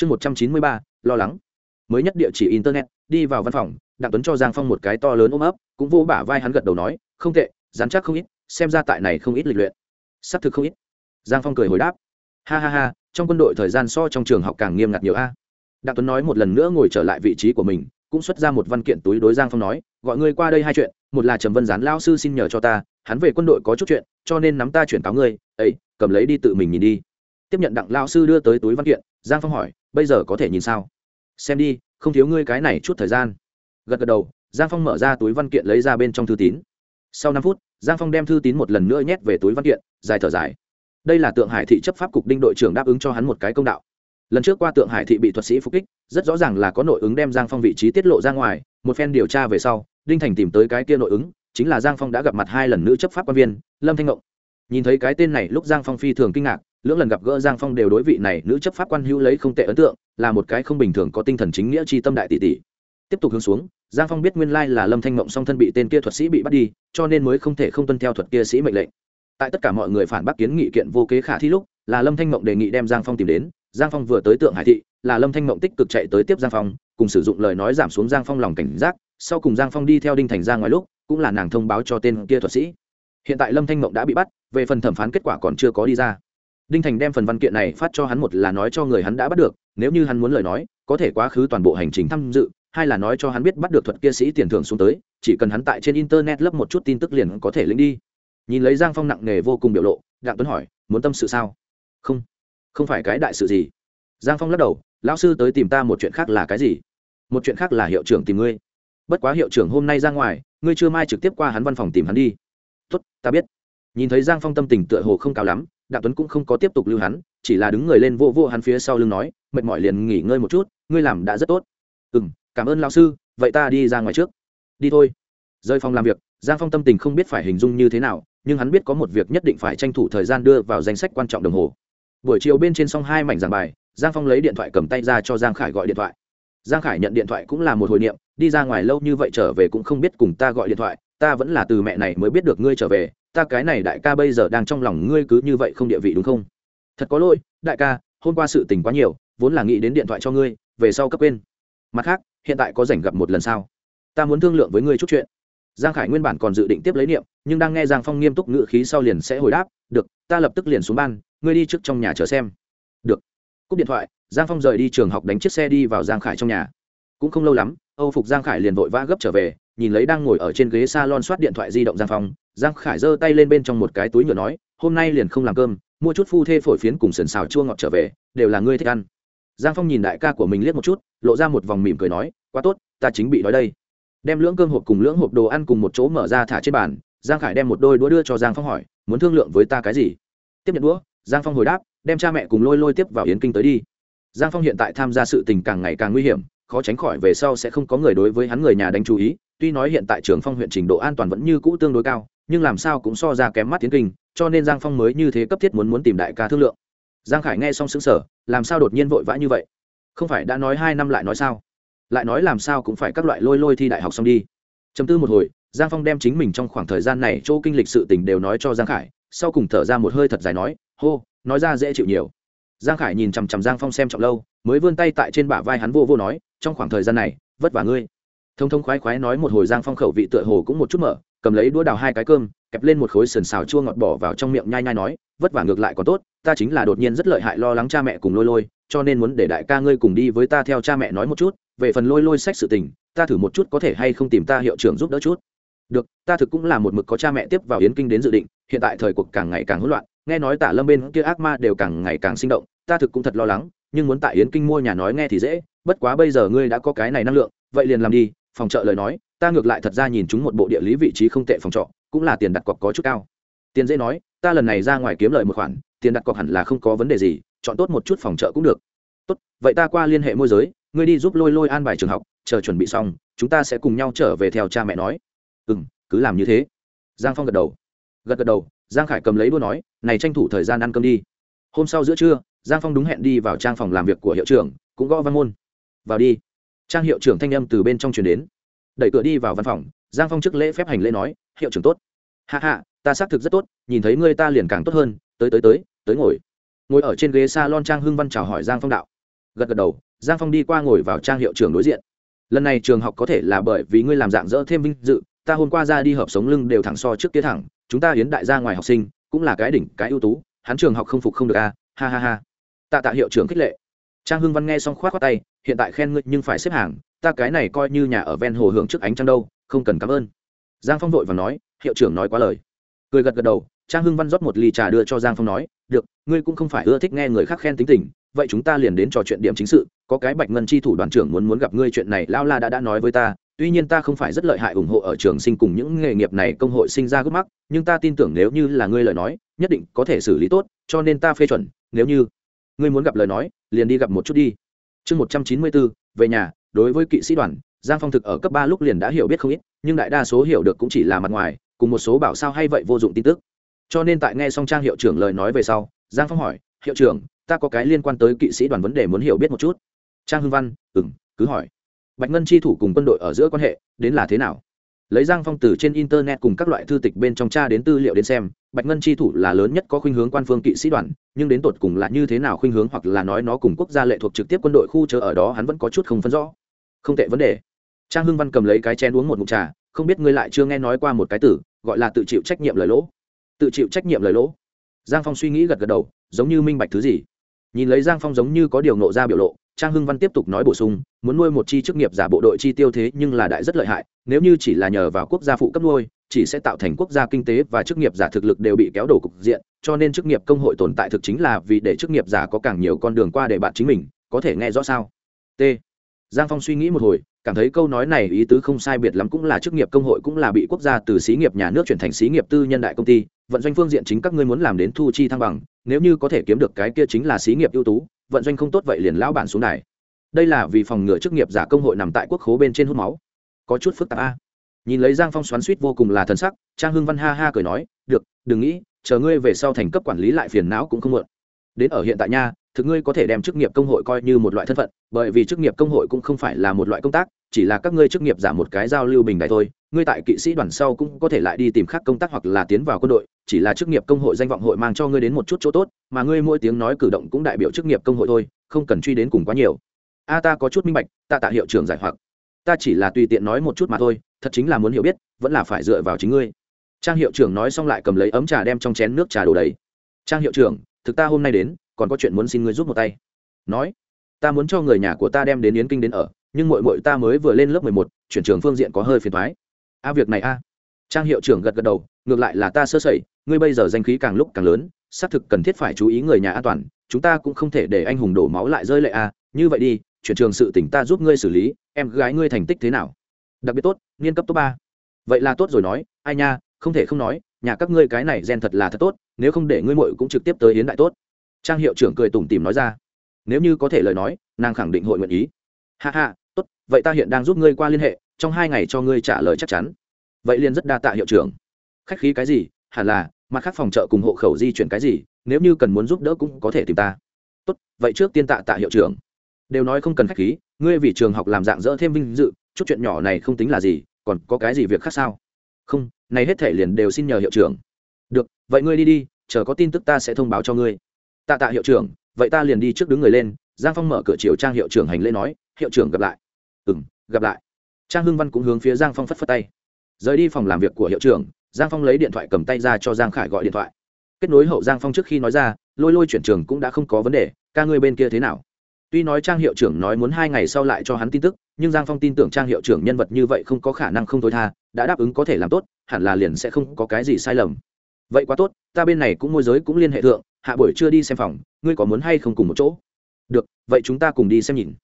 chương một trăm chín mươi ba, lo lắng. Mới nhất địa chỉ internet, đi vào văn phòng, đặng tuấn cho giang phong một cái to lớn ôm ấp, cũng vô bả vai hắn gật đầu nói, không tệ, dán chắc không ít, xem ra tại này không ít lịch luyện. S ắ c thực không ít. Giang phong cười hồi đáp. Ha ha ha, trong quân đội thời gian so trong trường học càng nghiêm ngặt nhiều a. Đặng tuấn nói một lần nữa ngồi trở lại vị trí của mình, cũng xuất ra một văn kiện túi đối giang phong nói, gọi ngươi qua đây hai chuyện, một là trầm vân gián lao sư xin nhờ cho ta, hắn về quân đội có chút chuyện, cho nên nắm ta chuyển cáo ngươi ấy cầm lấy đi tự mình nhìn đi. Tiếp nhận đặng lao sư đưa tới túi văn kiện, giang phong hỏi bây giờ có thể nhìn sao? Xem đi, không thiếu ngươi cái này chút thời gian. Gật gật đầu, giang phong mở ra túi văn kiện lấy ra bên trong thư tín. Sau năm phút, giang phong đem thư tín một lần nữa nhét về túi văn kiện, dài thở dài. Đây là tượng hải thị chấp pháp cục đinh đội trưởng đáp ứng cho hắn một cái công đạo. Lần trước qua tượng hải thị bị thuật sĩ phục kích, rất rõ ràng là có nội ứng đem giang phong vị trí tiết lộ ra ngoài, một phen điều tra về sau, đinh thành tìm tới cái kia nội ứng, chính là giang phong đã gặp mặt hai lần nữ chấp pháp quan viên, lâm thanh ngộng. Nhìn thấy cái tên này, lúc giang phong phi thường kinh ngạc lưỡng lần gặp gỡ giang phong đều đối vị này nữ chấp pháp quan hữu lấy không tệ ấn tượng, là một cái không bình thường có tinh thần chính nghĩa chi tâm đại tỷ tỷ. Tiếp tục hướng xuống, giang phong biết nguyên lai là lâm thanh mộng song thân bị tên kia thuật sĩ bị bắt đi, cho nên mới không thể không tuân theo thuật kia sĩ mệnh lệnh. Tại tất cả mọi người phản bác kiến nghị kiện vô kế khả thi lúc, là lâm thanh mộng đề nghị đem giang phong tìm đến. Giang phong vừa tới tượng hải thị, là lâm thanh mộng tích cực chạy tới tiếp giang phong, cùng sử dụng lời nói giảm xuống giang phong lòng cảnh giác. Sau cùng giang phong đi theo đinh thành ra ngoài lúc, cũng là nàng thông báo cho tên kia thuật sĩ. Hiện tại lâm thanh mộng đã bị bắt, về phần thẩm phán kết quả còn chưa có đi ra đinh thành đem phần văn kiện này phát cho hắn một là nói cho người hắn đã bắt được, nếu như hắn muốn lời nói, có thể quá khứ toàn bộ hành trình tham dự, hai là nói cho hắn biết bắt được thuật kia sĩ tiền thưởng xuống tới, chỉ cần hắn tại trên internet lấp một chút tin tức liền có thể lĩnh đi. Nhìn lấy giang phong nặng nề vô cùng biểu lộ, đặng tuấn hỏi, muốn tâm sự sao? Không không phải cái đại sự gì. Giang phong lắc đầu, lão sư tới tìm ta một chuyện khác là cái gì? Một chuyện khác là hiệu trưởng tìm ngươi. Bất quá hiệu trưởng hôm nay ra ngoài, ngươi chưa mai trực tiếp qua hắn văn phòng tìm hắn đi. Tốt, ta biết nhìn thấy giang phong tâm tình tựa hồ không cao lắm, đặng tuấn cũng không có tiếp tục lưu hắn, chỉ là đứng người lên vô vô hắn phía sau lưng nói, mệt mỏi liền nghỉ ngơi một chút, ngươi làm đã rất tốt. Ừ m cảm ơn lao sư, vậy ta đi ra ngoài trước. Đi thôi. Rơi phòng làm việc, giang phong tâm tình không biết phải hình dung như thế nào, nhưng hắn biết có một việc nhất định phải tranh thủ thời gian đưa vào danh sách quan trọng đồng hồ. Buổi chiều bên trên xong hai mảnh giảng bài, giang phong lấy điện thoại cầm tay ra cho giang khải gọi điện thoại. Giang khải nhận điện thoại cũng là một hồi niệm, đi ra ngoài lâu như vậy trở về cũng không biết cùng ta gọi điện thoại, ta vẫn là từ mẹ này mới biết được ngươi trở về ta cái này đại ca bây giờ đang trong lòng ngươi cứ như vậy không địa vị đúng không? Thật có lỗi, đại ca, hôm qua sự tình quá nhiều, vốn là nghĩ đến điện thoại cho ngươi, về sau cấp quên. Mặt khác, hiện tại có rảnh gặp một lần sao? Ta muốn thương lượng với ngươi chút chuyện. Giang khải nguyên bản còn dự định tiếp lấy niệm, nhưng đang nghe giang phong nghiêm túc ngự khí sau liền sẽ hồi đáp, được, ta lập tức liền xuống ban, ngươi đi trước trong nhà chờ xem. Được. Cúp điện thoại, giang phong rời đi trường học đánh chiếc xe đi vào giang khải trong nhà. Cũng không lâu lắm, âu phục giang khải liền vội vã gấp trở về nhìn lấy đang ngồi ở trên ghế s a lon soát điện thoại di động giang phong, giang khải giơ tay lên bên trong một cái túi nhựa nói, hôm nay liền không làm cơm, mua chút phu thê phổi phiến cùng sườn xào chua ngọt trở về, đều là ngươi thích ăn. Giang phong nhìn đại ca của mình liếc một chút, lộ ra một vòng mỉm cười nói, quá tốt, ta chính bị đói đây. Đem lưỡng cơm hộp cùng lưỡng hộp đồ ăn cùng một chỗ mở ra thả trên bàn, giang khải đem một đôi đũa đưa cho giang phong hỏi, muốn thương lượng với ta cái gì? Tiếp nhận đũa, giang phong hồi đáp, đem cha mẹ cùng lôi lôi tiếp vào yến kinh tới đi. Giang phong hiện tại tham gia sự tình càng ngày càng nguy hiểm, khó tránh khỏi về sau sẽ không có người đối với hắn người nhà đánh chú ý tuy nói hiện tại trường phong huyện trình độ an toàn vẫn như cũ tương đối cao, nhưng làm sao cũng so ra kém mắt tiến kinh, cho nên giang phong mới như thế cấp thiết muốn muốn tìm đại ca thương lượng. Giang khải nghe xong xứng sở làm sao đột nhiên vội vã như vậy? Không phải đã nói hai năm lại nói sao? Lại nói làm sao cũng phải các loại lôi lôi thi đại học xong đi. Chấm tư một hồi, giang phong đem chính mình trong khoảng thời gian này chỗ kinh lịch sự tình đều nói cho giang khải, sau cùng thở ra một hơi thật dài nói, hô, nói ra dễ chịu nhiều. Giang khải nhìn chằm chằm giang phong xem trọng lâu, mới vươn tay tại trên bả vai hắn vô vô nói, trong khoảng thời gian này, vất vả ngươi thông thông khoái khoái nói một hồi giang phong khẩu vị tựa hồ cũng một chút mở, cầm lấy đũa đào hai cái cơm, kẹp lên một khối sườn xào chua ngọt bỏ vào trong miệng nhai nhai nói, vất vả ngược lại còn tốt, ta chính là đột nhiên rất lợi hại lo lắng cha mẹ cùng lôi lôi, cho nên muốn để đại ca ngươi cùng đi với ta theo cha mẹ nói một chút, về phần lôi lôi sách sự tình, ta thử một chút có thể hay không tìm ta hiệu trưởng giúp đỡ chút. Được, ta thực cũng là một mực có cha mẹ tiếp vào yến kinh đến dự định, hiện tại thời cuộc càng ngày càng hỗn loạn, nghe nói tả lâm bên kia ác ma đều càng ngày càng sinh động, ta thực cũng thật lo lắng, nhưng muốn tại yến kinh mua nhà nói nghe thì dễ, bất quá bây giờ ngươi đã có cái này năng lượng, vậy liền làm đi phòng trợ lời nói, ta ngược lại thật ra nhìn chúng một bộ địa lý vị trí không tệ phòng trọ, cũng là tiền đặt cọc có chút cao. Tiền dễ nói, ta lần này ra ngoài kiếm lời một khoản, tiền đặt cọc hẳn là không có vấn đề gì, chọn tốt một chút phòng trợ cũng được. Tốt, vậy ta qua liên hệ môi giới, ngươi đi giúp lôi lôi an bài trường học, chờ chuẩn bị xong, chúng ta sẽ cùng nhau trở về theo cha mẹ nói. Ừ m cứ làm như thế. Giang phong gật đầu. Gật gật đầu, giang khải cầm lấy đua nói, này tranh thủ thời gian ăn cơm đi. Hôm sau giữa trưa, giang phong đúng hẹn đi vào trang phòng làm việc của hiệu trưởng, cũng gõ văn môn. Vào đi trang hiệu trưởng thanh âm từ bên trong truyền đến. Đẩy cửa đi vào văn phòng, giang phong trước lễ phép hành lễ nói, hiệu trưởng tốt. Hạ hạ ta xác thực rất tốt, nhìn thấy ngươi ta liền càng tốt hơn, tới tới tới tới ngồi. Ngồi ở trên ghế s a lon trang hưng văn chào hỏi giang phong đạo. Gật gật đầu, giang phong đi qua ngồi vào trang hiệu trưởng đối diện. Lần này trường học có thể là bởi vì ngươi làm dạng dỡ thêm vinh dự, ta hôm qua ra đi hợp sống lưng đều thẳng so trước kia thẳng, chúng ta hiến đại gia ngoài học sinh, cũng là cái đỉnh, cái ưu tú, hắn trường học không phục không được a, ha ha ha. Tạ tạ hiệu trưởng khích lệ trang hưng văn nghe xong khoát khoát tay, hiện tại khen ngươi nhưng phải xếp hàng, ta cái này coi như nhà ở ven hồ hưởng trước ánh trăng đâu, không cần cảm ơn. Giang phong vội và nói, hiệu trưởng nói quá lời. Cười gật gật đầu, trang hưng văn rót một ly trà đưa cho giang phong nói, được, ngươi cũng không phải ưa thích nghe người khác khen tính tình, vậy chúng ta liền đến trò chuyện điểm chính sự, có cái bạch ngân chi thủ đoàn trưởng muốn muốn gặp ngươi chuyện này lao la đã đã nói với ta, tuy nhiên ta không phải rất lợi hại ủng hộ ở trường sinh cùng những nghề nghiệp này công hội sinh ra gốc mắc, nhưng ta tin tưởng nếu như là ngươi lời nói, nhất định có thể xử lý tốt, cho nên ta phê chuẩn, nếu như ngươi muốn gặp lời nói liền đi gặp một chút đi. Chương một trăm chín mươi bốn, về nhà, đối với kỵ sĩ đoàn, giang phong thực ở cấp ba lúc liền đã hiểu biết không ít, nhưng đại đa số hiểu được cũng chỉ là mặt ngoài, cùng một số bảo sao hay vậy vô dụng tin tức. Cho nên tại nghe xong trang hiệu trưởng lời nói về sau, giang phong hỏi, hiệu trưởng, ta có cái liên quan tới kỵ sĩ đoàn vấn đề muốn hiểu biết một chút. Trang hưng văn ừ cứ hỏi. Bạch ngân chi thủ cùng quân đội ở giữa quan hệ, đến là thế nào? Lấy giang phong từ trên internet cùng các loại thư tịch bên trong cha đến tư liệu đến xem bạch ngân chi thủ là lớn nhất có khuynh hướng quan phương kỵ sĩ đoàn, nhưng đến tột cùng là như thế nào khuynh hướng hoặc là nói nó cùng quốc gia lệ thuộc trực tiếp quân đội khu chờ ở đó hắn vẫn có chút không phân rõ. Không tệ vấn đề. Trang hưng văn cầm lấy cái chén uống một mụt trà, không biết ngươi lại chưa nghe nói qua một cái từ gọi là tự chịu trách nhiệm lời lỗ. Tự chịu trách nhiệm lời lỗ. Giang phong suy nghĩ gật gật đầu, giống như minh bạch thứ gì. Nhìn lấy giang phong giống như có điều nộ ra biểu lộ, trang hưng văn tiếp tục nói bổ sung, muốn nuôi một chi chức nghiệp giả bộ đội chi tiêu thế nhưng là đại rất lợi hại, nếu như chỉ là nhờ vào quốc gia phụ cấp nuôi chỉ sẽ tạo thành quốc gia kinh tế và chức nghiệp giả thực lực đều bị kéo đổ cục diện, cho nên chức nghiệp công hội tồn tại thực chính là vì để chức nghiệp giả có càng nhiều con đường qua để bạn chính mình, có thể nghe rõ sao? T. Giang phong suy nghĩ một hồi, cảm thấy câu nói này ý tứ không sai biệt lắm cũng là chức nghiệp công hội cũng là bị quốc gia từ xí nghiệp nhà nước chuyển thành xí nghiệp tư nhân đại công ty, vận doanh phương diện chính các ngươi muốn làm đến thu chi thăng bằng, nếu như có thể kiếm được cái kia chính là xí nghiệp ưu tú, vận doanh không tốt vậy liền lão bản xuống đài. Đây là vì phòng ngừa chức nghiệp giả công hội nằm tại quốc khố bên trên hút máu. Có chút phức tạp a nhìn lấy giang phong xoắn suýt vô cùng là thần sắc, trang hưng văn ha ha cười nói, được, đừng nghĩ, chờ ngươi về sau thành cấp quản lý lại phiền não cũng không muộn. Đến ở hiện tại nha, thực ngươi có thể đem chức nghiệp công hội coi như một loại thân phận, bởi vì chức nghiệp công hội cũng không phải là một loại công tác, chỉ là các ngươi chức nghiệp giả một cái giao lưu bình đại thôi. Ngươi tại kỵ sĩ đoàn sau cũng có thể lại đi tìm khác công tác hoặc là tiến vào quân đội, chỉ là chức nghiệp công hội danh vọng hội mang cho ngươi đến một chút chỗ tốt, mà ngươi mỗi tiếng nói cử động cũng đại biểu chức nghiệp công hội thôi, không cần truy đến cùng quá nhiều. A ta có chút minh bạch ta tạ hiệu trưởng giải hoặc ta chỉ là tùy tiện nói một chút mà thôi, thật chính là muốn hiểu biết, vẫn là phải dựa vào chính ngươi. Trang hiệu trưởng nói xong lại cầm lấy ấm trà đem trong chén nước trà đổ đầy. Trang hiệu trưởng, thực ta hôm nay đến, còn có chuyện muốn xin ngươi giúp một tay. Nói, ta muốn cho người nhà của ta đem đến yến kinh đến ở, nhưng mội mội ta mới vừa lên lớp mười một, chuyển trường phương diện có hơi phiền thoái a, việc này a. Trang hiệu trưởng gật gật đầu, ngược lại là ta sơ sẩy, ngươi bây giờ danh khí càng lúc càng lớn, xác thực cần thiết phải chú ý người nhà an toàn, chúng ta cũng không thể để anh hùng đổ máu lại rơi lệ a, như vậy đi chuyển trường sự tỉnh ta giúp ngươi xử lý, em gái ngươi thành tích thế nào? Đặc biệt tốt, niên cấp top ba. Vậy là tốt rồi nói, ai nha, không thể không nói, nhà các ngươi cái này gen thật là thật tốt, nếu không để ngươi muội cũng trực tiếp tới hiến đại tốt. Trang hiệu trưởng cười tủm tìm nói ra. Nếu như có thể lời nói, nàng khẳng định hội nguyện ý. Ha ha, tốt, vậy ta hiện đang giúp ngươi qua liên hệ, trong hai ngày cho ngươi trả lời chắc chắn. Vậy liền rất đa tạ hiệu trưởng. Khách khí cái gì? Hẳn là, mặt khác phòng trợ cùng hộ khẩu di chuyển cái gì, nếu như cần muốn giúp đỡ cũng có thể tìm ta. Tốt, vậy trước tiên tạ tạ hiệu trưởng đều nói không cần khách khí, ngươi vì trường học làm dạng dỡ thêm vinh dự, chút chuyện nhỏ này không tính là gì, còn có cái gì việc khác sao? Không, này hết thể liền đều xin nhờ hiệu trưởng. Được, vậy ngươi đi đi, chờ có tin tức ta sẽ thông báo cho ngươi. Tạ tạ hiệu trưởng, vậy ta liền đi trước đứng người lên, giang phong mở cửa chiều trang hiệu trưởng hành lễ nói, hiệu trưởng gặp lại. Ừ m gặp lại. Trang hưng văn cũng hướng phía giang phong phất phất tay. Rời đi phòng làm việc của hiệu trưởng, giang phong lấy điện thoại cầm tay ra cho giang khải gọi điện thoại. Kết nối hậu giang phong trước khi nói ra, lôi lôi chuyển trường cũng đã không có vấn đề, ca ngươi bên kia thế nào? Tuy nói trang hiệu trưởng nói muốn hai ngày sau lại cho hắn tin tức, nhưng giang phong tin tưởng trang hiệu trưởng nhân vật như vậy không có khả năng không tối tha, đã đáp ứng có thể làm tốt, hẳn là liền sẽ không có cái gì sai lầm. Vậy quá tốt, ta bên này cũng môi giới cũng liên hệ thượng, hạ buổi chưa đi xem phòng, ngươi có muốn hay không cùng một chỗ? Được, vậy chúng ta cùng đi xem nhìn.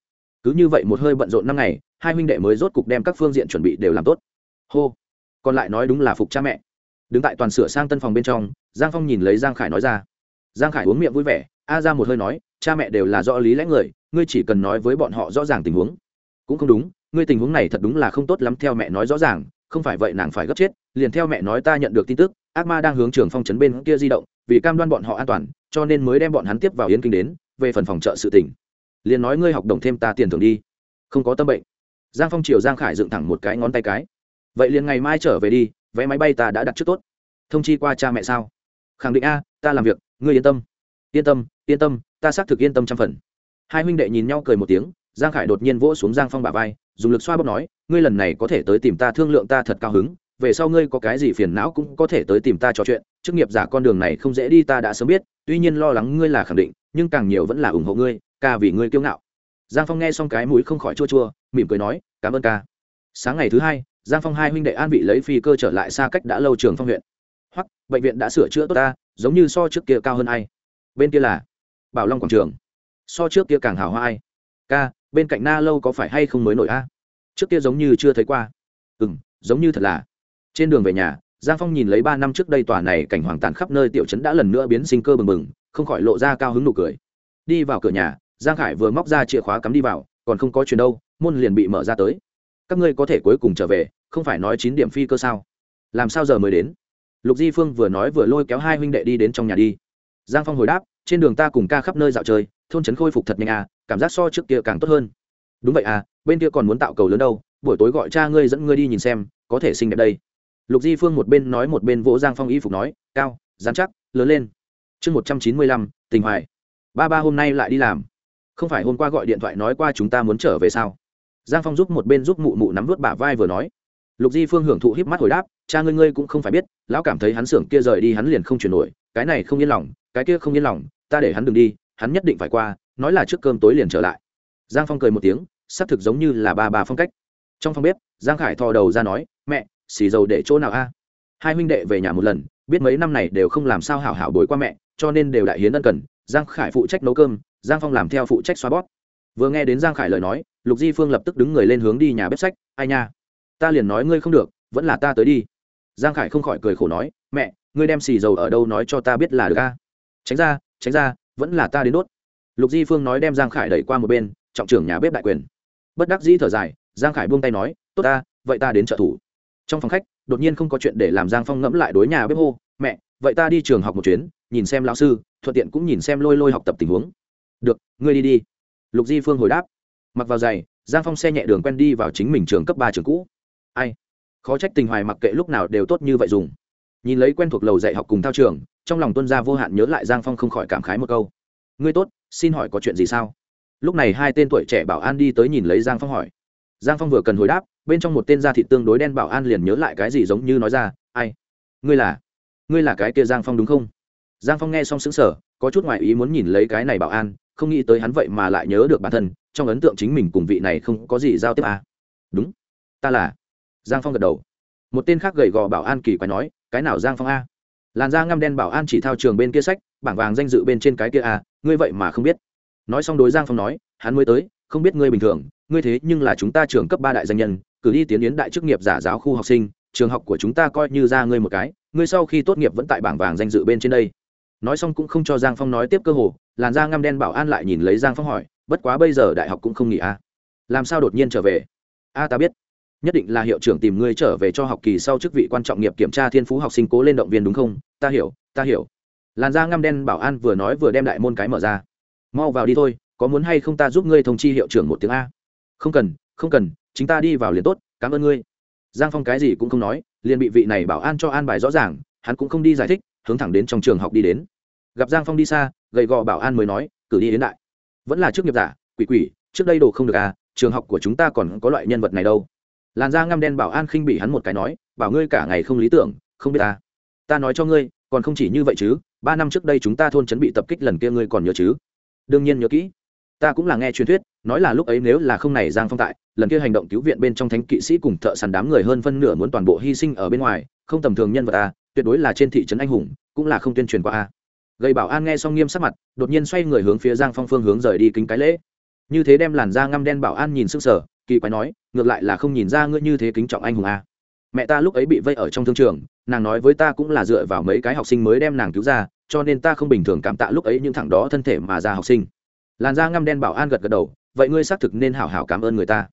Cứ như vậy một hơi bận rộn năm ngày, hai huynh đệ mới rốt cục đem các phương diện chuẩn bị đều làm tốt. Hô. Còn lại nói đúng là phục cha mẹ. Đứng tại toàn sửa sang tân phòng bên trong, giang phong nhìn lấy giang khải nói ra. Giang khải uống miệng vui vẻ, a ra một hơi nói cha mẹ đều là do lý lẽ người, ngươi chỉ cần nói với bọn họ rõ ràng tình huống. Cũng không đúng, ngươi tình huống này thật đúng là không tốt lắm, theo mẹ nói rõ ràng, không phải vậy nàng phải gấp chết, liền theo mẹ nói ta nhận được tin tức, ác ma đang hướng trường phong trấn bên kia di động, vì cam đoan bọn họ an toàn, cho nên mới đem bọn hắn tiếp vào yến kinh đến, về phần phòng trợ sự tỉnh liền nói ngươi học đồng thêm ta tiền thưởng đi. Không có tâm bệnh. Giang phong triều giang khải dựng thẳng một cái ngón tay cái. Vậy liền ngày mai trở về đi, vé máy bay ta đã đặt trước tốt. Thông chi qua cha mẹ sao? Khẳng định a, ta làm việc, ngươi yên tâm yên tâm yên tâm, ta xác thực yên tâm trăm phần. Hai huynh đệ nhìn nhau cười một tiếng, giang khải đột nhiên vỗ xuống giang phong bà vai, dùng lực xoa bóp nói, ngươi lần này có thể tới tìm ta thương lượng ta thật cao hứng, về sau ngươi có cái gì phiền não cũng có thể tới tìm ta trò chuyện, chức nghiệp giả con đường này không dễ đi ta đã sớm biết, tuy nhiên lo lắng ngươi là khẳng định, nhưng càng nhiều vẫn là ủng hộ ngươi, ca vì ngươi kiêu ngạo. Giang phong nghe xong cái mũi không khỏi chua chua, mỉm cười nói, cảm ơn ca. Sáng ngày thứ hai, giang phong hai huynh đệ an vị lấy phi cơ trở lại xa cách đã lâu trường phong huyện. Hoặc bệnh viện đã sửa chữa tốt ta, giống như so trước kia cao hơn ai bên kia là bảo long quảng trường. So trước kia càng hào hoa ai. Ca, bên cạnh na lâu có phải hay không mới nổi a? Trước kia giống như chưa thấy qua. Ừ m giống như thật là. Trên đường về nhà, giang phong nhìn lấy ba năm trước đây tòa này cảnh hoàng tàn khắp nơi tiểu trấn đã lần nữa biến sinh cơ bừng bừng, không khỏi lộ ra cao hứng nụ cười. Đi vào cửa nhà, giang khải vừa móc ra chìa khóa cắm đi vào, còn không có chuyện đâu, môn liền bị mở ra tới. Các ngươi có thể cuối cùng trở về, không phải nói chín điểm phi cơ sao? Làm sao giờ mới đến? Lục di phương vừa nói vừa lôi kéo hai huynh đệ đi đến trong nhà đi giang phong hồi đáp, trên đường ta cùng ca khắp nơi dạo chơi, thôn trấn khôi phục thật nhanh à cảm giác so trước kia càng tốt hơn. Đúng vậy à bên kia còn muốn tạo cầu lớn đâu, buổi tối gọi cha ngươi dẫn ngươi đi nhìn xem, có thể xinh đẹp đây. Lục di phương một bên nói một bên vỗ giang phong y phục nói, cao dán chắc, lớn lên. Chương một trăm chín mươi lăm, tình hoài. Ba ba hôm nay lại đi làm. Không phải hôm qua gọi điện thoại nói qua chúng ta muốn trở về sao? Giang phong giúp một bên giúp mụ mụ nắm vớt bả vai vừa nói. Lục di phương hưởng thụ híp mắt hồi đáp, cha ngươi ngươi cũng không phải biết, lão cảm thấy hắn xưởng kia rời đi hắn liền không chuyển nổi, cái này không yên lòng cái kia không yên lòng, ta để hắn đừng đi, hắn nhất định phải qua, nói là trước cơm tối liền trở lại. Giang phong cười một tiếng, xác thực giống như là ba bà phong cách. Trong phòng bếp, giang khải thò đầu ra nói, mẹ, xì dầu để chỗ nào a? Hai huynh đệ về nhà một lần, biết mấy năm này đều không làm sao hảo hảo bồi qua mẹ, cho nên đều đại hiến ân cần, giang khải phụ trách nấu cơm, giang phong làm theo phụ trách xoa bót. vừa nghe đến giang khải lời nói, lục di phương lập tức đứng người lên hướng đi nhà bếp sách, ai nha, ta liền nói ngươi không được, vẫn là ta tới đi. Giang khải không khỏi cười khổ nói, mẹ, ngươi đem xì dầu ở đâu nói cho ta biết là được a? Tránh ra tránh ra, vẫn là ta đến đốt. Lục di phương nói đem giang khải đẩy qua một bên, trọng trưởng nhà bếp đại quyền. Bất đắc dĩ thở dài, giang khải buông tay nói, tốt ta, vậy ta đến trợ thủ. Trong phòng khách, đột nhiên không có chuyện để làm giang phong ngẫm lại đối nhà bếp hô, mẹ, vậy ta đi trường học một chuyến, nhìn xem lão sư, thuận tiện cũng nhìn xem lôi lôi học tập tình huống. Được, ngươi đi đi. Lục di phương hồi đáp. Mặc vào giày, giang phong xe nhẹ đường quen đi vào chính mình trường cấp ba trường cũ. Ai? Khó trách tình hoài mặc kệ lúc nào đều tốt như vậy dùng. Nhìn lấy quen thuộc lầu dạy học cùng thao trường trong lòng tuân gia vô hạn nhớ lại giang phong không khỏi cảm khái một câu. Ngươi tốt, xin hỏi có chuyện gì sao? Lúc này hai tên tuổi trẻ bảo an đi tới nhìn lấy giang phong hỏi. Giang phong vừa cần hồi đáp, bên trong một tên da thị tương đối đen bảo an liền nhớ lại cái gì giống như nói ra, ai? Ngươi là ngươi là cái kia giang phong đúng không? Giang phong nghe xong xứng sở có chút ngoại ý muốn nhìn lấy cái này bảo an, không nghĩ tới hắn vậy mà lại nhớ được bản thân, trong ấn tượng chính mình cùng vị này không có gì giao tiếp à. đúng, ta là. Giang phong gật đầu. Một tên khác gầy gò bảo an kỳ quái nói, cái nào giang phong a? Làn da ngăm đen bảo an chỉ thao trường bên kia sách, bảng vàng danh dự bên trên cái kia à ngươi vậy mà không biết. Nói xong đối giang phong nói, hắn mới tới, không biết ngươi bình thường, ngươi thế nhưng là chúng ta trường cấp ba đại danh nhân, cử đi tiến yến đại chức nghiệp giả giáo khu học sinh, trường học của chúng ta coi như ra ngươi một cái, ngươi sau khi tốt nghiệp vẫn tại bảng vàng danh dự bên trên đây. Nói xong cũng không cho giang phong nói tiếp cơ hồ, làn da ngăm đen bảo an lại nhìn lấy giang phong hỏi, bất quá bây giờ đại học cũng không nghỉ a làm sao đột nhiên trở về? A, ta biết nhất định là hiệu trưởng tìm ngươi trở về cho học kỳ sau chức vị quan trọng nghiệp kiểm tra thiên phú học sinh cố lên động viên đúng không? Ta hiểu ta hiểu. Làn da ngăm đen bảo an vừa nói vừa đem đại môn cái mở ra. Mau vào đi thôi, có muốn hay không ta giúp ngươi thông chi hiệu trưởng một tiếng a? Không cần không cần, chính ta đi vào liền tốt, cảm ơn ngươi. Giang phong cái gì cũng không nói, liền bị vị này bảo an cho an bài rõ ràng, hắn cũng không đi giải thích, hướng thẳng đến trong trường học đi đến. Gặp giang phong đi xa, gầy gò bảo an mới nói, cử đi đến đại. Vẫn là chức nghiệp giả, quỷ quỷ, trước đây đồ không được à trường học của chúng ta còn có loại nhân vật này đâu làn da ngăm đen bảo an khinh bị hắn một cái nói, bảo ngươi cả ngày không lý tưởng, không biết ta. Ta nói cho ngươi, còn không chỉ như vậy chứ, ba năm trước đây chúng ta thôn chấn bị tập kích lần kia ngươi còn nhớ chứ? Đương nhiên nhớ kỹ. Ta cũng là nghe truyền thuyết, nói là lúc ấy nếu là không này giang phong tại, lần kia hành động cứu viện bên trong thánh kỵ sĩ cùng thợ săn đám người hơn phân nửa muốn toàn bộ hy sinh ở bên ngoài, không tầm thường nhân vật a tuyệt đối là trên thị trấn anh hùng, cũng là không tuyên truyền qua a gây bảo an nghe xong nghiêm sắc mặt, đột nhiên xoay người hướng phía giang phong phương hướng rời đi kính cái lễ. Như thế đem làn da ngăm đen bảo an nhìn sức sở kỳ quái nói, ngược lại là không nhìn ra ngươi như thế kính trọng anh hùng a. Mẹ ta lúc ấy bị vây ở trong thương trường, nàng nói với ta cũng là dựa vào mấy cái học sinh mới đem nàng cứu ra, cho nên ta không bình thường cảm tạ lúc ấy những thằng đó thân thể mà ra học sinh. Làn da ngăm đen bảo an gật gật đầu, vậy ngươi xác thực nên hảo hảo cảm ơn người ta.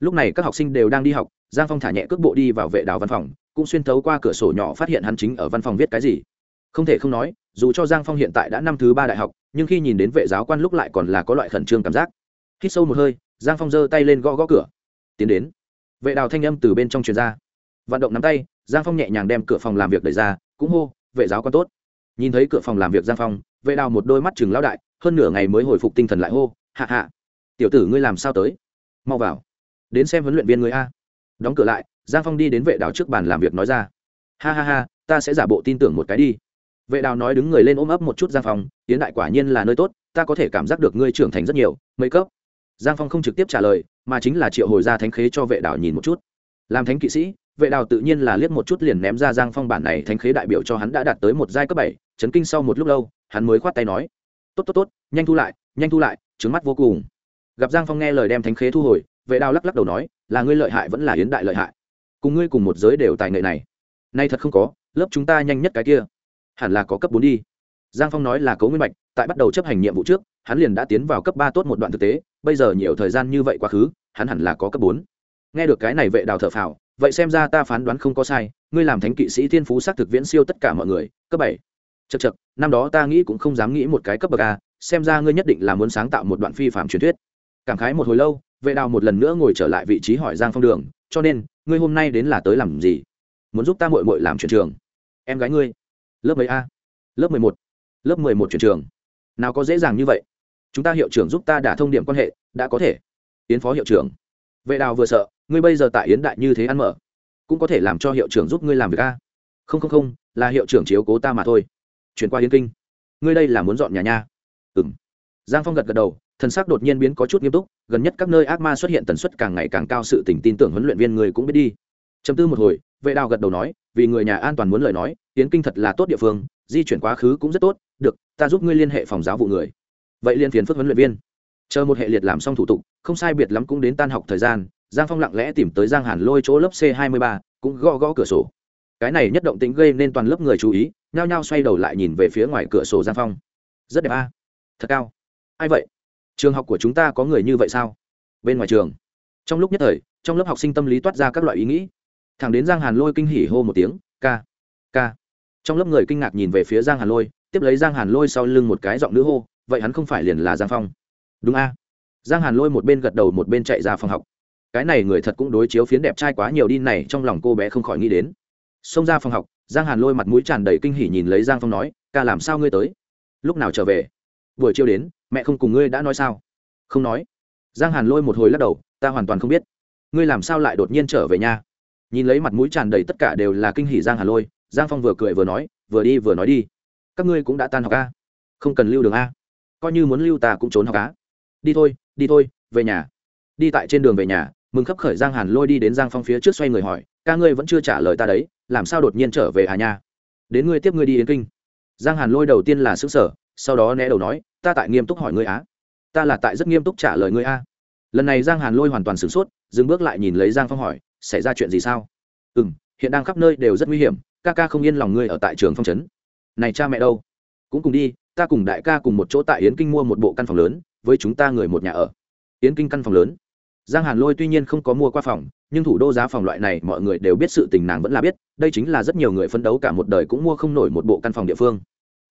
Lúc này các học sinh đều đang đi học, giang phong thả nhẹ cước bộ đi vào vệ đào văn phòng, cũng xuyên thấu qua cửa sổ nhỏ phát hiện hắn chính ở văn phòng viết cái gì. Không thể không nói, dù cho giang phong hiện tại đã năm thứ ba đại học, nhưng khi nhìn đến vệ giáo quan lúc lại còn là có loại khẩn trương cảm giác. Hít sâu một hơi giang phong giơ tay lên gõ gõ cửa. Tiến đến. Vệ đào thanh âm từ bên trong truyền ra. Vận động nắm tay, giang phong nhẹ nhàng đem cửa phòng làm việc đẩy ra, cũng hô, vệ giáo quan tốt. Nhìn thấy cửa phòng làm việc giang phong, vệ đào một đôi mắt chừng lão đại, hơn nửa ngày mới hồi phục tinh thần lại hô, hạ hạ, tiểu tử ngươi làm sao tới? Mau vào, đến xem huấn luyện viên người a. Đóng cửa lại, giang phong đi đến vệ đào trước bàn làm việc nói ra, ha ha ha, ta sẽ giả bộ tin tưởng một cái đi. Vệ đào nói đứng người lên ôm ấp một chút giang phong tiến đại quả nhiên là nơi tốt, ta có thể cảm giác được ngươi trưởng thành rất nhiều, mấy cấp? Giang phong không trực tiếp trả lời, mà chính là triệu hồi ra thánh khế cho vệ đào nhìn một chút. Làm thánh kỵ sĩ, vệ đào tự nhiên là liếc một chút liền ném ra giang phong bản này thánh khế đại biểu cho hắn đã đạt tới một giai cấp bảy, chấn kinh sau một lúc lâu, hắn mới khoát tay nói. Tốt tốt tốt, nhanh thu lại, nhanh thu lại trứng mắt vô cùng. Gặp giang phong nghe lời đem thánh khế thu hồi, vệ đào lắc lắc đầu nói, là ngươi lợi hại vẫn là yến đại lợi hại. Cùng ngươi cùng một giới đều tài nghệ này. Nay thật không có, lớp chúng ta nhanh nhất cái kia. Hẳn là có cấp bốn đi giang phong nói là cấu nguyên Bạch, tại bắt đầu chấp hành nhiệm vụ trước hắn liền đã tiến vào cấp ba tốt một đoạn thực tế bây giờ nhiều thời gian như vậy quá khứ hắn hẳn là có cấp bốn. Nghe được cái này vệ đào thở phào vậy xem ra ta phán đoán không có sai ngươi làm thánh kỵ sĩ thiên phú s á c thực viễn siêu tất cả mọi người cấp bảy. Chật chật năm đó ta nghĩ cũng không dám nghĩ một cái cấp bậc a xem ra ngươi nhất định là muốn sáng tạo một đoạn phi phạm truyền thuyết. Cảm khái một hồi lâu vệ đào một lần nữa ngồi trở lại vị trí hỏi giang phong đường cho nên ngươi hôm nay đến là tới làm gì? Muốn giúp ta mội mội làm chuyện trường. Em gái ngươi lớp mấy a? Lớp mười một lớp mười một chuyển trường. Nào có dễ dàng như vậy. Chúng ta hiệu trưởng giúp ta đả thông điểm quan hệ, đã có thể. Yến phó hiệu trưởng. Vệ đào vừa sợ, ngươi bây giờ tại yến đại như thế ăn mở, cũng có thể làm cho hiệu trưởng giúp ngươi làm việc a. Không không không, là hiệu trưởng chiếu cố ta mà thôi. Chuyển qua yến kinh. Ngươi đây là muốn dọn nhà nha. Ừ m giang phong gật gật đầu, thần sắc đột nhiên biến có chút nghiêm túc, gần nhất các nơi ác ma xuất hiện tần suất càng ngày càng cao sự tình tin tưởng huấn luyện viên người cũng biết đi. Chấm tư một hồi, vệ đào gật đầu nói, vì người nhà an toàn muốn lời nói, yến kinh thật là tốt địa phương, di chuyển quá khứ cũng rất tốt ta giúp ngươi liên hệ phòng giáo vụ người. Vậy liên phiền phức huấn luyện viên. Chờ một hệ liệt làm xong thủ tục, không sai biệt lắm cũng đến tan học thời gian, giang phong lặng lẽ tìm tới giang hàn lôi chỗ lớp c hai mươi ba, cũng gõ gõ cửa sổ. Cái này nhất động tính gây nên toàn lớp người chú ý, nhao nhao xoay đầu lại nhìn về phía ngoài cửa sổ giang phong. Rất đẹp a. Thật cao. Ai vậy? Trường học của chúng ta có người như vậy sao? Bên ngoài trường. Trong lúc nhất thời, trong lớp học sinh tâm lý toát ra các loại ý nghĩ. Thẳng đến giang hàn lôi kinh hỉ hô một tiếng, ca ca. Trong lớp người kinh ngạc nhìn về phía giang hàn lôi tiếp lấy giang hàn lôi sau lưng một cái giọng nữ hô, vậy hắn không phải liền là giang phong? Đúng a. Giang hàn lôi một bên gật đầu một bên chạy ra phòng học. Cái này người thật cũng đối chiếu phiến đẹp trai quá nhiều đi này, trong lòng cô bé không khỏi nghĩ đến. Xông ra phòng học, giang hàn lôi mặt mũi tràn đầy kinh hỉ nhìn lấy giang phong nói, ca làm sao ngươi tới? Lúc nào trở về? Buổi chiều đến, mẹ không cùng ngươi đã nói sao? Không nói. Giang hàn lôi một hồi lắc đầu, ta hoàn toàn không biết. Ngươi làm sao lại đột nhiên trở về nhà nhìn lấy mặt mũi tràn đầy tất cả đều là kinh hỉ giang hàn lôi, giang phong vừa cười vừa nói, vừa đi vừa nói đi các ngươi cũng đã tan học a. Không cần lưu đường a. Coi như muốn lưu ta cũng trốn học á. Đi thôi đi thôi, về nhà. Đi tại trên đường về nhà, mừng khấp khởi giang hàn lôi đi đến giang phong phía trước xoay người hỏi, ca ngươi vẫn chưa trả lời ta đấy, làm sao đột nhiên trở về hà nha? Đến ngươi tiếp ngươi đi yến kinh. Giang hàn lôi đầu tiên là xứ sở sau đó né đầu nói, ta tại nghiêm túc hỏi ngươi á. Ta là tại rất nghiêm túc trả lời ngươi a lần này giang hàn lôi hoàn toàn sửng sốt, dừng bước lại nhìn lấy giang phong hỏi, xảy ra chuyện gì sao? Ừ m hiện đang khắp nơi đều rất nguy hiểm, ca ca không yên lòng ngươi ở tại trường phong trấn này cha mẹ đâu? Cũng cùng đi, ta cùng đại ca cùng một chỗ tại yến kinh mua một bộ căn phòng lớn, với chúng ta người một nhà ở. Yến kinh căn phòng lớn. Giang hàn lôi tuy nhiên không có mua qua phòng, nhưng thủ đô giá phòng loại này mọi người đều biết sự tình nàng vẫn là biết, đây chính là rất nhiều người phấn đấu cả một đời cũng mua không nổi một bộ căn phòng địa phương.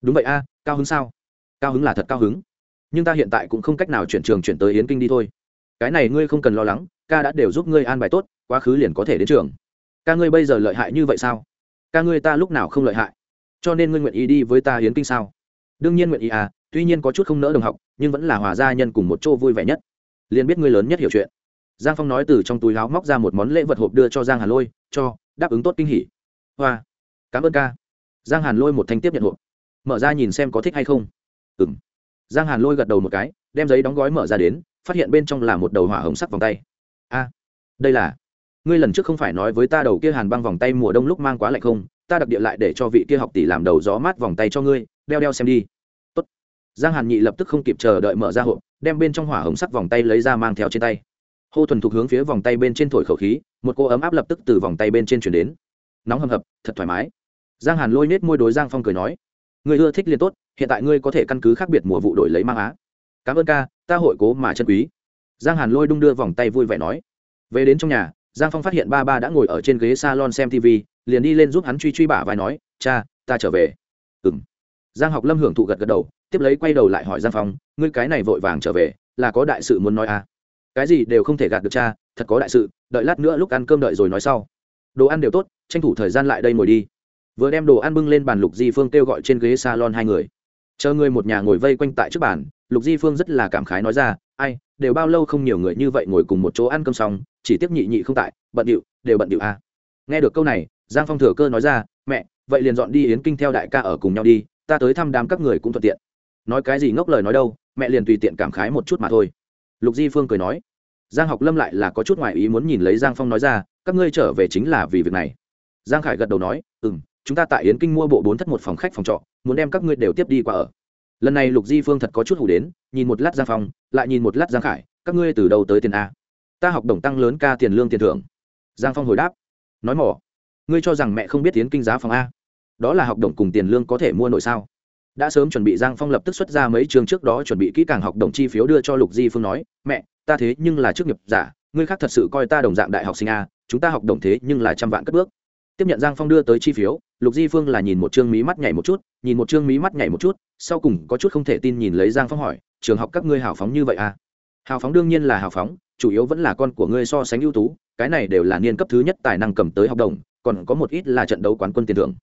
Đúng vậy a, cao hứng sao? Cao hứng là thật cao hứng. Nhưng ta hiện tại cũng không cách nào chuyển trường chuyển tới yến kinh đi thôi. Cái này ngươi không cần lo lắng, ca đã đều giúp ngươi an bài tốt, quá khứ liền có thể đến trường. Ca ngươi bây giờ lợi hại như vậy sao? Ca ngươi ta lúc nào không lợi hại? Cho nên ngươi nguyện ý đi với ta yến kinh sao? Đương nhiên nguyện ý à tuy nhiên có chút không nỡ đồng học, nhưng vẫn là hòa gia nhân cùng một chỗ vui vẻ nhất. Liền biết ngươi lớn nhất hiểu chuyện. Giang phong nói từ trong túi láo móc ra một món lễ vật hộp đưa cho giang hàn lôi, cho, đáp ứng tốt kinh hỉ. Hoa, cảm ơn ca. Giang hàn lôi một thanh tiếp nhận hộp. Mở ra nhìn xem có thích hay không. Ừ m giang hàn lôi gật đầu một cái, đem giấy đóng gói mở ra đến, phát hiện bên trong là một đầu hỏa hồng sắc vòng tay. A, đây là, ngươi lần trước không phải nói với ta đầu kia hàn băng vòng tay mùa đông lúc mang quá lạnh không? Ta đặc địa lại để cho vị kia học tỷ làm đầu gió mát vòng tay cho ngươi, đeo đeo xem đi. Tốt. giang hàn nhị lập tức không kịp chờ đợi mở ra hộp, đem bên trong hỏa hồng sắc vòng tay lấy ra mang theo trên tay. Hô thuần thục hướng phía vòng tay bên trên thổi khẩu khí, một cô ấm áp lập tức từ vòng tay bên trên chuyển đến. Nóng hầm hập, thật thoải mái. Giang hàn lôi nết môi đối giang phong cười nói người ưa thích liền tốt, hiện tại ngươi có thể căn cứ khác biệt mùa vụ đổi lấy mang á. Cảm ơn ca, ta hội cố mà chân quý. Giang hàn lôi đung đưa vòng tay vui vẻ nói. Về đến trong nhà, giang phong phát hiện ba ba đã ngồi ở trên ghế s a lon xem tv liền đi lên giúp hắn truy truy bả vai nói, cha, ta trở về. Ừ m giang học lâm hưởng thụ gật gật đầu, tiếp lấy quay đầu lại hỏi giang phong, ngươi cái này vội vàng trở về, là có đại sự muốn nói à? Cái gì đều không thể gạt được cha, thật có đại sự, đợi lát nữa lúc ăn cơm đợi rồi nói sau. Đồ ăn đều tốt, tranh thủ thời gian lại đây ngồi đi. Vừa đem đồ ăn bưng lên bàn lục di phương kêu gọi trên ghế salon hai người. Chờ người một nhà ngồi vây quanh tại trước bàn. Lục di phương rất là cảm khái nói ra, ai, đều bao lâu không nhiều người như vậy ngồi cùng một chỗ ăn cơm xong, chỉ tiếp nhị nhị không tại, bận điệu, đều bận điệu à. nghe được câu này giang phong thừa cơ nói ra, mẹ, vậy liền dọn đi yến kinh theo đại ca ở cùng nhau đi, ta tới thăm đám các người cũng thuận tiện. Nói cái gì ngốc lời nói đâu, mẹ liền tùy tiện cảm khái một chút mà thôi. Lục di phương cười nói, giang học lâm lại là có chút ngoại ý muốn nhìn lấy giang phong nói ra, các ngươi trở về chính là vì việc này. Giang khải gật đầu nói ừ m chúng ta tại yến kinh mua bộ bốn thất một phòng khách phòng trọ, muốn đem các ngươi đều tiếp đi qua ở. Lần này lục di phương thật có chút hủ đến, nhìn một lát giang phong, lại nhìn một lát giang khải, các ngươi từ đâu tới tiền a? Ta học đồng tăng lớn ca tiền lương tiền thưởng. Giang phong hồi đáp, nói mỏ ngươi cho rằng mẹ không biết tiến kinh giá phòng a? Đó là học đồng cùng tiền lương có thể mua nổi sao? Đã sớm chuẩn bị giang phong lập tức xuất ra mấy trường trước đó chuẩn bị kỹ càng học đồng chi phiếu đưa cho lục di phương nói, mẹ, ta thế nhưng là chức nghiệp giả, ngươi khác thật sự coi ta đồng dạng đại học sinh a, chúng ta học đồng thế nhưng là trăm vạn cất bước. Tiếp nhận giang phong đưa tới chi phiếu, lục di phương là nhìn một chương mí mắt nhảy một chút, nhìn một chương mí mắt nhảy một chút, sau cùng có chút không thể tin nhìn lấy giang phong hỏi, trường học các ngươi hào phóng như vậy à hào phóng đương nhiên là hào phóng, chủ yếu vẫn là con của ngươi so sánh ưu tú, cái này đều là niên cấp thứ nhất tài năng cầm tới học đồng còn có một ít là trận đấu quán quân tiền thưởng.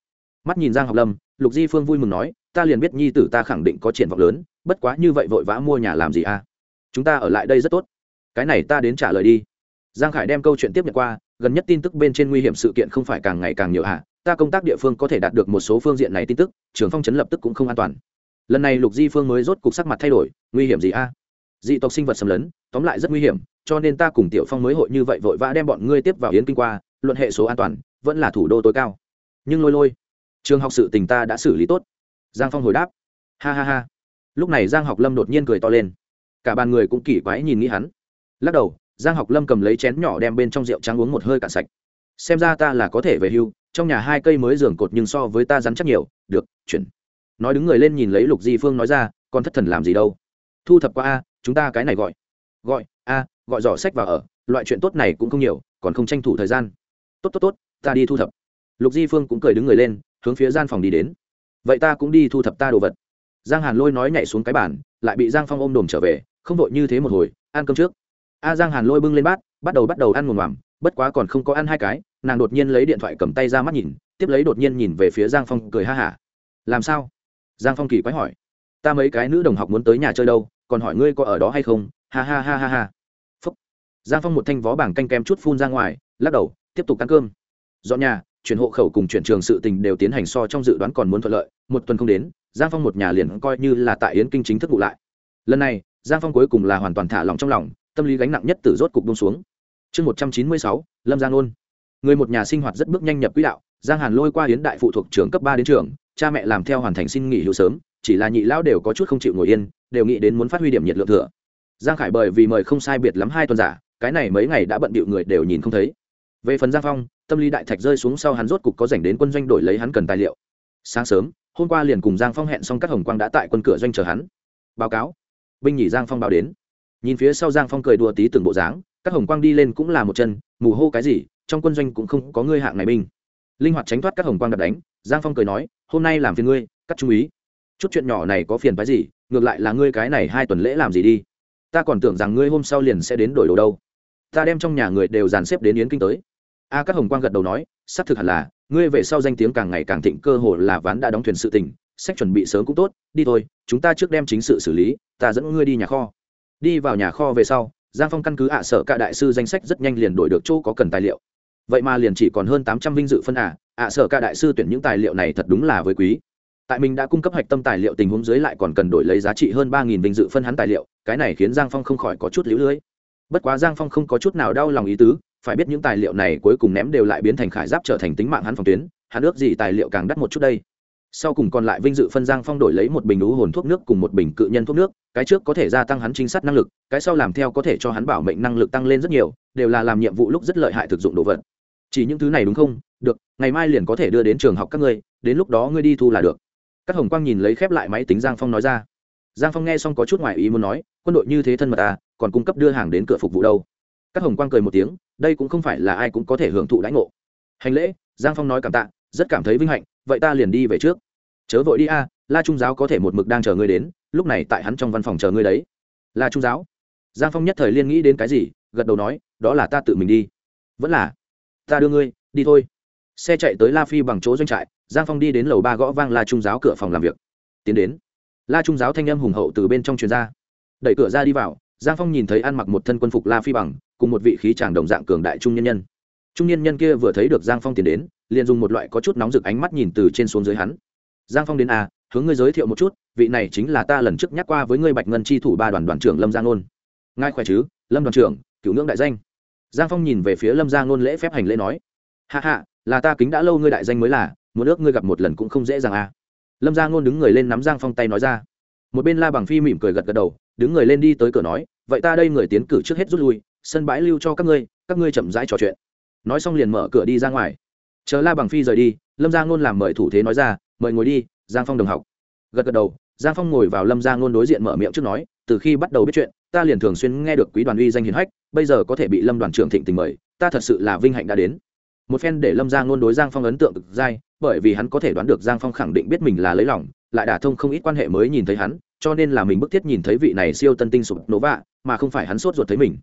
Mắt nhìn giang học lâm, lục di phương vui mừng nói, ta liền biết nhi tử ta khẳng định có triển vọng lớn, bất quá như vậy vội vã mua nhà làm gì à? Chúng ta ở lại đây rất tốt. Cái này ta đến trả lời đi. Giang khải đem câu chuyện tiếp nhận qua, gần nhất tin tức bên trên nguy hiểm sự kiện không phải càng ngày càng nhiều à? Ta công tác địa phương có thể đạt được một số phương diện này tin tức, trường phong chấn lập tức cũng không an toàn. Lần này lục di phương mới rốt cục sắc mặt thay đổi, nguy hiểm gì a dị tộc sinh vật xâm lấn, tóm lại rất nguy hiểm, cho nên ta cùng tiểu phong mới hội như vậy vội vã đem bọn ngươi tiếp vào yến kinh qua, luận hệ số an toàn vẫn là thủ đô tối cao. Nhưng lôi lôi, trường học sự tình ta đã xử lý tốt. Giang phong hồi đáp. Ha ha ha. Lúc này giang học lâm đột nhiên cười to lên. Cả bàn người cũng kỳ quái nhìn nghĩ hắn. Lắc đầu, giang học lâm cầm lấy chén nhỏ đem bên trong rượu trắng uống một hơi cạn sạch. Xem ra ta là có thể về hưu, trong nhà hai cây mới giường cột nhưng so với ta rắn chắc nhiều. Được, chuyển. Nói đứng người lên nhìn lấy lục di phương nói ra, con thất thần làm gì đâu? Thu thập qua a, chúng ta cái này gọi. Gọi, a, gọi giỏ sách vào ở, loại chuyện tốt này cũng không nhiều, còn không tranh thủ thời gian. Tốt tốt tốt ta đi thu thập. Lục di phương cũng cười đứng người lên, hướng phía gian phòng đi đến. Vậy ta cũng đi thu thập ta đồ vật. Giang hàn lôi nói nhảy xuống cái bàn, lại bị giang phong ôm đồm trở về, không vội như thế một hồi, ăn cơm trước. A à, giang hàn lôi bưng lên bát, bắt đầu bắt đầu ăn một mầm bất quá còn không có ăn hai cái, nàng đột nhiên lấy điện thoại cầm tay ra mắt nhìn, tiếp lấy đột nhiên nhìn về phía giang phong, cười ha hả. Làm sao? Giang phong kỳ quái hỏi. Ta mấy cái nữ đồng học muốn tới nhà chơi đâu, còn hỏi ngươi có ở đó hay không? Ha ha ha ha ha. Phúc. Giang phong một thanh vó bảng canh kem chút phun ra ngoài, lắc đầu, tiếp tục ăn cơm dọn nhà, chuyển hộ khẩu cùng chuyển trường sự tình đều tiến hành so trong dự đoán còn muốn thuận lợi, một tuần không đến, giang phong một nhà liền coi như là tại yến kinh chính thức vụ lại. Lần này, giang phong cuối cùng là hoàn toàn thả lòng trong lòng, tâm lý gánh nặng nhất từ rốt cục bông xuống. Chương một trăm chín mươi sáu, lâm giang ôn. Người một nhà sinh hoạt rất bước nhanh nhập quỹ đạo, giang hàn lôi qua hiến đại phụ thuộc trường cấp ba đến trường, cha mẹ làm theo hoàn thành xin nghỉ hưu sớm, chỉ là nhị lão đều có chút không chịu ngồi yên, đều nghĩ đến muốn phát huy điểm nhiệt lượng thừa. Giang khải bởi vì mời không sai biệt lắm hai tuần giả, cái này mấy ngày đã bận bịu người đều nhìn không thấy về phần giang phong, tâm lý đại thạch rơi xuống sau hắn rốt cục có dành đến quân doanh đổi lấy hắn cần tài liệu. Sáng sớm, hôm qua liền cùng giang phong hẹn xong các hồng quang đã tại quân cửa doanh chờ hắn. Báo cáo. Binh nhỉ giang phong báo đến. Nhìn phía sau giang phong cười đùa tí từng bộ dáng, các hồng quang đi lên cũng là một chân, mù hô cái gì, trong quân doanh cũng không có ngươi hạng này binh. Linh hoạt tránh thoát các hồng quang đập đánh, giang phong cười nói, hôm nay làm phiền ngươi cắt trung ý. Chút chuyện nhỏ này có phiền phái gì, ngược lại là ngươi cái này hai tuần lễ làm gì đi. Ta còn tưởng rằng ngươi hôm sau liền sẽ đến đổi đồ đâu. Ta đem trong nhà người đều dàn xếp đến yến kinh tới a các hồng quang gật đầu nói, xác thực hẳn là, ngươi về sau danh tiếng càng ngày càng thịnh, cơ hồ là ván đã đóng thuyền sự tình, sách chuẩn bị sớm cũng tốt, đi thôi, chúng ta trước đem chính sự xử lý, ta dẫn ngươi đi nhà kho. Đi vào nhà kho về sau, giang phong căn cứ ạ à sở cả đại sư danh sách rất nhanh liền đổi được chỗ có cần tài liệu. Vậy mà liền chỉ còn hơn tám trăm vinh dự phân ả ạ à sở cả đại sư tuyển những tài liệu này thật đúng là với quý. Tại mình đã cung cấp hạch tâm tài liệu tình huống dưới lại còn cần đổi lấy giá trị hơn ba nghìn vinh dự phân hắn tài liệu, cái này khiến giang phong không khỏi có chút lũ lưới. Bất quá giang phong không có chút nào đau lòng ý tứ phải biết những tài liệu này cuối cùng ném đều lại biến thành khải giáp trở thành tính mạng hắn phòng tuyến, hắn ước gì tài liệu càng đắt một chút đây. Sau cùng còn lại vinh dự phân giang phong đổi lấy một bình ú hồn thuốc nước cùng một bình cự nhân thuốc nước, cái trước có thể gia tăng hắn trinh sát năng lực, cái sau làm theo có thể cho hắn bảo mệnh năng lực tăng lên rất nhiều, đều là làm nhiệm vụ lúc rất lợi hại thực dụng đồ vật. Chỉ những thứ này đúng không? Được, ngày mai liền có thể đưa đến trường học các ngươi, đến lúc đó ngươi đi thu là được. Các hồng quang nhìn lấy khép lại máy tính giang phong nói ra. Giang phong nghe xong có chút ngoài ý muốn nói, quân đội như thế thân mật à còn cung cấp đưa hàng đến cửa phục vụ đâu? Các hồng quang cười một tiếng, đây cũng không phải là ai cũng có thể hưởng thụ đãi ngộ. Hành lễ, giang phong nói cảm tạ, rất cảm thấy vinh hạnh, vậy ta liền đi về trước. Chớ vội đi a, la trung giáo có thể một mực đang chờ ngươi đến, lúc này tại hắn trong văn phòng chờ ngươi đấy. La trung giáo. Giang phong nhất thời liên nghĩ đến cái gì, gật đầu nói, đó là ta tự mình đi. Vẫn là, ta đưa ngươi, đi thôi. Xe chạy tới la phi bằng chỗ doanh trại, giang phong đi đến lầu ba gõ vang la trung giáo cửa phòng làm việc. Tiến đến, la trung giáo thanh âm hùng hậu từ bên trong truyền ra. Đẩy cửa ra đi vào, giang phong nhìn thấy ăn mặc một thân quân phục la phi bằng cùng một vị khí chàng đồng dạng cường đại trung nhân nhân. Trung nhân nhân kia vừa thấy được giang phong tiến đến, liền dùng một loại có chút nóng rực ánh mắt nhìn từ trên xuống dưới hắn. Giang phong đến à hướng ngươi giới thiệu một chút, vị này chính là ta lần trước nhắc qua với ngươi bạch ngân chi thủ ba đoàn đoàn trưởng lâm giang ôn ngài khỏe chứ, lâm đoàn trưởng, cựu ngưỡng đại danh. Giang phong nhìn về phía lâm giang ôn lễ phép hành lễ nói. Hạ hạ là ta kính đã lâu ngươi đại danh mới là, muốn ước ngươi gặp một lần cũng không dễ dàng à. Lâm giang ôn đứng người lên nắm giang phong tay nói ra. Một bên la bằng phi mỉm cười gật gật đầu, đứng người lên đi tới cửa nói, vậy ta đây người tiến cử trước hết rút lui sân bãi lưu cho các ngươi các ngươi chậm rãi trò chuyện. Nói xong liền mở cửa đi ra ngoài. Chờ la bằng phi rời đi, lâm giang ngôn làm mời thủ thế nói ra, mời ngồi đi, giang phong đồng học. Gật gật đầu, giang phong ngồi vào lâm giang ngôn đối diện mở miệng trước nói, từ khi bắt đầu biết chuyện, ta liền thường xuyên nghe được quý đoàn uy danh hiền hách, bây giờ có thể bị lâm đoàn trưởng thịnh tình mời, ta thật sự là vinh hạnh đã đến. Một phen để lâm giang ngôn đối giang phong ấn tượng cực dai, bởi vì hắn có thể đoán được giang phong khẳng định biết mình là lấy lòng, lại đả thông không ít quan hệ mới nhìn thấy hắn, cho nên là mình bức thiết nhìn thấy vị này siêu tân tinh sụp nổ vạ, mà không phải hắn sốt ruột thấy mình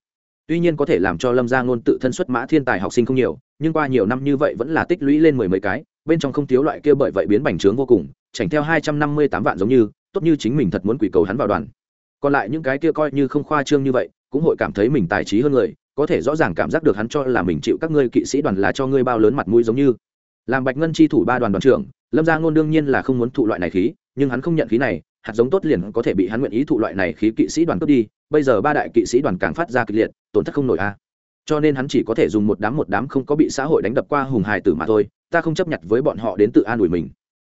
tuy nhiên có thể làm cho lâm gia ngôn tự thân xuất mã thiên tài học sinh không nhiều, nhưng qua nhiều năm như vậy vẫn là tích lũy lên mười mấy cái, bên trong không thiếu loại kia bởi vậy biến bành trướng vô cùng, chảnh theo hai trăm năm mươi tám vạn giống như, tốt như chính mình thật muốn quỷ cầu hắn vào đoàn. Còn lại những cái kia coi như không khoa trương như vậy, cũng hội cảm thấy mình tài trí hơn người, có thể rõ ràng cảm giác được hắn cho là mình chịu các ngươi kỵ sĩ đoàn là cho ngươi bao lớn mặt mũi giống như. Làm bạch ngân chi thủ ba đoàn đoàn trưởng, lâm gia ngôn đương nhiên là không muốn thụ loại này khí, nhưng hắn không nhận khí này, hạt giống tốt liền có thể bị hắn nguyện ý thụ loại này khí kỵ sĩ đoàn cướp đi bây giờ ba đại kỵ sĩ đoàn càng phát ra kịch liệt, tổn thất không nổi a. Cho nên hắn chỉ có thể dùng một đám một đám không có bị xã hội đánh đập qua hùng hài tử mà thôi, ta không chấp nhận với bọn họ đến tự an ủi mình.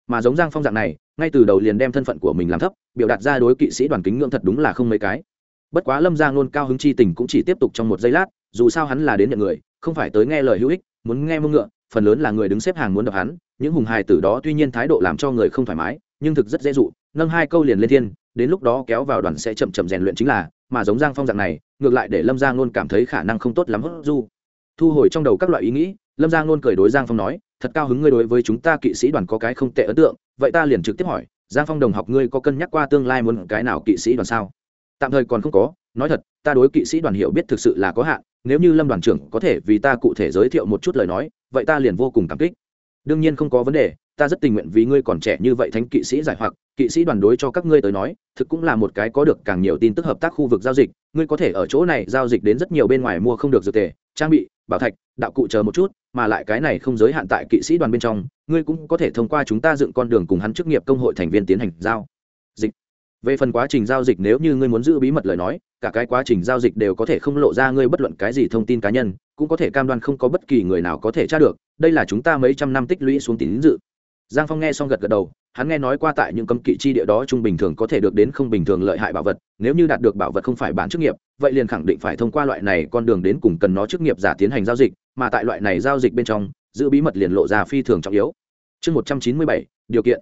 Mà giống giang phong dạng này, ngay từ đầu liền đem thân phận của mình làm thấp, biểu đạt ra đối kỵ sĩ đoàn kính ngưỡng thật đúng là không mấy cái. Bất quá lâm giang luôn cao hứng chi tình cũng chỉ tiếp tục trong một giây lát, dù sao hắn là đến nhận người, không phải tới nghe lời hữu ích, muốn nghe mông ngựa, phần lớn là người đứng xếp hàng muốn đập hắn, những hùng hài tử đó tuy nhiên thái độ làm cho người không thoải mái, nhưng thực rất dễ dụ, nâng hai câu liền lên thiên, đến lúc đó kéo vào đoàn sẽ chậm chậm rèn luyện chính là mà giống giang phong dạng này, ngược lại để lâm giang luôn cảm thấy khả năng không tốt lắm hốt du. Thu hồi trong đầu các loại ý nghĩ, lâm giang luôn cười đối giang phong nói, thật cao hứng ngươi đối với chúng ta kỵ sĩ đoàn có cái không tệ ấn tượng, vậy ta liền trực tiếp hỏi, giang phong đồng học ngươi có cân nhắc qua tương lai muốn cái nào kỵ sĩ đoàn sao? Tạm thời còn không có, nói thật, ta đối kỵ sĩ đoàn hiểu biết thực sự là có hạn, nếu như lâm đoàn trưởng có thể vì ta cụ thể giới thiệu một chút lời nói, vậy ta liền vô cùng cảm kích. Đương nhiên không có vấn đề ta rất tình nguyện vì ngươi còn trẻ như vậy thánh kỵ sĩ giải hoặc, kỵ sĩ đoàn đối cho các ngươi tới nói, thực cũng là một cái có được càng nhiều tin tức hợp tác khu vực giao dịch, ngươi có thể ở chỗ này giao dịch đến rất nhiều bên ngoài mua không được dược tề, trang bị, bảo thạch, đạo cụ chờ một chút, mà lại cái này không giới hạn tại kỵ sĩ đoàn bên trong, ngươi cũng có thể thông qua chúng ta dựng con đường cùng hắn chức nghiệp công hội thành viên tiến hành giao dịch. Về phần quá trình giao dịch nếu như ngươi muốn giữ bí mật lời nói, cả cái quá trình giao dịch đều có thể không lộ ra ngươi bất luận cái gì thông tin cá nhân, cũng có thể cam đoan không có bất kỳ người nào có thể tra được, đây là chúng ta mấy trăm năm tích lũy xuống tín dự giang phong nghe xong gật gật đầu, hắn nghe nói qua tại những cấm kỵ chi địa đó trung bình thường có thể được đến không bình thường lợi hại bảo vật, nếu như đạt được bảo vật không phải bán chức nghiệp, vậy liền khẳng định phải thông qua loại này con đường đến cùng cần nó chức nghiệp giả tiến hành giao dịch, mà tại loại này giao dịch bên trong, giữ bí mật liền lộ ra phi thường trọng yếu. Chương một trăm chín mươi bảy, điều kiện.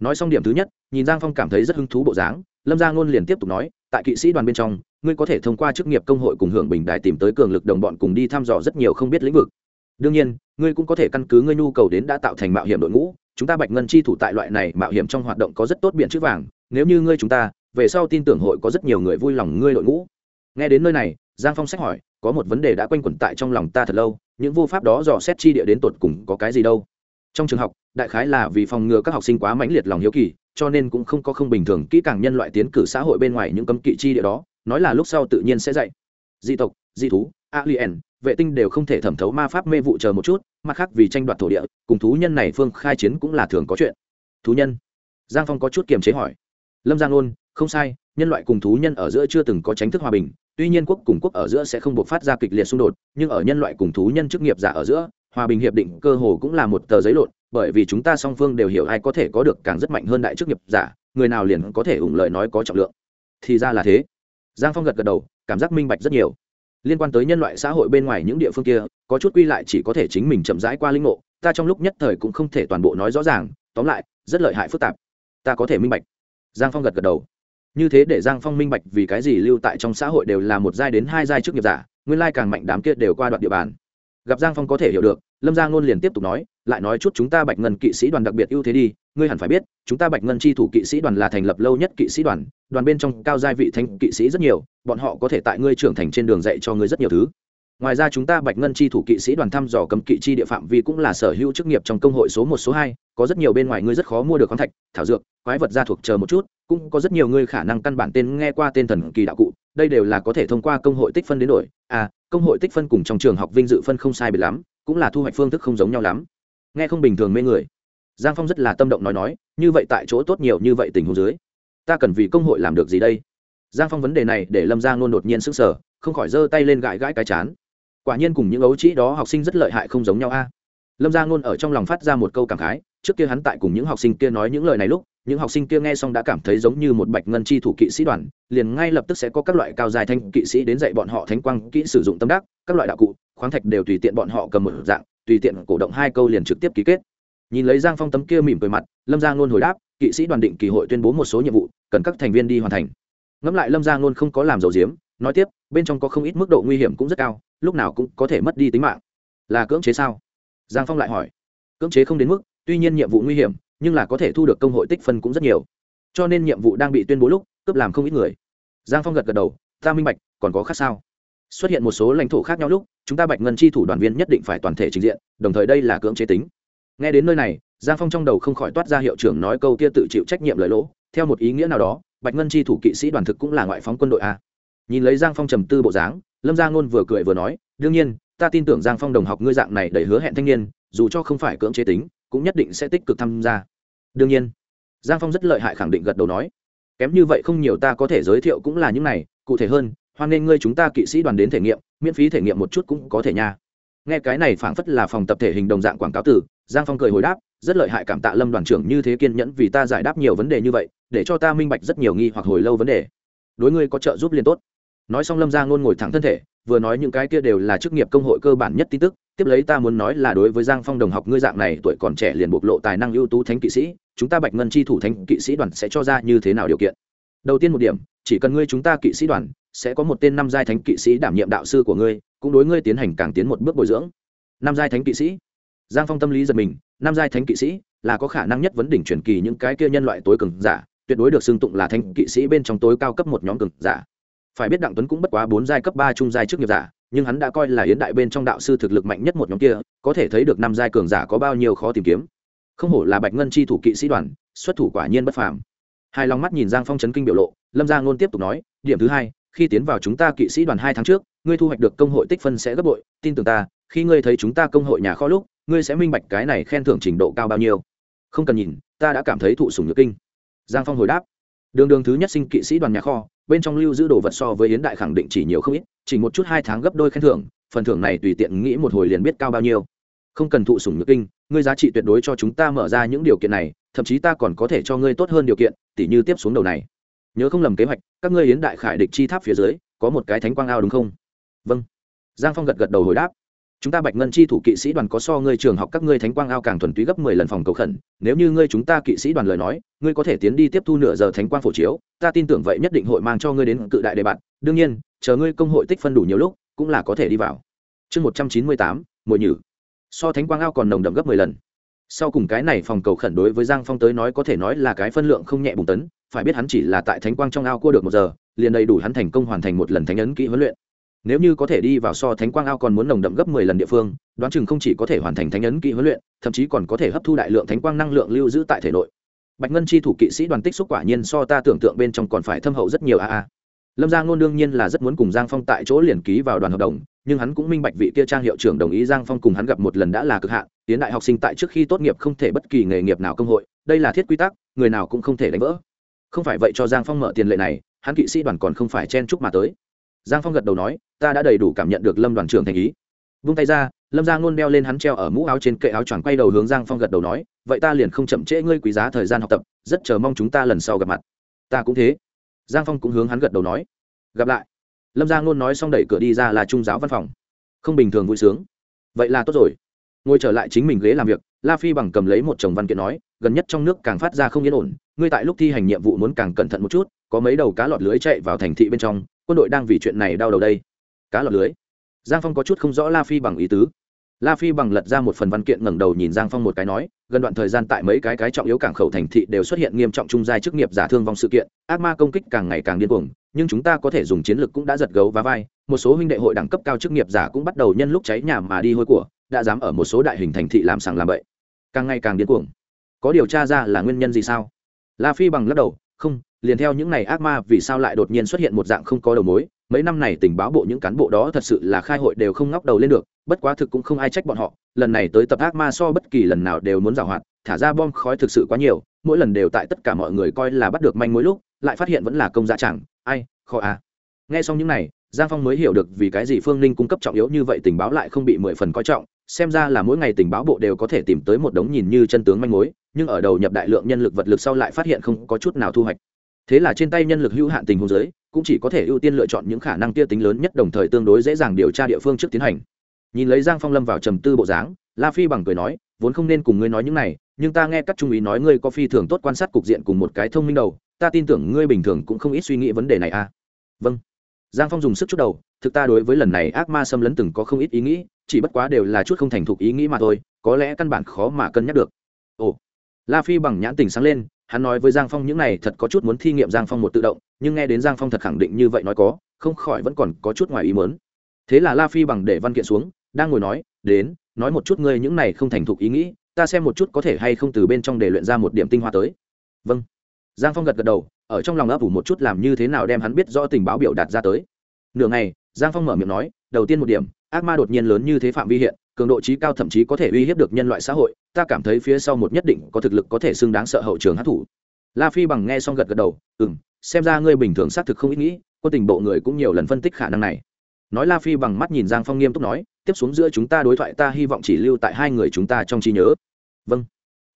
Nói xong điểm thứ nhất, nhìn giang phong cảm thấy rất hứng thú bộ dáng, lâm gia ngôn liền tiếp tục nói, tại kỵ sĩ đoàn bên trong, ngươi có thể thông qua chức nghiệp công hội cùng hưởng bình đại tìm tới cường lực đồng bọn cùng đi thăm dò rất nhiều không biết lĩnh vực. Đương nhiên, ngươi cũng có thể căn cứ ngươi nhu cầu đến đã tạo thành mạo hiểm đội ngũ chúng ta bạch ngân chi thủ tại loại này mạo hiểm trong hoạt động có rất tốt biện chữ vàng, nếu như ngươi chúng ta, về sau tin tưởng hội có rất nhiều người vui lòng ngươi đội ngũ. Nghe đến nơi này, giang phong sách hỏi, có một vấn đề đã quanh quẩn tại trong lòng ta thật lâu, những vô pháp đó dò xét chi địa đến tột cùng có cái gì đâu. Trong trường học, đại khái là vì phòng ngừa các học sinh quá mãnh liệt lòng hiếu kỳ, cho nên cũng không có không bình thường kỹ càng nhân loại tiến cử xã hội bên ngoài những cấm kỵ chi địa đó, nói là lúc sau tự nhiên sẽ dạy. Di tộc di thú, alien vệ tinh đều không thể thẩm thấu ma pháp mê vụ chờ một chút mặt khác vì tranh đoạt thổ địa, cùng thú nhân này phương khai chiến cũng là thường có chuyện. Thú nhân? Giang phong có chút kiềm chế hỏi. Lâm giang ôn, không sai, nhân loại cùng thú nhân ở giữa chưa từng có tránh thức hòa bình, tuy nhiên quốc cùng quốc ở giữa sẽ không buộc phát ra kịch liệt xung đột, nhưng ở nhân loại cùng thú nhân chức nghiệp giả ở giữa, hòa bình hiệp định cơ hồ cũng là một tờ giấy lộn, bởi vì chúng ta song phương đều hiểu ai có thể có được càng rất mạnh hơn đại chức nghiệp giả, người nào liền có thể ủng lợi nói có trọng lượng. Thì ra là thế. Giang phong gật gật đầu, cảm giác minh bạch rất nhiều liên quan tới nhân loại xã hội bên ngoài những địa phương kia, có chút quy lại chỉ có thể chính mình chậm rãi qua linh ngộ, ta trong lúc nhất thời cũng không thể toàn bộ nói rõ ràng, tóm lại, rất lợi hại phức tạp. Ta có thể minh bạch. Giang phong gật gật đầu. Như thế để giang phong minh bạch vì cái gì lưu tại trong xã hội đều là một giai đến hai giai trước nghiệp giả, nguyên lai càng mạnh đám kia đều qua đoạn địa bàn gặp giang phong có thể hiểu được lâm giang ngôn liền tiếp tục nói lại nói chút chúng ta bạch ngân kỵ sĩ đoàn đặc biệt ưu thế đi ngươi hẳn phải biết chúng ta bạch ngân chi thủ kỵ sĩ đoàn là thành lập lâu nhất kỵ sĩ đoàn đoàn bên trong cao giai vị thanh kỵ sĩ rất nhiều bọn họ có thể tại ngươi trưởng thành trên đường dạy cho ngươi rất nhiều thứ ngoài ra chúng ta bạch ngân chi thủ kỵ sĩ đoàn thăm dò cấm kỵ chi địa phạm vi cũng là sở hữu chức nghiệp trong công hội số một số hai có rất nhiều bên ngoài ngươi rất khó mua được khoáng thạch thảo dược quái vật gia thuộc chờ một chút cũng có rất nhiều ngươi khả năng căn bản tên nghe qua tên thần kỳ đạo cụ đây đều là có thể thông qua công hội tích phân đến đổi à công hội tích phân cùng trong trường học vinh dự phân không sai biệt lắm, cũng là thu hoạch phương thức không giống nhau lắm. Nghe không bình thường mê người. Giang phong rất là tâm động nói nói, như vậy tại chỗ tốt nhiều như vậy tình huống dưới, ta cần vì công hội làm được gì đây? Giang phong vấn đề này để lâm giang luôn đột nhiên sức sở không khỏi giơ tay lên gãi gãi cái chán. Quả nhiên cùng những ấu trĩ đó học sinh rất lợi hại không giống nhau a. Lâm giang luôn ở trong lòng phát ra một câu cảm khái, trước kia hắn tại cùng những học sinh kia nói những lời này lúc những học sinh kia nghe xong đã cảm thấy giống như một bạch ngân chi thủ kỵ sĩ đoàn, liền ngay lập tức sẽ có các loại cao dài thanh kỵ sĩ đến dạy bọn họ thánh quang kỹ sử dụng tâm đắc, các loại đạo cụ, khoáng thạch đều tùy tiện bọn họ cầm một dạng, tùy tiện cổ động hai câu liền trực tiếp ký kết. Nhìn lấy giang phong tấm kia mỉm cười mặt, lâm giang luôn hồi đáp, kỵ sĩ đoàn định kỳ hội tuyên bố một số nhiệm vụ, cần các thành viên đi hoàn thành. Ngẫm lại lâm giang luôn không có làm dầu diếm, nói tiếp, bên trong có không ít mức độ nguy hiểm cũng rất cao, lúc nào cũng có thể mất đi tính mạng. Là cưỡng chế sao? Giang phong lại hỏi. Cưỡng chế không đến mức, tuy nhiên nhiệm vụ nguy hiểm nhưng là có thể thu được công hội tích phân cũng rất nhiều. Cho nên nhiệm vụ đang bị tuyên bố lúc, cướp làm không ít người. Giang phong gật gật đầu, ta minh bạch, còn có khác sao? Xuất hiện một số lãnh thổ khác nhau lúc, chúng ta bạch ngân chi thủ đoàn viên nhất định phải toàn thể trình diện, đồng thời đây là cưỡng chế tính. Nghe đến nơi này, giang phong trong đầu không khỏi toát ra hiệu trưởng nói câu kia tự chịu trách nhiệm lời lỗ. Theo một ý nghĩa nào đó, bạch ngân chi thủ kỵ sĩ đoàn thực cũng là ngoại phóng quân đội a. Nhìn lấy giang phong trầm tư bộ dáng, lâm gia ngôn vừa cười vừa nói, đương nhiên, ta tin tưởng giang phong đồng học ngươi dạng này đầy hứa hẹn thanh niên, dù cho không phải cưỡng chế tính, cũng nhất định sẽ tích cực tham gia đương nhiên, giang phong rất lợi hại khẳng định gật đầu nói, kém như vậy không nhiều ta có thể giới thiệu cũng là những này, cụ thể hơn, hoan nghênh ngươi chúng ta kỵ sĩ đoàn đến thể nghiệm, miễn phí thể nghiệm một chút cũng có thể nha. Nghe cái này phảng phất là phòng tập thể hình đồng dạng quảng cáo tử, giang phong cười hồi đáp, rất lợi hại cảm tạ lâm đoàn trưởng như thế kiên nhẫn vì ta giải đáp nhiều vấn đề như vậy, để cho ta minh bạch rất nhiều nghi hoặc hồi lâu vấn đề. Đối ngươi có trợ giúp liên tốt. Nói xong lâm giang ngôn ngồi thẳng thân thể, vừa nói những cái kia đều là chức nghiệp công hội cơ bản nhất tin tức tiếp lấy ta muốn nói là đối với giang phong đồng học ngươi dạng này, tuổi còn trẻ liền bộc lộ tài năng ưu tú thánh kỵ sĩ, chúng ta bạch ngân chi thủ thánh kỵ sĩ đoàn sẽ cho ra như thế nào điều kiện? Đầu tiên một điểm, chỉ cần ngươi chúng ta kỵ sĩ đoàn sẽ có một tên năm giai thánh kỵ sĩ đảm nhiệm đạo sư của ngươi, cũng đối ngươi tiến hành càng tiến một bước bồi dưỡng. Năm giai thánh kỵ sĩ? Giang phong tâm lý giật mình, năm giai thánh kỵ sĩ là có khả năng nhất vấn đỉnh truyền kỳ những cái kia nhân loại tối cường giả, tuyệt đối được xưng tụng là thánh kỵ sĩ bên trong tối cao cấp một nhóm cường giả. Phải biết đặng tuấn cũng bất quá bốn giai cấp ba trung giai trước nghiệp giả nhưng hắn đã coi là yến đại bên trong đạo sư thực lực mạnh nhất một nhóm kia, có thể thấy được năm giai cường giả có bao nhiêu khó tìm kiếm. Không hổ là bạch ngân chi thủ kỵ sĩ đoàn, xuất thủ quả nhiên bất phàm. Hai lòng mắt nhìn giang phong chấn kinh biểu lộ, lâm gia ngôn tiếp tục nói, điểm thứ hai, khi tiến vào chúng ta kỵ sĩ đoàn hai tháng trước, ngươi thu hoạch được công hội tích phân sẽ gấp bội, tin tưởng ta, khi ngươi thấy chúng ta công hội nhà kho lúc, ngươi sẽ minh bạch cái này khen thưởng trình độ cao bao nhiêu. Không cần nhìn, ta đã cảm thấy thụ sùng nhược kinh. Giang phong hồi đáp đường đường thứ nhất sinh kỵ sĩ đoàn nhà kho, bên trong lưu giữ đồ vật so với yến đại khẳng định chỉ nhiều không ít, chỉ một chút hai tháng gấp đôi khen thưởng, phần thưởng này tùy tiện nghĩ một hồi liền biết cao bao nhiêu. Không cần thụ sủng nhược kinh, ngươi giá trị tuyệt đối cho chúng ta mở ra những điều kiện này, thậm chí ta còn có thể cho ngươi tốt hơn điều kiện, tỉ như tiếp xuống đầu này. Nhớ không lầm kế hoạch, các ngươi yến đại khải địch chi tháp phía dưới, có một cái thánh quang ao đúng không? Vâng. Giang phong gật gật đầu hồi đáp chúng ta bạch ngân chi thủ kỵ sĩ đoàn có so ngươi trường học các ngươi thánh quang ao càng thuần túy gấp mười lần phòng cầu khẩn. Nếu như ngươi chúng ta kỵ sĩ đoàn lời nói, ngươi có thể tiến đi tiếp thu nửa giờ thánh quang phổ chiếu. Ta tin tưởng vậy nhất định hội mang cho ngươi đến cự đại đề bạn đương nhiên, chờ ngươi công hội tích phân đủ nhiều lúc, cũng là có thể đi vào. Chương một trăm chín mươi tám mùi nhử. So thánh quang ao còn nồng đậm gấp mười lần. Sau cùng cái này phòng cầu khẩn đối với giang phong tới nói có thể nói là cái phân lượng không nhẹ bùng tấn. Phải biết hắn chỉ là tại thánh quang trong ao cua được một giờ, liền đầy đủ hắn thành công hoàn thành một lần thánh ấn kỹ huấn luyện nếu như có thể đi vào so thánh quang ao còn muốn nồng đậm gấp mười lần địa phương, đoán chừng không chỉ có thể hoàn thành thánh ấn kỹ huấn luyện, thậm chí còn có thể hấp thu đại lượng thánh quang năng lượng lưu giữ tại thể nội. Bạch ngân chi thủ kỵ sĩ đoàn tích xúc quả nhiên so ta tưởng tượng bên trong còn phải thâm hậu rất nhiều a a. Lâm giang ngôn đương nhiên là rất muốn cùng giang phong tại chỗ liền ký vào đoàn hợp đồng, nhưng hắn cũng minh bạch vị kia trang hiệu trưởng đồng ý giang phong cùng hắn gặp một lần đã là cực hạn, tiến đại học sinh tại trước khi tốt nghiệp không thể bất kỳ nghề nghiệp nào công hội, đây là thiết quy tắc, người nào cũng không thể đánh vỡ. Không phải vậy cho giang phong mở tiền lệ này, hắn kỵ sĩ đoàn còn không phải chen chúc mà tới giang phong gật đầu nói, ta đã đầy đủ cảm nhận được lâm đoàn trưởng thành ý. Vung tay ra, lâm giang luôn đeo lên hắn treo ở mũ áo trên kệ áo choàng quay đầu hướng giang phong gật đầu nói, vậy ta liền không chậm trễ ngươi quý giá thời gian học tập, rất chờ mong chúng ta lần sau gặp mặt. Ta cũng thế. Giang phong cũng hướng hắn gật đầu nói, gặp lại. Lâm giang luôn nói xong đẩy cửa đi ra là trung giáo văn phòng. Không bình thường vui sướng. Vậy là tốt rồi. Ngồi trở lại chính mình ghế làm việc, la phi bằng cầm lấy một chồng văn kiện nói, gần nhất trong nước càng phát ra không yên ổn, ngươi tại lúc thi hành nhiệm vụ muốn càng cẩn thận một chút, có mấy đầu cá lọt lưới chạy vào thành thị bên trong quân đội đang vì chuyện này đau đầu đây. Cá lọt lưới. Giang phong có chút không rõ la phi bằng ý tứ. La phi bằng lật ra một phần văn kiện ngẩng đầu nhìn giang phong một cái nói, gần đoạn thời gian tại mấy cái cái trọng yếu cảng khẩu thành thị đều xuất hiện nghiêm trọng trung giai chức nghiệp giả thương vong sự kiện, ác ma công kích càng ngày càng điên cuồng, nhưng chúng ta có thể dùng chiến lược cũng đã giật gấu và vai, một số huynh đệ hội đẳng cấp cao chức nghiệp giả cũng bắt đầu nhân lúc cháy nhà mà đi hôi của, đã dám ở một số đại hình thành thị làm sàng làm bậy. Càng ngày càng điên cuồng. Có điều tra ra là nguyên nhân gì sao? La phi bằng lắc đầu, không liền theo những ngày ác ma vì sao lại đột nhiên xuất hiện một dạng không có đầu mối? Mấy năm này tình báo bộ những cán bộ đó thật sự là khai hội đều không ngóc đầu lên được, bất quá thực cũng không ai trách bọn họ. Lần này tới tập ác ma so bất kỳ lần nào đều muốn giảo hoạt, thả ra bom khói thực sự quá nhiều, mỗi lần đều tại tất cả mọi người coi là bắt được manh mối lúc, lại phát hiện vẫn là công dạ chẳng, ai khó à. Nghe xong những này, giang phong mới hiểu được vì cái gì phương ninh cung cấp trọng yếu như vậy tình báo lại không bị mười phần coi trọng, xem ra là mỗi ngày tình báo bộ đều có thể tìm tới một đống nhìn như chân tướng manh mối, nhưng ở đầu nhập đại lượng nhân lực vật lực sau lại phát hiện không có chút nào thu hoạch thế là trên tay nhân lực hữu hạn tình huống giới, cũng chỉ có thể ưu tiên lựa chọn những khả năng kia tính lớn nhất đồng thời tương đối dễ dàng điều tra địa phương trước tiến hành. Nhìn lấy giang phong lâm vào trầm tư bộ dáng, la phi bằng cười nói, vốn không nên cùng ngươi nói những này, nhưng ta nghe các trung úy nói ngươi có phi thường tốt quan sát cục diện cùng một cái thông minh đầu, ta tin tưởng ngươi bình thường cũng không ít suy nghĩ vấn đề này à. Vâng. Giang phong dùng sức chút đầu, thực ta đối với lần này ác ma xâm lấn từng có không ít ý nghĩ, chỉ bất quá đều là chút không thành thục ý nghĩ mà thôi, có lẽ căn bản khó mà cân nhắc được. Ồ. La phi bằng nhãn tình sáng lên hắn nói với giang phong những này thật có chút muốn thi nghiệm giang phong một tự động, nhưng nghe đến giang phong thật khẳng định như vậy nói có, không khỏi vẫn còn có chút ngoài ý mớn thế là la phi bằng để văn kiện xuống, đang ngồi nói, đến, nói một chút ngươi những này không thành thục ý nghĩ, ta xem một chút có thể hay không từ bên trong để luyện ra một điểm tinh hoa tới. Vâng. Giang phong gật gật đầu, ở trong lòng ấp ủ một chút làm như thế nào đem hắn biết rõ tình báo biểu đạt ra tới. Nửa ngày, giang phong mở miệng nói, đầu tiên một điểm, ác ma đột nhiên lớn như thế phạm vi hiện cường độ trí cao thậm chí có thể uy hiếp được nhân loại xã hội, ta cảm thấy phía sau một nhất định có thực lực có thể xứng đáng sợ hậu trường hát thủ la phi bằng nghe xong gật gật đầu ừ m xem ra ngươi bình thường xác thực không ít nghĩ, quân tình bộ người cũng nhiều lần phân tích khả năng này. Nói la phi bằng mắt nhìn giang phong nghiêm túc nói, tiếp xuống giữa chúng ta đối thoại ta hy vọng chỉ lưu tại hai người chúng ta trong trí nhớ. Vâng.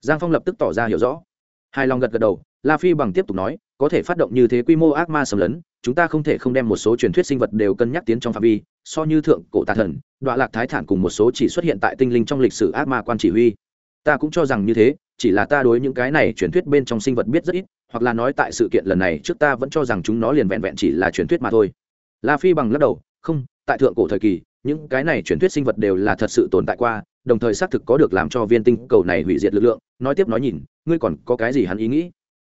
Giang phong lập tức tỏ ra hiểu rõ. Hai lòng gật gật đầu, la phi bằng tiếp tục nói, có thể phát động như thế quy mô ác ma xâm lấn, chúng ta không thể không đem một số truyền thuyết sinh vật đều cân nhắc tiến trong phạm vi, so như thượng cổ tà thần đoạn lạc thái thản cùng một số chỉ xuất hiện tại tinh linh trong lịch sử ác ma quan chỉ huy. Ta cũng cho rằng như thế, chỉ là ta đối những cái này truyền thuyết bên trong sinh vật biết rất ít, hoặc là nói tại sự kiện lần này trước ta vẫn cho rằng chúng nó liền vẹn vẹn chỉ là truyền thuyết mà thôi. La phi bằng lắc đầu, không, tại thượng cổ thời kỳ, những cái này truyền thuyết sinh vật đều là thật sự tồn tại qua, đồng thời xác thực có được làm cho viên tinh cầu này hủy diệt lực lượng. Nói tiếp nói nhìn, ngươi còn có cái gì hắn ý nghĩ?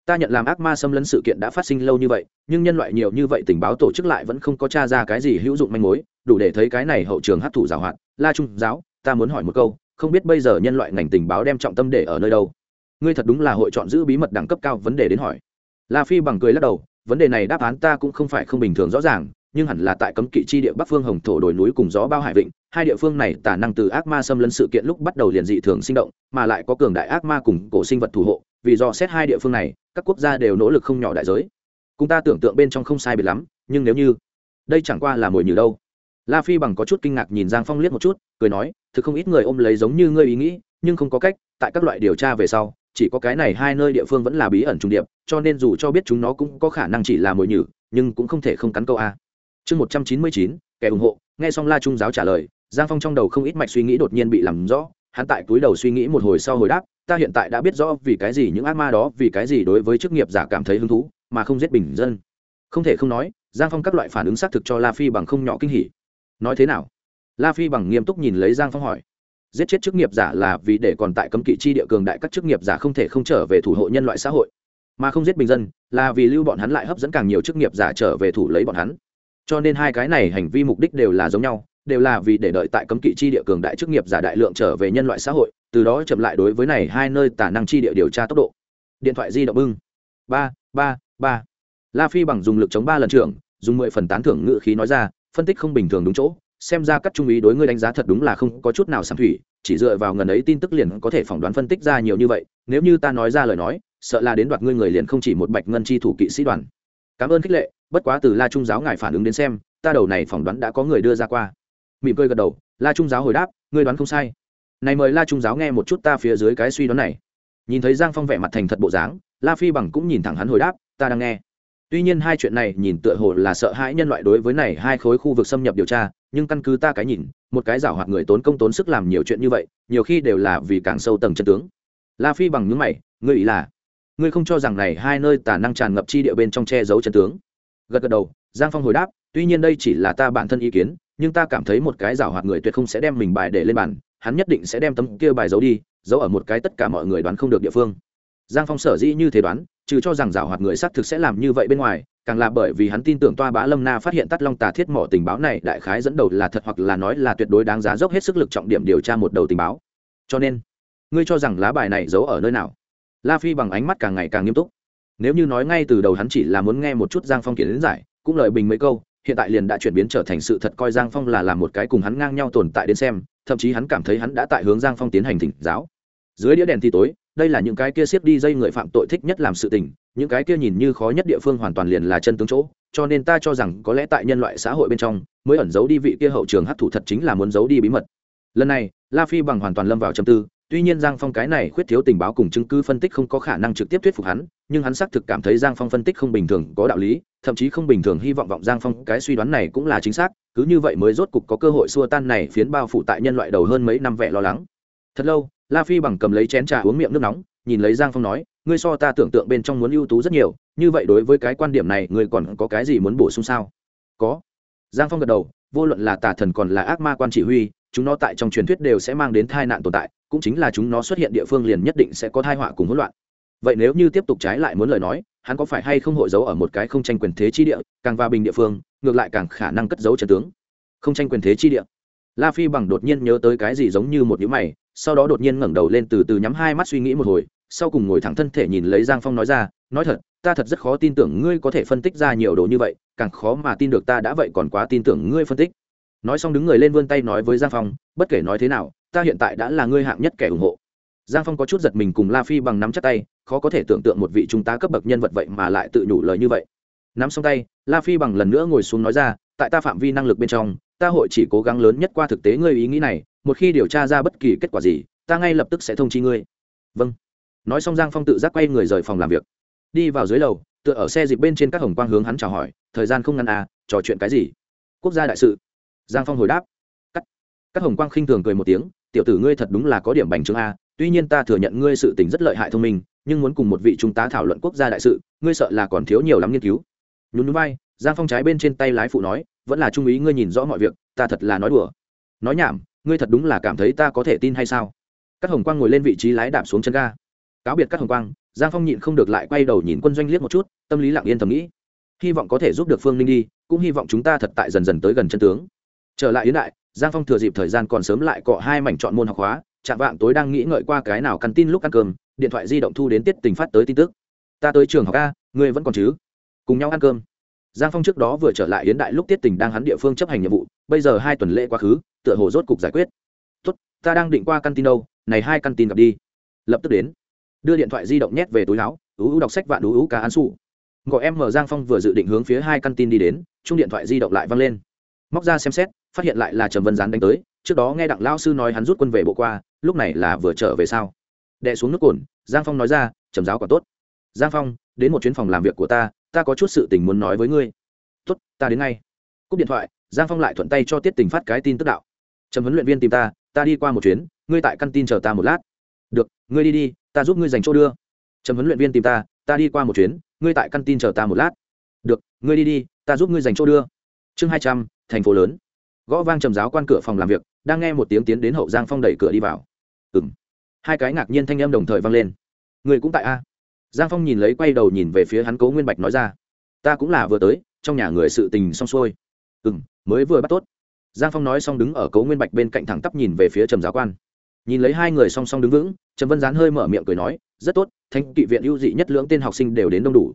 Ta nhận làm ác ma xâm lấn sự kiện đã phát sinh lâu như vậy, nhưng nhân loại nhiều như vậy tình báo tổ chức lại vẫn không có t r a ra cái gì hữu dụng manh mối đủ để thấy cái này hậu trường hấp thụ giảo hoạt. La trung giáo, ta muốn hỏi một câu, không biết bây giờ nhân loại ngành tình báo đem trọng tâm để ở nơi đâu? Ngươi thật đúng là hội chọn giữ bí mật đẳng cấp cao vấn đề đến hỏi. La phi bằng cười lắc đầu, vấn đề này đáp án ta cũng không phải không bình thường rõ ràng, nhưng hẳn là tại cấm kỵ chi địa bắc phương hồng thổ đồi núi cùng gió bao hải vịnh, hai địa phương này tả năng từ ác ma xâm lấn sự kiện lúc bắt đầu liền dị thường sinh động, mà lại có cường đại ác ma cùng cổ sinh vật thủ hộ, vì do xét hai địa phương này, các quốc gia đều nỗ lực không nhỏ đại giới. Cùng ta tưởng tượng bên trong không sai biệt lắm, nhưng nếu như, đây chẳng qua là mồi nhử đâu la phi bằng có chút kinh ngạc nhìn giang phong liếc một chút, cười nói, thực không ít người ôm lấy giống như ngươi ý nghĩ, nhưng không có cách, tại các loại điều tra về sau, chỉ có cái này hai nơi địa phương vẫn là bí ẩn trung điệp, cho nên dù cho biết chúng nó cũng có khả năng chỉ là mồi nhử, nhưng cũng không thể không cắn câu a. Chương một trăm chín mươi chín, kẻ ủng hộ, nghe xong la trung giáo trả lời, giang phong trong đầu không ít mạch suy nghĩ đột nhiên bị làm rõ, hắn tại túi đầu suy nghĩ một hồi sau hồi đáp, ta hiện tại đã biết rõ vì cái gì những ác ma đó, vì cái gì đối với chức nghiệp giả cảm thấy hứng thú, mà không giết bình dân. Không thể không nói, giang phong các loại phản ứng xác thực cho la phi bằng không nhỏ kinh hỉ nói thế nào? La phi bằng nghiêm túc nhìn lấy giang phong hỏi. Giết chết chức nghiệp giả là vì để còn tại cấm kỵ chi địa cường đại các chức nghiệp giả không thể không trở về thủ hộ nhân loại xã hội. Mà không giết bình dân, là vì lưu bọn hắn lại hấp dẫn càng nhiều chức nghiệp giả trở về thủ lấy bọn hắn. Cho nên hai cái này hành vi mục đích đều là giống nhau, đều là vì để đợi tại cấm kỵ chi địa cường đại chức nghiệp giả đại lượng trở về nhân loại xã hội, từ đó chậm lại đối với này hai nơi tả năng chi địa điều tra tốc độ. Điện thoại di động bưng. Ba ba ba. La phi bằng dùng lực chống ba lần trưởng, dùng mười phần tán thưởng ngự khí nói ra phân tích không bình thường đúng chỗ, xem ra các trung ý đối ngươi đánh giá thật đúng là không có chút nào sáng thủy, chỉ dựa vào ngần ấy tin tức liền có thể phỏng đoán phân tích ra nhiều như vậy, nếu như ta nói ra lời nói, sợ là đến đoạt ngươi người liền không chỉ một bạch ngân chi thủ kỵ sĩ đoàn. Cảm ơn khích lệ, bất quá từ la trung giáo ngài phản ứng đến xem, ta đầu này phỏng đoán đã có người đưa ra qua. Mỉm cười gật đầu, la trung giáo hồi đáp, ngươi đoán không sai. Này mời la trung giáo nghe một chút ta phía dưới cái suy đoán này. Nhìn thấy giang phong vẻ mặt thành thật bộ dáng, la phi bằng cũng nhìn thẳng hắn hồi đáp, ta đang nghe tuy nhiên hai chuyện này nhìn tựa hồ là sợ hãi nhân loại đối với này hai khối khu vực xâm nhập điều tra, nhưng căn cứ ta cái nhìn, một cái giảo hoạt người tốn công tốn sức làm nhiều chuyện như vậy, nhiều khi đều là vì càng sâu tầng chân tướng. La phi bằng những mày, ngươi ý là, ngươi không cho rằng này hai nơi tả năng tràn ngập chi địa bên trong che giấu chân tướng? Gật gật đầu, giang phong hồi đáp, tuy nhiên đây chỉ là ta bản thân ý kiến, nhưng ta cảm thấy một cái giảo hoạt người tuyệt không sẽ đem mình bài để lên bàn, hắn nhất định sẽ đem tấm kia bài giấu đi, giấu ở một cái tất cả mọi người đoán không được địa phương. Giang phong sở dĩ như thế đoán trừ cho rằng giảo hoạt người xác thực sẽ làm như vậy bên ngoài, càng là bởi vì hắn tin tưởng toa bá lâm na phát hiện tắt long tà thiết mỏ tình báo này đại khái dẫn đầu là thật hoặc là nói là tuyệt đối đáng giá dốc hết sức lực trọng điểm điều tra một đầu tình báo. Cho nên, ngươi cho rằng lá bài này giấu ở nơi nào? La phi bằng ánh mắt càng ngày càng nghiêm túc. Nếu như nói ngay từ đầu hắn chỉ là muốn nghe một chút giang phong kiến giải, cũng lời bình mấy câu, hiện tại liền đã chuyển biến trở thành sự thật coi giang phong là làm một cái cùng hắn ngang nhau tồn tại đến xem, thậm chí hắn cảm thấy hắn đã tại hướng giang phong tiến hành thỉnh giáo. Dưới đĩa đèn thì tối đây là những cái kia siết đi dây người phạm tội thích nhất làm sự tình, những cái kia nhìn như khó nhất địa phương hoàn toàn liền là chân tướng chỗ, cho nên ta cho rằng có lẽ tại nhân loại xã hội bên trong, mới ẩn giấu đi vị kia hậu trường hấp thụ thật chính là muốn giấu đi bí mật. Lần này, la phi bằng hoàn toàn lâm vào châm tư, tuy nhiên giang phong cái này khuyết thiếu tình báo cùng chứng cứ phân tích không có khả năng trực tiếp thuyết phục hắn, nhưng hắn xác thực cảm thấy giang phong phân tích không bình thường có đạo lý, thậm chí không bình thường hy vọng vọng giang phong cái suy đoán này cũng là chính xác, cứ như vậy mới rốt cục có cơ hội xua tan này phiến bao phủ tại nhân loại đầu hơn mấy năm vẻ lo lắng thật lâu, la phi bằng cầm lấy chén trà uống miệng nước nóng, nhìn lấy giang phong nói, ngươi so ta tưởng tượng bên trong muốn ưu tú rất nhiều, như vậy đối với cái quan điểm này, ngươi còn có cái gì muốn bổ sung sao? Có. Giang phong gật đầu, vô luận là tà thần còn là ác ma quan chỉ huy, chúng nó tại trong truyền thuyết đều sẽ mang đến tai nạn tồn tại, cũng chính là chúng nó xuất hiện địa phương liền nhất định sẽ có tai họa cùng hỗn loạn. Vậy nếu như tiếp tục trái lại muốn lời nói, hắn có phải hay không hội giấu ở một cái không tranh quyền thế chi địa, càng va bình địa phương, ngược lại càng khả năng cất giấu trận tướng? Không tranh quyền thế chi địa. La phi bằng đột nhiên nhớ tới cái gì giống như một nhữ mày sau đó đột nhiên ngẩng đầu lên từ từ nhắm hai mắt suy nghĩ một hồi, sau cùng ngồi thẳng thân thể nhìn lấy giang phong nói ra, nói thật, ta thật rất khó tin tưởng ngươi có thể phân tích ra nhiều đồ như vậy, càng khó mà tin được ta đã vậy còn quá tin tưởng ngươi phân tích. Nói xong đứng người lên vươn tay nói với giang phong, bất kể nói thế nào, ta hiện tại đã là ngươi hạng nhất kẻ ủng hộ. Giang phong có chút giật mình cùng la phi bằng nắm chắc tay, khó có thể tưởng tượng một vị trung tá cấp bậc nhân vật vậy mà lại tự nhủ lời như vậy. Nắm xong tay, la phi bằng lần nữa ngồi xuống nói ra, tại ta phạm vi năng lực bên trong, ta hội chỉ cố gắng lớn nhất qua thực tế ngươi ý nghĩ này một khi điều tra ra bất kỳ kết quả gì, ta ngay lập tức sẽ thông chi ngươi. Vâng. Nói xong giang phong tự giác quay người rời phòng làm việc. Đi vào dưới lầu, tựa ở xe dịp bên trên các hồng quang hướng hắn chào hỏi, thời gian không ngăn à trò chuyện cái gì? Quốc gia đại sự. Giang phong hồi đáp. Cắt. Các hồng quang khinh thường cười một tiếng, tiểu tử ngươi thật đúng là có điểm bành trướng a tuy nhiên ta thừa nhận ngươi sự tình rất lợi hại thông minh, nhưng muốn cùng một vị trung tá thảo luận quốc gia đại sự, ngươi sợ là còn thiếu nhiều lắm nghiên cứu. Nhún núi vai, giang phong trái bên trên tay lái phụ nói, vẫn là trung ý ngươi nhìn rõ mọi việc, ta thật là nói đùa. Nói nhảm ngươi thật đúng là cảm thấy ta có thể tin hay sao? Các hồng quang ngồi lên vị trí lái đạp xuống chân ga. Cáo biệt các hồng quang, giang phong nhịn không được lại quay đầu nhìn quân doanh liếc một chút, tâm lý lặng yên thầm nghĩ. Hy vọng có thể giúp được phương ninh đi, cũng hy vọng chúng ta thật tại dần dần tới gần chân tướng. Trở lại yến đại, giang phong thừa dịp thời gian còn sớm lại cọ hai mảnh chọn môn học hóa, chạm vạng tối đang nghĩ ngợi qua cái nào căn tin lúc ăn cơm, điện thoại di động thu đến tiết tình phát tới tin tức. Ta tới trường học a, ngươi vẫn còn chứ? Cùng nhau ăn cơm giang phong trước đó vừa trở lại hiến đại lúc tiết tình đang hắn địa phương chấp hành nhiệm vụ, bây giờ hai tuần lễ quá khứ, tựa hồ rốt cục giải quyết. Tốt, ta đang định qua căn tin đâu, này hai căn tin gặp đi. Lập tức đến, đưa điện thoại di động nhét về túi áo, ú ú đọc sách vạn ú ú cá án sụ gọi em mở giang phong vừa dự định hướng phía hai căn tin đi đến, chung điện thoại di động lại văng lên. Móc ra xem xét, phát hiện lại là trầm vân gián đánh tới, trước đó nghe đặng lao sư nói hắn rút quân về bộ qua, lúc này là vừa trở về sao? Đệ xuống nước cồn, giang phong nói ra, trầm giáo quả tốt. Giang phong, đến một chuyến phòng làm việc của ta ta có chút sự tình muốn nói với ngươi. Tốt, ta đến ngay. Cúp điện thoại, giang phong lại thuận tay cho tiết tình phát cái tin tức đạo. Trầm huấn luyện viên tìm ta ta đi qua một chuyến, ngươi tại căn tin chờ ta một lát. Được, ngươi đi đi, ta giúp ngươi dành chỗ đưa. Trầm huấn luyện viên tìm ta ta đi qua một chuyến, ngươi tại căn tin chờ ta một lát. Được, ngươi đi đi, ta giúp ngươi dành chỗ đưa. Chương hai trăm, thành phố lớn. Gõ vang trầm giáo quan cửa phòng làm việc, đang nghe một tiếng tiến đến hậu giang phong đẩy cửa đi vào. Ừng hai cái ngạc nhiên thanh âm đồng thời vang lên. Người cũng tại a? Giang phong nhìn lấy quay đầu nhìn về phía hắn cố nguyên bạch nói ra, ta cũng là vừa tới, trong nhà người sự tình xong xuôi. Ừ m mới vừa bắt tốt. Giang phong nói xong đứng ở cố nguyên bạch bên cạnh thẳng tắp nhìn về phía trầm giáo quan. Nhìn lấy hai người song song đứng vững, trầm vân gián hơi mở miệng cười nói, rất tốt thanh kỵ viện ưu dị nhất lưỡng tên học sinh đều đến đông đủ.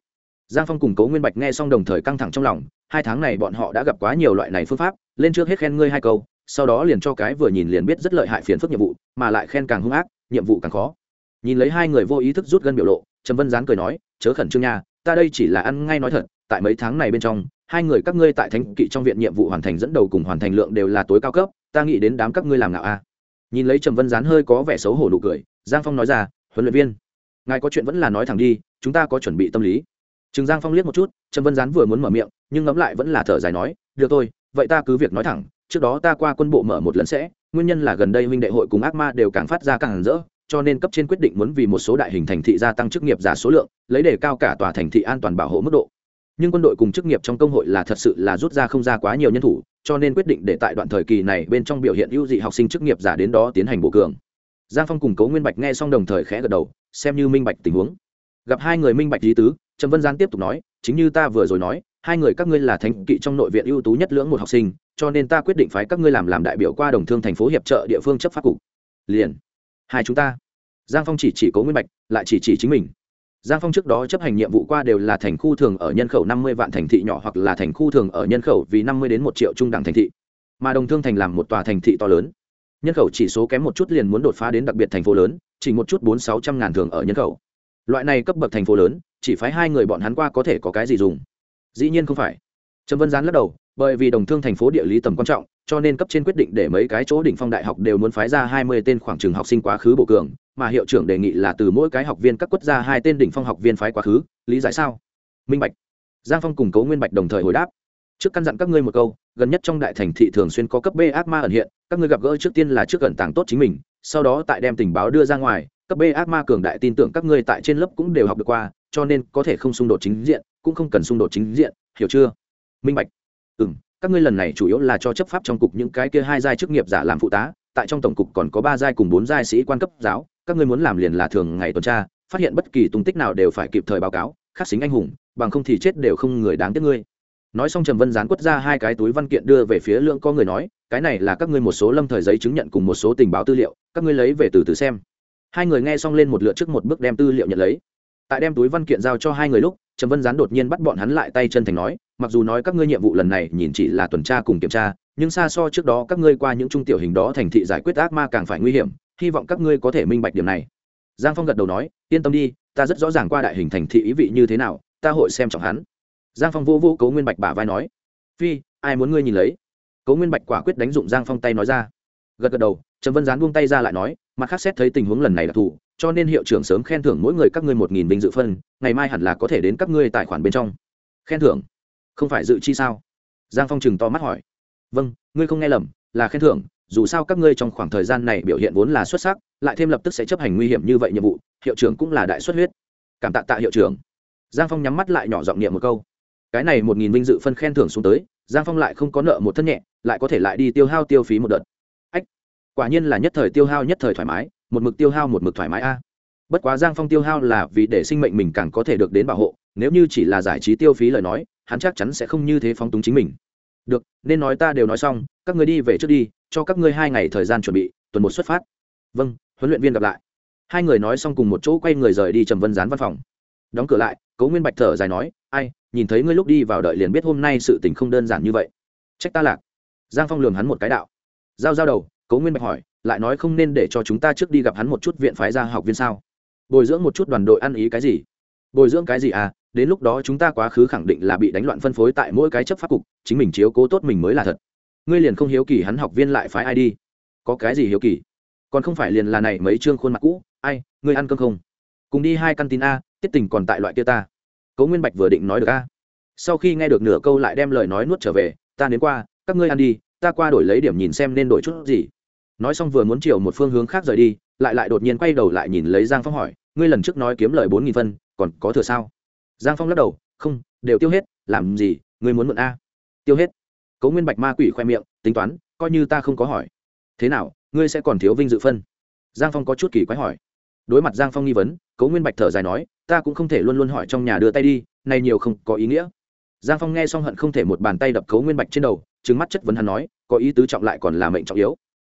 Giang phong cùng cố nguyên bạch nghe xong đồng thời căng thẳng trong lòng, hai tháng này bọn họ đã gặp quá nhiều loại này phương pháp, lên trước hết khen ngươi hai câu, sau đó liền cho cái vừa nhìn liền biết rất lợi hại phiền phức nhiệm vụ, mà lại khen càng hung ác, nhiệm vụ càng khó. Nhìn lấy hai người vô ý thức rút gân biểu lộ trầm vân gián cười nói chớ khẩn trương nha ta đây chỉ là ăn ngay nói thật tại mấy tháng này bên trong hai người các ngươi tại thánh kỵ trong viện nhiệm vụ hoàn thành dẫn đầu cùng hoàn thành lượng đều là tối cao cấp ta nghĩ đến đám các ngươi làm nào a. Nhìn lấy trầm vân gián hơi có vẻ xấu hổ nụ cười giang phong nói ra huấn luyện viên ngài có chuyện vẫn là nói thẳng đi chúng ta có chuẩn bị tâm lý. Trừng Giang Phong liếc một chút, Trầm Vân Gián vừa muốn mở miệng, nhưng ngẫm lại vẫn là thở dài nói, "Được thôi, vậy ta cứ việc nói thẳng, trước đó ta qua quân bộ mở một lần sẽ, nguyên nhân là gần đây huynh đệ hội cùng ác ma đều càng phát ra càng rỡ, cho nên cấp trên quyết định muốn vì một số đại hình thành thị gia tăng chức nghiệp giả số lượng, lấy đề cao cả tòa thành thị an toàn bảo hộ mức độ. Nhưng quân đội cùng chức nghiệp trong công hội là thật sự là rút ra không ra quá nhiều nhân thủ, cho nên quyết định để tại đoạn thời kỳ này bên trong biểu hiện ưu dị học sinh chức nghiệp giả đến đó tiến hành bổ cường. Giang phong cùng cố nguyên bạch nghe xong đồng thời khẽ gật đầu xem như minh bạch tình huống. Gặp hai người minh bạch lý tứ trầm vân giang tiếp tục nói chính như ta vừa rồi nói hai người các ngươi là thánh kỵ trong nội viện ưu tú nhất lưỡng một học sinh cho nên ta quyết định phái các ngươi làm làm đại biểu qua đồng thương thành phố hiệp trợ địa phương chấp pháp cục. Liền hai chúng ta. Giang phong chỉ chỉ cố nguyên bạch, lại chỉ chỉ chính mình. Giang phong trước đó chấp hành nhiệm vụ qua đều là thành khu thường ở nhân khẩu năm mươi vạn thành thị nhỏ hoặc là thành khu thường ở nhân khẩu vì năm mươi đến một triệu trung đẳng thành thị. Mà đồng thương thành làm một tòa thành thị to lớn. Nhân khẩu chỉ số kém một chút liền muốn đột phá đến đặc biệt thành phố lớn, chỉ một chút bốn sáu trăm ngàn thường ở nhân khẩu. Loại này cấp bậc thành phố lớn, chỉ phái hai người bọn hắn qua có thể có cái gì dùng? Dĩ nhiên không phải. Trầm vân gián lắc đầu bởi vì đồng thương thành phố địa lý tầm quan trọng, cho nên cấp trên quyết định để mấy cái chỗ đỉnh phong đại học đều muốn phái ra hai mươi tên khoảng trường học sinh quá khứ bộ cường, mà hiệu trưởng đề nghị là từ mỗi cái học viên các quất ra hai tên đỉnh phong học viên phái quá khứ, lý giải sao? Minh bạch. Giang phong cùng cấu nguyên bạch đồng thời hồi đáp. Trước căn dặn các ngươi một câu, gần nhất trong đại thành thị thường xuyên có cấp b ác ma ẩn hiện, các ngươi gặp gỡ trước tiên là trước gần tàng tốt chính mình, sau đó tại đem tình báo đưa ra ngoài, cấp b ác ma cường đại tin tưởng các ngươi tại trên lớp cũng đều học được qua, cho nên có thể không xung đột chính diện, cũng không cần xung đột chính diện, hiểu chưa? Minh bạch ừ m các ngươi lần này chủ yếu là cho chấp pháp trong cục những cái kia hai giai chức nghiệp giả làm phụ tá, tại trong tổng cục còn có ba giai cùng bốn giai sĩ quan cấp giáo, các ngươi muốn làm liền là thường ngày tuần tra, phát hiện bất kỳ tung tích nào đều phải kịp thời báo cáo, khắc xính anh hùng, bằng không thì chết đều không người đáng tiếc ngươi. Nói xong trầm vân gián quất ra hai cái túi văn kiện đưa về phía lượng có người nói, cái này là các ngươi một số lâm thời giấy chứng nhận cùng một số tình báo tư liệu, các ngươi lấy về từ từ xem. Hai người nghe xong lên một lượt trước một bước đem tư liệu nhận lấy. Tại đem túi văn kiện giao cho hai người lúc, trầm vân gián đột nhiên bắt bọn hắn lại tay chân thành nói mặc dù nói các ngươi nhiệm vụ lần này nhìn chỉ là tuần tra cùng kiểm tra, nhưng xa so trước đó các ngươi qua những trung tiểu hình đó thành thị giải quyết ác ma càng phải nguy hiểm, hy vọng các ngươi có thể minh bạch điểm này. Giang phong gật đầu nói, yên tâm đi, ta rất rõ ràng qua đại hình thành thị ý vị như thế nào, ta hội xem trọng hắn. Giang phong vô vô cấu nguyên bạch bả vai nói, phi, ai muốn ngươi nhìn lấy? Cấu nguyên bạch quả quyết đánh dụng giang phong tay nói ra. Gật gật đầu trầm vân gián buông tay ra lại nói, mặt khác xét thấy tình huống lần này là thủ, cho nên hiệu trưởng sớm khen thưởng mỗi người các ngươi một nghìn binh dự phân, ngày mai hẳn là có thể đến các ngươi tài khoản bên trong. Khen thưởng không phải dự chi sao? Giang phong chừng to mắt hỏi. Vâng ngươi không nghe lầm, là khen thưởng, dù sao các ngươi trong khoảng thời gian này biểu hiện vốn là xuất sắc, lại thêm lập tức sẽ chấp hành nguy hiểm như vậy nhiệm vụ, hiệu trưởng cũng là đại xuất huyết. Cảm tạ tạ hiệu trưởng. Giang phong nhắm mắt lại nhỏ giọng niệm một câu. Cái này một nghìn vinh dự phân khen thưởng xuống tới, giang phong lại không có nợ một thân nhẹ, lại có thể lại đi tiêu hao tiêu phí một đợt. Ách, quả nhiên là nhất thời tiêu hao nhất thời thoải mái, một mực tiêu hao một mực thoải mái a. Bất quá giang phong tiêu hao là vì để sinh mệnh mình càng có thể được đến bảo hộ, nếu như chỉ là giải trí tiêu phí lời nói hắn chắc chắn sẽ không như thế phóng túng chính mình. Được, nên nói ta đều nói xong, các người đi về trước đi, cho các ngươi hai ngày thời gian chuẩn bị, tuần một xuất phát. Vâng huấn luyện viên gặp lại. Hai người nói xong cùng một chỗ quay người rời đi trầm vân gián văn phòng. Đóng cửa lại cố nguyên bạch thở dài nói, ai, nhìn thấy ngươi lúc đi vào đợi liền biết hôm nay sự tình không đơn giản như vậy. Trách ta lạc. Giang phong lường hắn một cái đạo. Giao giao đầu cố nguyên bạch hỏi, lại nói không nên để cho chúng ta trước đi gặp hắn một chút viện phái gia học viên sao? Bồi dưỡng một chút đoàn đội ăn ý cái gì? Bồi dưỡng cái gì à? Đến lúc đó chúng ta quá khứ khẳng định là bị đánh loạn phân phối tại mỗi cái chấp pháp cục, chính mình chiếu cố tốt mình mới là thật. Ngươi liền không hiếu kỳ hắn học viên lại phái ai đi? Có cái gì hiếu kỳ? Còn không phải liền là này mấy chương khuôn mặt cũ, ai, ngươi ăn cơm không? Cùng đi hai căn tin a, tiết tình còn tại loại kia ta. Cố nguyên bạch vừa định nói được a. Sau khi nghe được nửa câu lại đem lời nói nuốt trở về, ta đến qua, các ngươi ăn đi, ta qua đổi lấy điểm nhìn xem nên đổi chút gì. Nói xong vừa muốn chiều một phương hướng khác rời đi, lại lại đột nhiên quay đầu lại nhìn lấy giang phong hỏi, ngươi lần trước nói kiếm lời bốn nghìn phân, còn có thừa sao? Giang phong lắc đầu, không, đều tiêu hết, làm gì, ngươi muốn mượn a. Tiêu hết. Cố nguyên bạch ma quỷ khoe miệng, tính toán, coi như ta không có hỏi. Thế nào, ngươi sẽ còn thiếu vinh dự phân? Giang phong có chút kỳ quái hỏi. Đối mặt giang phong nghi vấn cố nguyên bạch thở dài nói, ta cũng không thể luôn luôn hỏi trong nhà đưa tay đi này nhiều không có ý nghĩa. Giang phong nghe xong hận không thể một bàn tay đập cố nguyên bạch trên đầu trứng mắt chất vấn hắn nói, có ý tứ trọng lại còn là mệnh trọng yếu.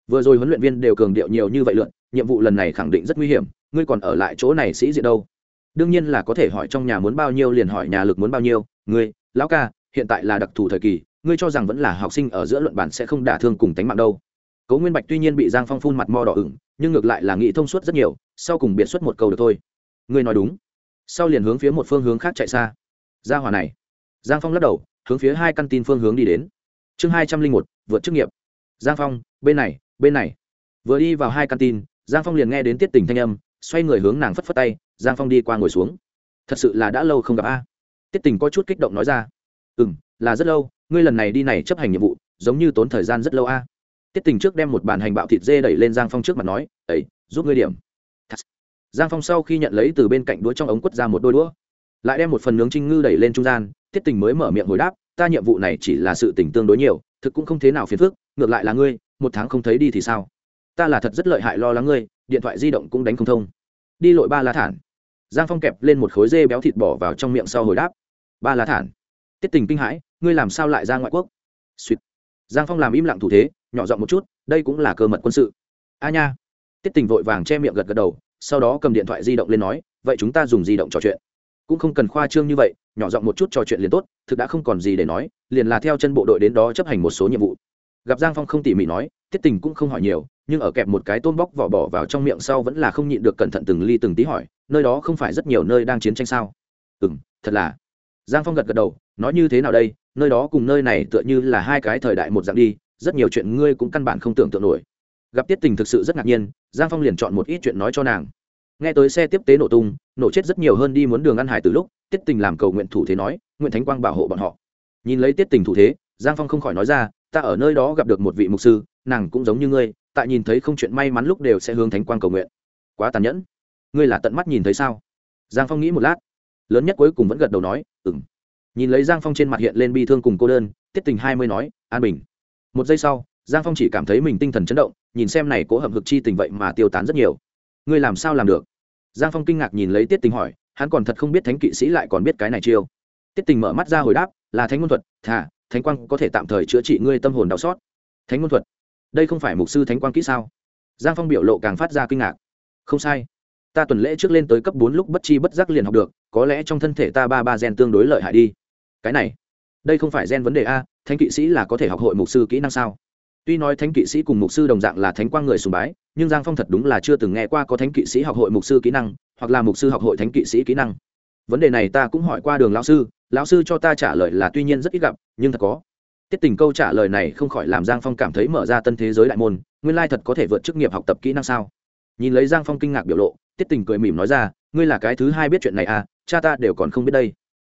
Vừa rồi huấn luyện viên đều cường điệu nhiều như vậy lượn, nhiệm vụ lần này khẳng định rất nguy hiểm, ngươi còn ở lại chỗ này sĩ diện đâu? Đương nhiên là có thể hỏi trong nhà muốn bao nhiêu liền hỏi nhà lực muốn bao nhiêu. Ngươi, lão ca, hiện tại là đặc thù thời kỳ, ngươi cho rằng vẫn là học sinh ở giữa luận bản sẽ không đả thương cùng tánh mạng đâu. Cố nguyên bạch tuy nhiên bị giang phong phun mặt mo đỏ ửng, nhưng ngược lại là nghĩ thông suốt rất nhiều, sau cùng biệt xuất một câu được thôi. Ngươi nói đúng. Sau liền hướng phía một phương hướng khác chạy xa. Ra hòa này. Giang phong lắc đầu, hướng phía hai căn tin phương hướng đi đến. Chương hai trăm linh một, vượt chức nghiệp. Giang phong, bên này bên này. Vừa đi vào hai căn tin, giang phong liền nghe đến tiết tình thanh âm, xoay người hướng nàng phất phất tay giang phong đi qua ngồi xuống. Thật sự là đã lâu không gặp a. Tiết tình có chút kích động nói ra. Ừ m là rất lâu, ngươi lần này đi này chấp hành nhiệm vụ, giống như tốn thời gian rất lâu a. Tiết tình trước đem một bàn hành bạo thịt dê đẩy lên giang phong trước mặt nói, ấy, giúp ngươi điểm. Giang phong sau khi nhận lấy từ bên cạnh đũa trong ống quất ra một đôi đũa, lại đem một phần nướng trinh ngư đẩy lên trung gian, tiết tình mới mở miệng hồi đáp, ta nhiệm vụ này chỉ là sự tình tương đối nhiều, thực cũng không thế nào phiền phức, ngược lại là ngươi, một tháng không thấy đi thì sao? Ta là thật rất lợi hại lo lắng ngươi, điện thoại di động cũng đánh không thông. Đi lội ba la thản giang phong kẹp lên một khối dê béo thịt bỏ vào trong miệng sau hồi đáp. Ba la thản. Tiết tình kinh hãi, ngươi làm sao lại ra ngoại quốc? Suýt giang phong làm im lặng thủ thế, nhỏ giọng một chút, đây cũng là cơ mật quân sự. A nha. Tiết tình vội vàng che miệng gật gật đầu, sau đó cầm điện thoại di động lên nói, vậy chúng ta dùng di động trò chuyện. Cũng không cần khoa trương như vậy, nhỏ giọng một chút trò chuyện liền tốt, thực đã không còn gì để nói, liền là theo chân bộ đội đến đó chấp hành một số nhiệm vụ. Gặp giang phong không tỉ mỉ nói, tiết tình cũng không hỏi nhiều nhưng ở kẹp một cái tôm bóc vỏ bỏ vào trong miệng sau vẫn là không nhịn được cẩn thận từng ly từng tí hỏi, nơi đó không phải rất nhiều nơi đang chiến tranh sao? Ừ m thật là. Giang phong gật gật đầu, nói như thế nào đây? Nơi đó cùng nơi này tựa như là hai cái thời đại một dạng đi, rất nhiều chuyện ngươi cũng căn bản không tưởng tượng nổi. Gặp tiết tình thực sự rất ngạc nhiên, giang phong liền chọn một ít chuyện nói cho nàng. Nghe tới xe tiếp tế nổ tung, nổ chết rất nhiều hơn đi muốn đường ăn hải từ lúc, tiết tình làm cầu nguyện thủ thế nói, nguyện thánh quang bảo hộ bọn họ. Nhìn lấy tiết tình thủ thế, giang phong không khỏi nói ra, ta ở nơi đó gặp được một vị mục sư, nàng cũng giống như ngươi tại nhìn thấy không chuyện may mắn lúc đều sẽ hướng thánh quang cầu nguyện. Quá tàn nhẫn. Ngươi là tận mắt nhìn thấy sao? Giang phong nghĩ một lát, lớn nhất cuối cùng vẫn gật đầu nói ừ m nhìn lấy giang phong trên mặt hiện lên bi thương cùng cô đơn, tiết tình hai mươi nói, an bình. Một giây sau, giang phong chỉ cảm thấy mình tinh thần chấn động, nhìn xem này cố hậm hực chi tình vậy mà tiêu tán rất nhiều. Ngươi làm sao làm được? Giang phong kinh ngạc nhìn lấy tiết tình hỏi, hắn còn thật không biết thánh kỵ sĩ lại còn biết cái này chiêu? Tiết tình mở mắt ra hồi đáp, là thánh ngôn thuật, thà, thánh quang có thể tạm thời chữa trị ngươi tâm hồn đau xót. Thánh ngôn thuật? Đây không phải mục sư thánh quang kỹ sao? Giang phong biểu lộ càng phát ra kinh ngạc. Không sai. Ta tuần lễ trước lên tới cấp bốn lúc bất chi bất giác liền học được, có lẽ trong thân thể ta ba ba gen tương đối lợi hại đi. Cái này, đây không phải gen vấn đề a, thánh kỵ sĩ là có thể học hội mục sư kỹ năng sao? Tuy nói thánh kỵ sĩ cùng mục sư đồng dạng là thánh quang người sùng bái, nhưng giang phong thật đúng là chưa từng nghe qua có thánh kỵ sĩ học hội mục sư kỹ năng, hoặc là mục sư học hội thánh kỵ sĩ kỹ năng. Vấn đề này ta cũng hỏi qua đường lão sư lão sư cho ta trả lời là tuy nhiên rất ít gặp, nhưng thật có tiết tình câu trả lời này không khỏi làm giang phong cảm thấy mở ra tân thế giới đại môn, nguyên lai thật có thể vượt chức nghiệp học tập kỹ năng sao? Nhìn lấy giang phong kinh ngạc biểu lộ, tiết tình cười mỉm nói ra, ngươi là cái thứ hai biết chuyện này à cha ta đều còn không biết đây.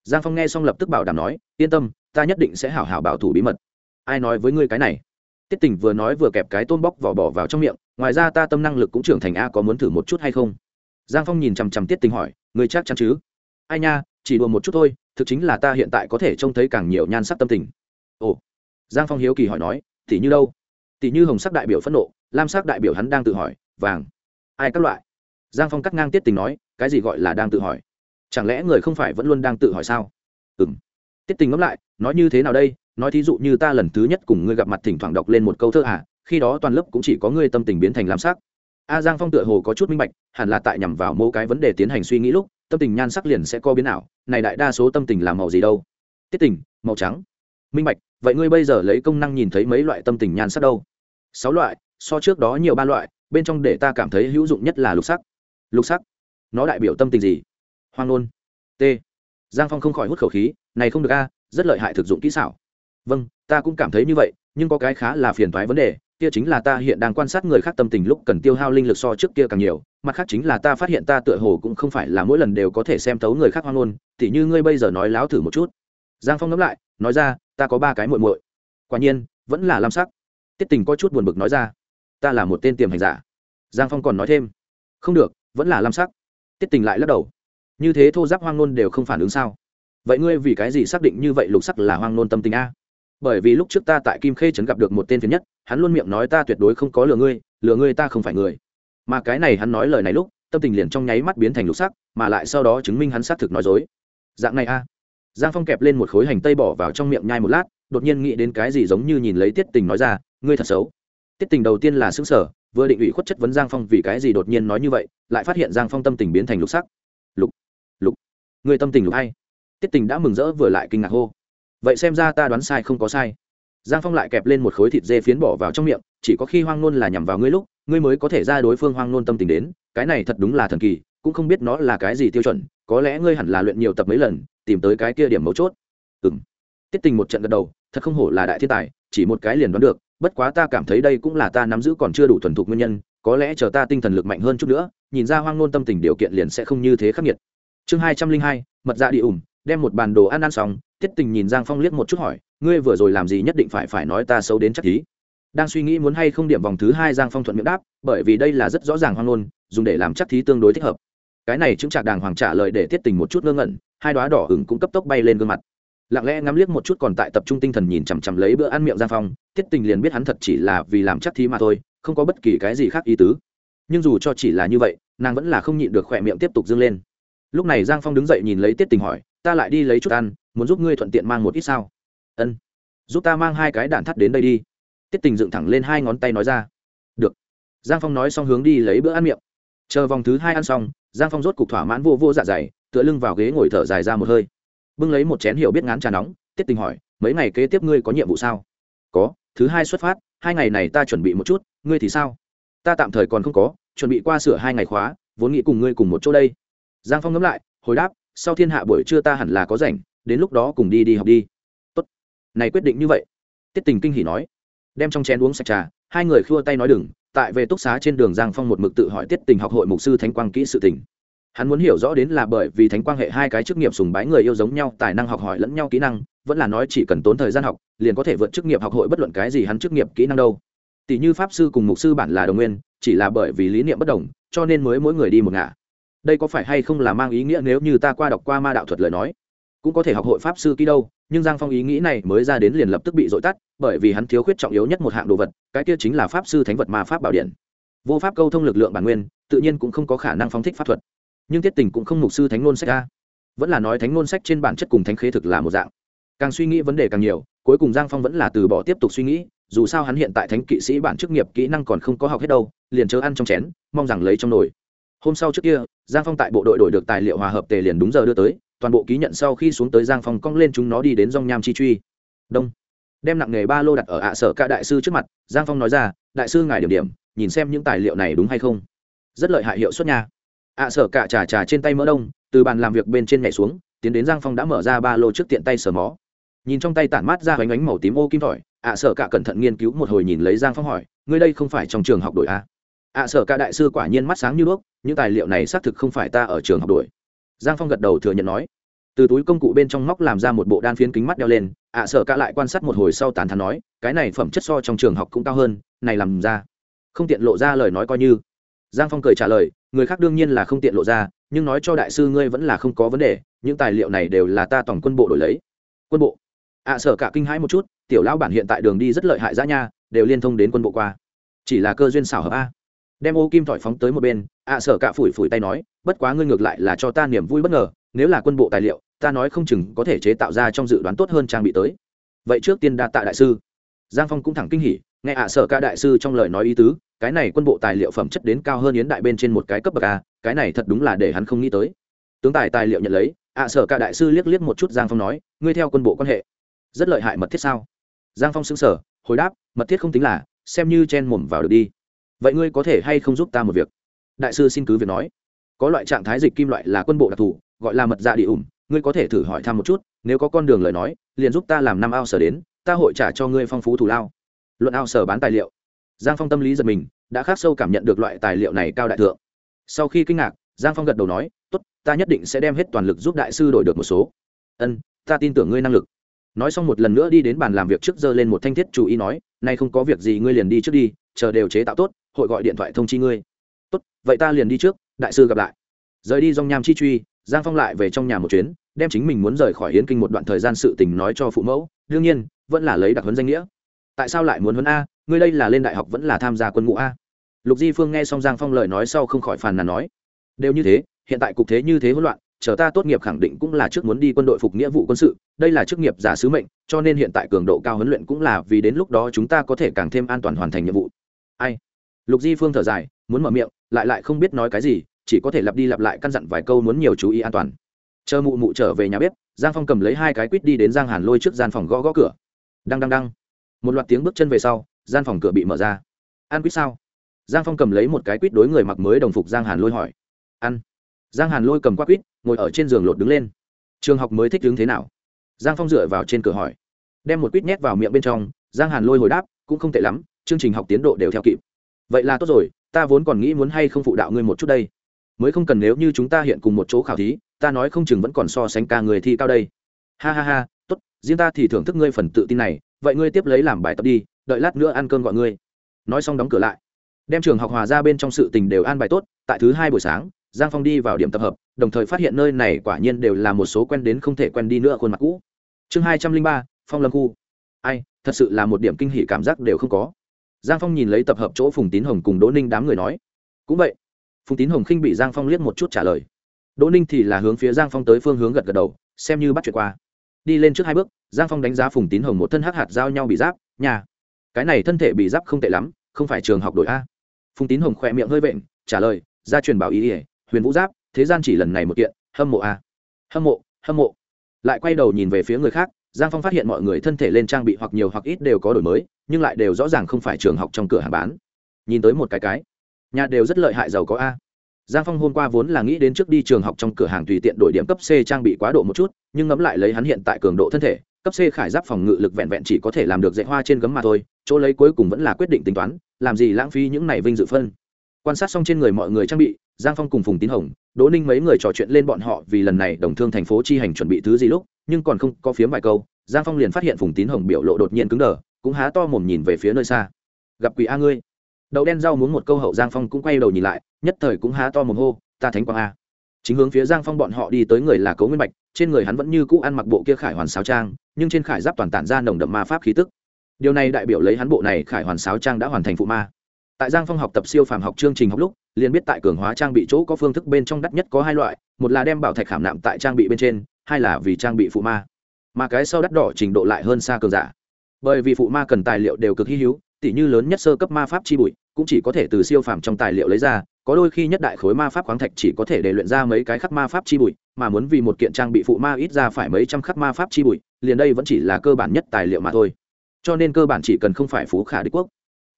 Giang phong nghe xong lập tức bảo đảm nói, yên tâm, ta nhất định sẽ hảo hảo bảo thủ bí mật. Ai nói với ngươi cái này? Tiết tình vừa nói vừa kẹp cái tôm bóc vỏ bỏ vào trong miệng, ngoài ra ta tâm năng lực cũng trưởng thành a, có muốn thử một chút hay không? Giang phong nhìn chằm chằm tiết tình hỏi, ngươi chắc chắn chứ? Ai nha, chỉ đùa một chút thôi, thực chính là ta hiện tại có thể trông thấy càng nhiều nhan sắc tâm tình ồ. Giang phong hiếu kỳ hỏi nói, tỷ như đâu? Tỷ như hồng sắc đại biểu phẫn nộ, lam sắc đại biểu hắn đang tự hỏi, vàng. Ai các loại? Giang phong cắt ngang tiết tình nói, cái gì gọi là đang tự hỏi? Chẳng lẽ người không phải vẫn luôn đang tự hỏi sao? Ừ m tiết tình ngẫm lại, nói như thế nào đây? Nói thí dụ như ta lần thứ nhất cùng ngươi gặp mặt thỉnh thoảng đọc lên một câu thơ à khi đó toàn lớp cũng chỉ có ngươi tâm tình biến thành lam sắc. A giang phong tựa hồ có chút minh bạch, hẳn là tại nhằm vào mô cái vấn đề tiến hành suy nghĩ lúc, tâm tình nhan sắc liền sẽ có biến ảo, này đại đa số tâm tình là màu gì đâu? Tiết tình, màu trắng minh bạch, vậy ngươi bây giờ lấy công năng nhìn thấy mấy loại tâm tình nhan sắc đâu? Sáu loại, so trước đó nhiều ba loại, bên trong để ta cảm thấy hữu dụng nhất là lục sắc. Lục sắc? Nó đại biểu tâm tình gì? Hoang nôn t. Giang phong không khỏi hút khẩu khí, này không được a, rất lợi hại thực dụng kỹ xảo. Vâng ta cũng cảm thấy như vậy, nhưng có cái khá là phiền thoái vấn đề, kia chính là ta hiện đang quan sát người khác tâm tình lúc cần tiêu hao linh lực so trước kia càng nhiều, mặt khác chính là ta phát hiện ta tựa hồ cũng không phải là mỗi lần đều có thể xem thấu người khác hoang ngôn, tỉ như ngươi bây giờ nói láo thử một chút. Giang phong ngẫm lại nói ra, ta có ba cái muội muội. Quả nhiên, vẫn là lam sắc. Tiết tình có chút buồn bực nói ra, ta là một tên tiềm hành giả. Giang phong còn nói thêm, không được, vẫn là lam sắc. Tiết tình lại lắc đầu, như thế thô giáp hoang nôn đều không phản ứng sao? Vậy ngươi vì cái gì xác định như vậy lục sắc là hoang nôn tâm tình a? Bởi vì lúc trước ta tại kim khê trấn gặp được một tên phiền nhất, hắn luôn miệng nói ta tuyệt đối không có lừa ngươi lừa ngươi ta không phải người. Mà cái này hắn nói lời này lúc, tâm tình liền trong nháy mắt biến thành lục sắc, mà lại sau đó chứng minh hắn xác thực nói dối. Dạng này a giang phong kẹp lên một khối hành tây bỏ vào trong miệng nhai một lát, đột nhiên nghĩ đến cái gì giống như nhìn lấy tiết tình nói ra, ngươi thật xấu. Tiết tình đầu tiên là xứng sở vừa định ủy khuất chất vấn giang phong vì cái gì đột nhiên nói như vậy, lại phát hiện giang phong tâm tình biến thành lục sắc. Lục lục người tâm tình lục hay? Tiết tình đã mừng rỡ vừa lại kinh ngạc hô. Vậy xem ra ta đoán sai không có sai. Giang phong lại kẹp lên một khối thịt dê phiến bỏ vào trong miệng, chỉ có khi hoang nôn là nhằm vào ngươi lúc, ngươi mới có thể ra đối phương hoang nôn tâm tình đến, cái này thật đúng là thần kỳ, cũng không biết nó là cái gì tiêu chuẩn, có lẽ ngươi hẳn là luyện nhiều tập mấy lần tìm tới cái kia điểm mấu chốt. Ừng tiết tình một trận gật đầu, thật không hổ là đại thiên tài, chỉ một cái liền đoán được, bất quá ta cảm thấy đây cũng là ta nắm giữ còn chưa đủ thuần thục nguyên nhân, có lẽ chờ ta tinh thần lực mạnh hơn chút nữa, nhìn ra hoang nôn tâm tình điều kiện liền sẽ không như thế khắc nghiệt. Chương hai trăm linh hai, mật dạ đi ủng, đem một bàn đồ ăn ăn xong, tiết tình nhìn giang phong liếc một chút hỏi, ngươi vừa rồi làm gì nhất định phải phải nói ta xấu đến chắc thí đang suy nghĩ muốn hay không điểm vòng thứ hai, giang phong thuận miệng đáp, bởi vì đây là rất rõ ràng hoang ngôn, dùng để làm chắc thí tương đối thích hợp cái này chứng trạc đàng hoàng trả lời để tiết tình một chút ngơ ngẩn, hai đoá đỏ hừng cũng cấp tốc bay lên gương mặt. Lặng lẽ ngắm liếc một chút còn tại tập trung tinh thần nhìn chằm chằm lấy bữa ăn miệng giang phong, tiết tình liền biết hắn thật chỉ là vì làm chắc thí mà thôi, không có bất kỳ cái gì khác ý tứ. Nhưng dù cho chỉ là như vậy, nàng vẫn là không nhịn được khỏe miệng tiếp tục dâng lên. Lúc này giang phong đứng dậy nhìn lấy tiết tình hỏi, ta lại đi lấy chút ăn, muốn giúp ngươi thuận tiện mang một ít sao? Ân, giúp ta mang hai cái đạn thắt đến đây đi. Tiết tình dựng thẳng lên hai ngón tay nói ra. Được. Giang phong nói xong hướng đi lấy bữa ăn miệng. Chờ vòng thứ hai ăn xong giang phong rốt cục thỏa mãn vô vô dạ dày, tựa lưng vào ghế ngồi thở dài ra một hơi. Bưng lấy một chén hiểu biết ngán trà nóng tiết tình hỏi, mấy ngày kế tiếp ngươi có nhiệm vụ sao? Có, thứ hai xuất phát, hai ngày này ta chuẩn bị một chút, ngươi thì sao? Ta tạm thời còn không có, chuẩn bị qua sửa hai ngày khóa, vốn nghĩ cùng ngươi cùng một chỗ đây. Giang phong ngẫm lại, hồi đáp, sau thiên hạ buổi trưa ta hẳn là có rảnh, đến lúc đó cùng đi đi học đi. Tốt. Này quyết định như vậy. Tiết tình kinh hỉ nói, đem trong chén uống sạch trà, hai người khua tay nói đừng tại về túc xá trên đường giang phong một mực tự hỏi tiết tình học hội mục sư thánh quang kỹ sự tình. Hắn muốn hiểu rõ đến là bởi vì thánh quang hệ hai cái chức nghiệp sùng bái người yêu giống nhau, tài năng học hỏi lẫn nhau kỹ năng, vẫn là nói chỉ cần tốn thời gian học, liền có thể vượt chức nghiệp học hội bất luận cái gì hắn chức nghiệp kỹ năng đâu. Tỷ như pháp sư cùng mục sư bản là đồng nguyên, chỉ là bởi vì lý niệm bất đồng, cho nên mới mỗi người đi một ngả. Đây có phải hay không là mang ý nghĩa nếu như ta qua đọc qua ma đạo thuật lời nói? Cũng có thể học hội pháp sư kỹ đâu, nhưng giang phong ý nghĩ này mới ra đến liền lập tức bị dội tắt, bởi vì hắn thiếu khuyết trọng yếu nhất một hạng đồ vật, cái kia chính là pháp sư thánh vật ma pháp bảo điện. Vô pháp câu thông lực lượng bản nguyên, tự nhiên cũng không có khả năng phóng thích pháp thuật. Nhưng tiết tình cũng không mục sư thánh ngôn sách ra vẫn là nói thánh ngôn sách trên bản chất cùng thánh khế thực là một dạng. Càng suy nghĩ vấn đề càng nhiều, cuối cùng giang phong vẫn là từ bỏ tiếp tục suy nghĩ, dù sao hắn hiện tại thánh kỵ sĩ bản chức nghiệp kỹ năng còn không có học hết đâu, liền chớ ăn trong chén, mong rằng lấy trong nồi. Hôm sau trước kia, giang phong tại bộ đội đổi được tài liệu hòa hợp tề liền đúng giờ đưa tới toàn bộ ký nhận sau khi xuống tới giang phong cong lên chúng nó đi đến dòng nham chi truy. Đông. Đem nặng nghề ba lô đặt ở ạ sở ca đại sư trước mặt, giang phong nói ra, đại sư ngài điểm điểm, nhìn xem những tài liệu này đúng hay không? Rất lợi hại hiệu suất nha. ạ sở cả trà trà trên tay mỡ đông, từ bàn làm việc bên trên nhảy xuống, tiến đến giang phong đã mở ra ba lô trước tiện tay sờ mó. Nhìn trong tay tản mát ra bánh ánh màu tím ô kim thỏi, ạ sở cả cẩn thận nghiên cứu một hồi nhìn lấy giang phong hỏi, ngươi đây không phải trong trường học đổi a à? ạ sở cả đại sư quả nhiên mắt sáng như đuốc, những tài liệu này xác thực không phải ta ở trường học đổi giang phong gật đầu thừa nhận nói. Từ túi công cụ bên trong móc làm ra một bộ đan phiến kính mắt đeo lên, ạ sở cả lại quan sát một hồi sau tán thán nói, cái này phẩm chất so trong trường học cũng cao hơn, này làm ra. Không tiện lộ ra lời nói coi như. Giang phong cười trả lời, người khác đương nhiên là không tiện lộ ra, nhưng nói cho đại sư ngươi vẫn là không có vấn đề, những tài liệu này đều là ta tổng quân bộ đổi lấy. Quân bộ. Ạ sở cả kinh hãi một chút, tiểu lão bản hiện tại đường đi rất lợi hại ra nha, đều liên thông đến quân bộ qua. Chỉ là cơ duyên xảo hợp a. Đem ô kim thỏi phóng tới một bên ạ sở cả phủi phủi tay nói, bất quá ngươi ngược lại là cho ta niềm vui bất ngờ, nếu là quân bộ tài liệu, ta nói không chừng có thể chế tạo ra trong dự đoán tốt hơn trang bị tới. Vậy trước tiên đa tạ đại sư. Giang phong cũng thẳng kinh hỉ, nghe ạ sở cả đại sư trong lời nói ý tứ, cái này quân bộ tài liệu phẩm chất đến cao hơn yến đại bên trên một cái cấp bậc a, cái này thật đúng là để hắn không nghĩ tới. Tướng tài tài liệu nhận lấy, ạ sở cả đại sư liếc liếc một chút giang phong nói, ngươi theo quân bộ quan hệ, rất lợi hại mật thiết sao? Giang phong xứng sở hồi đáp, mật thiết không tính là, xem như chen mồm vào được đi. Vậy ngươi có thể hay không giúp ta một việc? Đại sư xin cứ việc nói. Có loại trạng thái dịch kim loại là quân bộ đặc thù, gọi là mật dạ địa ủng, ngươi có thể thử hỏi thăm một chút, nếu có con đường lời nói, liền giúp ta làm năm ao sở đến, ta hội trả cho ngươi phong phú thù lao. Luận ao sở bán tài liệu. Giang phong tâm lý giật mình, đã khắc sâu cảm nhận được loại tài liệu này cao đại thượng. Sau khi kinh ngạc, giang phong gật đầu nói t ố t ta nhất định sẽ đem hết toàn lực giúp đại sư đổi được một số. Ân, ta tin tưởng ngươi năng lực. Nói xong một lần nữa đi đến bàn làm việc trước dơ lên một thanh thiết chủ ý nói, nay không có việc gì, ngươi liền đi trước đi, chờ đều chế tạo tốt, hội gọi điện thoại thông chi ngươi tốt, vậy ta liền đi trước, đại sư gặp lại. Rời đi dòng nham chi truy, giang phong lại về trong nhà một chuyến, đem chính mình muốn rời khỏi hiến kinh một đoạn thời gian sự tình nói cho phụ mẫu, đương nhiên, vẫn là lấy đặc huấn danh nghĩa. Tại sao lại muốn huấn a? Ngươi đây là lên đại học vẫn là tham gia quân ngũ a? Lục di phương nghe xong giang phong lời nói sau không khỏi phàn nàn nói, đều như thế, hiện tại cục thế như thế hỗn loạn, chờ ta tốt nghiệp khẳng định cũng là trước muốn đi quân đội phục nghĩa vụ quân sự, đây là chức nghiệp giả sứ mệnh, cho nên hiện tại cường độ cao huấn luyện cũng là vì đến lúc đó chúng ta có thể càng thêm an toàn hoàn thành nhiệm vụ. Ai? Lục di phương thở dài, muốn mở miệng lại lại không biết nói cái gì, chỉ có thể lặp đi lặp lại căn dặn vài câu muốn nhiều chú ý an toàn. Chờ mụ mụ trở về nhà bếp, giang phong cầm lấy hai cái quýt đi đến giang hàn lôi trước gian phòng gõ gõ cửa. Đăng đăng đăng. Một loạt tiếng bước chân về sau, gian phòng cửa bị mở ra. Ăn quýt sao? Giang phong cầm lấy một cái quýt đối người mặc mới đồng phục giang hàn lôi hỏi. Ăn. Giang hàn lôi cầm qua quýt, ngồi ở trên giường lột đứng lên. Trường học mới thích đứng thế nào? Giang phong dựa vào trên cửa hỏi. Đem một quýt nhét vào miệng bên trong, giang hàn lôi hồi đáp, cũng không tệ lắm, chương trình học tiến độ đều theo kịp vậy là tốt rồi, ta vốn còn nghĩ muốn hay không phụ đạo ngươi một chút đây. Mới không cần nếu như chúng ta hiện cùng một chỗ khảo thí, ta nói không chừng vẫn còn so sánh ca người thi cao đây. Ha ha ha, tốt, riêng ta thì thưởng thức ngươi phần tự tin này, vậy ngươi tiếp lấy làm bài tập đi, đợi lát nữa ăn cơm gọi ngươi. Nói xong đóng cửa lại. Đem trường học hòa ra bên trong sự tình đều an bài tốt, tại thứ hai buổi sáng, giang phong đi vào điểm tập hợp, đồng thời phát hiện nơi này quả nhiên đều là một số quen đến không thể quen đi nữa khuôn mặt cũ. Chương hai trăm linh ba, phong lâm khu. Ai, thật sự là một điểm kinh hỉ cảm giác đều không có giang phong nhìn lấy tập hợp chỗ phùng tín hồng cùng đỗ ninh đám người nói, cũng vậy. Phùng tín hồng khinh bị giang phong liếc một chút trả lời. Đỗ ninh thì là hướng phía giang phong tới phương hướng gật gật đầu, xem như bắt chuyện qua. Đi lên trước hai bước, giang phong đánh giá phùng tín hồng một thân hắc hạt giao nhau bị giáp, nhà, cái này thân thể bị giáp không tệ lắm, không phải trường học đội a. Phùng tín hồng khỏe miệng hơi vện, trả lời gia truyền bảo ý ỉa huyền vũ giáp, thế gian chỉ lần này một kiện, hâm mộ a. Hâm mộ hâm mộ. Lại quay đầu nhìn về phía người khác giang phong phát hiện mọi người thân thể lên trang bị hoặc nhiều hoặc ít đều có đổi mới, nhưng lại đều rõ ràng không phải trường học trong cửa hàng bán. Nhìn tới một cái cái, nhà đều rất lợi hại giàu có a. Giang phong hôm qua vốn là nghĩ đến trước đi trường học trong cửa hàng tùy tiện đổi điểm cấp c trang bị quá độ một chút, nhưng ngẫm lại lấy hắn hiện tại cường độ thân thể, cấp c khải giáp phòng ngự lực vẹn vẹn chỉ có thể làm được dạy hoa trên gấm mà thôi, chỗ lấy cuối cùng vẫn là quyết định tính toán, làm gì lãng phí những này vinh dự phân. Quan sát xong trên người mọi người trang bị giang phong cùng phùng tín hồng, đỗ ninh mấy người trò chuyện lên bọn họ vì lần này đồng thương thành phố chi hành chuẩn bị thứ gì lúc, nhưng còn không có phiếm vài câu, giang phong liền phát hiện phùng tín hồng biểu lộ đột nhiên cứng đờ, cũng há to mồm nhìn về phía nơi xa. Gặp quỷ a ngươi. Đậu đen rau muốn một câu hậu giang phong cũng quay đầu nhìn lại, nhất thời cũng há to mồm hô, ta thánh quang a. Chính hướng phía giang phong bọn họ đi tới người là cấu nguyên bạch, trên người hắn vẫn như cũ ăn mặc bộ kia khải hoàn sáo trang, nhưng trên khải giáp toàn tản ra nồng đậm ma pháp khí tức. Điều này đại biểu lấy hắn bộ này khải hoàn sáo trang đã hoàn thành phụ ma tại giang phong học tập siêu phàm học chương trình học lúc, liền biết tại cường hóa trang bị chỗ có phương thức bên trong đắt nhất có hai loại, một là đem bảo thạch khảm nạm tại trang bị bên trên, hai là vì trang bị phụ ma. Mà cái sau đắt đỏ trình độ lại hơn xa cường giả. Bởi vì phụ ma cần tài liệu đều cực hy hữu, tỉ như lớn nhất sơ cấp ma pháp chi bụi, cũng chỉ có thể từ siêu phàm trong tài liệu lấy ra, có đôi khi nhất đại khối ma pháp khoáng thạch chỉ có thể để luyện ra mấy cái khắc ma pháp chi bụi, mà muốn vì một kiện trang bị phụ ma ít ra phải mấy trăm khắc ma pháp chi bụi, liền đây vẫn chỉ là cơ bản nhất tài liệu mà thôi. Cho nên cơ bản chỉ cần không phải phú khả đế quốc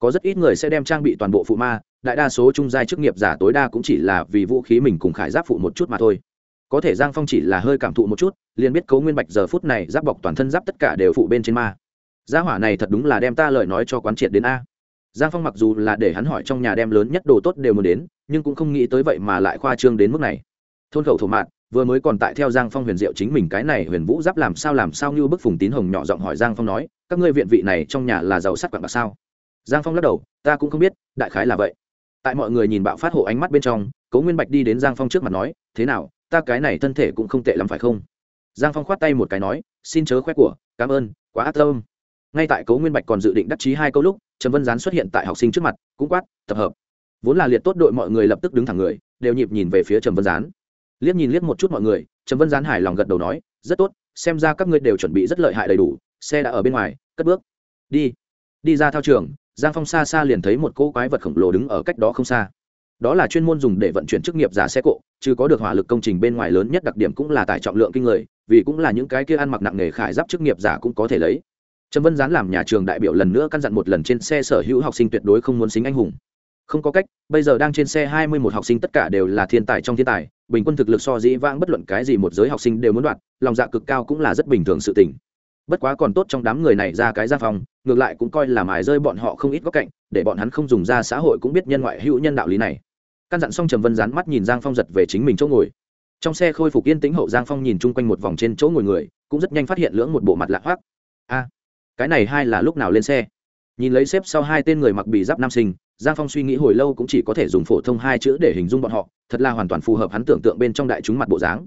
có rất ít người sẽ đem trang bị toàn bộ phụ ma, đại đa số trung giai chức nghiệp giả tối đa cũng chỉ là vì vũ khí mình cùng khải giáp phụ một chút mà thôi. Có thể giang phong chỉ là hơi cảm thụ một chút, liền biết cấu nguyên bạch giờ phút này giáp bọc toàn thân giáp tất cả đều phụ bên trên ma. Gia hỏa này thật đúng là đem ta lời nói cho quán triệt đến a. Giang phong mặc dù là để hắn hỏi trong nhà đem lớn nhất đồ tốt đều muốn đến, nhưng cũng không nghĩ tới vậy mà lại khoa trương đến mức này. Thôn khẩu thổ mạn, vừa mới còn tại theo giang phong huyền diệu chính mình cái này huyền vũ giáp làm sao làm sao như bức phùng tín hồng nhỏ giọng hỏi giang phong nói, các ngươi viện vị này trong nhà là giàu sắt quặng bạc sao? Giang phong lắc đầu, ta cũng không biết, đại khái là vậy. Tại mọi người nhìn bạo phát hộ ánh mắt bên trong, cố nguyên bạch đi đến giang phong trước mặt nói, thế nào, ta cái này thân thể cũng không tệ lắm phải không? Giang phong khoát tay một cái nói, xin chớ khoe của, cảm ơn, quá ác tâm. Ngay tại cố nguyên bạch còn dự định đắc chí hai câu lúc, trần vân gián xuất hiện tại học sinh trước mặt, cũng quát, tập hợp. Vốn là liệt tốt đội mọi người lập tức đứng thẳng người, đều nhịp nhìn về phía trần vân gián. Liếc nhìn liếc một chút mọi người, trần vân gián hài lòng gật đầu nói, rất tốt, xem ra các ngươi đều chuẩn bị rất lợi hại đầy đủ, xe đã ở bên ngoài, cất bước. Đi đi ra thao trường giang phong xa xa liền thấy một cỗ quái vật khổng lồ đứng ở cách đó không xa. Đó là chuyên môn dùng để vận chuyển chức nghiệp giả xe cộ, chứ có được hỏa lực công trình bên ngoài lớn nhất đặc điểm cũng là tải trọng lượng kinh người, vì cũng là những cái kia ăn mặc nặng nghề khải giáp chức nghiệp giả cũng có thể lấy. Trần vân gián làm nhà trường đại biểu lần nữa căn dặn một lần trên xe sở hữu học sinh tuyệt đối không muốn xính anh hùng. Không có cách, bây giờ đang trên xe hai mươi một học sinh tất cả đều là thiên tài trong thiên tài, bình quân thực lực so dĩ vãng bất luận cái gì một giới học sinh đều muốn đoạt, lòng dạ cực cao cũng là rất bình thường sự tình bất quá còn tốt trong đám người này ra cái gia phòng ngược lại cũng coi là mài rơi bọn họ không ít góc cạnh, để bọn hắn không dùng ra xã hội cũng biết nhân ngoại hữu nhân đạo lý này. Căn dặn xong trầm vân dán mắt nhìn giang phong giật về chính mình chỗ ngồi. Trong xe khôi phục yên tĩnh hậu giang phong nhìn chung quanh một vòng trên chỗ ngồi người, cũng rất nhanh phát hiện lưỡng một bộ mặt lạ hoác a, cái này hai là lúc nào lên xe? Nhìn lấy xếp sau hai tên người mặc bị giáp nam sinh, giang phong suy nghĩ hồi lâu cũng chỉ có thể dùng phổ thông hai chữ để hình dung bọn họ, thật là hoàn toàn phù hợp hắn tưởng tượng bên trong đại chúng mặt bộ dáng.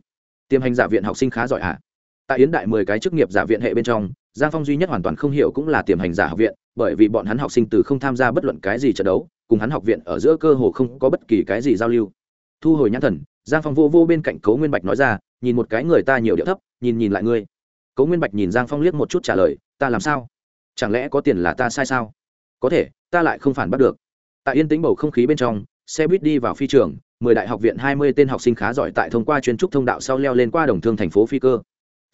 Tiêm hành giả viện học sinh khá giỏi ạ. à tại yến đại mười cái chức nghiệp giả viện hệ bên trong, giang phong duy nhất hoàn toàn không hiểu cũng là tiềm hành giả học viện, bởi vì bọn hắn học sinh từ không tham gia bất luận cái gì trận đấu, cùng hắn học viện ở giữa cơ hồ không có bất kỳ cái gì giao lưu. Thu hồi nhãn thần, giang phong vô vô bên cạnh cấu nguyên bạch nói ra, nhìn một cái người ta nhiều điệu thấp, nhìn nhìn lại ngươi. Cấu nguyên bạch nhìn giang phong liếc một chút trả lời, ta làm sao? Chẳng lẽ có tiền là ta sai sao? Có thể, ta lại không phản bắt được. Tại yên tĩnh bầu không khí bên trong, xe buýt đi vào phi trường, mười đại học viện hai mươi tên học sinh khá giỏi tại thông qua chuyên trúc thông đạo sau leo lên qua đồng thương thành phố phi cơ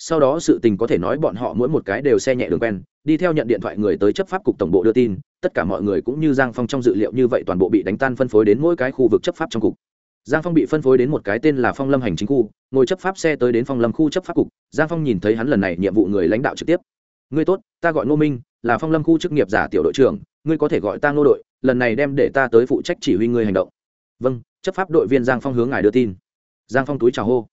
sau đó sự tình có thể nói bọn họ mỗi một cái đều xe nhẹ đường quen, đi theo nhận điện thoại người tới chấp pháp cục tổng bộ đưa tin, tất cả mọi người cũng như giang phong trong dự liệu như vậy toàn bộ bị đánh tan phân phối đến mỗi cái khu vực chấp pháp trong cục. Giang phong bị phân phối đến một cái tên là phong lâm hành chính khu, ngồi chấp pháp xe tới đến phong lâm khu chấp pháp cục, giang phong nhìn thấy hắn lần này nhiệm vụ người lãnh đạo trực tiếp. Ngươi tốt, ta gọi ngô minh, là phong lâm khu chức nghiệp giả tiểu đội trưởng, ngươi có thể gọi ta ngô đội, lần này đem để ta tới phụ trách chỉ huy ngươi hành động. Vâng chấp pháp đội viên giang phong hướng ngài đưa tin. Giang phong túi chào hô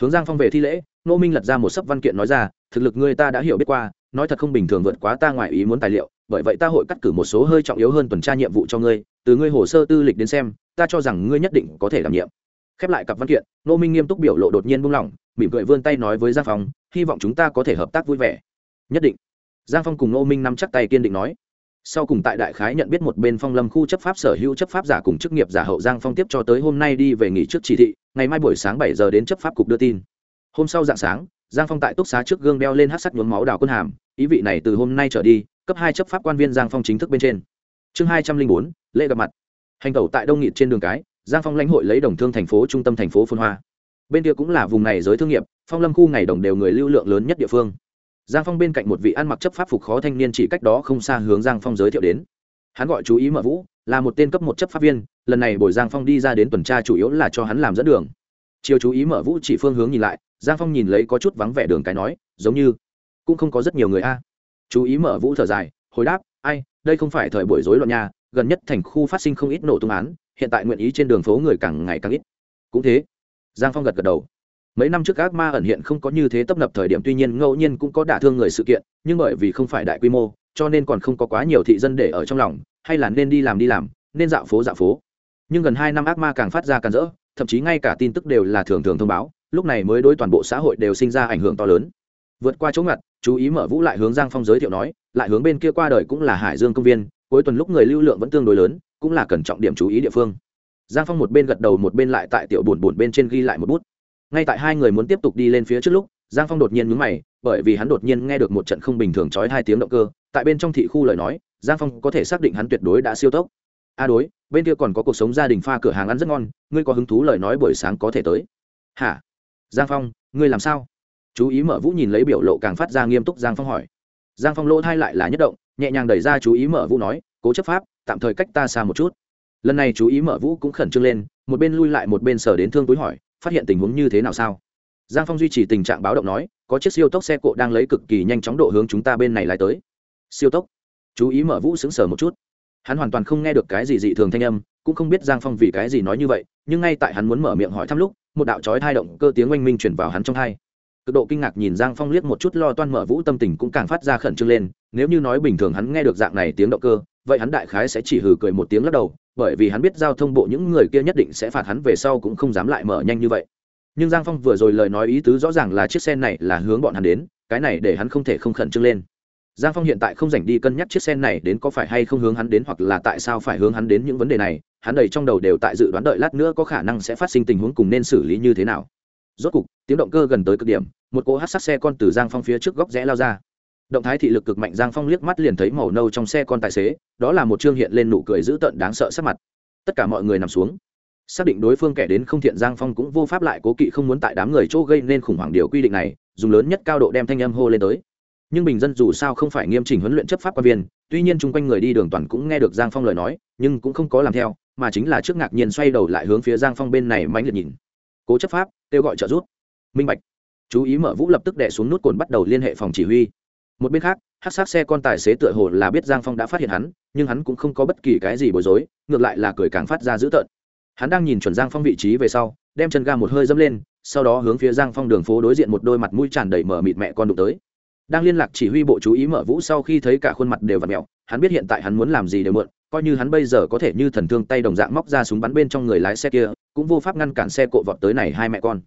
hướng giang phong về thi lễ, Nô minh lật ra một sấp văn kiện nói ra, thực lực ngươi ta đã hiểu biết qua, nói thật không bình thường vượt quá ta ngoài ý muốn tài liệu, bởi vậy ta hội cắt cử một số hơi trọng yếu hơn tuần tra nhiệm vụ cho ngươi, từ ngươi hồ sơ tư lịch đến xem, ta cho rằng ngươi nhất định có thể đảm nhiệm. Khép lại cặp văn kiện, nô minh nghiêm túc biểu lộ đột nhiên buông lỏng, mỉm cười vươn tay nói với giang phong, hy vọng chúng ta có thể hợp tác vui vẻ. Nhất định. Giang phong cùng Nô minh nắm chắc tay kiên định nói sau cùng tại đại khái nhận biết một bên phong lâm khu chấp pháp sở hữu chấp pháp giả cùng chức nghiệp giả hậu giang phong tiếp cho tới hôm nay đi về nghỉ trước chỉ thị, ngày mai buổi sáng bảy giờ đến chấp pháp cục đưa tin. Hôm sau dạng sáng, giang phong tại túc xá trước gương đeo lên hát sắt nhuốm máu đào quân hàm, ý vị này từ hôm nay trở đi, cấp hai chấp pháp quan viên giang phong chính thức bên trên. Chương hai trăm linh bốn, lễ gặp mặt. Hành tẩu tại đông nghị trên đường cái, giang phong lãnh hội lấy đồng thương thành phố trung tâm thành phố phân hoa. Bên kia cũng là vùng này giới thương nghiệp, phong lâm khu ngày đồng đều người lưu lượng lớn nhất địa phương giang phong bên cạnh một vị ăn mặc chấp pháp phục khó thanh niên chỉ cách đó không xa hướng giang phong giới thiệu đến. Hắn gọi chú ý mở vũ là một tên cấp một chấp pháp viên lần này bồi giang phong đi ra đến tuần tra chủ yếu là cho hắn làm dẫn đường. Chiều chú ý mở vũ chỉ phương hướng nhìn lại giang phong nhìn lấy có chút vắng vẻ đường cái nói giống như cũng không có rất nhiều người a. Chú ý mở vũ thở dài hồi đáp ai đây không phải thời buổi rối loạn nhà, gần nhất thành khu phát sinh không ít nổ tung án hiện tại nguyện ý trên đường phố người càng ngày càng ít. Cũng thế giang phong gật gật đầu mấy năm trước ác ma ẩn hiện không có như thế tấp nập thời điểm, tuy nhiên ngẫu nhiên cũng có đả thương người sự kiện, nhưng bởi vì không phải đại quy mô, cho nên còn không có quá nhiều thị dân để ở trong lòng, hay là nên đi làm đi làm, nên dạo phố dạo phố. Nhưng gần hai năm ác ma càng phát ra càng rỡ, thậm chí ngay cả tin tức đều là thường thường thông báo, lúc này mới đối toàn bộ xã hội đều sinh ra ảnh hưởng to lớn. Vượt qua chỗ ngặt, chú ý mở vũ lại hướng giang phong giới thiệu nói, lại hướng bên kia qua đời cũng là hải dương công viên, cuối tuần lúc người lưu lượng vẫn tương đối lớn, cũng là cần trọng điểm chú ý địa phương. Giang phong một bên gật đầu một bên lại tại tiểu buồn buồn bên trên ghi lại một bút ngay tại hai người muốn tiếp tục đi lên phía trước lúc, giang phong đột nhiên mướn mày, bởi vì hắn đột nhiên nghe được một trận không bình thường trói hai tiếng động cơ. Tại bên trong thị khu lời nói, giang phong có thể xác định hắn tuyệt đối đã siêu tốc. A đối, bên kia còn có cuộc sống gia đình pha cửa hàng ăn rất ngon, ngươi có hứng thú lời nói buổi sáng có thể tới. Hả? Giang phong, ngươi làm sao? Chú ý mở vũ nhìn lấy biểu lộ càng phát ra nghiêm túc, giang phong hỏi. Giang phong lỗ thai lại là nhất động, nhẹ nhàng đẩy ra chú ý mở vũ nói, cố chấp pháp, tạm thời cách ta xa một chút. Lần này chú ý mở vũ cũng khẩn trương lên, một bên lui lại một bên sở đến thương túi hỏi phát hiện tình huống như thế nào sao? Giang phong duy trì tình trạng báo động nói, có chiếc siêu tốc xe cộ đang lấy cực kỳ nhanh chóng độ hướng chúng ta bên này lại tới. Siêu tốc? Chú ý mở vũ xứng sở một chút. Hắn hoàn toàn không nghe được cái gì dị thường thanh âm, cũng không biết giang phong vì cái gì nói như vậy, nhưng ngay tại hắn muốn mở miệng hỏi thăm lúc, một đạo trói thai động cơ tiếng oanh minh chuyển vào hắn trong hai. Cực độ kinh ngạc nhìn giang phong liếc một chút lo toan mở vũ tâm tình cũng càng phát ra khẩn trương lên, nếu như nói bình thường hắn nghe được dạng này tiếng động cơ, vậy hắn đại khái sẽ chỉ hừ cười một tiếng lắc đầu bởi vì hắn biết giao thông bộ những người kia nhất định sẽ phạt hắn về sau cũng không dám lại mở nhanh như vậy. Nhưng giang phong vừa rồi lời nói ý tứ rõ ràng là chiếc xe này là hướng bọn hắn đến, cái này để hắn không thể không khẩn trương lên. Giang phong hiện tại không dành đi cân nhắc chiếc xe này đến có phải hay không hướng hắn đến hoặc là tại sao phải hướng hắn đến những vấn đề này, hắn đầy trong đầu đều tại dự đoán đợi lát nữa có khả năng sẽ phát sinh tình huống cùng nên xử lý như thế nào. Rốt cục, tiếng động cơ gần tới cực điểm, một cỗ hát sát xe con từ giang phong phía trước góc rẽ lao ra động thái thị lực cực mạnh giang phong liếc mắt liền thấy màu nâu trong xe con tài xế, đó là một chương hiện lên nụ cười dữ tợn đáng sợ sắc mặt. Tất cả mọi người nằm xuống. Xác định đối phương kẻ đến không thiện, giang phong cũng vô pháp lại cố kỵ không muốn tại đám người chỗ gây nên khủng hoảng điều quy định này, dùng lớn nhất cao độ đem thanh âm hô lên tới. Nhưng bình dân dù sao không phải nghiêm chỉnh huấn luyện chấp pháp quan viên, tuy nhiên chung quanh người đi đường toàn cũng nghe được giang phong lời nói, nhưng cũng không có làm theo, mà chính là trước ngạc nhiên xoay đầu lại hướng phía giang phong bên này mãnh liệt nhìn. Cố chấp pháp, kêu gọi trợ giúp. Minh bạch, chú ý mở vũ lập tức đẻ xuống nút cồn bắt đầu liên hệ phòng chỉ huy một bên khác, hát sát xe con tài xế tựa hồ là biết giang phong đã phát hiện hắn, nhưng hắn cũng không có bất kỳ cái gì bối rối, ngược lại là cười càng phát ra dữ tợn. Hắn đang nhìn chuẩn giang phong vị trí về sau, đem chân ga một hơi dâm lên, sau đó hướng phía giang phong đường phố đối diện một đôi mặt mũi tràn đầy mở mịt mẹ con đụng tới. Đang liên lạc chỉ huy bộ chú ý mở vũ sau khi thấy cả khuôn mặt đều v ặ mẹo, hắn biết hiện tại hắn muốn làm gì đều mượn, coi như hắn bây giờ có thể như thần thương tay đồng dạng móc ra súng bắn bên trong người lái xe kia, cũng vô pháp ngăn cản xe cộ vọt tới này hai mẹ con.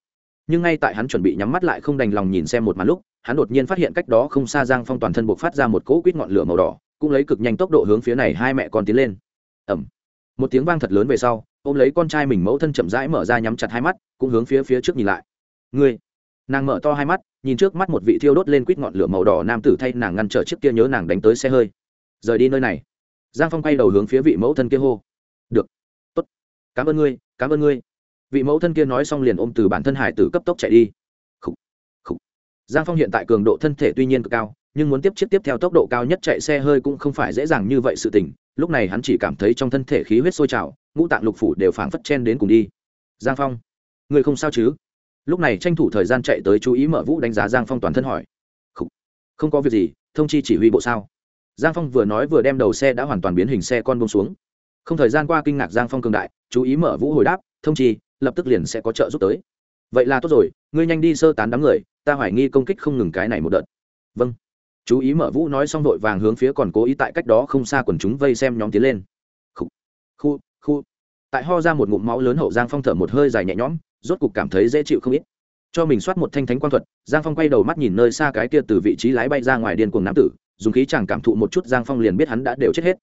Nhưng ngay tại hắn chuẩn bị nhắm mắt lại không đành lòng nhìn xem một màn lúc hắn đột nhiên phát hiện cách đó không xa giang phong toàn thân buộc phát ra một cỗ quýt ngọn lửa màu đỏ, cũng lấy cực nhanh tốc độ hướng phía này hai mẹ con tiến lên. Ẩm một tiếng vang thật lớn về sau, ôm lấy con trai mình mẫu thân chậm rãi mở ra nhắm chặt hai mắt, cũng hướng phía phía trước nhìn lại. Ngươi. Nàng mở to hai mắt, nhìn trước mắt một vị thiêu đốt lên quýt ngọn lửa màu đỏ nam tử thay nàng ngăn trở chiếc kia nhớ nàng đánh tới xe hơi. Rời đi nơi này. Giang phong quay đầu hướng phía vị mẫu thân kia hô. Được. Tốt. Cảm ơn ngươi, cảm ơn ngươi. Vị mẫu thân kia nói xong liền ôm từ bản thân hải tử cấp tốc chạy đi giang phong hiện tại cường độ thân thể tuy nhiên cực cao nhưng muốn tiếp chiếc tiếp theo tốc độ cao nhất chạy xe hơi cũng không phải dễ dàng như vậy sự tình lúc này hắn chỉ cảm thấy trong thân thể khí huyết sôi trào ngũ tạng lục phủ đều phảng phất chen đến cùng đi. Giang phong người không sao chứ? Lúc này tranh thủ thời gian chạy tới chú ý mở vũ đánh giá giang phong toàn thân hỏi. Không, không có việc gì thông chi chỉ huy bộ sao? Giang phong vừa nói vừa đem đầu xe đã hoàn toàn biến hình xe con bông xuống. Không thời gian qua kinh ngạc giang phong cường đại chú ý mở vũ hồi đáp thông chi lập tức liền sẽ có trợ giúp tới. Vậy là tốt rồi ngươi nhanh đi sơ tán đám người, ta hoài nghi công kích không ngừng cái này một đợt. Vâng. Chú ý mở vũ nói xong vội vàng hướng phía còn cố ý tại cách đó không xa quần chúng vây xem nhóm tiến lên. Khu khu khu tại ho ra một ngụm máu lớn hậu giang phong thở một hơi dài nhẹ nhõm, rốt cục cảm thấy dễ chịu không ít. Cho mình soát một thanh thánh quang thuật, giang phong quay đầu mắt nhìn nơi xa cái kia từ vị trí lái bay ra ngoài điên cuồng nam tử, dùng khí chẳng cảm thụ một chút giang phong liền biết hắn đã đều chết hết.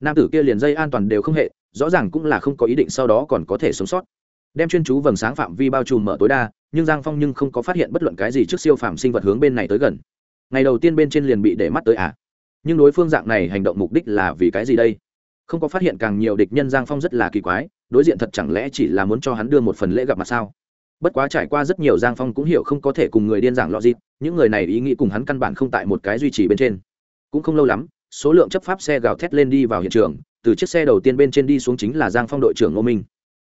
Nam tử kia liền dây an toàn đều không hệ, rõ ràng cũng là không có ý định sau đó còn có thể sống sót. Đem chuyên chú vầng sáng phạm vi bao trùm mở tối đa nhưng giang phong nhưng không có phát hiện bất luận cái gì trước siêu phàm sinh vật hướng bên này tới gần. Ngày đầu tiên bên trên liền bị để mắt tới à? Nhưng đối phương dạng này hành động mục đích là vì cái gì đây? Không có phát hiện càng nhiều địch nhân giang phong rất là kỳ quái, đối diện thật chẳng lẽ chỉ là muốn cho hắn đưa một phần lễ gặp mặt sao? Bất quá trải qua rất nhiều giang phong cũng hiểu không có thể cùng người điên giảng lọ dịp những người này ý nghĩ cùng hắn căn bản không tại một cái duy trì bên trên. Cũng không lâu lắm, số lượng chấp pháp xe gào thét lên đi vào hiện trường, từ chiếc xe đầu tiên bên trên đi xuống chính là giang phong đội trưởng ngô minh.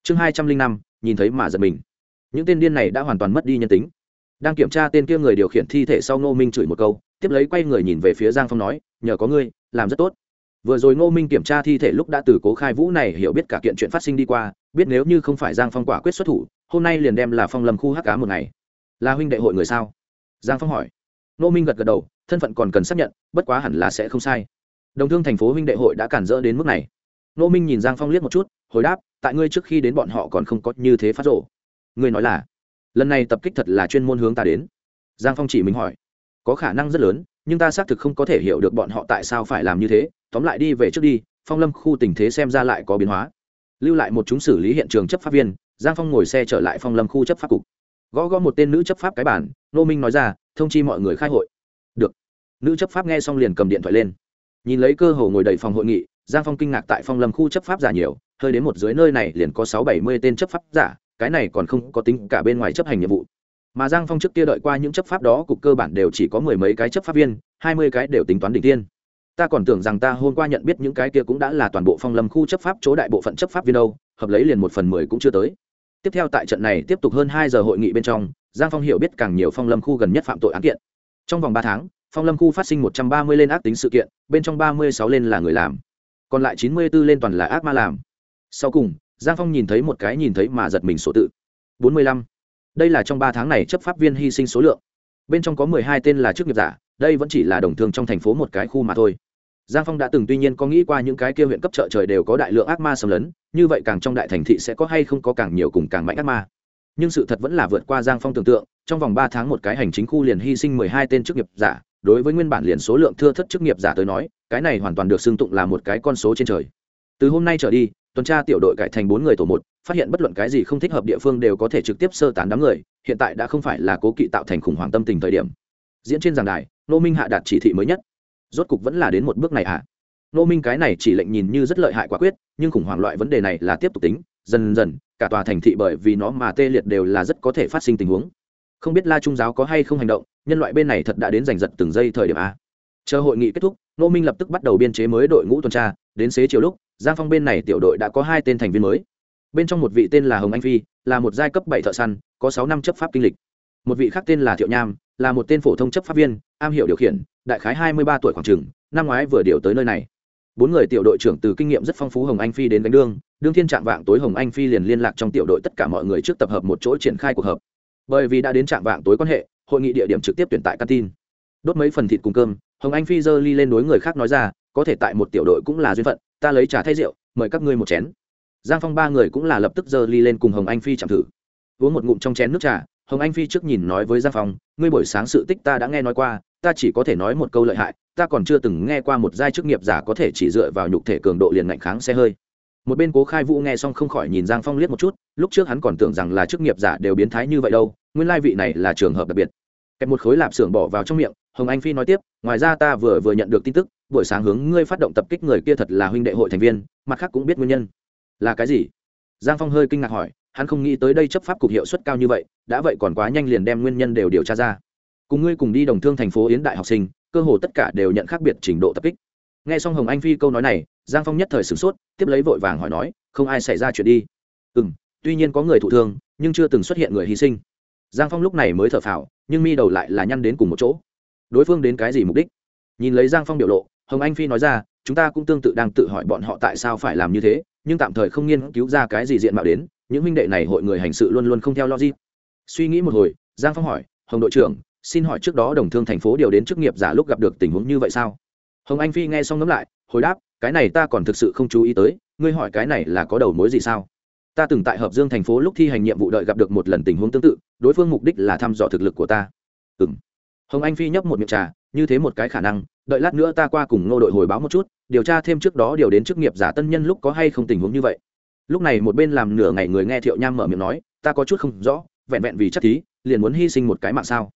Chương hai trăm linh năm, nhìn thấy mà giật mình những tên điên này đã hoàn toàn mất đi nhân tính. Đang kiểm tra tên kia người điều khiển thi thể sau ngô minh chửi một câu, tiếp lấy quay người nhìn về phía giang phong nói, nhờ có ngươi, làm rất tốt. Vừa rồi ngô minh kiểm tra thi thể lúc đã từ cố khai vũ này hiểu biết cả kiện chuyện phát sinh đi qua, biết nếu như không phải giang phong quả quyết xuất thủ, hôm nay liền đem là phong lâm khu hắc cá một ngày. Là huynh đệ hội người sao? Giang phong hỏi. Ngô minh gật gật đầu, thân phận còn cần xác nhận, bất quá hẳn là sẽ không sai. Đồng thương thành phố huynh đệ hội đã cản rỡ đến mức này. Ngô minh nhìn giang phong liếc một chút, hồi đáp, tại ngươi trước khi đến bọn họ còn không có như thế phát rộ ngươi nói là, lần này tập kích thật là chuyên môn hướng ta đến. Giang phong chỉ mình hỏi, có khả năng rất lớn, nhưng ta xác thực không có thể hiểu được bọn họ tại sao phải làm như thế, tóm lại đi về trước đi, phong lâm khu tình thế xem ra lại có biến hóa. Lưu lại một chúng xử lý hiện trường chấp pháp viên, giang phong ngồi xe trở lại phong lâm khu chấp pháp cục. Gõ gõ một tên nữ chấp pháp cái bản, nô minh nói ra, thông chi mọi người khai hội. Được. Nữ chấp pháp nghe xong liền cầm điện thoại lên. Nhìn lấy cơ hồ ngồi đầy phòng hội nghị, giang phong kinh ngạc tại phong lâm khu chấp pháp giả nhiều, hơi đến một dưới nơi này liền có sáu bảy mươi tên chấp pháp giả cái này còn không có tính cả bên ngoài chấp hành nhiệm vụ. Mà giang phong trước kia đợi qua những chấp pháp đó, cục cơ bản đều chỉ có mười mấy cái chấp pháp viên, hai mươi cái đều tính toán đỉnh tiên ta còn tưởng rằng ta hôm qua nhận biết những cái kia cũng đã là toàn bộ phong lâm khu chấp pháp, chỗ đại bộ phận chấp pháp viên đâu, hợp lấy liền một phần mười cũng chưa tới. Tiếp theo tại trận này tiếp tục hơn hai giờ hội nghị bên trong, giang phong hiểu biết càng nhiều phong lâm khu gần nhất phạm tội án kiện. Trong vòng ba tháng, phong lâm khu phát sinh một trăm ba mươi lên ác tính sự kiện, bên trong ba mươi sáu lên là người làm, còn lại chín mươi b ố lên toàn là ác ma làm. Sau cùng giang phong nhìn thấy một cái nhìn thấy mà giật mình số tự. Bốn mươi lăm. Đây là trong ba tháng này chấp pháp viên hy sinh số lượng. Bên trong có mười hai tên là chức nghiệp giả, đây vẫn chỉ là đồng thương trong thành phố một cái khu mà thôi. Giang phong đã từng tuy nhiên có nghĩ qua những cái kia huyện cấp chợ trời đều có đại lượng ác ma xâm lấn, như vậy càng trong đại thành thị sẽ có hay không có càng nhiều cùng càng mạnh ác ma. Nhưng sự thật vẫn là vượt qua giang phong tưởng tượng, trong vòng ba tháng một cái hành chính khu liền hy sinh mười hai tên chức nghiệp giả, đối với nguyên bản liền số lượng thưa thất chức nghiệp giả tới nói, cái này hoàn toàn được xưng tụng là một cái con số trên trời. Từ hôm nay trở đi tuần tra tiểu đội cải thành bốn người tổ một, phát hiện bất luận cái gì không thích hợp địa phương đều có thể trực tiếp sơ tán đám người, hiện tại đã không phải là cố kỵ tạo thành khủng hoảng tâm tình thời điểm. Diễn trên giảng đài, nô minh hạ đạt chỉ thị mới nhất. Rốt cục vẫn là đến một bước này hạ nô minh cái này chỉ lệnh nhìn như rất lợi hại quả quyết, nhưng khủng hoảng loại vấn đề này là tiếp tục tính, dần dần, cả tòa thành thị bởi vì nó mà tê liệt đều là rất có thể phát sinh tình huống. Không biết la trung giáo có hay không hành động, nhân loại bên này thật đã đến giành giật từng giây thời điểm a chờ hội nghị kết thúc, nô minh lập tức bắt đầu biên chế mới đội ngũ tuần tra, đến xế chiều lúc giang phong bên này tiểu đội đã có hai tên thành viên mới. Bên trong một vị tên là hồng anh phi, là một giai cấp bảy thợ săn, có sáu năm chấp pháp kinh lịch. Một vị khác tên là thiệu nham, là một tên phổ thông chấp pháp viên, am hiểu điều khiển, đại khái hai mươi ba tuổi khoảng t năm ngoái vừa điều tới nơi này. Bốn người tiểu đội trưởng từ kinh nghiệm rất phong phú hồng anh phi đến đánh đương đương thiên trạng vạng tối hồng anh phi liền liên lạc trong tiểu đội tất cả mọi người trước tập hợp một chỗ triển khai cuộc họp. Bởi vì đã đến trạng vạng tối quan hệ, hội nghị địa điểm trực tiếp tuyển tại căn tin. Đốt mấy phần thịt cùng cơm, hồng anh phi giơ ly lên đối người khác nói ra, có thể tại một tiểu đội cũng là duyên phận ta lấy trà thay rượu, mời các ngươi một chén. Giang phong ba người cũng là lập tức giơ ly lên cùng hồng anh phi chạm thử. Uống một ngụm trong chén nước trà, hồng anh phi trước nhìn nói với giang phong, ngươi buổi sáng sự tích ta đã nghe nói qua, ta chỉ có thể nói một câu lợi hại, ta còn chưa từng nghe qua một giai chức nghiệp giả có thể chỉ dựa vào nhục thể cường độ liền ngạnh kháng xe hơi. Một bên cố khai vũ nghe xong không khỏi nhìn giang phong liếc một chút, lúc trước hắn còn tưởng rằng là chức nghiệp giả đều biến thái như vậy đâu, nguyên lai vị này là trường hợp đặc biệt. Kẹp một khối lạp xưởng bỏ vào trong miệng, hồng anh phi nói tiếp, ngoài ra ta vừa vừa nhận được tin tức buổi sáng hướng ngươi phát động tập kích người kia thật là huynh đệ hội thành viên, mặt khác cũng biết nguyên nhân. Là cái gì? Giang phong hơi kinh ngạc hỏi, hắn không nghĩ tới đây chấp pháp cục hiệu suất cao như vậy, đã vậy còn quá nhanh liền đem nguyên nhân đều điều tra ra. Cùng ngươi cùng đi đồng thương thành phố yến đại học sinh, cơ hồ tất cả đều nhận khác biệt trình độ tập kích. Nghe xong hồng anh phi câu nói này, giang phong nhất thời sửng sốt, tiếp lấy vội vàng hỏi nói, không ai xảy ra chuyện đi. Ừ m tuy nhiên có người thụ thương, nhưng chưa từng xuất hiện người hy sinh. Giang phong lúc này mới thở phào, nhưng mi đầu lại là nhăn đến cùng một chỗ. Đối phương đến cái gì mục đích? Nhìn lấy giang phong biểu lộ hồng anh phi nói ra, chúng ta cũng tương tự đang tự hỏi bọn họ tại sao phải làm như thế, nhưng tạm thời không nghiên cứu ra cái gì diện mạo đến, những huynh đệ này hội người hành sự luôn luôn không theo logic. Suy nghĩ một hồi, giang phong hỏi, hồng đội trưởng, xin hỏi trước đó đồng thương thành phố điều đến chức nghiệp giả lúc gặp được tình huống như vậy sao? Hồng anh phi nghe xong ngẫm lại, hồi đáp, cái này ta còn thực sự không chú ý tới, ngươi hỏi cái này là có đầu mối gì sao? Ta từng tại hợp dương thành phố lúc thi hành nhiệm vụ đợi gặp được một lần tình huống tương tự, đối phương mục đích là thăm dò thực lực của ta. Ừ m hồng anh phi nhấp một miệng trà, như thế một cái khả năng đợi lát nữa ta qua cùng ngô đội hồi báo một chút, điều tra thêm trước đó điều đến chức nghiệp giả tân nhân lúc có hay không tình huống như vậy. Lúc này một bên làm nửa ngày người nghe thiệu nham mở miệng nói, ta có chút không rõ, vẹn vẹn vì chắc thí liền muốn hy sinh một cái mạng sao.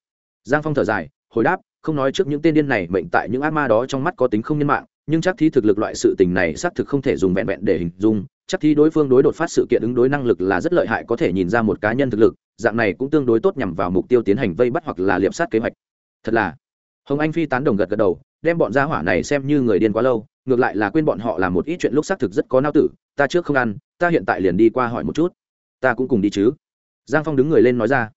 Giang phong thở dài, hồi đáp, không nói trước những tên điên này mệnh tại những ác ma đó trong mắt có tính không nhân mạng, nhưng chắc thí thực lực loại sự tình này xác thực không thể dùng vẹn vẹn để hình dung. Chắc thí đối phương đối đột phát sự kiện ứng đối năng lực là rất lợi hại, có thể nhìn ra một cá nhân thực lực, dạng này cũng tương đối tốt nhằm vào mục tiêu tiến hành vây bắt hoặc là liệp sát kế hoạch. Thật là. Hồng anh phi tán đồng gật gật đầu đem bọn gia hỏa này xem như người điên quá lâu, ngược lại là quên bọn họ làm một ít chuyện lúc xác thực rất có nao tử, ta trước không ăn, ta hiện tại liền đi qua hỏi một chút. Ta cũng cùng đi chứ. Giang phong đứng người lên nói ra.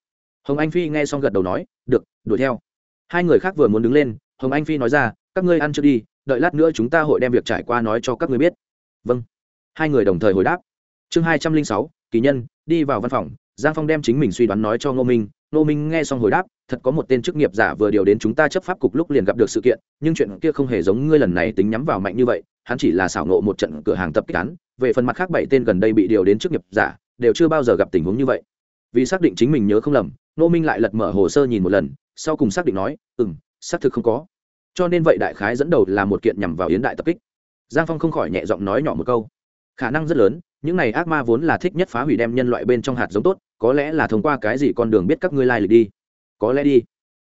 Hồng anh phi nghe xong gật đầu nói, được, đuổi theo. Hai người khác vừa muốn đứng lên, hồng anh phi nói ra, các ngươi ăn trước đi, đợi lát nữa chúng ta hội đem việc trải qua nói cho các ngươi biết. Vâng. Hai người đồng thời hồi đáp. Chương hai trăm linh sáu, kỳ nhân, đi vào văn phòng, giang phong đem chính mình suy đoán nói cho ngô minh. Ngô minh nghe xong hồi đáp thật có một tên chức nghiệp giả vừa điều đến chúng ta chấp pháp cục lúc liền gặp được sự kiện, nhưng chuyện kia không hề giống ngươi lần này tính nhắm vào mạnh như vậy, hắn chỉ là xảo nộ một trận cửa hàng tập kích án, về phần mặt khác bảy tên gần đây bị điều đến chức nghiệp giả, đều chưa bao giờ gặp tình huống như vậy. Vì xác định chính mình nhớ không lầm Nô minh lại lật mở hồ sơ nhìn một lần, sau cùng xác định nói ừ m xác thực không có. Cho nên vậy đại khái dẫn đầu là một kiện nhằm vào yến đại tập kích. Giang phong không khỏi nhẹ giọng nói nhỏ một câu. Khả năng rất lớn, những này ác ma vốn là thích nhất phá hủy đem nhân loại bên trong hạt giống tốt, có lẽ là thông qua cái gì con đường biết các ngươi lai lịch đi có lẽ đi.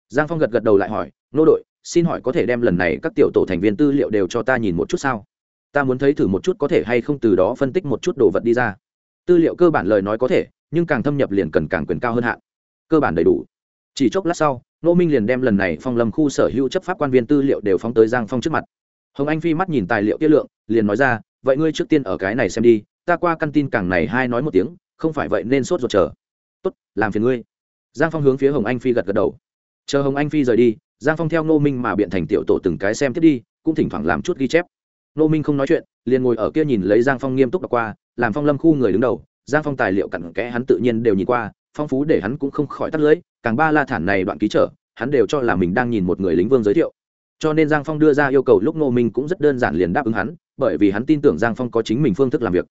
Giang phong gật gật đầu lại hỏi, nô đội, xin hỏi có thể đem lần này các tiểu tổ thành viên tư liệu đều cho ta nhìn một chút sao? Ta muốn thấy thử một chút có thể hay không từ đó phân tích một chút đồ vật đi ra. Tư liệu cơ bản lời nói có thể, nhưng càng thâm nhập liền cần càng quyền cao hơn hạn. Cơ bản đầy đủ. Chỉ chốc lát sau nô minh liền đem lần này phong lâm khu sở hữu chấp pháp quan viên tư liệu đều phóng tới giang phong trước mặt. Hồng anh phi mắt nhìn tài liệu tiết lượng, liền nói ra, vậy ngươi trước tiên ở cái này xem đi, ta qua căn tin cảng này hai nói một tiếng, không phải vậy nên sốt ruột chờ. Tốt, làm phiền ngươi giang phong hướng phía hồng anh phi gật gật đầu. Chờ hồng anh phi rời đi, giang phong theo nô minh mà biện thành tiểu tổ từng cái xem tiếp đi, cũng thỉnh thoảng làm chút ghi chép. Nô minh không nói chuyện, liền ngồi ở kia nhìn lấy giang phong nghiêm túc đọc qua, làm phong lâm khu người đứng đầu, giang phong tài liệu cặn kẽ hắn tự nhiên đều nhìn qua, phong phú để hắn cũng không khỏi tắt lưỡi, càng ba la thản này đoạn ký trở, hắn đều cho là mình đang nhìn một người lính vương giới thiệu. Cho nên giang phong đưa ra yêu cầu lúc nô minh cũng rất đơn giản liền đáp ứng hắn, bởi vì hắn tin tưởng giang phong có chính mình phương thức làm việc.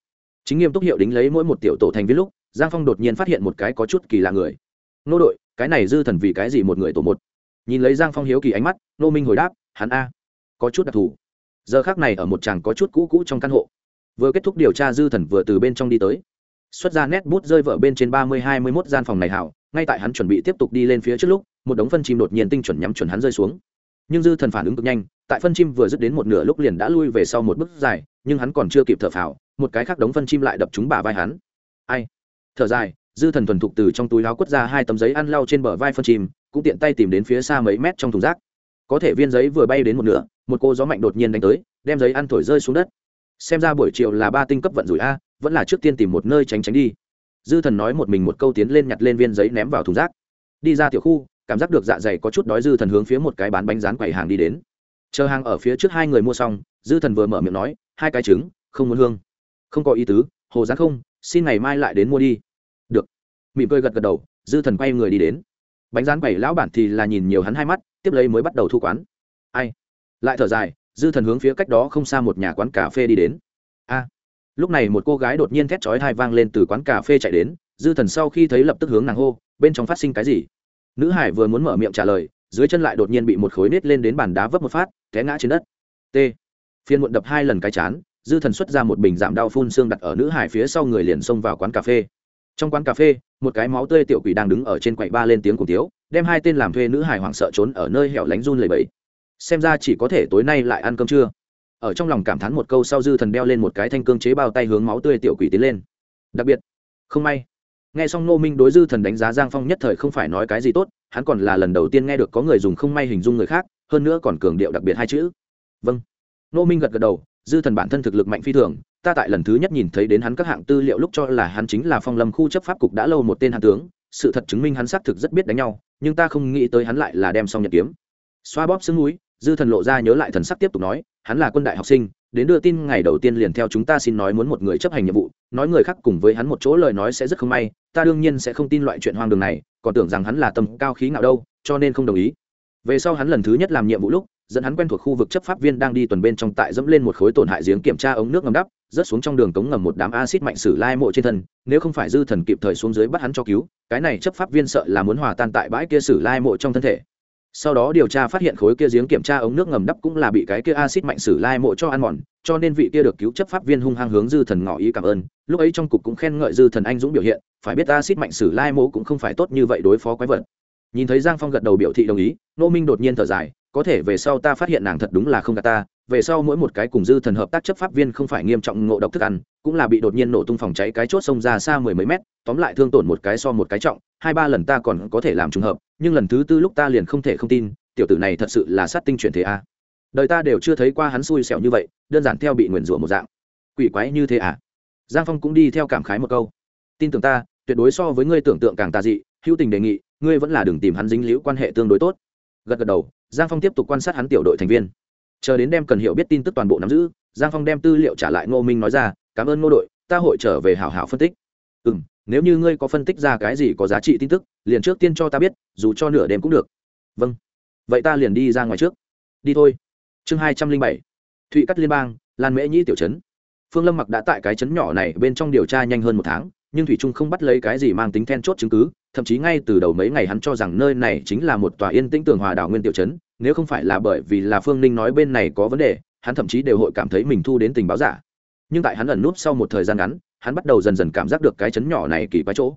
Chính nghiêm túc hiệu đính lấy mỗi một tiểu tổ thành viên lúc, giang phong đột nhiên phát hiện một cái có chút kỳ lạ người nô đội, cái này dư thần vì cái gì một người tổ một? Nhìn lấy giang phong hiếu kỳ ánh mắt, nô minh hồi đáp, hắn a, có chút đặc thù. Giờ khác này ở một chàng có chút cũ cũ trong căn hộ. Vừa kết thúc điều tra dư thần vừa từ bên trong đi tới. Xuất ra nét bút rơi vỡ bên trên ba mươi hai mươi mốt gian phòng này hảo, ngay tại hắn chuẩn bị tiếp tục đi lên phía trước lúc, một đống phân chim đột nhiên tinh chuẩn nhắm chuẩn hắn rơi xuống. Nhưng dư thần phản ứng cực nhanh, tại phân chim vừa dứt đến một nửa lúc liền đã lui về sau một bước dài, nhưng hắn còn chưa kịp thở phào, một cái khác đống phân chim lại đập trúng bả vai hắn. Ai? Thở dài dư thần thuần thục từ trong túi láo quất ra hai tấm giấy ăn lau trên bờ vai phân chìm, cũng tiện tay tìm đến phía xa mấy mét trong thùng rác. Có thể viên giấy vừa bay đến một nửa một cô gió mạnh đột nhiên đánh tới đem giấy ăn thổi rơi xuống đất. Xem ra buổi chiều là ba tinh cấp vận rủi a vẫn là trước tiên tìm một nơi tránh tránh đi. Dư thần nói một mình một câu tiến lên nhặt lên viên giấy ném vào thùng rác. Đi ra tiểu khu cảm giác được dạ dày có chút đói dư thần hướng phía một cái bán bánh rán quầy hàng đi đến. Chờ hàng ở phía trước hai người mua xong dư thần vừa mở miệng nói hai cái trứng không muốn hương. Không có ý tứ hồ rán không xin ngày mai lại đến mua đi mỉm cười gật gật đầu, dư thần quay người đi đến. Bánh rán bảy lão bản thì là nhìn nhiều hắn hai mắt, tiếp lấy mới bắt đầu thu quán. Ai? Lại thở dài, dư thần hướng phía cách đó không xa một nhà quán cà phê đi đến. A. Lúc này một cô gái đột nhiên thét chói hai vang lên từ quán cà phê chạy đến, dư thần sau khi thấy lập tức hướng nàng hô, bên trong phát sinh cái gì? Nữ hải vừa muốn mở miệng trả lời, dưới chân lại đột nhiên bị một khối nết lên đến bàn đá vấp một phát, té ngã trên đất. T. Phiên muộn đập hai lần cái chán, dư thần xuất ra một bình giảm đau phun xương đặt ở nữ hải phía sau người liền xông vào quán cà phê trong quán cà phê, một cái máu tươi tiểu quỷ đang đứng ở trên quầy ba lên tiếng cùng tiếu đem hai tên làm thuê nữ hải hoảng sợ trốn ở nơi hẻo lánh run lầy bẫy. Xem ra chỉ có thể tối nay lại ăn cơm trưa. Ở trong lòng cảm thán một câu sau dư thần đeo lên một cái thanh cương chế bao tay hướng máu tươi tiểu quỷ tiến lên. Đặc biệt, không may. Nghe xong nô minh đối dư thần đánh giá giang phong nhất thời không phải nói cái gì tốt, hắn còn là lần đầu tiên nghe được có người dùng không may hình dung người khác, hơn nữa còn cường điệu đặc biệt hai chữ. Vâng. Nô minh gật gật đầu, dư thần bản thân thực lực mạnh phi thường ta tại lần thứ nhất nhìn thấy đến hắn các hạng tư liệu lúc cho là hắn chính là phong lâm khu chấp pháp cục đã lâu một tên hạ tướng, sự thật chứng minh hắn xác thực rất biết đánh nhau, nhưng ta không nghĩ tới hắn lại là đem xong nhật kiếm. Xoa bóp xương núi, dư thần lộ ra nhớ lại thần sắc tiếp tục nói, hắn là quân đại học sinh, đến đưa tin ngày đầu tiên liền theo chúng ta xin nói muốn một người chấp hành nhiệm vụ, nói người khác cùng với hắn một chỗ lời nói sẽ rất không may, ta đương nhiên sẽ không tin loại chuyện hoang đường này, còn tưởng rằng hắn là tầm cao khí ngạo đâu, cho nên không đồng ý. Về sau hắn lần thứ nhất làm nhiệm vụ lúc, dẫn hắn quen thuộc khu vực chấp pháp viên đang đi tuần bên trong tại dẫm lên một khối tổn hại giếng kiểm tra ống nước ngầm đắp rớt xuống trong đường cống ngầm một đám acid mạnh sử lai mộ trên thân, nếu không phải dư thần kịp thời xuống dưới bắt hắn cho cứu, cái này chấp pháp viên sợ là muốn hòa tan tại bãi kia sử lai mộ trong thân thể. Sau đó điều tra phát hiện khối kia giếng kiểm tra ống nước ngầm đắp cũng là bị cái kia acid mạnh sử lai mộ cho ăn mòn, cho nên vị kia được cứu chấp pháp viên hung hăng hướng dư thần ngỏ ý cảm ơn, lúc ấy trong cục cũng khen ngợi dư thần anh dũng biểu hiện, phải biết acid mạnh sử lai mộ cũng không phải tốt như vậy đối phó quái vật. Nhìn thấy giang phong gật đầu biểu thị đồng ý, nô minh đột nhiên thở dài, có thể về sau ta phát hiện nàng thật đúng là không gạt ta về sau mỗi một cái cùng dư thần hợp tác chấp pháp viên không phải nghiêm trọng ngộ độc thức ăn, cũng là bị đột nhiên nổ tung phòng cháy cái chốt sông ra xa mười mấy mét, tóm lại thương tổn một cái so một cái trọng, hai ba lần ta còn có thể làm trùng hợp, nhưng lần thứ tư lúc ta liền không thể không tin, tiểu tử này thật sự là sát tinh chuyển thế a. Đời ta đều chưa thấy qua hắn xui xẻo như vậy, đơn giản theo bị nguyền rủa một dạng. Quỷ quái như thế à? Giang phong cũng đi theo cảm khái một câu. Tin tưởng ta, tuyệt đối so với ngươi tưởng tượng càng tà dị, hữu tình đề nghị, ngươi vẫn là đừng tìm hắn dính liễu quan hệ tương đối tốt. Gật gật đầu, giang phong tiếp tục quan sát hắn tiểu đội thành viên chờ đến đem cần hiểu biết tin tức toàn bộ nắm giữ, giang phong đem tư liệu trả lại ngô minh nói ra, cảm ơn ngô đội, ta hội trở về hảo hảo phân tích. Ừ m nếu như ngươi có phân tích ra cái gì có giá trị tin tức, liền trước tiên cho ta biết, dù cho nửa đêm cũng được. Vâng. Vậy ta liền đi ra ngoài trước. Đi thôi. Chương hai trăm linh bảy. Thụy cắt liên bang, lan mễ nhĩ tiểu trấn. Phương lâm mặc đã tại cái trấn nhỏ này bên trong điều tra nhanh hơn một tháng, nhưng thủy trung không bắt lấy cái gì mang tính then chốt chứng cứ, thậm chí ngay từ đầu mấy ngày hắn cho rằng nơi này chính là một tòa yên tĩnh tường hòa đảo nguyên tiểu trấn nếu không phải là bởi vì là phương ninh nói bên này có vấn đề, hắn thậm chí đều hội cảm thấy mình thu đến tình báo giả. Nhưng tại hắn ẩn núp sau một thời gian ngắn, hắn bắt đầu dần dần cảm giác được cái chấn nhỏ này kỳ quái chỗ.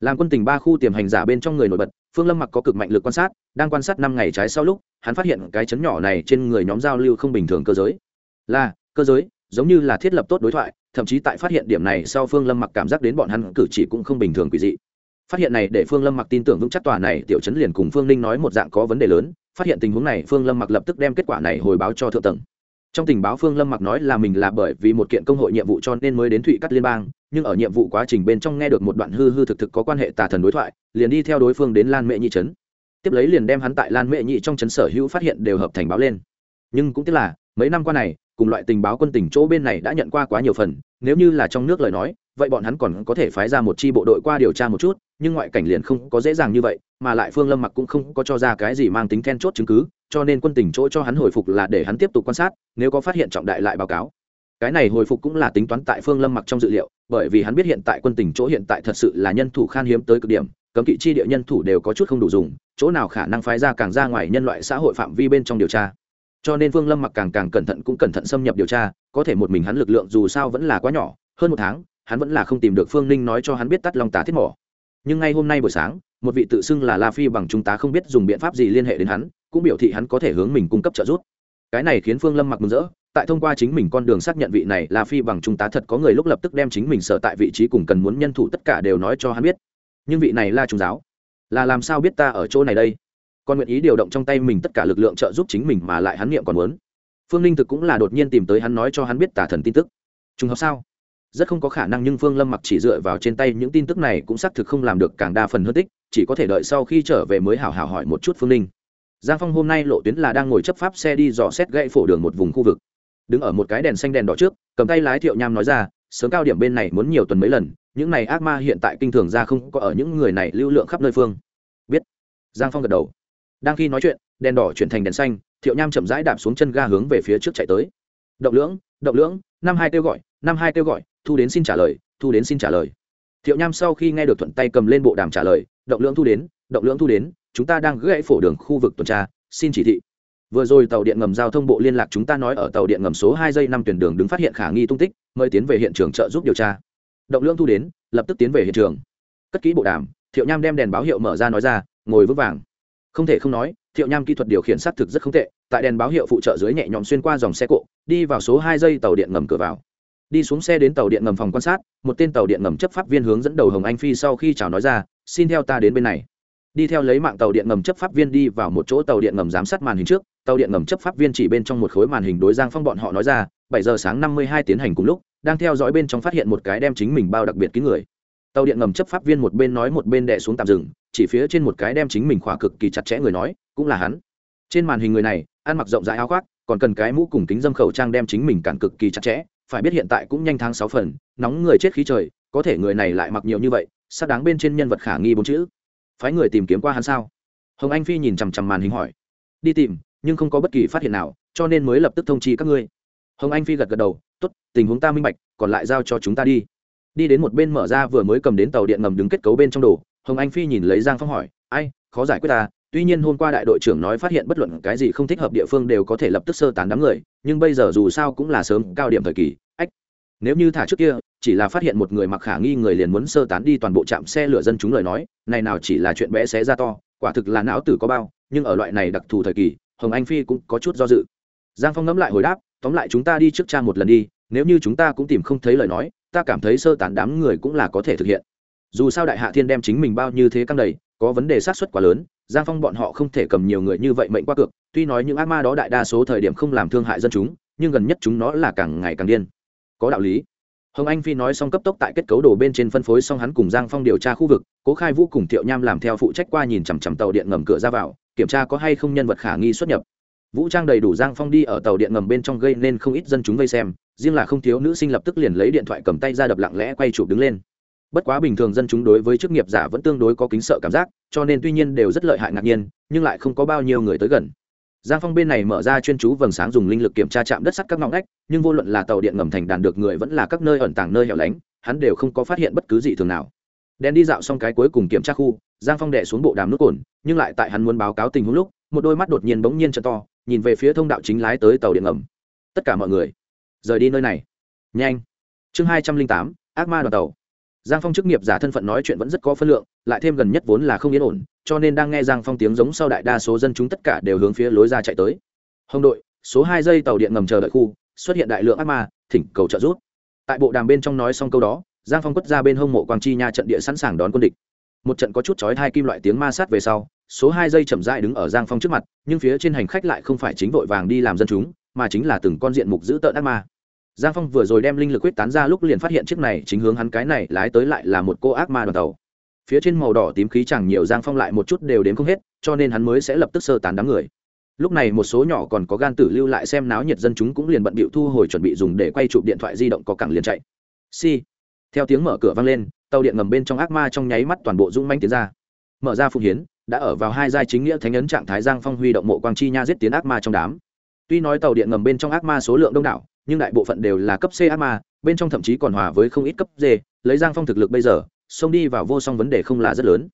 Làm quân tình ba khu tiềm hành giả bên trong người nổi bật, phương lâm mặc có cực mạnh lực quan sát, đang quan sát năm ngày trái sau lúc, hắn phát hiện cái chấn nhỏ này trên người nhóm giao lưu không bình thường cơ giới. Là, cơ giới, giống như là thiết lập tốt đối thoại, thậm chí tại phát hiện điểm này sau phương lâm mặc cảm giác đến bọn hắn cử chỉ cũng không bình thường quỷ dị. Phát hiện này để phương lâm mặc tin tưởng vững chắc tòa này, tiểu chấn liền cùng phương ninh nói một dạng có vấn đề lớn phát hiện tình huống này, phương lâm mặc lập tức đem kết quả này hồi báo cho thượng tầng. Trong tình báo, phương lâm mặc nói là mình là bởi vì một kiện công hội nhiệm vụ cho nên mới đến thụy cắt liên bang, nhưng ở nhiệm vụ quá trình bên trong nghe được một đoạn hư hư thực thực có quan hệ tà thần đối thoại, liền đi theo đối phương đến lan mệ nhị trấn. Tiếp lấy liền đem hắn tại lan mệ nhị trong trấn sở hữu phát hiện đều hợp thành báo lên. Nhưng cũng tức là, mấy năm qua này, cùng loại tình báo quân tỉnh chỗ bên này đã nhận qua quá nhiều phần, nếu như là trong nước lời nói, vậy bọn hắn còn có thể phái ra một chi bộ đội qua điều tra một chút nhưng ngoại cảnh liền không có dễ dàng như vậy, mà lại phương lâm mặc cũng không có cho ra cái gì mang tính then chốt chứng cứ, cho nên quân tỉnh chỗ cho hắn hồi phục là để hắn tiếp tục quan sát, nếu có phát hiện trọng đại lại báo cáo. Cái này hồi phục cũng là tính toán tại phương lâm mặc trong dự liệu, bởi vì hắn biết hiện tại quân tỉnh chỗ hiện tại thật sự là nhân thủ khan hiếm tới cực điểm, cấm kỵ chi địa nhân thủ đều có chút không đủ dùng, chỗ nào khả năng phái ra càng ra ngoài nhân loại xã hội phạm vi bên trong điều tra. Cho nên phương lâm mặc càng càng cẩn thận cũng cẩn thận xâm nhập điều tra, có thể một mình hắn lực lượng dù sao vẫn là quá nhỏ, hơn một tháng, hắn vẫn là không tìm được phương ninh nói cho hắn biết tắt lòng tà thiết mỏ nhưng ngay hôm nay buổi sáng, một vị tự xưng là la phi bằng chúng ta không biết dùng biện pháp gì liên hệ đến hắn, cũng biểu thị hắn có thể hướng mình cung cấp trợ giúp. Cái này khiến phương lâm mặc mừng rỡ, tại thông qua chính mình con đường xác nhận vị này là phi bằng chúng ta thật có người lúc lập tức đem chính mình sở tại vị trí cùng cần muốn nhân thủ tất cả đều nói cho hắn biết. Nhưng vị này là trung giáo, là làm sao biết ta ở chỗ này đây? Con nguyện ý điều động trong tay mình tất cả lực lượng trợ giúp chính mình mà lại hắn niệm còn muốn. Phương linh thực cũng là đột nhiên tìm tới hắn nói cho hắn biết tả thần tin tức. Trùng hợp sao? Rất không có khả năng nhưng phương lâm mặc chỉ dựa vào trên tay, những tin tức này cũng xác thực không làm được càng đa phần hơn tích, chỉ có thể đợi sau khi trở về mới hào hào hỏi một chút phương linh giang phong hôm nay lộ tuyến là đang ngồi chấp pháp xe đi dò xét gãy phổ đường một vùng khu vực. Đứng ở một cái đèn xanh đèn đỏ trước, cầm tay lái thiệu nham nói ra sớm cao điểm bên này muốn nhiều tuần mấy lần, những này ác ma hiện tại kinh thường ra không có ở những người này lưu lượng khắp nơi phương. Biết. Giang phong gật đầu. Đang khi nói chuyện, đèn đỏ chuyển thành đèn xanh, thiệu nham chậm rãi đạp xuống chân ga hướng về phía trước chạy tới. Động lưỡng động lưỡng, năm hai kêu gọi, năm hai kêu gọi thu đến xin trả lời, thu đến xin trả lời. Thiệu nham sau khi nghe được thuận tay cầm lên bộ đàm trả lời, động lượng thu đến, động lượng thu đến, chúng ta đang gãy phổ đường khu vực tuần tra, xin chỉ thị. Vừa rồi tàu điện ngầm giao thông bộ liên lạc chúng ta nói ở tàu điện ngầm số hai dây năm tuyển đường đứng phát hiện khả nghi tung tích, mời tiến về hiện trường trợ giúp điều tra. Động lượng thu đến, lập tức tiến về hiện trường. Cất kỹ bộ đàm, thiệu nham đem đèn báo hiệu mở ra nói ra, ngồi vững vàng. Không thể không nói, thiệu nham kỹ thuật điều khiển xác thực rất không tệ, tại đèn báo hiệu phụ trợ dưới nhẹ nhõm xuyên qua dòng xe cộ, đi vào số hai dây tàu điện ngầm cửa vào đi xuống xe đến tàu điện ngầm phòng quan sát, một tên tàu điện ngầm chấp pháp viên hướng dẫn đầu hồng anh phi sau khi chào nói ra, xin theo ta đến bên này. Đi theo lấy mạng tàu điện ngầm chấp pháp viên đi vào một chỗ tàu điện ngầm giám sát màn hình trước, tàu điện ngầm chấp pháp viên chỉ bên trong một khối màn hình đối giang phong bọn họ nói ra, bảy giờ sáng năm mươi hai tiến hành cùng lúc, đang theo dõi bên trong phát hiện một cái đem chính mình bao đặc biệt kín người. Tàu điện ngầm chấp pháp viên một bên nói một bên đẻ xuống tạm dừng, chỉ phía trên một cái đem chính mình khỏa cực kỳ chặt chẽ người nói, cũng là hắn. Trên màn hình người này, ăn mặc rộng rãi áo khoác, còn cần cái mũ cùng kính dâm khẩu trang đem chính mình cản cực kỳ chặt chẽ phải biết hiện tại cũng nhanh tháng sáu phần, nóng người chết khí trời, có thể người này lại mặc nhiều như vậy, xác đáng bên trên nhân vật khả nghi bốn chữ. Phái người tìm kiếm qua hắn sao? Hồng anh phi nhìn chằm chằm màn hình hỏi. Đi tìm, nhưng không có bất kỳ phát hiện nào, cho nên mới lập tức thông chi các ngươi. Hồng anh phi gật gật đầu, tốt, tình huống ta minh bạch, còn lại giao cho chúng ta đi. Đi đến một bên mở ra vừa mới cầm đến tàu điện ngầm đứng kết cấu bên trong đồ, hồng anh phi nhìn lấy giang phong hỏi, ai, khó giải quyết ta tuy nhiên hôm qua đại đội trưởng nói phát hiện bất luận cái gì không thích hợp địa phương đều có thể lập tức sơ tán đám người, nhưng bây giờ dù sao cũng là sớm cao điểm thời kỳ, ách. Nếu như thả trước kia, chỉ là phát hiện một người mặc khả nghi người liền muốn sơ tán đi toàn bộ trạm xe lửa dân chúng lời nói, này nào chỉ là chuyện bé xé ra to, quả thực là não tử có bao, nhưng ở loại này đặc thù thời kỳ, hồng anh phi cũng có chút do dự. Giang phong ngẫm lại hồi đáp, tóm lại chúng ta đi trước cha một lần đi, nếu như chúng ta cũng tìm không thấy lời nói, ta cảm thấy sơ tán đám người cũng là có thể thực hiện. Dù sao đại hạ thiên đem chính mình bao như thế căng đầy, có vấn đề sát xuất quá lớn giang phong bọn họ không thể cầm nhiều người như vậy mệnh qua cược, tuy nói những ác ma đó đại đa số thời điểm không làm thương hại dân chúng, nhưng gần nhất chúng nó là càng ngày càng điên. Có đạo lý. Hồng anh phi nói xong cấp tốc tại kết cấu đồ bên trên phân phối xong hắn cùng giang phong điều tra khu vực, cố khai vũ cùng thiệu nham làm theo phụ trách qua nhìn chằm chằm tàu điện ngầm cửa ra vào, kiểm tra có hay không nhân vật khả nghi xuất nhập. Vũ trang đầy đủ giang phong đi ở tàu điện ngầm bên trong gây nên không ít dân chúng vây xem, riêng là không thiếu nữ sinh lập tức liền lấy điện thoại cầm tay ra đập lặng lẽ quay chụp đứng lên bất quá bình thường dân chúng đối với chức nghiệp giả vẫn tương đối có kính sợ cảm giác, cho nên tuy nhiên đều rất lợi hại ngạc nhiên, nhưng lại không có bao nhiêu người tới gần. Giang phong bên này mở ra chuyên chú vầng sáng dùng linh lực kiểm tra chạm đất sắt các ngõ ngách, nhưng vô luận là tàu điện ngầm thành đàn được người vẫn là các nơi ẩn tàng nơi hẻo lánh, hắn đều không có phát hiện bất cứ gì thường nào. Đèn đi dạo xong cái cuối cùng kiểm tra khu, giang phong đệ xuống bộ đàm nút cồn, nhưng lại tại hắn muốn báo cáo tình huống lúc, một đôi mắt đột nhiên bỗng nhiên chân to, nhìn về phía thông đạo chính lái tới tàu điện ngầm. Tất cả mọi người, rời đi nơi này. Nhanh. Chương hai trăm linh tám, ác ma đoàn tàu giang phong chức nghiệp giả thân phận nói chuyện vẫn rất có phân lượng, lại thêm gần nhất vốn là không yên ổn, cho nên đang nghe giang phong tiếng giống sau đại đa số dân chúng tất cả đều hướng phía lối ra chạy tới. Hồng đội, số hai dây tàu điện ngầm chờ đợi khu, xuất hiện đại lượng ác ma, thỉnh cầu trợ giúp. Tại bộ đàm bên trong nói xong câu đó, giang phong quất ra bên hông mộ quang chi nha trận địa sẵn sàng đón quân địch. Một trận có chút chói hai kim loại tiếng ma sát về sau, số hai dây chậm rãi đứng ở giang phong trước mặt, nhưng phía trên hành khách lại không phải chính vội vàng đi làm dân chúng, mà chính là từng con diện mục giữ tợn ác ma giang phong vừa rồi đem linh lực quyết tán ra lúc liền phát hiện chiếc này chính hướng hắn cái này lái tới lại là một cô ác ma đoàn tàu. Phía trên màu đỏ tím khí chẳng nhiều, giang phong lại một chút đều đến không hết, cho nên hắn mới sẽ lập tức sơ tán đám người. Lúc này một số nhỏ còn có gan tử lưu lại xem náo nhiệt dân chúng cũng liền bận bịu thu hồi chuẩn bị dùng để quay chụp điện thoại di động có cẳng liền chạy. Si. Theo tiếng mở cửa vang lên, tàu điện ngầm bên trong ác ma trong nháy mắt toàn bộ dũng manh tiến ra. Mở ra phụng hiến, đã ở vào hai giai chính nghĩa thánh ấn trạng thái giang phong huy động mộ quang chi nha giết tiến ác ma trong đám. Tuy nói tàu điện ngầm bên trong ác ma số lượng đông đảo nhưng đại bộ phận đều là cấp c ác ma bên trong thậm chí còn hòa với không ít cấp d, lấy giang phong thực lực bây giờ, xông đi vào vô song vấn đề không là rất lớn.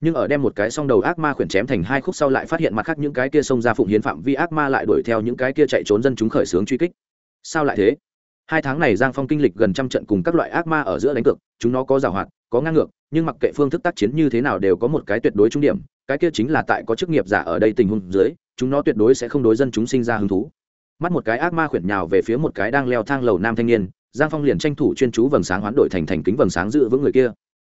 Nhưng ở đem một cái song đầu ác ma khuyển chém thành hai khúc sau lại phát hiện mặt khác những cái kia xông ra phụng hiến phạm vi ác ma lại đuổi theo những cái kia chạy trốn dân chúng khởi xướng truy kích. Sao lại thế? Hai tháng này giang phong kinh lịch gần trăm trận cùng các loại ác ma ở giữa đánh cược, chúng nó có giảo hoạt, có ngang ngược, nhưng mặc kệ phương thức tác chiến như thế nào đều có một cái tuyệt đối trung điểm, cái kia chính là tại có chức nghiệp giả ở đây tình huống dưới, chúng nó tuyệt đối sẽ không đối dân chúng sinh ra hứng thú mắt một cái ác ma khuyển nhào về phía một cái đang leo thang lầu nam thanh niên, giang phong liền tranh thủ chuyên chú vầng sáng hoán đổi thành thành kính vầng sáng giữ vững người kia.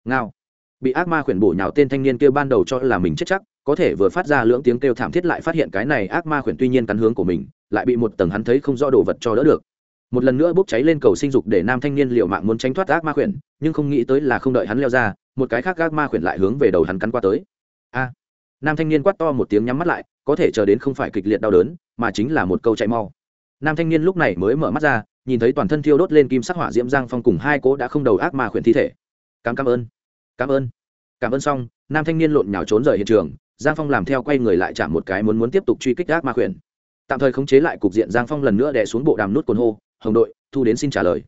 Ngao. Bị ác ma khuyển bổ nhào tên thanh niên kia ban đầu cho là mình chết chắc, có thể vừa phát ra lưỡng tiếng kêu thảm thiết lại phát hiện cái này ác ma khuyển tuy nhiên cắn hướng của mình, lại bị một tầng hắn thấy không rõ đồ vật cho đỡ được. Một lần nữa bốc cháy lên cầu sinh dục để nam thanh niên liệu mạng muốn tránh thoát ác ma khuyển, nhưng không nghĩ tới là không đợi hắn leo ra, một cái khác ác ma khuyển lại hướng về đầu hắn cắn qua tới. A nam thanh niên quát to một tiếng nhắm mắt lại, có thể chờ đến không phải kịch liệt đau đớn, mà chính là một câu chạy mau. Nam thanh niên lúc này mới mở mắt ra, nhìn thấy toàn thân thiêu đốt lên kim sắc hỏa diễm giang phong cùng hai cố đã không đầu ác ma khuyển thi thể. Cảm cảm ơn cảm ơn cảm ơn xong, nam thanh niên lộn nhào trốn rời hiện trường, giang phong làm theo quay người lại chạm một cái muốn muốn tiếp tục truy kích ác ma khuyển. Tạm thời khống chế lại cục diện, giang phong lần nữa đè xuống bộ đàm nút cồn hô, hồng đội, thu đến xin trả lời.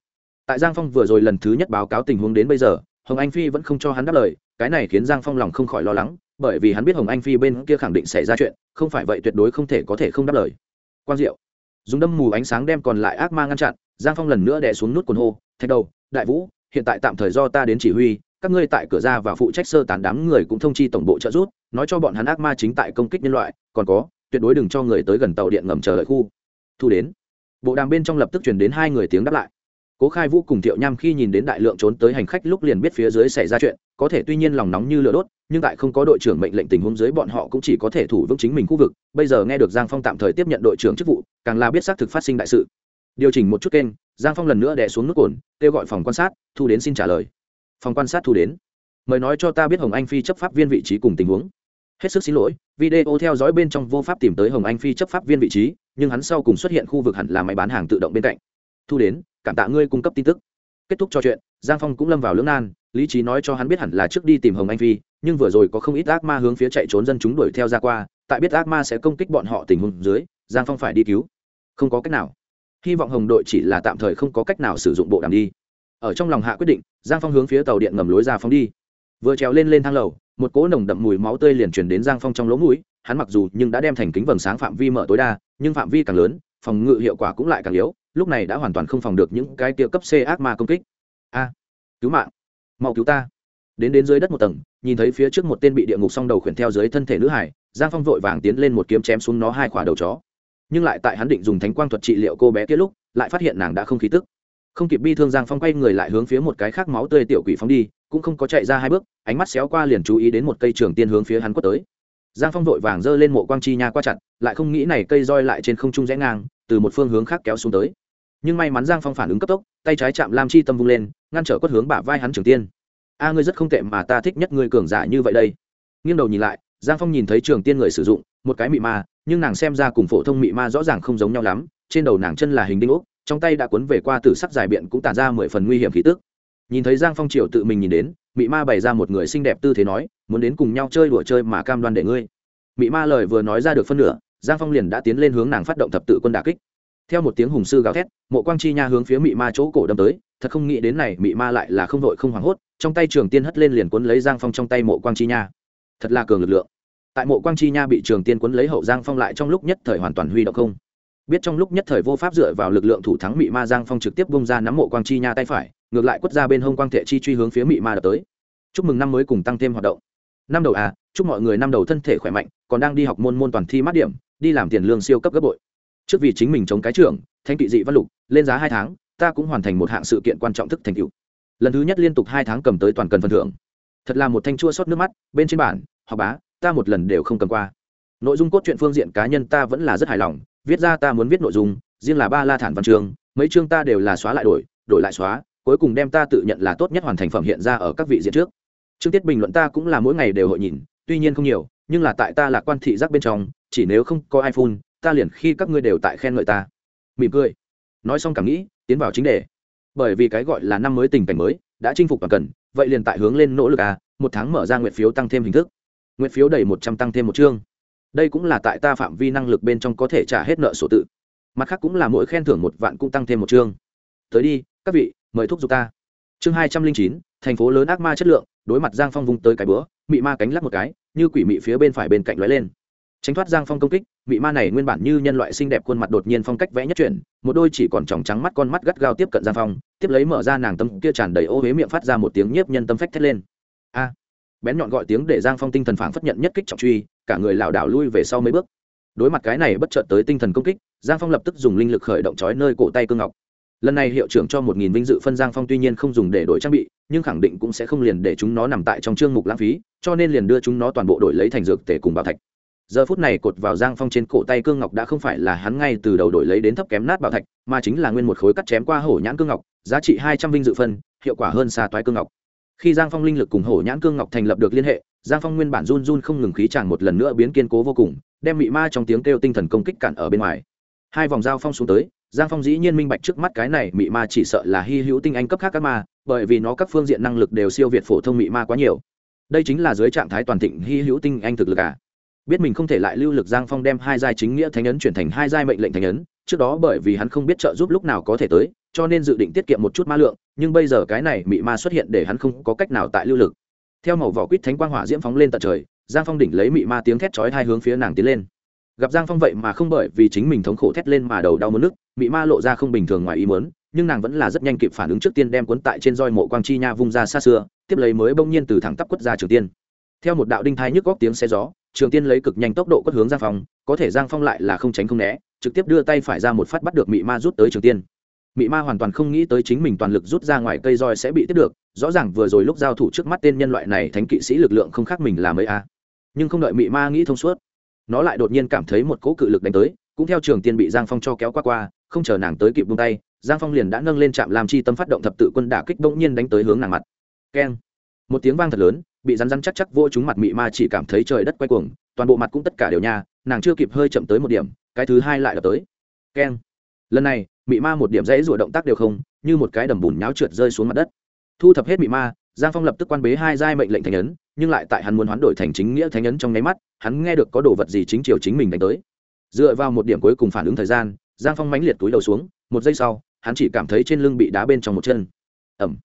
Tại giang phong vừa rồi lần thứ nhất báo cáo tình huống đến bây giờ, hồng anh phi vẫn không cho hắn đáp lời, cái này khiến giang phong lòng không khỏi lo lắng bởi vì hắn biết hồng anh phi bên kia khẳng định xảy ra chuyện, không phải vậy tuyệt đối không thể có thể không đáp lời. Quang diệu, dùng đâm mù ánh sáng đem còn lại ác ma ngăn chặn, giang phong lần nữa đè xuống nút quần hô, thạch đầu, đại vũ, hiện tại tạm thời do ta đến chỉ huy, các ngươi tại cửa ra và phụ trách sơ tán đám người cũng thông chi tổng bộ trợ giúp, nói cho bọn hắn ác ma chính tại công kích nhân loại, còn có, tuyệt đối đừng cho người tới gần tàu điện ngầm chờ đợi khu. Thu đến, bộ đàm bên trong lập tức chuyển đến hai người tiếng đáp lại cố khai vũ cùng thiệu nham khi nhìn đến đại lượng trốn tới hành khách lúc liền biết phía dưới xảy ra chuyện, có thể tuy nhiên lòng nóng như lửa đốt, nhưng tại không có đội trưởng mệnh lệnh tình huống dưới bọn họ cũng chỉ có thể thủ vững chính mình khu vực. Bây giờ nghe được giang phong tạm thời tiếp nhận đội trưởng chức vụ, càng là biết xác thực phát sinh đại sự. Điều chỉnh một chút kênh, giang phong lần nữa đè xuống nước cồn, kêu gọi phòng quan sát, thu đến xin trả lời. Phòng quan sát thu đến. Mời nói cho ta biết hồng anh phi chấp pháp viên vị trí cùng tình huống. Hết sức xin lỗi, video theo dõi bên trong vô pháp tìm tới hồng anh phi chấp pháp viên vị trí, nhưng hắn sau cùng xuất hiện khu vực hẳn là máy bán hàng tự động bên cạnh. Thu đến cảm tạ ngươi cung cấp tin tức. Kết thúc trò chuyện, giang phong cũng lâm vào lưỡng nan, lý trí nói cho hắn biết hẳn là trước đi tìm hồng anh phi, nhưng vừa rồi có không ít ác ma hướng phía chạy trốn dân chúng đuổi theo ra qua, tại biết ác ma sẽ công kích bọn họ tình huống dưới, giang phong phải đi cứu. Không có cách nào. Hy vọng hồng đội chỉ là tạm thời không có cách nào sử dụng bộ đàm đi. Ở trong lòng hạ quyết định, giang phong hướng phía tàu điện ngầm lối ra phóng đi. Vừa trèo lên lên thang lầu, một cỗ nồng đậm mùi máu tươi liền truyền đến giang phong trong lỗ mũi, hắn mặc dù nhưng đã đem thành kính vầng sáng phạm vi mở tối đa, nhưng phạm vi càng lớn, phòng ngự hiệu quả cũng lại càng yếu lúc này đã hoàn toàn không phòng được những cái tia cấp c ác ma công kích. A, cứu mạng, mau cứu ta. Đến đến dưới đất một tầng, nhìn thấy phía trước một tên bị địa ngục song đầu khuyển theo dưới thân thể nữ hải, giang phong vội vàng tiến lên một kiếm chém xuống nó hai khỏa đầu chó. Nhưng lại tại hắn định dùng thánh quang thuật trị liệu cô bé kia lúc, lại phát hiện nàng đã không khí tức. Không kịp bi thương giang phong quay người lại hướng phía một cái khác máu tươi tiểu quỷ phóng đi, cũng không có chạy ra hai bước, ánh mắt xéo qua liền chú ý đến một cây trường tiên hướng phía hắn quất tới. Giang phong vội vàng giơ lên mộ quang chi nha qua chặt, lại không nghĩ này cây roi lại trên không trung rẽ ngang, từ một phương hướng khác kéo xuống tới nhưng may mắn giang phong phản ứng cấp tốc, tay trái chạm lam chi tâm vung lên, ngăn trở quất hướng bả vai hắn trường tiên. A, ngươi rất không tệ mà ta thích nhất ngươi cường giả như vậy đây. Nghiêng đầu nhìn lại, giang phong nhìn thấy trường tiên người sử dụng, một cái mị ma, nhưng nàng xem ra cùng phổ thông mị ma rõ ràng không giống nhau lắm, trên đầu nàng chân là hình đinh ốc, trong tay đã cuốn về qua từ sắc dài biện cũng tản ra mười phần nguy hiểm khí tức. Nhìn thấy giang phong triều tự mình nhìn đến, mị ma bày ra một người xinh đẹp tư thế nói, muốn đến cùng nhau chơi đùa chơi mà cam đoan để ngươi. Mị ma lời vừa nói ra được phân nửa, giang phong liền đã tiến lên hướng nàng phát động thập tự quân đà kích theo một tiếng hùng sư gào thét, mộ quang chi nha hướng phía mị ma chỗ cổ đâm tới, thật không nghĩ đến này, mị ma lại là không vội không hoảng hốt, trong tay trường tiên hất lên liền cuốn lấy giang phong trong tay mộ quang chi nha. Thật là cường lực lượng. Tại mộ quang chi nha bị trường tiên cuốn lấy hậu giang phong lại trong lúc nhất thời hoàn toàn huy động không. Biết trong lúc nhất thời vô pháp dựa vào lực lượng thủ thắng mị ma, giang phong trực tiếp bung ra nắm mộ quang chi nha tay phải, ngược lại quất ra bên hông quang thệ chi truy hướng phía mị ma đập tới. Chúc mừng năm mới cùng tăng thêm hoạt động. Năm đầu à chúc mọi người năm đầu thân thể khỏe mạnh, còn đang đi học môn môn toàn thi mát điểm, đi làm tiền lương siêu cấp gấp bội trước vì chính mình chống cái trưởng thanh kỵ dị văn lục, lên giá hai tháng, ta cũng hoàn thành một hạng sự kiện quan trọng thức thành tựu. Lần thứ nhất liên tục hai tháng cầm tới toàn cần phần thưởng. Thật là một thanh chua xót nước mắt, bên trên bản học bá, ta một lần đều không cầm qua. Nội dung cốt truyện phương diện cá nhân ta vẫn là rất hài lòng, viết ra ta muốn viết nội dung, riêng là ba la thản văn chương, mấy chương ta đều là xóa lại đổi đổi lại xóa, cuối cùng đem ta tự nhận là tốt nhất hoàn thành phẩm hiện ra ở các vị diện trước. Chương tiết bình luận ta cũng là mỗi ngày đều hội nhìn, tuy nhiên không nhiều, nhưng là tại ta là quan thị giác bên trong, chỉ nếu không có iphone ta liền khi các ngươi đều tại khen ngợi ta. Mỉm cười. Nói xong cảm nghĩ, tiến vào chính đề. Bởi vì cái gọi là năm mới tình cảnh mới, đã chinh phục và cần, vậy liền tại hướng lên nỗ lực à một tháng mở ra nguyện phiếu tăng thêm hình thức. Nguyện phiếu đầy một trăm tăng thêm một chương. Đây cũng là tại ta phạm vi năng lực bên trong có thể trả hết nợ sổ tự. Mặt khác cũng là mỗi khen thưởng một vạn cũng tăng thêm một chương. Tới đi, các vị, mời thúc giục ta. Chương hai trăm linh chín, thành phố lớn ác ma chất lượng, đối mặt giang phong vung tới cái bữa mị ma cánh lắc một cái, như quỷ mị phía bên phải bên cạnh lóe lên tránh thoát giang phong công kích, mị ma này nguyên bản như nhân loại xinh đẹp khuôn mặt đột nhiên phong cách vẽ nhất chuyển, một đôi chỉ còn tròng trắng mắt con mắt gắt gao tiếp cận giang phong, tiếp lấy mở ra nàng tâm kia tràn đầy ô huế miệng phát ra một tiếng nhiếp nhân tâm phách thét lên. A! Bén nhọn gọi tiếng để giang phong tinh thần phản phất nhận nhất kích trọng truy, cả người lảo đảo lui về sau mấy bước. Đối mặt cái này bất chợt tới tinh thần công kích, giang phong lập tức dùng linh lực khởi động trói nơi cổ tay cương ngọc. Lần này hiệu trưởng cho một nghìn vinh dự phân giang phong tuy nhiên không dùng để đổi trang bị, nhưng khẳng định cũng sẽ không liền để chúng nó nằm tại trong chương mục lãng phí, cho nên liền đưa chúng nó toàn bộ đổi lấy thành dược tể cùng bảo thạch giờ phút này cột vào giang phong trên cổ tay cương ngọc đã không phải là hắn ngay từ đầu đổi lấy đến thấp kém nát bảo thạch, mà chính là nguyên một khối cắt chém qua hổ nhãn cương ngọc, giá trị hai trăm vinh dự phân, hiệu quả hơn xa toái cương ngọc. Khi giang phong linh lực cùng hổ nhãn cương ngọc thành lập được liên hệ, giang phong nguyên bản run run không ngừng khí tràn một lần nữa biến kiên cố vô cùng, đem mị ma trong tiếng kêu tinh thần công kích cản ở bên ngoài. Hai vòng giao phong xuống tới, giang phong dĩ nhiên minh bạch trước mắt cái này mị ma chỉ sợ là hy hữu tinh anh cấp khác các ma, bởi vì nó các phương diện năng lực đều siêu việt phổ thông mị ma quá nhiều. Đây chính là dưới trạng thái toàn thịnh hy hữu tinh anh thực lực à biết mình không thể lại lưu lực giang phong đem hai giai chính nghĩa thánh ấn chuyển thành hai giai mệnh lệnh thánh ấn, trước đó bởi vì hắn không biết trợ giúp lúc nào có thể tới, cho nên dự định tiết kiệm một chút ma lượng, nhưng bây giờ cái này mị ma xuất hiện để hắn không có cách nào tại lưu lực. Theo màu vỏ quýt thánh quang hỏa diễm phóng lên tận trời, giang phong đỉnh lấy mị ma tiếng thét chói hai hướng phía nàng tiến lên. Gặp giang phong vậy mà không bởi vì chính mình thống khổ thét lên mà đầu đau mất nước, mị ma lộ ra không bình thường ngoài ý muốn, nhưng nàng vẫn là rất nhanh kịp phản ứng trước tiên đem cuốn tại trên roi mộ quang chi nha vung ra xa xưa, tiếp lấy mới bỗng nhiên từ thẳng tắp quất ra trường tiên. Theo một đạo đinh thai nhức góc tiếng xe gió trường tiên lấy cực nhanh tốc độ quất hướng giang phong, có thể giang phong lại là không tránh không né, trực tiếp đưa tay phải ra một phát bắt được mị ma rút tới trường tiên. Mị ma hoàn toàn không nghĩ tới chính mình toàn lực rút ra ngoài cây roi sẽ bị tiếp được, rõ ràng vừa rồi lúc giao thủ trước mắt tên nhân loại này thánh kỵ sĩ lực lượng không khác mình là mấy a. Nhưng không đợi mị ma nghĩ thông suốt, nó lại đột nhiên cảm thấy một cỗ cự lực đánh tới, cũng theo trường tiên bị giang phong cho kéo qua qua, không chờ nàng tới kịp buông tay, giang phong liền đã nâng lên trạm làm chi tâm phát động thập tự quân đả kích bỗng nhiên đánh tới hướng nàng mặt. Keng. Một tiếng vang thật lớn bị rắn rắn chắc chắc vô chúng mặt mị ma chỉ cảm thấy trời đất quay cuồng, toàn bộ mặt cũng tất cả đều nha, nàng chưa kịp hơi chậm tới một điểm, cái thứ hai lại đập tới. Keng. Lần này, mị ma một điểm dãy rủa động tác đều không, như một cái đầm bùn nháo trượt rơi xuống mặt đất. Thu thập hết mị ma, giang phong lập tức quan bế hai giai mệnh lệnh thành ấn, nhưng lại tại hắn muốn hoán đổi thành chính nghĩa thánh ấn trong nháy mắt, hắn nghe được có đồ vật gì chính chiều chính mình đánh tới. Dựa vào một điểm cuối cùng phản ứng thời gian, giang phong mãnh liệt túi đầu xuống, một giây sau, hắn chỉ cảm thấy trên lưng bị đá bên trong một chân. Ẩm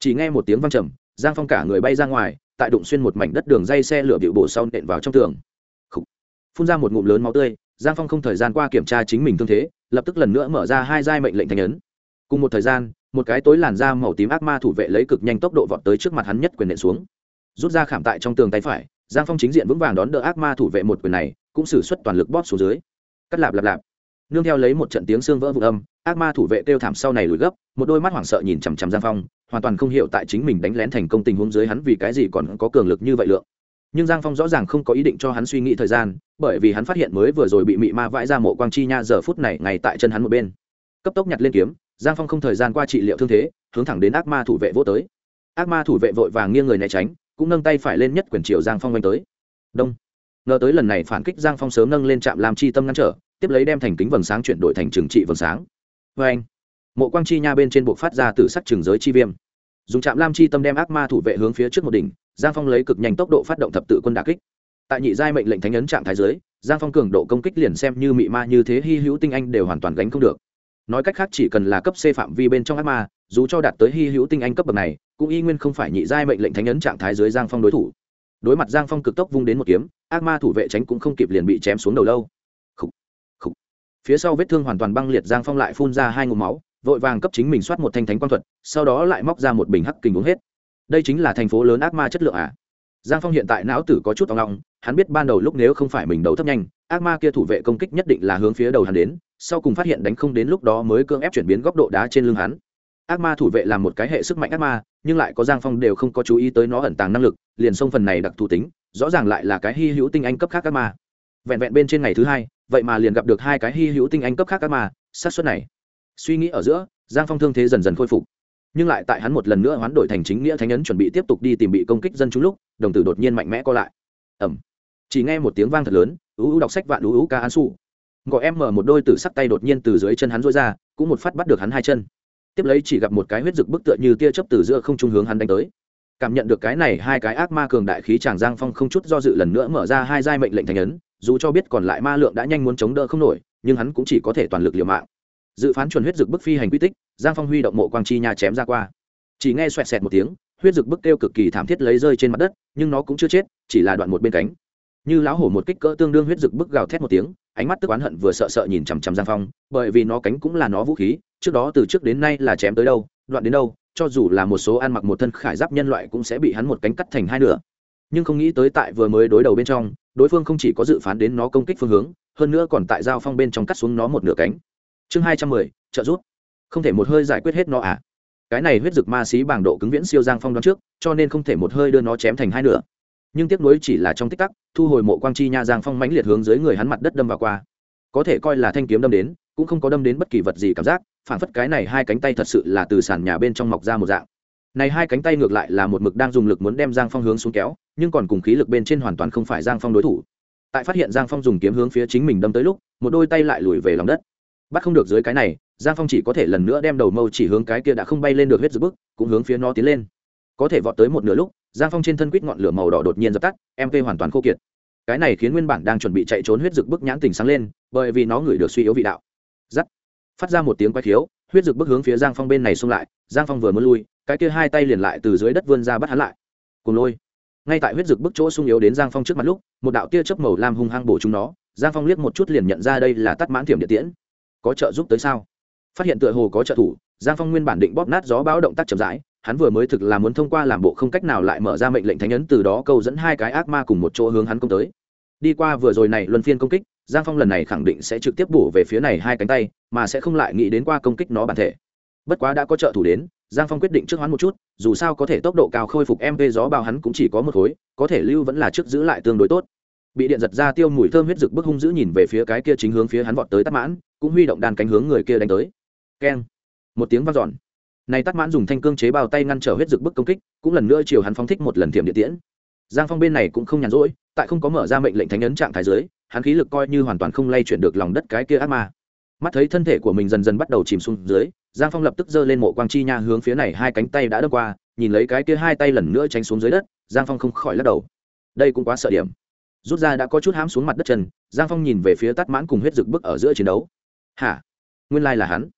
chỉ nghe một tiếng văng trầm, giang phong cả người bay ra ngoài tại đụng xuyên một mảnh đất đường dây xe lửa bịu bổ sau nện vào trong tường. Phun ra một ngụm lớn máu tươi, giang phong không thời gian qua kiểm tra chính mình thương thế, lập tức lần nữa mở ra hai giai mệnh lệnh thành ấn. Cùng một thời gian, một cái tối làn da màu tím ác ma thủ vệ lấy cực nhanh tốc độ vọt tới trước mặt hắn nhất quyền nện xuống. Rút ra khảm tại trong tường tay phải, giang phong chính diện vững vàng đón đỡ ác ma thủ vệ một quyền này, cũng xử suất toàn lực bóp xuống dưới. Cắt lạp lạp lạp nương theo lấy một trận tiếng xương vỡ vụ âm, ác ma thủ vệ kêu thảm sau này lùi gấp, một đôi mắt hoảng sợ nhìn chằm chằm giang phong, hoàn toàn không hiểu tại chính mình đánh lén thành công tình huống dưới hắn vì cái gì còn có cường lực như vậy lượng. Nhưng giang phong rõ ràng không có ý định cho hắn suy nghĩ thời gian, bởi vì hắn phát hiện mới vừa rồi bị mị ma vãi ra mộ quang chi nha giờ phút này ngay tại chân hắn một bên. Cấp tốc nhặt lên kiếm, giang phong không thời gian qua trị liệu thương thế, hướng thẳng đến ác ma thủ vệ vô tới. Ác ma thủ vệ vội vàng nghiêng người né tránh, cũng nâng tay phải lên nhất quyền triều giang phong oanh tới. Đông. Ngờ tới lần này phản kích giang phong sớm nâng lên trạm làm chi tâm ngăn trở tiếp lấy đem thành kính vầng sáng chuyển đổi thành trừng trị vầng sáng. Vê anh. Mộ quang chi nha bên trên buộc phát ra từ sắc trường giới chi viêm. Dùng trạm lam chi tâm đem ác ma thủ vệ hướng phía trước một đỉnh, giang phong lấy cực nhanh tốc độ phát động thập tự quân đà kích. Tại nhị giai mệnh lệnh thánh ấn trạng thái giới giang phong cường độ công kích liền xem như mị ma như thế hy hữu tinh anh đều hoàn toàn gánh không được. Nói cách khác chỉ cần là cấp c phạm vi bên trong ác ma, dù cho đạt tới hy hữu tinh anh cấp bậc này, cũng y nguyên không phải nhị giai mệnh lệnh thánh ấn trạng thái dưới giang phong đối thủ. Đối mặt giang phong cực tốc vung đến một kiếm, ác ma thủ vệ tránh cũng không kịp liền bị chém xuống đầu lâu phía sau vết thương hoàn toàn băng liệt giang phong lại phun ra hai ngụm máu, vội vàng cấp chính mình soát một thanh thánh quang thuật, sau đó lại móc ra một bình hắc kình uống hết. Đây chính là thành phố lớn ác ma chất lượng à? Giang phong hiện tại não tử có chút tòng lòng hắn biết ban đầu lúc nếu không phải mình đấu thấp nhanh, ác ma kia thủ vệ công kích nhất định là hướng phía đầu hắn đến, sau cùng phát hiện đánh không đến lúc đó mới cưỡng ép chuyển biến góc độ đá trên lưng hắn. Ác ma thủ vệ là một cái hệ sức mạnh ác ma, nhưng lại có giang phong đều không có chú ý tới nó ẩn tàng năng lực, liền xông phần này đặc thù tính, rõ ràng lại là cái hy hữu tinh anh cấp khác ác ma. Vẹn vẹn bên trên ngày thứ hai vậy mà liền gặp được hai cái hy hữu tinh anh cấp khác các mà sát xuất này. Suy nghĩ ở giữa, giang phong thương thế dần dần khôi phục. Nhưng lại tại hắn một lần nữa hoán đổi thành chính nghĩa thánh ấn chuẩn bị tiếp tục đi tìm bị công kích dân chúng lúc, đồng tử đột nhiên mạnh mẽ co lại. Ẩm chỉ nghe một tiếng vang thật lớn, ú ú đọc sách vạn ú ú ca an su. Gọi em mở một đôi tử sắc tay đột nhiên từ dưới chân hắn rối ra, cũng một phát bắt được hắn hai chân. Tiếp lấy chỉ gặp một cái huyết rực bức tựa như tia chớp từ giữa không trung hướng hắn đánh tới. Cảm nhận được cái này hai cái ác ma cường đại khí chàng giang phong không chút do dự lần nữa mở ra hai giai mệnh lệnh thành ấn dù cho biết còn lại ma lượng đã nhanh muốn chống đỡ không nổi, nhưng hắn cũng chỉ có thể toàn lực liều mạng. Dự phán chuẩn huyết dực bức phi hành quy tích, giang phong huy động mộ quang chi nha chém ra qua. Chỉ nghe xoẹt xẹt một tiếng, huyết dực bức kêu cực kỳ thảm thiết lấy rơi trên mặt đất, nhưng nó cũng chưa chết, chỉ là đoạn một bên cánh. Như lão hổ một kích cỡ tương đương huyết dực bức gào thét một tiếng, ánh mắt tức oán hận vừa sợ sợ nhìn chằm chằm giang phong, bởi vì nó cánh cũng là nó vũ khí, trước đó từ trước đến nay là chém tới đâu, đoạn đến đâu, cho dù là một số ăn mặc một thân khải giáp nhân loại cũng sẽ bị hắn một cánh cắt thành hai nửa. Nhưng không nghĩ tới tại vừa mới đối đầu bên trong đối phương không chỉ có dự phán đến nó công kích phương hướng, hơn nữa còn tại giao phong bên trong cắt xuống nó một nửa cánh. Chương hai trăm mười, trợ rút không thể một hơi giải quyết hết nó à? Cái này huyết dực ma xí bảng độ cứng viễn siêu giang phong đoán trước, cho nên không thể một hơi đưa nó chém thành hai nửa. Nhưng tiếc nuối chỉ là trong tích tắc, thu hồi mộ quang chi nha giang phong mãnh liệt hướng dưới người hắn mặt đất đâm vào qua. Có thể coi là thanh kiếm đâm đến, cũng không có đâm đến bất kỳ vật gì cảm giác, phản phất cái này hai cánh tay thật sự là từ sàn nhà bên trong mọc ra một dạng. Này hai cánh tay ngược lại là một mực đang dùng lực muốn đem giang phong hướng xuống kéo nhưng còn cùng khí lực bên trên hoàn toàn không phải giang phong đối thủ. Tại phát hiện giang phong dùng kiếm hướng phía chính mình đâm tới lúc, một đôi tay lại lùi về lòng đất. Bắt không được dưới cái này, giang phong chỉ có thể lần nữa đem đầu mâu chỉ hướng cái kia đã không bay lên được huyết dược bức, cũng hướng phía nó tiến lên. Có thể vọt tới một nửa lúc, giang phong trên thân quýt ngọn lửa màu đỏ đột nhiên dập tắt mp hoàn toàn khô kiệt. Cái này khiến nguyên bản đang chuẩn bị chạy trốn huyết dược bức nhãn tình sáng lên, bởi vì nó ngửi được suy yếu vị đạo. Giắt. Phát ra một tiếng quay khiếu, huyết dược bức hướng phía giang phong bên này xung lại, giang phong vừa muốn lui, cái kia hai tay liền lại từ dưới đất vươn ra bắt hắn lại. Cùng lôi ngay tại huyết dực bức chỗ sung yếu đến giang phong trước mặt lúc, một đạo tia chớp màu lam hung hăng bổ chúng nó. Giang phong liếc một chút liền nhận ra đây là tắt mãn thiểm địa tiễn. Có trợ giúp tới sao? Phát hiện tựa hồ có trợ thủ, giang phong nguyên bản định bóp nát gió báo động tác chậm rãi, hắn vừa mới thực là muốn thông qua làm bộ không cách nào lại mở ra mệnh lệnh thánh ấn từ đó câu dẫn hai cái ác ma cùng một chỗ hướng hắn công tới. Đi qua vừa rồi này luân phiên công kích, giang phong lần này khẳng định sẽ trực tiếp bổ về phía này hai cánh tay, mà sẽ không lại nghĩ đến qua công kích nó bản thể bất quá đã có trợ thủ đến, giang phong quyết định trước hoán một chút, dù sao có thể tốc độ cao khôi phục mv gió bao hắn cũng chỉ có một khối, có thể lưu vẫn là trước giữ lại tương đối tốt. Bị điện giật ra tiêu mùi thơm huyết rực bức hung dữ nhìn về phía cái kia chính hướng phía hắn vọt tới tắt mãn, cũng huy động đàn cánh hướng người kia đánh tới. Keng. Một tiếng vang dọn. Này tắt mãn dùng thanh cương chế bao tay ngăn trở huyết rực bức công kích, cũng lần nữa chiều hắn phóng thích một lần thiểm địa tiễn. Giang phong bên này cũng không nhàn rỗi, tại không có mở ra mệnh lệnh thánh ấn trạng thái giới hắn khí lực coi như hoàn toàn không lay chuyển được lòng đất cái kia ác ma mắt thấy thân thể của mình dần dần bắt đầu chìm xuống dưới, giang phong lập tức giơ lên mộ quang chi nha hướng phía này hai cánh tay đã đâm qua, nhìn lấy cái kia hai tay lần nữa tránh xuống dưới đất, giang phong không khỏi lắc đầu. Đây cũng quá sợ điểm. Rút ra đã có chút hám xuống mặt đất trần giang phong nhìn về phía tắt mãn cùng huyết rực bức ở giữa chiến đấu. Hả? Nguyên lai là hắn.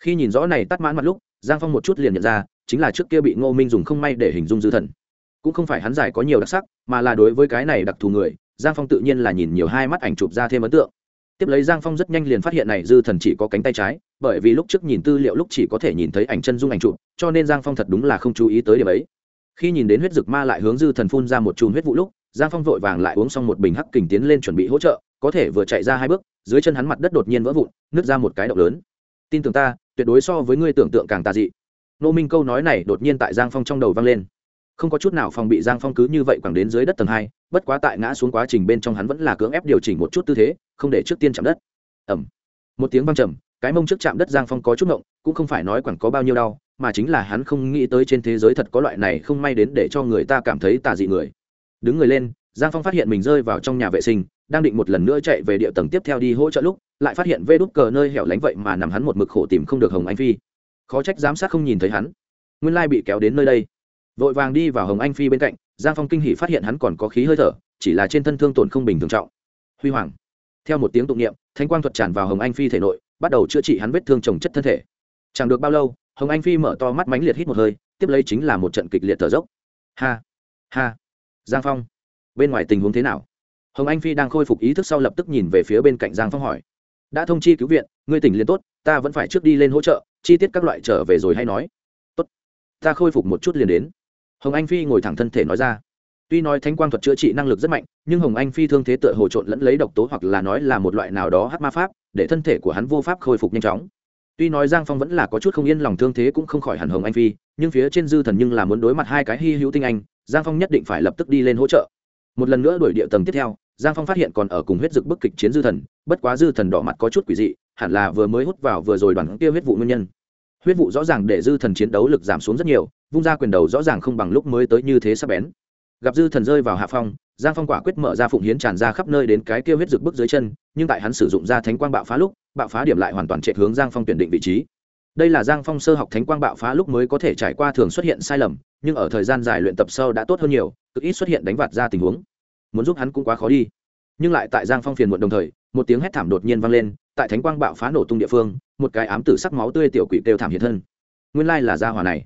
Khi nhìn rõ này tắt mãn mặt lúc, giang phong một chút liền nhận ra, chính là trước kia bị ngô minh dùng không may để hình dung dư thần. Cũng không phải hắn giải có nhiều đặc sắc, mà là đối với cái này đặc thù người, giang phong tự nhiên là nhìn nhiều hai mắt ảnh chụp ra thêm ấn tượng tiếp lấy giang phong rất nhanh liền phát hiện này dư thần chỉ có cánh tay trái, bởi vì lúc trước nhìn tư liệu lúc chỉ có thể nhìn thấy ảnh chân dung ảnh chụp, cho nên giang phong thật đúng là không chú ý tới điểm ấy. Khi nhìn đến huyết dực ma lại hướng dư thần phun ra một chùm huyết vụ lúc, giang phong vội vàng lại uống xong một bình hắc kình tiến lên chuẩn bị hỗ trợ, có thể vừa chạy ra hai bước, dưới chân hắn mặt đất đột nhiên vỡ vụn, nứt ra một cái động lớn. Tin tưởng ta, tuyệt đối so với ngươi tưởng tượng càng tà dị. Nô minh câu nói này đột nhiên tại giang phong trong đầu vang lên. Không có chút nào phòng bị giang phong cứ như vậy quẳng đến dưới đất tầng hai bất quá tại ngã xuống quá trình bên trong hắn vẫn là cưỡng ép điều chỉnh một chút tư thế, không để trước tiên chạm đất. Ẩm một tiếng văng trầm, cái mông trước chạm đất giang phong có chút ngộng, cũng không phải nói quẳng có bao nhiêu đau, mà chính là hắn không nghĩ tới trên thế giới thật có loại này không may đến để cho người ta cảm thấy tà dị người. Đứng người lên, giang phong phát hiện mình rơi vào trong nhà vệ sinh, đang định một lần nữa chạy về địa tầng tiếp theo đi hỗ trợ lúc, lại phát hiện vê đút cờ nơi hẻo lánh vậy mà nằm hắn một mực khổ tìm không được hồng anh phi. Khó trách giám sát không nhìn thấy hắn. Nguyên lai bị kéo đến nơi đây vội vàng đi vào hồng anh phi bên cạnh, giang phong kinh hỷ phát hiện hắn còn có khí hơi thở, chỉ là trên thân thương tổn không bình thường trọng. Huy hoàng. Theo một tiếng tụng niệm thanh quang thuật tràn vào hồng anh phi thể nội, bắt đầu chữa trị hắn vết thương trồng chất thân thể. Chẳng được bao lâu, hồng anh phi mở to mắt mánh liệt hít một hơi, tiếp lấy chính là một trận kịch liệt thở dốc. Ha ha. Giang phong. Bên ngoài tình huống thế nào? Hồng anh phi đang khôi phục ý thức sau lập tức nhìn về phía bên cạnh giang phong hỏi. Đã thông chi cứu viện, ngươi tỉnh liền tốt, ta vẫn phải trước đi lên hỗ trợ, chi tiết các loại trở về rồi hay nói. Tốt. Ta khôi phục một chút liền đến hồng anh phi ngồi thẳng thân thể nói ra. Tuy nói thánh quang thuật chữa trị năng lực rất mạnh, nhưng hồng anh phi thương thế tựa hồ trộn lẫn lấy độc tố hoặc là nói là một loại nào đó hát ma pháp, để thân thể của hắn vô pháp khôi phục nhanh chóng. Tuy nói giang phong vẫn là có chút không yên lòng thương thế cũng không khỏi hẳn hồng anh phi, nhưng phía trên dư thần nhưng là muốn đối mặt hai cái hy hữu tinh anh, giang phong nhất định phải lập tức đi lên hỗ trợ. Một lần nữa đuổi địa tầng tiếp theo, giang phong phát hiện còn ở cùng huyết dực bức kịch chiến dư thần, bất quá dư thần đỏ mặt có chút quỷ dị, hẳn là vừa mới hút vào vừa rồi đoàn kia huyết vụ nguyên nhân. Huyết vụ rõ ràng để dư thần chiến đấu lực giảm xuống rất nhiều vung ra quyền đầu rõ ràng không bằng lúc mới tới như thế sắp bén. Gặp dư thần rơi vào hạ phong, giang phong quả quyết mở ra phụng hiến tràn ra khắp nơi đến cái kia huyết rực bước dưới chân, nhưng tại hắn sử dụng ra thánh quang bạo phá lúc, bạo phá điểm lại hoàn toàn chạy hướng giang phong tuyển định vị trí. Đây là giang phong sơ học thánh quang bạo phá lúc mới có thể trải qua thường xuất hiện sai lầm, nhưng ở thời gian dài luyện tập sâu đã tốt hơn nhiều, cực ít xuất hiện đánh vạt ra tình huống. Muốn giúp hắn cũng quá khó đi. Nhưng lại tại giang phong phiền muộn đồng thời, một tiếng hét thảm đột nhiên vang lên, tại thánh quang bạo phá nổ tung địa phương, một cái ám tử sắc máu tươi tiểu quỷ đều thảm hiện thân. Nguyên lai là gia hỏa này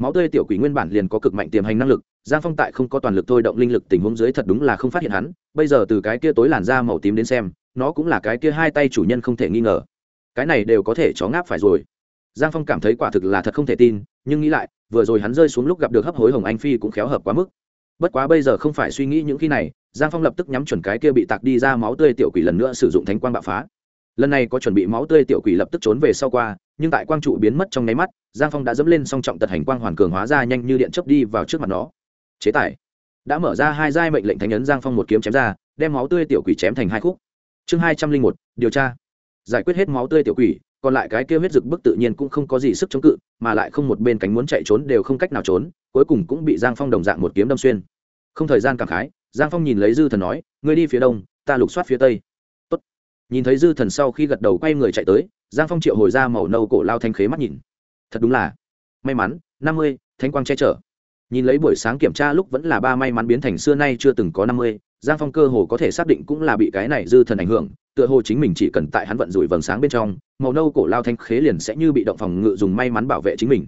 máu tươi tiểu quỷ nguyên bản liền có cực mạnh tiềm hành năng lực, giang phong tại không có toàn lực thôi động linh lực tình huống dưới thật đúng là không phát hiện hắn, bây giờ từ cái kia tối làn da màu tím đến xem, nó cũng là cái kia hai tay chủ nhân không thể nghi ngờ. Cái này đều có thể chó ngáp phải rồi. Giang phong cảm thấy quả thực là thật không thể tin, nhưng nghĩ lại, vừa rồi hắn rơi xuống lúc gặp được hấp hối hồng anh phi cũng khéo hợp quá mức. Bất quá bây giờ không phải suy nghĩ những khi này, giang phong lập tức nhắm chuẩn cái kia bị tạc đi ra máu tươi tiểu quỷ lần nữa sử dụng thánh quang bạo phá lần này có chuẩn bị máu tươi tiểu quỷ lập tức trốn về sau qua, nhưng tại quang trụ biến mất trong nháy mắt, giang phong đã dẫm lên song trọng tật hành quang hoàn cường hóa ra nhanh như điện chấp đi vào trước mặt nó. Chế tài. Đã mở ra hai giai mệnh lệnh thánh ấn giang phong một kiếm chém ra, đem máu tươi tiểu quỷ chém thành hai khúc. Chương hai trăm linh một, điều tra. Giải quyết hết máu tươi tiểu quỷ, còn lại cái kia huyết rực bức tự nhiên cũng không có gì sức chống cự, mà lại không một bên cánh muốn chạy trốn đều không cách nào trốn, cuối cùng cũng bị giang phong đồng dạng một kiếm đâm xuyên. Không thời gian cảm khái, giang phong nhìn lấy dư thần nói, ngươi đi phía đông, ta lục soát phía tây nhìn thấy dư thần sau khi gật đầu quay người chạy tới, giang phong triệu hồi ra màu nâu cổ lao thanh khế mắt nhìn. Thật đúng là. May mắn, năm mươi thanh quang che chở. Nhìn lấy buổi sáng kiểm tra lúc vẫn là ba may mắn biến thành xưa nay chưa từng có năm mươi, giang phong cơ hồ có thể xác định cũng là bị cái này dư thần ảnh hưởng, tựa hồ chính mình chỉ cần tại hắn vận rủi vầng sáng bên trong, màu nâu cổ lao thanh khế liền sẽ như bị động phòng ngự dùng may mắn bảo vệ chính mình.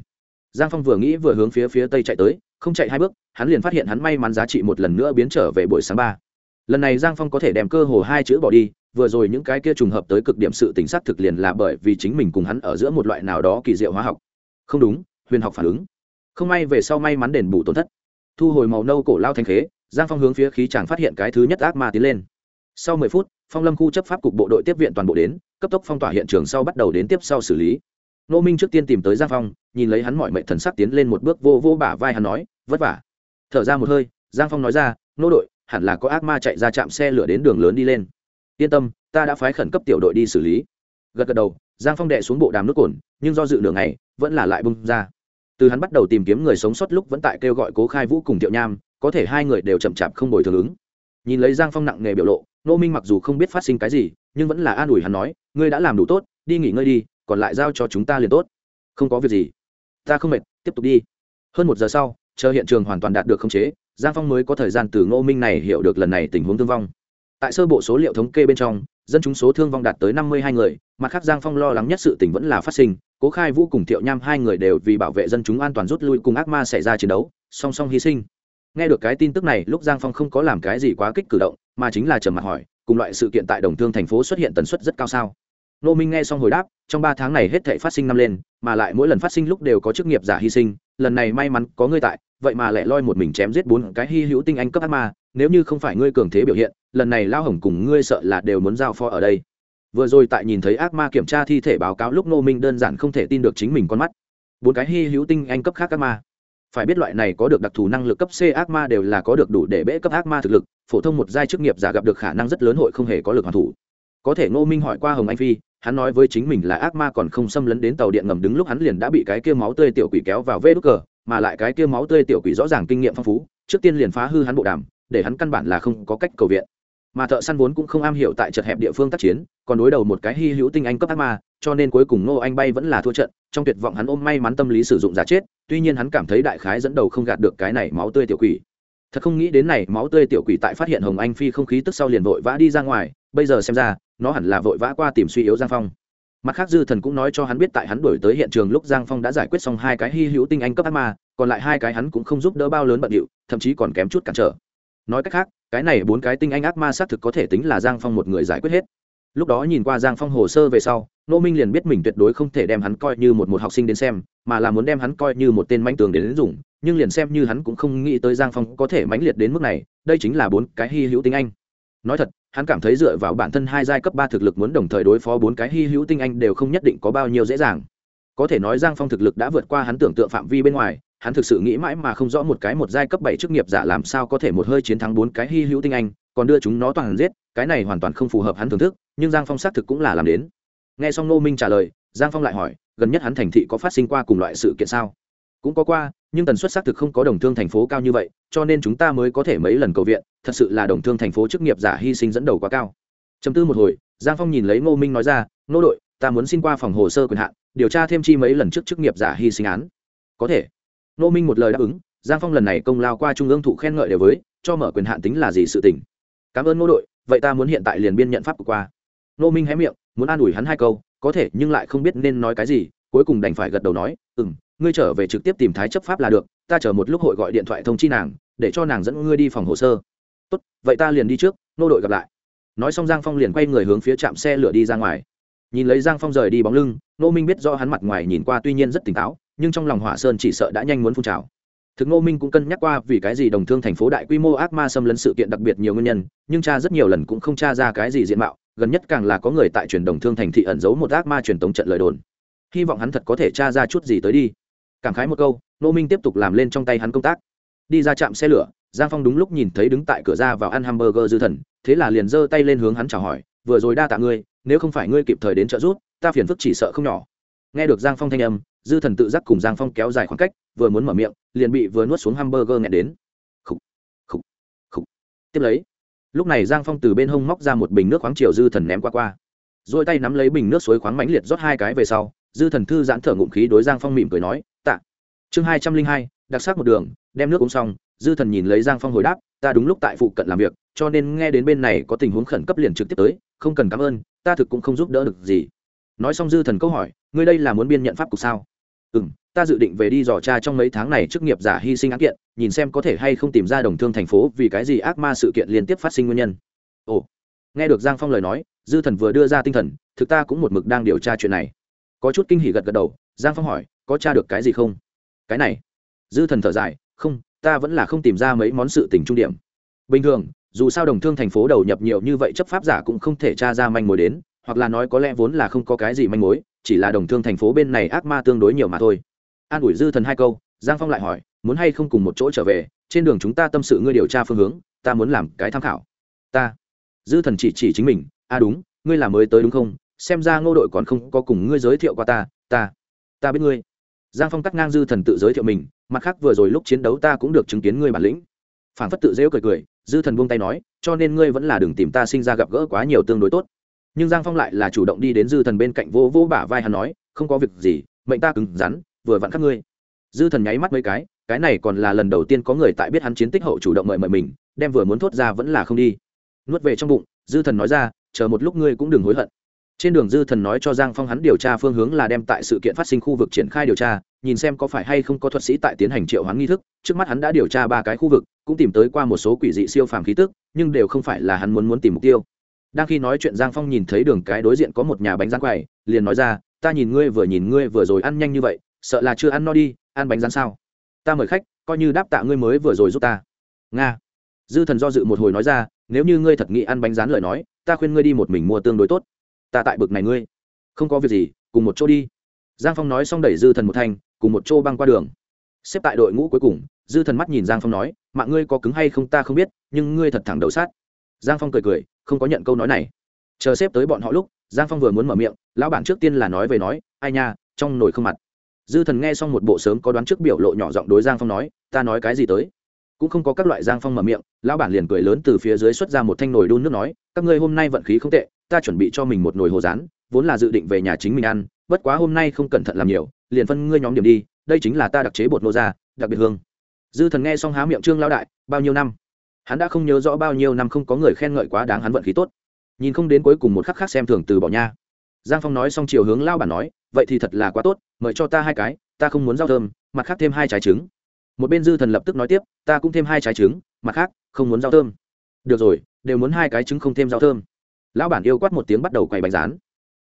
Giang phong vừa nghĩ vừa hướng phía phía tây chạy tới, không chạy hai bước, hắn liền phát hiện hắn may mắn giá trị một lần nữa biến trở về buổi sáng ba. Lần này giang phong có thể đem cơ hồ hai chữ bỏ đi vừa rồi những cái kia trùng hợp tới cực điểm sự tính xác thực liền là bởi vì chính mình cùng hắn ở giữa một loại nào đó kỳ diệu hóa học. Không đúng, huyền học phản ứng. Không may về sau may mắn đền bù tổn thất. Thu hồi màu nâu cổ lao thanh khế, giang phong hướng phía khí chàng phát hiện cái thứ nhất ác ma tiến lên. Sau mười phút, phong lâm khu chấp pháp cục bộ đội tiếp viện toàn bộ đến, cấp tốc phong tỏa hiện trường sau bắt đầu đến tiếp sau xử lý. Nô minh trước tiên tìm tới giang phong, nhìn lấy hắn mọi mệnh thần sắc tiến lên một bước vô vô bả vai hắn nói, vất vả. Thở ra một hơi, giang phong nói ra, nô đội, hẳn là có ác ma chạy ra chạm xe lửa đến đường lớn đi lên yên tâm, ta đã phái khẩn cấp tiểu đội đi xử lý. Gật gật đầu, giang phong đệ xuống bộ đàm nước cồn, nhưng do dự đường này vẫn là lại bung ra. Từ hắn bắt đầu tìm kiếm người sống sót lúc vẫn tại kêu gọi cố khai vũ cùng thiệu nham, có thể hai người đều chậm chạp không bồi thường ứng. Nhìn lấy giang phong nặng nề biểu lộ, nô minh mặc dù không biết phát sinh cái gì, nhưng vẫn là an ủi hắn nói, ngươi đã làm đủ tốt, đi nghỉ ngơi đi, còn lại giao cho chúng ta liền tốt. Không có việc gì. Ta không mệt, tiếp tục đi. Hơn một giờ sau, chờ hiện trường hoàn toàn đạt được khống chế, giang phong mới có thời gian từ ngô minh này hiểu được lần này tình huống thương vong tại sơ bộ số liệu thống kê bên trong, dân chúng số thương vong đạt tới năm mươi hai người mặt khác giang phong lo lắng nhất sự tình vẫn là phát sinh. Cố khai vũ cùng thiệu nham hai người đều vì bảo vệ dân chúng an toàn rút lui cùng ác ma xảy ra chiến đấu, song song hy sinh. Nghe được cái tin tức này, lúc giang phong không có làm cái gì quá kích cử động, mà chính là trầm mặt hỏi, cùng loại sự kiện tại đồng thương thành phố xuất hiện tần suất rất cao sao? Nô minh nghe xong hồi đáp, trong ba tháng này hết thể phát sinh năm lên, mà lại mỗi lần phát sinh lúc đều có chức nghiệp giả hy sinh, lần này may mắn có ngươi tại, vậy mà lại loi một mình chém giết bốn cái hy hữu tinh anh cấp ác ma, nếu như không phải ngươi cường thế biểu hiện lần này lao hồng cùng ngươi sợ là đều muốn giao phó ở đây. Vừa rồi tại nhìn thấy ác ma kiểm tra thi thể báo cáo lúc nô minh đơn giản không thể tin được chính mình con mắt. Bốn cái hy hữu tinh anh cấp khác ác ma. Phải biết loại này có được đặc thù năng lực cấp c ác ma đều là có được đủ để bễ cấp ác ma thực lực, phổ thông một giai chức nghiệp giả gặp được khả năng rất lớn hội không hề có lực hoàn thủ. Có thể ngô minh hỏi qua hồng anh phi, hắn nói với chính mình là ác ma còn không xâm lấn đến tàu điện ngầm đứng lúc hắn liền đã bị cái kia máu tươi tiểu quỷ kéo vào vê đúc cờ, mà lại cái kia máu tươi tiểu quỷ rõ ràng kinh nghiệm phong phú, trước tiên liền phá hư hắn bộ đàm, để hắn căn bản là không có cách cầu viện mà thợ săn vốn cũng không am hiểu tại chật hẹp địa phương tác chiến, còn đối đầu một cái hy hữu tinh anh cấp ác ma, cho nên cuối cùng ngô anh bay vẫn là thua trận, trong tuyệt vọng hắn ôm may mắn tâm lý sử dụng giả chết, tuy nhiên hắn cảm thấy đại khái dẫn đầu không gạt được cái này máu tươi tiểu quỷ. Thật không nghĩ đến này, máu tươi tiểu quỷ tại phát hiện hồng anh phi không khí tức sau liền vội vã đi ra ngoài, bây giờ xem ra, nó hẳn là vội vã qua tìm suy yếu giang phong. Mặt khác dư thần cũng nói cho hắn biết tại hắn đổi tới hiện trường lúc giang phong đã giải quyết xong hai cái hy hữu tinh anh cấp ác ma, còn lại hai cái hắn cũng không giúp đỡ bao lớn bận điệu, thậm chí còn kém chút cản trở. Nói cách khác cái này bốn cái tinh anh ác ma xác thực có thể tính là giang phong một người giải quyết hết. Lúc đó nhìn qua giang phong hồ sơ về sau nô minh liền biết mình tuyệt đối không thể đem hắn coi như một một học sinh đến xem mà là muốn đem hắn coi như một tên mánh tường đến, đến dùng nhưng liền xem như hắn cũng không nghĩ tới giang phong có thể mãnh liệt đến mức này đây chính là bốn cái hy hữu tinh anh. Nói thật hắn cảm thấy dựa vào bản thân hai giai cấp ba thực lực muốn đồng thời đối phó bốn cái hy hữu tinh anh đều không nhất định có bao nhiêu dễ dàng. Có thể nói giang phong thực lực đã vượt qua hắn tưởng tượng phạm vi bên ngoài hắn thực sự nghĩ mãi mà không rõ một cái một giai cấp bảy chức nghiệp giả làm sao có thể một hơi chiến thắng bốn cái hy hữu tinh anh, còn đưa chúng nó toàn giết, cái này hoàn toàn không phù hợp hắn thưởng thức, nhưng giang phong xác thực cũng là làm đến. Nghe xong nô minh trả lời, giang phong lại hỏi, gần nhất hắn thành thị có phát sinh qua cùng loại sự kiện sao? Cũng có qua, nhưng tần suất xác thực không có đồng thương thành phố cao như vậy, cho nên chúng ta mới có thể mấy lần cầu viện, thật sự là đồng thương thành phố chức nghiệp giả hy sinh dẫn đầu quá cao. Chấm tư một hồi, giang phong nhìn lấy ngô minh nói ra nô đội, ta muốn xin qua phòng hồ sơ quyền hạn, điều tra thêm chi mấy lần trước chức nghiệp giả hy sinh án. Có thể nô minh một lời đáp ứng, giang phong lần này công lao qua trung ương thụ khen ngợi đều với, cho mở quyền hạn tính là gì sự tình. Cảm ơn Ngô đội, vậy ta muốn hiện tại liền biên nhận pháp của qua. Nô minh hé miệng, muốn an ủi hắn hai câu, có thể nhưng lại không biết nên nói cái gì, cuối cùng đành phải gật đầu nói ừ m ngươi trở về trực tiếp tìm thái chấp pháp là được, ta chờ một lúc hội gọi điện thoại thông chi nàng, để cho nàng dẫn ngươi đi phòng hồ sơ. Tốt, vậy ta liền đi trước nô đội gặp lại. Nói xong giang phong liền quay người hướng phía trạm xe lửa đi ra ngoài. Nhìn lấy giang phong rời đi bóng lưng nô minh biết do hắn mặt ngoài nhìn qua tuy nhiên rất tỉnh táo nhưng trong lòng hỏa sơn chỉ sợ đã nhanh muốn phun trào. Thực nô minh cũng cân nhắc qua vì cái gì đồng thương thành phố đại quy mô ác ma xâm lấn sự kiện đặc biệt nhiều nguyên nhân, nhưng cha rất nhiều lần cũng không tra ra cái gì diện mạo, gần nhất càng là có người tại truyền đồng thương thành thị ẩn giấu một ác ma truyền tống trận lời đồn. Hy vọng hắn thật có thể tra ra chút gì tới đi. Cảm khái một câu nô minh tiếp tục làm lên trong tay hắn công tác. Đi ra trạm xe lửa, giang phong đúng lúc nhìn thấy đứng tại cửa ra vào ăn hamburger dư thần, thế là liền giơ tay lên hướng hắn chào hỏi, vừa rồi đa tạ ngươi, nếu không phải ngươi kịp thời đến trợ giúp, ta phiền phức chỉ sợ không nhỏ nghe được giang phong thanh âm, dư thần tự giác cùng giang phong kéo dài khoảng cách, vừa muốn mở miệng, liền bị vừa nuốt xuống hamburger nghẹn đến. Khúc khúc khúc tiếp lấy, lúc này giang phong từ bên hông móc ra một bình nước khoáng chiều dư thần ném qua qua. Rồi tay nắm lấy bình nước suối khoáng mãnh liệt rót hai cái về sau, dư thần thư giãn thở ngụm khí đối giang phong mỉm cười nói, tạ. Chương hai trăm linh hai, đặc sắc một đường, đem nước uống xong, dư thần nhìn lấy giang phong hồi đáp, ta đúng lúc tại phụ cận làm việc, cho nên nghe đến bên này có tình huống khẩn cấp liền trực tiếp tới, không cần cảm ơn, ta thực cũng không giúp đỡ được gì nói xong dư thần câu hỏi, ngươi đây là muốn biên nhận pháp cục sao? Ừ m ta dự định về đi dò cha trong mấy tháng này chức nghiệp giả hy sinh án kiện, nhìn xem có thể hay không tìm ra đồng thương thành phố vì cái gì ác ma sự kiện liên tiếp phát sinh nguyên nhân. Ồ, nghe được giang phong lời nói, dư thần vừa đưa ra tinh thần, thực ta cũng một mực đang điều tra chuyện này. Có chút kinh hỉ gật gật đầu, giang phong hỏi, có tra được cái gì không? Cái này. Dư thần thở dài, không, ta vẫn là không tìm ra mấy món sự tình trung điểm. Bình thường, dù sao đồng thương thành phố đầu nhập nhiều như vậy chấp pháp giả cũng không thể tra ra manh mối đến hoặc là nói có lẽ vốn là không có cái gì manh mối, chỉ là đồng thương thành phố bên này ác ma tương đối nhiều mà thôi. An ủi dư thần hai câu, giang phong lại hỏi, muốn hay không cùng một chỗ trở về, trên đường chúng ta tâm sự ngươi điều tra phương hướng, ta muốn làm cái tham khảo. Ta. Dư thần chỉ chỉ chính mình, a à đúng, ngươi là mới tới đúng không? Xem ra ngô đội còn không có cùng ngươi giới thiệu qua ta ta ta biết ngươi. Giang phong cắt ngang dư thần tự giới thiệu mình, mặt khác vừa rồi lúc chiến đấu ta cũng được chứng kiến ngươi bản lĩnh. Phản phất tự dễu cười cười, dư thần buông tay nói, cho nên ngươi vẫn là đừng tìm ta sinh ra gặp gỡ quá nhiều tương đối tốt nhưng giang phong lại là chủ động đi đến dư thần bên cạnh vô vô bả vai hắn nói, không có việc gì, mệnh ta cứng rắn, vừa vặn các ngươi. Dư thần nháy mắt mấy cái cái này còn là lần đầu tiên có người tại biết hắn chiến tích hậu chủ động mời mời mình, đem vừa muốn thốt ra vẫn là không đi. Nuốt về trong bụng, dư thần nói ra, chờ một lúc ngươi cũng đừng hối hận. Trên đường dư thần nói cho giang phong hắn điều tra phương hướng là đem tại sự kiện phát sinh khu vực triển khai điều tra, nhìn xem có phải hay không có thuật sĩ tại tiến hành triệu hoán nghi thức, trước mắt hắn đã điều tra ba cái khu vực, cũng tìm tới qua một số quỷ dị siêu phàm khí tức, nhưng đều không phải là hắn muốn muốn tìm mục tiêu đang khi nói chuyện giang phong nhìn thấy đường cái đối diện có một nhà bánh rán quầy, liền nói ra, ta nhìn ngươi vừa nhìn ngươi vừa rồi ăn nhanh như vậy, sợ là chưa ăn no đi, ăn bánh rán sao? Ta mời khách, coi như đáp tạ ngươi mới vừa rồi giúp ta. Nga. Dư thần do dự một hồi nói ra, nếu như ngươi thật nghĩ ăn bánh rán lời nói, ta khuyên ngươi đi một mình mua tương đối tốt. Ta tại bực này ngươi. Không có việc gì, cùng một chỗ đi. Giang phong nói xong đẩy dư thần một thanh, cùng một chỗ băng qua đường. Xếp tại đội ngũ cuối cùng, dư thần mắt nhìn giang phong nói, mạng ngươi có cứng hay không ta không biết, nhưng ngươi thật thẳng đầu sát giang phong cười cười, không có nhận câu nói này. Chờ xếp tới bọn họ lúc, giang phong vừa muốn mở miệng, lão bản trước tiên là nói về nói, ai nha, trong nồi không mặt. Dư thần nghe xong một bộ sớm có đoán trước biểu lộ nhỏ giọng đối giang phong nói, ta nói cái gì tới? Cũng không có các loại giang phong mở miệng, lão bản liền cười lớn từ phía dưới xuất ra một thanh nồi đun nước nói, các ngươi hôm nay vận khí không tệ, ta chuẩn bị cho mình một nồi hồ rán, vốn là dự định về nhà chính mình ăn, bất quá hôm nay không cẩn thận làm nhiều, liền phân ngươi nhóm điểm đi, đây chính là ta đặc chế bột nô ra, đặc biệt hương. Dư thần nghe xong há miệng trương lão đại, bao nhiêu năm? Hắn đã không nhớ rõ bao nhiêu năm không có người khen ngợi quá đáng hắn vận khí tốt. Nhìn không đến cuối cùng một khắc khác xem thường từ bỏ nha. Giang phong nói xong chiều hướng lao bản nói, vậy thì thật là quá tốt, mời cho ta hai cái, ta không muốn rau thơm, mặt khác thêm hai trái trứng. Một bên dư thần lập tức nói tiếp, ta cũng thêm hai trái trứng, mặt khác, không muốn rau thơm. Được rồi, đều muốn hai cái trứng không thêm rau thơm. Lão bản yêu quát một tiếng bắt đầu quay bánh rán.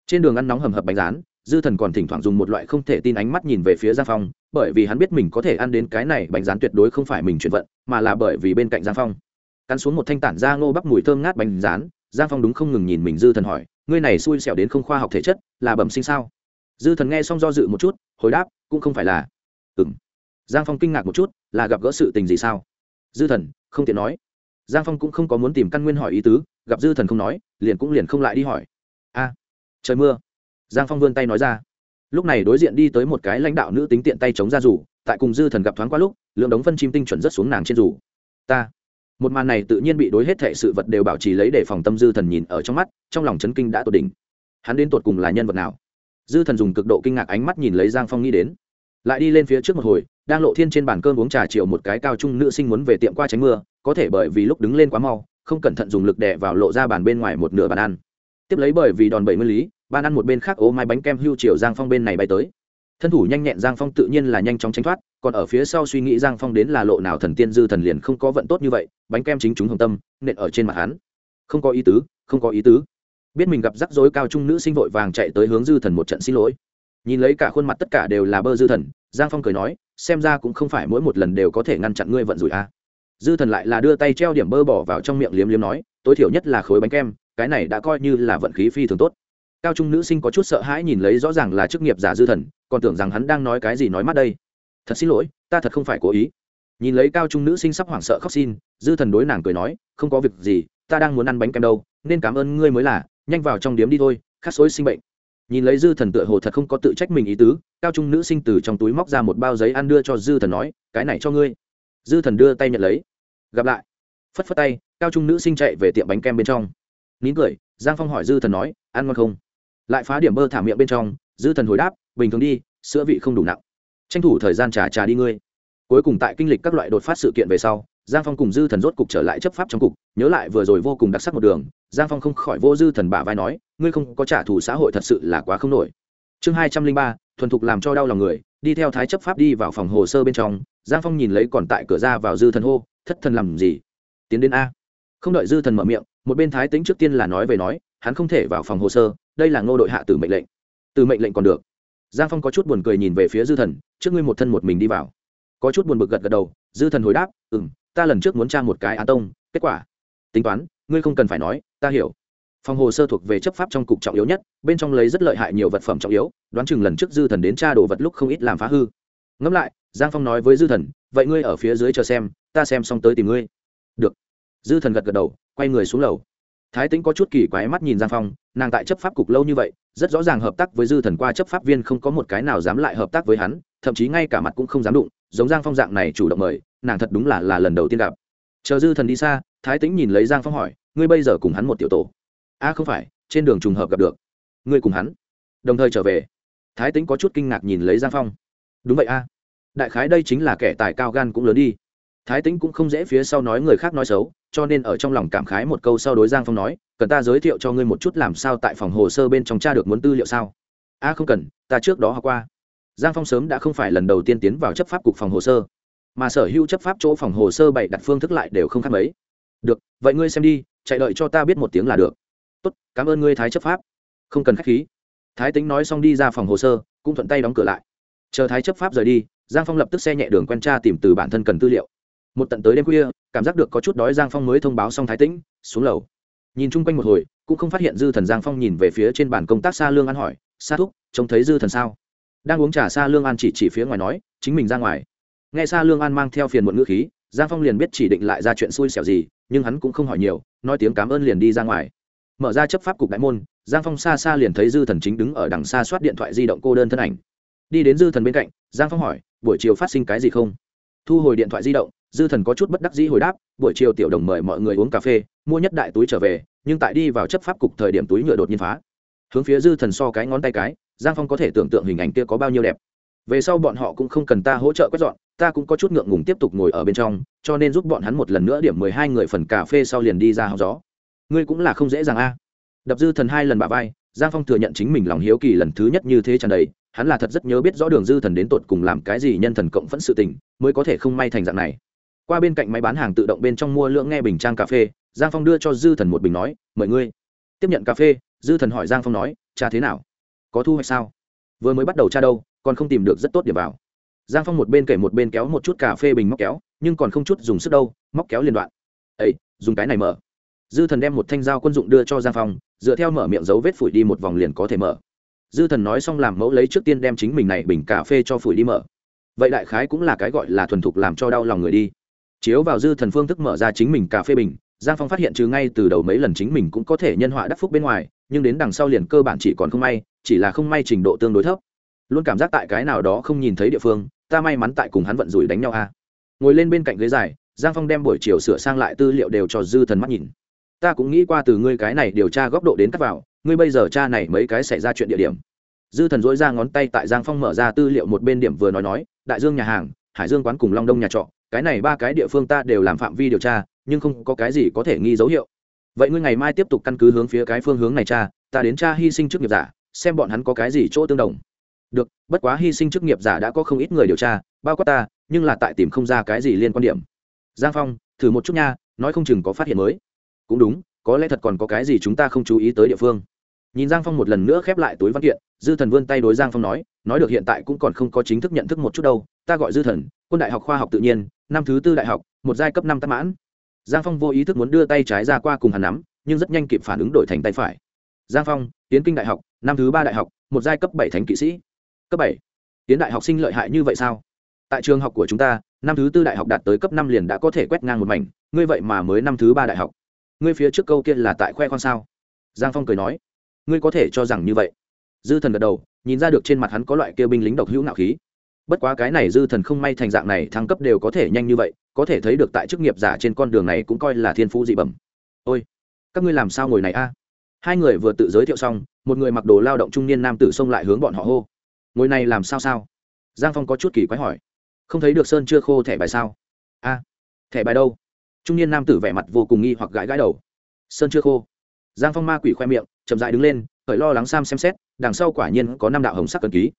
Trên đường ăn nóng hầm hập bánh rán, dư thần còn thỉnh thoảng dùng một loại không thể tin ánh mắt nhìn về phía giang phong, bởi vì hắn biết mình có thể ăn đến cái này bánh rán tuyệt đối không phải mình chuyển vận, mà là bởi vì bên cạnh giang phong cắn xuống một thanh tản da ngô bắp mùi thơm ngát bánh rán, giang phong đúng không ngừng nhìn mình dư thần hỏi, ngươi này xui xẻo đến không khoa học thể chất, là bẩm sinh sao? Dư thần nghe xong do dự một chút, hồi đáp, cũng không phải là. Ừ m giang phong kinh ngạc một chút, là gặp gỡ sự tình gì sao? Dư thần, không tiện nói. Giang phong cũng không có muốn tìm căn nguyên hỏi ý tứ, gặp dư thần không nói, liền cũng liền không lại đi hỏi. A, trời mưa. Giang phong vươn tay nói ra. Lúc này đối diện đi tới một cái lãnh đạo nữ tính tiện tay chống ra rủ, tại cùng dư thần gặp thoáng qua lúc, lượng đống phân chim tinh chuẩn rất xuống nàng trên rủ. Ta một màn này tự nhiên bị đối hết thệ sự vật đều bảo trì lấy để phòng tâm dư thần nhìn ở trong mắt, trong lòng chấn kinh đã tột đỉnh. Hắn đến tột cùng là nhân vật nào? Dư thần dùng cực độ kinh ngạc ánh mắt nhìn lấy giang phong nghĩ đến. Lại đi lên phía trước một hồi, đang lộ thiên trên bàn cơm uống trà chiều một cái cao trung nữ sinh muốn về tiệm qua tránh mưa, có thể bởi vì lúc đứng lên quá mau, không cẩn thận dùng lực đè vào lộ ra bàn bên ngoài một nửa bàn ăn. Tiếp lấy bởi vì đòn bẩy nguyên lý, bàn ăn một bên khác ố mai bánh kem hưu chiều giang phong bên này bay tới thân thủ nhanh nhẹn giang phong tự nhiên là nhanh chóng tránh thoát, còn ở phía sau suy nghĩ giang phong đến là lộ nào thần tiên dư thần liền không có vận tốt như vậy, bánh kem chính chúng hồng tâm, nện ở trên mặt hắn. Không có ý tứ, không có ý tứ. Biết mình gặp rắc rối cao trung nữ sinh vội vàng chạy tới hướng dư thần một trận xin lỗi. Nhìn lấy cả khuôn mặt tất cả đều là bơ dư thần, giang phong cười nói, xem ra cũng không phải mỗi một lần đều có thể ngăn chặn ngươi vận rủi a. Dư thần lại là đưa tay treo điểm bơ bỏ vào trong miệng liếm liếm nói, tối thiểu nhất là khối bánh kem, cái này đã coi như là vận khí phi thường tốt. Cao trung nữ sinh có chút sợ hãi nhìn lấy rõ ràng là chức nghiệp giả dư thần còn tưởng rằng hắn đang nói cái gì nói mắt đây. Thật xin lỗi, ta thật không phải cố ý. Nhìn lấy cao trung nữ sinh sắp hoảng sợ khóc xin, dư thần đối nàng cười nói, không có việc gì, ta đang muốn ăn bánh kem đâu, nên cảm ơn ngươi mới là, nhanh vào trong điếm đi thôi khát xối sinh bệnh. Nhìn lấy dư thần tựa hồ thật không có tự trách mình ý tứ, cao trung nữ sinh từ trong túi móc ra một bao giấy ăn đưa cho dư thần nói, cái này cho ngươi. Dư thần đưa tay nhận lấy. Gặp lại. Phất phất tay, cao trung nữ sinh chạy về tiệm bánh kem bên trong. Nín cười, giang phong hỏi dư thần nói, ăn ngon không? Lại phá điểm bơ thả miệng bên trong, dư thần hồi đáp bình thường đi, sữa vị không đủ nặng. Tranh thủ thời gian trà trà đi ngươi. Cuối cùng tại kinh lịch các loại đột phát sự kiện về sau, giang phong cùng dư thần rốt cục trở lại chấp pháp trong cục, nhớ lại vừa rồi vô cùng đặc sắc một đường, giang phong không khỏi vô dư thần bả vai nói, ngươi không có trả thù xã hội thật sự là quá không nổi. Chương hai trăm linh ba, thuần thục làm cho đau lòng người, đi theo thái chấp pháp đi vào phòng hồ sơ bên trong, giang phong nhìn lấy còn tại cửa ra vào dư thần hô, thất thần làm gì? Tiến đến a. Không đợi dư thần mở miệng, một bên thái tính trước tiên là nói về nói, hắn không thể vào phòng hồ sơ, đây là ngô đội hạ tử mệnh lệnh. Từ mệnh lệnh còn được giang phong có chút buồn cười nhìn về phía dư thần, trước ngươi một thân một mình đi vào. Có chút buồn bực gật gật đầu, dư thần hồi đáp ừ m ta lần trước muốn tra một cái á tông, kết quả tính toán, ngươi không cần phải nói, ta hiểu. Phòng hồ sơ thuộc về chấp pháp trong cục trọng yếu nhất, bên trong lấy rất lợi hại nhiều vật phẩm trọng yếu, đoán chừng lần trước dư thần đến tra đồ vật lúc không ít làm phá hư. Ngẫm lại, giang phong nói với dư thần, vậy ngươi ở phía dưới chờ xem, ta xem xong tới tìm ngươi. Được. Dư thần gật gật đầu, quay người xuống lầu thái tính có chút kỳ quái mắt nhìn giang phong, nàng tại chấp pháp cục lâu như vậy, rất rõ ràng hợp tác với dư thần qua chấp pháp viên không có một cái nào dám lại hợp tác với hắn, thậm chí ngay cả mặt cũng không dám đụng, giống giang phong dạng này chủ động mời, nàng thật đúng là là lần đầu tiên gặp. Chờ dư thần đi xa, thái tính nhìn lấy giang phong hỏi, ngươi bây giờ cùng hắn một tiểu tổ? A, không phải, trên đường trùng hợp gặp được. Ngươi cùng hắn? Đồng thời trở về. Thái tính có chút kinh ngạc nhìn lấy giang phong. Đúng vậy a, đại khái đây chính là kẻ tài cao gan cũng lớn đi. Thái tính cũng không dễ phía sau nói người khác nói xấu cho nên ở trong lòng cảm khái một câu sau đối giang phong nói, cần ta giới thiệu cho ngươi một chút làm sao tại phòng hồ sơ bên trong tra được muốn tư liệu sao? A, không cần, ta trước đó học qua. Giang phong sớm đã không phải lần đầu tiên tiến vào chấp pháp cục phòng hồ sơ, mà sở hữu chấp pháp chỗ phòng hồ sơ bày đặt phương thức lại đều không khác mấy. Được, vậy ngươi xem đi, chạy đợi cho ta biết một tiếng là được. Tốt, cảm ơn ngươi thái chấp pháp. Không cần k h á c h khí. Thái tính nói xong đi ra phòng hồ sơ, cũng thuận tay đóng cửa lại. Chờ thái chấp pháp rời đi, giang phong lập tức xe nhẹ đường quen tra tìm từ bản thân cần tư liệu một tận tới đêm khuya, cảm giác được có chút đói giang phong mới thông báo xong thái tĩnh, xuống lầu. Nhìn chung quanh một hồi, cũng không phát hiện dư thần giang phong nhìn về phía trên bàn công tác xa lương an hỏi xa thúc, trông thấy dư thần sao? Đang uống trà xa lương an chỉ chỉ phía ngoài nói, chính mình ra ngoài. Nghe xa lương an mang theo phiền một ngữ khí, giang phong liền biết chỉ định lại ra chuyện xui xẻo gì, nhưng hắn cũng không hỏi nhiều, nói tiếng cảm ơn liền đi ra ngoài. Mở ra chấp pháp cục đại môn, giang phong xa xa liền thấy dư thần chính đứng ở đằng xa soát điện thoại di động cô đơn thân ảnh. Đi đến dư thần bên cạnh, giang phong hỏi, buổi chiều phát sinh cái gì không? Thu hồi điện thoại di động dư thần có chút bất đắc dĩ hồi đáp, buổi chiều tiểu đồng mời mọi người uống cà phê, mua nhất đại túi trở về, nhưng tại đi vào chấp pháp cục thời điểm túi nhựa đột nhiên phá. Hướng phía dư thần so cái ngón tay cái, giang phong có thể tưởng tượng hình ảnh kia có bao nhiêu đẹp. Về sau bọn họ cũng không cần ta hỗ trợ quét dọn, ta cũng có chút ngượng ngùng tiếp tục ngồi ở bên trong, cho nên giúp bọn hắn một lần nữa điểm mười hai người phần cà phê sau liền đi ra hóng gió. Ngươi cũng là không dễ dàng a. Đập dư thần hai lần bà vai, giang phong thừa nhận chính mình lòng hiếu kỳ lần thứ nhất như thế tràn đầy, hắn là thật rất nhớ biết rõ đường dư thần đến tột cùng làm cái gì nhân thần cộng phẫn sự tình, mới có thể không may thành dạng này qua bên cạnh máy bán hàng tự động bên trong mua lượng nghe bình trang cà phê, giang phong đưa cho dư thần một bình nói, mời ngươi. Tiếp nhận cà phê, dư thần hỏi giang phong nói, cha thế nào? Có thu hoạch sao? Vừa mới bắt đầu cha đâu, còn không tìm được rất tốt điểm vào. Giang phong một bên kể một bên kéo một chút cà phê bình móc kéo, nhưng còn không chút dùng sức đâu, móc kéo liên đoạn. Ấy dùng cái này mở. Dư thần đem một thanh dao quân dụng đưa cho giang phong, dựa theo mở miệng dấu vết phủi đi một vòng liền có thể mở. Dư thần nói xong làm mẫu lấy trước tiên đem chính mình này bình cà phê cho phủi đi mở. Vậy đại khái cũng là cái gọi là thuần thục làm cho đau lòng người đi chiếu vào dư thần phương thức mở ra chính mình cà phê bình, giang phong phát hiện trừ ngay từ đầu mấy lần chính mình cũng có thể nhân họa đắc phúc bên ngoài, nhưng đến đằng sau liền cơ bản chỉ còn không may, chỉ là không may trình độ tương đối thấp. Luôn cảm giác tại cái nào đó không nhìn thấy địa phương, ta may mắn tại cùng hắn vận rủi đánh nhau a. Ngồi lên bên cạnh ghế dài, giang phong đem buổi chiều sửa sang lại tư liệu đều cho dư thần mắt nhìn. Ta cũng nghĩ qua từ ngươi cái này điều tra góc độ đến cắt vào, ngươi bây giờ cha này mấy cái xảy ra chuyện địa điểm. Dư thần dỗi ra ngón tay tại giang phong mở ra tư liệu một bên điểm vừa nói nói, đại dương nhà hàng, hải dương quán cùng long đông nhà trọ cái này ba cái địa phương ta đều làm phạm vi điều tra, nhưng không có cái gì có thể nghi dấu hiệu. Vậy ngươi ngày mai tiếp tục căn cứ hướng phía cái phương hướng này cha ta đến cha hy sinh chức nghiệp giả, xem bọn hắn có cái gì chỗ tương đồng. Được, bất quá hy sinh chức nghiệp giả đã có không ít người điều tra, bao quát ta, nhưng là tại tìm không ra cái gì liên quan điểm. Giang phong, thử một chút nha, nói không chừng có phát hiện mới. Cũng đúng, có lẽ thật còn có cái gì chúng ta không chú ý tới địa phương. Nhìn giang phong một lần nữa khép lại túi văn kiện, dư thần vươn tay đối giang phong nói nói được hiện tại cũng còn không có chính thức nhận thức một chút đâu, ta gọi dư thần quân đại học khoa học tự nhiên, năm thứ tư đại học, một giai cấp năm tắc mãn. Giang phong vô ý thức muốn đưa tay trái ra qua cùng hắn nắm, nhưng rất nhanh kịp phản ứng đổi thành tay phải. Giang phong, tiến kinh đại học, năm thứ ba đại học, một giai cấp bảy thánh kỵ sĩ. Cấp bảy. Tiến đại học sinh lợi hại như vậy sao? Tại trường học của chúng ta, năm thứ tư đại học đạt tới cấp năm liền đã có thể quét ngang một mảnh, ngươi vậy mà mới năm thứ ba đại học. Ngươi phía trước câu kia là tại khoe khoang sao? Giang phong cười nói. Ngươi có thể cho rằng như vậy. Dư thần gật đầu, nhìn ra được trên mặt hắn có loại kêu binh lính độc hữu nạo khí bất quá cái này dư thần không may thành dạng này thăng cấp đều có thể nhanh như vậy, có thể thấy được tại chức nghiệp giả trên con đường này cũng coi là thiên phú dị bẩm. Ôi, các ngươi làm sao ngồi này a? Hai người vừa tự giới thiệu xong, một người mặc đồ lao động trung niên nam tử xông lại hướng bọn họ hô. Ngồi này làm sao sao? Giang phong có chút kỳ quái hỏi. Không thấy được sơn chưa khô thẻ bài sao? A, thẻ bài đâu? Trung niên nam tử vẻ mặt vô cùng nghi hoặc gãi gãi đầu. Sơn chưa khô. Giang phong ma quỷ khoe miệng, chậm dại đứng lên khởi lo lắng sam xem xét, đằng sau quả nhiên có năm đạo hồng sắc cần ký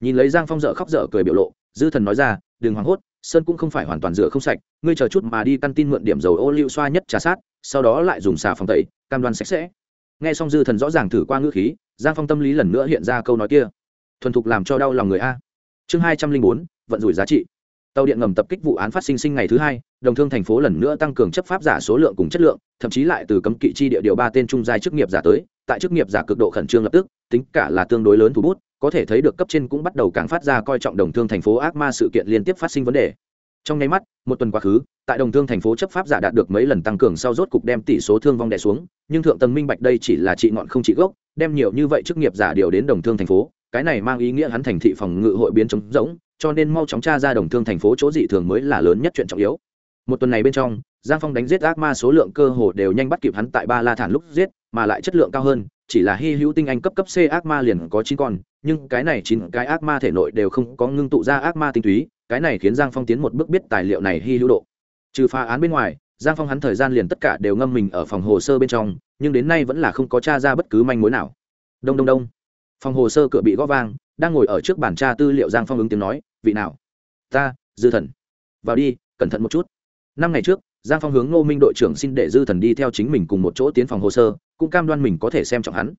nhìn lấy giang phong dở khóc dở cười biểu lộ, dư thần nói ra, đừng hoảng hốt, sơn cũng không phải hoàn toàn rửa không sạch, ngươi chờ chút mà đi căn tin mượn điểm dầu ô liu xoa nhất trà sát, sau đó lại dùng xà phòng tẩy, cam đoan sạch sẽ. Nghe xong dư thần rõ ràng thử qua ngữ khí, giang phong tâm lý lần nữa hiện ra câu nói kia. Thuần thục làm cho đau lòng người a. Chương hai trăm linh bốn, vận rủi giá trị. Tàu điện ngầm tập kích vụ án phát sinh sinh ngày thứ hai, đồng thương thành phố lần nữa tăng cường chấp pháp giả số lượng cùng chất lượng, thậm chí lại từ cấm kỵ chi địa điều ba tên trung giai chức nghiệp giả tới, tại chức nghiệp giả cực độ khẩn trương lập tức, tính cả là tương đối lớn thủ bút có thể thấy được cấp trên cũng bắt đầu càng phát ra coi trọng đồng thương thành phố ác ma sự kiện liên tiếp phát sinh vấn đề. Trong nháy mắt, một tuần quá khứ, tại đồng thương thành phố chấp pháp giả đạt được mấy lần tăng cường sau rốt cục đem tỷ số thương vong đè xuống, nhưng thượng tầng minh bạch đây chỉ là trị ngọn không trị gốc, đem nhiều như vậy chức nghiệp giả điều đến đồng thương thành phố, cái này mang ý nghĩa hắn thành thị phòng ngự hội biến chống rỗng, cho nên mau chóng tra ra đồng thương thành phố chỗ dị thường mới là lớn nhất chuyện trọng yếu. Một tuần này bên trong, giang phong đánh giết ác ma số lượng cơ hồ đều nhanh bắt kịp hắn tại ba la thản lúc giết, mà lại chất lượng cao hơn chỉ là hy hữu tinh anh cấp cấp c ác ma liền có chín con, nhưng cái này chín cái ác ma thể nội đều không có ngưng tụ ra ác ma tinh túy, cái này khiến giang phong tiến một bước biết tài liệu này hy hữu độ. Trừ phá án bên ngoài, giang phong hắn thời gian liền tất cả đều ngâm mình ở phòng hồ sơ bên trong, nhưng đến nay vẫn là không có t r a ra bất cứ manh mối nào. Đông đông đông. Phòng hồ sơ cửa bị g ó vang, đang ngồi ở trước bàn tra tư liệu giang phong ứng tiếng nói, vị nào? Ta, dư thần. Vào đi, cẩn thận một chút. Năm ngày trước, giang phong hướng ngô minh đội trưởng xin để dư thần đi theo chính mình cùng một chỗ tiến phòng hồ sơ cũng cam đoan mình có thể xem trọng hắn.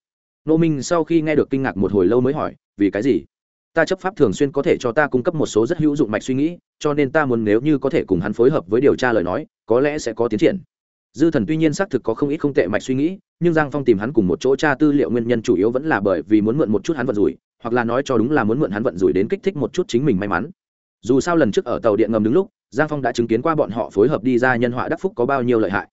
Nô minh sau khi nghe được kinh ngạc một hồi lâu mới hỏi, vì cái gì? Ta chấp pháp thường xuyên có thể cho ta cung cấp một số rất hữu dụng mạch suy nghĩ, cho nên ta muốn nếu như có thể cùng hắn phối hợp với điều tra lời nói, có lẽ sẽ có tiến triển. Dư thần tuy nhiên xác thực có không ít không tệ mạch suy nghĩ, nhưng giang phong tìm hắn cùng một chỗ tra tư liệu nguyên nhân chủ yếu vẫn là bởi vì muốn mượn một chút hắn vận rủi, hoặc là nói cho đúng là muốn mượn hắn vận rủi đến kích thích một chút chính mình may mắn. Dù sao lần trước ở tàu điện ngầm đứng lúc, giang phong đã chứng kiến qua bọn họ phối hợp đi ra nhân họa đắc phúc có bao nhiêu lợi hại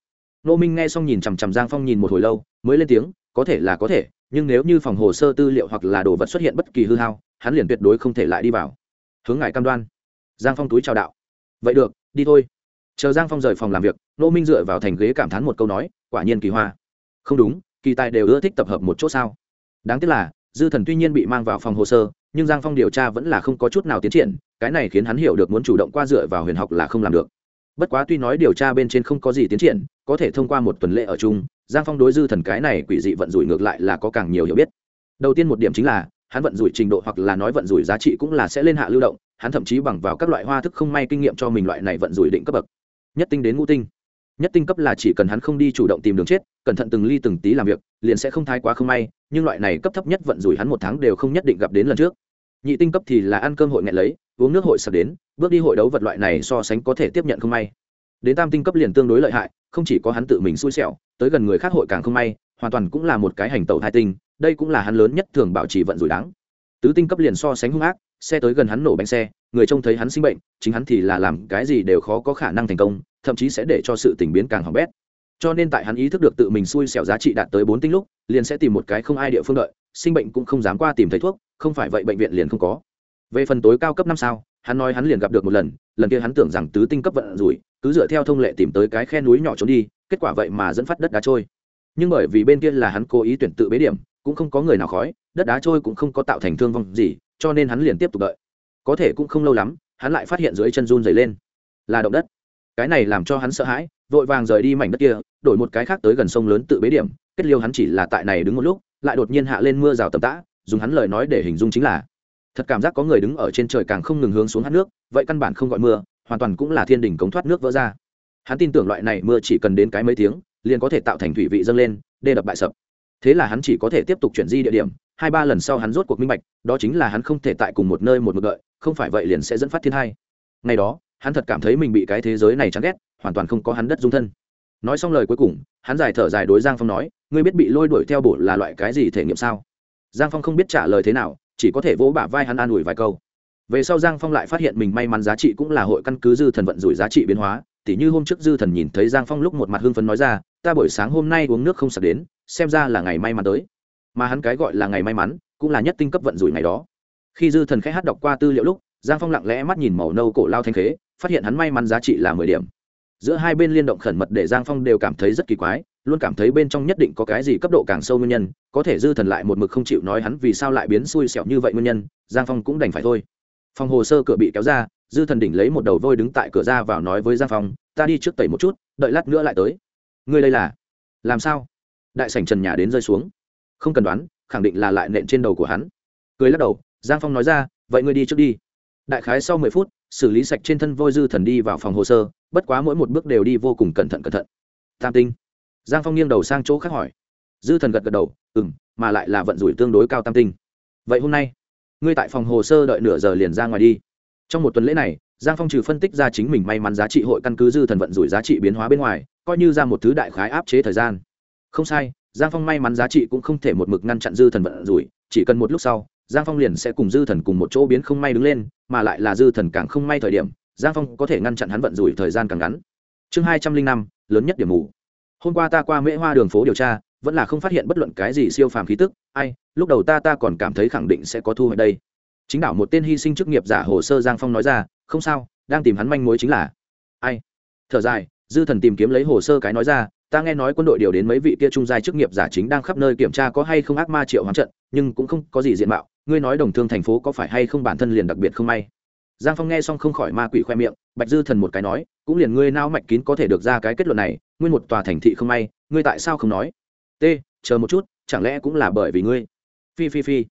nô minh nghe xong nhìn chằm chằm giang phong nhìn một hồi lâu, mới lên tiếng, có thể là có thể, nhưng nếu như phòng hồ sơ tư liệu hoặc là đồ vật xuất hiện bất kỳ hư hao, hắn liền tuyệt đối không thể lại đi vào. Hướng ngài cam đoan. Giang phong túi chào đạo. Vậy được, đi thôi. Chờ giang phong rời phòng làm việc, nô minh dựa vào thành ghế cảm thán một câu nói, quả nhiên kỳ hoa. Không đúng, kỳ tài đều ưa thích tập hợp một chỗ sao. Đáng tiếc là, dư thần tuy nhiên bị mang vào phòng hồ sơ, nhưng giang phong điều tra vẫn là không có chút nào tiến triển, cái này khiến hắn hiểu được muốn chủ động qua dựa vào huyền học là không làm được. Bất quá tuy nói điều tra bên trên không có gì tiến triển có thể thông qua một tuần lễ ở chung, giang phong đối dư thần cái này quỷ dị vận rủi ngược lại là có càng nhiều hiểu biết. Đầu tiên một điểm chính là, hắn vận rủi trình độ hoặc là nói vận rủi giá trị cũng là sẽ lên hạ lưu động, hắn thậm chí bằng vào các loại hoa thức không may kinh nghiệm cho mình loại này vận rủi định cấp bậc. Nhất tinh đến ngũ tinh. Nhất tinh cấp là chỉ cần hắn không đi chủ động tìm đường chết, cẩn thận từng ly từng tí làm việc, liền sẽ không thái quá không may, nhưng loại này cấp thấp nhất vận rủi hắn một tháng đều không nhất định gặp đến lần trước. Nhị tinh cấp thì là ăn cơm hội nghẹn lấy, uống nước hội sập đến, bước đi hội đấu vật loại này so sánh có thể tiếp nhận không may đến tam tinh cấp liền tương đối lợi hại, không chỉ có hắn tự mình xui xẻo, tới gần người khác hội càng không may, hoàn toàn cũng là một cái hành tẩu hai tinh, đây cũng là hắn lớn nhất thường bảo trì vận rủi đáng. Tứ tinh cấp liền so sánh hung ác, xe tới gần hắn nổ bánh xe, người trông thấy hắn sinh bệnh, chính hắn thì là làm cái gì đều khó có khả năng thành công, thậm chí sẽ để cho sự tình biến càng hỏng bét. Cho nên tại hắn ý thức được tự mình xui xẻo giá trị đạt tới bốn tinh lúc, liền sẽ tìm một cái không ai địa phương đợi, sinh bệnh cũng không dám qua tìm thấy thuốc, không phải vậy bệnh viện liền không có. Về phần tối cao cấp năm sao hắn nói hắn liền gặp được một lần lần kia hắn tưởng rằng tứ tinh cấp vận rủi, cứ dựa theo thông lệ tìm tới cái khe núi nhỏ trốn đi, kết quả vậy mà dẫn phát đất đá trôi. Nhưng bởi vì bên kia là hắn cố ý tuyển tự bế điểm, cũng không có người nào khói, đất đá trôi cũng không có tạo thành thương vong gì, cho nên hắn liền tiếp tục đợi. Có thể cũng không lâu lắm, hắn lại phát hiện dưới chân run dày lên. Là động đất. Cái này làm cho hắn sợ hãi, vội vàng rời đi mảnh đất kia, đổi một cái khác tới gần sông lớn tự bế điểm. Kết liêu hắn chỉ là tại này đứng một lúc, lại đột nhiên hạ lên mưa rào tầm tã, dùng hắn lời nói để hình dung chính là thật cảm giác có người đứng ở trên trời càng không ngừng hướng xuống hát nước, vậy căn bản không gọi mưa, hoàn toàn cũng là thiên đình cống thoát nước vỡ ra. Hắn tin tưởng loại này mưa chỉ cần đến cái mấy tiếng, liền có thể tạo thành thủy vị dâng lên, đê đập bại sập. Thế là hắn chỉ có thể tiếp tục chuyển di địa điểm, hai ba lần sau hắn rốt cuộc minh bạch, đó chính là hắn không thể tại cùng một nơi một mực đợi, không phải vậy liền sẽ dẫn phát thiên hai ngày đó, hắn thật cảm thấy mình bị cái thế giới này chán ghét, hoàn toàn không có hắn đất dung thân. Nói xong lời cuối cùng, hắn dài thở dài đối giang phong nói, ngươi biết bị lôi đuổi theo bổ là loại cái gì thể nghiệm sao? Giang phong không biết trả lời thế nào chỉ có thể vỗ bả vai hắn an ủi vài câu. Về sau giang phong lại phát hiện mình may mắn giá trị cũng là hội căn cứ dư thần vận rủi giá trị biến hóa, tỉ như hôm trước dư thần nhìn thấy giang phong lúc một mặt hưng phấn nói ra, ta buổi sáng hôm nay uống nước không sạch đến, xem ra là ngày may mắn tới. Mà hắn cái gọi là ngày may mắn, cũng là nhất tinh cấp vận rủi ngày đó. Khi dư thần khẽ hát đọc qua tư liệu lúc, giang phong lặng lẽ mắt nhìn màu nâu cổ lao thanh khế, phát hiện hắn may mắn giá trị là mười điểm. Giữa hai bên liên động khẩn mật để giang phong đều cảm thấy rất kỳ quái luôn cảm thấy bên trong nhất định có cái gì cấp độ càng sâu nguyên nhân, có thể dư thần lại một mực không chịu nói hắn vì sao lại biến xui xẻo như vậy nguyên nhân, giang phong cũng đành phải thôi. Phòng hồ sơ cửa bị kéo ra, dư thần đỉnh lấy một đầu vôi đứng tại cửa ra vào nói với giang phong, ta đi trước tẩy một chút, đợi lát nữa lại tới. Ngươi đây là? Làm sao? Đại sảnh trần nhà đến rơi xuống. Không cần đoán, khẳng định là lại nện trên đầu của hắn. Cười lắc đầu, giang phong nói ra, vậy ngươi đi trước đi. Đại khái sau mười phút, xử lý sạch trên thân vôi dư thần đi vào phòng hồ sơ, bất quá mỗi một bước đều đi vô cùng cẩn thận cẩn thận. Tam tinh giang phong nghiêng đầu sang chỗ khác hỏi. Dư thần gật gật đầu ừ m mà lại là vận rủi tương đối cao tam tinh. Vậy hôm nay, ngươi tại phòng hồ sơ đợi nửa giờ liền ra ngoài đi. Trong một tuần lễ này, giang phong trừ phân tích ra chính mình may mắn giá trị hội căn cứ dư thần vận rủi giá trị biến hóa bên ngoài, coi như ra một thứ đại khái áp chế thời gian. Không sai, giang phong may mắn giá trị cũng không thể một mực ngăn chặn dư thần vận rủi, chỉ cần một lúc sau, giang phong liền sẽ cùng dư thần cùng một chỗ biến không may đứng lên, mà lại là dư thần càng không may thời điểm, giang phong có thể ngăn chặn hắn vận rủi thời gian càng ngắn. Chương hai trăm linh năm, lớn nhất điểm mù hôm qua ta qua mễ hoa đường phố điều tra, vẫn là không phát hiện bất luận cái gì siêu phàm khí tức. Ai, lúc đầu ta ta còn cảm thấy khẳng định sẽ có thu hoạch đây. Chính đảo một tên hy sinh chức nghiệp giả hồ sơ giang phong nói ra, không sao, đang tìm hắn manh mối chính là. Ai? Thở dài, dư thần tìm kiếm lấy hồ sơ cái nói ra, ta nghe nói quân đội điều đến mấy vị kia trung giai chức nghiệp giả chính đang khắp nơi kiểm tra có hay không ác ma triệu hoán trận, nhưng cũng không có gì diện mạo. Ngươi nói đồng thương thành phố có phải hay không bản thân liền đặc biệt không may? Giang phong nghe xong không khỏi ma quỷ khoe miệng, bạch dư thần một cái nói, cũng liền ngươi nao mạch kín có thể được ra cái kết luận này nguyên một tòa thành thị không may, ngươi tại sao không nói? T, chờ một chút, chẳng lẽ cũng là bởi vì ngươi? Phi phi phi.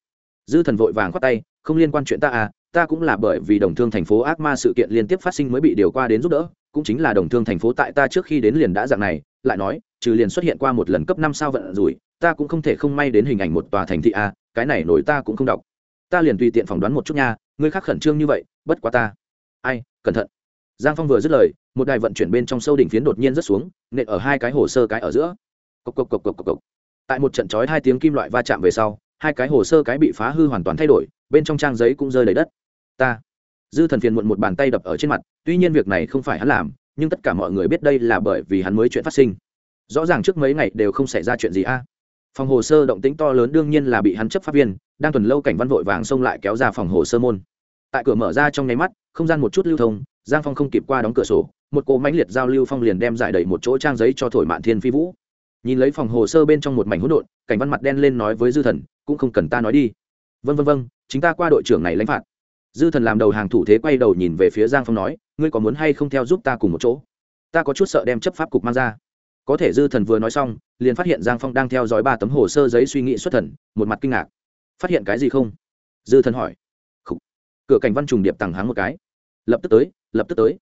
Dư thần vội vàng khoát tay, không liên quan chuyện ta à ta cũng là bởi vì đồng thương thành phố ác ma sự kiện liên tiếp phát sinh mới bị điều qua đến giúp đỡ, cũng chính là đồng thương thành phố tại ta trước khi đến liền đã dạng này, lại nói, trừ liền xuất hiện qua một lần cấp năm sao vận rủi, ta cũng không thể không may đến hình ảnh một tòa thành thị a cái này nổi ta cũng không đọc. Ta liền tùy tiện phỏng đoán một chút nha, ngươi khác khẩn trương như vậy, bất quá ta. Ai, cẩn thận giang phong vừa dứt lời, một đài vận chuyển bên trong sâu đỉnh phiến đột nhiên rớt xuống, nện ở hai cái hồ sơ cái ở giữa. Cộc cộc cộc cộc cộc cộc. Tại một trận chói hai tiếng kim loại va chạm về sau, hai cái hồ sơ cái bị phá hư hoàn toàn thay đổi, bên trong trang giấy cũng rơi đầy đất. Ta, dư thần phiền muộn một bàn tay đập ở trên mặt, tuy nhiên việc này không phải hắn làm, nhưng tất cả mọi người biết đây là bởi vì hắn mới chuyện phát sinh. Rõ ràng trước mấy ngày đều không xảy ra chuyện gì a. Phòng hồ sơ động tĩnh to lớn đương nhiên là bị hắn chấp pháp viên, đang tuần lâu cảnh văn vội vàng xông lại kéo ra phòng hồ sơ môn. Tại cửa mở ra trong nháy mắt không gian một chút lưu thông, giang phong không kịp qua đóng cửa sổ, một cỗ mãnh liệt giao lưu phong liền đem giải đầy một chỗ trang giấy cho thổi mạn thiên phi vũ. Nhìn lấy phòng hồ sơ bên trong một mảnh hỗn độn, cảnh văn mặt đen lên nói với dư thần, cũng không cần ta nói đi. Vân vân vân chính ta qua đội trưởng này lãnh phạt. Dư thần làm đầu hàng thủ thế quay đầu nhìn về phía giang phong nói, ngươi có muốn hay không theo giúp ta cùng một chỗ? Ta có chút sợ đem chấp pháp cục mang ra. Có thể dư thần vừa nói xong, liền phát hiện giang phong đang theo dõi ba tấm hồ sơ giấy suy nghĩ xuất thần, một mặt kinh ngạc. Phát hiện cái gì không? Dư thần hỏi. Khủ. cửa cảnh văn trùng điệp tằng háng một cái lập tức tới, lập tức tới.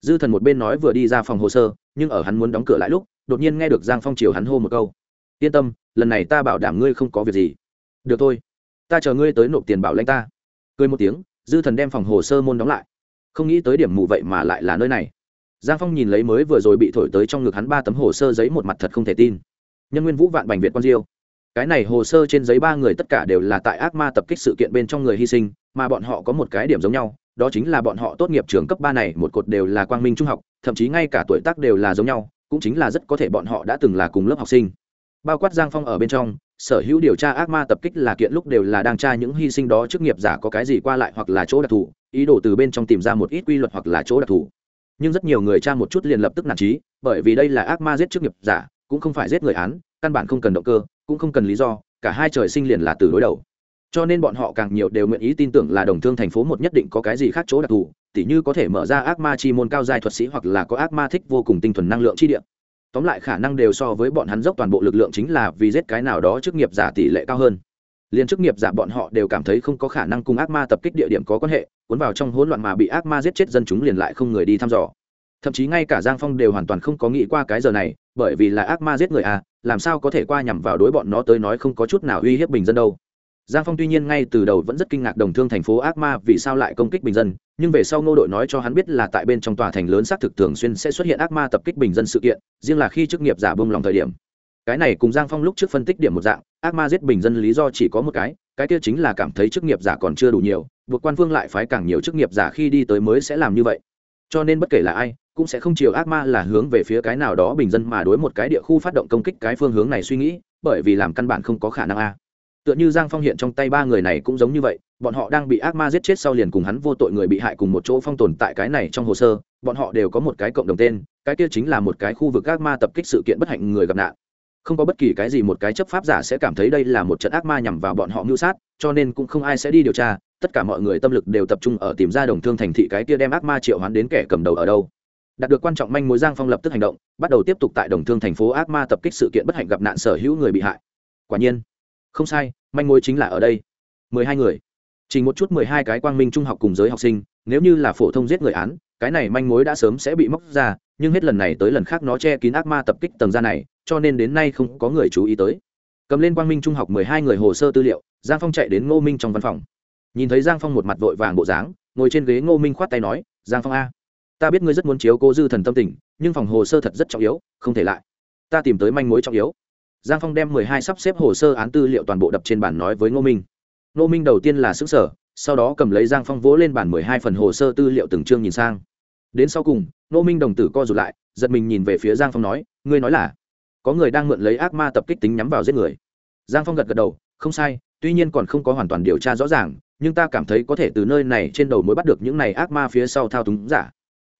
Dư thần một bên nói vừa đi ra phòng hồ sơ, nhưng ở hắn muốn đóng cửa lại lúc, đột nhiên nghe được giang phong chiều hắn hô một câu. Yên tâm, lần này ta bảo đảm ngươi không có việc gì. Được thôi, ta chờ ngươi tới nộp tiền bảo lãnh ta. Cười một tiếng, dư thần đem phòng hồ sơ môn đóng lại. Không nghĩ tới điểm mù vậy mà lại là nơi này. Giang phong nhìn lấy mới vừa rồi bị thổi tới trong ngực hắn ba tấm hồ sơ giấy một mặt thật không thể tin. Nhân nguyên vũ vạn bành việt con diêu. Cái này hồ sơ trên giấy ba người tất cả đều là tại ác ma tập kích sự kiện bên trong người hy sinh, mà bọn họ có một cái điểm giống nhau đó chính là bọn họ tốt nghiệp trường cấp ba này, một cột đều là quang minh trung học, thậm chí ngay cả tuổi tác đều là giống nhau, cũng chính là rất có thể bọn họ đã từng là cùng lớp học sinh. Bao quát giang phong ở bên trong, sở hữu điều tra ác ma tập kích là kiện lúc đều là đang tra những hy sinh đó chức nghiệp giả có cái gì qua lại hoặc là chỗ đặc thù, ý đồ từ bên trong tìm ra một ít quy luật hoặc là chỗ đặc thù. Nhưng rất nhiều người tra một chút liền lập tức nản trí bởi vì đây là ác ma giết chức nghiệp giả, cũng không phải giết người án, căn bản không cần động cơ, cũng không cần lý do, cả hai trời sinh liền là từ đối đầu cho nên bọn họ càng nhiều đều nguyện ý tin tưởng là đồng thương thành phố một nhất định có cái gì khác chỗ đặc thù, tỉ như có thể mở ra ác ma chi môn cao giai thuật sĩ hoặc là có ác ma thích vô cùng tinh thuần năng lượng chi địa. Tóm lại khả năng đều so với bọn hắn dốc toàn bộ lực lượng chính là vì giết cái nào đó chức nghiệp giả tỷ lệ cao hơn. Liền chức nghiệp giả bọn họ đều cảm thấy không có khả năng cùng ác ma tập kích địa điểm có quan hệ, cuốn vào trong hỗn loạn mà bị ác ma giết chết dân chúng liền lại không người đi thăm dò. Thậm chí ngay cả giang phong đều hoàn toàn không có nghĩ qua cái giờ này, bởi vì là ác ma giết người à làm sao có thể qua nhằm vào đối bọn nó tới nói không có chút nào uy hiếp bình dân đâu giang phong tuy nhiên ngay từ đầu vẫn rất kinh ngạc đồng thương thành phố ác ma vì sao lại công kích bình dân, nhưng về sau ngô đội nói cho hắn biết là tại bên trong tòa thành lớn xác thực thường xuyên sẽ xuất hiện ác ma tập kích bình dân sự kiện, riêng là khi chức nghiệp giả bông lòng thời điểm. Cái này cùng giang phong lúc trước phân tích điểm một dạng, ác ma giết bình dân lý do chỉ có một cái cái kia chính là cảm thấy chức nghiệp giả còn chưa đủ nhiều, buộc quan phương lại phái càng nhiều chức nghiệp giả khi đi tới mới sẽ làm như vậy. Cho nên bất kể là ai, cũng sẽ không chiều ác ma là hướng về phía cái nào đó bình dân mà đối một cái địa khu phát động công kích cái phương hướng này suy nghĩ, bởi vì làm căn bản không có khả năng a tựa như giang phong hiện trong tay ba người này cũng giống như vậy, bọn họ đang bị ác ma giết chết sau liền cùng hắn vô tội người bị hại cùng một chỗ phong tồn tại cái này trong hồ sơ, bọn họ đều có một cái cộng đồng tên, cái kia chính là một cái khu vực ác ma tập kích sự kiện bất hạnh người gặp nạn. Không có bất kỳ cái gì một cái chấp pháp giả sẽ cảm thấy đây là một trận ác ma nhằm vào bọn họ mưu sát, cho nên cũng không ai sẽ đi điều tra, tất cả mọi người tâm lực đều tập trung ở tìm ra đồng thương thành thị cái kia đem ác ma triệu hoán đến kẻ cầm đầu ở đâu. Đạt được quan trọng manh mối, giang phong lập tức hành động, bắt đầu tiếp tục tại đồng thương thành phố ác ma tập kích sự kiện bất hạnh gặp nạn sở hữu người bị hại. Quả nhiên không sai, manh mối chính là ở đây. Mười hai người. Chỉ một chút mười hai cái quang minh trung học cùng giới học sinh, nếu như là phổ thông giết người án, cái này manh mối đã sớm sẽ bị móc ra, nhưng hết lần này tới lần khác nó che kín ác ma tập kích tầng ra này, cho nên đến nay không có người chú ý tới. Cầm lên quang minh trung học mười hai người hồ sơ tư liệu, giang phong chạy đến ngô minh trong văn phòng. Nhìn thấy giang phong một mặt vội vàng bộ dáng, ngồi trên ghế ngô minh khoát tay nói, giang phong a, ta biết ngươi rất muốn chiếu cô dư thần tâm tình, nhưng phòng hồ sơ thật rất trọng yếu, không thể lại. Ta tìm tới manh mối trọng yếu giang phong đem mười hai sắp xếp hồ sơ án tư liệu toàn bộ đập trên bản nói với ngô minh. Ngô minh đầu tiên là xứ sở sau đó cầm lấy giang phong vỗ lên bản mười hai phần hồ sơ tư liệu từng chương nhìn sang. Đến sau cùng, ngô minh đồng tử co rụt lại, giật mình nhìn về phía giang phong nói, ngươi nói là, có người đang mượn lấy ác ma tập kích tính nhắm vào giết người. Giang phong gật gật đầu, không sai, tuy nhiên còn không có hoàn toàn điều tra rõ ràng, nhưng ta cảm thấy có thể từ nơi này trên đầu mới bắt được những này ác ma phía sau thao túng giả.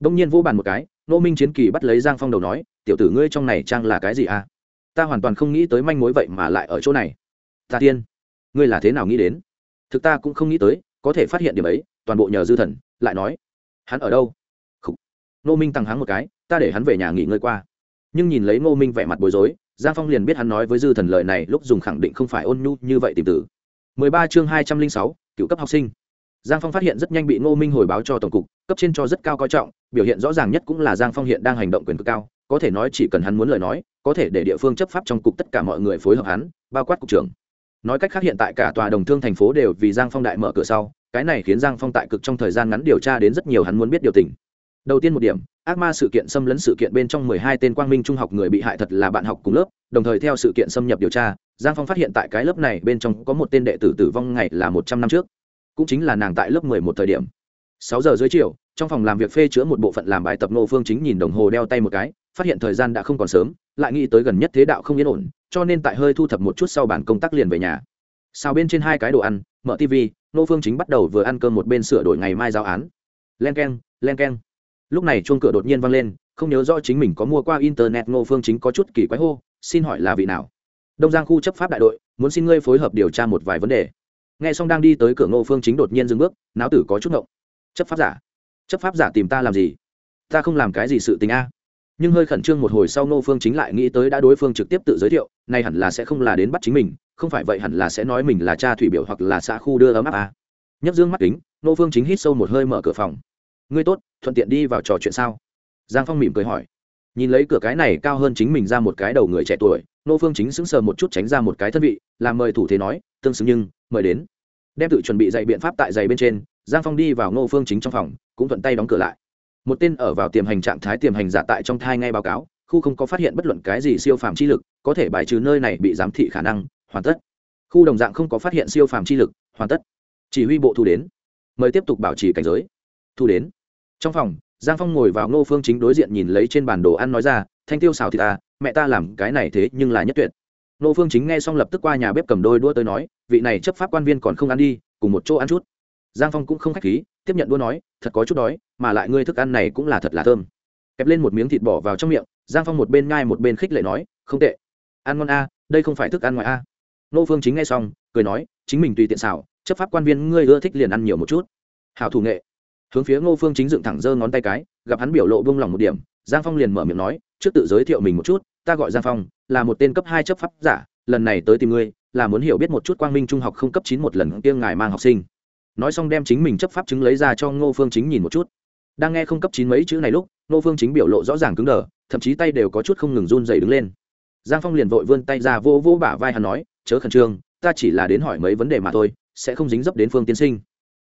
Đông nhiên vô bàn một cái nô minh chiến kỳ bắt lấy giang phong đầu nói, tiểu tử ngươi trong này trang là cái gì à? Ta hoàn toàn không nghĩ tới manh mối vậy mà lại ở chỗ này. Ta tiên ngươi là thế nào nghĩ đến? Thực ta cũng không nghĩ tới có thể phát hiện điểm ấy toàn bộ nhờ dư thần lại nói hắn ở đâu? Khủ. ngô minh tăng hắn một cái ta để hắn về nhà nghỉ ngơi qua. Nhưng nhìn lấy ngô minh vẻ mặt bối rối giang phong liền biết hắn nói với dư thần lời này lúc dùng khẳng định không phải ôn nhu như vậy tìm tử 13 chương 206, cựu cấp học sinh. Giang phong phát hiện rất nhanh bị ngô minh hồi báo cho tổng cục cấp trên cho rất cao coi trọng biểu hiện rõ ràng nhất cũng là giang phong hiện đang hành động quyền cực cao có thể nói chỉ cần hắn muốn lời nói, có thể để địa phương chấp pháp trong cục tất cả mọi người phối hợp hắn, bao quát cục trưởng. Nói cách khác hiện tại cả tòa đồng thương thành phố đều vì giang phong đại mở cửa sau, cái này khiến giang phong tại cực trong thời gian ngắn điều tra đến rất nhiều hắn muốn biết điều tình. Đầu tiên một điểm, ác ma sự kiện xâm lấn sự kiện bên trong mười hai tên quang minh trung học người bị hại thật là bạn học cùng lớp, đồng thời theo sự kiện xâm nhập điều tra, giang phong phát hiện tại cái lớp này bên trong có một tên đệ tử tử vong ngày là một trăm năm trước. Cũng chính là nàng tại lớp mười một thời điểm. Sáu giờ dưới chiều, trong phòng làm việc phê chữa một bộ phận làm bài tập nô phương chính nhìn đồng hồ đeo tay một cái phát hiện thời gian đã không còn sớm, lại nghĩ tới gần nhất thế đạo không yên ổn, cho nên tại hơi thu thập một chút sau bản công tác liền về nhà. Xào bên trên hai cái đồ ăn, mở tv nô phương chính bắt đầu vừa ăn cơm một bên sửa đổi ngày mai giáo án. Len keng len keng. Lúc này chuông cửa đột nhiên vang lên, không nhớ rõ chính mình có mua qua internet ngô phương chính có chút kỳ quái hô, xin hỏi là vị nào? Đông giang khu chấp pháp đại đội, muốn xin ngươi phối hợp điều tra một vài vấn đề. Nghe xong đang đi tới cửa ngô phương chính đột nhiên dừng bước, náo tử có chút ngộng. Chấp pháp giả, chấp pháp giả tìm ta làm gì? Ta không làm cái gì sự tình a nhưng hơi khẩn trương một hồi sau ngô phương chính lại nghĩ tới đã đối phương trực tiếp tự giới thiệu, nay hẳn là sẽ không là đến bắt chính mình, không phải vậy hẳn là sẽ nói mình là cha thủy biểu hoặc là xã khu đưa ấm áp à? nhấp dương mắt kính, ngô phương chính hít sâu một hơi mở cửa phòng. Ngươi tốt, thuận tiện đi vào trò chuyện sao? Giang phong mỉm cười hỏi. Nhìn lấy cửa cái này cao hơn chính mình ra một cái đầu người trẻ tuổi nô phương chính sững sờ một chút tránh ra một cái thân vị, làm mời thủ thế nói, tương xứng nhưng, mời đến. Đem tự chuẩn bị dạy biện pháp tại giày bên trên, giang phong đi vào ngô phương chính trong phòng, cũng thuận tay đóng cửa lại một tên ở vào tiềm hành trạng thái tiềm hành giả tại trong thai ngay báo cáo, khu không có phát hiện bất luận cái gì siêu phàm chi lực, có thể bài trừ nơi này bị giám thị khả năng, hoàn tất. Khu đồng dạng không có phát hiện siêu phàm chi lực, hoàn tất. Chỉ huy bộ thu đến. Mời tiếp tục bảo trì cảnh giới. Thu đến. Trong phòng, giang phong ngồi vào ngô phương chính đối diện nhìn lấy trên bản đồ ăn nói ra, thanh tiêu xào thì ta à, mẹ ta làm cái này thế nhưng là nhất tuyệt. Ngô phương chính nghe xong lập tức qua nhà bếp cầm đôi đua tới nói, vị này chấp pháp quan viên còn không ăn đi, cùng một chỗ ăn chút. Giang phong cũng không k h á c h khí tiếp nhận đua nói, thật có chút đói, mà lại ngươi thức ăn này cũng là thật là thơm. Kẹp lên một miếng thịt bỏ vào trong miệng, giang phong một bên ngai một bên khích lệ nói, không tệ. Ăn ngon a, đây không phải thức ăn ngoài a. Nô phương chính nghe xong, cười nói, chính mình tùy tiện xảo chấp pháp quan viên ngươi ưa thích liền ăn nhiều một chút. Hảo thủ nghệ. Hướng phía ngô phương chính dựng thẳng giơ ngón tay cái, gặp hắn biểu lộ buông lỏng một điểm, giang phong liền mở miệng nói, trước tự giới thiệu mình một chút, ta gọi giang phong, là một tên cấp hai chấp pháp giả, lần này tới tìm ngươi, là muốn hiểu biết một chút quang minh trung học không cấp chín một lần kia ngài mang học sinh nói xong đem chính mình chấp pháp chứng lấy ra cho ngô phương chính nhìn một chút. Đang nghe không cấp chín mấy chữ này lúc, ngô phương chính biểu lộ rõ ràng cứng đờ, thậm chí tay đều có chút không ngừng run dày đứng lên. Giang phong liền vội vươn tay ra vô vô bả vai hắn nói, chớ khẩn trương, ta chỉ là đến hỏi mấy vấn đề mà thôi, sẽ không dính dấp đến phương tiên sinh.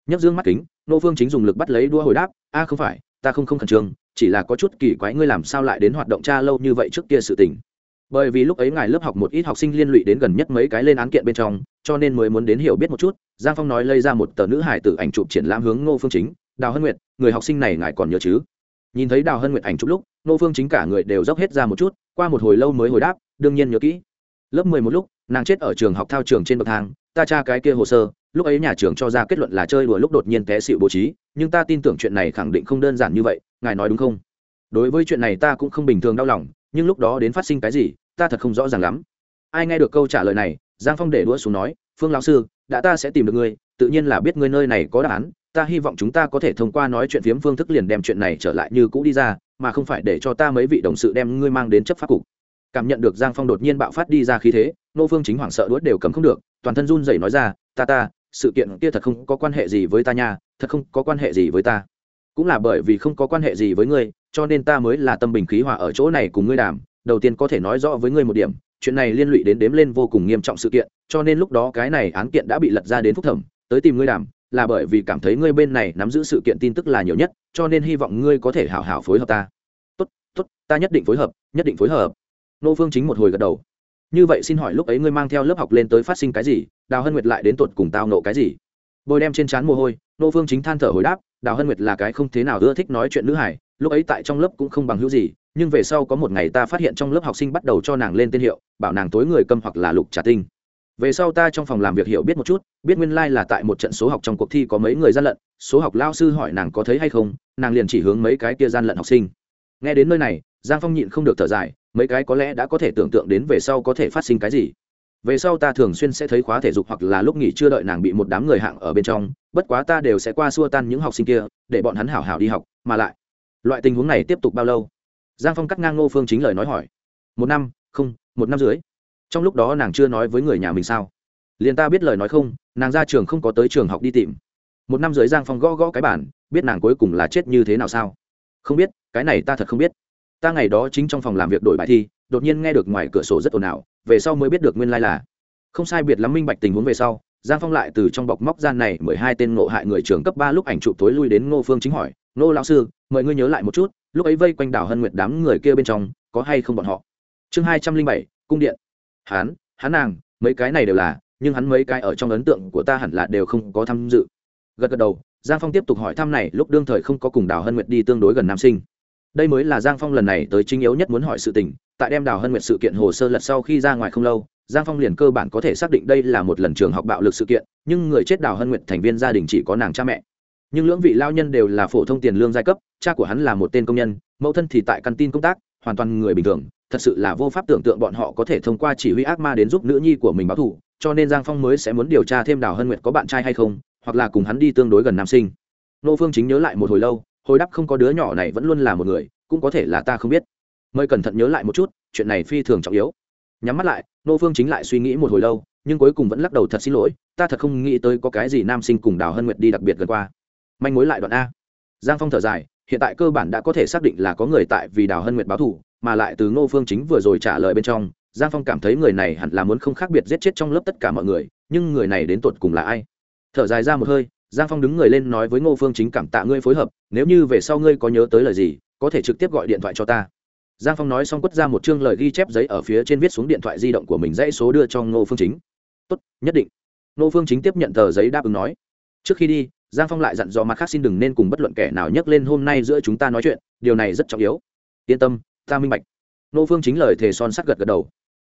Nhấp dương mắt kính, Ngô phương chính dùng lực bắt lấy đua hồi đáp, a, không phải, ta không không khẩn trương, chỉ là có chút kỳ quái ngươi làm sao lại đến hoạt động cha lâu như vậy trước kia sự tình bởi vì lúc ấy ngài lớp học một ít học sinh liên lụy đến gần nhất mấy cái lên án kiện bên trong, cho nên mới muốn đến hiểu biết một chút, giang phong nói lây ra một tờ nữ hải tử ảnh chụp triển lãm hướng ngô phương chính, đào hân nguyệt, người học sinh này ngài còn nhớ chứ? Nhìn thấy đào hân nguyệt ảnh chụp lúc, ngô phương chính cả người đều dốc hết ra một chút, qua một hồi lâu mới hồi đáp, đương nhiên nhớ kỹ. Lớp mười một lúc, nàng chết ở trường học thao trường trên bậc thang, ta tra cái kia hồ sơ, lúc ấy nhà trường cho ra kết luận là chơi đùa lúc đột nhiên té xịu bố trí, nhưng ta tin tưởng chuyện này khẳng định không đơn giản như vậy, ngài nói đúng không? Đối với chuyện này ta cũng không bình thường đau lòng nhưng lúc đó đến phát sinh cái gì, ta thật không rõ ràng lắm. Ai nghe được câu trả lời này, giang phong để đũa xuống nói, phương lão sư, đã ta sẽ tìm được ngươi, tự nhiên là biết ngươi nơi này có đáp án, ta hy vọng chúng ta có thể thông qua nói chuyện phiếm phương thức liền đem chuyện này trở lại như cũ đi ra, mà không phải để cho ta mấy vị đồng sự đem ngươi mang đến chấp pháp cục. Cảm nhận được giang phong đột nhiên bạo phát đi ra khí thế, nô phương chính hoảng sợ đuốt đều cầm không được, toàn thân run rẩy nói ra, ta ta, sự kiện kia thật không có quan hệ gì với ta nha, thật không có quan hệ gì với ta cũng là bởi vì không có quan hệ gì với ngươi, cho nên ta mới là tâm bình khí hòa ở chỗ này cùng ngươi đàm. Đầu tiên có thể nói rõ với ngươi một điểm, chuyện này liên lụy đến đếm lên vô cùng nghiêm trọng sự kiện, cho nên lúc đó cái này án kiện đã bị lật ra đến phúc thẩm, tới tìm ngươi đàm, là bởi vì cảm thấy ngươi bên này nắm giữ sự kiện tin tức là nhiều nhất, cho nên hy vọng ngươi có thể hảo hảo phối hợp ta. Tốt tốt, ta nhất định phối hợp, nhất định phối hợp. Nô phương chính một hồi gật đầu. Như vậy xin hỏi lúc ấy ngươi mang theo lớp học lên tới phát sinh cái gì? Đào hân nguyệt lại đến tuột cùng tao nộ cái gì? Bồi đem trên trán mồ hôi, nô phương chính than thở hồi đáp đào hân nguyệt là cái không thế nào ưa thích nói chuyện nữ hải lúc ấy tại trong lớp cũng không bằng hữu gì, nhưng về sau có một ngày ta phát hiện trong lớp học sinh bắt đầu cho nàng lên tên hiệu, bảo nàng tối người câm hoặc là lục trà tinh. Về sau ta trong phòng làm việc hiểu biết một chút, biết nguyên lai、like、là tại một trận số học trong cuộc thi có mấy người gian lận, số học lao sư hỏi nàng có thấy hay không, nàng liền chỉ hướng mấy cái kia gian lận học sinh. Nghe đến nơi này, giang phong nhịn không được thở dài, mấy cái có lẽ đã có thể tưởng tượng đến về sau có thể phát sinh cái gì về sau ta thường xuyên sẽ thấy khóa thể dục hoặc là lúc nghỉ chưa đợi nàng bị một đám người hạng ở bên trong, bất quá ta đều sẽ qua xua tan những học sinh kia, để bọn hắn hảo hảo đi học, mà lại, loại tình huống này tiếp tục bao lâu? Giang phong cắt ngang ngô phương chính lời nói hỏi. Một năm, không, một năm dưới trong lúc đó nàng chưa nói với người nhà mình sao? Liền ta biết lời nói không, nàng ra trường không có tới trường học đi tìm. Một năm dưới giang phong gõ gõ cái bản biết nàng cuối cùng là chết như thế nào sao? Không biết, cái này ta thật không biết. Ta ngày đó chính trong phòng làm việc đổi bài thi đột nhiên nghe được ngoài cửa sổ rất ồn ào, về sau mới biết được nguyên lai là. Không sai biệt lắm minh bạch tình huống về sau, giang phong lại từ trong bọc móc gian này mười hai tên ngộ hại người trường cấp ba lúc ảnh chụp tối lui đến ngô phương chính hỏi, ngô lão sư mời ngươi nhớ lại một chút, lúc ấy vây quanh đảo hân nguyệt đám người kia bên trong, có hay không bọn họ? Chương hai trăm linh bảy, cung điện. Hán hán nàng, mấy cái này đều là, nhưng hắn mấy cái ở trong ấn tượng của ta hẳn là đều không có tham dự. Gật gật đầu, giang phong tiếp tục hỏi thăm này, lúc đương thời không có cùng đào hân nguyệt đi tương đối gần nam sinh đây mới là giang phong lần này tới chính yếu nhất muốn hỏi sự tình, tại đem đào hân nguyệt sự kiện hồ sơ lật sau khi ra ngoài không lâu, giang phong liền cơ bản có thể xác định đây là một lần trường học bạo lực sự kiện, nhưng người chết đào hân nguyệt thành viên gia đình chỉ có nàng cha mẹ. Nhưng lưỡng vị lao nhân đều là phổ thông tiền lương giai cấp, cha của hắn là một tên công nhân, mẫu thân thì tại căn tin công tác, hoàn toàn người bình thường, thật sự là vô pháp tưởng tượng bọn họ có thể thông qua chỉ huy ác ma đến giúp nữ nhi của mình báo thù, cho nên giang phong mới sẽ muốn điều tra thêm đào hân nguyệt có bạn trai hay không, hoặc là cùng hắn đi tương đối gần nam sinh. Nô phương chính nhớ lại một hồi lâu hồi đáp không có đứa nhỏ này vẫn luôn là một người, cũng có thể là ta không biết. Mời cẩn thận nhớ lại một chút, chuyện này phi thường trọng yếu. Nhắm mắt lại, nô phương chính lại suy nghĩ một hồi lâu, nhưng cuối cùng vẫn lắc đầu thật xin lỗi, ta thật không nghĩ tới có cái gì nam sinh cùng đào hân nguyệt đi đặc biệt gần qua. Manh mối lại đoạn a. Giang phong thở dài, hiện tại cơ bản đã có thể xác định là có người tại vì đào hân nguyệt báo thù, mà lại từ ngô phương chính vừa rồi trả lời bên trong, giang phong cảm thấy người này hẳn là muốn không khác biệt giết chết trong lớp tất cả mọi người, nhưng người này đến tột cùng là ai? Thở dài ra một hơi giang phong đứng người lên nói với ngô phương chính cảm tạ ngươi phối hợp, nếu như về sau ngươi có nhớ tới lời gì, có thể trực tiếp gọi điện thoại cho ta. Giang phong nói xong quất ra một chương lời ghi chép giấy ở phía trên viết xuống điện thoại di động của mình dãy số đưa cho ngô phương chính. Tốt, nhất định. Ngô phương chính tiếp nhận tờ giấy đáp ứng nói. Trước khi đi, giang phong lại dặn dò mặt khác xin đừng nên cùng bất luận kẻ nào nhắc lên hôm nay giữa chúng ta nói chuyện, điều này rất trọng yếu. Yên tâm, ta minh bạch. Ngô phương chính lời thề son sắt gật gật đầu.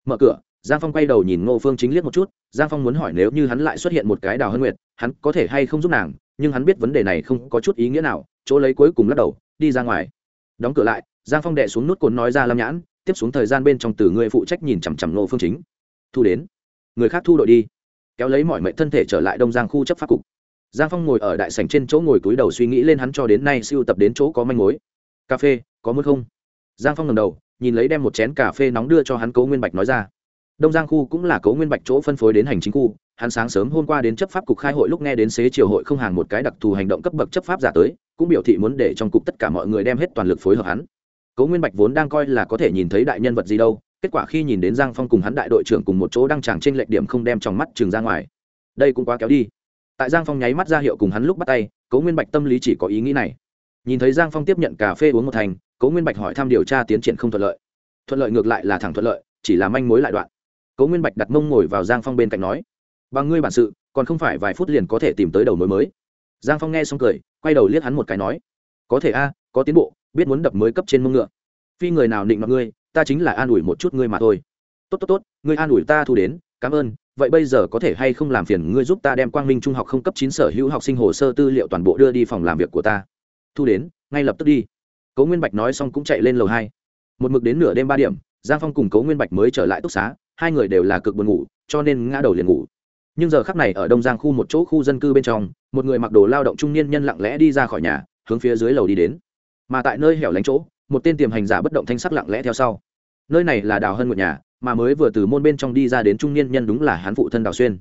Mở cửa giang phong quay đầu nhìn ngô phương chính liếc một chút, giang phong muốn hỏi nếu như hắn lại xuất hiện một cái đào hân nguyệt, hắn có thể hay không giúp nàng, nhưng hắn biết vấn đề này không có chút ý nghĩa nào, chỗ lấy cuối cùng lắc đầu, đi ra ngoài. Đóng cửa lại, giang phong đệ xuống nút cồn nói ra lâm nhãn, tiếp xuống thời gian bên trong từ người phụ trách nhìn chằm chằm ngô phương chính. Thu đến. Người khác thu đội đi. Kéo lấy mọi mệnh thân thể trở lại đông giang khu chấp pháp cục. Giang phong ngồi ở đại sảnh trên chỗ ngồi túi đầu suy nghĩ lên hắn cho đến nay siêu tập đến chỗ có manh mối. Cà phê, có muốn không? Giang phong ngầm đầu, nhìn lấy đem một chén cà phê nóng đưa cho hắn cố nguyên bạch nói ra đông giang khu cũng là cố nguyên bạch chỗ phân phối đến hành chính khu. Hắn sáng sớm hôm qua đến chấp pháp cục khai hội, lúc nghe đến xế chiều hội không hàng một cái đặc thù hành động cấp bậc chấp pháp giả tới, cũng biểu thị muốn để trong cục tất cả mọi người đem hết toàn lực phối hợp hắn. Cố nguyên bạch vốn đang coi là có thể nhìn thấy đại nhân vật gì đâu, kết quả khi nhìn đến giang phong cùng hắn đại đội trưởng cùng một chỗ đang chàng trên lệch điểm không đem trong mắt trường ra ngoài. Đây cũng quá kéo đi. Tại giang phong nháy mắt ra hiệu cùng hắn lúc bắt tay cố nguyên bạch tâm lý chỉ có ý nghĩ này. Nhìn thấy giang phong tiếp nhận cà phê uống một thành cố nguyên bạch hỏi thăm điều tra tiến triển không thuận lợi. Thuận lợi ngược lại là thẳng thuận lợi, chỉ là manh mối lại đoạn cố nguyên bạch đặt mông ngồi vào giang phong bên cạnh nói, bằng ngươi bản sự, còn không phải vài phút liền có thể tìm tới đầu mối mới. Giang phong nghe xong cười, quay đầu liếc hắn một cái nói, có thể a, có tiến bộ, biết muốn đập mới cấp trên mông ngựa. Phi người nào định mặc ngươi, ta chính là an ủi một chút ngươi mà thôi. Tốt tốt tốt, ngươi an ủi ta thu đến, cảm ơn, vậy bây giờ có thể hay không làm phiền ngươi giúp ta đem quang minh trung học không cấp chín sở hữu học sinh hồ sơ tư liệu toàn bộ đưa đi phòng làm việc của ta. Thu đến, ngay lập tức đi. Cố nguyên bạch nói xong cũng chạy lên lầu hai. Một mực đến nửa đêm ba điểm, giang phong cùng cố nguyên bạch mới trở lại túc xá hai người đều là cực buồn ngủ, cho nên ngã đầu liền ngủ. Nhưng giờ khắc này ở đông giang khu một chỗ khu dân cư bên trong, một người mặc đồ lao động trung niên nhân lặng lẽ đi ra khỏi nhà, hướng phía dưới lầu đi đến. Mà tại nơi hẻo lánh chỗ, một tên tiềm hành giả bất động thanh sắc lặng lẽ theo sau. Nơi này là đào hân một nhà, mà mới vừa từ môn bên trong đi ra đến trung niên nhân đúng là hán phụ thân đào xuyên.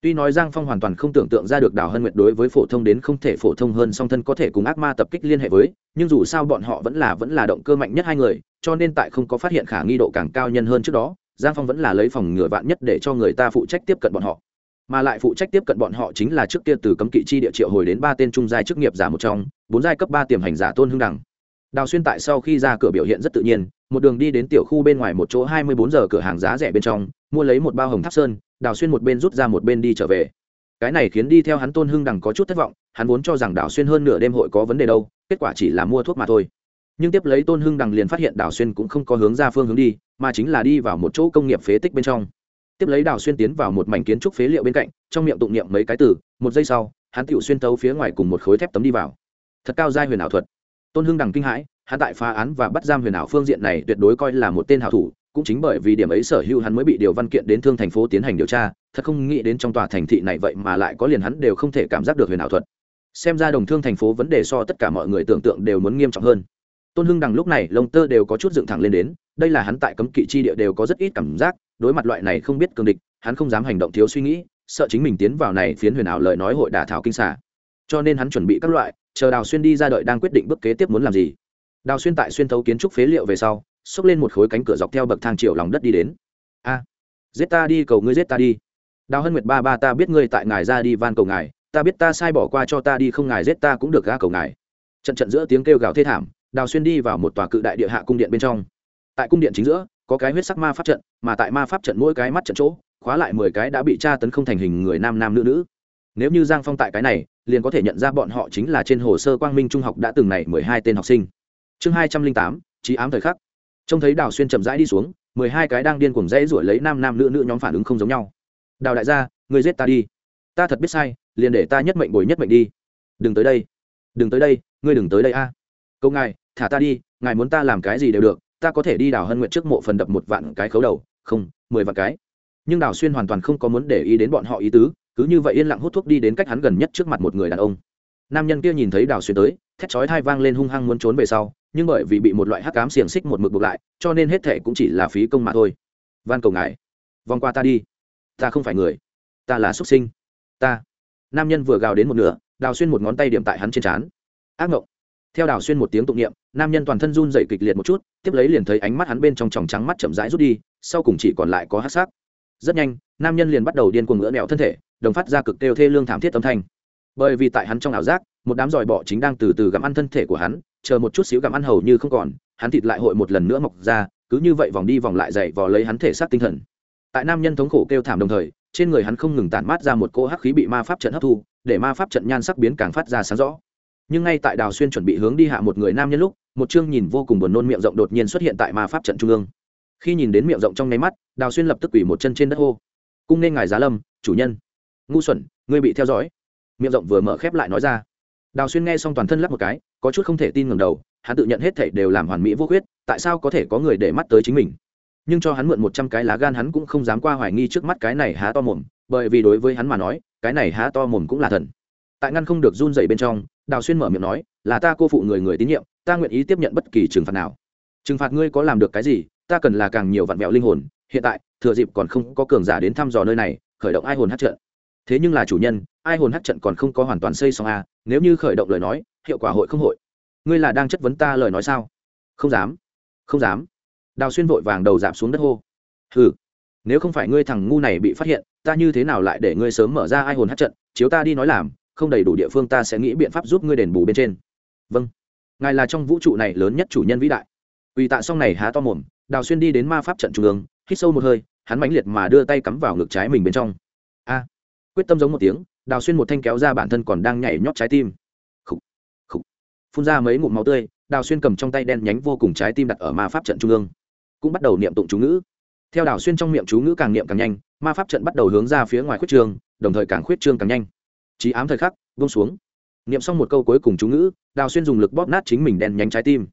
Tuy nói giang phong hoàn toàn không tưởng tượng ra được đào hân nguyệt đối với phổ thông đến không thể phổ thông hơn song thân có thể cùng ác ma tập kích liên hệ với, nhưng dù sao bọn họ vẫn là vẫn là động cơ mạnh nhất hai người, cho nên tại không có phát hiện khả nghi độ càng cao nhân hơn trước đó giang phong vẫn là lấy phòng ngừa vạn nhất để cho người ta phụ trách tiếp cận bọn họ. Mà lại phụ trách tiếp cận bọn họ chính là trước kia từ cấm kỵ chi địa triệu hồi đến ba tên trung giai chức nghiệp giả một trong, bốn giai cấp ba tiềm hành giả tôn hưng đẳng đào xuyên tại sau khi ra cửa biểu hiện rất tự nhiên, một đường đi đến tiểu khu bên ngoài một chỗ hai mươi bốn giờ cửa hàng giá rẻ bên trong, mua lấy một bao hồng tháp sơn, đào xuyên một bên rút ra một bên đi trở về. Cái này khiến đi theo hắn tôn hưng đằng có chút thất vọng, hắn vốn cho rằng đào xuyên hơn nửa đêm hội có vấn đề đâu, kết quả chỉ là mua thuốc mà thôi nhưng tiếp lấy tôn hưng đằng liền phát hiện đào xuyên cũng không có hướng ra phương hướng đi, mà chính là đi vào một chỗ công nghiệp phế tích bên trong. Tiếp lấy đào xuyên tiến vào một mảnh kiến trúc phế liệu bên cạnh, trong miệng tụng niệm mấy cái từ, một giây sau, hắn tựu xuyên tấu phía ngoài cùng một khối thép tấm đi vào. Thật cao giai huyền ảo thuật. Tôn hưng đằng kinh hãi, hắn tại phá án và bắt giam huyền ảo phương diện này tuyệt đối coi là một tên hảo thủ, cũng chính bởi vì điểm ấy sở hữu hắn mới bị điều văn kiện đến thương thành phố tiến hành điều tra, thật không nghĩ đến trong tòa thành thị này vậy mà lại có liền hắn đều không thể cảm giác được huyền ảo thuật. Xem ra đồng thương thành phố vấn đề so tất cả mọi người tưởng tượng đều muốn nghiêm trọng hơn tôn hưng đằng lúc này lông tơ đều có chút dựng thẳng lên đến, đây là hắn tại cấm kỵ chi địa đều có rất ít cảm giác, đối mặt loại này không biết cường địch, hắn không dám hành động thiếu suy nghĩ, sợ chính mình tiến vào này phiến huyền ảo lời nói hội đả thảo kinh xả cho nên hắn chuẩn bị các loại, chờ đào xuyên đi ra đợi đang quyết định bước kế tiếp muốn làm gì. Đào xuyên tại xuyên thấu kiến trúc phế liệu về sau, xốc lên một khối cánh cửa dọc theo bậc thang chiều lòng đất đi đến. A, giết ta đi, cầu ngươi giết ta đi. Đào hân nguyệt, ba ba, ta biết ngươi tại ngài ra đi van cầu ngài, ta biết ta sai bỏ qua cho ta đi, không ngài giết ta cũng được, ga cầu ngài. Trận trận giữa tiếng kêu gào thê thảm đào xuyên đi vào một tòa cự đại địa hạ cung điện bên trong. Tại cung điện chính giữa, có cái huyết sắc ma pháp trận, mà tại ma pháp trận mỗi cái mắt trận chỗ, khóa lại mười cái đã bị tra tấn không thành hình người nam nam nữ nữ. Nếu như giang phong tại cái này, liền có thể nhận ra bọn họ chính là trên hồ sơ quang minh trung học đã từng này mười hai tên học sinh. Chương hai trăm linh tám trí ám thời khắc. Trông thấy đào xuyên chậm rãi đi xuống, mười hai cái đang điên cuồng rẽ ruổi lấy nam nam nữ nữ nhóm phản ứng không giống nhau. Đào đại gia, người giết ta đi. Ta thật biết sai, liền để ta nhất mệnh bồi nhất mệnh đi. Đừng tới đây. Đừng tới đây, ngươi đừng tới đây a. À. câu ngài thả ta đi, ngài muốn ta làm cái gì đều được, ta có thể đi đào hân nguyện trước mộ phần đập một vạn cái khấu đầu, không, mười vạn cái. Nhưng đào xuyên hoàn toàn không có muốn để ý đến bọn họ ý tứ, cứ như vậy yên lặng hút thuốc đi đến cách hắn gần nhất trước mặt một người đàn ông. Nam nhân kia nhìn thấy đào xuyên tới, thét chói thai vang lên hung hăng muốn trốn về sau, nhưng bởi vì bị một loại hắc cám xiềng xích một mực buộc lại, cho nên hết thệ cũng chỉ là phí công mà thôi. Van cầu ngài, vòng qua ta đi. Ta không phải người, ta là xuất sinh. Ta. Nam nhân vừa gào đến một nửa, đào xuyên một ngón tay điểm tại hắn trên trán. Ác ngộng theo đào xuyên một tiếng tụng niệm, nam nhân toàn thân run dậy kịch liệt một chút, tiếp lấy liền thấy ánh mắt hắn bên trong tròng trắng mắt chậm rãi rút đi, sau cùng chỉ còn lại có hát sắc. Rất nhanh, nam nhân liền bắt đầu điên cuồng ngỡ nẹo thân thể, đồng phát ra cực kêu thê lương thảm thiết âm thanh. Bởi vì tại hắn trong ảo giác, một đám dòi bọ chính đang từ từ gặm ăn thân thể của hắn, chờ một chút xíu gặm ăn hầu như không còn, hắn thịt lại hội một lần nữa mọc ra, cứ như vậy vòng đi vòng lại dậy vò lấy hắn thể xác tinh thần. Tại nam nhân thống khổ kêu thảm đồng thời, trên người hắn không ngừng tản mát ra một cỗ hắc khí bị ma pháp trận hấp thu, để ma pháp trận nhan sắc biến càng phát ra sáng rõ nhưng ngay tại đào xuyên chuẩn bị hướng đi hạ một người nam nhân lúc, một chương nhìn vô cùng buồn nôn miệng rộng đột nhiên xuất hiện tại ma pháp trận trung ương. Khi nhìn đến miệng rộng trong nháy mắt, đào xuyên lập tức quỳ một chân trên đất hô. Cung nên ngài giá lâm, chủ nhân. Ngu xuẩn, ngươi bị theo dõi. Miệng rộng vừa mở khép lại nói ra. Đào xuyên nghe xong toàn thân lắp một cái, có chút không thể tin ngầm đầu, hắn tự nhận hết thảy đều làm hoàn mỹ vô khuyết, tại sao có thể có người để mắt tới chính mình? Nhưng cho hắn mượn một trăm cái lá gan hắn cũng không dám qua hoài nghi trước mắt cái này há to mồm, bởi vì đối với hắn mà nói, cái này há to mồm cũng là thần. Tại ngăn không được run dậy bên trong đào xuyên mở miệng nói là ta cô phụ người người tín nhiệm ta nguyện ý tiếp nhận bất kỳ trừng phạt nào. Trừng phạt ngươi có làm được cái gì ta cần là càng nhiều vặn vẹo linh hồn. Hiện tại thừa dịp còn không có cường giả đến thăm dò nơi này khởi động ai hồn hát trận. Thế nhưng là chủ nhân ai hồn hát trận còn không có hoàn toàn xây xong a à, nếu như khởi động lời nói hiệu quả hội không hội? Ngươi là đang chất vấn ta lời nói sao? Không dám không dám. Đào xuyên vội vàng đầu giảm xuống đất hô. Hừ nếu không phải ngươi thằng ngu này bị phát hiện ta như thế nào lại để ngươi sớm mở ra ai hồn hát trận chiếu ta đi nói làm không đầy đủ địa phương ta sẽ nghĩ biện pháp giúp ngươi đền bù bên trên. Vâng. Ngài là trong vũ trụ này lớn nhất chủ nhân vĩ đại. Ủy tạ xong này há to mồm đào xuyên đi đến ma pháp trận trung ương hít sâu một hơi hắn mãnh liệt mà đưa tay cắm vào ngực trái mình bên trong. A. Quyết tâm giống một tiếng đào xuyên một thanh kéo ra bản thân còn đang nhảy nhót trái tim. Khủ, khủ. phun ra mấy ngụm máu tươi đào xuyên cầm trong tay đen nhánh vô cùng trái tim đặt ở ma pháp trận trung ương. Cũng bắt đầu niệm tụng chú ngữ. Theo đào xuyên trong miệng chú ngữ càng niệm càng nhanh ma pháp trận bắt đầu hướng ra phía ngoài khuyết trường, đồng thời càng khuyết trương càng nhanh trí ám thời khắc vung xuống. Niệm xong một câu cuối cùng chú ngữ, đào xuyên dùng lực bóp nát chính mình đen nhánh trái tim.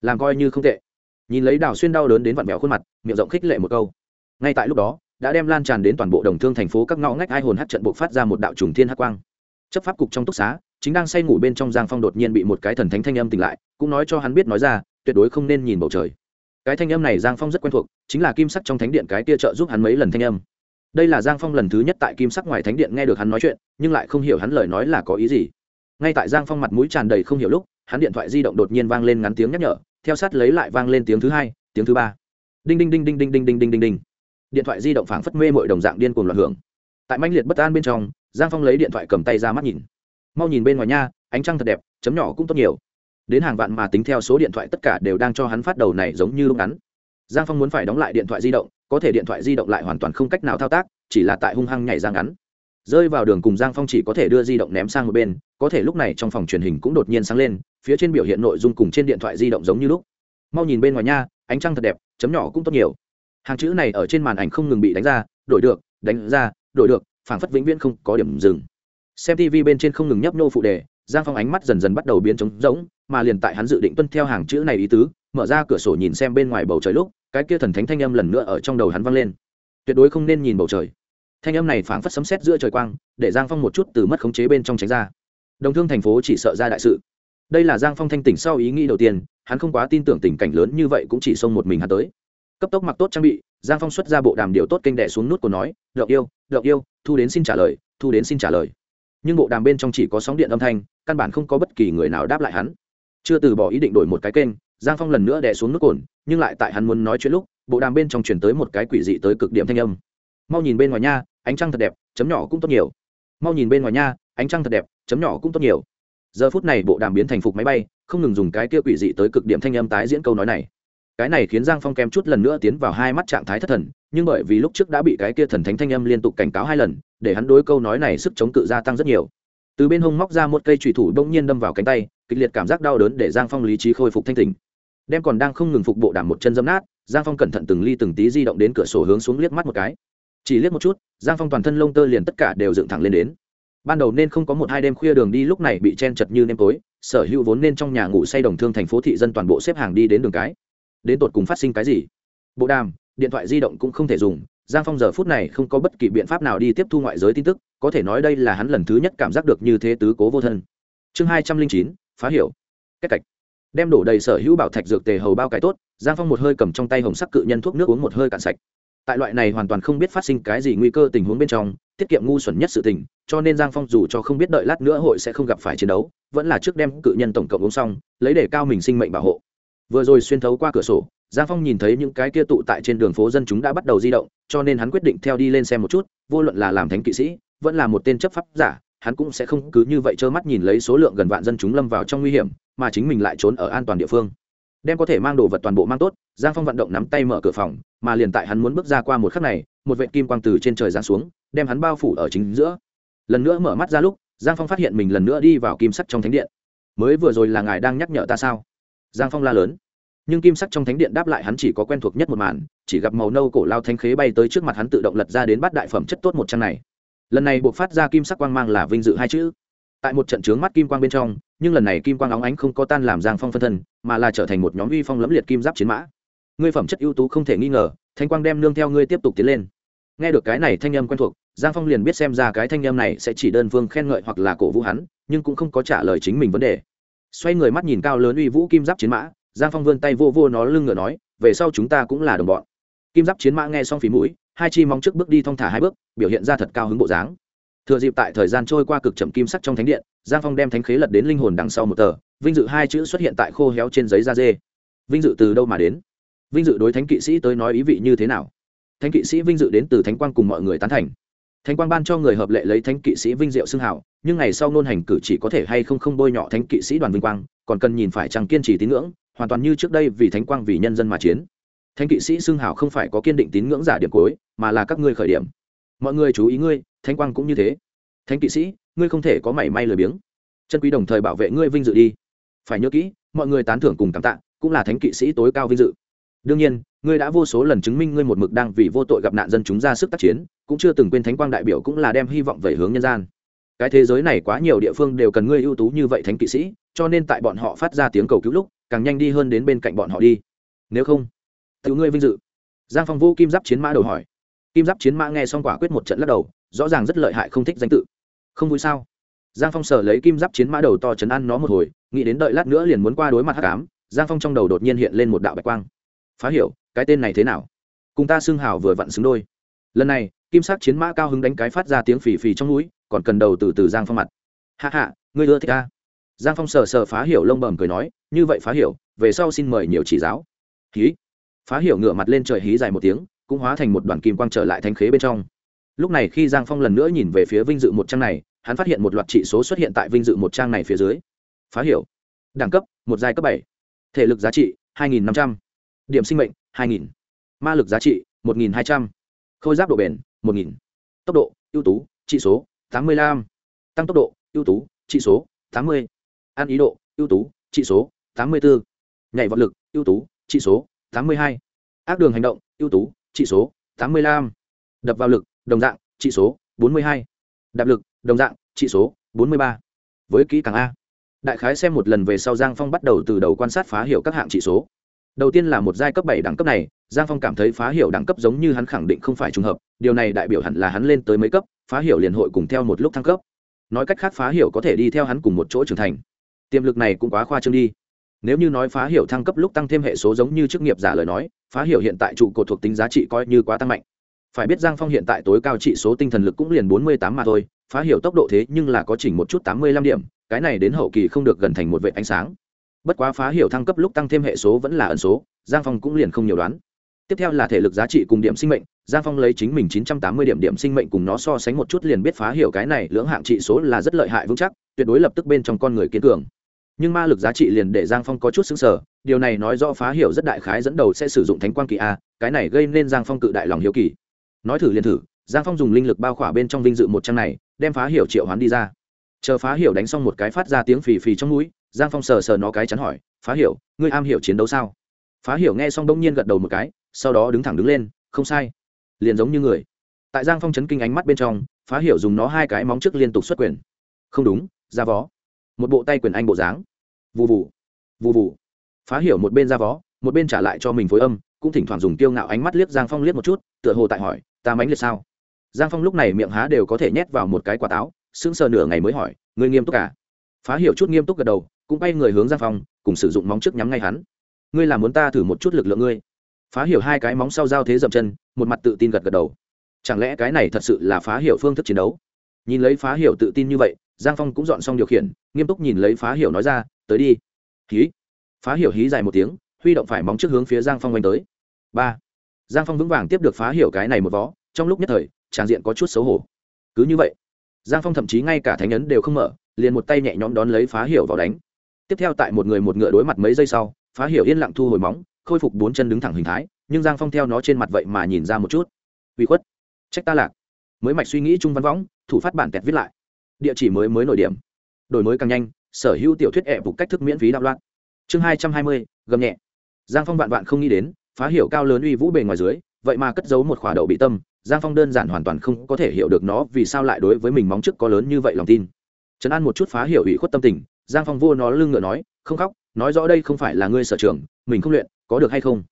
Làm coi như không tệ. Nhìn lấy đào xuyên đau đớn đến vặn vẹo khuôn mặt, miệng rộng khích lệ một câu. Ngay tại lúc đó, đã đem lan tràn đến toàn bộ đồng thương thành phố các ngõ ngách ai hồn hát trận buộc phát ra một đạo trùng thiên hát quang. Chấp pháp cục trong túc xá, chính đang say ngủ bên trong giang phong đột nhiên bị một cái thần thánh thanh âm tỉnh lại, cũng nói cho hắn biết nói ra, tuyệt đối không nên nhìn bầu trời. Cái thanh âm này giang phong rất quen thuộc, chính là kim sắc trong thánh điện cái tia trợ giúp hắn mấy lần thanh âm đây là giang phong lần thứ nhất tại kim sắc ngoài thánh điện nghe được hắn nói chuyện, nhưng lại không hiểu hắn lời nói là có ý gì. Ngay tại giang phong mặt mũi tràn đầy không hiểu lúc, hắn điện thoại di động đột nhiên vang lên ngắn tiếng nhắc nhở, theo sát lấy lại vang lên tiếng thứ hai, tiếng thứ ba. Đinh đinh đinh đinh đinh đinh đinh đinh đinh đinh. Điện thoại di động phảng phất mê mọi đồng dạng điên cuồng loạn hưởng. Tại manh liệt bất an bên trong, giang phong lấy điện thoại cầm tay ra mắt nhìn. Mau nhìn bên ngoài nha, ánh trăng thật đẹp, chấm nhỏ cũng tốt nhiều. Đến hàng vạn mà tính theo số điện thoại tất cả đều đang cho hắn phát đầu này giống như lúc ngắn giang phong muốn phải đóng lại điện thoại di động, có thể điện thoại di động lại hoàn toàn không cách nào thao tác, chỉ là tại hung hăng nhảy ra ngắn. Rơi vào đường cùng giang phong chỉ có thể đưa di động ném sang một bên, có thể lúc này trong phòng truyền hình cũng đột nhiên sáng lên, phía trên biểu hiện nội dung cùng trên điện thoại di động giống như lúc. Mau nhìn bên ngoài nha, ánh trăng thật đẹp, chấm nhỏ cũng tốt nhiều. Hàng chữ này ở trên màn ảnh không ngừng bị đánh ra, đổi được, đánh ra, đổi được, phảng phất vĩnh viễn không có điểm dừng. Xem tv bên trên không ngừng nhấp nô phụ đề, giang phong ánh mắt dần dần bắt đầu biến trống rỗng mà liền tại hắn dự định tuân theo hàng chữ này ý tứ, mở ra cửa sổ nhìn xem bên ngoài bầu trời lúc, cái kia thần thánh thanh âm lần nữa ở trong đầu hắn vang lên. Tuyệt đối không nên nhìn bầu trời. Thanh âm này phảng phất sấm sét giữa trời quang, để giang phong một chút từ mất khống chế bên trong tránh ra. Đồng thương thành phố chỉ sợ ra đại sự. Đây là giang phong thanh tỉnh sau ý nghĩ đầu tiên, hắn không quá tin tưởng tình cảnh lớn như vậy cũng chỉ xông một mình hắn tới. Cấp tốc mặc tốt trang bị, giang phong xuất ra bộ đàm điều tốt kênh đẻ xuống nút của nói đậu yêu đậu yêu, thu đến xin trả lời, thu đến xin trả lời. Nhưng bộ đàm bên trong chỉ có sóng điện âm thanh, căn bản không có bất kỳ người nào đáp lại hắn chưa từ bỏ ý định đổi một cái kênh, giang phong lần nữa đè xuống nước cồn, nhưng lại tại hắn muốn nói chuyện lúc, bộ đàm bên trong chuyển tới một cái quỷ dị tới cực điểm thanh âm. Mau nhìn bên ngoài nha, ánh trăng thật đẹp, chấm nhỏ cũng tốt nhiều. Mau nhìn bên ngoài nha, ánh trăng thật đẹp, chấm nhỏ cũng tốt nhiều. Giờ phút này bộ đàm biến thành phục máy bay, không ngừng dùng cái kia quỷ dị tới cực điểm thanh âm tái diễn câu nói này. Cái này khiến giang phong kém chút lần nữa tiến vào hai mắt trạng thái thất thần, nhưng bởi vì lúc trước đã bị cái kia thần thánh thanh âm liên tục cảnh cáo hai lần, để hắn đối câu nói này sức chống cự gia tăng rất nhiều từ bên hông móc ra một cây trùy thủ bỗng nhiên đâm vào cánh tay, kịch liệt cảm giác đau đớn để giang phong lý trí khôi phục thanh tình đem còn đang không ngừng phục bộ đàm một chân dâm nát, giang phong cẩn thận từng ly từng tí di động đến cửa sổ hướng xuống liếc mắt một cái. Chỉ liếc một chút, giang phong toàn thân lông tơ liền tất cả đều dựng thẳng lên đến. Ban đầu nên không có một hai đêm khuya đường đi, lúc này bị chen chật như nêm tối, sở hữu vốn nên trong nhà ngủ say đồng thương thành phố thị dân toàn bộ xếp hàng đi đến đường cái. Đến tột cùng phát sinh cái gì? Bộ đàm, điện thoại di động cũng không thể dùng, giang phong giờ phút này không có bất kỳ biện pháp nào đi tiếp thu ngoại giới tin tức có thể nói đây là hắn lần thứ nhất cảm giác được như thế tứ cố vô thân. Chương hai trăm linh chín, phá hiểu. Cách cạch. Đem đổ đầy sở hữu bảo thạch dược tề hầu bao cái tốt, giang phong một hơi cầm trong tay hồng sắc cự nhân thuốc nước uống một hơi cạn sạch. Tại loại này hoàn toàn không biết phát sinh cái gì nguy cơ tình huống bên trong, tiết kiệm ngu xuẩn nhất sự tình, cho nên giang phong dù cho không biết đợi lát nữa hội sẽ không gặp phải chiến đấu, vẫn là trước đem cự nhân tổng cộng uống xong, lấy để cao mình sinh mệnh bảo hộ. Vừa rồi xuyên thấu qua cửa sổ, giang phong nhìn thấy những cái kia tụ tại trên đường phố dân chúng đã bắt đầu di động, cho nên hắn quyết định theo đi lên xem một chút, vô luận là làm thánh kỵ sĩ vẫn là một tên chấp pháp giả, hắn cũng sẽ không cứ như vậy trơ mắt nhìn lấy số lượng gần vạn dân chúng lâm vào trong nguy hiểm, mà chính mình lại trốn ở an toàn địa phương. Đem có thể mang đồ vật toàn bộ mang tốt, giang phong vận động nắm tay mở cửa phòng, mà liền tại hắn muốn bước ra qua một khắc này, một vệ kim quang từ trên trời giáng xuống, đem hắn bao phủ ở chính giữa. Lần nữa mở mắt ra lúc, giang phong phát hiện mình lần nữa đi vào kim sắc trong thánh điện. Mới vừa rồi là ngài đang nhắc nhở ta sao? Giang phong la lớn. Nhưng kim sắc trong thánh điện đáp lại hắn chỉ có quen thuộc nhất một màn, chỉ gặp màu nâu cổ lao thanh khế bay tới trước mặt hắn tự động lật ra đến bát đại phẩm chất tốt một trang này lần này buộc phát ra kim sắc quang mang là vinh dự hai chữ. Tại một trận trướng mắt kim quang bên trong, nhưng lần này kim quang óng ánh không có tan làm giang phong phân thân, mà là trở thành một nhóm uy phong lẫm liệt kim giáp chiến mã. Ngươi phẩm chất ưu tú không thể nghi ngờ, thanh quang đem nương theo ngươi tiếp tục tiến lên. Nghe được cái này thanh âm quen thuộc, giang phong liền biết xem ra cái thanh âm này sẽ chỉ đơn phương khen ngợi hoặc là cổ vũ hắn, nhưng cũng không có trả lời chính mình vấn đề. Xoay người mắt nhìn cao lớn uy vũ kim giáp chiến mã, giang phong vươn tay vô vô nó lưng ngựa nói, về sau chúng ta cũng là đồng bọn. Kim giáp chiến mã nghe xong phí mũi hai chi móng trước bước đi thong thả hai bước, biểu hiện ra thật cao hứng bộ dáng. Thừa dịp tại thời gian trôi qua cực chậm kim sắc trong thánh điện, giang phong đem thánh khế lật đến linh hồn đằng sau một tờ, vinh dự hai chữ xuất hiện tại khô héo trên giấy da dê. Vinh dự từ đâu mà đến? Vinh dự đối thánh kỵ sĩ tới nói ý vị như thế nào? Thánh kỵ sĩ vinh dự đến từ thánh quang cùng mọi người tán thành. Thánh quang ban cho người hợp lệ lấy thánh kỵ sĩ vinh diệu xưng hảo, nhưng ngày sau nôn hành cử chỉ có thể hay không không bôi nhọ thánh kỵ sĩ đoàn vinh quang, còn cần nhìn phải chẳng kiên trì tín ngưỡng, hoàn toàn như trước đây vì thánh quang vì nhân dân mà chiến thánh kỵ sĩ xưng hảo không phải có kiên định tín ngưỡng giả điểm cuối, mà là các ngươi khởi điểm. Mọi người chú ý ngươi, thánh quang cũng như thế. Thánh kỵ sĩ, ngươi không thể có mảy may lười biếng. Chân quý đồng thời bảo vệ ngươi vinh dự đi. Phải nhớ kỹ, mọi người tán thưởng cùng cảm tạ, cũng là thánh kỵ sĩ tối cao vinh dự. Đương nhiên, ngươi đã vô số lần chứng minh ngươi một mực đang vì vô tội gặp nạn dân chúng ra sức tác chiến, cũng chưa từng quên thánh quang đại biểu cũng là đem hy vọng về hướng nhân gian. Cái thế giới này quá nhiều địa phương đều cần ngươi ưu tú như vậy thánh kỵ sĩ, cho nên tại bọn họ phát ra tiếng cầu cứu lúc, càng nhanh đi hơn đến bên cạnh bọn họ đi. Nếu không tự ngươi vinh dự. Giang phong vô kim giáp chiến mã đầu hỏi. Kim giáp chiến mã nghe xong quả quyết một trận lắc đầu, rõ ràng rất lợi hại không thích danh tự. Không vui sao? Giang phong sở lấy kim giáp chiến mã đầu to chấn ăn nó một hồi, nghĩ đến đợi lát nữa liền muốn qua đối mặt hát cám giang phong trong đầu đột nhiên hiện lên một đạo bạch quang. Phá hiểu, cái tên này thế nào? Cùng ta xưng hào vừa vặn xứng đôi. Lần này, kim sắc chiến mã cao hứng đánh cái phát ra tiếng phì phì trong núi, còn cần đầu từ từ giang phong mặt. Hạ hạ ngươi ưa thích ta. Giang phong sờ sờ phá hiểu lông bầm cười nói, như vậy phá hiểu, về sau xin mời nhiều chỉ giáo. Ký phá hiểu ngựa mặt lên trời hí dài một tiếng, cũng hóa thành một đoàn kim quang trở lại thanh khế bên trong. Lúc này khi giang phong lần nữa nhìn về phía vinh dự một trang này, hắn phát hiện một loạt trị số xuất hiện tại vinh dự một trang này phía dưới. Phá hiểu. Đẳng cấp, một giai cấp bảy. Thể lực giá trị, hai nghìn năm trăm. Điểm sinh mệnh, hai nghìn. Ma lực giá trị, một nghìn hai trăm. Khôi giáp độ bền, một nghìn. Tốc độ, ưu tú, trị số, tám mươi lăm. Tăng tốc độ, ưu tú, trị số, tám mươi. Ăn ý độ, ưu tú, trị số, tám mươi bốn nhảy vọt lực, ưu tú, trị số tám mươi hai. Ác đường hành động, ưu tú, trị số, tám mươi lăm. Đập vào lực, đồng dạng, trị số, bốn mươi hai. Đạp lực, đồng dạng, trị số, bốn mươi ba. Với kỹ càng a. Đại khái xem một lần về sau giang phong bắt đầu từ đầu quan sát phá hiệu các hạng trị số. Đầu tiên là một giai cấp bảy đẳng cấp này, giang phong cảm thấy phá hiểu đẳng cấp giống như hắn khẳng định không phải trùng hợp, điều này đại biểu hẳn là hắn lên tới mấy cấp, phá hiểu liền hội cùng theo một lúc thăng cấp. Nói cách khác phá hiểu có thể đi theo hắn cùng một chỗ trưởng thành. Tiềm lực này cũng quá khoa trương đi nếu như nói phá hiểu thăng cấp lúc tăng thêm hệ số giống như chức nghiệp giả lời nói, phá hiểu hiện tại trụ cột thuộc tính giá trị coi như quá tăng mạnh. Phải biết giang phong hiện tại tối cao trị số tinh thần lực cũng liền bốn mươi tám mà thôi, phá hiểu tốc độ thế nhưng là có chỉnh một chút tám mươi lăm điểm, cái này đến hậu kỳ không được gần thành một vệ ánh sáng. Bất quá phá hiểu thăng cấp lúc tăng thêm hệ số vẫn là ẩn số, giang phong cũng liền không nhiều đoán. Tiếp theo là thể lực giá trị cùng điểm sinh mệnh, giang phong lấy chính mình chín trăm tám mươi điểm điểm sinh mệnh cùng nó so sánh một chút liền biết phá hiểu cái này lưỡng hạng trị số là rất lợi hại vững chắc, tuyệt đối lập tức bên trong con người kiên cường nhưng ma lực giá trị liền để giang phong có chút xứng sở điều này nói rõ phá hiểu rất đại khái dẫn đầu sẽ sử dụng thánh quang kỳ a, cái này gây nên giang phong cự đại lòng hiếu kỳ. Nói thử liền thử, giang phong dùng linh lực bao khỏa bên trong vinh dự một trang này, đem phá hiểu triệu hoán đi ra. Chờ phá hiểu đánh xong một cái phát ra tiếng phì phì trong mũi, giang phong sờ sờ nó cái chắn hỏi, phá hiểu, ngươi am hiểu chiến đấu sao? Phá hiểu nghe xong đông nhiên gật đầu một cái, sau đó đứng thẳng đứng lên, không sai. Liền giống như người. Tại giang phong chấn kinh ánh mắt bên trong, phá hiểu dùng nó hai cái móng trước liên tục xuất quyền. Không đúng, ra vó một bộ tay quyền anh bộ dáng. Vù vù vù vù. Phá hiểu một bên ra vó, một bên trả lại cho mình phối âm, cũng thỉnh thoảng dùng tiêu ngạo ánh mắt liếc giang phong liếc một chút, tựa hồ tại hỏi, ta mãnh liệt sao? Giang phong lúc này miệng há đều có thể nhét vào một cái quả táo, sững sờ nửa ngày mới hỏi người nghiêm túc cả à? phá hiểu chút nghiêm túc gật đầu, cũng bay người hướng giang phong, cùng sử dụng móng trước nhắm ngay hắn. Ngươi làm muốn ta thử một chút lực lượng ngươi? Phá hiểu hai cái móng sau giao thế dậm chân, một mặt tự tin gật gật đầu. Chẳng lẽ cái này thật sự là phá hiểu phương thức chiến đấu? Nhìn lấy phá hiểu tự tin như vậy, giang phong cũng dọn xong điều khiển, nghiêm túc nhìn lấy phá hiểu nói ra, tới đi. Hí? Phá hiểu hí dài một tiếng, huy động phải móng trước hướng phía giang phong oanh tới. Ba. Giang phong vững vàng tiếp được phá hiểu cái này một vó, trong lúc nhất thời tràng diện có chút xấu hổ. Cứ như vậy, giang phong thậm chí ngay cả thánh ấn đều không mở, liền một tay nhẹ nhõm đón lấy phá hiểu vào đánh. Tiếp theo tại một người một ngựa đối mặt mấy giây sau, phá hiểu yên lặng thu hồi móng, khôi phục bốn chân đứng thẳng hình thái, nhưng giang phong theo nó trên mặt vậy mà nhìn ra một chút. Uy khuất, trách ta lạc mới mạch suy nghĩ trung văn võng, thủ phát bản kẹt viết lại. Địa chỉ mới mới nổi điểm. Đổi mới càng nhanh, sở hữu tiểu thuyết ẹ phục cách thức miễn phí đạo loạn. Chương hai trăm hai mươi, gầm nhẹ. Giang phong vạn vạn không nghĩ đến, phá hiểu cao lớn uy vũ bề ngoài dưới, vậy mà cất giấu một khỏa đậu bị tâm. Giang phong đơn giản hoàn toàn không có thể hiểu được nó vì sao lại đối với mình móng trước có lớn như vậy lòng tin. Trấn an một chút phá hiểu ủy khuất tâm tình, giang phong vô nó lưng ngựa nói, không khóc, nói rõ đây không phải là ngươi sở trường, mình không luyện, có được hay không?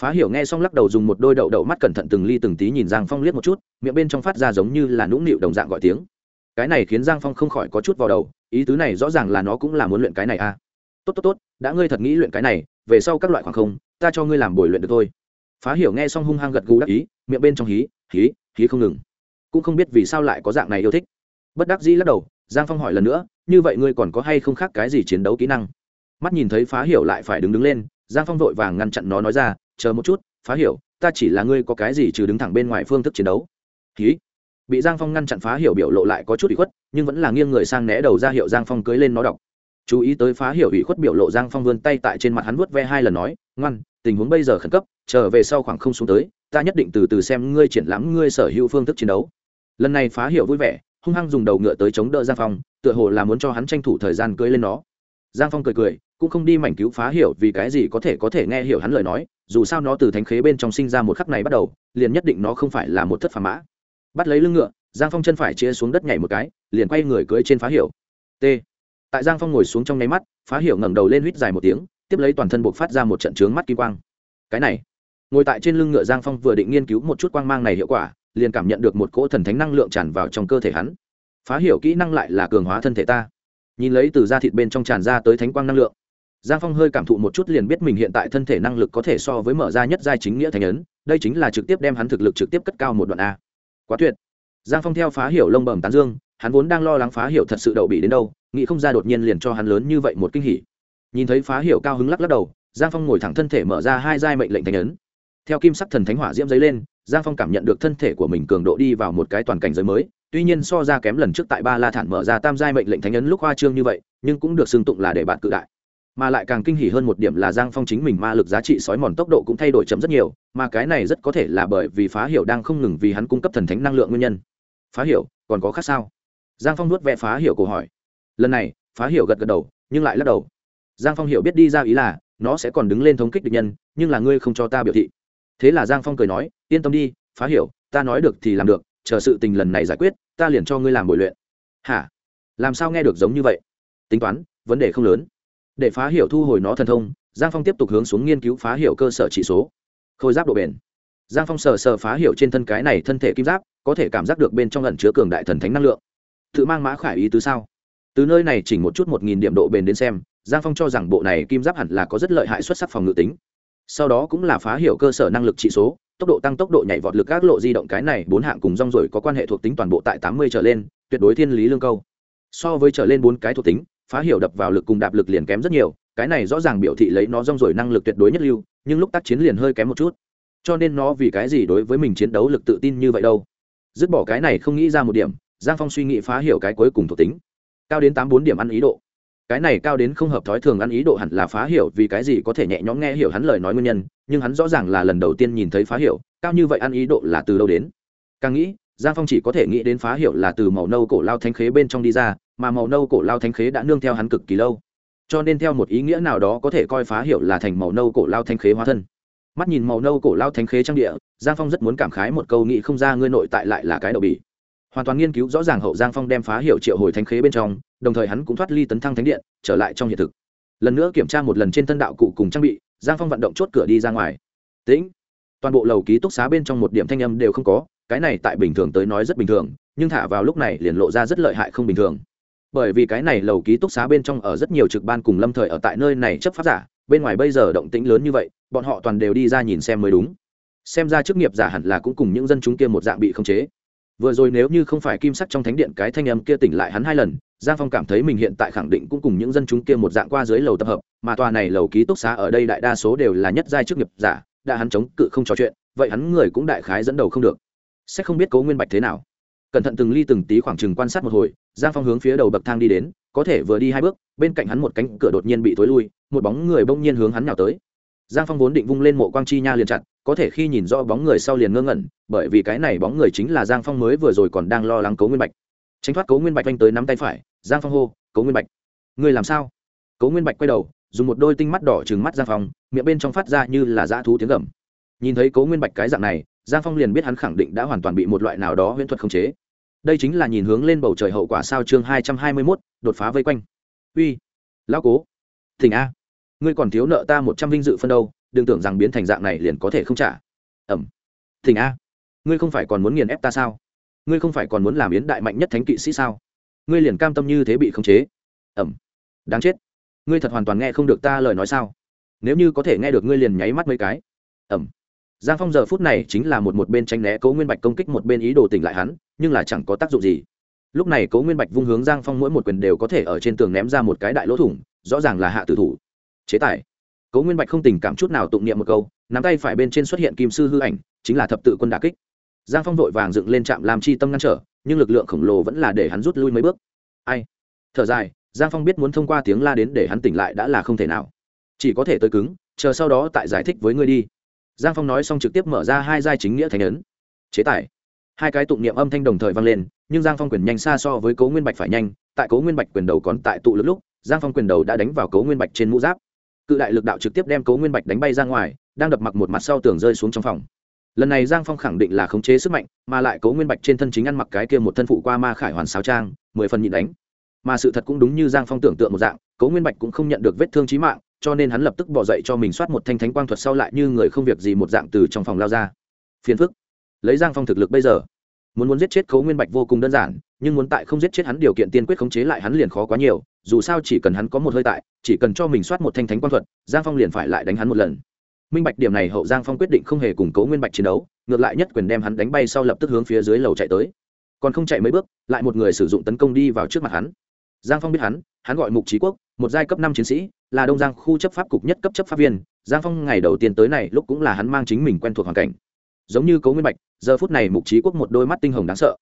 Phá hiểu nghe xong lắc đầu dùng một đôi đậu đậu mắt cẩn thận từng ly từng tí nhìn giang phong liếc một chút, miệng bên trong phát ra giống như là nũng nịu đồng dạng gọi tiếng. Cái này khiến giang phong không khỏi có chút vào đầu, ý tứ này rõ ràng là nó cũng là muốn luyện cái này à. Tốt tốt tốt, đã ngươi thật nghĩ luyện cái này, về sau các loại khoảng không, ta cho ngươi làm buổi luyện được thôi. Phá hiểu nghe xong hung hăng gật gù đắc ý, miệng bên trong hí hí hí không ngừng. Cũng không biết vì sao lại có dạng này yêu thích. Bất đắc dĩ lắc đầu, giang phong hỏi lần nữa, như vậy ngươi còn có hay không khác cái gì chiến đấu kỹ năng? Mắt nhìn thấy phá hiểu lại phải đứng đứng lên, giang phong vội vàng ngăn chặn nó nói ra chờ một chút, phá hiểu, ta chỉ là ngươi có cái gì trừ đứng thẳng bên ngoài phương thức chiến đấu. Ký bị giang phong ngăn chặn phá hiểu biểu lộ lại có chút bị khuất, nhưng vẫn là nghiêng người sang né đầu ra hiệu giang phong cưới lên nó đọc. Chú ý tới phá hiểu ủy khuất biểu lộ giang phong vươn tay tại trên mặt hắn vuốt ve hai lần nói, ngoan, tình huống bây giờ khẩn cấp, trở về sau khoảng không xuống tới, ta nhất định từ từ xem ngươi triển lãm, ngươi sở hữu phương thức chiến đấu. Lần này phá hiểu vui vẻ, hung hăng dùng đầu ngựa tới chống đỡ giang phong, tựa hồ là muốn cho hắn tranh thủ thời gian cưới lên nó giang phong cười cười, cũng không đi mảnh cứu phá hiểu vì cái gì có thể có thể nghe hiểu hắn lời nói, dù sao nó từ thánh khế bên trong sinh ra một khắc này bắt đầu, liền nhất định nó không phải là một thất phá mã. Bắt lấy lưng ngựa, giang phong chân phải chia xuống đất nhảy một cái, liền quay người cưới trên phá hiểu. T. Tại giang phong ngồi xuống trong nháy mắt, phá hiểu ngẩng đầu lên huýt dài một tiếng, tiếp lấy toàn thân buộc phát ra một trận trướng mắt kim quang. Cái này, ngồi tại trên lưng ngựa giang phong vừa định nghiên cứu một chút quang mang này hiệu quả, liền cảm nhận được một cỗ thần thánh năng lượng tràn vào trong cơ thể hắn. Phá hiểu kỹ năng lại là cường hóa thân thể ta nhìn lấy từ da thịt bên trong tràn ra tới thánh quang năng lượng. Giang phong hơi cảm thụ một chút liền biết mình hiện tại thân thể năng lực có thể so với mở ra nhất giai chính nghĩa thành ấn, đây chính là trực tiếp đem hắn thực lực trực tiếp cất cao một đoạn a. Quá tuyệt. Giang phong theo phá hiểu lông bẩm tán dương, hắn vốn đang lo lắng phá hiểu thật sự đậu bị đến đâu, nghĩ không ra đột nhiên liền cho hắn lớn như vậy một kinh hỉ. Nhìn thấy phá hiểu cao hứng lắc lắc đầu, giang phong ngồi thẳng thân thể mở ra hai giai mệnh lệnh thành ấn. Theo kim sắc thần thánh hỏa diễm dấy lên, giang phong cảm nhận được thân thể của mình cường độ đi vào một cái toàn cảnh giới mới tuy nhiên so ra kém lần trước tại ba la thản mở ra tam giai mệnh lệnh thánh ấn lúc hoa trương như vậy, nhưng cũng được xưng tụng là để bạn cự đại. Mà lại càng kinh hỉ hơn một điểm là giang phong chính mình ma lực giá trị sói mòn tốc độ cũng thay đổi chậm rất nhiều, mà cái này rất có thể là bởi vì phá hiểu đang không ngừng vì hắn cung cấp thần thánh năng lượng nguyên nhân. Phá hiểu, còn có khác sao? Giang phong nuốt vẽ phá hiểu cổ hỏi. Lần này, phá hiểu gật gật đầu, nhưng lại lắc đầu. Giang phong hiểu biết đi ra ý là, nó sẽ còn đứng lên thống kích địch nhân, nhưng là ngươi không cho ta biểu thị. Thế là giang phong cười nói, yên tâm đi, phá hiểu, ta nói được thì làm được chờ sự tình lần này giải quyết, ta liền cho ngươi làm bồi luyện. Hả? Làm sao nghe được giống như vậy? Tính toán, vấn đề không lớn. Để phá hiểu thu hồi nó thần thông. Giang phong tiếp tục hướng xuống nghiên cứu phá hiệu cơ sở chỉ số. Khôi giáp độ bền. Giang phong sờ sờ phá hiệu trên thân cái này thân thể kim giáp, có thể cảm giác được bên trong lần chứa cường đại thần thánh năng lượng. Tự mang mã khải ý tứ sao? Từ nơi này chỉnh một chút một nghìn điểm độ bền đến xem, giang phong cho rằng bộ này kim giáp hẳn là có rất lợi hại xuất sắc phòng ngự tính. Sau đó cũng là phá hiểu cơ sở năng lực trị số tốc độ tăng tốc độ nhảy vọt lực các lộ di động cái này bốn hạng cùng rong rồi có quan hệ thuộc tính toàn bộ tại tám mươi trở lên, tuyệt đối thiên lý lương câu. So với trở lên bốn cái thuộc tính, phá hiểu đập vào lực cùng đạp lực liền kém rất nhiều, cái này rõ ràng biểu thị lấy nó rong rồi năng lực tuyệt đối nhất lưu, nhưng lúc tác chiến liền hơi kém một chút. Cho nên nó vì cái gì đối với mình chiến đấu lực tự tin như vậy đâu? Dứt bỏ cái này không nghĩ ra một điểm, giang phong suy nghĩ phá hiểu cái cuối cùng thuộc tính. Cao đến tám bốn điểm ăn ý độ cái này cao đến không hợp thói thường ăn ý độ hẳn là phá hiểu vì cái gì có thể nhẹ nhõm nghe hiểu hắn lời nói nguyên nhân, nhưng hắn rõ ràng là lần đầu tiên nhìn thấy phá hiểu, cao như vậy ăn ý độ là từ đâu đến? Càng nghĩ, giang phong chỉ có thể nghĩ đến phá hiểu là từ màu nâu cổ lao thanh khế bên trong đi ra, mà màu nâu cổ lao thanh khế đã nương theo hắn cực kỳ lâu. Cho nên theo một ý nghĩa nào đó có thể coi phá hiểu là thành màu nâu cổ lao thanh khế hóa thân. Mắt nhìn màu nâu cổ lao thanh khế trang địa, giang phong rất muốn cảm khái một câu nghĩ không ra ngươi nội tại lại là cái đậu bỉ hoàn toàn nghiên cứu rõ ràng hậu giang phong đem phá hiệu triệu hồi thánh khế bên trong, đồng thời hắn cũng thoát ly tấn thăng thánh điện, trở lại trong hiện thực. Lần nữa kiểm tra một lần trên thân đạo cụ cùng trang bị, giang phong vận động chốt cửa đi ra ngoài. Tĩnh. Toàn bộ lầu ký túc xá bên trong một điểm thanh âm đều không có, cái này tại bình thường tới nói rất bình thường, nhưng thả vào lúc này liền lộ ra rất lợi hại không bình thường. Bởi vì cái này lầu ký túc xá bên trong ở rất nhiều trực ban cùng lâm thời ở tại nơi này chấp pháp giả, bên ngoài bây giờ động tĩnh lớn như vậy, bọn họ toàn đều đi ra nhìn xem mới đúng. Xem ra chức nghiệp giả hẳn là cũng cùng những dân chúng kia một dạng bị khống chế vừa rồi nếu như không phải kim sắc trong thánh điện cái thanh âm kia tỉnh lại hắn hai lần, giang phong cảm thấy mình hiện tại khẳng định cũng cùng những dân chúng kia một dạng qua dưới lầu tập hợp, mà tòa này lầu ký túc xá ở đây đại đa số đều là nhất giai chức nghiệp giả, đã hắn chống cự không trò chuyện, vậy hắn người cũng đại khái dẫn đầu không được. Sẽ không biết cố nguyên bạch thế nào. Cẩn thận từng ly từng tí khoảng chừng quan sát một hồi, giang phong hướng phía đầu bậc thang đi đến, có thể vừa đi hai bước, bên cạnh hắn một cánh cửa đột nhiên bị tối lui, một bóng người bỗng nhiên hướng hắn nào tới. Giang phong vốn định vung lên mộ quang chi nha liền chặt có thể khi nhìn rõ bóng người sau liền ngơ ngẩn, bởi vì cái này bóng người chính là giang phong mới vừa rồi còn đang lo lắng cấu nguyên bạch. Tránh thoát cấu nguyên bạch anh tới nắm tay phải, giang phong hô cấu nguyên bạch người làm sao? Cấu nguyên bạch quay đầu, dùng một đôi tinh mắt đỏ trừng mắt giang phong, miệng bên trong phát ra như là dã thú tiếng gầm. Nhìn thấy cấu nguyên bạch cái dạng này, giang phong liền biết hắn khẳng định đã hoàn toàn bị một loại nào đó huyễn thuật khống chế. Đây chính là nhìn hướng lên bầu trời hậu quả sao chương hai trăm hai mươi mốt, đột phá vây quanh. Uy, lão cố, thỉnh a, ngươi còn thiếu nợ ta một trăm vinh dự phân đâu? Đừng tưởng rằng biến thành dạng này liền có thể không trả. Ẩm. Thỉnh a. Ngươi không phải còn muốn nghiền ép ta sao? Ngươi không phải còn muốn làm yến đại mạnh nhất thánh kỵ sĩ sao? Ngươi liền cam tâm như thế bị khống chế. Ẩm. Đáng chết. Ngươi thật hoàn toàn nghe không được ta lời nói sao? Nếu như có thể nghe được ngươi liền nháy mắt mấy cái. Ẩm. Giang phong giờ phút này chính là một một bên tranh né cấu nguyên bạch công kích một bên ý đồ tỉnh lại hắn, nhưng là chẳng có tác dụng gì. Lúc này cấu nguyên bạch vung hướng giang phong mỗi một quyền đều có thể ở trên tường ném ra một cái đại lỗ thủng, rõ ràng là hạ tử thủ. Chế tài. Cố nguyên bạch không tình cảm chút nào tụng niệm một câu, nắm tay phải bên trên xuất hiện kim sư hư ảnh, chính là thập tự quân đà kích. Giang phong vội vàng dựng lên trạm làm chi tâm ngăn trở, nhưng lực lượng khổng lồ vẫn là để hắn rút lui mấy bước. Ai? Thở dài, giang phong biết muốn thông qua tiếng la đến để hắn tỉnh lại đã là không thể nào. Chỉ có thể tới cứng, chờ sau đó tại giải thích với ngươi đi. Giang phong nói xong trực tiếp mở ra hai giai chính nghĩa thành ấn. Chế tài. Hai cái tụng niệm âm thanh đồng thời vang lên, nhưng giang phong quyền nhanh xa so với cố nguyên bạch phải nhanh. Tại cố nguyên bạch quyền đầu còn tại tụ lực lúc, giang phong quyền đầu đã đánh vào cố nguyên bạch trên mũ giáp cự đại lực đạo trực tiếp đem cố nguyên bạch đánh bay ra ngoài, đang đập mặc một mặt sau tường rơi xuống trong phòng. Lần này giang phong khẳng định là khống chế sức mạnh, mà lại cố nguyên bạch trên thân chính ăn mặc cái kia một thân phụ qua ma khải hoàn sáo trang, mười phần nhịn đánh. Mà sự thật cũng đúng như giang phong tưởng tượng một dạng cố nguyên bạch cũng không nhận được vết thương trí mạng, cho nên hắn lập tức bỏ dậy cho mình soát một thanh thánh quang thuật sau lại như người không việc gì một dạng từ trong phòng lao ra. Phiền phức. Lấy giang phong thực lực bây giờ muốn muốn giết chết cố nguyên bạch vô cùng đơn giản, nhưng muốn tại không giết chết hắn điều kiện tiên quyết khống chế lại hắn liền khó quá nhiều, dù sao chỉ cần hắn có một hơi tại, chỉ cần cho mình soát một thanh thánh quang thuật, giang phong liền phải lại đánh hắn một lần. Minh bạch điểm này hậu giang phong quyết định không hề củng cố nguyên bạch chiến đấu, ngược lại nhất quyền đem hắn đánh bay sau lập tức hướng phía dưới lầu chạy tới. Còn không chạy mấy bước, lại một người sử dụng tấn công đi vào trước mặt hắn. Giang phong biết hắn hắn gọi mục trí quốc, một giai cấp năm chiến sĩ, là đông giang khu chấp pháp cục nhất cấp chấp pháp viên. Giang phong ngày đầu tiên tới này, lúc cũng là hắn mang chính mình quen thuộc hoàn cảnh giống như cấu nguyên bạch, giờ phút này mục trí quốc một đôi mắt tinh hồng đáng sợ.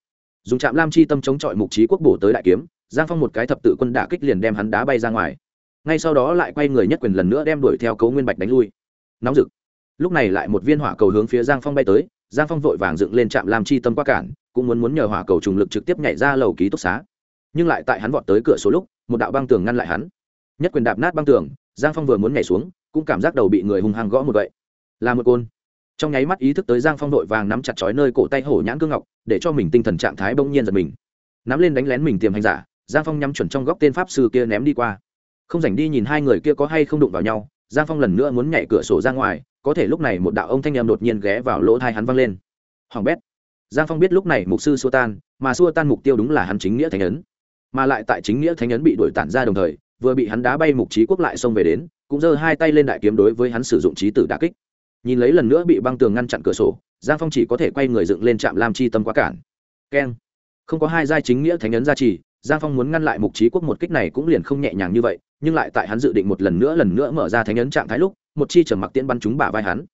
Dùng trạm lam chi tâm chống chọi mục trí quốc bổ tới đại kiếm, giang phong một cái thập tự quân đả kích liền đem hắn đá bay ra ngoài. Ngay sau đó lại quay người nhất quyền lần nữa đem đuổi theo cấu nguyên bạch đánh lui. Nóng rực. Lúc này lại một viên hỏa cầu hướng phía giang phong bay tới, giang phong vội vàng dựng lên trạm lam chi tâm qua cản, cũng muốn muốn nhờ hỏa cầu trùng lực trực tiếp nhảy ra lầu ký túc xá. Nhưng lại tại hắn vọt tới cửa số lúc, một đạo băng tường ngăn lại hắn. Nhất quyền đạp nát băng tường, giang phong vừa muốn nhảy xuống, cũng cảm giác đầu bị người hung hăng gõ một vậy là một côn trong nháy mắt ý thức tới giang phong đội vàng nắm chặt chói nơi cổ tay hổ nhãn cương ngọc, để cho mình tinh thần trạng thái bỗng nhiên giật mình. Nắm lên đánh lén mình tiềm hành giả, giang phong nhắm chuẩn trong góc tên pháp sư kia ném đi qua. Không dành đi nhìn hai người kia có hay không đụng vào nhau, giang phong lần nữa muốn nhảy cửa sổ ra ngoài, có thể lúc này một đạo ông thanh em đột nhiên ghé vào lỗ thai hắn văng lên. Hoàng bét. Giang phong biết lúc này mục sư xua tan, mà xua tan mục tiêu đúng là hắn chính nghĩa thánh ấn. Mà lại tại chính nghĩa thánh ấn bị đuổi tản ra đồng thời, vừa bị hắn đá bay mục trí quốc lại xông về đến, cũng giơ hai tay lên đại kiếm đối với hắn sử dụng trí tử đà kích nhìn lấy lần nữa bị băng tường ngăn chặn cửa sổ, giang phong chỉ có thể quay người dựng lên trạm lam chi tâm quá cản. Keng. Không có hai giai chính nghĩa thánh ấn gia trì, giang phong muốn ngăn lại mục trí quốc một kích này cũng liền không nhẹ nhàng như vậy, nhưng lại tại hắn dự định một lần nữa lần nữa mở ra thánh ấn trạng thái lúc, một chi trầm mặc tiễn bắn chúng bả vai hắn.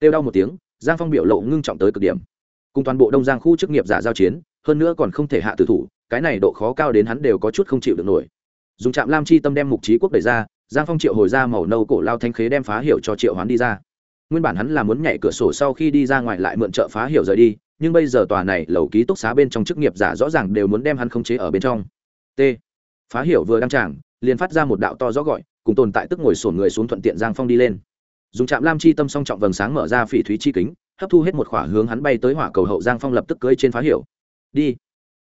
Têu đau một tiếng, giang phong biểu lộ ngưng trọng tới cực điểm. Cùng toàn bộ đông giang khu chức nghiệp giả giao chiến, hơn nữa còn không thể hạ tử thủ, cái này độ khó cao đến hắn đều có chút không chịu được nổi. Dùng trạm lam chi tâm đem mục trí quốc đẩy ra, giang phong triệu hồi ra màu nâu cổ lao thanh khế đem phá hiệu cho triệu hoán đi ra nguyên bản hắn là muốn nhảy cửa sổ sau khi đi ra ngoài lại mượn trợ phá hiểu rời đi, nhưng bây giờ tòa này lầu ký túc xá bên trong chức nghiệp giả rõ ràng đều muốn đem hắn khống chế ở bên trong. T. Phá hiểu vừa đăng tràng, liền phát ra một đạo to rõ gọi, cùng tồn tại tức ngồi sổn người xuống thuận tiện giang phong đi lên. Dùng trạm lam chi tâm song trọng vầng sáng mở ra phỉ thúy chi kính, hấp thu hết một khỏa hướng hắn bay tới hỏa cầu hậu giang phong lập tức cưới trên phá hiểu. đi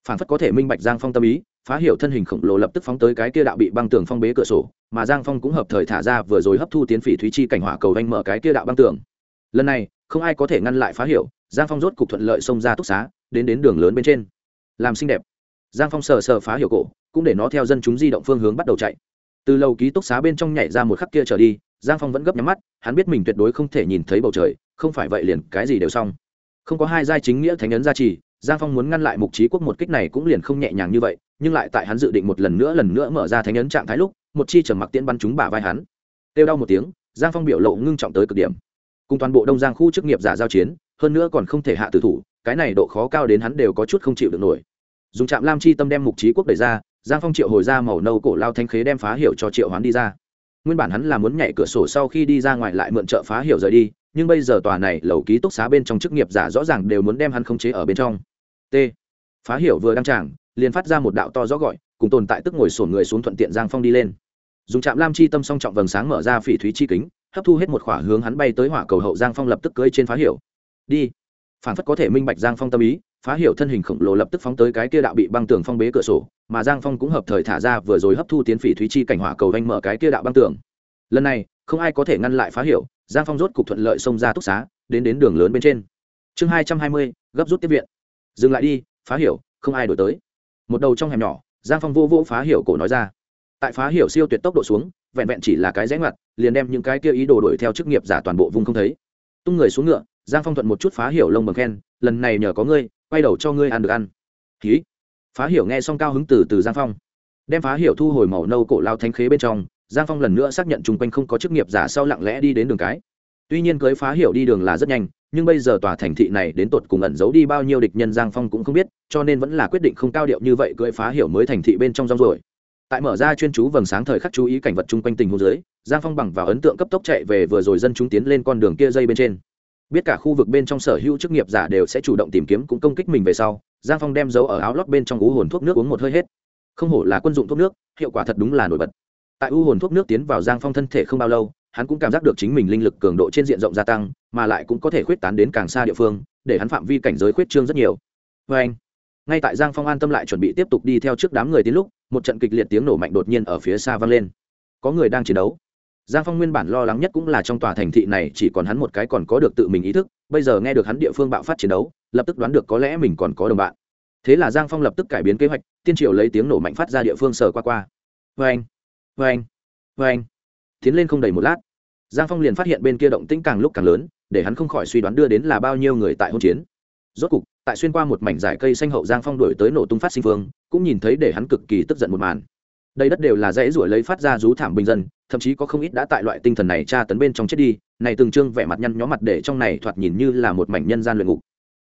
phản phất có thể minh bạch giang phong tâm ý phá hiểu thân hình khổng lồ lập tức phóng tới cái kia đạo bị băng tường phong bế cửa sổ mà giang phong cũng hợp thời thả ra vừa rồi hấp thu tiến phỉ thúy chi cảnh hỏa cầu anh mở cái kia đạo băng tường. Lần này không ai có thể ngăn lại phá hiểu, giang phong rốt cục thuận lợi xông ra túc xá đến đến đường lớn bên trên. Làm xinh đẹp. Giang phong sờ sờ phá hiểu cổ cũng để nó theo dân chúng di động phương hướng bắt đầu chạy. Từ lầu ký túc xá bên trong nhảy ra một khắc kia trở đi giang phong vẫn gấp nhắm mắt hắn biết mình tuyệt đối không thể nhìn thấy bầu trời không phải vậy liền cái gì đều xong. Không có hai giai chính nghĩa thánh ấn gia trì giang phong muốn ngăn lại mục trí quốc một kích này cũng liền không nhẹ nhàng như vậy, nhưng lại tại hắn dự định một lần nữa lần nữa mở ra thánh ấn trạng thái lúc, một chi trầm mặc tiễn bắn chúng bả vai hắn. Têu đau một tiếng, giang phong biểu lộ ngưng trọng tới cực điểm. Cùng toàn bộ đông giang khu chức nghiệp giả giao chiến, hơn nữa còn không thể hạ tử thủ, cái này độ khó cao đến hắn đều có chút không chịu được nổi. Dùng trạm lam chi tâm đem mục trí quốc đẩy ra, giang phong triệu hồi ra màu nâu cổ lao thanh khế đem phá hiểu cho triệu hoán đi ra. Nguyên bản hắn là muốn nhảy cửa sổ sau khi đi ra ngoài lại mượn trợ phá hiểu rời đi, nhưng bây giờ tòa này lầu ký túc xá bên trong chức nghiệp giả rõ ràng đều muốn đem hắn khống chế ở bên trong t. Phá Hiểu vừa đăng tràng, liền phát ra một đạo to rõ gọi, cùng tồn tại tức ngồi sổn người xuống thuận tiện giang phong đi lên. Dùng trạm lam chi tâm song trọng vầng sáng mở ra phỉ thúy chi kính, hấp thu hết một khỏa hướng hắn bay tới hỏa cầu hậu giang phong lập tức cưới trên phá Hiểu. đi. Phản phất có thể minh bạch giang phong tâm ý, phá Hiểu thân hình khổng lồ lập tức phóng tới cái kia đạo bị băng tường phong bế cửa sổ, mà giang phong cũng hợp thời thả ra vừa rồi hấp thu tiến phỉ thúy chi cảnh hỏa cầu anh mở cái kia đạo băng tường. Lần này, không ai có thể ngăn lại phá Hiểu. giang phong rốt cục thuận lợi xông ra túc xá, đến đến đường lớn bên trên. Chương hai trăm hai mươi, gấp rút tiếp viện dừng lại đi, phá hiểu, không ai đổi tới. Một đầu trong hẻm nhỏ, giang phong vô vô phá hiểu cổ nói ra. Tại phá hiểu siêu tuyệt tốc độ xuống, vẹn vẹn chỉ là cái rẽ ngoặt, liền đem những cái kia ý đồ đuổi theo chức nghiệp giả toàn bộ vùng không thấy. Tung người xuống ngựa, giang phong thuận một chút phá hiểu lông bằng khen, lần này nhờ có ngươi, quay đầu cho ngươi ăn được ăn. Ký phá hiểu nghe xong cao hứng từ từ giang phong. Đem phá hiểu thu hồi màu nâu cổ lao thanh khế bên trong, giang phong lần nữa xác nhận chung quanh không có chức nghiệp giả sau lặng lẽ đi đến đường cái. Tuy nhiên cưới phá hiểu đi đường là rất nhanh nhưng bây giờ tòa thành thị này đến tột cùng ẩn giấu đi bao nhiêu địch nhân giang phong cũng không biết, cho nên vẫn là quyết định không cao điệu như vậy cưỡi phá hiểu mới thành thị bên trong rong rồi tại mở ra chuyên chú vầng sáng thời khắc chú ý cảnh vật chung quanh tình hồ dưới, giang phong bằng vào ấn tượng cấp tốc chạy về vừa rồi dân chúng tiến lên con đường kia dây bên trên. Biết cả khu vực bên trong sở hữu chức nghiệp giả đều sẽ chủ động tìm kiếm cũng công kích mình về sau, giang phong đem dấu ở áo lót bên trong ú hồn thuốc nước uống một hơi hết. Không hổ là quân dụng thuốc nước, hiệu quả thật đúng là nổi bật. Tại u hồn thuốc nước tiến vào giang phong thân thể không bao lâu hắn cũng cảm giác được chính mình linh lực cường độ trên diện rộng gia tăng, mà lại cũng có thể khuyết tán đến càng xa địa phương, để hắn phạm vi cảnh giới khuyết trương rất nhiều. Vê anh, ngay tại giang phong an tâm lại chuẩn bị tiếp tục đi theo trước đám người tiến lúc, một trận kịch liệt tiếng nổ mạnh đột nhiên ở phía xa vang lên. Có người đang chiến đấu. Giang phong nguyên bản lo lắng nhất cũng là trong tòa thành thị này chỉ còn hắn một cái còn có được tự mình ý thức, bây giờ nghe được hắn địa phương bạo phát chiến đấu, lập tức đoán được có lẽ mình còn có đồng bạn. Thế là giang phong lập tức cải biến kế hoạch, tiên triều lấy tiếng nổ mạnh phát ra địa phương sờ qua qua. Vê anh vê anh vê anh tiến lên không đầy một lát. Giang phong liền phát hiện bên kia động tĩnh càng lúc càng lớn, để hắn không khỏi suy đoán đưa đến là bao nhiêu người tại hôn chiến. Rốt cục, tại xuyên qua một mảnh dải cây xanh hậu, giang phong đổi tới nổ tung phát sinh phương, cũng nhìn thấy để hắn cực kỳ tức giận một màn. Đây đất đều là dãy ruổi lấy phát ra rú thảm bình dân, thậm chí có không ít đã tại loại tinh thần này tra tấn bên trong chết đi, này từng trương vẻ mặt nhăn nhó mặt để trong này thoạt nhìn như là một mảnh nhân gian luyện ngục.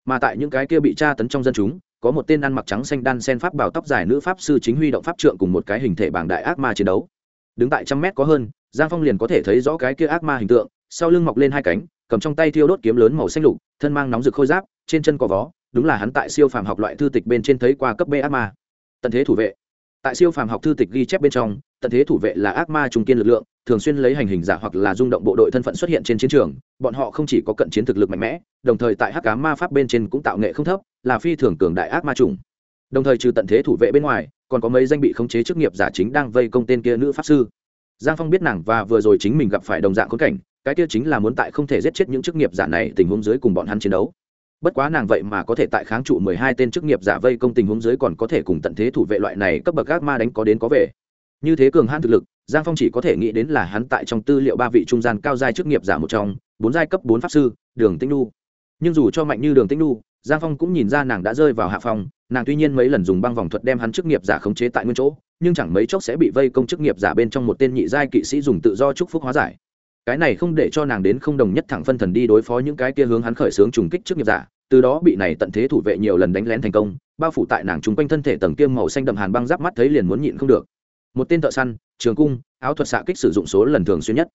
Mà tại những cái kia bị tra tấn trong dân chúng, có một tên ăn mặc trắng xanh đan sen pháp bảo tóc dài nữ pháp sư chính huy động pháp trượng cùng một cái hình thể bảng đại ác ma chiến đấu. Đứng tại trăm mét có hơn giang phong liền có thể thấy rõ cái kia ác ma hình tượng, sau lưng mọc lên hai cánh, cầm trong tay thiêu đốt kiếm lớn màu xanh lục, thân mang nóng rực khôi giáp, trên chân có vó, đúng là hắn tại siêu phàm học loại thư tịch bên trên thấy qua cấp b ác ma. Tận thế thủ vệ. Tại siêu phàm học thư tịch ghi chép bên trong, tận thế thủ vệ là ác ma trung kiên lực lượng, thường xuyên lấy hành hình giả hoặc là rung động bộ đội thân phận xuất hiện trên chiến trường, bọn họ không chỉ có cận chiến thực lực mạnh mẽ, đồng thời tại hắc cá ma pháp bên trên cũng tạo nghệ không thấp, là phi thường cường đại ác ma trùng đồng thời trừ tận thế thủ vệ bên ngoài, còn có mấy danh bị khống chế chức nghiệp giả chính đang vây công tên kia nữ pháp sư giang phong biết nàng và vừa rồi chính mình gặp phải đồng dạng khốn cảnh, cái kia chính là muốn tại không thể giết chết những chức nghiệp giả này tình huống dưới cùng bọn hắn chiến đấu. Bất quá nàng vậy mà có thể tại kháng trụ mười hai tên chức nghiệp giả vây công tình huống dưới còn có thể cùng tận thế thủ vệ loại này cấp bậc gác ma đánh có đến có về. Như thế cường hãn thực lực, giang phong chỉ có thể nghĩ đến là hắn tại trong tư liệu ba vị trung gian cao giai chức nghiệp giả một trong, bốn giai cấp bốn pháp sư, đường tĩnh nu nhưng dù cho mạnh như đường tĩnh nu giang phong cũng nhìn ra nàng đã rơi vào hạ phòng nàng tuy nhiên mấy lần dùng băng vòng thuật đem hắn chức nghiệp giả khống chế tại nguyên chỗ nhưng chẳng mấy chốc sẽ bị vây công chức nghiệp giả bên trong một tên nhị giai kỵ sĩ dùng tự do chúc phúc hóa giải. Cái này không để cho nàng đến không đồng nhất thẳng phân thần đi đối phó những cái kia hướng hắn khởi xướng trùng kích chức nghiệp giả, từ đó bị này tận thế thủ vệ nhiều lần đánh lén thành công, bao phủ tại nàng chung quanh thân thể tầng kiêm màu xanh đậm hàn băng giáp mắt thấy liền muốn nhịn không được. Một tên thợ săn, trường cung, áo thuật xạ kích sử dụng số lần thường xuyên nhất.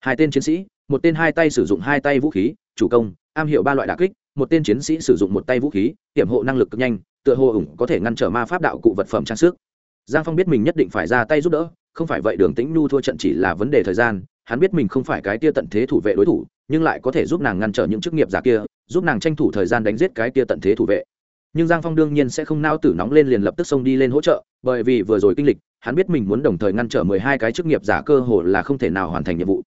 Hai tên chiến sĩ, một tên hai tay sử dụng hai tay vũ khí, chủ công, am hiểu ba loại đà kích, một tên chiến sĩ sử dụng một tay vũ khí, hiểm hộ năng lực cực nhanh, tựa hồ ủng có thể ngăn trở ma pháp đạo cụ vật phẩm trang sức giang phong biết mình nhất định phải ra tay giúp đỡ, không phải vậy đường tĩnh nhu thua trận chỉ là vấn đề thời gian, hắn biết mình không phải cái tia tận thế thủ vệ đối thủ, nhưng lại có thể giúp nàng ngăn trở những chức nghiệp giả kia, giúp nàng tranh thủ thời gian đánh giết cái tia tận thế thủ vệ. Nhưng giang phong đương nhiên sẽ không nao tử nóng lên liền lập tức xông đi lên hỗ trợ, bởi vì vừa rồi kinh lịch, hắn biết mình muốn đồng thời ngăn trở mười hai cái chức nghiệp giả cơ hồ là không thể nào hoàn thành nhiệm vụ.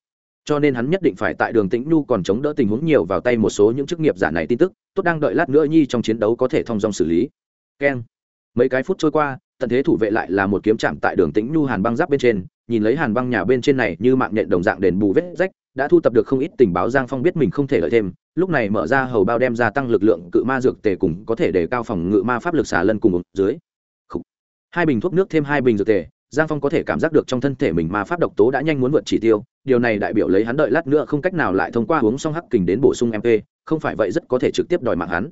Cho nên hắn nhất định phải tại đường tĩnh nhu còn chống đỡ tình huống nhiều vào tay một số những chức nghiệp giả này tin tức, tốt đang đợi lát nữa nhi trong chiến đấu có thể thông dong xử lý. Keng. Mấy cái phút trôi qua tận thế thủ vệ lại là một kiếm chạm tại đường tĩnh nhu hàn băng giáp bên trên, nhìn lấy hàn băng nhà bên trên này như mạng nhện đồng dạng đền bù vết rách, đã thu tập được không ít tình báo giang phong biết mình không thể lợi thêm, lúc này mở ra hầu bao đem ra tăng lực lượng cự ma dược tề cùng có thể để cao phòng ngự ma pháp lực xả lân cùng một dưới. Hai bình thuốc nước thêm hai bình dược tề, giang phong có thể cảm giác được trong thân thể mình ma pháp độc tố đã nhanh muốn vượt chỉ tiêu, điều này đại biểu lấy hắn đợi lát nữa không cách nào lại thông qua uống xong hắc kình đến bổ sung mp không phải vậy rất có thể trực tiếp đòi mạng hắn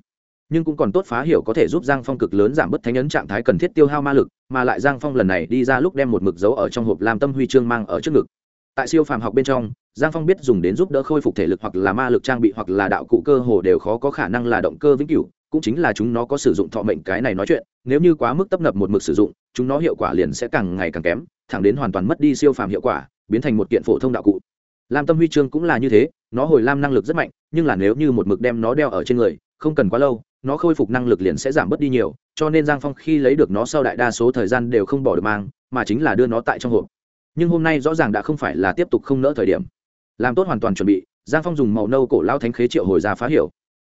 nhưng cũng còn tốt phá hiểu có thể giúp giang phong cực lớn giảm bớt thánh ấn trạng thái cần thiết tiêu hao ma lực, mà lại giang phong lần này đi ra lúc đem một mực dấu ở trong hộp làm tâm huy chương mang ở trước ngực. Tại siêu phàm học bên trong, giang phong biết dùng đến giúp đỡ khôi phục thể lực hoặc là ma lực trang bị hoặc là đạo cụ cơ hồ đều khó có khả năng là động cơ vĩnh cửu, cũng chính là chúng nó có sử dụng thọ mệnh cái này nói chuyện, nếu như quá mức tấp nập một mực sử dụng, chúng nó hiệu quả liền sẽ càng ngày càng kém, thẳng đến hoàn toàn mất đi siêu phàm hiệu quả, biến thành một kiện phổ thông đạo cụ. Lam tâm huy chương cũng là như thế, nó hồi lam năng lực rất mạnh, nhưng là nếu như một mực đem nó đeo ở trên người, không cần quá lâu nó khôi phục năng lực liền sẽ giảm bớt đi nhiều, cho nên giang phong khi lấy được nó sau đại đa số thời gian đều không bỏ được mang, mà chính là đưa nó tại trong hộp. Nhưng hôm nay rõ ràng đã không phải là tiếp tục không nỡ thời điểm. Làm tốt hoàn toàn chuẩn bị, giang phong dùng màu nâu cổ lao thánh khế triệu hồi ra phá hiểu.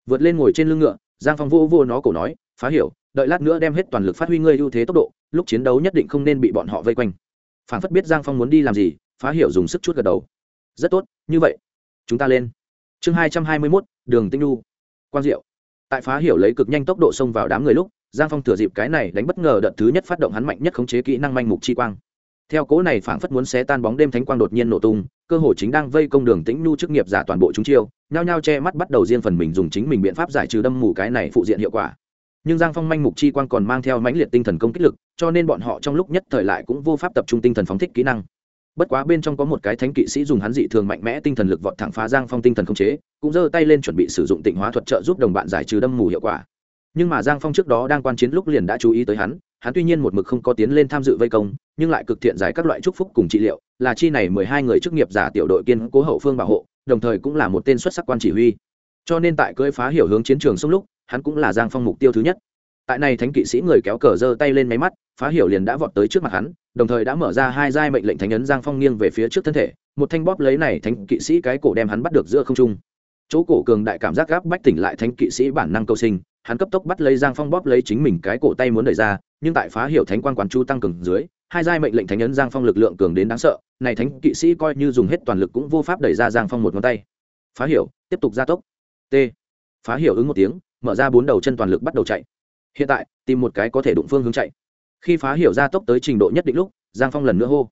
Vượt lên ngồi trên lưng ngựa, giang phong vô vô nó cổ nói, phá hiểu, đợi lát nữa đem hết toàn lực phát huy ngươi ưu thế tốc độ, lúc chiến đấu nhất định không nên bị bọn họ vây quanh. Phản phất biết giang phong muốn đi làm gì, phá hiểu dùng sức chút gật đầu. Rất tốt, như vậy, chúng ta lên. Chương hai trăm hai mươi mốt, đường tinh lu. Quang diệu tại phá hiểu lấy cực nhanh tốc độ xông vào đám người lúc, giang phong thừa dịp cái này đánh bất ngờ đợt thứ nhất phát động hắn mạnh nhất khống chế kỹ năng manh mục chi quang. Theo cố này phảng phất muốn xé tan bóng đêm thánh quang đột nhiên nổ tung, cơ hội chính đang vây công đường tĩnh nhu chức nghiệp giả toàn bộ chúng chiêu, nhao nhao che mắt bắt đầu riêng phần mình dùng chính mình biện pháp giải trừ đâm mù cái này phụ diện hiệu quả. Nhưng giang phong manh mục chi quang còn mang theo mãnh liệt tinh thần công kích lực, cho nên bọn họ trong lúc nhất thời lại cũng vô pháp tập trung tinh thần phóng thích kỹ năng bất quá bên trong có một cái thánh kỵ sĩ dùng hắn dị thường mạnh mẽ tinh thần lực vọt thẳng phá giang phong tinh thần không chế, cũng giơ tay lên chuẩn bị sử dụng tịnh hóa thuật trợ giúp đồng bạn giải trừ đâm mù hiệu quả. Nhưng mà giang phong trước đó đang quan chiến lúc liền đã chú ý tới hắn hắn tuy nhiên một mực không có tiến lên tham dự vây công, nhưng lại cực thiện giải các loại trúc phúc cùng trị liệu, là chi này mười hai người chức nghiệp giả tiểu đội kiên cố hậu phương bảo hộ, đồng thời cũng là một tên xuất sắc quan chỉ huy. Cho nên tại cưỡi phá hiểu hướng chiến trường sông lúc, hắn cũng là giang phong mục tiêu thứ nhất. Tại này thánh kỵ sĩ người kéo cờ giơ tay lên máy mắt, phá hiểu liền đã vọt tới trước mặt hắn đồng thời đã mở ra hai giai mệnh lệnh thánh ấn giang phong nghiêng về phía trước thân thể, một thanh bóp lấy này thánh kỵ sĩ cái cổ đem hắn bắt được giữa không trung. Chỗ cổ cường đại cảm giác gáp bách tỉnh lại thánh kỵ sĩ bản năng cầu sinh, hắn cấp tốc bắt lấy giang phong bóp lấy chính mình cái cổ tay muốn đẩy ra, nhưng tại phá hiểu thánh quan quán chu tăng cường dưới, hai giai mệnh lệnh thánh ấn giang phong lực lượng cường đến đáng sợ, này thánh kỵ sĩ coi như dùng hết toàn lực cũng vô pháp đẩy ra giang phong một ngón tay. Phá hiểu, tiếp tục gia tốc. T. Phá hiểu ứng một tiếng, mở ra bốn đầu chân toàn lực bắt đầu chạy. Hiện tại, tìm một cái có thể đụng phương hướng chạy khi phá hiểu gia tốc tới trình độ nhất định lúc, giang phong lần nữa hô.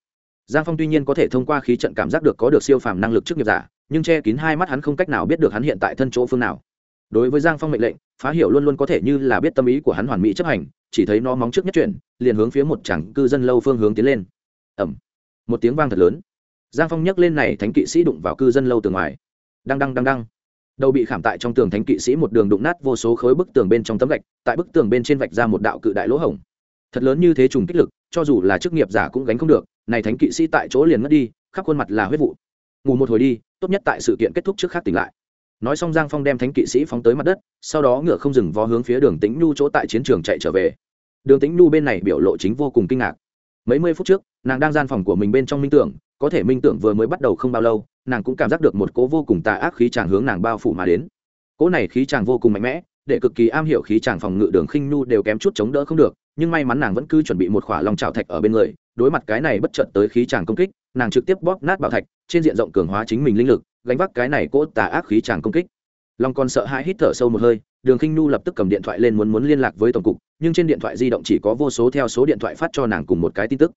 Giang phong tuy nhiên có thể thông qua khí trận cảm giác được có được siêu phàm năng lực trước nghiệp giả, nhưng che kín hai mắt hắn không cách nào biết được hắn hiện tại thân chỗ phương nào. Đối với giang phong mệnh lệnh, phá hiểu luôn luôn có thể như là biết tâm ý của hắn hoàn mỹ chấp hành, chỉ thấy nó móng trước nhất chuyển, liền hướng phía một chẳng cư dân lâu phương hướng tiến lên. Ẩm một tiếng vang thật lớn. Giang phong nhấc lên này thánh kỵ sĩ đụng vào cư dân lâu từ ngoài. Đăng đăng đăng đăng. Đầu bị khảm tại trong tường thánh kỵ sĩ một đường đụng nát vô số khối bức tường bên trong tấm gạch, tại bức tường bên trên vạch ra một đạo cự đại lỗ hổng thật lớn như thế trùng kích lực, cho dù là chức nghiệp giả cũng gánh không được, này thánh kỵ sĩ tại chỗ liền mất đi, khắp khuôn mặt là huyết vụ. Ngủ một hồi đi, tốt nhất tại sự kiện kết thúc trước khác tỉnh lại. Nói xong giang phong đem thánh kỵ sĩ phóng tới mặt đất, sau đó ngựa không dừng vó hướng phía đường tĩnh nhu chỗ tại chiến trường chạy trở về. Đường tĩnh nhu bên này biểu lộ chính vô cùng kinh ngạc. Mấy mươi phút trước, nàng đang gian phòng của mình bên trong minh tưởng, có thể minh tưởng vừa mới bắt đầu không bao lâu, nàng cũng cảm giác được một cỗ vô cùng tà ác khí chàng hướng nàng bao phủ mà đến. Cỗ này khí chàng vô cùng mạnh mẽ để cực kỳ am hiểu khí chàng phòng ngự đường khinh nu đều kém chút chống đỡ không được, nhưng may mắn nàng vẫn cứ chuẩn bị một khỏa lòng trào thạch ở bên người, đối mặt cái này bất chợt tới khí chàng công kích, nàng trực tiếp bóp nát bảo thạch, trên diện rộng cường hóa chính mình linh lực, gánh vác cái này cỗ tà ác khí chàng công kích. Long còn sợ hãi hít thở sâu một hơi, đường khinh nu lập tức cầm điện thoại lên muốn muốn liên lạc với tổng cục, nhưng trên điện thoại di động chỉ có vô số theo số điện thoại phát cho nàng cùng một cái tin tức.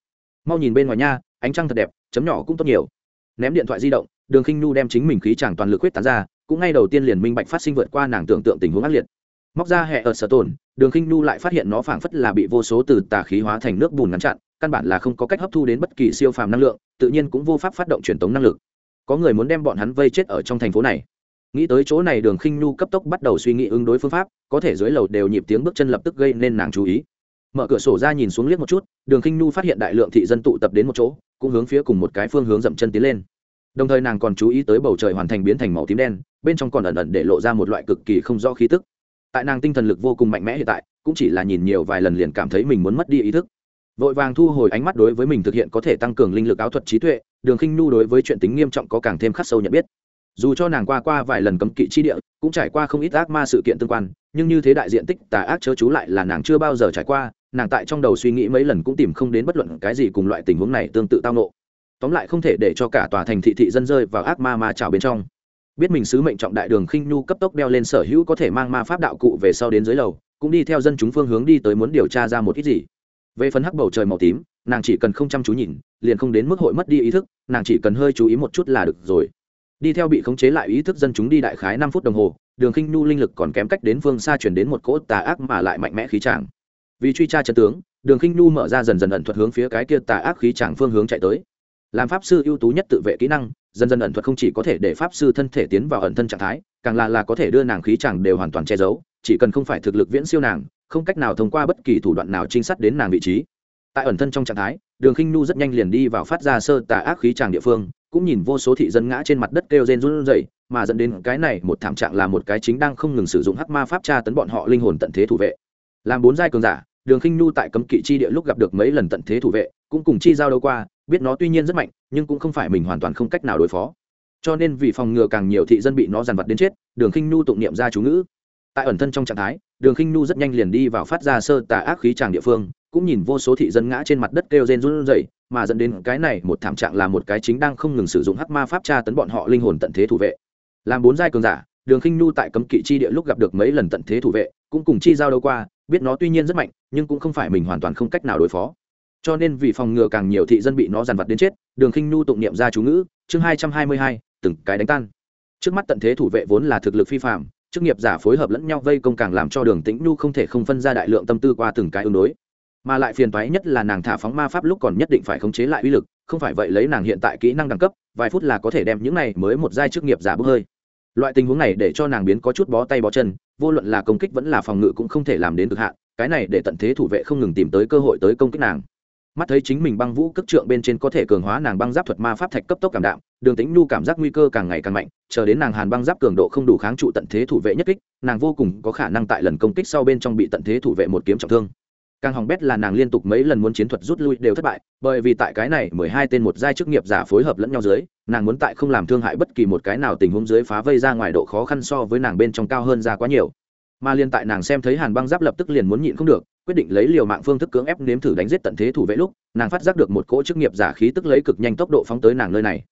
Mau nhìn bên ngoài nha, ánh trăng thật đẹp, chấm nhỏ cũng tốt nhiều. Ném điện thoại di động, đường khinh nu đem chính mình khí chàng toàn lực quyết tán ra, cũng ngay đầu tiên liền minh bạch phát sinh vượt qua nàng tưởng tượng tình huống ác liệt móc ra hệ ở sở tồn, đường khinh nhu lại phát hiện nó phảng phất là bị vô số từ tà khí hóa thành nước bùn ngăn chặn, căn bản là không có cách hấp thu đến bất kỳ siêu phàm năng lượng, tự nhiên cũng vô pháp phát động truyền tống năng lực. Có người muốn đem bọn hắn vây chết ở trong thành phố này. Nghĩ tới chỗ này đường khinh nhu cấp tốc bắt đầu suy nghĩ ứng đối phương pháp, có thể dưới lầu đều nhịp tiếng bước chân lập tức gây nên nàng chú ý. Mở cửa sổ ra nhìn xuống liếc một chút, đường khinh nhu phát hiện đại lượng thị dân tụ tập đến một chỗ, cũng hướng phía cùng một cái phương hướng dậm chân tiến lên. Đồng thời nàng còn chú ý tới bầu trời hoàn thành biến thành màu tím đen, bên trong còn ẩn ẩn để lộ ra một loại cực kỳ không rõ khí tức tại nàng tinh thần lực vô cùng mạnh mẽ hiện tại, cũng chỉ là nhìn nhiều vài lần liền cảm thấy mình muốn mất đi ý thức. Vội vàng thu hồi ánh mắt đối với mình thực hiện có thể tăng cường linh lực áo thuật trí tuệ, đường khinh nu đối với chuyện tính nghiêm trọng có càng thêm khắc sâu nhận biết. Dù cho nàng qua qua vài lần cấm kỵ chi địa, cũng trải qua không ít ác ma sự kiện tương quan, nhưng như thế đại diện tích tà ác chớ chú lại là nàng chưa bao giờ trải qua, nàng tại trong đầu suy nghĩ mấy lần cũng tìm không đến bất luận cái gì cùng loại tình huống này tương tự tao nộ tóm lại không thể để cho cả tòa thành thị thị dân rơi vào ác ma ma trào bên trong biết mình sứ mệnh trọng đại đường khinh nhu cấp tốc đeo lên sở hữu có thể mang ma pháp đạo cụ về sau đến dưới lầu, cũng đi theo dân chúng phương hướng đi tới muốn điều tra ra một ít gì. Về phần hắc bầu trời màu tím, nàng chỉ cần không chăm chú nhìn, liền không đến mức hội mất đi ý thức, nàng chỉ cần hơi chú ý một chút là được rồi. Đi theo bị khống chế lại ý thức dân chúng đi đại khái năm phút đồng hồ, đường khinh nhu linh lực còn kém cách đến phương xa chuyển đến một cỗ tà ác mà lại mạnh mẽ khí tràng. Vì truy tra chân tướng, đường khinh nhu mở ra dần dần ẩn thuật hướng phía cái kia tà ác khí tràng phương hướng chạy tới. Làm pháp sư ưu tú nhất tự vệ kỹ năng dần dần ẩn thuật không chỉ có thể để pháp sư thân thể tiến vào ẩn thân trạng thái, càng là là có thể đưa nàng khí chẳng đều hoàn toàn che giấu, chỉ cần không phải thực lực viễn siêu nàng, không cách nào thông qua bất kỳ thủ đoạn nào trinh sát đến nàng vị trí. Tại ẩn thân trong trạng thái, đường khinh nu rất nhanh liền đi vào phát ra sơ tà ác khí tràng địa phương, cũng nhìn vô số thị dân ngã trên mặt đất kêu rên run rẩy, mà dẫn đến cái này một thảm trạng là một cái chính đang không ngừng sử dụng hắc ma pháp tra tấn bọn họ linh hồn tận thế thủ vệ. Làm bốn giai cường giả, đường khinh nu tại cấm kỵ chi địa lúc gặp được mấy lần tận thế thủ vệ, cũng cùng chi giao đấu qua biết nó tuy nhiên rất mạnh, nhưng cũng không phải mình hoàn toàn không cách nào đối phó. Cho nên vì phòng ngừa càng nhiều thị dân bị nó dằn vặt đến chết, đường khinh nu tụng niệm ra chú ngữ. Tại ẩn thân trong trạng thái, đường khinh nu rất nhanh liền đi vào phát ra sơ tà ác khí tràng địa phương, cũng nhìn vô số thị dân ngã trên mặt đất kêu rên run rẩy, mà dẫn đến cái này một thảm trạng là một cái chính đang không ngừng sử dụng hắc ma pháp tra tấn bọn họ linh hồn tận thế thủ vệ. Làm bốn giai cường giả, đường khinh nu tại cấm kỵ chi địa lúc gặp được mấy lần tận thế thủ vệ, cũng cùng chi giao đấu qua, biết nó tuy nhiên rất mạnh, nhưng cũng không phải mình hoàn toàn không cách nào đối phó cho nên vì phòng ngừa càng nhiều thị dân bị nó giàn vặt đến chết, đường khinh nhu tụng niệm ra chú ngữ, chương hai trăm hai mươi hai, từng cái đánh tan. Trước mắt tận thế thủ vệ vốn là thực lực phi phạm chức nghiệp giả phối hợp lẫn nhau vây công càng làm cho đường tĩnh nhu không thể không phân ra đại lượng tâm tư qua từng cái ứng đối. Mà lại phiền toái nhất là nàng thả phóng ma pháp lúc còn nhất định phải khống chế lại uy lực, không phải vậy lấy nàng hiện tại kỹ năng đẳng cấp, vài phút là có thể đem những này mới một giai chức nghiệp giả bốc hơi. Loại tình huống này để cho nàng biến có chút bó tay bó chân, vô luận là công kích vẫn là phòng ngự cũng không thể làm đến cực hạn, cái này để tận thế thủ vệ không ngừng tìm tới cơ hội tới công kích nàng mắt thấy chính mình băng vũ cất trượng bên trên có thể cường hóa nàng băng giáp thuật ma pháp thạch cấp tốc cảm đạm, đường tính nhu cảm giác nguy cơ càng ngày càng mạnh, chờ đến nàng hàn băng giáp cường độ không đủ kháng trụ tận thế thủ vệ nhất kích, nàng vô cùng có khả năng tại lần công kích sau bên trong bị tận thế thủ vệ một kiếm trọng thương. Càng hỏng bét là nàng liên tục mấy lần muốn chiến thuật rút lui đều thất bại, bởi vì tại cái này mười hai tên một giai chức nghiệp giả phối hợp lẫn nhau dưới, nàng muốn tại không làm thương hại bất kỳ một cái nào tình huống dưới phá vây ra ngoài độ khó khăn so với nàng bên trong cao hơn ra quá nhiều mà liên tại nàng xem thấy hàn băng giáp lập tức liền muốn nhịn không được, quyết định lấy liều mạng phương thức cưỡng ép nếm thử đánh giết tận thế thủ vệ lúc, nàng phát giác được một cỗ chức nghiệp giả khí tức lấy cực nhanh tốc độ phóng tới nàng nơi này.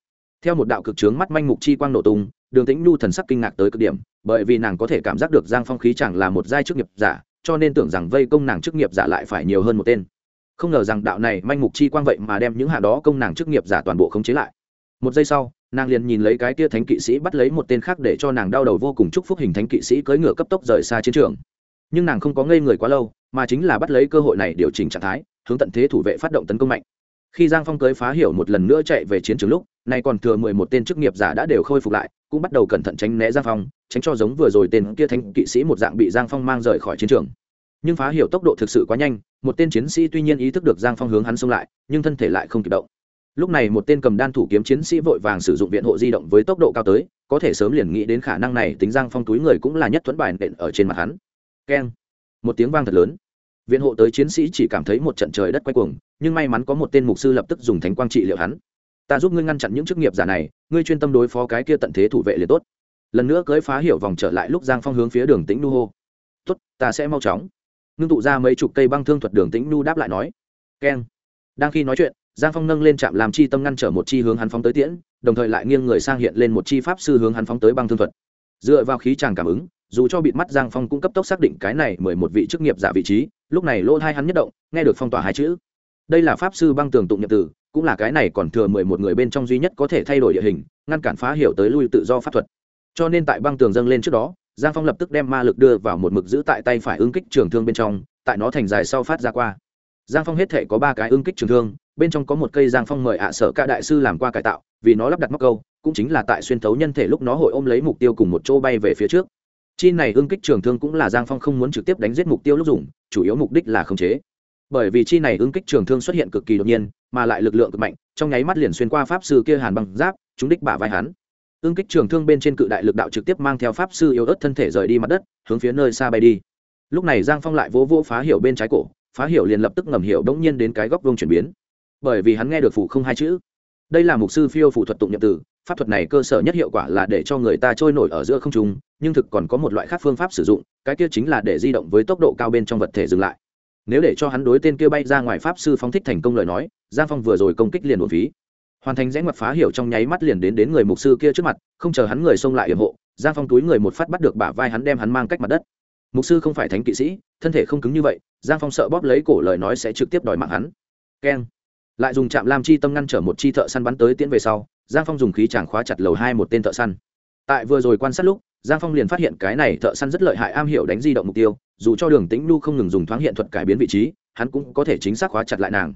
Theo một đạo cực trướng mắt manh mục chi quang nổ tung, đường tĩnh nhu thần sắc kinh ngạc tới cực điểm, bởi vì nàng có thể cảm giác được giang phong khí chẳng là một giai chức nghiệp giả, cho nên tưởng rằng vây công nàng chức nghiệp giả lại phải nhiều hơn một tên. Không ngờ rằng đạo này manh mục chi quang vậy mà đem những hạ đó công nàng chức nghiệp giả toàn bộ khống chế lại. Một giây sau nàng liền nhìn lấy cái tia thánh kỵ sĩ bắt lấy một tên khác để cho nàng đau đầu vô cùng chúc phúc hình thánh kỵ sĩ cưỡi ngựa cấp tốc rời xa chiến trường. Nhưng nàng không có ngây người quá lâu, mà chính là bắt lấy cơ hội này điều chỉnh trạng thái, hướng tận thế thủ vệ phát động tấn công mạnh. Khi giang phong cưới phá hiểu một lần nữa chạy về chiến trường lúc, nay còn thừa mười một tên chức nghiệp giả đã đều khôi phục lại, cũng bắt đầu cẩn thận tránh né giang phong, tránh cho giống vừa rồi tên kia thánh kỵ sĩ một dạng bị giang phong mang rời khỏi chiến trường. Nhưng phá hiểu tốc độ thực sự quá nhanh, một tên chiến sĩ tuy nhiên ý thức được giang phong hướng hắn xông lại, nhưng thân thể lại không kịp động lúc này một tên cầm đan thủ kiếm chiến sĩ vội vàng sử dụng viện hộ di động với tốc độ cao tới, có thể sớm liền nghĩ đến khả năng này, tính giang phong túi người cũng là nhất thuẫn bài nện ở trên mặt hắn. Keng. Một tiếng vang thật lớn. Viện hộ tới chiến sĩ chỉ cảm thấy một trận trời đất quay cuồng, nhưng may mắn có một tên mục sư lập tức dùng thánh quang trị liệu hắn. Ta giúp ngươi ngăn chặn những chức nghiệp giả này, ngươi chuyên tâm đối phó cái kia tận thế thủ vệ liền tốt. Lần nữa cưới phá hiểu vòng trở lại lúc giang phong hướng phía đường tĩnh nu hô. Tốt, ta sẽ mau chóng. Ngưng tụ ra mấy chục cây băng thương thuật đường tĩnh nu đáp lại nói. Keng. Đang khi nói chuyện giang phong nâng lên trạm làm chi tâm ngăn trở một chi hướng hắn phóng tới tiễn, đồng thời lại nghiêng người sang hiện lên một chi pháp sư hướng hắn phóng tới băng thương thuật. Dựa vào khí tràng cảm ứng, dù cho bịt mắt giang phong cũng cấp tốc xác định cái này mười một vị chức nghiệp giả vị trí, lúc này lỗ hai hắn nhất động, nghe được phong tỏa hai chữ. Đây là pháp sư băng tường tụng nhập tử, cũng là cái này còn thừa mười một người bên trong duy nhất có thể thay đổi địa hình, ngăn cản phá hiểu tới lui tự do pháp thuật. Cho nên tại băng tường dâng lên trước đó, giang phong lập tức đem ma lực đưa vào một mực giữ tại tay phải ứng kích trường thương bên trong, tại nó thành dài sau phát ra qua giang phong hết thể có ba cái ương kích trường thương, bên trong có một cây giang phong mời ạ sở ca đại sư làm qua cải tạo, vì nó lắp đặt móc câu, cũng chính là tại xuyên thấu nhân thể lúc nó hội ôm lấy mục tiêu cùng một chỗ bay về phía trước. Chi này ưng kích trường thương cũng là giang phong không muốn trực tiếp đánh giết mục tiêu lúc dùng, chủ yếu mục đích là khống chế. Bởi vì chi này ương kích trường thương xuất hiện cực kỳ đột nhiên, mà lại lực lượng cực mạnh, trong nháy mắt liền xuyên qua pháp sư kia hàn băng giáp chúng đích bả vai hắn. Ưng kích trường thương bên trên cự đại lực đạo trực tiếp mang theo pháp sư yếu ớt thân thể rời đi mặt đất, hướng phía nơi xa bay đi. Lúc này giang phong lại vỗ vỗ phá hiểu bên trái cổ phá hiểu liền lập tức ngầm hiểu đống nhiên đến cái góc vông chuyển biến. Bởi vì hắn nghe được phủ không hai chữ. Đây là mục sư phiêu phủ thuật tụng nhậm từ, pháp thuật này cơ sở nhất hiệu quả là để cho người ta trôi nổi ở giữa không trung, nhưng thực còn có một loại khác phương pháp sử dụng, cái kia chính là để di động với tốc độ cao bên trong vật thể dừng lại. Nếu để cho hắn đối tên kia bay ra ngoài pháp sư phóng thích thành công lời nói, giang phong vừa rồi công kích liền một phí. Hoàn thành rẽ ngoặt phá hiểu trong nháy mắt liền đến đến người mục sư kia trước mặt, không chờ hắn người xông lại yểm hộ, giang phong túi người một phát bắt được bả vai hắn đem hắn mang cách mặt đất. Mục sư không phải thánh kỵ sĩ thân thể không cứng như vậy, giang phong sợ bóp lấy cổ lời nói sẽ trực tiếp đòi mạng hắn. Keng. Lại dùng chạm lam chi tâm ngăn trở một chi thợ săn bắn tới tiễn về sau, giang phong dùng khí chàng khóa chặt lầu hai một tên thợ săn. Tại vừa rồi quan sát lúc, giang phong liền phát hiện cái này thợ săn rất lợi hại am hiểu đánh di động mục tiêu, dù cho đường tĩnh nu không ngừng dùng thoáng hiện thuật cải biến vị trí, hắn cũng có thể chính xác khóa chặt lại nàng.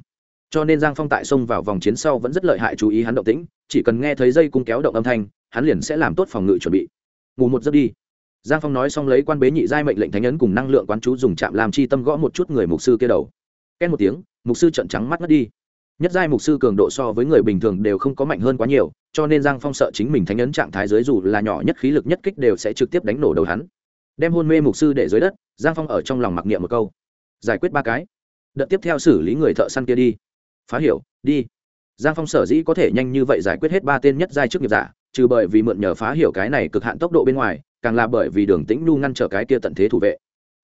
Cho nên giang phong tại xông vào vòng chiến sau vẫn rất lợi hại chú ý hắn động tĩnh, chỉ cần nghe thấy dây cung kéo động âm thanh, hắn liền sẽ làm tốt phòng ngự chuẩn bị. Ngủ một giấc đi giang phong nói xong lấy quan bế nhị giai mệnh lệnh thánh ấn cùng năng lượng quán chú dùng chạm làm chi tâm gõ một chút người mục sư kia đầu. Két một tiếng, mục sư trận trắng mắt mất đi. Nhất giai mục sư cường độ so với người bình thường đều không có mạnh hơn quá nhiều, cho nên giang phong sợ chính mình thánh ấn trạng thái dưới dù là nhỏ nhất khí lực nhất kích đều sẽ trực tiếp đánh nổ đầu hắn. Đem hôn mê mục sư để dưới đất, giang phong ở trong lòng mặc niệm một câu. Giải quyết ba cái. Đợt tiếp theo xử lý người thợ săn kia đi. Phá hiểu, đi. Giang phong sở dĩ có thể nhanh như vậy giải quyết hết ba tên nhất giai trước nghiệp giả, trừ bởi vì mượn nhờ phá hiểu cái này cực hạn tốc độ bên ngoài càng là bởi vì đường tĩnh nhu ngăn trở cái kia tận thế thủ vệ.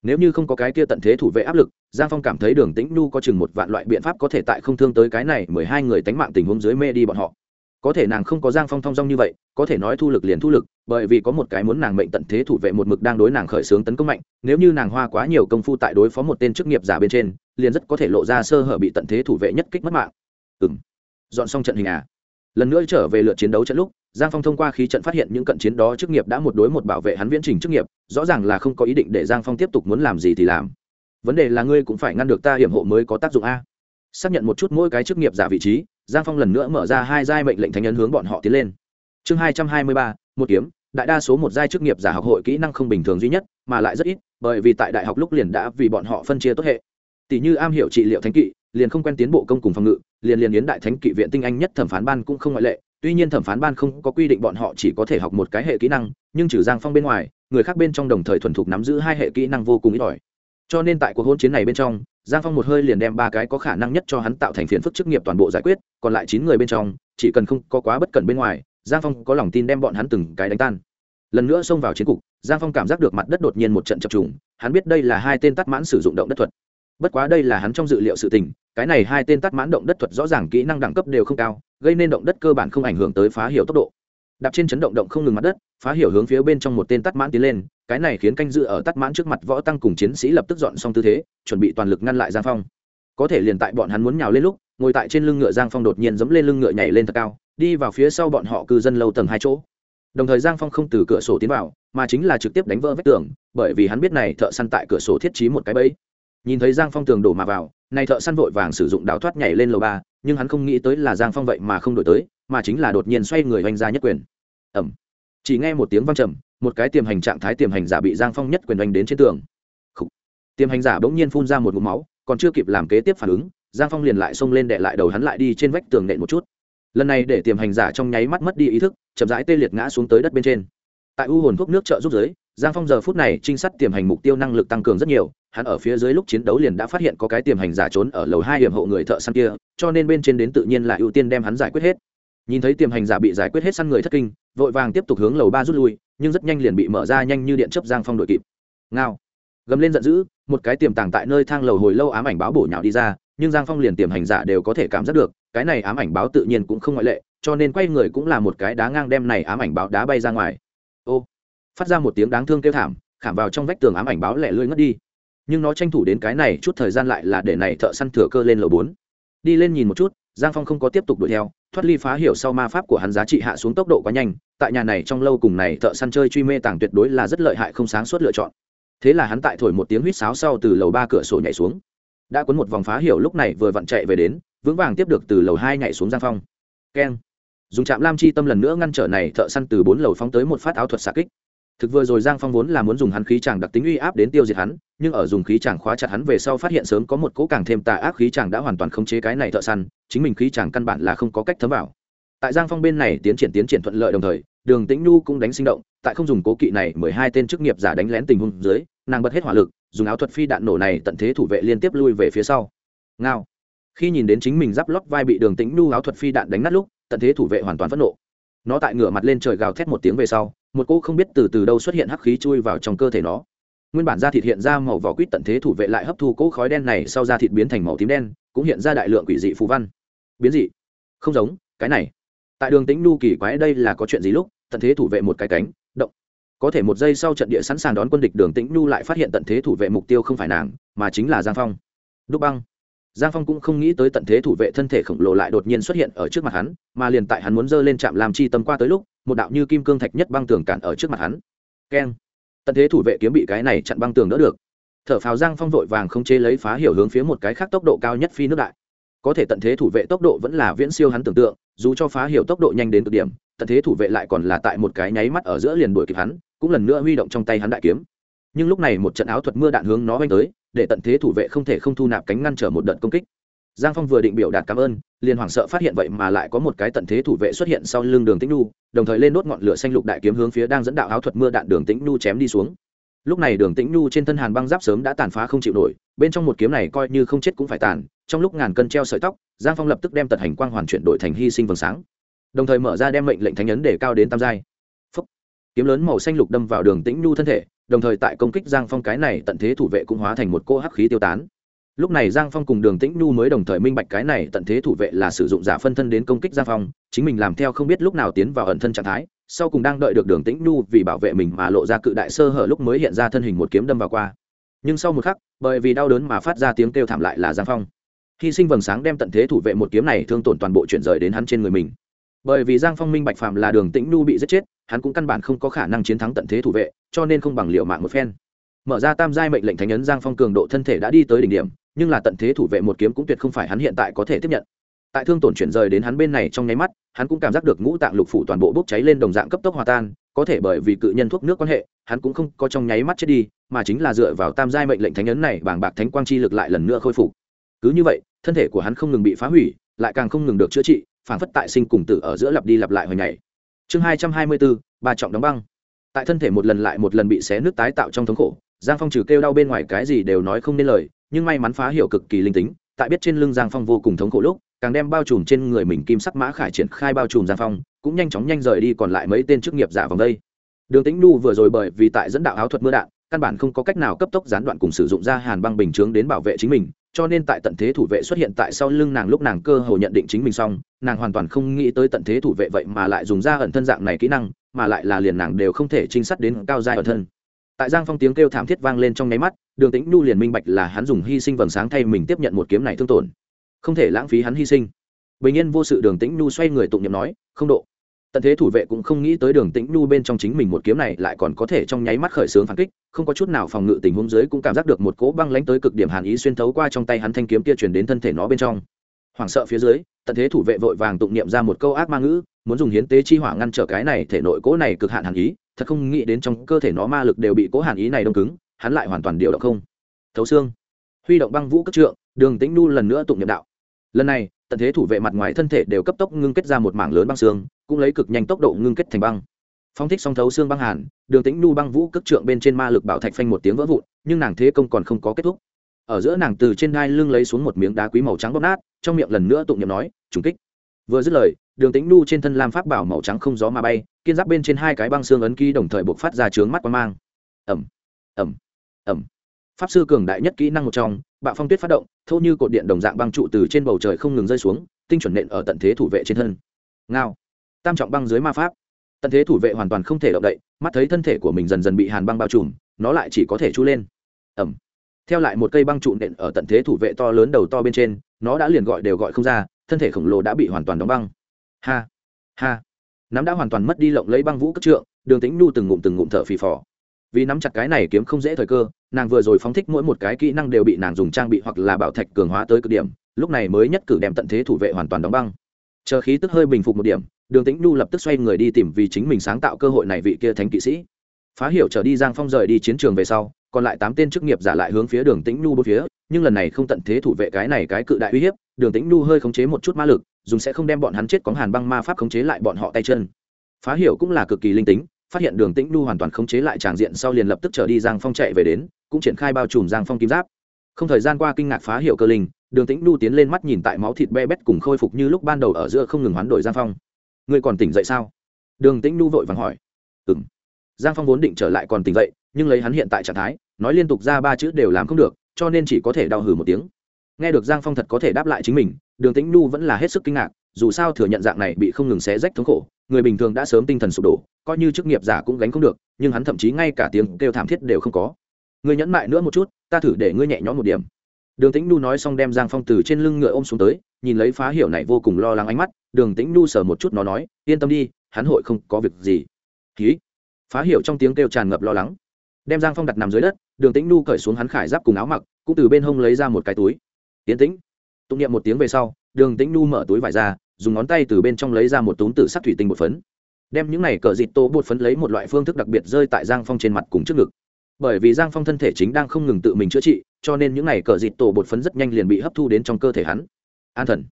Nếu như không có cái kia tận thế thủ vệ áp lực, giang phong cảm thấy đường tĩnh nhu có chừng một vạn loại biện pháp có thể tại không thương tới cái này mười hai người tánh mạng tình huống dưới mê đi bọn họ. Có thể nàng không có giang phong thong dong như vậy, có thể nói thu lực liền thu lực, bởi vì có một cái muốn nàng mệnh tận thế thủ vệ một mực đang đối nàng khởi xướng tấn công mạnh, nếu như nàng hoa quá nhiều công phu tại đối phó một tên chức nghiệp giả bên trên, liền rất có thể lộ ra sơ hở bị tận thế thủ vệ nhất kích mất mạng. Ừ m dọn xong trận hình à? Lần nữa trở về lượt chiến đấu trận lúc giang phong thông qua khí trận phát hiện những cận chiến đó chức nghiệp đã một đối một bảo vệ hắn viễn trình chức nghiệp, rõ ràng là không có ý định để giang phong tiếp tục muốn làm gì thì làm. Vấn đề là ngươi cũng phải ngăn được ta hiểm hộ mới có tác dụng a. Xác nhận một chút mỗi cái chức nghiệp giả vị trí, giang phong lần nữa mở ra hai giai mệnh lệnh thánh nhân hướng bọn họ tiến lên. Chương hai trăm hai mươi ba, một kiếm, đại đa số một giai chức nghiệp giả học hội kỹ năng không bình thường duy nhất, mà lại rất ít, bởi vì tại đại học lúc liền đã vì bọn họ phân chia tốt hệ. Tỷ như am hiểu trị liệu thánh kỵ, liền không quen tiến bộ công cùng phòng ngự, liền liền yến đại thánh kỵ viện tinh anh nhất thẩm phán ban cũng không ngoại lệ tuy nhiên thẩm phán ban không có quy định bọn họ chỉ có thể học một cái hệ kỹ năng, nhưng trừ giang phong bên ngoài, người khác bên trong đồng thời thuần thục nắm giữ hai hệ kỹ năng vô cùng ít ỏi. Cho nên tại cuộc hôn chiến này bên trong, giang phong một hơi liền đem ba cái có khả năng nhất cho hắn tạo thành phiền phức chức nghiệp toàn bộ giải quyết, còn lại chín người bên trong, chỉ cần không có quá bất cẩn bên ngoài, giang phong có lòng tin đem bọn hắn từng cái đánh tan. Lần nữa xông vào chiến cục, giang phong cảm giác được mặt đất đột nhiên một trận chập trùng, hắn biết đây là hai tên tắt mãn sử dụng động đất thuật. Bất quá đây là hắn trong dự liệu sự tình, cái này hai tên tắt mãn động đất thuật rõ ràng kỹ năng đẳng cấp đều không cao gây nên động đất cơ bản không ảnh hưởng tới phá hiểu tốc độ. Đạp trên chấn động động không ngừng mặt đất, phá hiểu hướng phía bên trong một tên tắt mãn tiến lên, cái này khiến canh dự ở tắt mãn trước mặt võ tăng cùng chiến sĩ lập tức dọn xong tư thế, chuẩn bị toàn lực ngăn lại giang phong. Có thể liền tại bọn hắn muốn nhào lên lúc, ngồi tại trên lưng ngựa giang phong đột nhiên dẫm lên lưng ngựa nhảy lên thật cao, đi vào phía sau bọn họ cư dân lâu tầng hai chỗ. Đồng thời giang phong không từ cửa sổ tiến vào, mà chính là trực tiếp đánh vỡ vách tường, bởi vì hắn biết này thợ săn tại cửa sổ thiết trí một cái bẫy. Nhìn thấy giang phong tường đổ mà vào này thợ săn vội vàng sử dụng đào thoát nhảy lên lầu ba, nhưng hắn không nghĩ tới là giang phong vậy mà không đổi tới, mà chính là đột nhiên xoay người oanh ra nhất quyền. Ẩm chỉ nghe một tiếng văng trầm, một cái tiềm hành trạng thái tiềm hành giả bị giang phong nhất quyền oanh đến trên tường. Khủ. tiềm hành giả bỗng nhiên phun ra một ngụm máu, còn chưa kịp làm kế tiếp phản ứng, giang phong liền lại xông lên đệ lại đầu hắn lại đi trên vách tường nện một chút. Lần này để tiềm hành giả trong nháy mắt mất đi ý thức, chậm rãi tê liệt ngã xuống tới đất bên trên. Tại u hồn thuốc nước trợ giúp giới, giang phong giờ phút này trinh sát tiềm hành mục tiêu năng lực tăng cường rất nhiều hắn ở phía dưới lúc chiến đấu liền đã phát hiện có cái tiềm hành giả trốn ở lầu hai hiểm hộ người thợ săn kia, cho nên bên trên đến tự nhiên là ưu tiên đem hắn giải quyết hết. Nhìn thấy tiềm hành giả bị giải quyết hết săn người thất kinh, vội vàng tiếp tục hướng lầu ba rút lui, nhưng rất nhanh liền bị mở ra nhanh như điện chấp giang phong đội kịp. Ngao. Gầm lên giận dữ, một cái tiềm tàng tại nơi thang lầu hồi lâu ám ảnh báo bổ nhào đi ra, nhưng giang phong liền tiềm hành giả đều có thể cảm giác được, cái này ám ảnh báo tự nhiên cũng không ngoại lệ, cho nên quay người cũng là một cái đá ngang đem này ám ảnh báo đá bay ra ngoài. Ô. Phát ra một tiếng đáng thương kêu thảm, khảm vào trong vách tường ám ảnh báo lẻ lưỡi ngất đi nhưng nó tranh thủ đến cái này chút thời gian lại là để này thợ săn thừa cơ lên lầu bốn. Đi lên nhìn một chút, giang phong không có tiếp tục đuổi theo, thoát ly phá hiểu sau ma pháp của hắn giá trị hạ xuống tốc độ quá nhanh, tại nhà này trong lâu cùng này thợ săn chơi truy mê tàng tuyệt đối là rất lợi hại không sáng suốt lựa chọn. Thế là hắn tại thổi một tiếng huýt sáo sau từ lầu ba cửa sổ nhảy xuống. Đã cuốn một vòng phá hiểu lúc này vừa vặn chạy về đến, vững vàng tiếp được từ lầu hai nhảy xuống giang phong. Keng. Dùng trạm lam chi tâm lần nữa ngăn trở này thợ săn từ bốn lầu phóng tới một phát áo thuật xạ kích thực vừa rồi giang phong vốn là muốn dùng hắn khí chàng đặc tính uy áp đến tiêu diệt hắn, nhưng ở dùng khí chàng khóa chặt hắn về sau phát hiện sớm có một cỗ càng thêm tà ác khí chàng đã hoàn toàn khống chế cái này thợ săn, chính mình khí chàng căn bản là không có cách thấm vào. Tại giang phong bên này tiến triển tiến triển thuận lợi đồng thời, đường tĩnh nhu cũng đánh sinh động, tại không dùng cố kỵ này mười hai tên chức nghiệp giả đánh lén tình huống dưới, nàng bật hết hỏa lực, dùng áo thuật phi đạn nổ này tận thế thủ vệ liên tiếp lui về phía sau. Ngao. Khi nhìn đến chính mình giáp lót vai bị đường tĩnh nhu áo thuật phi đạn đánh nát lúc, tận thế thủ vệ hoàn toàn phẫn nộ. Nó tại ngửa mặt lên trời gào thét một tiếng về sau một cô không biết từ từ đâu xuất hiện hắc khí chui vào trong cơ thể nó. Nguyên bản da thịt hiện ra màu vỏ quýt tận thế thủ vệ lại hấp thu cỗ khói đen này, sau da thịt biến thành màu tím đen, cũng hiện ra đại lượng quỷ dị phù văn. Biến dị? Không giống, cái này. Tại đường tĩnh nu kỳ quái đây là có chuyện gì lúc, tận thế thủ vệ một cái cánh, động. Có thể một giây sau trận địa sẵn sàng đón quân địch đường tĩnh nu lại phát hiện tận thế thủ vệ mục tiêu không phải nàng, mà chính là giang phong. Đúc băng. Giang phong cũng không nghĩ tới tận thế thủ vệ thân thể khổng lồ lại đột nhiên xuất hiện ở trước mặt hắn, mà liền tại hắn muốn giơ lên trạm làm chi tâm qua tới lúc một đạo như kim cương thạch nhất băng tường cản ở trước mặt hắn. Keng. Tận thế thủ vệ kiếm bị cái này chặn băng tường đỡ được. Thở phào giang phong vội vàng không chế lấy phá hiểu hướng phía một cái khác tốc độ cao nhất phi nước đại. Có thể tận thế thủ vệ tốc độ vẫn là viễn siêu hắn tưởng tượng, dù cho phá hiểu tốc độ nhanh đến cực điểm, tận thế thủ vệ lại còn là tại một cái nháy mắt ở giữa liền đuổi kịp hắn, cũng lần nữa huy động trong tay hắn đại kiếm. Nhưng lúc này một trận áo thuật mưa đạn hướng nó oanh tới, để tận thế thủ vệ không thể không thu nạp cánh ngăn trở một đợt công kích giang phong vừa định biểu đạt cảm ơn, liền hoảng sợ phát hiện vậy mà lại có một cái tận thế thủ vệ xuất hiện sau lưng đường tĩnh nu đồng thời lên đốt ngọn lửa xanh lục đại kiếm hướng phía đang dẫn đạo áo thuật mưa đạn đường tĩnh nu chém đi xuống. Lúc này đường tĩnh nu trên thân hàn băng giáp sớm đã tàn phá không chịu nổi, bên trong một kiếm này coi như không chết cũng phải tàn, trong lúc ngàn cân treo sợi tóc, giang phong lập tức đem tật hành quang hoàn chuyển đổi thành hy sinh vầng sáng. Đồng thời mở ra đem mệnh lệnh thánh ấn để cao đến tam giai. Phúc. kiếm lớn màu xanh lục đâm vào đường tĩnh nu thân thể, đồng thời tại công kích giang phong cái này tận thế thủ vệ cũng hóa thành một cô hắc khí tiêu tán lúc này giang phong cùng đường tĩnh nhu mới đồng thời minh bạch cái này tận thế thủ vệ là sử dụng giả phân thân đến công kích giang phong, chính mình làm theo không biết lúc nào tiến vào ẩn thân trạng thái, sau cùng đang đợi được đường tĩnh nhu vì bảo vệ mình mà lộ ra cự đại sơ hở lúc mới hiện ra thân hình một kiếm đâm vào qua. Nhưng sau một khắc, bởi vì đau đớn mà phát ra tiếng kêu thảm lại là giang phong. Hy sinh vầng sáng đem tận thế thủ vệ một kiếm này thương tổn toàn bộ chuyển rời đến hắn trên người mình. Bởi vì giang phong minh bạch phạm là đường tĩnh nhu bị giết chết, hắn cũng căn bản không có khả năng chiến thắng tận thế thủ vệ, cho nên không bằng liệu mạng một phen mở ra tam giai mệnh lệnh thánh ấn giang phong cường độ thân thể đã đi tới đỉnh điểm, nhưng là tận thế thủ vệ một kiếm cũng tuyệt không phải hắn hiện tại có thể tiếp nhận. Tại thương tổn chuyển rời đến hắn bên này trong nháy mắt, hắn cũng cảm giác được ngũ tạng lục phủ toàn bộ bốc cháy lên đồng dạng cấp tốc hòa tan, có thể bởi vì cự nhân thuốc nước quan hệ, hắn cũng không có trong nháy mắt chết đi, mà chính là dựa vào tam giai mệnh lệnh thánh ấn này bàng bạc thánh quang chi lực lại lần nữa khôi phục. Cứ như vậy, thân thể của hắn không ngừng bị phá hủy, lại càng không ngừng được chữa trị, phản phất tại sinh cùng tử ở giữa lặp đi lặp lại hồi ngày. Chương hai trăm hai mươi bốn, ba trọng đóng băng. Tại thân thể một lần lại một lần bị xé nước tái tạo trong thống khổ giang phong trừ kêu đau bên ngoài cái gì đều nói không nên lời, nhưng may mắn phá hiểu cực kỳ linh tính, tại biết trên lưng giang phong vô cùng thống khổ lúc, càng đem bao trùm trên người mình kim sắc mã khải triển khai bao trùm giang phong, cũng nhanh chóng nhanh rời đi còn lại mấy tên chức nghiệp giả vòng đây. Đường tĩnh nu vừa rồi bởi vì tại dẫn đạo áo thuật mưa đạn, căn bản không có cách nào cấp tốc gián đoạn cùng sử dụng ra hàn băng bình chướng đến bảo vệ chính mình, cho nên tại tận thế thủ vệ xuất hiện tại sau lưng nàng lúc nàng cơ hồ nhận định chính mình xong, nàng hoàn toàn không nghĩ tới tận thế thủ vệ vậy mà lại dùng ra ẩn thân dạng này kỹ năng, mà lại là liền nàng đều không thể trinh sát đến cao giai ẩn thân tại giang phong tiếng kêu thảm thiết vang lên trong nháy mắt, đường tĩnh nhu liền minh bạch là hắn dùng hy sinh vầng sáng thay mình tiếp nhận một kiếm này thương tổn. Không thể lãng phí hắn hy sinh. Bình yên vô sự đường tĩnh nhu xoay người tụng nhậm nói, không độ. Tận thế thủ vệ cũng không nghĩ tới đường tĩnh nhu bên trong chính mình một kiếm này lại còn có thể trong nháy mắt khởi xướng phản kích, không có chút nào phòng ngự tình huống dưới cũng cảm giác được một cỗ băng lánh tới cực điểm hàn ý xuyên thấu qua trong tay hắn thanh kiếm kia chuyển đến thân thể nó bên trong. Hoảng sợ phía dưới, tận thế thủ vệ vội vàng tụng niệm ra một câu ác ma ngữ muốn dùng hiến tế chi hỏa ngăn trở cái này thể nội cố này cực hạn hàn ý, thật không nghĩ đến trong cơ thể nó ma lực đều bị cố hàn ý này đông cứng, hắn lại hoàn toàn điều động không. Thấu xương. Huy động băng vũ cất trượng, đường tĩnh nu lần nữa tụng niệm đạo. Lần này, tận thế thủ vệ mặt ngoài thân thể đều cấp tốc ngưng kết ra một mảng lớn băng xương, cũng lấy cực nhanh tốc độ ngưng kết thành băng. Phong thích song thấu xương băng hàn, đường tĩnh nu băng vũ cất trượng bên trên ma lực bảo thạch phanh một tiếng vỡ vụn, nhưng nàng thế công còn không có kết thúc. Ở giữa nàng từ trên đai lưng lấy xuống một miếng đá quý màu trắng bóp nát, trong miệng lần nữa tụng niệm nói, trùng kích. Vừa dứt lời đường tĩnh nu trên thân lam pháp bảo màu trắng không gió mà bay kiên giáp bên trên hai cái băng xương ấn ký đồng thời buộc phát ra trướng mắt qua mang. Ẩm ẩm ẩm pháp sư cường đại nhất kỹ năng một trong, bạo phong tuyết phát động, thô như cột điện đồng dạng băng trụ từ trên bầu trời không ngừng rơi xuống, tinh chuẩn nện ở tận thế thủ vệ trên thân. Ngao. Tam trọng băng dưới ma pháp. Tận thế thủ vệ hoàn toàn không thể động đậy, mắt thấy thân thể của mình dần dần bị hàn băng bao trùm, nó lại chỉ có thể chu lên. Ẩm theo lại một cây băng trụ nện ở tận thế thủ vệ to lớn đầu to bên trên, nó đã liền gọi đều gọi không ra, thân thể khổng lồ đã bị hoàn toàn đóng băng ha ha. Nắm đã hoàn toàn mất đi lộng lấy băng vũ cất trượng, đường tính nu từng ngụm từng ngụm thở phì phò. Vì nắm chặt cái này kiếm không dễ thời cơ, nàng vừa rồi phóng thích mỗi một cái kỹ năng đều bị nàng dùng trang bị hoặc là bảo thạch cường hóa tới cực điểm, lúc này mới nhất cử đem tận thế thủ vệ hoàn toàn đóng băng. Chờ khí tức hơi bình phục một điểm, đường tĩnh nhu lập tức xoay người đi tìm vì chính mình sáng tạo cơ hội này vị kia thánh kỵ sĩ. Phá hiểu trở đi giang phong rời đi chiến trường về sau, còn lại tám tên chức nghiệp giả lại hướng phía đường tĩnh nhu bốn phía, nhưng lần này không tận thế thủ vệ cái này cái cự đại uy hiếp, đường tĩnh nhu hơi khống chế một chút ma lực dùng sẽ không đem bọn hắn chết có hàn băng ma pháp khống chế lại bọn họ tay chân. Phá hiểu cũng là cực kỳ linh tính, phát hiện đường tĩnh nu hoàn toàn khống chế lại tràng diện sau liền lập tức trở đi giang phong chạy về đến, cũng triển khai bao trùm giang phong kim giáp. Không thời gian qua kinh ngạc phá Hiểu cơ linh, đường tĩnh nu tiến lên mắt nhìn tại máu thịt be bét cùng khôi phục như lúc ban đầu ở giữa không ngừng hoán đổi giang phong. Ngươi còn tỉnh dậy sao? Đường tĩnh nu vội vàng hỏi. Ừm. giang phong vốn định trở lại còn tỉnh dậy, nhưng lấy hắn hiện tại trạng thái, nói liên tục ra ba chữ đều làm không được, cho nên chỉ có thể đau hừ một tiếng. Nghe được giang phong thật có thể đáp lại chính mình đường tĩnh nhu vẫn là hết sức kinh ngạc, dù sao thừa nhận dạng này bị không ngừng xé rách thống khổ, người bình thường đã sớm tinh thần sụp đổ, coi như chức nghiệp giả cũng gánh không được, nhưng hắn thậm chí ngay cả tiếng kêu thảm thiết đều không có. Ngươi nhẫn mại nữa một chút, ta thử để ngươi nhẹ nhõm một điểm. Đường tĩnh nhu nói xong đem giang phong từ trên lưng ngựa ôm xuống tới, nhìn lấy phá hiểu này vô cùng lo lắng ánh mắt, đường tĩnh nhu sờ một chút nó nói, yên tâm đi, hắn hội không có việc gì. Ký phá hiểu trong tiếng kêu tràn ngập lo lắng. Đem giang phong đặt nằm dưới đất, đường tĩnh nhu cởi xuống hắn khải giáp cùng áo mặc, cũng từ bên hông lấy ra một cái túi. Tiến tĩnh tụng niệm một tiếng về sau, đường tĩnh nu mở túi vải ra, dùng ngón tay từ bên trong lấy ra một túm tử sắc thủy tinh bột phấn. Đem những này cờ dịt tô bột phấn lấy một loại phương thức đặc biệt rơi tại giang phong trên mặt cùng trước ngực. Bởi vì giang phong thân thể chính đang không ngừng tự mình chữa trị, cho nên những này cờ dịt tổ bột phấn rất nhanh liền bị hấp thu đến trong cơ thể hắn. An thần.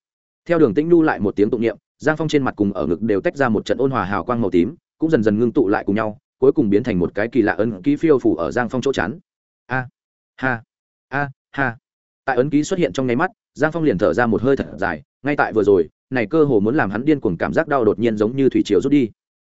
Theo đường tĩnh nu lại một tiếng tụng niệm, giang phong trên mặt cùng ở ngực đều tách ra một trận ôn hòa hào quang màu tím, cũng dần dần ngưng tụ lại cùng nhau, cuối cùng biến thành một cái kỳ lạ ấn ký phiêu phủ ở giang phong chỗ chán. a, ha a, ha. Tại ấn ký xuất hiện trong nháy mắt giang phong liền thở ra một hơi thật dài, ngay tại vừa rồi, này cơ hồ muốn làm hắn điên cuồng cảm giác đau đột nhiên giống như thủy chiều rút đi.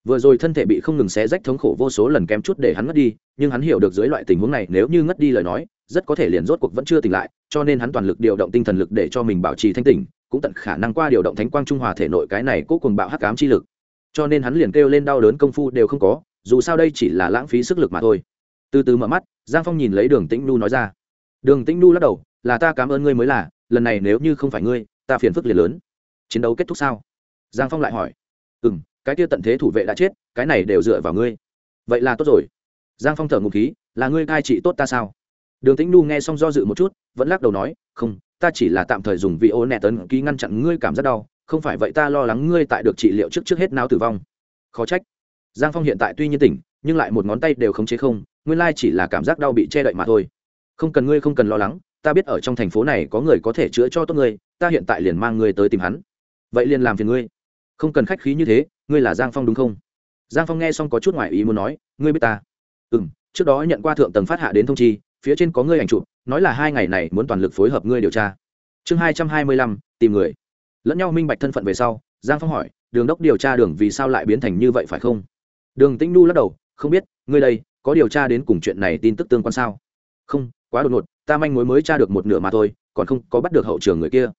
Vừa rồi thân thể bị không ngừng xé rách thống khổ vô số lần kém chút để hắn ngất đi, nhưng hắn hiểu được dưới loại tình huống này nếu như ngất đi lời nói, rất có thể liền rốt cuộc vẫn chưa tỉnh lại, cho nên hắn toàn lực điều động tinh thần lực để cho mình bảo trì thanh tỉnh, cũng tận khả năng qua điều động thánh quang trung hòa thể nội cái này cố cùng bạo hắc cám chi lực. Cho nên hắn liền kêu lên đau đớn công phu đều không có, dù sao đây chỉ là lãng phí sức lực mà thôi. Từ từ mở mắt, giang phong nhìn lấy đường tĩnh nu nói ra. Đường tĩnh nu lắc đầu, là ta cảm ơn ngươi mới là lần này nếu như không phải ngươi, ta phiền phức liền lớn. Chiến đấu kết thúc sao? Giang phong lại hỏi. Ừ m cái kia tận thế thủ vệ đã chết, cái này đều dựa vào ngươi. Vậy là tốt rồi. Giang phong thở ngụ khí, là ngươi cai trị tốt ta sao? Đường tĩnh nu nghe xong do dự một chút, vẫn lắc đầu nói, không, ta chỉ là tạm thời dùng vị ô nẹ tấn ký ngăn chặn ngươi cảm giác đau, không phải vậy ta lo lắng ngươi tại được trị liệu trước trước hết não tử vong. Khó trách. Giang phong hiện tại tuy nhiên tỉnh, nhưng lại một ngón tay đều không chế không, nguyên lai chỉ là cảm giác đau bị che đậy mà thôi. Không cần ngươi không cần lo lắng ta biết ở trong thành phố này có người có thể chữa cho tốt ngươi, ta hiện tại liền mang ngươi tới tìm hắn. Vậy liền làm phiền ngươi. Không cần khách khí như thế, ngươi là giang phong đúng không? Giang phong nghe xong có chút ngoại ý muốn nói, ngươi biết ta? Ừ m trước đó nhận qua thượng tầng phát hạ đến thông chi, phía trên có ngươi ảnh chụp, nói là hai ngày này muốn toàn lực phối hợp ngươi điều tra. Chương hai trăm hai mươi lăm, tìm người. Lẫn nhau minh bạch thân phận về sau, giang phong hỏi, đường đốc điều tra đường vì sao lại biến thành như vậy phải không? Đường tĩnh nu lắc đầu, không biết, ngươi đây, có điều tra đến cùng chuyện này tin tức tương quan sao? Không quá đột ngột, ta manh mối mới tra được một nửa mà thôi, còn không có bắt được hậu trường người kia.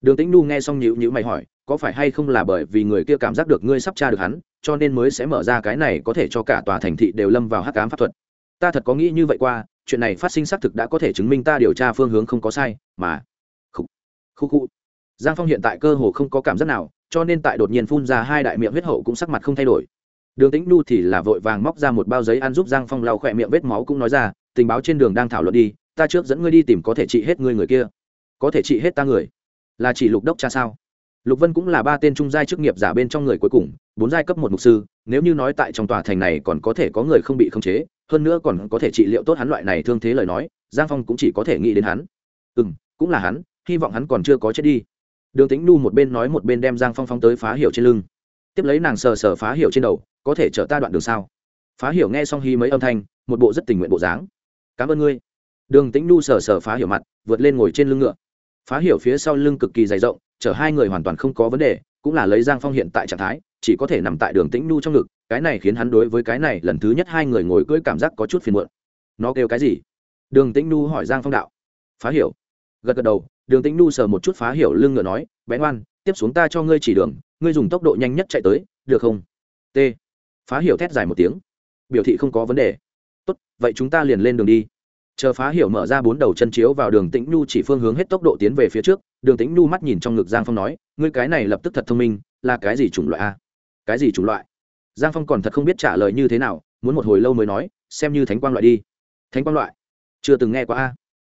Đường tĩnh nu nghe xong nhữ nhữ mày hỏi, có phải hay không là bởi vì người kia cảm giác được ngươi sắp tra được hắn, cho nên mới sẽ mở ra cái này có thể cho cả tòa thành thị đều lâm vào hắc ám pháp thuật. Ta thật có nghĩ như vậy qua, chuyện này phát sinh xác thực đã có thể chứng minh ta điều tra phương hướng không có sai, mà khu khu khu. Giang phong hiện tại cơ hồ không có cảm giác nào, cho nên tại đột nhiên phun ra hai đại miệng huyết hậu cũng sắc mặt không thay đổi. Đường tĩnh nu thì là vội vàng móc ra một bao giấy ăn giúp giang phong lau khỏe miệng vết máu cũng nói ra tình báo trên đường đang thảo luận đi, ta trước dẫn ngươi đi tìm có thể trị hết ngươi người kia. Có thể trị hết ta người. Là chỉ lục đốc cha sao? Lục vân cũng là ba tên trung giai chức nghiệp giả bên trong người cuối cùng, bốn giai cấp một mục sư, nếu như nói tại trong tòa thành này còn có thể có người không bị khống chế, hơn nữa còn có thể trị liệu tốt hắn loại này thương thế lời nói, giang phong cũng chỉ có thể nghĩ đến hắn. Ừ m cũng là hắn, hy vọng hắn còn chưa có chết đi. Đường tính nu một bên nói một bên đem giang phong phong tới phá hiểu trên lưng. Tiếp lấy nàng sờ sờ phá hiểu trên đầu, có thể chở ta đoạn đường sao? Phá hiểu nghe xong hy mấy âm thanh, một bộ rất tình nguyện bộ dáng cảm ơn ngươi. Đường Tĩnh nu sờ sờ phá hiểu mặt, vượt lên ngồi trên lưng ngựa. Phá hiểu phía sau lưng cực kỳ dày rộng, chở hai người hoàn toàn không có vấn đề, cũng cũng là lấy giang phong hiện tại trạng thái, chỉ có thể nằm tại đường tĩnh nhu trong ngực, cái này khiến hắn đối với cái này lần thứ nhất hai người ngồi cưỡi cảm giác có chút phiền muộn. Nó kêu cái gì? Đường tĩnh nhu hỏi giang phong đạo. Phá hiểu. Gật gật đầu, đường tĩnh nhu sờ một chút phá hiểu lưng ngựa nói, bé ngoan, tiếp xuống ta cho ngươi chỉ đường, ngươi dùng tốc độ nhanh nhất chạy tới, được không? T. Phá hiểu thét dài một tiếng. Biểu thị không có vấn đề tốt, vậy chúng ta liền lên đường đi. Chờ phá hiểu mở ra bốn đầu chân chiếu vào đường tĩnh nhu chỉ phương hướng hết tốc độ tiến về phía trước, đường tĩnh nhu mắt nhìn trong ngực giang phong nói, ngươi cái này lập tức thật thông minh, là cái gì chủng loại a? Cái gì chủng loại? Giang phong còn thật không biết trả lời như thế nào, muốn một hồi lâu mới nói, xem như thánh quang loại đi. Thánh quang loại? Chưa từng nghe qua a.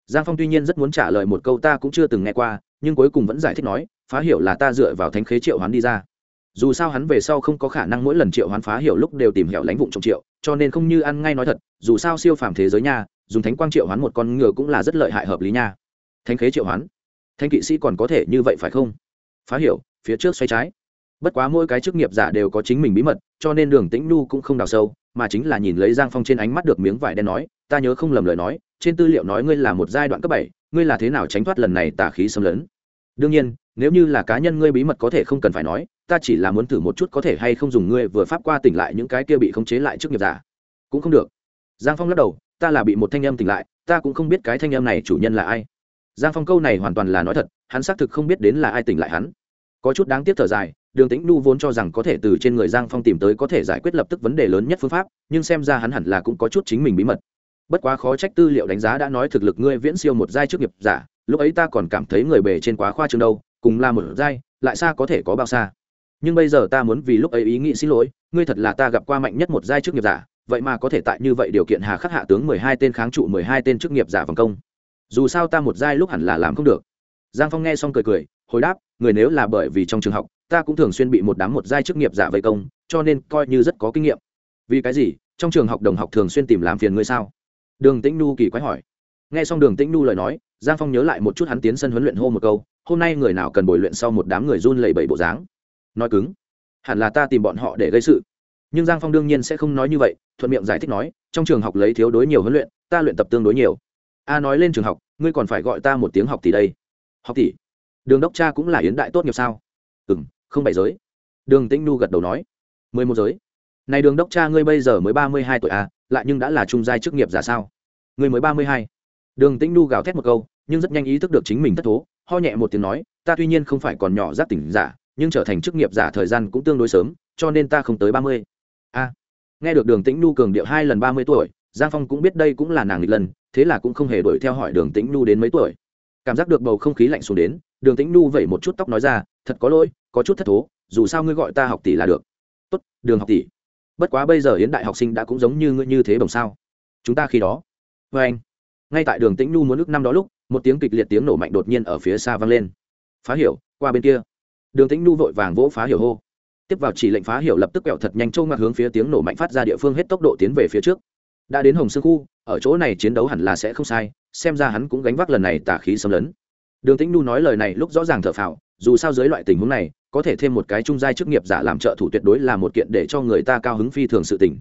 Giang phong tuy nhiên rất muốn trả lời một câu ta cũng chưa từng nghe qua, nhưng cuối cùng vẫn giải thích nói, phá hiểu là ta dựa vào thánh khế triệu hoán đi ra dù sao hắn về sau không có khả năng mỗi lần triệu hoán phá hiểu lúc đều tìm hiểu lãnh vụng trong triệu, cho nên không như ăn ngay nói thật, dù sao siêu phàm thế giới nha, dùng thánh quang triệu hoán một con ngựa cũng là rất lợi hại hợp lý nha. Thánh khế triệu hoán thanh kỵ sĩ còn có thể như vậy phải không? Phá hiểu, phía trước xoay trái. Bất quá mỗi cái chức nghiệp giả đều có chính mình bí mật, cho nên đường tĩnh nu cũng không đào sâu, mà chính là nhìn lấy giang phong trên ánh mắt được miếng vải đen nói, ta nhớ không lầm lời nói, trên tư liệu nói ngươi là một giai đoạn cấp bảy, ngươi là thế nào tránh thoát lần này tà khí xâm lấn? Đương nhiên nếu như là cá nhân ngươi bí mật có thể không cần phải nói, ta chỉ là muốn thử một chút có thể hay không dùng ngươi vừa pháp qua tỉnh lại những cái kia bị khống chế lại trước nghiệp giả. Cũng không được. Giang phong lắc đầu, ta là bị một thanh âm tỉnh lại, ta cũng không biết cái thanh âm này chủ nhân là ai. Giang phong câu này hoàn toàn là nói thật, hắn xác thực không biết đến là ai tỉnh lại hắn. Có chút đáng tiếc thở dài, đường tĩnh nu vốn cho rằng có thể từ trên người giang phong tìm tới có thể giải quyết lập tức vấn đề lớn nhất phương pháp, nhưng xem ra hắn hẳn là cũng có chút chính mình bí mật. Bất quá khó trách tư liệu đánh giá đã nói thực lực ngươi viễn siêu một giai trước nghiệp giả, lúc ấy ta còn cảm thấy người bề trên quá khoa trương đâu cùng là một giai, lại xa có thể có bao xa. Nhưng bây giờ ta muốn vì lúc ấy ý nghĩ xin lỗi, ngươi thật là ta gặp qua mạnh nhất một giai chức nghiệp giả, vậy mà có thể tại như vậy điều kiện hà khắc hạ tướng mười hai tên kháng trụ mười hai tên chức nghiệp giả vòng công. Dù sao ta một giai lúc hẳn là làm không được. Giang phong nghe xong cười cười, hồi đáp, người nếu là bởi vì trong trường học, ta cũng thường xuyên bị một đám một giai chức nghiệp giả vây công, cho nên coi như rất có kinh nghiệm. Vì cái gì? Trong trường học đồng học thường xuyên tìm làm phiền ngươi sao? Đường tĩnh nu kỳ quái hỏi. Nghe xong đường tĩnh nu lời nói, giang phong nhớ lại một chút hắn tiến sân huấn luyện hô một câu hôm nay người nào cần bồi luyện sau một đám người run lẩy bẩy bộ dáng? Nói cứng. Hẳn là ta tìm bọn họ để gây sự. Nhưng giang phong đương nhiên sẽ không nói như vậy thuận miệng giải thích nói trong trường học lấy thiếu đối nhiều huấn luyện ta luyện tập tương đối nhiều. A nói lên trường học ngươi còn phải gọi ta một tiếng học tỷ đây. Học tỷ? Đường đốc cha cũng là yến đại tốt nghiệp sao? Ừ m không bảy giới. Đường tĩnh nu gật đầu nói mười một giới. Này đường đốc cha ngươi bây giờ mới ba mươi hai tuổi a à, lại nhưng đã là trung giai chức nghiệp giả sao? Ngươi mới ba mươi hai. Đường tĩnh nu gào thét một câu nhưng rất nhanh ý thức được chính mình thất thố ho nhẹ một tiếng nói, ta tuy nhiên không phải còn nhỏ giác tỉnh giả, nhưng trở thành chức nghiệp giả thời gian cũng tương đối sớm, cho nên ta không tới ba mươi. A. Nghe được đường tĩnh nhu cường điệu hai lần ba mươi tuổi, giang phong cũng biết đây cũng là nàng nghịch lần, thế là cũng không hề đuổi theo hỏi đường tĩnh nhu đến mấy tuổi. Cảm giác được bầu không khí lạnh xuống đến, đường tĩnh nhu vẩy một chút tóc nói ra, thật có lỗi, có chút thất thố, dù sao ngươi gọi ta học tỷ là được. Tốt, đường học tỷ. Bất quá bây giờ hiến đại học sinh đã cũng giống như ngươi như thế bồng sao. Chúng ta khi đó. Vê anh ngay tại đường tĩnh nu muốn nước năm đó lúc, một tiếng kịch liệt tiếng nổ mạnh đột nhiên ở phía xa vang lên. Phá hiểu, qua bên kia. Đường tĩnh nu vội vàng vỗ phá hiểu hô. Tiếp vào chỉ lệnh phá hiểu lập tức quẹo thật nhanh trâu ngoặt hướng phía tiếng nổ mạnh phát ra địa phương hết tốc độ tiến về phía trước. Đã đến hồng sương khu, ở chỗ này chiến đấu hẳn là sẽ không sai, xem ra hắn cũng gánh vác lần này tà khí xâm lấn. Đường tĩnh nu nói lời này lúc rõ ràng thở phào, dù sao dưới loại tình huống này, có thể thêm một cái trung giai chức nghiệp giả làm trợ thủ tuyệt đối là một kiện để cho người ta cao hứng phi thường sự tình.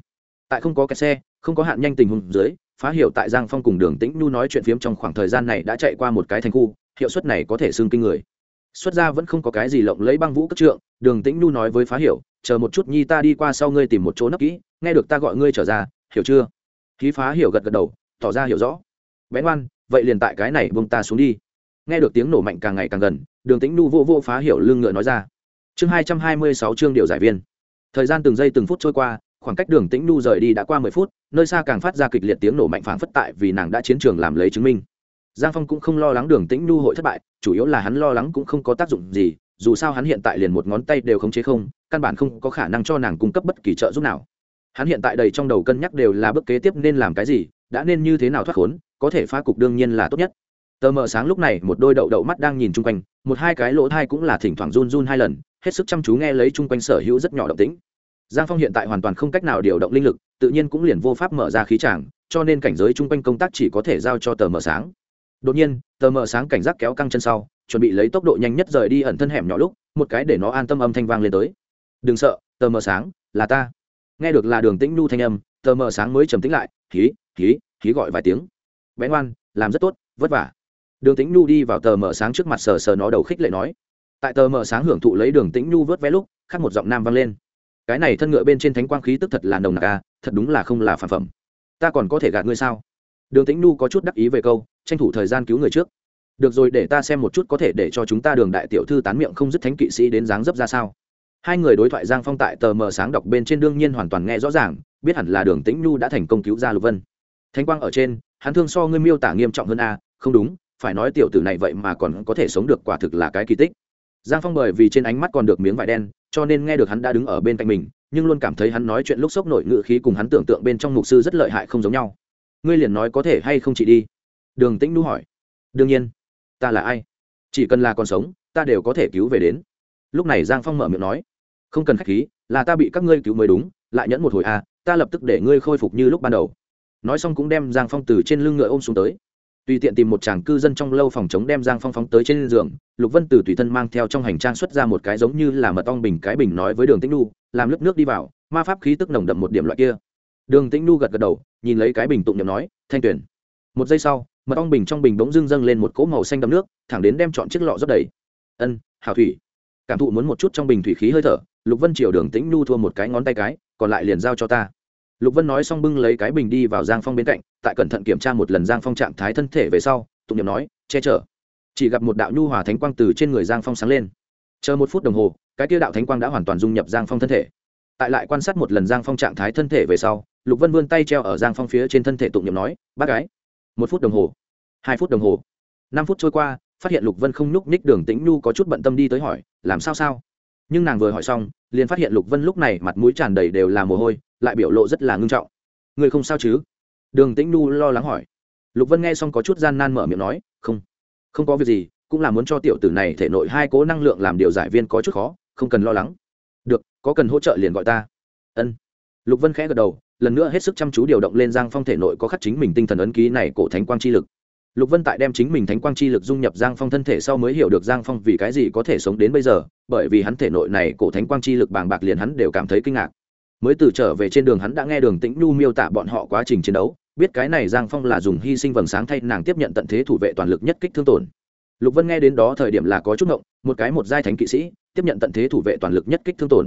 Tại không có cái xe, không có hạn nhanh tình huống dưới phá hiệu tại giang phong cùng đường tĩnh nhu nói chuyện phiếm trong khoảng thời gian này đã chạy qua một cái thành khu, hiệu suất này có thể xưng kinh người. Xuất ra vẫn không có cái gì lộng lấy băng vũ cất trượng, đường tĩnh nhu nói với phá hiểu, chờ một chút nhi ta đi qua sau ngươi tìm một chỗ nấp kỹ, nghe được ta gọi ngươi trở ra, hiểu chưa? Khí phá hiểu gật gật đầu, tỏ ra hiểu rõ. Bén ngoan, vậy liền tại cái này buông ta xuống đi. Nghe được tiếng nổ mạnh càng ngày càng gần, đường tĩnh nhu vô vô phá hiểu lưng ngựa nói ra. Chương hai trăm hai mươi sáu chương điều giải viên. Thời gian từng giây từng phút trôi qua khoảng cách đường tĩnh nu rời đi đã qua mười phút, nơi xa càng phát ra kịch liệt tiếng nổ mạnh phảng phất tại vì nàng đã chiến trường làm lấy chứng minh. Giang phong cũng không lo lắng đường tĩnh nu hội thất bại, chủ yếu là hắn lo lắng cũng không có tác dụng gì, dù sao hắn hiện tại liền một ngón tay đều không chế không, căn bản không có khả năng cho nàng cung cấp bất kỳ trợ giúp nào. Hắn hiện tại đầy trong đầu cân nhắc đều là bước kế tiếp nên làm cái gì, đã nên như thế nào thoát khốn, có thể phá cục đương nhiên là tốt nhất. Tờ mờ sáng lúc này, một đôi đậu đậu mắt đang nhìn chung quanh, một hai cái lỗ thai cũng là thỉnh thoảng run run hai lần, hết sức chăm chú nghe lấy chung quanh sở hữu rất nhỏ động tĩnh giang phong hiện tại hoàn toàn không cách nào điều động linh lực, tự nhiên cũng liền vô pháp mở ra khí tràng, cho nên cảnh giới chung quanh công tác chỉ có thể giao cho tờ mờ sáng. Đột nhiên, tờ mờ sáng cảnh giác kéo căng chân sau, chuẩn bị lấy tốc độ nhanh nhất rời đi ẩn thân hẻm nhỏ lúc, một cái để nó an tâm âm thanh vang lên tới. Đừng sợ, tờ mờ sáng, là ta. Nghe được là đường tĩnh nhu thanh âm, tờ mờ sáng mới trầm tĩnh lại khí khí khí gọi vài tiếng. Bé ngoan, làm rất tốt, vất vả. Đường tĩnh nhu đi vào tờ mờ sáng trước mặt sờ sờ nó đầu khích lệ nói. Tại tờ mờ sáng hưởng thụ lấy đường tĩnh nhu vớt vé lúc khác một giọng nam vang lên cái này thân ngựa bên trên thánh quang khí tức thật là nồng nặc a thật đúng là không là phản phẩm. Ta còn có thể gạt ngươi sao? Đường tĩnh nu có chút đắc ý về câu, tranh thủ thời gian cứu người trước. Được rồi, để ta xem một chút có thể để cho chúng ta đường đại tiểu thư tán miệng không dứt thánh kỵ sĩ đến dáng dấp ra sao. Hai người đối thoại giang phong tại tờ mờ sáng đọc bên trên đương nhiên hoàn toàn nghe rõ ràng, biết hẳn là đường tĩnh nhu đã thành công cứu ra lục vân. Thánh quang ở trên, hắn thương so ngươi miêu tả nghiêm trọng hơn a không đúng, phải nói tiểu tử này vậy mà còn có thể sống được quả thực là cái kỳ tích giang phong bởi vì trên ánh mắt còn được miếng vải đen cho nên nghe được hắn đã đứng ở bên cạnh mình nhưng luôn cảm thấy hắn nói chuyện lúc sốc nổi ngự khí cùng hắn tưởng tượng bên trong mục sư rất lợi hại không giống nhau. Ngươi liền nói có thể hay không chị đi? Đường tĩnh nu hỏi. Đương nhiên. Ta là ai? Chỉ cần là còn sống ta đều có thể cứu về đến. Lúc này giang phong mở miệng nói. Không cần k h á c h khí là ta bị các ngươi cứu mới đúng lại nhẫn một hồi à, ta lập tức để ngươi khôi phục như lúc ban đầu. Nói xong cũng đem giang phong từ trên lưng ngựa ôm xuống tới tùy tiện tìm một chàng cư dân trong lâu phòng chống đem giang phong phóng tới trên giường, lục vân từ tùy thân mang theo trong hành trang xuất ra một cái giống như là mật ong bình cái bình nói với đường tĩnh nu làm lớp nước đi vào, ma pháp khí tức nồng đậm một điểm loại kia. Đường tĩnh nu gật gật đầu, nhìn lấy cái bình tụng nhậm nói, thanh tuyển. Một giây sau, mật ong bình trong bình bỗng dưng dâng lên một cỗ màu xanh đậm nước, thẳng đến đem chọn chiếc lọ rót đầy. Ân hào thủy. Cảm thụ muốn một chút trong bình thủy khí hơi thở, lục vân triều đường tĩnh nu thua một cái ngón tay cái, còn lại liền giao cho ta. Lục vân nói xong bưng lấy cái bình đi vào giang phong bên cạnh tại cẩn thận kiểm tra một lần giang phong trạng thái thân thể về sau, tụng niệm nói, che chở. Chỉ gặp một đạo nhu hòa thánh quang từ trên người giang phong sáng lên. Chờ một phút đồng hồ, cái tiêu đạo thánh quang đã hoàn toàn dung nhập giang phong thân thể. Tại lại quan sát một lần giang phong trạng thái thân thể về sau, lục vân vươn tay treo ở giang phong phía trên thân thể tụng niệm nói, bác gái. Một phút đồng hồ, hai phút đồng hồ, năm phút trôi qua, phát hiện lục vân không nhúc nhích đường tĩnh nhu có chút bận tâm đi tới hỏi, làm sao sao? Nhưng nàng vừa hỏi xong, liền phát hiện lục vân lúc này mặt mũi tràn đầy đều là mồ hôi, lại biểu lộ rất là ngưng trọng. Người không sao chứ? Đường tĩnh nu lo lắng hỏi. Lục vân nghe xong có chút gian nan mở miệng nói, không không có việc gì, cũng là muốn cho tiểu tử này thể nội hai cố năng lượng làm điều giải viên có chút khó, không cần lo lắng. Được, có cần hỗ trợ liền gọi ta. Ân. Lục vân khẽ gật đầu, lần nữa hết sức chăm chú điều động lên giang phong thể nội có khắc chính mình tinh thần ấn ký này cổ thánh quang chi lực. Lục vân tại đem chính mình thánh quang chi lực dung nhập giang phong thân thể sau mới hiểu được giang phong vì cái gì có thể sống đến bây giờ, bởi vì hắn thể nội này cổ thánh quang chi lực bàng bạc liền hắn đều cảm thấy kinh ngạc. Mới từ trở về trên đường hắn đã nghe đường tĩnh nhu miêu tả bọn họ quá trình chiến đấu biết cái này giang phong là dùng hy sinh vầng sáng thay nàng tiếp nhận tận thế thủ vệ toàn lực nhất kích thương tổn. Lục vân nghe đến đó thời điểm là có chút ngộng, một cái một giai thánh kỵ sĩ, tiếp nhận tận thế thủ vệ toàn lực nhất kích thương tổn.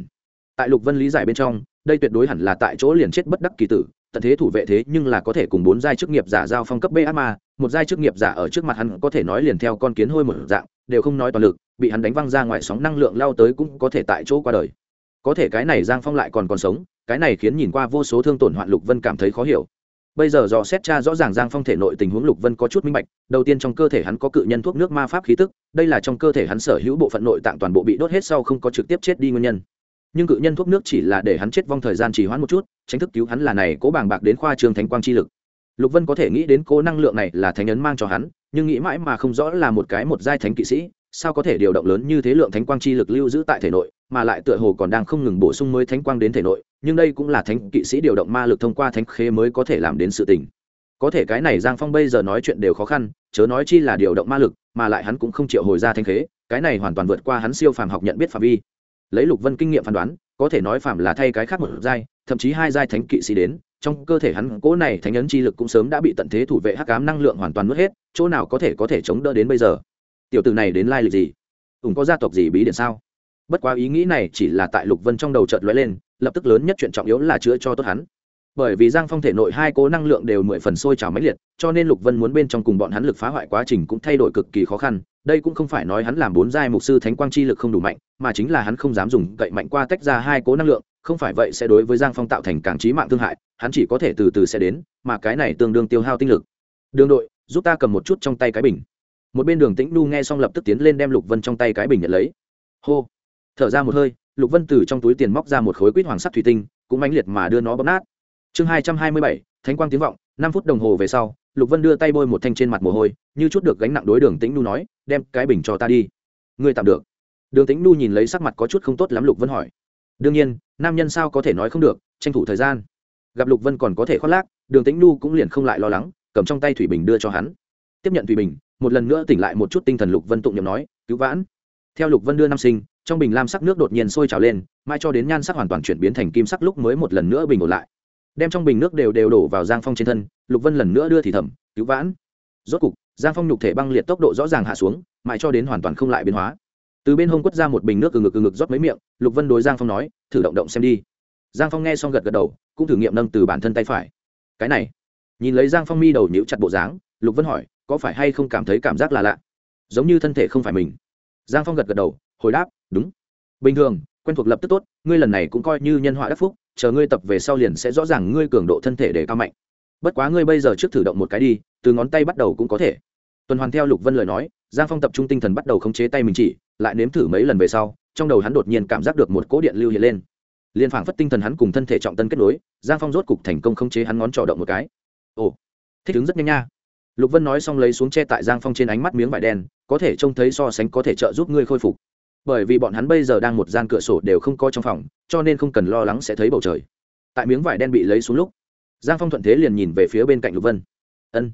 Tại lục vân lý giải bên trong, đây tuyệt đối hẳn là tại chỗ liền chết bất đắc kỳ tử, tận thế thủ vệ thế nhưng là có thể cùng bốn giai chức nghiệp giả giao phong cấp b ác ma một giai chức nghiệp giả ở trước mặt hắn có thể nói liền theo con kiến hôi một dạng, đều không nói toàn lực, bị hắn đánh văng ra ngoài sóng năng lượng lao tới cũng có thể tại chỗ qua đời. Có thể cái này giang phong lại còn còn sống, cái này khiến nhìn qua vô số thương tổn hoạn lục vân cảm thấy khó hiểu bây giờ do xét cha rõ ràng giang phong thể nội tình huống lục vân có chút minh bạch, đầu tiên trong cơ thể hắn có cự nhân thuốc nước ma pháp khí tức, đây là trong cơ thể hắn sở hữu bộ phận nội tạng toàn bộ bị đốt hết sau không có trực tiếp chết đi nguyên nhân. Nhưng cự nhân thuốc nước chỉ là để hắn chết vong thời gian chỉ hoãn một chút, tránh thức cứu hắn là này cố bàng bạc đến khoa trường thánh quang chi lực. Lục vân có thể nghĩ đến cố năng lượng này là thánh ấn mang cho hắn, nhưng nghĩ mãi mà không rõ là một cái một giai thánh kỵ sĩ sao có thể điều động lớn như thế lượng thánh quang chi lực lưu giữ tại thể nội, mà lại tựa hồ còn đang không ngừng bổ sung mới thánh quang đến thể nội, nhưng đây cũng là thánh kỵ sĩ điều động ma lực thông qua thánh khế mới có thể làm đến sự tình. Có thể cái này giang phong bây giờ nói chuyện đều khó khăn, chớ nói chi là điều động ma lực, mà lại hắn cũng không chịu hồi ra thánh khế, cái này hoàn toàn vượt qua hắn siêu phàm học nhận biết phạm vi. Lấy lục vân kinh nghiệm phán đoán, có thể nói phàm là thay cái khác một giai, thậm chí hai giai thánh kỵ sĩ đến, trong cơ thể hắn cỗ này thánh ấn chi lực cũng sớm đã bị tận thế thủ vệ hắc ám năng lượng hoàn toàn mất hết, chỗ nào có thể có thể chống đỡ đến bây giờ? Tiểu tử này đến lai lịch gì? Ủng có gia tộc gì bí điện sao? Bất quá ý nghĩ này chỉ là tại lục vân trong đầu chợt lóe lên, lập tức lớn nhất chuyện trọng yếu là chữa cho tốt hắn. Bởi vì giang phong thể nội hai cố năng lượng đều mười phần sôi trào mãnh liệt, cho nên lục vân muốn bên trong cùng bọn hắn lực phá hoại quá trình cũng thay đổi cực kỳ khó khăn. Đây cũng không phải nói hắn làm bốn giai mục sư thánh quang chi lực không đủ mạnh, mà chính là hắn không dám dùng cậy mạnh qua tách ra hai cố năng lượng, không phải vậy sẽ đối với giang phong tạo thành càng trí mạng thương hại, hắn chỉ có thể từ từ sẽ đến, mà cái này tương đương tiêu hao tinh lực. Đường đội, giúp ta cầm một chút trong tay cái bình một bên đường tĩnh nu nghe xong lập tức tiến lên đem lục vân trong tay cái bình nhận lấy. Hô. Thở ra một hơi, lục vân từ trong túi tiền móc ra một khối quýt hoàng sắt thủy tinh, cũng mãnh liệt mà đưa nó bóp nát. Chương hai trăm hai mươi bảy, thánh quang tiếng vọng, năm phút đồng hồ về sau, lục vân đưa tay bôi một thanh trên mặt mồ hôi, như chút được gánh nặng đối đường tĩnh nu nói, đem cái bình cho ta đi. Ngươi tạm được. Đường tĩnh nu nhìn lấy sắc mặt có chút không tốt lắm, lục vân hỏi. Đương nhiên, nam nhân sao có thể nói không được, tranh thủ thời gian. Gặp lục vân còn có thể khoác lác, đường tĩnh nu cũng liền không lại lo lắng, cầm trong tay thủy bình đưa cho hắn. Tiếp nhận thủy bình một lần nữa tỉnh lại một chút tinh thần lục vân tụng nhầm nói, cứu vãn. Theo lục vân đưa năm sinh, trong bình lam sắc nước đột nhiên sôi trào lên mai cho đến nhan sắc hoàn toàn chuyển biến thành kim sắc lúc mới một lần nữa bình ổn lại. Đem trong bình nước đều đều đổ vào giang phong trên thân, lục vân lần nữa đưa thì thầm, cứu vãn. Rốt cục, giang phong nhục thể băng liệt tốc độ rõ ràng hạ xuống, mãi cho đến hoàn toàn không lại biến hóa. Từ bên hông quất ra một bình nước từ ngực từ ngực rót mấy miệng, lục vân đối giang phong nói, thử động động xem đi. Giang phong nghe xong gật gật đầu, cũng thử nghiệm nâng từ bản thân tay phải. Cái này, nhìn lấy giang phong mi đầu nhíu chặt bộ dáng, lục vân hỏi có phải hay không cảm thấy cảm giác là lạ? Giống như thân thể không phải mình. Giang phong gật gật đầu, hồi đáp, đúng. Bình thường, quen thuộc lập tức tốt, ngươi lần này cũng coi như nhân họa đắc phúc, chờ ngươi tập về sau liền sẽ rõ ràng ngươi cường độ thân thể để cao mạnh. Bất quá ngươi bây giờ trước thử động một cái đi, từ ngón tay bắt đầu cũng có thể. Tuần hoàn theo lục vân lời nói, giang phong tập trung tinh thần bắt đầu khống chế tay mình chỉ, lại nếm thử mấy lần về sau, trong đầu hắn đột nhiên cảm giác được một cỗ điện lưu hiện lên. Liền phảng phất tinh thần hắn cùng thân thể trọng tân kết nối, giang phong rốt cục thành công khống chế hắn ngón trỏ động một cái. Ồ, thích ứng rất nhanh nha lục vân nói xong lấy xuống che tại giang phong trên ánh mắt miếng vải đen, có thể trông thấy so sánh có thể trợ giúp ngươi khôi phục. Bởi vì bọn hắn bây giờ đang một gian cửa sổ đều không có trong phòng, cho nên không cần lo lắng sẽ thấy bầu trời. Tại miếng vải đen bị lấy xuống lúc, giang phong thuận thế liền nhìn về phía bên cạnh lục vân. Ân.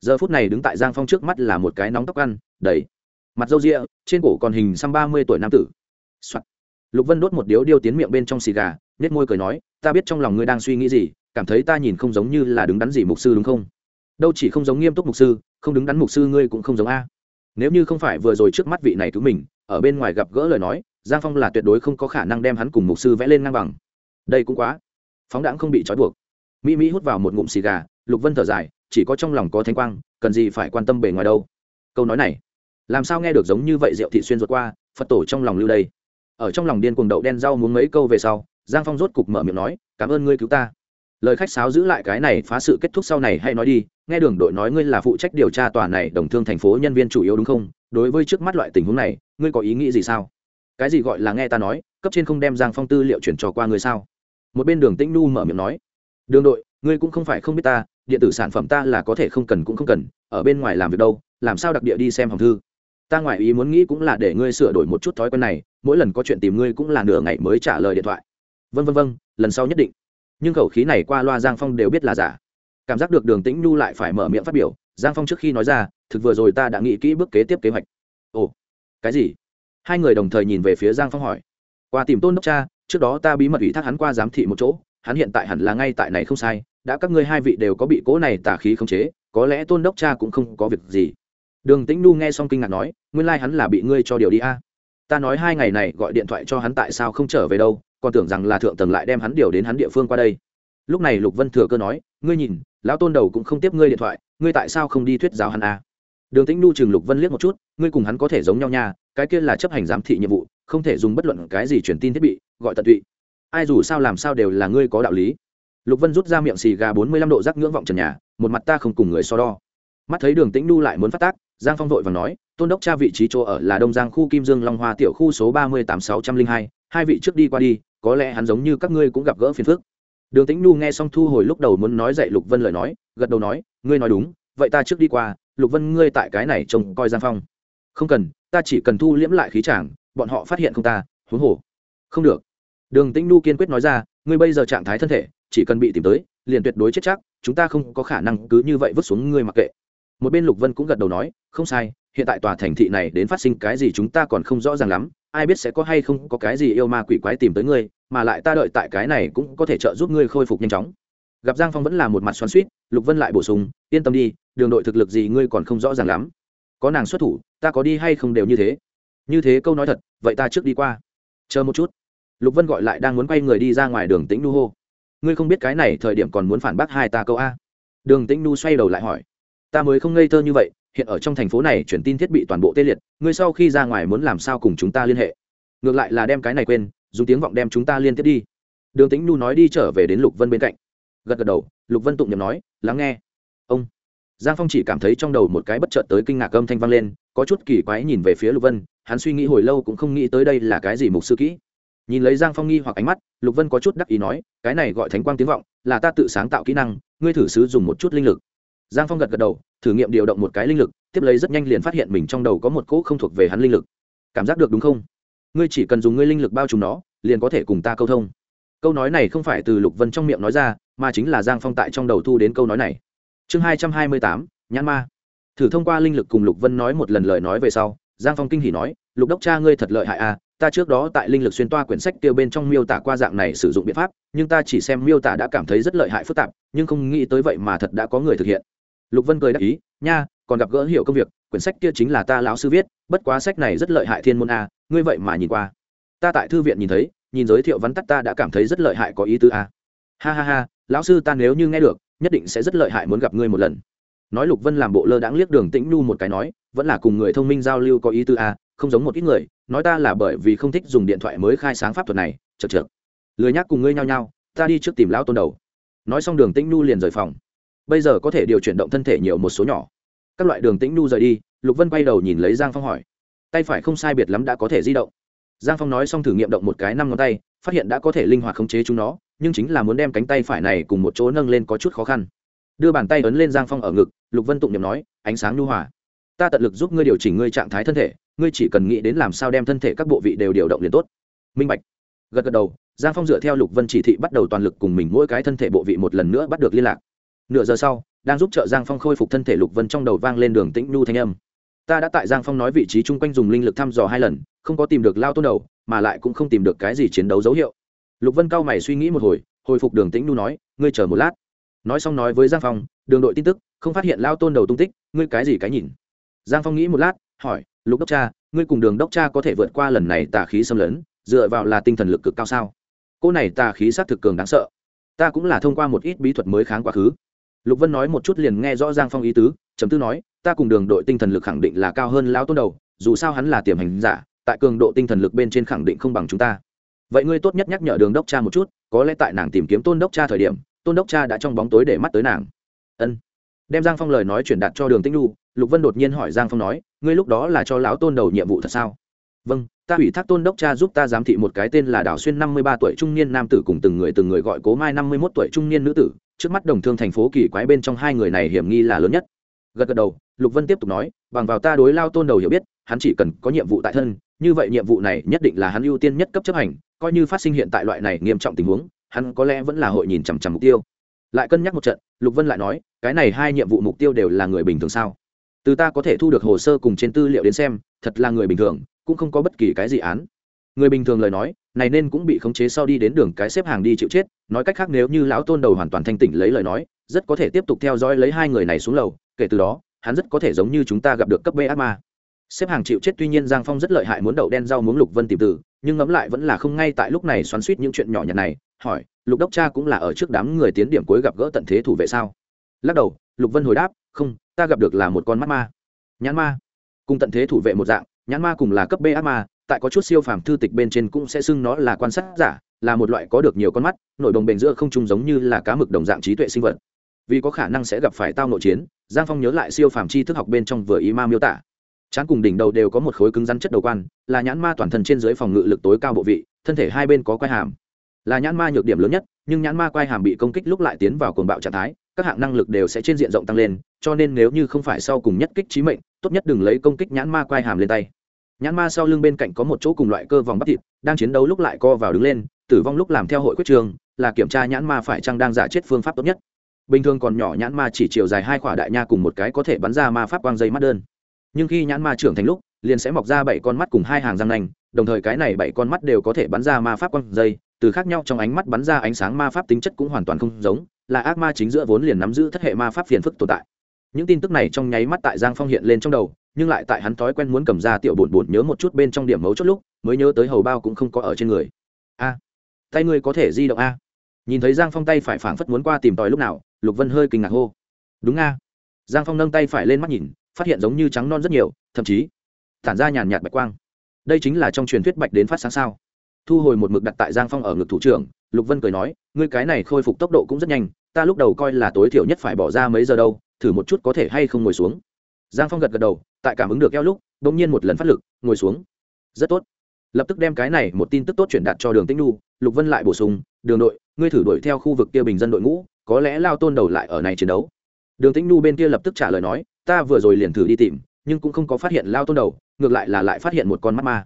Giờ phút này đứng tại giang phong trước mắt là một cái nóng tóc ăn, đầy mặt râu ria, trên cổ còn hình xăm ba mươi tuổi nam tử、Soạn. lục vân đốt một điếu điêu tiến miệng bên trong xì gà nết môi cười nói, ta biết trong lòng ngươi đang suy nghĩ gì, cảm thấy ta nhìn không giống như là đứng đắn gì mục sư đúng không? Đâu chỉ không giống nghiêm túc mục sư, không đứng đắn mục sư ngươi cũng không giống a. Nếu như không phải vừa rồi trước mắt vị này cứu mình, ở bên ngoài gặp gỡ lời nói, giang phong là tuyệt đối không có khả năng đem hắn cùng mục sư vẽ lên ngang bằng. Đây cũng quá phóng đãng không bị trói buộc. Mỹ mỹ hút vào một ngụm xì gà, lục vân thở dài, chỉ có trong lòng có thanh quang, cần gì phải quan tâm bề ngoài đâu. Câu nói này, làm sao nghe được giống như vậy diệu thị xuyên ruột qua, phật tổ trong lòng lưu đây. Ở trong lòng điên cuồng đậu đen rau muốn mấy câu về sau, giang phong rốt cục mở miệng nói, cảm ơn ngươi cứu ta lời khách sáo giữ lại cái này phá sự kết thúc sau này hay nói đi, nghe đường đội nói ngươi là phụ trách điều tra tòa này đồng thương thành phố nhân viên chủ yếu đúng không? Đối với trước mắt loại tình huống này, ngươi có ý nghĩ gì sao? Cái gì gọi là nghe ta nói, cấp trên không đem giang phong tư liệu chuyển trò qua ngươi sao? Một bên đường tĩnh nu mở miệng nói, đường đội, ngươi cũng không phải không biết ta, điện tử sản phẩm ta là có thể không cần cũng không cần, ở bên ngoài làm việc đâu, làm sao đặc địa đi xem hòm thư? Ta ngoài ý muốn nghĩ cũng là để ngươi sửa đổi một chút thói quen này, mỗi lần có chuyện tìm ngươi cũng là nửa ngày mới trả lời điện thoại. Vân vân vân lần sau nhất định nhưng khẩu khí này qua loa giang phong đều biết là giả. Cảm giác được đường tĩnh nhu lại phải mở miệng phát biểu, giang phong trước khi nói ra, thực vừa rồi ta đã nghĩ kỹ bước kế tiếp kế hoạch. Ồ, cái gì? Hai người đồng thời nhìn về phía giang phong hỏi. Qua tìm tôn đốc cha, trước đó ta bí mật ủy thác hắn qua giám thị một chỗ, hắn hiện tại hẳn là ngay tại này không sai, đã các ngươi hai vị đều có bị cố này tả khí khống chế, có lẽ tôn đốc cha cũng không có việc gì. Đường tĩnh nu nghe xong kinh ngạc nói, nguyên lai hắn là bị ngươi cho điều đi a. Ta nói hai ngày này gọi điện thoại cho hắn tại sao không trở về đâu còn tưởng rằng là thượng tầng lại đem hắn điều đến hắn địa phương qua đây. Lúc này lục vân thừa cơ nói, ngươi nhìn, lão tôn đầu cũng không tiếp ngươi điện thoại, ngươi tại sao không đi thuyết giáo hắn a đường tĩnh nu chừng lục vân liếc một chút, ngươi cùng hắn có thể giống nhau nha, cái kia là chấp hành giám thị nhiệm vụ, không thể dùng bất luận cái gì truyền tin thiết bị, gọi tận tụy. Ai dù sao làm sao đều là ngươi có đạo lý. Lục vân rút ra miệng xì gà bốn mươi lăm độ rắc ngưỡng vọng trần nhà, một mặt ta không cùng người so đo. Mắt thấy đường tĩnh nu lại muốn phát tác, giang phong vội và nói, tôn đốc cha vị trí chỗ ở là đông giang khu kim dương long hoa tiểu khu số ba mươi tám sáu trăm linh hai hai vị trước đi qua đi có lẽ hắn giống như các ngươi cũng gặp gỡ phiền phức. Đường tĩnh nu nghe xong thu hồi lúc đầu muốn nói dạy lục vân lời nói, gật đầu nói, ngươi nói đúng, vậy ta trước đi qua, lục vân ngươi tại cái này trông coi giang phong. Không cần, ta chỉ cần thu liễm lại khí chàng, bọn họ phát hiện không ta, huống hồ. Không được. Đường tĩnh nu kiên quyết nói ra, ngươi bây giờ trạng thái thân thể, chỉ cần bị tìm tới, liền tuyệt đối chết chắc, chúng ta không có khả năng cứ như vậy vứt xuống ngươi mặc kệ. Một bên lục vân cũng gật đầu nói, không sai, hiện tại tòa thành thị này đến phát sinh cái gì chúng ta còn không rõ ràng lắm ai biết sẽ có hay không có cái gì yêu ma quỷ quái tìm tới ngươi, mà lại ta đợi tại cái này cũng có thể trợ giúp ngươi khôi phục nhanh chóng. Gặp giang phong vẫn là một mặt xoắn suýt lục vân lại bổ sung, yên tâm đi, đường đội thực lực gì ngươi còn không rõ ràng lắm. Có nàng xuất thủ, ta có đi hay không đều như thế. Như thế câu nói thật, vậy ta trước đi qua. Chờ một chút. Lục vân gọi lại đang muốn quay người đi ra ngoài đường tĩnh nu hô. Ngươi không biết cái này thời điểm còn muốn phản bác hai ta câu a. Đường tĩnh nu xoay đầu lại hỏi, ta mới không ngây thơ như vậy hiện ở trong thành phố này chuyển tin thiết bị toàn bộ tê liệt, ngươi sau khi ra ngoài muốn làm sao cùng chúng ta liên hệ? Ngược lại là đem cái này quên, dùng tiếng vọng đem chúng ta liên tiếp đi. Đường tĩnh nu nói đi trở về đến lục vân bên cạnh. Gật gật đầu, lục vân tụng nhầm nói, lắng nghe. Ông. Giang phong chỉ cảm thấy trong đầu một cái bất chợt tới kinh ngạc âm thanh vang lên, có chút kỳ quái nhìn về phía lục vân, hắn suy nghĩ hồi lâu cũng không nghĩ tới đây là cái gì mục sư kỹ. Nhìn lấy giang phong nghi hoặc ánh mắt, lục vân có chút đắc ý nói, cái này gọi thánh quang tiếng vọng, là ta tự sáng tạo kỹ năng, ngươi thử sử dùng một chút linh lực giang phong gật gật đầu, thử nghiệm điều động một cái linh lực, tiếp lấy rất nhanh liền phát hiện mình trong đầu có một cỗ không thuộc về hắn linh lực. Cảm giác được đúng không? Ngươi chỉ cần dùng ngươi linh lực bao trùm nó, liền có thể cùng ta câu thông. Câu nói này không phải từ lục vân trong miệng nói ra, mà chính là giang phong tại trong đầu thu đến câu nói này. Chương hai trăm hai mươi tám, nhãn ma. Thử thông qua linh lực cùng lục vân nói một lần lời nói về sau, giang phong kinh hỉ nói, lục đốc cha ngươi thật lợi hại à ta trước đó tại linh lực xuyên toa quyển sách tiêu bên trong miêu tả qua dạng này sử dụng biện pháp, nhưng ta chỉ xem miêu tả đã cảm thấy rất lợi hại phức tạp, nhưng không nghĩ tới vậy mà thật đã có người thực hiện lục vân cười đáp ý nha còn gặp gỡ hiểu công việc quyển sách kia chính là ta lão sư viết bất quá sách này rất lợi hại thiên môn a ngươi vậy mà nhìn qua. Ta tại thư viện nhìn thấy nhìn giới thiệu vắn tắt ta đã cảm thấy rất lợi hại có ý tứ a. À. ha ha ha lão sư ta nếu như nghe được nhất định sẽ rất lợi hại muốn gặp ngươi một lần. Nói lục vân làm bộ lơ đãng liếc đường tĩnh nhu một cái nói vẫn là cùng người thông minh giao lưu có ý tứ a à, không giống một ít người nói ta là bởi vì không thích dùng điện thoại mới khai sáng pháp thuật này chật chật lười nhác cùng ngươi nhau nhau ta đi trước tìm lão tôn đầu. Nói xong đường tĩnh nhu liền rời phòng bây giờ có thể điều chuyển động thân thể nhiều một số nhỏ. Các loại đường tĩnh nu rời đi, lục vân quay đầu nhìn lấy giang phong hỏi. Tay phải không sai biệt lắm đã có thể di động. Giang phong nói xong thử nghiệm động một cái năm ngón tay, phát hiện đã có thể linh hoạt khống chế chúng nó, nhưng chính là muốn đem cánh tay phải này cùng một chỗ nâng lên có chút khó khăn. Đưa bàn tay ấn lên giang phong ở ngực, lục vân tụng nhầm nói, ánh sáng nhu hòa. Ta tận lực giúp ngươi điều chỉnh ngươi trạng thái thân thể, ngươi chỉ cần nghĩ đến làm sao đem thân thể các bộ vị đều điều động liền tốt. Minh bạch. Gật gật đầu, giang phong dựa theo lục vân chỉ thị bắt đầu toàn lực cùng mình mỗi cái thân thể bộ vị một lần nữa bắt được liên lạc nửa giờ sau, đang giúp trợ giang phong khôi phục thân thể lục vân trong đầu vang lên đường tĩnh nhu thanh âm. Ta đã tại giang phong nói vị trí chung quanh dùng linh lực thăm dò hai lần, không có tìm được lao tôn đầu, mà lại cũng không tìm được cái gì chiến đấu dấu hiệu. Lục vân cao mày suy nghĩ một hồi hồi phục đường tĩnh nhu nói, ngươi chờ một lát. Nói xong nói với giang phong, đường đội tin tức, không phát hiện lao tôn đầu tung tích, ngươi cái gì cái nhìn? Giang phong nghĩ một lát, hỏi, lục đốc cha, ngươi cùng đường đốc cha có thể vượt qua lần này tà khí xâm lấn, dựa vào là tinh thần lực cực cao sao? Cô này tà khí sát thực cường đáng sợ. Ta cũng là thông qua một ít bí thuật mới kháng quá khứ lục vân nói một chút liền nghe rõ giang phong ý tứ chấm tư nói, ta cùng đường đội tinh thần lực khẳng định là cao hơn lão tôn đầu, dù sao hắn là tiềm hành giả, tại cường độ tinh thần lực bên trên khẳng định không bằng chúng ta. Vậy ngươi tốt nhất nhắc nhở đường đốc cha một chút, có lẽ tại nàng tìm kiếm tôn đốc cha thời điểm, tôn đốc cha đã trong bóng tối để mắt tới nàng. Ân. Đem giang phong lời nói chuyển đạt cho đường Tinh lu lục vân đột nhiên hỏi giang phong nói, ngươi lúc đó là cho lão tôn đầu nhiệm vụ thật sao? Vâng ta ủy thác tôn đốc cha giúp ta giám thị một cái tên là đào xuyên năm mươi ba tuổi trung niên nam tử cùng từng người từng người gọi cố mai năm mươi mốt tuổi trung niên nữ tử trước mắt đồng thương thành phố kỳ quái bên trong hai người này hiểm nghi là lớn nhất. Gật gật đầu, lục vân tiếp tục nói, bằng vào ta đối lao tôn đầu hiểu biết, hắn chỉ cần có nhiệm vụ tại thân, như vậy nhiệm vụ này nhất định là hắn ưu tiên nhất cấp chấp hành, coi như phát sinh hiện tại loại này nghiêm trọng tình huống, hắn có lẽ vẫn là hội nhìn chằm chằm mục tiêu. Lại cân nhắc một trận, lục vân lại nói, cái này hai nhiệm vụ mục tiêu đều là người bình thường sao? Từ ta có thể thu được hồ sơ cùng trên tư liệu đến xem, thật là người bình thường, cũng không có bất kỳ cái gì án người bình thường lời nói, này nên cũng bị khống chế sau đi đến đường cái xếp hàng đi chịu chết, nói cách khác nếu như lão tôn đầu hoàn toàn thanh tỉnh lấy lời nói, rất có thể tiếp tục theo dõi lấy hai người này xuống lầu, kể từ đó, hắn rất có thể giống như chúng ta gặp được cấp b ác ma. Xếp hàng chịu chết tuy nhiên giang phong rất lợi hại muốn đậu đen rau muốn lục vân tìm từ, nhưng ngẫm lại vẫn là không ngay tại lúc này xoắn suýt những chuyện nhỏ nhặt này, hỏi, lục đốc cha cũng là ở trước đám người tiến điểm cuối gặp gỡ tận thế thủ vệ sao? Lắc đầu, lục vân hồi đáp, không, ta gặp được là một con mắt ma. Nhãn ma. Cùng tận thế thủ vệ một dạng, nhãn ma cùng là cấp b ác ma tại có chút siêu phàm thư tịch bên trên cũng sẽ xưng nó là quan sát giả, là một loại có được nhiều con mắt, nội đồng bền giữa không trung giống như là cá mực đồng dạng trí tuệ sinh vật. Vì có khả năng sẽ gặp phải tao nội chiến, giang phong nhớ lại siêu phàm chi thức học bên trong vừa ý ma miêu tả. Chán cùng đỉnh đầu đều có một khối cứng rắn chất đầu quan, là nhãn ma toàn thân trên dưới phòng ngự lực tối cao bộ vị, thân thể hai bên có quai hàm. Là nhãn ma nhược điểm lớn nhất, nhưng nhãn ma quai hàm bị công kích lúc lại tiến vào cuồng bạo trạng thái, các hạng năng lực đều sẽ trên diện rộng tăng lên, cho nên nếu như không phải sau cùng nhất kích trí mệnh, tốt nhất đừng lấy công kích nhãn ma quai hàm lên tay nhãn ma sau lưng bên cạnh có một chỗ cùng loại cơ vòng bắp thịt đang chiến đấu lúc lại co vào đứng lên tử vong lúc làm theo hội quyết trường là kiểm tra nhãn ma phải chăng đang giả chết phương pháp tốt nhất. Bình thường còn nhỏ nhãn ma chỉ chiều dài hai khỏa đại nha cùng một cái có thể bắn ra ma pháp quang dây mắt đơn. Nhưng khi nhãn ma trưởng thành lúc liền sẽ mọc ra bảy con mắt cùng hai hàng răng nành, đồng thời cái này bảy con mắt đều có thể bắn ra ma pháp quang dây từ khác nhau trong ánh mắt bắn ra ánh sáng ma pháp tính chất cũng hoàn toàn không giống là ác ma chính giữa vốn liền nắm giữ thất hệ ma pháp phiền phức tồn tại những tin tức này trong nháy mắt tại giang phong hiện lên trong đầu, nhưng lại tại hắn thói quen muốn cầm ra tiểu bổn bổn nhớ một chút bên trong điểm mấu chốt lúc, mới nhớ tới hầu bao cũng không có ở trên người. A, tay ngươi có thể di động a. Nhìn thấy giang phong tay phải phảng phất muốn qua tìm tòi lúc nào, lục vân hơi kinh ngạc hô. Đúng a. Giang phong nâng tay phải lên mắt nhìn, phát hiện giống như trắng non rất nhiều, thậm chí tản ra nhàn nhạt bạch quang. Đây chính là trong truyền thuyết bạch đến phát sáng sao. Thu hồi một mực đặt tại giang phong ở ngực thủ trưởng, lục vân cười nói, ngươi cái này khôi phục tốc độ cũng rất nhanh, ta lúc đầu coi là tối thiểu nhất phải bỏ ra mấy giờ đâu thử một chút có thể hay không ngồi xuống. Giang phong gật gật đầu, tại cảm ứng được eo lúc đ ỗ n g nhiên một lần phát lực, ngồi xuống. Rất tốt. Lập tức đem cái này một tin tức tốt chuyển đạt cho đường tĩnh nu lục vân lại bổ sung, đường đội, ngươi thử đuổi theo khu vực kia bình dân đội ngũ, có lẽ lao tôn đầu lại ở này chiến đấu. Đường tĩnh nu bên kia lập tức trả lời nói, ta vừa rồi liền thử đi tìm, nhưng cũng không có phát hiện lao tôn đầu, ngược lại là lại phát hiện một con mắt ma.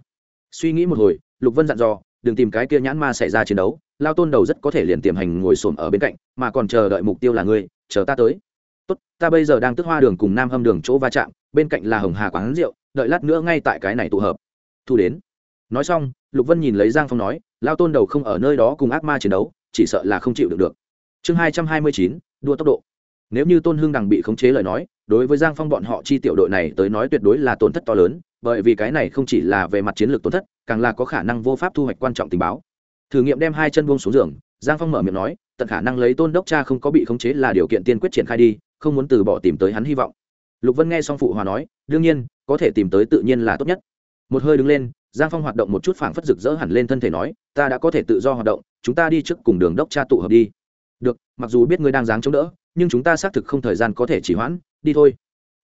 Suy nghĩ một hồi, lục vân dặn dò, đừng tìm cái kia nhãn ma xảy ra chiến đấu, lao tôn đầu rất có thể liền tiềm hành ngồi xổm ở bên cạnh, mà còn chờ đợi mục tiêu là ngươi, chờ ta tới tốt, ta bây giờ đang tức hoa đường cùng nam hâm đường chỗ va chạm, bên cạnh là hồng hà quán rượu, đợi lát nữa ngay tại cái này tụ hợp. Thu đến. Nói xong, lục vân nhìn lấy giang phong nói, lao tôn đầu không ở nơi đó cùng ác ma chiến đấu, chỉ sợ là không chịu được được. Chương hai trăm hai mươi chín, đua tốc độ. Nếu như tôn hưng đằng bị khống chế lời nói, đối với giang phong bọn họ chi tiểu đội này tới nói tuyệt đối là tổn thất to lớn, bởi vì cái này không chỉ là về mặt chiến lược tổn thất, càng là có khả năng vô pháp thu hoạch quan trọng tình báo. Thử nghiệm đem hai chân buông xuống giường, giang phong mở miệng nói, tận khả năng lấy tôn đốc cha không có bị khống chế là điều kiện tiên quyết triển khai đi không muốn từ bỏ tìm tới hắn hy vọng. Lục vân nghe xong phụ hòa nói, đương nhiên, có thể tìm tới tự nhiên là tốt nhất. Một hơi đứng lên, giang phong hoạt động một chút phảng phất rực rỡ hẳn lên thân thể nói, ta đã có thể tự do hoạt động, chúng ta đi trước cùng đường đốc cha tụ hợp đi. Được, mặc dù biết ngươi đang dáng chống đỡ, nhưng chúng ta xác thực không thời gian có thể chỉ hoãn, đi thôi.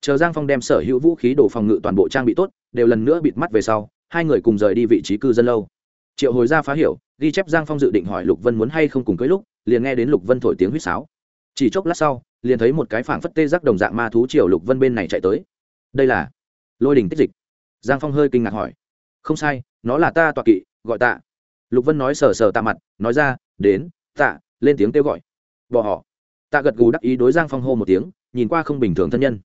Chờ giang phong đem sở hữu vũ khí đồ phòng ngự toàn bộ trang bị tốt, đều lần nữa bịt mắt về sau, hai người cùng rời đi vị trí cư dân lâu. Triệu hồi ra phá hiểu, ghi chép giang phong dự định hỏi lục vân muốn hay không cùng cưới lúc, liền nghe đến lục vân thổi tiếng huýt sáo. Chỉ chốc lát sau liền thấy một cái phảng phất tê giác đồng dạng ma thú triều lục vân bên này chạy tới. Đây là lôi đình tích dịch. Giang phong hơi kinh ngạc hỏi. Không sai, nó là ta tọa kỵ, gọi tạ. Lục vân nói sờ sờ tạ mặt, nói ra, đến, tạ, lên tiếng kêu gọi. Bỏ họ. Tạ gật gù đắc ý đối giang phong hô một tiếng, nhìn qua không bình thường thân nhân.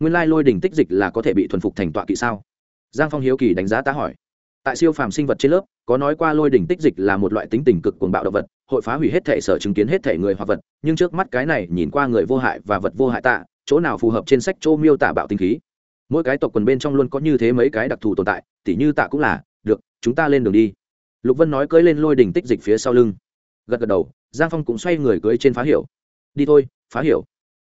Nguyên lai lôi đình tích dịch là có thể bị thuần phục thành tọa kỵ sao? Giang phong hiếu kỳ đánh giá tá hỏi. Tại siêu phàm sinh vật trên lớp, có nói qua lôi đỉnh tích dịch là một loại tính tình cực cuồng bạo động vật hội phá hủy hết thể sở chứng kiến hết thể người hoặc vật, nhưng trước mắt cái này nhìn qua người vô hại và vật vô hại tạ, chỗ nào phù hợp trên sách chỗ miêu tả bạo tinh khí. Mỗi cái tộc quần bên trong luôn có như thế mấy cái đặc thù tồn tại, tỉ như tạ cũng là, được, chúng ta lên đường đi. Lục vân nói cưỡi lên lôi đỉnh tích dịch phía sau lưng. Gật gật đầu, giang phong cũng xoay người cưỡi trên phá hiểu. Đi thôi, phá hiểu.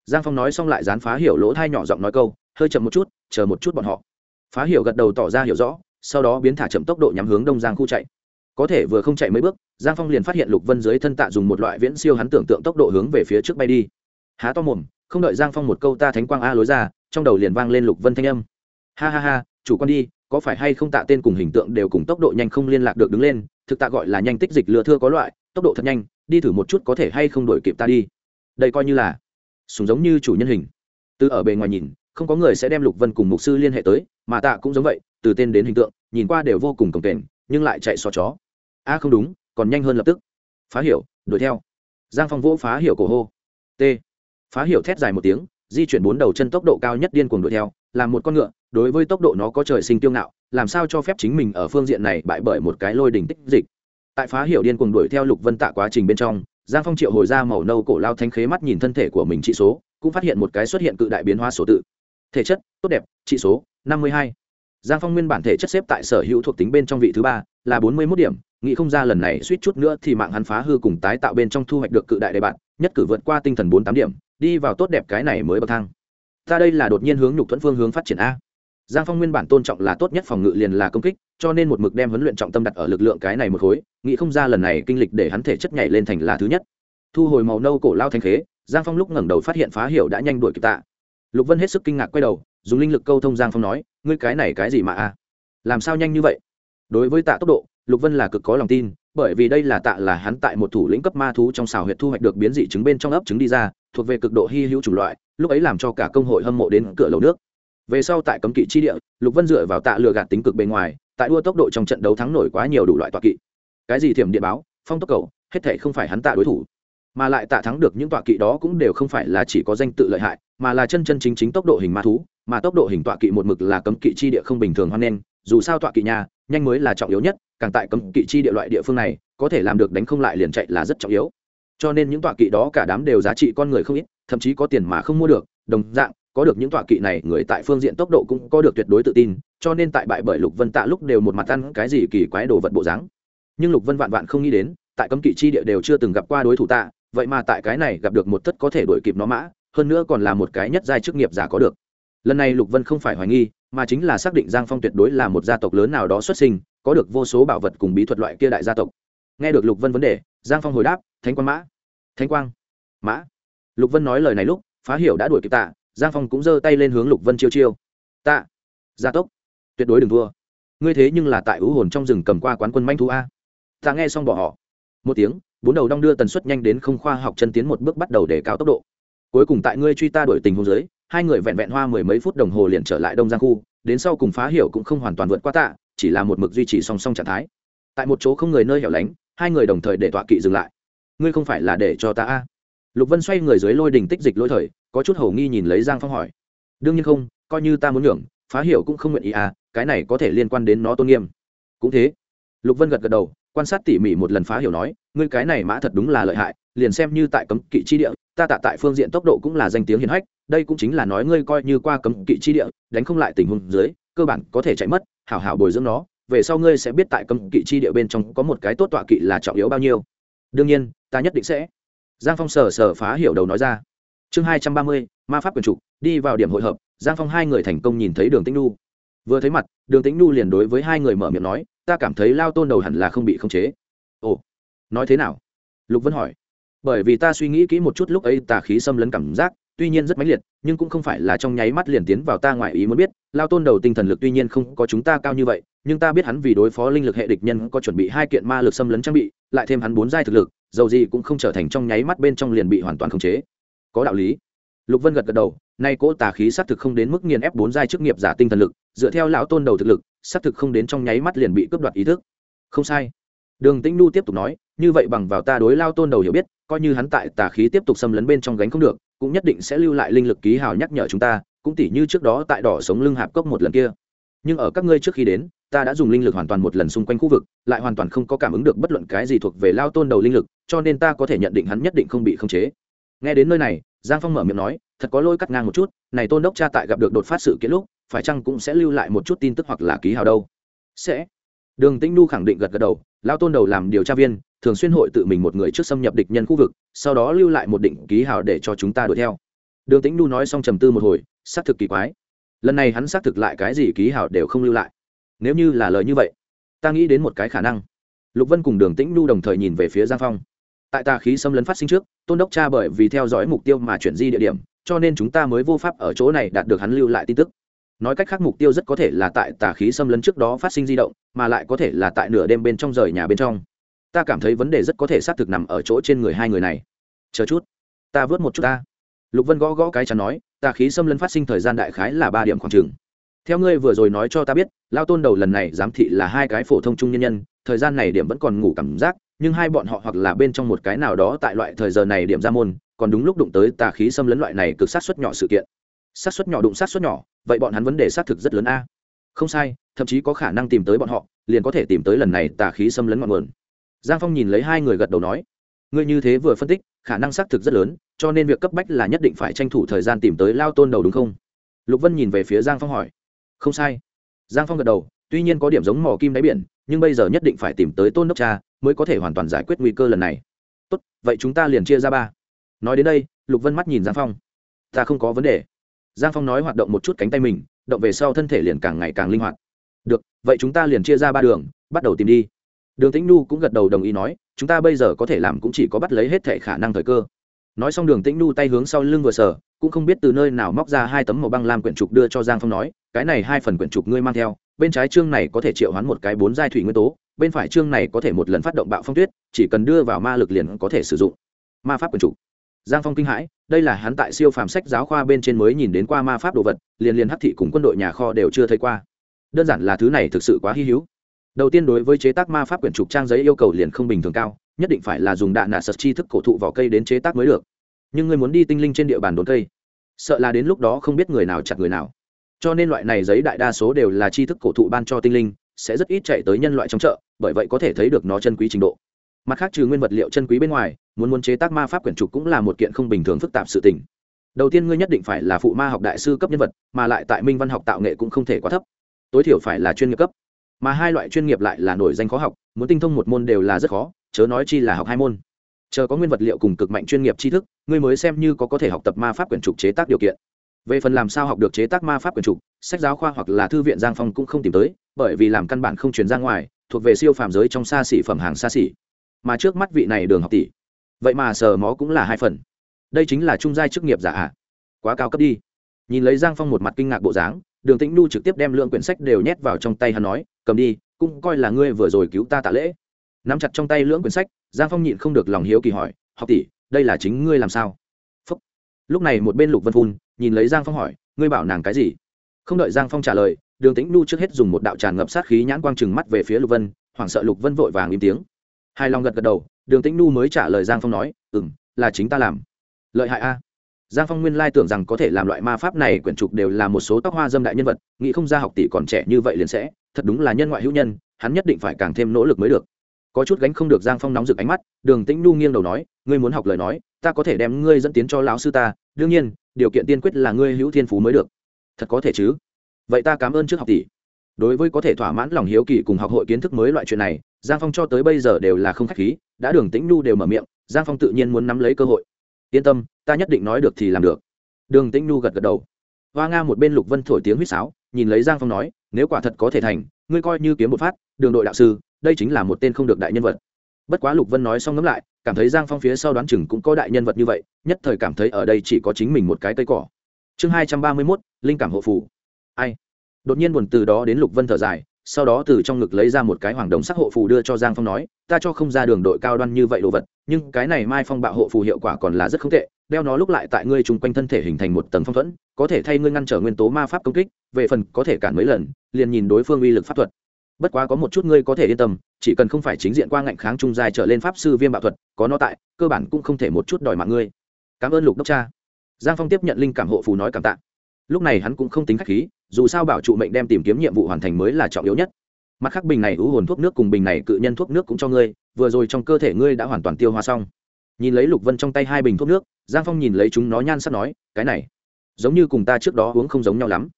Giang phong nói xong lại dán phá hiểu lỗ thai nhỏ giọng nói câu, hơi chậm một chút, chờ một chút bọn họ. Phá hiểu gật đầu tỏ ra hiểu rõ, sau đó biến thả chậm tốc độ nhắm hướng đông giang khu chạy có thể vừa không chạy mấy bước, giang phong liền phát hiện lục vân dưới thân tạ dùng một loại viễn siêu hắn tưởng tượng tốc độ hướng về phía trước bay đi. Há to mồm, không đợi giang phong một câu ta thánh quang a lối ra, trong đầu liền vang lên lục vân thanh âm. Ha ha ha, chủ quan đi, có phải hay không tạ tên cùng hình tượng đều cùng tốc độ nhanh không liên lạc được đứng lên, thực tạ gọi là nhanh tích dịch lừa thưa có loại, tốc độ thật nhanh, đi thử một chút có thể hay không đổi kịp ta đi. Đây coi như là súng giống như chủ nhân hình. Từ ở bề ngoài nhìn, không có người sẽ đem lục vân cùng mục sư liên hệ tới, mà tạ cũng giống vậy, từ tên đến hình tượng, nhìn qua đều vô cùng cổng kềnh, nhưng lại chạy so chó a không đúng, còn nhanh hơn lập tức. Phá hiểu, đuổi theo. Giang phong vỗ phá hiểu cổ hô. T. Phá hiểu thét dài một tiếng, di chuyển bốn đầu chân tốc độ cao nhất điên cuồng đuổi theo, làm một con ngựa, đối với tốc độ nó có trời sinh tiêu ngạo, làm sao cho phép chính mình ở phương diện này bại bởi một cái lôi đỉnh tích dịch. Tại phá hiểu điên cuồng đuổi theo lục vân tạ quá trình bên trong, giang phong triệu hồi ra màu nâu cổ lao thanh khế mắt nhìn thân thể của mình trị số, cũng phát hiện một cái xuất hiện cự đại biến hóa số tự. Thể chất, tốt đẹp, trị số, năm mươi hai giang phong nguyên bản thể chất xếp tại sở hữu thuộc tính bên trong vị thứ ba, là bốn mươi mốt điểm, nghĩ không ra lần này suýt chút nữa thì mạng hắn phá hư cùng tái tạo bên trong thu hoạch được cự đại đề bạn, nhất cử vượt qua tinh thần bốn tám điểm, đi vào tốt đẹp cái này mới bậc thang. Ta đây là đột nhiên hướng nhục thuẫn phương hướng phát triển a. Giang phong nguyên bản tôn trọng là tốt nhất phòng ngự liền là công kích, cho nên một mực đem huấn luyện trọng tâm đặt ở lực lượng cái này một khối, nghĩ không ra lần này kinh lịch để hắn thể chất nhảy lên thành là thứ nhất. Thu hồi màu nâu cổ lao thanh khế, giang phong lúc ngẩng đầu phát hiện phá hiểu đã nhanh đuổi kịp tạ. Lục vân hết sức kinh ngạc quay đầu dùng linh lực câu thông giang phong nói, ngươi cái này cái gì mà a? Làm sao nhanh như vậy? Đối với tạ tốc độ, lục vân là cực có lòng tin, bởi vì đây là tạ là hắn tại một thủ lĩnh cấp ma thú trong xào huyệt thu hoạch được biến dị trứng bên trong ấp trứng đi ra, thuộc về cực độ hy hữu chủng loại, lúc ấy làm cho cả công hội hâm mộ đến cửa lầu nước. Về sau tại cấm kỵ chi địa, lục vân dựa vào tạ lừa gạt tính cực bề ngoài, tại đua tốc độ trong trận đấu thắng nổi quá nhiều đủ loại tọa kỵ. Cái gì thiểm điện báo, phong tốc cầu, hết thể không phải hắn tạ đối thủ mà lại tạ thắng được những tọa kỵ đó cũng đều không phải là chỉ có danh tự lợi hại, mà là chân chân chính chính tốc độ hình ma thú, mà tốc độ hình tọa kỵ một mực là cấm kỵ chi địa không bình thường hoan nghênh, dù sao tọa kỵ nhà, nhanh mới là trọng yếu nhất, càng tại cấm kỵ chi địa loại địa phương này, có thể làm được đánh không lại liền chạy là rất trọng yếu. Cho nên những tọa kỵ đó cả đám đều giá trị con người không ít, thậm chí có tiền mà không mua được, đồng dạng, có được những tọa kỵ này, người tại phương diện tốc độ cũng có được tuyệt đối tự tin, cho nên tại bại bởi lục vân tạ lúc đều một mặt ăn cái gì kỳ quái đồ vật bộ dáng. Nhưng lục vân vạn vạn không nghĩ đến, tại cấm kỵ chi địa đều chưa từng gặp qua đối thủ tạ vậy mà tại cái này gặp được một tất có thể đổi kịp nó mã, hơn nữa còn là một cái nhất giai chức nghiệp giả có được. Lần này lục vân không phải hoài nghi, mà chính là xác định giang phong tuyệt đối là một gia tộc lớn nào đó xuất sinh, có được vô số bảo vật cùng bí thuật loại kia đại gia tộc. Nghe được lục vân vấn đề, giang phong hồi đáp, thánh quang mã, thánh quang, mã. Lục vân nói lời này lúc, phá hiểu đã đuổi kịp tạ, giang phong cũng giơ tay lên hướng lục vân chiêu chiêu. Tạ, gia tốc, tuyệt đối đừng thua. Ngươi thế nhưng là tại ưu hồn trong rừng cầm qua quán quân manh thú a. Ta nghe xong bỏ họ. Một tiếng bốn đầu đong đưa tần suất nhanh đến không khoa học chân tiến một bước bắt đầu để cao tốc độ. Cuối cùng tại ngươi truy ta đổi tình hôn giới hai người vẹn vẹn hoa mười mấy phút đồng hồ liền trở lại đông giang khu, đến sau cùng phá hiểu cũng không hoàn toàn vượt qua tạ, chỉ là một mực duy trì song song trạng thái. Tại một chỗ không người nơi hẻo lánh, hai người đồng thời để tọa kỵ dừng lại. Ngươi không phải là để cho ta a? Lục vân xoay người dưới lôi đình tích dịch lôi thời, có chút hầu nghi nhìn lấy giang phong hỏi. Đương nhiên không, coi như ta muốn nhường, phá hiểu cũng không nguyện ý à cái này có thể liên quan đến nó tôn nghiêm. Cũng thế. Lục vân gật gật đầu quan sát tỉ mỉ một lần phá hiểu nói, ngươi cái này mã thật đúng là lợi hại, liền xem như tại cấm kỵ chi địa, ta tạ tại phương diện tốc độ cũng là danh tiếng hiển hách, đây cũng chính là nói ngươi coi như qua cấm kỵ chi địa, đánh không lại tình huống dưới, cơ bản có thể chạy mất, hảo hảo bồi dưỡng nó, về sau ngươi sẽ biết tại cấm kỵ chi địa bên trong có một cái tốt tọa kỵ là trọng yếu bao nhiêu. Đương nhiên, ta nhất định sẽ. Giang phong sờ sờ phá hiểu đầu nói ra. Chương hai trăm ba mươi, ma pháp quyền trục đi vào điểm hội hợp, giang phong hai người thành công nhìn thấy đường tĩnh nu vừa thấy mặt, đường tĩnh nu liền đối với hai người mở miệng nói ta cảm thấy lao tôn đầu hẳn là không bị khống chế. Ồ, nói thế nào? Lục vân hỏi. Bởi vì ta suy nghĩ kỹ một chút lúc ấy tà khí xâm lấn cảm giác, tuy nhiên rất mãnh liệt, nhưng cũng không phải là trong nháy mắt liền tiến vào ta ngoài ý muốn biết, lao tôn đầu tinh thần lực tuy nhiên không có chúng ta cao như vậy, nhưng ta biết hắn vì đối phó linh lực hệ địch nhân có chuẩn bị hai kiện ma lực xâm lấn trang bị, lại thêm hắn bốn giai thực lực, dầu gì cũng không trở thành trong nháy mắt bên trong liền bị hoàn toàn khống chế. Có đạo lý. Lục vân gật gật đầu, nay cỗ tà khí xác thực không đến mức nghiền ép bốn giai chức nghiệp giả tinh thần lực, dựa theo lão tôn đầu thực lực xác thực không đến trong nháy mắt liền bị cướp đoạt ý thức. Không sai. Đường tĩnh nu tiếp tục nói, như vậy bằng vào ta đối lao tôn đầu hiểu biết, coi như hắn tại tà khí tiếp tục xâm lấn bên trong gánh không được, cũng nhất định sẽ lưu lại linh lực ký hào nhắc nhở chúng ta, cũng tỉ như trước đó tại đỏ sống lưng hạp cốc một lần kia. Nhưng ở các ngươi trước khi đến, ta đã dùng linh lực hoàn toàn một lần xung quanh khu vực, lại hoàn toàn không có cảm ứng được bất luận cái gì thuộc về lao tôn đầu linh lực, cho nên ta có thể nhận định hắn nhất định không bị khống chế. Nghe đến nơi này, giang phong mở miệng nói, thật có lôi cắt ngang một chút, này tôn đốc cha tại gặp được đột phát sự kiện lúc phải chăng cũng sẽ lưu lại một chút tin tức hoặc là ký hào đâu? Sẽ. Đường tĩnh nu khẳng định gật gật đầu lao tôn đầu làm điều tra viên, thường xuyên hội tự mình một người trước xâm nhập địch nhân khu vực, sau đó lưu lại một định ký hào để cho chúng ta đuổi theo. Đường tĩnh nu nói xong trầm tư một hồi, xác thực kỳ quái. Lần này hắn xác thực lại cái gì ký hào đều không lưu lại. Nếu như là lời như vậy, ta nghĩ đến một cái khả năng. Lục vân cùng đường tĩnh nu đồng thời nhìn về phía giang phong. Tại tà khí xâm lấn phát sinh trước, tôn đốc cha bởi vì theo dõi mục tiêu mà chuyển di địa điểm, cho nên chúng ta mới vô pháp ở chỗ này đạt được hắn lưu lại tin tức nói cách khác mục tiêu rất có thể là tại tà khí xâm lấn trước đó phát sinh di động, mà lại có thể là tại nửa đêm bên trong rời nhà bên trong. Ta cảm thấy vấn đề rất có thể xác thực nằm ở chỗ trên người hai người này. Chờ chút, ta vớt một chút ta. Lục vân gõ gõ cái chắn nói, tà khí xâm lấn phát sinh thời gian đại khái là ba điểm khoảng trừng theo ngươi vừa rồi nói cho ta biết, lao tôn đầu lần này giám thị là hai cái phổ thông trung nhân nhân, thời gian này điểm vẫn còn ngủ cảm giác, nhưng hai bọn họ hoặc là bên trong một cái nào đó tại loại thời giờ này điểm ra môn, còn đúng lúc đụng tới tà khí xâm lấn loại này cực sát xuất nhỏ sự kiện. Sát xuất nhỏ đụng sát xuất nhỏ vậy bọn hắn vấn đề xác thực rất lớn a. Không sai, thậm chí có khả năng tìm tới bọn họ, liền có thể tìm tới lần này tà khí xâm lấn ngọn nguồn. Giang phong nhìn lấy hai người gật đầu nói, ngươi như thế vừa phân tích, khả năng xác thực rất lớn, cho nên việc cấp bách là nhất định phải tranh thủ thời gian tìm tới lao tôn đầu đúng không? Lục vân nhìn về phía giang phong hỏi, không sai. Giang phong gật đầu, tuy nhiên có điểm giống mò kim đáy biển, nhưng bây giờ nhất định phải tìm tới tôn đốc cha mới có thể hoàn toàn giải quyết nguy cơ lần này. Tốt, vậy chúng ta liền chia ra ba. Nói đến đây, lục vân mắt nhìn giang phong, ta không có vấn đề giang phong nói hoạt động một chút cánh tay mình động về sau thân thể liền càng ngày càng linh hoạt. Được vậy chúng ta liền chia ra ba đường bắt đầu tìm đi. Đường tĩnh nu cũng gật đầu đồng ý nói chúng ta bây giờ có thể làm cũng chỉ có bắt lấy hết thể khả năng thời cơ. Nói xong đường tĩnh nu tay hướng sau lưng vừa sở, cũng không biết từ nơi nào móc ra hai tấm màu băng lam quyển trục đưa cho giang phong nói cái này hai phần quyển trục ngươi mang theo bên trái chương này có thể triệu hoán một cái bốn giai thủy nguyên tố bên phải chương này có thể một lần phát động bạo phong tuyết chỉ cần đưa vào ma lực liền có thể sử dụng. Ma pháp quyển trục giang phong kinh hãi, đây là hắn tại siêu phàm sách giáo khoa bên trên mới nhìn đến qua ma pháp đồ vật, liền liền hắc thị cùng quân đội nhà kho đều chưa thấy qua. Đơn giản là thứ này thực sự quá hy hữu. Đầu tiên đối với chế tác ma pháp quyển trục trang giấy yêu cầu liền không bình thường cao, nhất định phải là dùng đạn nạ sật chi thức cổ thụ vỏ cây đến chế tác mới được. Nhưng người muốn đi tinh linh trên địa bàn đồn cây, sợ là đến lúc đó không biết người nào chặt người nào. Cho nên loại này giấy đại đa số đều là chi thức cổ thụ ban cho tinh linh, sẽ rất ít chạy tới nhân loại trong chợ, bởi vậy có thể thấy được nó chân quý trình độ mặt khác trừ nguyên vật liệu chân quý bên ngoài, muốn muốn chế tác ma pháp quyển trục cũng là một kiện không bình thường phức tạp sự tình. Đầu tiên ngươi nhất định phải là phụ ma học đại sư cấp nhân vật, mà lại tại minh văn học tạo nghệ cũng không thể quá thấp. Tối thiểu phải là chuyên nghiệp cấp. Mà hai loại chuyên nghiệp lại là nổi danh khó học, muốn tinh thông một môn đều là rất khó, chớ nói chi là học hai môn. Chờ có nguyên vật liệu cùng cực mạnh chuyên nghiệp tri thức, ngươi mới xem như có có thể học tập ma pháp quyển trục chế tác điều kiện. Về phần làm sao học được chế tác ma pháp quyển trục, sách giáo khoa hoặc là thư viện giang phong cũng không tìm tới, bởi vì làm căn bản không truyền ra ngoài, thuộc về siêu phàm giới trong xa xỉ phẩm hàng xa xỉ mà trước mắt vị này đường học tỷ. Vậy mà sờ mó cũng là hai phần. Đây chính là trung giai chức nghiệp giả ạ. Quá cao cấp đi. Nhìn lấy giang phong một mặt kinh ngạc bộ dáng, đường tĩnh nu trực tiếp đem lượng quyển sách đều nhét vào trong tay hắn nói, cầm đi, cũng coi là ngươi vừa rồi cứu ta tạ lễ. Nắm chặt trong tay lưỡng quyển sách, giang phong nhịn không được lòng hiếu kỳ hỏi, học tỷ, đây là chính ngươi làm sao? Phúc. lúc này một bên lục vân phun nhìn lấy giang phong hỏi, ngươi bảo nàng cái gì? Không đợi giang phong trả lời, đường tĩnh nu trước hết dùng một đạo tràn ngập sát khí nhãn quang trừng mắt về phía lục vân, hoảng sợ lục vân vội vàng im tiếng hai lòng gật gật đầu, đường tĩnh nu mới trả lời giang phong nói ừ m là chính ta làm. Lợi hại a. Giang phong nguyên lai tưởng rằng có thể làm loại ma pháp này quyển trục đều là một số tóc hoa dâm đại nhân vật, nghĩ không ra học tỷ còn trẻ như vậy liền sẽ, thật đúng là nhân ngoại hữu nhân, hắn nhất định phải càng thêm nỗ lực mới được. Có chút gánh không được giang phong nóng rực ánh mắt, đường tĩnh nu nghiêng đầu nói, ngươi muốn học lời nói, ta có thể đem ngươi dẫn tiến cho lão sư ta, đương nhiên, điều kiện tiên quyết là ngươi hữu thiên phú mới được. Thật có thể chứ? Vậy ta cảm ơn trước học tỷ. Đối với có thể thỏa mãn lòng hiếu kỳ cùng học hội kiến thức mới loại chuyện này giang phong cho tới bây giờ đều là không k h á c h khí, đã đường tĩnh nu đều mở miệng, giang phong tự nhiên muốn nắm lấy cơ hội. Yên tâm, ta nhất định nói được thì làm được. Đường tĩnh nu gật gật đầu. Hoa nga một bên lục vân thổi tiếng huýt sáo, nhìn lấy giang phong nói, nếu quả thật có thể thành, ngươi coi như kiếm một phát, đường đội đạo sư, đây chính là một tên không được đại nhân vật. Bất quá lục vân nói xong ngẫm lại, cảm thấy giang phong phía sau đoán chừng cũng có đại nhân vật như vậy, nhất thời cảm thấy ở đây chỉ có chính mình một cái cây cỏ. Chương hai trăm ba mươi mốt, linh cảm hộ phủ ai? Đột nhiên buồn từ đó đến lục vân thở dài sau đó từ trong ngực lấy ra một cái hoàng đồng sắc hộ phù đưa cho giang phong nói, ta cho không ra đường đội cao đoan như vậy đồ vật, nhưng cái này mai phong bạo hộ phù hiệu quả còn là rất không tệ, đeo nó lúc lại tại ngươi chung quanh thân thể hình thành một tầng phong thuẫn, có thể thay ngươi ngăn trở nguyên tố ma pháp công kích, về phần có thể cản mấy lần, liền nhìn đối phương uy lực pháp thuật. Bất quá có một chút ngươi có thể yên tâm, chỉ cần không phải chính diện qua ngạnh kháng trung dài trở lên pháp sư viêm bạo thuật, có nó tại, cơ bản cũng không thể một chút đòi mạng ngươi. Cảm ơn lục đốc cha. Giang phong tiếp nhận linh cảm hộ phù nói cảm tạ. Lúc này hắn cũng không tính k h á c h khí dù sao bảo trụ mệnh đem tìm kiếm nhiệm vụ hoàn thành mới là trọng yếu nhất. Mặt khác bình này ưu hồn thuốc nước cùng bình này cự nhân thuốc nước cũng cho ngươi, vừa rồi trong cơ thể ngươi đã hoàn toàn tiêu hóa xong. Nhìn lấy lục vân trong tay hai bình thuốc nước, giang phong nhìn lấy chúng nó nhan sắp nói, cái này, giống như cùng ta trước đó uống không giống nhau lắm.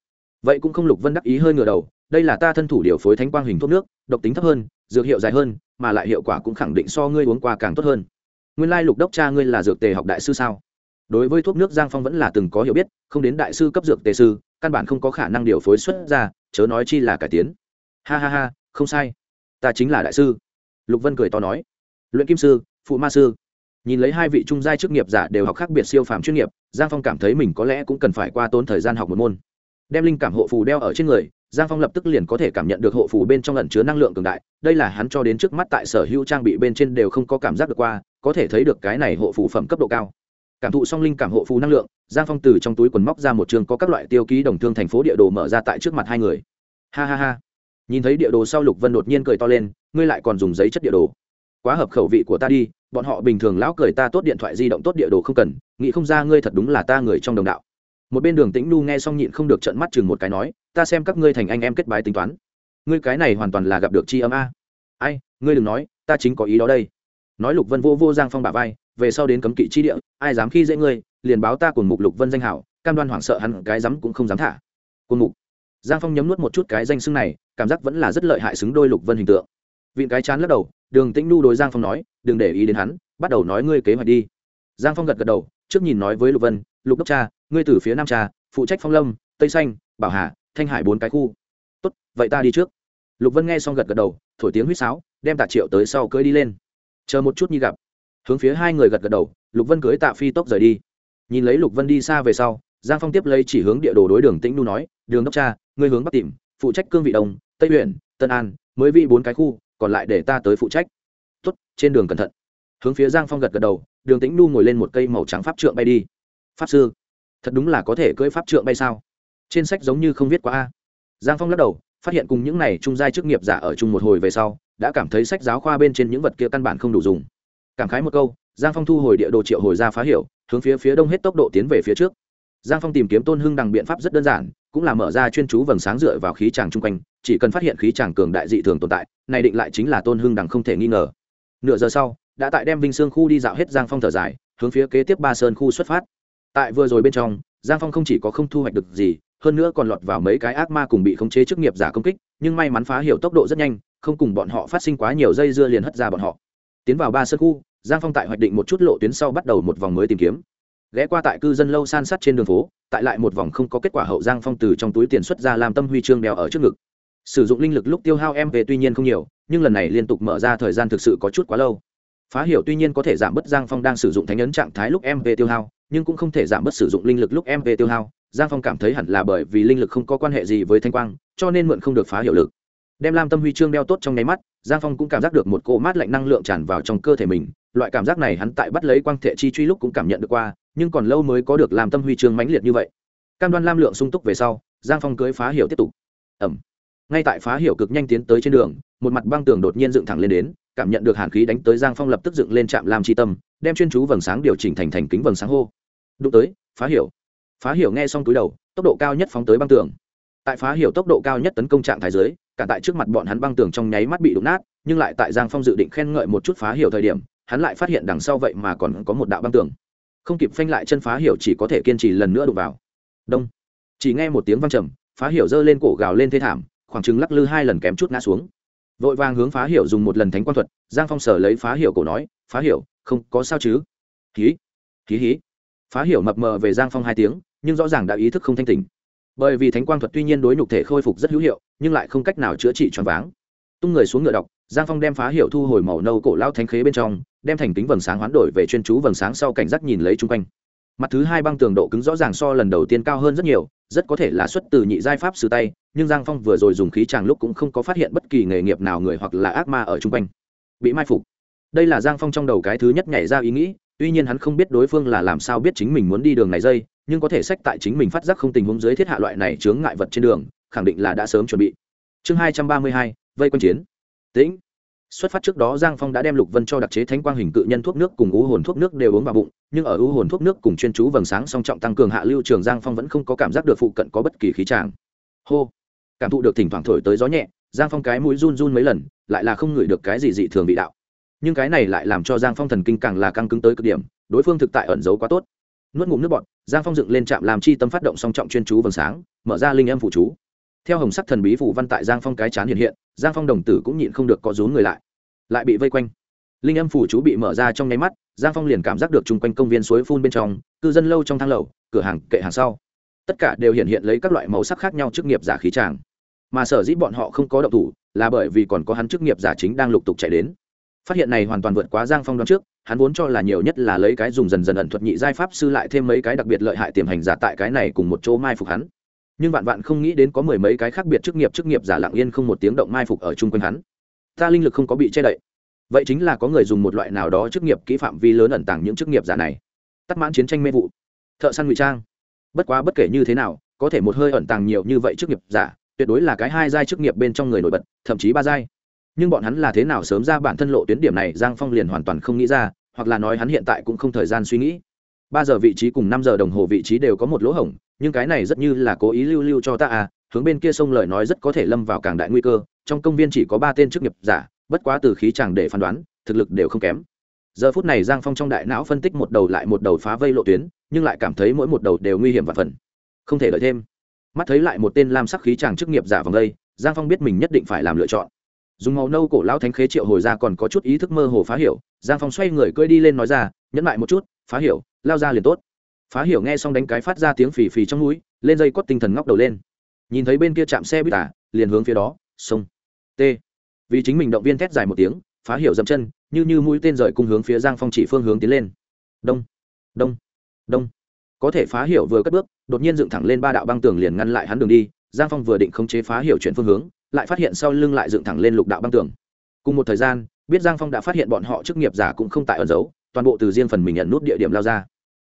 Vậy cũng không lục vân đắc ý hơi ngửa đầu, đây là ta thân thủ điều phối thánh quang hình thuốc nước, độc tính thấp hơn, dược hiệu dài hơn, mà lại hiệu quả cũng khẳng định so ngươi uống qua càng tốt hơn. Nguyên lai lục đốc cha ngươi là dược tề học đại sư sao? Đối với thuốc nước giang phong vẫn là từng có hiểu biết, không đến đại sư cấp dược tề sư căn bản không có khả năng điều phối xuất ra, chớ nói chi là cải tiến. Ha ha ha, không sai. Ta chính là đại sư. Lục vân cười to nói. Luyện kim sư, phụ ma sư. Nhìn lấy hai vị trung giai chức nghiệp giả đều học khác biệt siêu phàm chuyên nghiệp, giang phong cảm thấy mình có lẽ cũng cần phải qua tốn thời gian học một môn. Đem linh cảm hộ phù đeo ở trên người, giang phong lập tức liền có thể cảm nhận được hộ phù bên trong lẩn chứa năng lượng cường đại. Đây là hắn cho đến trước mắt tại sở hữu trang bị bên trên đều không có cảm giác được qua, có thể thấy được cái này hộ phù phẩm cấp độ cao cảm thụ song linh cảm hộ phù năng lượng, giang phong từ trong túi quần móc ra một trường có các loại tiêu ký đồng thương thành phố địa đồ mở ra tại trước mặt hai người. Ha ha ha. Nhìn thấy địa đồ sau lục vân đột nhiên cười to lên, ngươi lại còn dùng giấy chất địa đồ. Quá hợp khẩu vị của ta đi, bọn họ bình thường lão cười ta tốt điện thoại di động tốt địa đồ không cần, nghĩ không ra ngươi thật đúng là ta người trong đồng đạo. Một bên đường tĩnh nu nghe xong nhịn không được trận mắt chừng một cái nói, ta xem các ngươi thành anh em kết bái tính toán. Ngươi cái này hoàn toàn là gặp được chi âm a. Ai, ngươi đừng nói, ta chính có ý đó đây nói lục vân vô vô giang phong bà vai, về sau đến cấm kỵ chi địa, ai dám khi dễ ngươi, liền báo ta cùng mục lục vân danh hảo, cam đoan hoảng sợ hắn cái dám cũng không dám thả. Cùng mục. Giang phong nhấm nuốt một chút cái danh xưng này, cảm giác vẫn là rất lợi hại xứng đôi lục vân hình tượng. Vịn cái chán lắc đầu, đường tĩnh nu đối giang phong nói, đừng để ý đến hắn, bắt đầu nói ngươi kế hoạch đi. Giang phong gật gật đầu, trước nhìn nói với lục vân, lục đốc cha, ngươi từ phía nam cha, phụ trách phong lâm, tây xanh, bảo hà, thanh hải bốn cái khu. Tốt, vậy ta đi trước. Lục vân nghe xong gật gật đầu, thổi tiếng huýt sáo, đem tạ triệu tới sau cưỡi đi lên chờ một chút nhi gặp. Hướng phía hai người gật gật đầu, lục vân cưới tạ phi tốc rời đi. Nhìn lấy lục vân đi xa về sau, giang phong tiếp lấy chỉ hướng địa đồ đối đường tĩnh nu nói, đường đốc cha, ngươi hướng bắc tìm, phụ trách cương vị đông, tây huyện, tân an, mới vị bốn cái khu, còn lại để ta tới phụ trách. Tốt, trên đường cẩn thận. Hướng phía giang phong gật gật đầu, đường tĩnh nu ngồi lên một cây màu trắng pháp trượng bay đi. Pháp sư, thật đúng là có thể cưỡi pháp trượng bay sao? Trên sách giống như không viết quá a. Giang phong lắc đầu, phát hiện cùng những này trung giai chức nghiệp giả ở chung một hồi về sau đã cảm thấy sách giáo khoa bên trên những vật kia căn bản không đủ dùng. Cảm khái một câu, giang phong thu hồi địa đồ triệu hồi ra phá hiểu, hướng phía phía đông hết tốc độ tiến về phía trước. Giang phong tìm kiếm tôn hưng đằng biện pháp rất đơn giản, cũng là mở ra chuyên chú vầng sáng dựa vào khí tràng chung quanh, chỉ cần phát hiện khí tràng cường đại dị thường tồn tại, này định lại chính là tôn hưng đằng không thể nghi ngờ. Nửa giờ sau, đã tại đem vinh sương khu đi dạo hết giang phong thở dài, hướng phía kế tiếp ba sơn khu xuất phát. Tại vừa rồi bên trong giang phong không chỉ có không thu hoạch được gì, hơn nữa còn lọt vào mấy cái ác ma cùng bị khống chế chức nghiệp giả công kích, nhưng may mắn phá hiểu tốc độ rất nhanh, không cùng bọn họ phát sinh quá nhiều dây dưa liền hất ra bọn họ. Tiến vào ba sân khu, giang phong tại hoạch định một chút lộ tuyến sau bắt đầu một vòng mới tìm kiếm. Ghé qua tại cư dân lâu san sát trên đường phố, tại lại một vòng không có kết quả hậu giang phong từ trong túi tiền xuất ra làm tâm huy chương đeo ở trước ngực. Sử dụng linh lực lúc tiêu hao em về tuy nhiên không nhiều, nhưng lần này liên tục mở ra thời gian thực sự có chút quá lâu. Phá hiểu tuy nhiên có thể giảm bớt giang phong đang sử dụng thánh ấn trạng thái lúc em về tiêu hao nhưng cũng không thể giảm bớt sử dụng linh lực lúc mv tiêu hao. Giang phong cảm thấy hẳn là bởi vì linh lực không có quan hệ gì với thanh quang, cho nên mượn không được phá hiệu lực. Đem lam tâm huy chương đeo tốt trong nháy mắt, giang phong cũng cảm giác được một cỗ mát lạnh năng lượng tràn vào trong cơ thể mình. Loại cảm giác này hắn tại bắt lấy quang thể chi truy lúc cũng cảm nhận được qua, nhưng còn lâu mới có được làm tâm huy chương mãnh liệt như vậy. Cam đoan lam lượng sung túc về sau, giang phong cưới phá hiệu tiếp tục. Ẩm. Ngay tại phá hiệu cực nhanh tiến tới trên đường, một mặt băng tường đột nhiên dựng thẳng lên đến, cảm nhận được hàn khí đánh tới giang phong lập tức dựng lên trạm lam chi tâm đem chuyên chú vầng sáng điều chỉnh thành thành kính vầng sáng hô. Đụng tới, phá hiểu. Phá hiểu nghe xong túi đầu, tốc độ cao nhất phóng tới băng tường. Tại phá hiểu tốc độ cao nhất tấn công trạng thái giới cả tại trước mặt bọn hắn băng tường trong nháy mắt bị đụng nát, nhưng lại tại giang phong dự định khen ngợi một chút phá hiểu thời điểm, hắn lại phát hiện đằng sau vậy mà còn có một đạo băng tường. Không kịp phanh lại chân phá hiểu chỉ có thể kiên trì lần nữa đụng vào. Đông. Chỉ nghe một tiếng văng trầm, phá hiểu giơ lên cổ gào lên thê thảm, khoảng chừng lắc lư hai lần kém chút ngã xuống. Vội vàng hướng phá hiểu dùng một lần thánh quan thuật, giang phong sở lấy phá hiểu cổ nói phá hiểu, không có sao chứ? Hí hí hí. Phá hiểu mập mờ về giang phong hai tiếng, nhưng rõ ràng đã ý thức không thanh tỉnh. Bởi vì thánh quang thuật tuy nhiên đối nhục thể khôi phục rất hữu hiệu, nhưng lại không cách nào chữa trị choáng váng. Tung người xuống ngựa đọc, giang phong đem phá hiệu thu hồi màu nâu cổ lao thánh khế bên trong, đem thành kính vầng sáng hoán đổi về chuyên chú vầng sáng sau cảnh giác nhìn lấy chung quanh. Mặt thứ hai băng tường độ cứng rõ ràng so lần đầu tiên cao hơn rất nhiều, rất có thể là xuất từ nhị giai pháp sư tay, nhưng giang phong vừa rồi dùng khí tràng lúc cũng không có phát hiện bất kỳ nghề nghiệp nào người hoặc là ác ma ở chung quanh. Bị mai phục đây là giang phong trong đầu cái thứ nhất nhảy ra ý nghĩ, tuy nhiên hắn không biết đối phương là làm sao biết chính mình muốn đi đường này dây, nhưng có thể sách tại chính mình phát giác không tình huống dưới thiết hạ loại này chướng ngại vật trên đường, khẳng định là đã sớm chuẩn bị. Chương hai trăm ba mươi hai, vây quân chiến. Tĩnh. Xuất phát trước đó giang phong đã đem lục vân cho đặc chế thánh quang hình cự nhân thuốc nước cùng u hồn thuốc nước đều uống vào bụng, nhưng ở u hồn thuốc nước cùng chuyên chú vầng sáng song trọng tăng cường hạ lưu trường giang phong vẫn không có cảm giác được phụ cận có bất kỳ khí tràng. Hô. Cảm thụ được thỉnh thoảng thổi tới gió nhẹ, giang phong cái mũi run run mấy lần, lại là không ngửi được cái gì dị thường vị đạo nhưng cái này lại làm cho giang phong thần kinh càng là căng cứng tới cực điểm, đối phương thực tại ẩn giấu quá tốt. Nuốt ngụm nước bọt, giang phong dựng lên trạm làm chi tâm phát động song trọng chuyên chú vầng sáng, mở ra linh âm phụ chú. Theo hồng sắc thần bí phủ văn tại giang phong cái chán hiện hiện, giang phong đồng tử cũng nhịn không được có rốn người lại. Lại bị vây quanh. Linh âm phủ chú bị mở ra trong nháy mắt, giang phong liền cảm giác được chung quanh công viên suối phun bên trong, cư dân lâu trong thang lầu, cửa hàng, kệ hàng sau. Tất cả đều hiện hiện lấy các loại màu sắc khác nhau chức nghiệp giả khí tràng. Mà sở dĩ bọn họ không có động thủ, là bởi vì còn có hắn chức nghiệp giả chính đang lục tục chạy đến phát hiện này hoàn toàn vượt quá giang phong đoán trước, hắn vốn cho là nhiều nhất là lấy cái dùng dần dần ẩn thuật nhị giai pháp sư lại thêm mấy cái đặc biệt lợi hại tiềm hành giả tại cái này cùng một chỗ mai phục hắn. Nhưng vạn vạn không nghĩ đến có mười mấy cái khác biệt chức nghiệp chức nghiệp giả lặng yên không một tiếng động mai phục ở chung quanh hắn. Ta linh lực không có bị che đậy. Vậy chính là có người dùng một loại nào đó chức nghiệp kỹ phạm vi lớn ẩn tàng những chức nghiệp giả này. Tắt mãn chiến tranh mê vụ. Thợ săn ngụy trang. Bất quá bất kể như thế nào, có thể một hơi ẩn tàng nhiều như vậy chức nghiệp giả, tuyệt đối là cái hai giai chức nghiệp bên trong người nổi bật, thậm chí ba giai nhưng bọn hắn là thế nào sớm ra bản thân lộ tuyến điểm này, giang phong liền hoàn toàn không nghĩ ra, hoặc là nói hắn hiện tại cũng không thời gian suy nghĩ. Ba giờ vị trí cùng năm giờ đồng hồ vị trí đều có một lỗ hổng, nhưng cái này rất như là cố ý lưu lưu cho ta à hướng bên kia sông lời nói rất có thể lâm vào càng đại nguy cơ, trong công viên chỉ có ba tên chức nghiệp giả, bất quá từ khí chàng để phán đoán, thực lực đều không kém. Giờ phút này giang phong trong đại não phân tích một đầu lại một đầu phá vây lộ tuyến, nhưng lại cảm thấy mỗi một đầu đều nguy hiểm và phần. Không thể đợi thêm. Mắt thấy lại một tên lam sắc khí chàng chức nghiệp giả vòng đây, giang phong biết mình nhất định phải làm lựa chọn dùng màu nâu cổ lão thánh khế triệu hồi ra còn có chút ý thức mơ hồ phá hiểu. Giang phong xoay người cưỡi đi lên nói ra, nhẫn lại một chút, phá hiểu, lao ra liền tốt. Phá hiểu nghe xong đánh cái phát ra tiếng phì phì trong núi, lên dây quất tinh thần ngóc đầu lên. Nhìn thấy bên kia chạm xe bít tả à, liền hướng phía đó, sông. T. Vì chính mình động viên thét dài một tiếng, phá hiểu dậm chân, như như mũi tên rời cung hướng phía giang phong chỉ phương hướng tiến lên. Đông đông đông. Có thể phá hiểu vừa cất bước, đột nhiên dựng thẳng lên ba đạo băng tường liền ngăn lại hắn đường đi. Giang phong vừa định khống chế phá hiểu chuyển phương hướng lại phát hiện sau lưng lại dựng thẳng lên lục đạo băng tường. Cùng một thời gian, biết giang phong đã phát hiện bọn họ chức nghiệp giả cũng không tại ẩn giấu, toàn bộ từ riêng phần mình nhận nút địa điểm lao ra.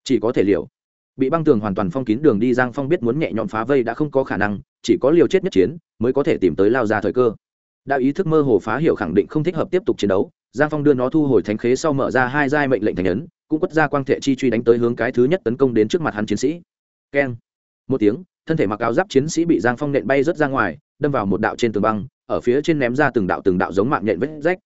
Chỉ có thể liều. Bị băng tường hoàn toàn phong kín đường đi, giang phong biết muốn nhẹ nhõm phá vây đã không có khả năng, chỉ có liều chết nhất chiến mới có thể tìm tới lao ra thời cơ. Đã ý thức mơ hồ phá hiểu khẳng định không thích hợp tiếp tục chiến đấu, giang phong đưa nó thu hồi thánh khế sau mở ra hai giai mệnh lệnh thành ấn, cũng quất ra quang thể chi truy đánh tới hướng cái thứ nhất tấn công đến trước mặt hắn chiến sĩ. Keng. Một tiếng, thân thể mặc áo giáp chiến sĩ bị giang phong nện bay rớt ra ngoài đâm vào một đạo trên tường băng, ở phía trên ném ra từng đạo từng đạo giống mạng nhện vết rách.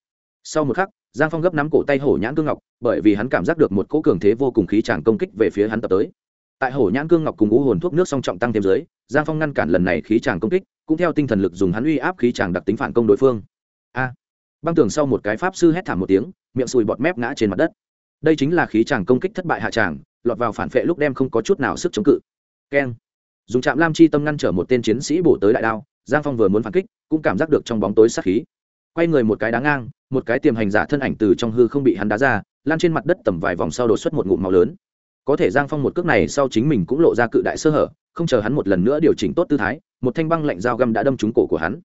Sau một khắc, giang phong gấp nắm cổ tay hổ nhãn cương ngọc, bởi vì hắn cảm giác được một cỗ cường thế vô cùng khí tràng công kích về phía hắn tập tới. Tại hổ nhãn cương ngọc cùng u hồn thuốc nước song trọng tăng thêm dưới, giang phong ngăn cản lần này khí tràng công kích, cũng theo tinh thần lực dùng hắn uy áp khí tràng đặc tính phản công đối phương. A! Băng tường sau một cái pháp sư hét thảm một tiếng, miệng sùi bọt mép ngã trên mặt đất. Đây chính là khí tràng công kích thất bại hạ tràng lọt vào phản vệ lúc đem không có chút nào sức chống cự. Keng! Dùng trạm lam chi tâm ngăn trở một tên chiến sĩ bổ tới đại đao giang phong vừa muốn phản kích, cũng cảm giác được trong bóng tối sát khí. Quay người một cái đá ngang, một cái tiềm hành giả thân ảnh từ trong hư không bị hắn đá ra, lan trên mặt đất tầm vài vòng sau đột xuất một ngụm màu lớn. Có thể giang phong một cước này sau chính mình cũng lộ ra cự đại sơ hở, không chờ hắn một lần nữa điều chỉnh tốt tư thái, một thanh băng lạnh dao găm đã đâm trúng cổ của hắn.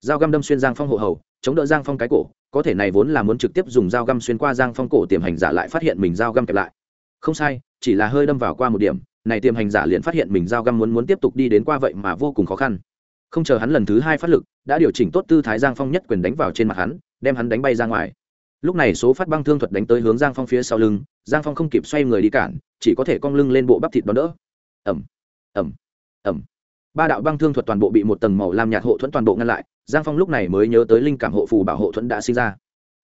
Dao găm đâm xuyên giang phong hộ hầu, chống đỡ giang phong cái cổ, có thể này vốn là muốn trực tiếp dùng dao găm xuyên qua giang phong cổ tiềm hành giả lại phát hiện mình dao găm kẹp lại. Không sai, chỉ là hơi đâm vào qua một điểm, này tiềm hành giả liền phát hiện mình dao găm muốn muốn tiếp tục đi đến qua vậy mà vô cùng khó khăn không chờ hắn lần thứ hai phát lực, đã điều chỉnh tốt tư thái giang phong nhất quyền đánh vào trên mặt hắn, đem hắn đánh bay ra ngoài. Lúc này số phát băng thương thuật đánh tới hướng giang phong phía sau lưng, giang phong không kịp xoay người đi cản, chỉ có thể cong lưng lên bộ bắp thịt đón đỡ. Ẩm ẩm ẩm ba đạo băng thương thuật toàn bộ bị một tầng màu làm nhạt hộ thuẫn toàn bộ ngăn lại, giang phong lúc này mới nhớ tới linh cảm hộ phù bảo hộ thuẫn đã sinh ra.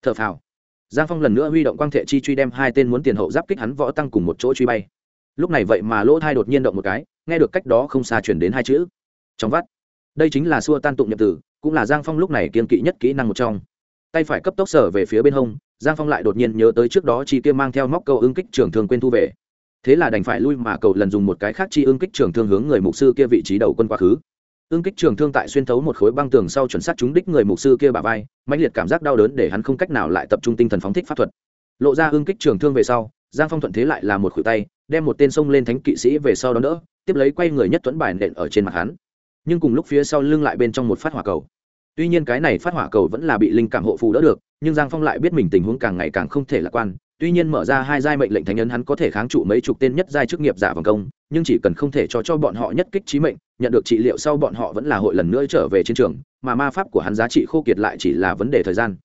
T h ở phào. Giang phong lần nữa huy động quang thệ chi truy đem hai tên muốn tiền hậu giáp kích hắn võ tăng cùng một chỗ truy bay. Lúc này vậy mà lỗ thai đột nhiên động một cái, nghe được cách đó không xa chuyển đến hai chữ. Trong vắt đây chính là xua tan tụng nhậm tử cũng là giang phong lúc này kiên kỵ nhất kỹ năng một trong. Tay phải cấp tốc sở về phía bên hông, giang phong lại đột nhiên nhớ tới trước đó chi kia mang theo móc cầu ưng kích trường thương quên thu về. Thế là đành phải lui mà cầu lần dùng một cái khác chi ưng kích trường thương hướng người mục sư kia vị trí đầu quân quá khứ. Ưng kích trường thương tại xuyên thấu một khối băng tường sau chuẩn xác trúng đích người mục sư kia bà vai, mãnh liệt cảm giác đau đớn để hắn không cách nào lại tập trung tinh thần phóng thích pháp thuật. Lộ ra ưng kích trường thương về sau, giang phong thuận thế lại là một khuỷu tay, đem một tên sông lên thánh kỵ sĩ về sau đó nữa tiếp lấy quay người nhất tuấn bài nện ở trên mặt hắn nhưng cùng lúc phía sau lưng lại bên trong một phát hỏa cầu. Tuy nhiên cái này phát hỏa cầu vẫn là bị linh cảm hộ phù đỡ được, nhưng giang phong lại biết mình tình huống càng ngày càng không thể lạc quan. Tuy nhiên mở ra hai giai mệnh lệnh thánh nhân hắn có thể kháng trụ mấy chục tên nhất giai chức nghiệp giả vòng công, nhưng chỉ cần không thể cho cho bọn họ nhất kích trí mệnh, nhận được trị liệu sau bọn họ vẫn là hội lần nữa trở về chiến trường, mà ma pháp của hắn giá trị khô kiệt lại chỉ là vấn đề thời gian.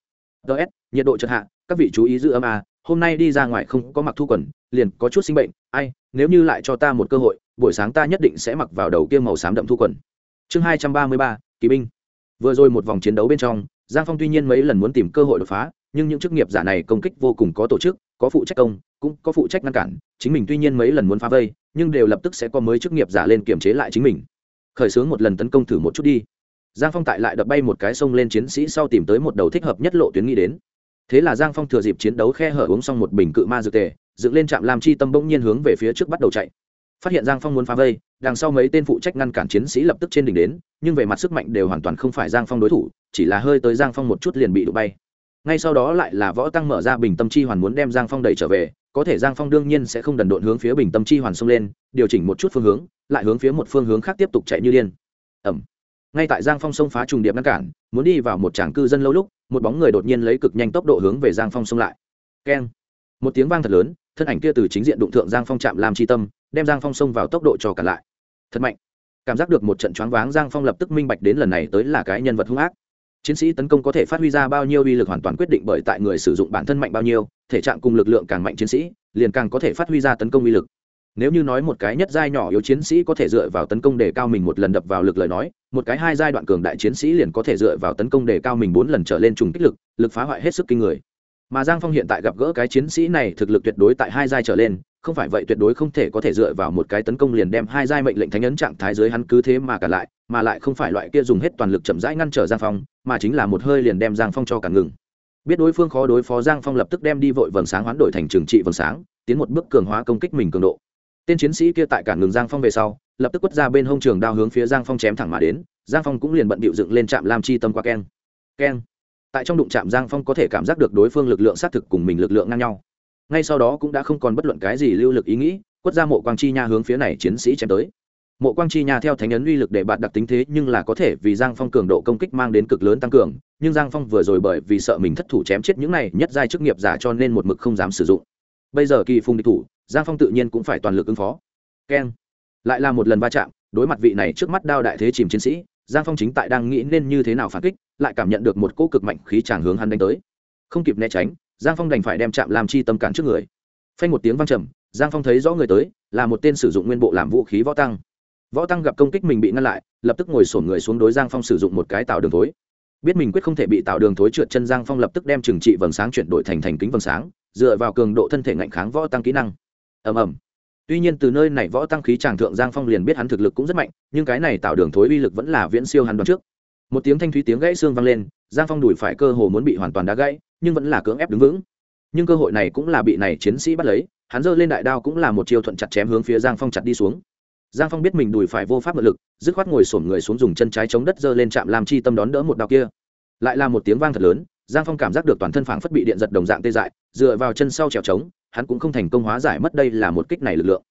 Ts nhiệt độ chợt hạ, các vị chú ý giữ âm a à, hôm nay đi ra ngoài không có mặc thu quần, liền có chút sinh bệnh, ai, nếu như lại cho ta một cơ hội, buổi sáng ta nhất định sẽ mặc vào đầu kia màu xám đậm thu quần chương hai trăm ba mươi ba, kỳ binh. Vừa rồi một vòng chiến đấu bên trong, giang phong tuy nhiên mấy lần muốn tìm cơ hội đột phá, nhưng những chức nghiệp giả này công kích vô cùng có tổ chức, có phụ trách công, cũng có phụ trách ngăn cản. Chính mình tuy nhiên mấy lần muốn phá vây, nhưng đều lập tức sẽ có mới chức nghiệp giả lên kiềm chế lại chính mình. Khởi xướng một lần tấn công thử một chút đi. Giang phong tại lại đập bay một cái sông lên chiến sĩ sau tìm tới một đầu thích hợp nhất lộ tuyến nghĩ đến. Thế là giang phong thừa dịp chiến đấu khe hở uống xong một bình cự ma dược tề, dựng lên trạm làm chi tâm bỗng nhiên hướng về phía trước bắt đầu chạy. Phát hiện giang phong muốn phá vây đằng sau mấy tên phụ trách ngăn cản chiến sĩ lập tức trên đỉnh đến, nhưng về mặt sức mạnh đều hoàn toàn không phải giang phong đối thủ, chỉ là hơi tới giang phong một chút liền bị đụng bay. Ngay sau đó lại là võ tăng mở ra bình tâm chi hoàn muốn đem giang phong đẩy trở về, có thể giang phong đương nhiên sẽ không đần độn hướng phía bình tâm chi hoàn xông lên, điều chỉnh một chút phương hướng, lại hướng phía một phương hướng khác tiếp tục chạy như điên. Ẩm ngay tại giang phong xông phá trùng điệp ngăn cản, muốn đi vào một tràng cư dân lâu lúc, một bóng người đột nhiên lấy cực nhanh tốc độ hướng về giang phong xông lại. Keng. Một tiếng vang thật lớn, thân ảnh kia từ chính diện đụng thượng giang phong chạm làm chi tâm, đem giang phong xông vào tốc độ cho cả lại thật mạnh. Cảm giác được một trận choáng váng, giang phong lập tức minh bạch đến lần này tới là cái nhân vật hung ác. Chiến sĩ tấn công có thể phát huy ra bao nhiêu uy lực hoàn toàn quyết định bởi tại người sử dụng bản thân mạnh bao nhiêu, thể trạng cùng lực lượng càng mạnh chiến sĩ, liền càng có thể phát huy ra tấn công uy lực. Nếu như nói một cái nhất giai nhỏ yếu chiến sĩ có thể dựa vào tấn công để cao mình một lần đập vào lực lời nói, một cái hai giai đoạn cường đại chiến sĩ liền có thể dựa vào tấn công để cao mình bốn lần trở lên trùng kích lực lực phá hoại hết sức kinh người. Mà giang phong hiện tại gặp gỡ cái chiến sĩ này thực lực tuyệt đối tại hai giai trở lên không phải vậy tuyệt đối không thể có thể dựa vào một cái tấn công liền đem hai giai mệnh lệnh thánh ấn trạng thái dưới hắn cứ thế mà cả lại, mà lại không phải loại kia dùng hết toàn lực chậm rãi ngăn trở giang phong, mà chính là một hơi liền đem giang phong cho cả ngừng. Biết đối phương khó đối phó, giang phong lập tức đem đi vội vầng sáng hoán đổi thành trường trị vầng sáng, tiến một bước cường hóa công kích mình cường độ. Tên chiến sĩ kia tại cả ngừng giang phong về sau, lập tức quất ra bên hông trường đao hướng phía giang phong chém thẳng mà đến, giang phong cũng liền bận bịu dựng lên trạm lam chi tâm qua keng. Keng. Tại trong đụng trạm giang phong có thể cảm giác được đối phương lực lượng xác thực cùng mình lực lượng ngang nhau ngay sau đó cũng đã không còn bất luận cái gì lưu lực ý nghĩ, quất ra mộ quang chi nha hướng phía này chiến sĩ chém tới. Mộ quang chi nha theo thánh ấn uy lực để bạn đặc tính thế nhưng là có thể vì giang phong cường độ công kích mang đến cực lớn tăng cường, nhưng giang phong vừa rồi bởi vì sợ mình thất thủ chém chết những này nhất giai chức nghiệp giả cho nên một mực không dám sử dụng. Bây giờ kỳ phùng địch thủ, giang phong tự nhiên cũng phải toàn lực ứng phó. Keng. Lại là một lần va chạm, đối mặt vị này trước mắt đao đại thế chìm chiến sĩ, giang phong chính tại đang nghĩ nên như thế nào phản kích, lại cảm nhận được một cỗ cực mạnh khí tràng hướng hắn đánh tới. Không kịp né tránh giang phong đành phải đem chạm làm chi tâm cản trước người. Phanh một tiếng vang trầm, giang phong thấy rõ người tới, là một tên sử dụng nguyên bộ làm vũ khí võ tăng. Võ tăng gặp công kích mình bị ngăn lại, lập tức ngồi sổn người xuống đối giang phong sử dụng một cái tạo đường thối. Biết mình quyết không thể bị tạo đường thối trượt chân, giang phong lập tức đem trừng trị vầng sáng chuyển đổi thành thành kính vầng sáng, dựa vào cường độ thân thể ngạnh kháng võ tăng kỹ năng. Ầm ầm. Tuy nhiên từ nơi này võ tăng khí tràng thượng, giang phong liền biết hắn thực lực cũng rất mạnh, nhưng cái này tạo đường thối uy lực vẫn là viễn siêu hắn đoạn trước. Một tiếng thanh thúy tiếng gãy xương vang lên, giang phong đùi phải cơ hồ muốn bị hoàn toàn đá gãy nhưng vẫn là cưỡng ép đứng vững. Nhưng cơ hội này cũng là bị này chiến sĩ bắt lấy, hắn giơ lên đại đao cũng là một chiêu thuận chặt chém hướng phía giang phong chặt đi xuống. Giang phong biết mình đùi phải vô pháp ngự lực, dứt khoát ngồi sổm người xuống dùng chân trái chống đất giơ lên chạm làm chi tâm đón đỡ một đao kia. Lại là một tiếng vang thật lớn, giang phong cảm giác được toàn thân phảng phất bị điện giật đồng dạng tê dại, dựa vào chân sau trèo trống, hắn cũng không thành công hóa giải mất đây là một kích này lực lượng.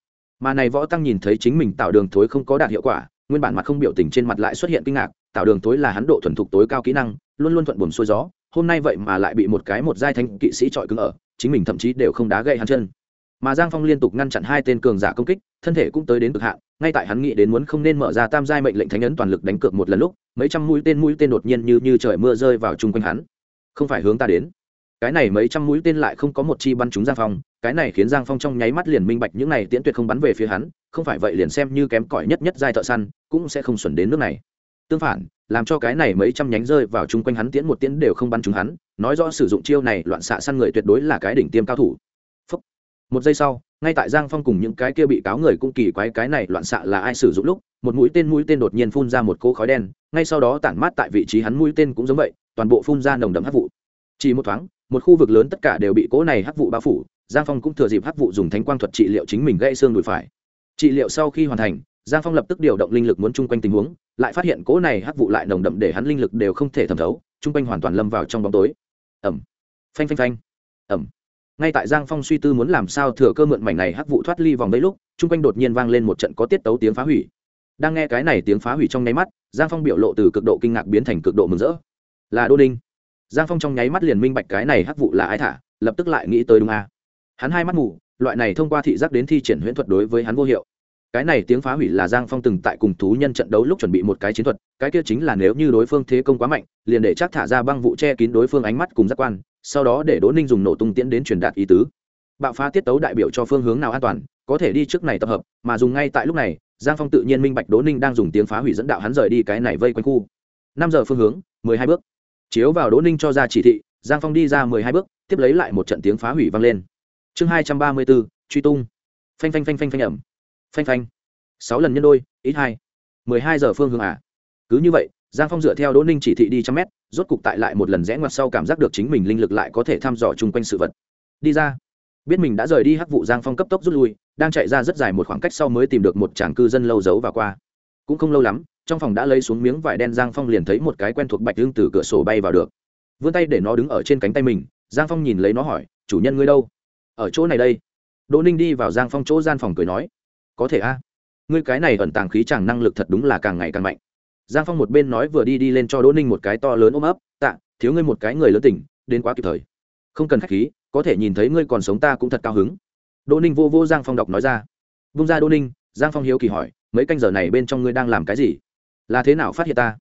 Mà này võ tăng nhìn thấy chính mình tạo đường thối không có đạt hiệu quả, nguyên bản mặt không biểu tình trên mặt lại xuất hiện kinh ngạc, tạo đường thối là hắn độ thuần thục tối cao kỹ năng, luôn luôn thuận buồm xuôi gió hôm nay vậy mà lại bị một cái một giai thanh kỵ sĩ trọi cứng ở, chính mình thậm chí đều không đá gậy hắn chân. Mà giang phong liên tục ngăn chặn hai tên cường giả công kích, thân thể cũng tới đến cực hạn, ngay tại hắn nghĩ đến muốn không nên mở ra tam giai mệnh lệnh thánh ấn toàn lực đánh cược một lần lúc, mấy trăm mũi tên mũi tên đột nhiên như như trời mưa rơi vào chung quanh hắn. Không phải hướng ta đến. Cái này mấy trăm mũi tên lại không có một chi bắn trúng giang phong, cái này khiến giang phong trong nháy mắt liền minh bạch những này tiễn tuyệt không bắn về phía hắn, không phải vậy liền xem như kém cỏi nhất nhất giai thợ săn, cũng sẽ không xuẩn đến nước này tương phản, làm cho cái này mấy trăm nhánh rơi vào chung quanh hắn tiễn một tiễn đều không bắn trúng hắn, nói rõ sử dụng chiêu này loạn xạ săn người tuyệt đối là cái đỉnh tiêm cao thủ. Phúc. một giây sau, ngay tại giang phong cùng những cái kia bị cáo người cũng kỳ quái cái này loạn xạ là ai sử dụng lúc, một mũi tên mũi tên đột nhiên phun ra một cỗ khói đen, ngay sau đó tản mát tại vị trí hắn mũi tên cũng giống vậy, toàn bộ phun ra nồng đậm hắc vụ. Chỉ một thoáng, một khu vực lớn tất cả đều bị cỗ này hắc vụ bao phủ, giang phong cũng thừa dịp hắc vụ dùng thánh quang thuật trị liệu chính mình gãy xương đùi phải. Trị liệu sau khi hoàn thành giang phong lập tức điều động linh lực muốn chung quanh tình huống, lại phát hiện cỗ này hắc vụ lại nồng đậm để hắn linh lực đều không thể thẩm thấu, chung quanh hoàn toàn lâm vào trong bóng tối. Ẩm phanh phanh phanh. Ẩm ngay tại giang phong suy tư muốn làm sao thừa cơ mượn mảnh này hắc vụ thoát ly vòng đấy lúc, chung quanh đột nhiên vang lên một trận có tiết tấu tiếng phá hủy. Đang nghe cái này tiếng phá hủy trong nháy mắt, giang phong biểu lộ từ cực độ kinh ngạc biến thành cực độ mừng rỡ. Là đô ninh. Giang phong trong nháy mắt liền minh bạch cái này hắc vụ là ai thả, lập tức lại nghĩ tới đúng a. Hắn hai mắt ngủ loại này thông qua thị giác đến thi triển huyễn thuật đối với hắn vô hiệu cái này tiếng phá hủy là giang phong từng tại cùng thú nhân trận đấu lúc chuẩn bị một cái chiến thuật, cái kia chính là nếu như đối phương thế công quá mạnh, liền để chắc thả ra băng vụ che kín đối phương ánh mắt cùng giác quan, sau đó để đỗ ninh dùng nổ tung tiễn đến truyền đạt ý tứ. Bạo phá tiết tấu đại biểu cho phương hướng nào an toàn, có thể đi trước này tập hợp, mà dùng ngay tại lúc này, giang phong tự nhiên minh bạch đỗ ninh đang dùng tiếng phá hủy dẫn đạo hắn rời đi cái này vây quanh khu. Năm giờ phương hướng, mười hai bước. Chiếu vào đỗ ninh cho ra chỉ thị, giang phong đi ra mười hai bước, tiếp lấy lại một trận tiếng phá hủy vang lên. Chương hai trăm ba mươi bốn, truy tung. Phanh phanh phanh phanh phanh ẩm phanh phanh. Sáu lần nhân đôi, ít hai. Mười hai giờ phương hướng à? Cứ như vậy, giang phong dựa theo đỗ ninh chỉ thị đi trăm mét, rốt cục tại lại một lần rẽ ngoặt sau cảm giác được chính mình linh lực lại có thể thăm dò chung quanh sự vật. Đi ra. Biết mình đã rời đi hắc vụ, giang phong cấp tốc rút lui, đang chạy ra rất dài một khoảng cách sau mới tìm được một tràng cư dân lâu giấu và qua. Cũng không lâu lắm, trong phòng đã lấy xuống miếng vải đen, giang phong liền thấy một cái quen thuộc bạch lưng từ cửa sổ bay vào được. Vươn tay để nó đứng ở trên cánh tay mình, giang phong nhìn lấy nó hỏi, chủ nhân ngươi đâu? Ở chỗ này đây. Đỗ ninh đi vào giang phong chỗ gian phòng cười nói có thể a. Ngươi cái này ẩn tàng khí chẳng năng lực thật đúng là càng ngày càng mạnh. Giang phong một bên nói vừa đi đi lên cho đỗ ninh một cái to lớn ôm ấp, tạ, thiếu ngươi một cái người lớn tỉnh, đến quá kịp thời. Không cần k h á c h khí, có thể nhìn thấy ngươi còn sống ta cũng thật cao hứng. Đỗ ninh vô vô giang phong đọc nói ra. Vung ra đỗ ninh, giang phong hiếu kỳ hỏi, mấy canh giờ này bên trong ngươi đang làm cái gì? Là thế nào phát hiện ta?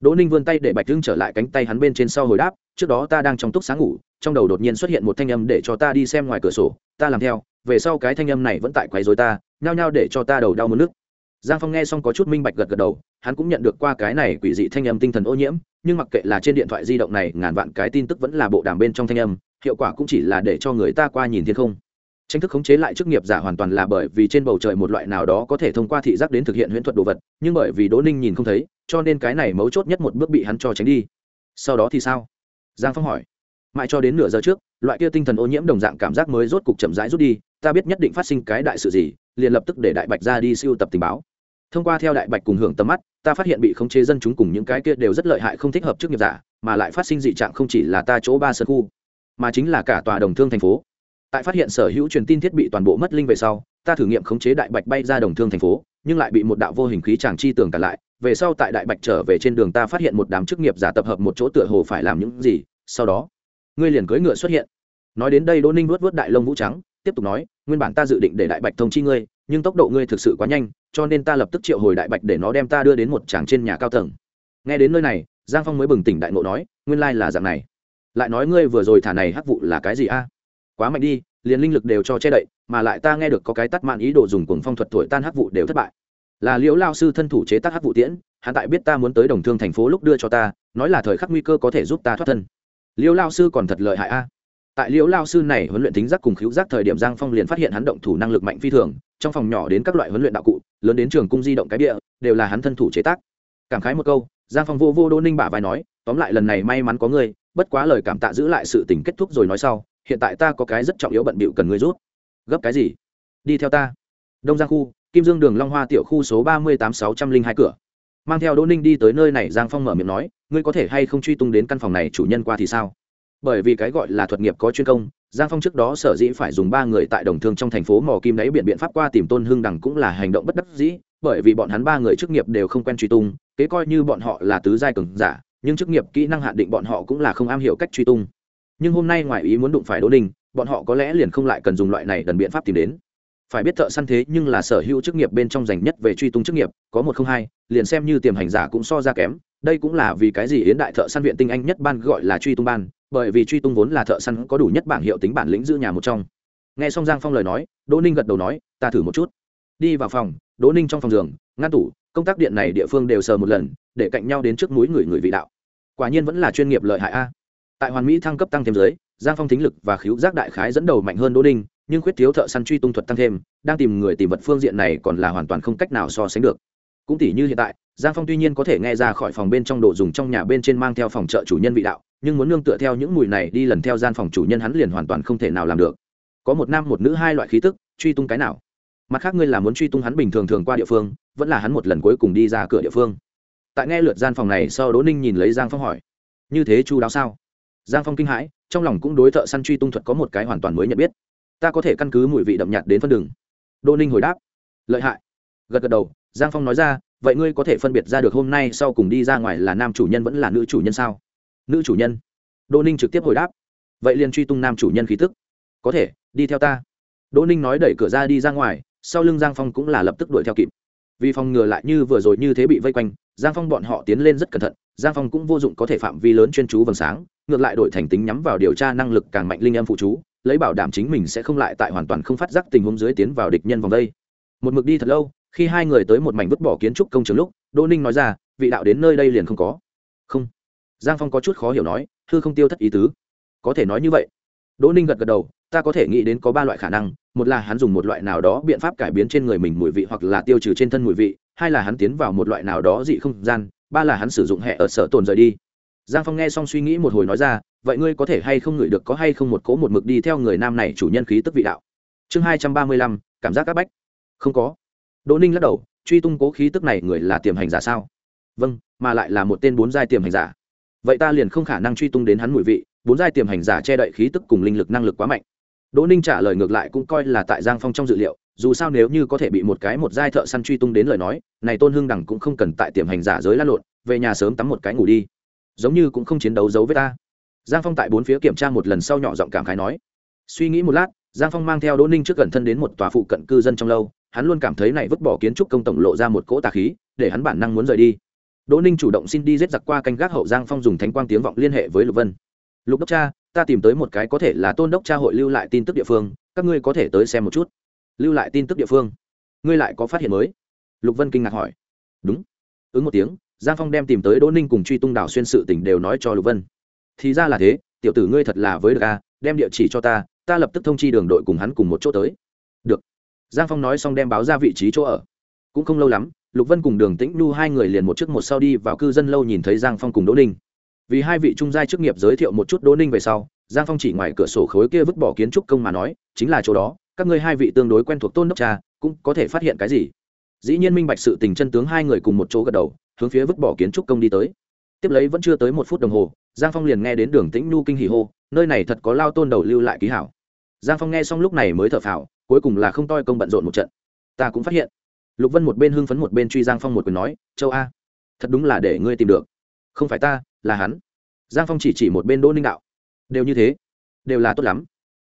Đỗ ninh vươn tay để bạch hưng trở lại cánh tay hắn bên trên sau hồi đáp, trước đó ta đang trong túc sáng ngủ, trong đầu đột nhiên xuất hiện một thanh âm để cho ta đi xem ngoài cửa sổ, ta làm theo, về sau cái thanh âm này vẫn tại quấy dối ta nhao nhao để cho ta đầu đau mất nước. Giang phong nghe xong có chút minh bạch gật gật đầu, hắn cũng nhận được qua cái này quỷ dị thanh âm tinh thần ô nhiễm, nhưng mặc kệ là trên điện thoại di động này, ngàn vạn cái tin tức vẫn là bộ đàm bên trong thanh âm, hiệu quả cũng chỉ là để cho người ta qua nhìn thiên không. Tranh thức khống chế lại chức nghiệp giả hoàn toàn là bởi vì trên bầu trời một loại nào đó có thể thông qua thị giác đến thực hiện huyễn thuật đồ vật, nhưng bởi vì đỗ ninh nhìn không thấy, cho nên cái này mấu chốt nhất một bước bị hắn cho tránh đi. Sau đó thì sao? Giang phong hỏi. Mãi cho đến nửa giờ trước, loại kia tinh thần ô nhiễm đồng dạng cảm giác mới rốt cục chậm rãi rút đi ta biết nhất định phát sinh cái đại sự gì, liền lập tức để đại bạch ra đi siêu tập tình báo. Thông qua theo đại bạch cùng hưởng tầm mắt, ta phát hiện bị khống chế dân chúng cùng những cái kia đều rất lợi hại không thích hợp trước nghiệp giả, mà lại phát sinh dị trạng không chỉ là ta chỗ ba sân khu, mà chính là cả tòa đồng thương thành phố. Tại phát hiện sở hữu truyền tin thiết bị toàn bộ mất linh về sau, ta thử nghiệm khống chế đại bạch bay ra đồng thương thành phố, nhưng lại bị một đạo vô hình khí tràng chi tường cản lại. Về sau tại đại bạch trở về trên đường ta phát hiện một đám chức nghiệp giả tập hợp một chỗ tựa hồ phải làm những gì, sau đó, ngươi liền cưỡi ngựa xuất hiện. Nói đến đây đỗ ninh vuốt vuốt đại lông vũ trắng tiếp tục nói, nguyên bản ta dự định để đại bạch thông chi ngươi, nhưng tốc độ ngươi thực sự quá nhanh, cho nên ta lập tức triệu hồi đại bạch để nó đem ta đưa đến một tràng trên nhà cao tầng. Nghe đến nơi này, giang phong mới bừng tỉnh đại ngộ nói, nguyên lai là dạng này. Lại nói ngươi vừa rồi thả này hắc vụ là cái gì a? Quá mạnh đi, liền linh lực đều cho che đậy, mà lại ta nghe được có cái tắt mạn ý đồ dùng cùng phong thuật thổi tan hắc vụ đều thất bại. Là liễu lao sư thân thủ chế tác hắc vụ tiễn, hắn tại biết ta muốn tới đồng thương thành phố lúc đưa cho ta, nói là thời khắc nguy cơ có thể giúp ta thoát thân. Liễu lao sư còn thật lợi hại a tại liễu lao sư này huấn luyện tính giác cùng khiếu giác thời điểm, giang phong liền phát hiện hắn động thủ năng lực mạnh phi thường, trong phòng nhỏ đến các loại huấn luyện đạo cụ, lớn đến trường cung di động cái địa đều là hắn thân thủ chế tác. Cảm khái một câu, giang phong vô vô đô ninh bả vai nói, tóm lại lần này may mắn có ngươi, bất quá lời cảm tạ giữ lại sự tình kết thúc rồi nói sau, hiện tại ta có cái rất trọng yếu bận bịu cần ngươi rút gấp cái gì? Đi theo ta. Đông giang khu, kim dương đường long hoa tiểu khu số ba mươi tám sáu trăm linh hai cửa. Mang theo đỗ ninh đi tới nơi này, giang phong mở miệng nói, ngươi có thể hay không truy tung đến căn phòng này chủ nhân qua thì sao? Bởi vì cái gọi là thuật nghiệp có chuyên công, giang phong trước đó sở dĩ phải dùng ba người tại đồng thương trong thành phố mò kim đáy biện biện pháp qua tìm tôn hưng đằng cũng là hành động bất đắc dĩ, bởi vì bọn hắn ba người chức nghiệp đều không quen truy tung, kế coi như bọn họ là tứ giai cường giả, nhưng chức nghiệp kỹ năng hạn định bọn họ cũng là không am hiểu cách truy tung. Nhưng hôm nay ngoài ý muốn đụng phải đỗ ninh, bọn họ có lẽ liền không lại cần dùng loại này đần biện pháp tìm đến. Phải biết thợ săn thế nhưng là sở hữu chức nghiệp bên trong dành nhất về truy tung chức nghiệp, có một không hai, liền xem như tiềm hành giả cũng so ra kém, đây cũng là vì cái gì yến đại thợ săn viện tinh anh nhất ban gọi là truy tung ban bởi vì truy tung vốn là thợ săn có đủ nhất bảng hiệu tính bản lĩnh giữ nhà một trong. Nghe xong giang phong lời nói, đỗ ninh gật đầu nói, ta thử một chút. Đi vào phòng, đỗ ninh trong phòng giường, ngăn tủ, công tác điện này địa phương đều sờ một lần, để cạnh nhau đến trước mũi người người vị đạo. Quả nhiên vẫn là chuyên nghiệp lợi hại a. Tại hoàn mỹ thăng cấp tăng thêm giới, giang phong thính lực và khíu giác đại khái dẫn đầu mạnh hơn đỗ ninh, nhưng khuyết thiếu thợ săn truy tung thuật tăng thêm, đang tìm người tìm vật phương diện này còn là hoàn toàn không cách nào so sánh được. Cũng tỷ như hiện tại giang phong tuy nhiên có thể nghe ra khỏi phòng bên trong đồ dùng trong nhà bên trên mang theo phòng chợ chủ nhân vị đạo, nhưng muốn nương tựa theo những mùi này đi lần theo gian phòng chủ nhân hắn liền hoàn toàn không thể nào làm được. Có một nam một nữ hai loại khí tức, truy tung cái nào? Mặt khác ngươi là muốn truy tung hắn bình thường thường qua địa phương, vẫn là hắn một lần cuối cùng đi ra cửa địa phương? Tại nghe lượt gian phòng này, sau đỗ ninh nhìn lấy giang phong hỏi. Như thế chu đáo sao? Giang phong kinh hãi, trong lòng cũng đối thợ săn truy tung thuật có một cái hoàn toàn mới nhận biết. Ta có thể căn cứ mùi vị đậm nhạt đến phân đường. Đỗ ninh hồi đáp. Lợi hại. Gật gật đầu, giang phong nói ra vậy ngươi có thể phân biệt ra được hôm nay sau cùng đi ra ngoài là nam chủ nhân vẫn là nữ chủ nhân sao? Nữ chủ nhân? Đỗ ninh trực tiếp hồi đáp. Vậy liền truy tung nam chủ nhân khí tức. Có thể, đi theo ta. Đỗ ninh nói đẩy cửa ra đi ra ngoài, sau lưng giang phong cũng là lập tức đuổi theo kịp. Vì phòng ngừa lại như vừa rồi như thế bị vây quanh, giang phong bọn họ tiến lên rất cẩn thận, giang phong cũng vô dụng có thể phạm vi lớn chuyên chú vầng sáng, ngược lại đổi thành tính nhắm vào điều tra năng lực càng mạnh linh âm phụ chú, lấy bảo đảm chính mình sẽ không lại tại hoàn toàn không phát giác tình huống dưới tiến vào địch nhân vòng đây. Một mực đi thật lâu khi hai người tới một mảnh vứt bỏ kiến trúc công trường lúc, đỗ ninh nói ra, vị đạo đến nơi đây liền không có. Không. Giang phong có chút khó hiểu nói, hư không tiêu thất ý tứ. Có thể nói như vậy. Đỗ ninh gật gật đầu, ta có thể nghĩ đến có ba loại khả năng, một là hắn dùng một loại nào đó biện pháp cải biến trên người mình mùi vị hoặc là tiêu trừ trên thân mùi vị, hai là hắn tiến vào một loại nào đó dị không gian, ba là hắn sử dụng hệ ở sở tồn rời đi. Giang phong nghe xong suy nghĩ một hồi nói ra, vậy ngươi có thể hay không ngửi được có hay không một cố một mực đi theo người nam này chủ nhân khí tức vị đạo? Chương hai trăm ba mươi lăm, cảm giác áp bách. Không có đỗ ninh lắc đầu, truy tung cố khí tức này người là tiềm hành giả sao? Vâng mà lại là một tên bốn giai tiềm hành giả. Vậy ta liền không khả năng truy tung đến hắn mùi vị, bốn giai tiềm hành giả che đậy khí tức cùng linh lực năng lực quá mạnh. Đỗ ninh trả lời ngược lại cũng coi là tại giang phong trong dự liệu, dù sao nếu như có thể bị một cái một giai thợ săn truy tung đến lời nói, này tôn hưng đẳng cũng không cần tại tiềm hành giả giới lăn lộn, về nhà sớm tắm một cái ngủ đi. Giống như cũng không chiến đấu giấu với ta. Giang phong tại bốn phía kiểm tra một lần sau nhỏ giọng cảm khái nói. Suy nghĩ một lát, giang phong mang theo đỗ ninh trước gần thân đến một tòa phụ cận cư dân trong lâu hắn luôn cảm thấy này vứt bỏ kiến trúc công tổng lộ ra một cỗ tà khí, để hắn bản năng muốn rời đi. Đỗ ninh chủ động xin đi giết giặc qua canh gác hậu giang phong dùng thánh quang tiếng vọng liên hệ với lục vân. Lục đốc cha, ta tìm tới một cái có thể là tôn đốc cha hội lưu lại tin tức địa phương, các ngươi có thể tới xem một chút. Lưu lại tin tức địa phương. Ngươi lại có phát hiện mới? Lục vân kinh ngạc hỏi. Đúng. Ứng một tiếng, giang phong đem tìm tới đỗ ninh cùng truy tung đảo xuyên sự tỉnh đều nói cho lục vân. Thì ra là thế, tiểu tử ngươi thật là với được a đem địa chỉ cho ta ta lập tức thông chi đường đội cùng hắn cùng một chỗ tới. Được giang phong nói xong đem báo ra vị trí chỗ ở. Cũng không lâu lắm, lục vân cùng đường tĩnh nhu hai người liền một trước một sau đi vào cư dân lâu nhìn thấy giang phong cùng đỗ ninh. Vì hai vị trung gia chức nghiệp giới thiệu một chút đỗ ninh về sau, giang phong chỉ ngoài cửa sổ khối kia vứt bỏ kiến trúc công mà nói, chính là chỗ đó, các ngươi hai vị tương đối quen thuộc tôn đốc cha, cũng có thể phát hiện cái gì? Dĩ nhiên minh bạch sự tình chân tướng hai người cùng một chỗ gật đầu, hướng phía vứt bỏ kiến trúc công đi tới. Tiếp lấy vẫn chưa tới một phút đồng hồ, giang phong liền nghe đến đường tĩnh nhu kinh hỉ hô, nơi này thật có lao tôn đầu lưu lại ký hảo giang phong nghe xong lúc này mới thở phào, cuối cùng là không toi công bận rộn một trận. Ta cũng phát hiện. Lục vân một bên hưng phấn một bên truy giang phong một quyền nói, châu a, thật đúng là để ngươi tìm được. Không phải ta, là hắn. Giang phong chỉ chỉ một bên đỗ ninh đạo. Đều như thế, đều là tốt lắm.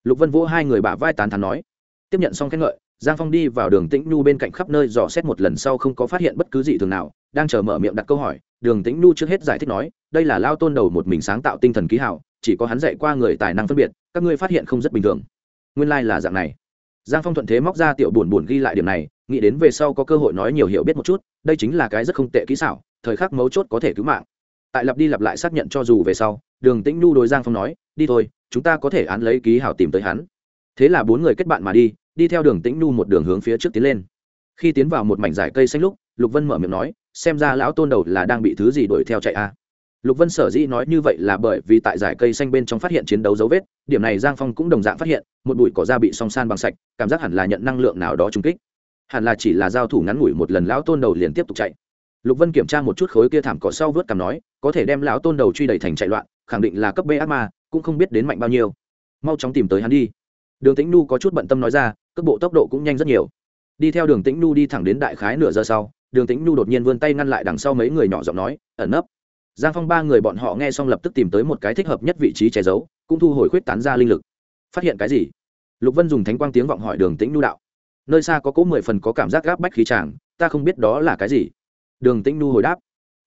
Lục vân vỗ hai người bả vai tán thắn nói. Tiếp nhận xong khen ngợi, giang phong đi vào đường tĩnh nhu bên cạnh khắp nơi dò xét một lần sau không có phát hiện bất cứ gì thường nào, đang chờ mở miệng đặt câu hỏi, đường tĩnh nhu trước hết giải thích nói, đây là lao tôn đầu một mình sáng tạo tinh thần ký hảo, chỉ có hắn dạy qua người tài năng phân biệt, các ngươi phát hiện không rất bình thường nguyên lai、like、là dạng này. Giang phong thuận thế móc ra tiểu buồn buồn ghi lại điểm này, nghĩ đến về sau có cơ hội nói nhiều hiểu biết một chút, đây chính là cái rất không tệ kỹ xảo, thời khắc mấu chốt có thể cứu mạng. Tại lặp đi lặp lại xác nhận cho dù về sau, đường tĩnh nhu đối giang phong nói, đi thôi, chúng ta có thể án lấy ký hảo tìm tới hắn. Thế là bốn người kết bạn mà đi đi theo đường tĩnh nhu một đường hướng phía trước tiến lên. Khi tiến vào một mảnh dải cây xanh lúc, lục vân mở miệng nói, xem ra lão tôn đầu là đang bị thứ gì đuổi theo chạy a? Lục vân sở dĩ nói như vậy là bởi vì tại giải cây xanh bên trong phát hiện chiến đấu dấu vết, điểm này giang phong cũng đồng dạng phát hiện, một bụi cỏ da bị song san bằng sạch, cảm giác hẳn là nhận năng lượng nào đó trung kích. Hẳn là chỉ là giao thủ ngắn ngủi một lần lão tôn đầu liền tiếp tục chạy. Lục vân kiểm tra một chút khối kia thảm cỏ sau vớt cảm nói, có thể đem lão tôn đầu truy đẩy thành chạy loạn, khẳng định là cấp b ác ma, cũng không biết đến mạnh bao nhiêu. Mau chóng tìm tới hắn đi. Đường tĩnh nu có chút bận tâm nói ra, cước bộ tốc độ cũng nhanh rất nhiều. Đi theo đường tĩnh nu đi thẳng đến đại khái nửa giờ sau, đường tĩnh nu đột nhiên vươn tay ngăn lại đằng sau mấy người nhỏ giọng nói, ẩn nấp giang phong ba người bọn họ nghe xong lập tức tìm tới một cái thích hợp nhất vị trí che giấu, cũng thu hồi khuyết tán ra linh lực. Phát hiện cái gì? Lục vân dùng thánh quang tiếng vọng hỏi đường tĩnh nu đạo. Nơi xa có cố mười phần có cảm giác gáp bách khí tràng ta không biết đó là cái gì. Đường tĩnh nu hồi đáp.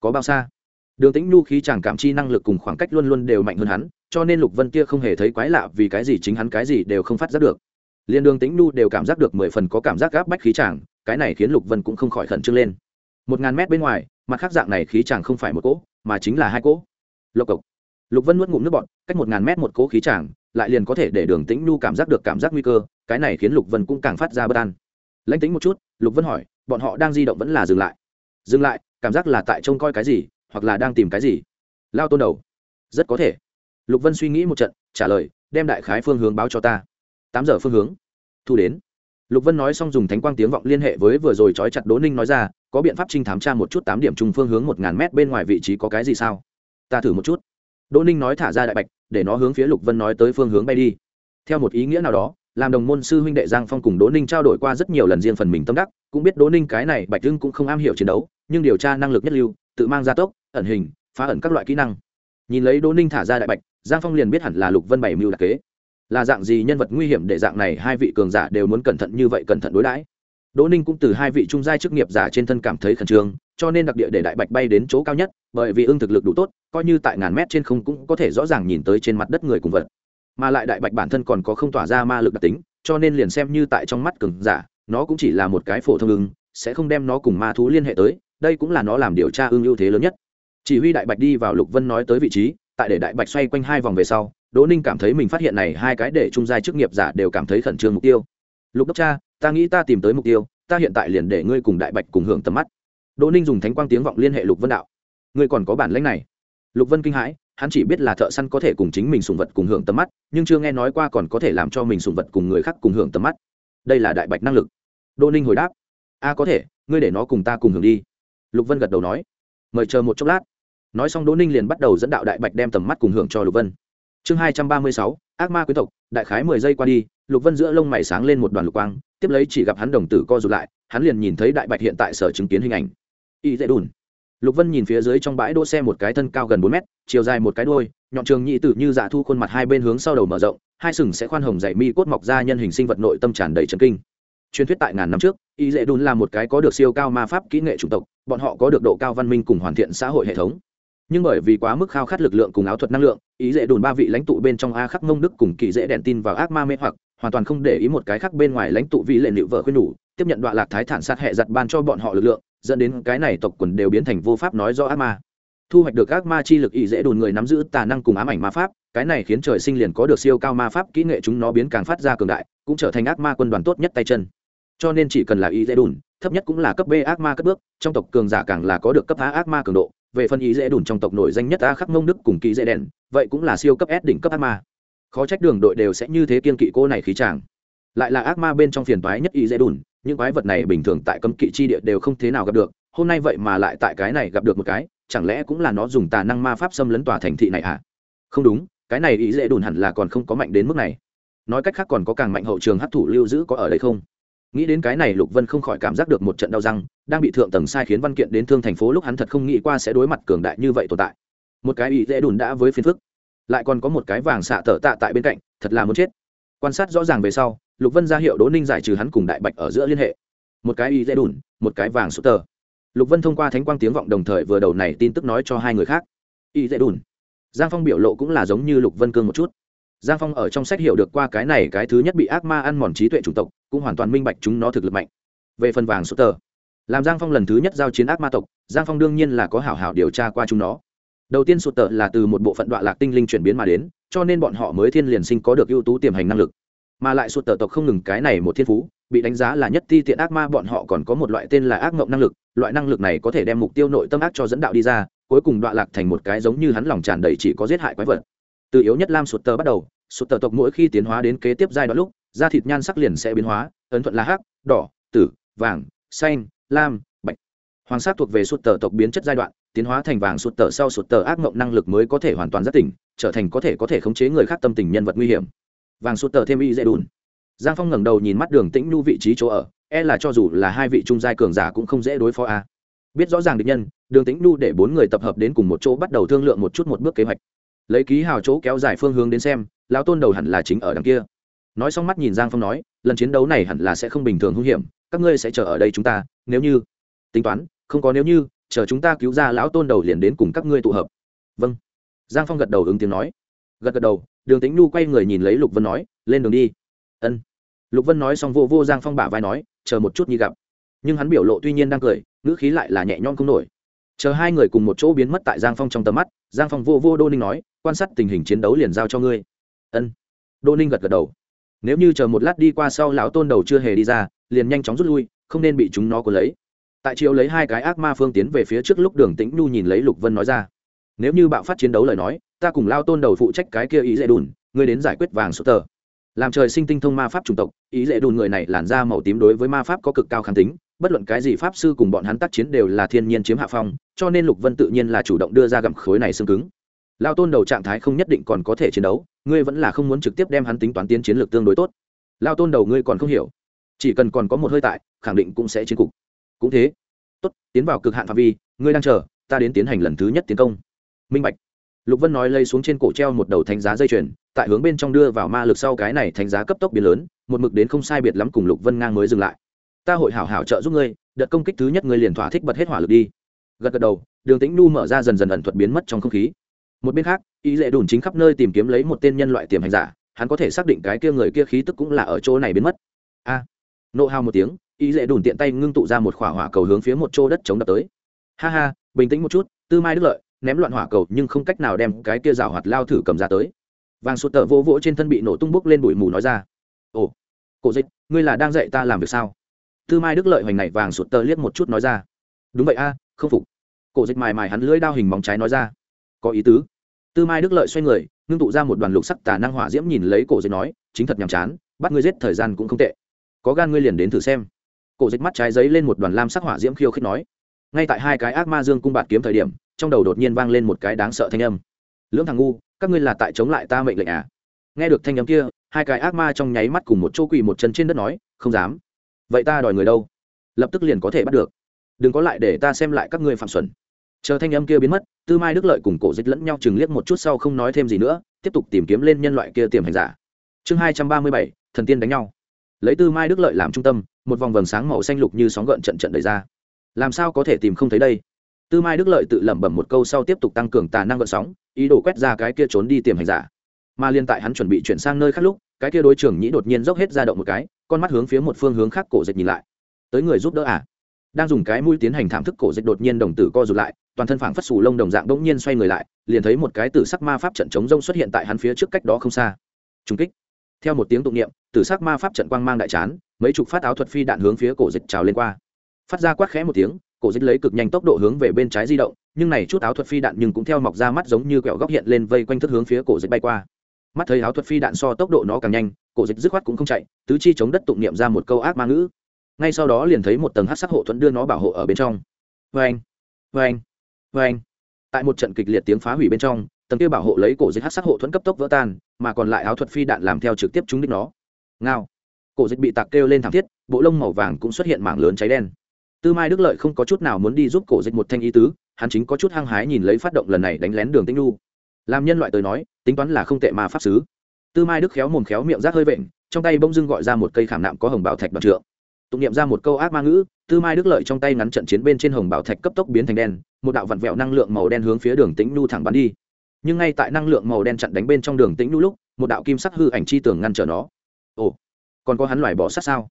Có bao xa? Đường tĩnh nu khí chàng cảm chi năng lực cùng khoảng cách luôn luôn đều mạnh hơn hắn, cho nên lục vân kia không hề thấy quái lạ vì cái gì chính hắn cái gì đều không phát giác được. Liền đường tĩnh nu đều cảm giác được mười phần có cảm giác gáp bách khí chàng, cái này khiến lục vân cũng không khỏi khẩn trương lên. Một ngàn mét bên ngoài, mặt khác dạng này khí chàng không phải một cỗ mà chính là hai cỗ. Lộc cộc. Lục vân nuốt ngụm nước bọt, cách một ngàn mét một cỗ khí chàng lại liền có thể để đường tĩnh nhu cảm giác được cảm giác nguy cơ, cái này khiến lục vân cũng càng phát ra bất an. Lãnh tính một chút, lục vân hỏi, bọn họ đang di động vẫn là dừng lại? Dừng lại, cảm giác là tại trông coi cái gì, hoặc là đang tìm cái gì? Lao tôn đầu. Rất có thể. Lục vân suy nghĩ một trận, trả lời, đem đại khái phương hướng báo cho ta. Tám giờ phương hướng. Thu đến. Lục vân nói xong dùng thánh quang tiếng vọng liên hệ với vừa rồi trói chặt đỗ ninh nói ra có biện pháp trinh thám tra một chút tám điểm trùng phương hướng một ngàn mét bên ngoài vị trí có cái gì sao? Ta thử một chút. Đỗ ninh nói thả ra đại bạch, để nó hướng phía lục vân nói tới phương hướng bay đi. Theo một ý nghĩa nào đó, làm đồng môn sư huynh đệ giang phong cùng đỗ ninh trao đổi qua rất nhiều lần riêng phần mình tâm đắc, cũng biết đỗ ninh cái này bạch hưng cũng không am hiểu chiến đấu, nhưng điều tra năng lực nhất lưu, tự mang gia tốc, ẩn hình, phá ẩn các loại kỹ năng. Nhìn lấy đỗ ninh thả ra đại bạch, giang phong liền biết hẳn là lục vân bảy mưu đặc kế. Là dạng gì nhân vật nguy hiểm để dạng này hai vị cường giả đều muốn cẩn thận như vậy cẩn thận đối đãi? Đỗ ninh cũng từ hai vị trung giai chức nghiệp giả trên thân cảm thấy khẩn trương, cho nên đặc địa để đại bạch bay đến chỗ cao nhất, bởi vì ưng thực lực đủ tốt, coi như tại ngàn mét trên không cũng có thể rõ ràng nhìn tới trên mặt đất người cùng vật. Mà lại đại bạch bản thân còn có không tỏa ra ma lực đặc tính, cho nên liền xem như tại trong mắt cường giả, nó cũng chỉ là một cái phổ thông ưng, sẽ không đem nó cùng ma thú liên hệ tới, đây cũng là nó làm điều tra ưng ưu thế lớn nhất. Chỉ huy đại bạch đi vào lục vân nói tới vị trí, tại để đại bạch xoay quanh hai vòng về sau, đỗ ninh cảm thấy mình phát hiện này hai cái để trung giai chức nghiệp giả đều cảm thấy khẩn trương mục tiêu. Lục đốc cha ta nghĩ ta tìm tới mục tiêu, ta hiện tại liền để ngươi cùng đại bạch cùng hưởng tầm mắt. Đỗ ninh dùng thánh quang tiếng vọng liên hệ lục vân đạo. Ngươi còn có bản lãnh này? Lục vân kinh hãi, hắn chỉ biết là thợ săn có thể cùng chính mình sùng vật cùng hưởng tầm mắt, nhưng chưa nghe nói qua còn có thể làm cho mình sùng vật cùng người khác cùng hưởng tầm mắt. Đây là đại bạch năng lực. Đỗ ninh hồi đáp. A, có thể, ngươi để nó cùng ta cùng hưởng đi. Lục vân gật đầu nói. Mời chờ một chốc lát. Nói xong đỗ ninh liền bắt đầu dẫn đạo đại bạch đem tầm mắt cùng hưởng cho lục vân. Chương hai trăm ba mươi sáu, ác ma quyến tộc, đại khái mười giây qua đi lục vân giữa lông mày sáng lên một đoàn lục quang, tiếp lấy chỉ gặp hắn đồng tử co rụt lại, hắn liền nhìn thấy đại bạch hiện tại sở chứng kiến hình ảnh. Y dễ đùn. Lục vân nhìn phía dưới trong bãi đỗ xe một cái thân cao gần bốn mét, chiều dài một cái đôi nhọn trường nhị tử như dạ thu khuôn mặt hai bên hướng sau đầu mở rộng, hai sừng sẽ khoan hồng dày mi cốt mọc ra nhân hình sinh vật nội tâm tràn đầy trần kinh. Truyền thuyết tại ngàn năm trước, y dễ đùn là một cái có được siêu cao ma pháp kỹ nghệ chủng tộc, bọn họ có được độ cao văn minh cùng hoàn thiện xã hội hệ thống. Nhưng bởi vì quá mức khao khát lực lượng cùng áo thuật năng lượng ý dễ đồn ba vị lãnh tụ bên trong a khắc mông đức cùng kỳ dễ đèn tin vào ác ma mê hoặc hoàn toàn không để ý một cái khác bên ngoài lãnh tụ vị lệ liệu vợ khuyên nhủ, tiếp nhận đoạn lạc thái thản sát hệ giặt ban cho bọn họ lực lượng, dẫn đến cái này tộc quần đều biến thành vô pháp nói do ác ma. Thu hoạch được ác ma chi lực ý dễ đồn người nắm giữ tà năng cùng ám ảnh ma pháp, cái này khiến trời sinh liền có được siêu cao ma pháp kỹ nghệ chúng nó biến càng phát ra cường đại, cũng trở thành ác ma quân đoàn tốt nhất tay chân. Cho nên chỉ cần là ý dễ đồn, thấp nhất cũng là cấp b ác ma cất bước, trong tộc cường giả càng là có được cấp a ác ma cường độ, về phân ý dễ đùn trong tộc nổi danh nhất a khắc mông đức cùng ký dễ đèn, vậy cũng là siêu cấp s đỉnh cấp ác ma khó trách đường đội đều sẽ như thế kiên kỵ cô này khí chàng. Lại là ác ma bên trong phiền toái nhất y dễ đùn, những quái vật này bình thường tại cấm kỵ chi địa đều không thế nào gặp được, hôm nay vậy mà lại tại cái này gặp được một cái, chẳng lẽ cũng là nó dùng tà năng ma pháp xâm lấn tòa thành thị này à không đúng, cái này ý dễ đùn hẳn là còn không có mạnh đến mức này. Nói cách khác còn có càng mạnh hậu trường hấp thụ lưu giữ có ở đây không? Nghĩ đến cái này lục vân không khỏi cảm giác được một trận đau răng, đang bị thượng tầng sai khiến văn kiện đến thương thành phố lúc hắn thật không nghĩ qua sẽ đối mặt cường đại như vậy tồn tại. Một cái ý dễ đùn đã với phiền phức lại còn có một cái vàng xạ tở tạ tại bên cạnh, thật là muốn chết. Quan sát rõ ràng về sau, lục vân ra hiệu đỗ ninh giải trừ hắn cùng đại bạch ở giữa liên hệ. Một cái y dễ đùn, một cái vàng sút tờ. Lục vân thông qua thánh quang tiếng vọng đồng thời vừa đầu này tin tức nói cho hai người khác. Y dễ đùn. Giang phong biểu lộ cũng là giống như lục vân cương một chút. Giang phong ở trong sách hiểu được qua cái này cái thứ nhất bị ác ma ăn mòn trí tuệ chủng tộc, cũng hoàn toàn minh bạch chúng nó thực lực mạnh. Về phần vàng sút tờ, làm giang phong lần thứ nhất giao chiến ác ma tộc, giang phong đương nhiên là có hảo hảo điều tra qua chúng nó đầu tiên sụt tợ là từ một bộ phận đoạn lạc tinh linh chuyển biến mà đến, cho nên bọn họ mới thiên liền sinh có được ưu tú tiềm hành năng lực. Mà lại sụt tợ tộc không ngừng cái này một thiên phú, bị đánh giá là nhất ti tiện ác ma, bọn họ còn có một loại tên là ác mộng năng lực, loại năng lực này có thể đem mục tiêu nội tâm ác cho dẫn đạo đi ra, cuối cùng đoạn lạc thành một cái giống như hắn lòng tràn đầy chỉ có giết hại quái vật. Từ yếu nhất lam sụt tờ bắt đầu, sụt tờ tộc mỗi khi tiến hóa đến kế tiếp giai đoạn lúc, da thịt nhan sắc liền sẽ biến hóa, ấn thuận là hắc, đỏ, tử, vàng, xanh, lam, bạch. Hoàng sắc thuộc về sụt tờ tộc biến chất giai đoạn tiến hóa thành vàng sụt tờ sau sụt tờ ác mộng năng lực mới có thể hoàn toàn giác tỉnh, trở thành có thể có thể khống chế người khác tâm tình nhân vật nguy hiểm. Vàng sụt tờ thêm y dễ đùn. Giang phong ngẩng đầu nhìn mắt đường tĩnh nhu vị trí chỗ ở e là cho dù là hai vị trung giai cường giả cũng không dễ đối phó a. Biết rõ ràng định nhân, đường tĩnh nhu để bốn người tập hợp đến cùng một chỗ bắt đầu thương lượng một chút một bước kế hoạch. Lấy ký hào chỗ kéo dài phương hướng đến xem, lão tôn đầu hẳn là chính ở đằng kia. Nói xong mắt nhìn giang phong nói, lần chiến đấu này hẳn là sẽ không bình thường hung hiểm, các ngươi sẽ chờ ở đây chúng ta, nếu như, tính toán, không có nếu như chờ chúng ta cứu ra lão tôn đầu liền đến cùng các ngươi tụ hợp. Vâng. Giang phong gật đầu ứng tiếng nói. Gật gật đầu, đường tính nhu quay người nhìn lấy lục vân nói, lên đường đi. Ân. Lục vân nói xong vô vô giang phong bả vai nói, chờ một chút nhi gặp. Nhưng hắn biểu lộ tuy nhiên đang cười, ngữ khí lại là nhẹ nhõm không nổi. Chờ hai người cùng một chỗ biến mất tại giang phong trong tầm mắt, giang phong vô vô đô ninh nói, quan sát tình hình chiến đấu liền giao cho ngươi. Ân. Đô ninh gật gật đầu. Nếu như chờ một lát đi qua sau lão tôn đầu chưa hề đi ra, liền nhanh chóng rút lui, không nên bị chúng nó cuốn lấy tại chiếu lấy hai cái ác ma phương tiến về phía trước lúc đường tĩnh nhu nhìn lấy lục vân nói ra. Nếu như bạo phát chiến đấu lời nói, ta cùng lao tôn đầu phụ trách cái kia ý dễ đùn, ngươi đến giải quyết vàng sốt tờ. Làm trời sinh tinh thông ma pháp chủng tộc, ý dễ đùn người này làn da màu tím đối với ma pháp có cực cao kháng tính, bất luận cái gì pháp sư cùng bọn hắn tác chiến đều là thiên nhiên chiếm hạ phong, cho nên lục vân tự nhiên là chủ động đưa ra gặm khối này xương cứng. Lao tôn đầu trạng thái không nhất định còn có thể chiến đấu, ngươi vẫn là không muốn trực tiếp đem hắn tính toán tiến chiến lược tương đối tốt. Lao tôn đầu ngươi còn không hiểu, chỉ cần còn có một hơi tại, khẳng định cũng sẽ chiến cục cũng thế. Tốt, tiến vào cực hạn phạm vi, ngươi đang chờ, ta đến tiến hành lần thứ nhất tiến công. Minh bạch. Lục vân nói lây xuống trên cổ treo một đầu thánh giá dây chuyền, tại hướng bên trong đưa vào ma lực sau cái này thánh giá cấp tốc biến lớn, một mực đến không sai biệt lắm cùng lục vân ngang mới dừng lại. Ta hội hảo hảo trợ giúp ngươi, đợt công kích thứ nhất ngươi liền thỏa thích bật hết hỏa lực đi. Gật gật đầu, đường tĩnh nu mở ra dần dần ẩn thuật biến mất trong không khí. Một bên khác ý lệ đùn chính khắp nơi tìm kiếm lấy một tên nhân loại tiềm hành giả, hắn có thể xác định cái kia người kia khí tức cũng là ở chỗ này biến mất. A. Nộ hào một tiếng ý dễ đùn tiện tay ngưng tụ ra một khỏa hỏa cầu hướng phía một chỗ đất chống đập tới. Ha ha, bình tĩnh một chút, tư mai đức lợi, ném loạn hỏa cầu nhưng không cách nào đem cái kia rào hoạt lao thử cầm ra tới. Vàng sụt tờ vỗ vỗ trên thân bị nổ tung bốc lên bụi mù nói ra. Ồ, cổ dịch, ngươi là đang dạy ta làm việc sao? Tư mai đức lợi hoành này vàng sụt tờ liếc một chút nói ra. Đúng vậy a, không phục. Cổ dịch mài mài hắn lưỡi đao hình móng trái nói ra. Có ý tứ. Tư mai đức lợi xoay người, ngưng tụ ra một đoàn lục sắc tà năng hỏa diễm nhìn lấy cổ dịch nói, chính thật nhàm chán, bắt ngươi giết thời gian cũng không tệ. Có gan ngươi liền đến thử xem cổ dịch mắt trái giấy lên một đoàn lam sắc hỏa diễm khiêu khích nói. Ngay tại hai cái ác ma dương cung bạt kiếm thời điểm, trong đầu đột nhiên vang lên một cái đáng sợ thanh âm. Lưỡng thằng ngu, các ngươi là tại chống lại ta mệnh lệnh à? Nghe được thanh âm kia, hai cái ác ma trong nháy mắt cùng một chỗ quỳ một chân trên đất nói, không dám. Vậy ta đòi người đâu? Lập tức liền có thể bắt được. Đừng có lại để ta xem lại các ngươi phạm xuẩn. Chờ thanh âm kia biến mất, tư mai đức lợi cùng cổ dịch lẫn nhau chừng liếc một chút sau không nói thêm gì nữa, tiếp tục tìm kiếm lên nhân loại kia tiềm hành giả. Chương hai trăm ba mươi bảy, thần tiên đánh nhau. Lấy tư mai đức lợi làm trung tâm một vòng vầng sáng màu xanh lục như sóng gợn trận trận đầy ra. Làm sao có thể tìm không thấy đây? Tư mai đức lợi tự lẩm bẩm một câu sau tiếp tục tăng cường tà năng gợn sóng, ý đồ quét ra cái kia trốn đi tiềm hành giả. Mà liên tại hắn chuẩn bị chuyển sang nơi khác lúc, cái kia đối trưởng nhĩ đột nhiên dốc hết ra động một cái, con mắt hướng phía một phương hướng khác cổ dịch nhìn lại. Tới người giúp đỡ à? Đang dùng cái mũi tiến hành thảm thức cổ dịch đột nhiên đồng tử co rụt lại, toàn thân phảng phất xù lông đồng dạng bỗng nhiên xoay người lại, liền thấy một cái tử sắc ma pháp trận chống rông xuất hiện tại hắn phía trước cách đó không xa. Trung kích theo một tiếng tụng niệm tử sắc ma pháp trận quang mang đại chán, mấy chục phát áo thuật phi đạn hướng phía cổ dịch trào lên qua. Phát ra quát khẽ một tiếng, cổ dịch lấy cực nhanh tốc độ hướng về bên trái di động, nhưng này chút áo thuật phi đạn nhưng cũng theo mọc ra mắt giống như quẹo góc hiện lên vây quanh thức hướng phía cổ dịch bay qua. Mắt thấy áo thuật phi đạn so tốc độ nó càng nhanh, cổ dịch dứt khoát cũng không chạy, tứ chi chống đất tụng niệm ra một câu ác ma ngữ. Ngay sau đó liền thấy một tầng hát sắc hộ thuẫn đưa nó bảo hộ ở bên trong. Vê anh vê anh vê anh tại một trận kịch liệt tiếng phá hủy bên trong tầng kia bảo hộ lấy cổ dịch hát sắc hộ thuẫn cấp tốc vỡ tan, mà còn lại áo thuật phi đạn làm theo trực tiếp trúng đích nó. Ngao. Cổ dịch bị tạc kêu lên thảm thiết, bộ lông màu vàng cũng xuất hiện mảng lớn cháy đen. Tư mai đức lợi không có chút nào muốn đi giúp cổ dịch một thanh ý tứ, hắn chính có chút hăng hái nhìn lấy phát động lần này đánh lén đường tinh lu làm nhân loại tới nói, tính toán là không tệ mà pháp xứ tư mai đức khéo mồm khéo miệng rác hơi vện, trong tay bông dưng gọi ra một cây khảm nạm có hồng bảo thạch bằng trượng. Tụng niệm ra một câu ác ma ngữ, tư mai đức lợi trong tay ngắn trận chiến bên trên hồng bảo thạch cấp tốc biến thành đen, một đạo vặn vẹo năng lượng màu đen hướng phía đường tĩnh nu thẳng bắn đi nhưng ngay tại năng lượng màu đen chặn đánh bên trong đường tĩnh nhu lúc, một đạo kim sắc hư ảnh chi tường ngăn trở nó. Ồ, còn có hắn loại bỏ sát sao?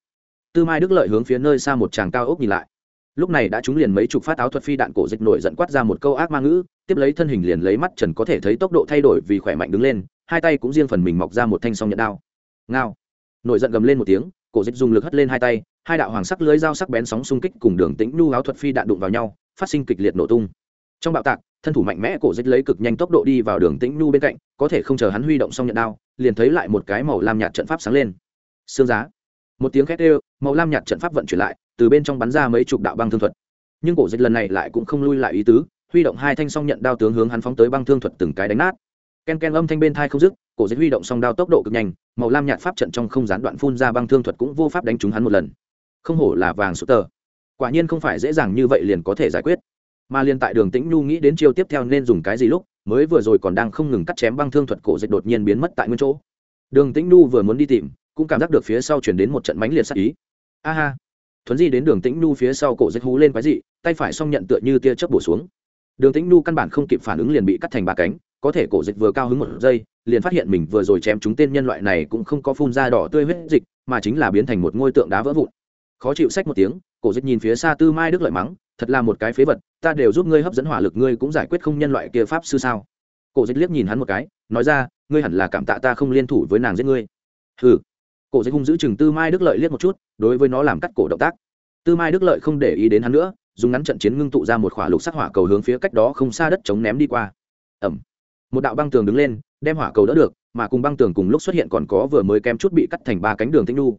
Tư mai đức lợi hướng phía nơi xa một tràng cao ốc nhìn lại. Lúc này đã trúng liền mấy chục phát áo thuật phi đạn cổ dịch nổi giận quát ra một câu ác ma ngữ, tiếp lấy thân hình liền lấy mắt trần có thể thấy tốc độ thay đổi vì khỏe mạnh đứng lên, hai tay cũng riêng phần mình mọc ra một thanh song nhận đao. Ngao. Nổi giận gầm lên một tiếng, cổ dịch dùng lực hất lên hai tay, hai đạo hoàng sắc lưới dao sắc bén sóng xung kích cùng đường tĩnh nhu áo thuật phi đạn đụng vào nhau, phát sinh kịch liệt nổ tung trong bạo tạc, thân thủ mạnh mẽ cổ dịch lấy cực nhanh tốc độ đi vào đường tĩnh nhu bên cạnh, có thể không chờ hắn huy động xong nhận đao, liền thấy lại một cái màu lam nhạt trận pháp sáng lên. Xương giá. Một tiếng khét ê màu lam nhạt trận pháp vận chuyển lại, từ bên trong bắn ra mấy chục đạo băng thương thuật. Nhưng cổ dịch lần này lại cũng không lui lại ý tứ, huy động hai thanh song nhận đao tướng hướng hắn phóng tới băng thương thuật từng cái đánh nát. Ken ken âm thanh bên thai không dứt, cổ dịch huy động song đao tốc độ cực nhanh, màu lam nhạt pháp trận trong không gián đoạn phun ra băng thương thuật cũng vô pháp đánh trúng hắn một lần. Không hổ là vàng sụt tờ. Quả nhiên không phải dễ dàng như vậy liền có thể giải quyết mà liền tại đường tĩnh nhu nghĩ đến chiêu tiếp theo nên dùng cái gì lúc, mới vừa rồi còn đang không ngừng cắt chém băng thương thuật cổ dịch đột nhiên biến mất tại nguyên chỗ. Đường tĩnh nhu vừa muốn đi tìm, cũng cảm giác được phía sau chuyển đến một trận mánh liệt sắc ý. A ha! Thuấn di đến đường tĩnh nhu phía sau cổ dịch hú lên quái dị, tay phải xong nhận tựa như tia chớp bổ xuống. Đường tĩnh nhu căn bản không kịp phản ứng liền bị cắt thành ba cánh, có thể cổ dịch vừa cao hứng một giây, liền phát hiện mình vừa rồi chém chúng tên nhân loại này cũng không có phun ra đỏ tươi huyết dịch, mà chính là biến thành một ngôi tượng đá vỡ vụn. Khó chịu sách một tiếng, cổ dịch nhìn phía xa tư mai đức lợi mắng thật là một cái phế vật, ta đều giúp ngươi hấp dẫn hỏa lực, ngươi cũng giải quyết không nhân loại kia pháp sư sao? Cổ dịch liếc nhìn hắn một cái, nói ra, ngươi hẳn là cảm tạ ta không liên thủ với nàng giết ngươi. Ừ cổ dịch hung giữ chừng tư mai đức lợi liếc một chút, đối với nó làm cắt cổ động tác. Tư mai đức lợi không để ý đến hắn nữa, dùng ngắn trận chiến ngưng tụ ra một khỏa lục sắc hỏa cầu hướng phía cách đó không xa đất chống ném đi qua. Ẩm. Một đạo băng tường đứng lên, đem hỏa cầu đỡ được, mà cùng băng tường cùng lúc xuất hiện còn có vừa mới kém chút bị cắt thành ba cánh đường tinh nu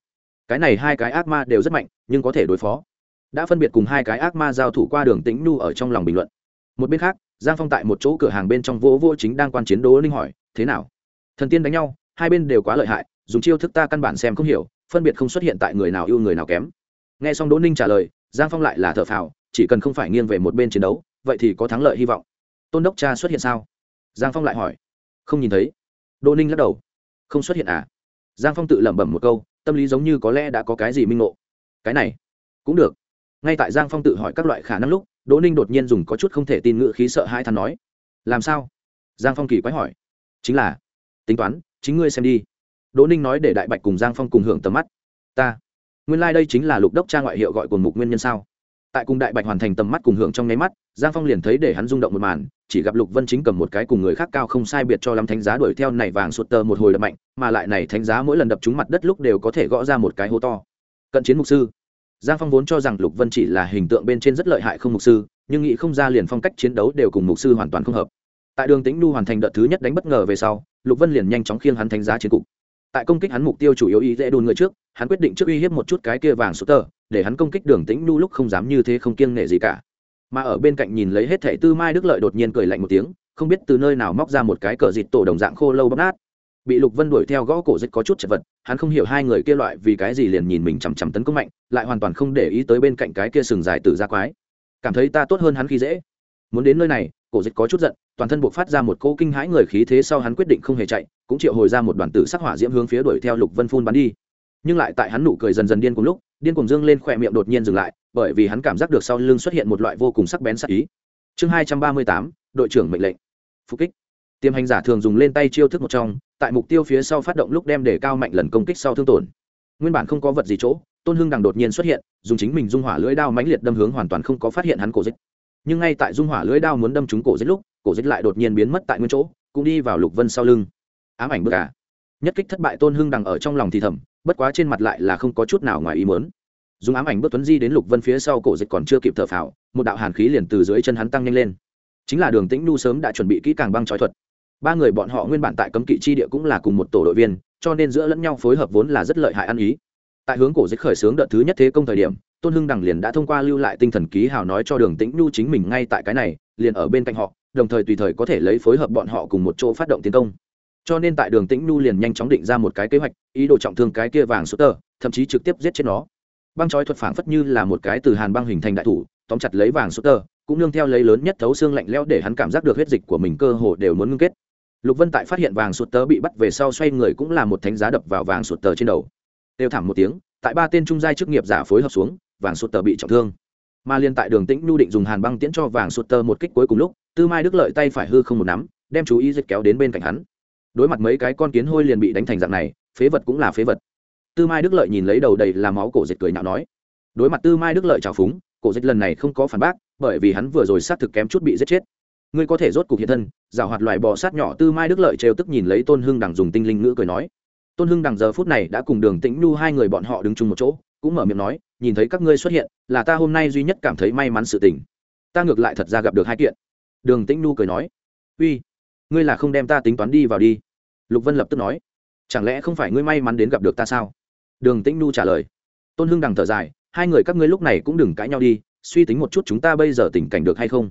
cái này hai cái ác ma đều rất mạnh, nhưng có thể đối phó đã phân biệt cùng hai cái ác ma giao thủ qua đường tĩnh nu ở trong lòng bình luận. Một bên khác, giang phong tại một chỗ cửa hàng bên trong vô vô chính đang quan chiến đố linh hỏi, thế nào? Thần tiên đánh nhau, hai bên đều quá lợi hại, dùng chiêu thức ta căn bản xem không hiểu, phân biệt không xuất hiện tại người nào ưu người nào kém. Nghe xong đỗ ninh trả lời, giang phong lại là thợ phào, chỉ cần không phải nghiêng về một bên chiến đấu, vậy thì có thắng lợi hy vọng. Tôn đốc cha xuất hiện sao? Giang phong lại hỏi. Không nhìn thấy. Đỗ ninh lắc đầu. Không xuất hiện à? Giang phong tự lẩm bẩm một câu, tâm lý giống như có lẽ đã có cái gì minh ngộ. Cái này cũng được ngay tại giang phong tự hỏi các loại khả năng lúc, đỗ ninh đột nhiên dùng có chút không thể tin ngữ khí sợ hai thắn nói, làm sao? Giang phong kỳ quái hỏi. Chính là, tính toán, chính ngươi xem đi. Đỗ ninh nói để đại bạch cùng giang phong cùng hưởng tầm mắt. Ta, nguyên lai、like、đây chính là lục đốc cha ngoại hiệu gọi cồn mục nguyên nhân sao? Tại cùng đại bạch hoàn thành tầm mắt cùng hưởng trong nháy mắt, giang phong liền thấy để hắn rung động một màn, chỉ gặp lục vân chính cầm một cái cùng người khác cao không sai biệt cho lắm thánh giá đuổi theo này vàng sụt tờ một hồi đập mạnh, mà lại này thánh giá mỗi lần đập trúng mặt đất lúc đều có thể gõ ra một cái hố to. Cận chiến mục sư giang phong vốn cho rằng lục vân chỉ là hình tượng bên trên rất lợi hại không mục sư, nhưng nghĩ không ra liền phong cách chiến đấu đều cùng mục sư hoàn toàn không hợp. Tại đường tĩnh nu hoàn thành đợt thứ nhất đánh bất ngờ về sau, lục vân liền nhanh chóng khiêng hắn thánh giá chiến cục. Tại công kích hắn mục tiêu chủ yếu ý dễ đồn người trước, hắn quyết định trước uy hiếp một chút cái kia vàng số tờ, để hắn công kích đường tĩnh nu lúc không dám như thế không kiêng nể gì cả. Mà ở bên cạnh nhìn lấy hết thẻ tư mai đức lợi đột nhiên cười lạnh một tiếng, không biết từ nơi nào móc ra một cái cờ dịt tổ đồng dạng khô lâu bóp nát bị lục vân đuổi theo gõ cổ dịch có chút chật vật, hắn không hiểu hai người kia loại vì cái gì liền nhìn mình chằm chằm tấn công mạnh, lại hoàn toàn không để ý tới bên cạnh cái kia sừng dài từ ra quái. Cảm thấy ta tốt hơn hắn khi dễ. Muốn đến nơi này, cổ dịch có chút giận, toàn thân buộc phát ra một cỗ kinh hãi người khí thế sau hắn quyết định không hề chạy, cũng triệu hồi ra một đoàn tử sắc hỏa diễm hướng phía đuổi theo lục vân phun bắn đi. Nhưng lại tại hắn nụ cười dần dần điên cùng lúc, điên cùng dương lên khỏe miệng đột nhiên dừng lại, bởi vì hắn cảm giác được sau lưng xuất hiện một loại vô cùng sắc bén sắc ý. Chương hai trăm ba mươi tám, đội trưởng mệnh lệnh. Phục kích. Tiềm hành giả thường dùng lên tay chiêu thức một trong tại mục tiêu phía sau phát động lúc đem để cao mạnh lần công kích sau thương tổn. Nguyên bản không có vật gì chỗ, tôn hưng đằng đột nhiên xuất hiện, dùng chính mình dung hỏa lưỡi đao mãnh liệt đâm hướng hoàn toàn không có phát hiện hắn cổ dịch. Nhưng ngay tại dung hỏa lưỡi đao muốn đâm trúng cổ dịch lúc, cổ dịch lại đột nhiên biến mất tại nguyên chỗ, cũng đi vào lục vân sau lưng. Ám ảnh bức cả nhất kích thất bại tôn hưng đằng ở trong lòng thì thầm, bất quá trên mặt lại là không có chút nào ngoài ý mớn dùng ám ảnh bước tuấn di đến lục vân phía sau cổ dịch còn chưa kịp thở phào, một đạo hàn khí liền từ dưới chân hắn tăng nhanh lên. Chính là đường tĩnh nu sớm đã chuẩn bị kỹ càng băng trói thuật ba người bọn họ nguyên bản tại cấm kỵ chi địa cũng là cùng một tổ đội viên, cho nên giữa lẫn nhau phối hợp vốn là rất lợi hại ăn ý. Tại hướng cổ dịch khởi xướng đợt thứ nhất thế công thời điểm, tôn hưng đằng liền đã thông qua lưu lại tinh thần ký hào nói cho đường tĩnh nhu chính mình ngay tại cái này, liền ở bên cạnh họ, đồng thời tùy thời có thể lấy phối hợp bọn họ cùng một chỗ phát động tiến công. Cho nên tại đường tĩnh nhu liền nhanh chóng định ra một cái kế hoạch, ý đồ trọng thương cái kia vàng sút tờ thậm chí trực tiếp giết chết nó. Băng trói thuật phảng phất như là một cái từ hàn băng hình thành đại thủ, tóm chặt lấy vàng sút tờ cũng nương theo lấy lớn nhất thấu xương lạnh lẽo để hắn cảm giác được huyết dịch của mình cơ hồ đều muốn ngưng kết lục vân tại phát hiện vàng sụt tờ bị bắt về sau xoay người cũng là một thánh giá đập vào vàng sụt tờ trên đầu. Đều thảm một tiếng, tại ba tên trung giai chức nghiệp giả phối hợp xuống, vàng sụt tờ bị trọng thương. Mà liên tại đường tĩnh nhu định dùng hàn băng tiễn cho vàng sụt tờ một kích cuối cùng lúc, tư mai đức lợi tay phải hư không một nắm, đem chú ý dịch kéo đến bên cạnh hắn. Đối mặt mấy cái con kiến hôi liền bị đánh thành dạng này, phế vật cũng là phế vật. Tư mai đức lợi nhìn lấy đầu đầy là máu cổ dịch cười nhạo nói. Đối mặt tư mai đức lợi trào phúng, cổ dịch lần này không có phản bác, bởi vì hắn vừa rồi xác thực kém chút bị giết chết ngươi có thể rốt cục hiện thân giảo hoạt loài bò sát nhỏ tư mai đức lợi trêu tức nhìn lấy tôn hưng đằng dùng tinh linh ngữ cười nói. Tôn hưng đằng giờ phút này đã cùng đường tĩnh nhu hai người bọn họ đứng chung một chỗ, cũng mở miệng nói, nhìn thấy các ngươi xuất hiện, là ta hôm nay duy nhất cảm thấy may mắn sự tình. Ta ngược lại thật ra gặp được hai kiện. Đường tĩnh nhu cười nói. Uy, ngươi là không đem ta tính toán đi vào đi. Lục vân lập tức nói. Chẳng lẽ không phải ngươi may mắn đến gặp được ta sao? Đường tĩnh nhu trả lời. Tôn hưng đằng thở dài, hai người các ngươi lúc này cũng đừng cãi nhau đi, suy tính một chút chúng ta bây giờ tình cảnh được hay không?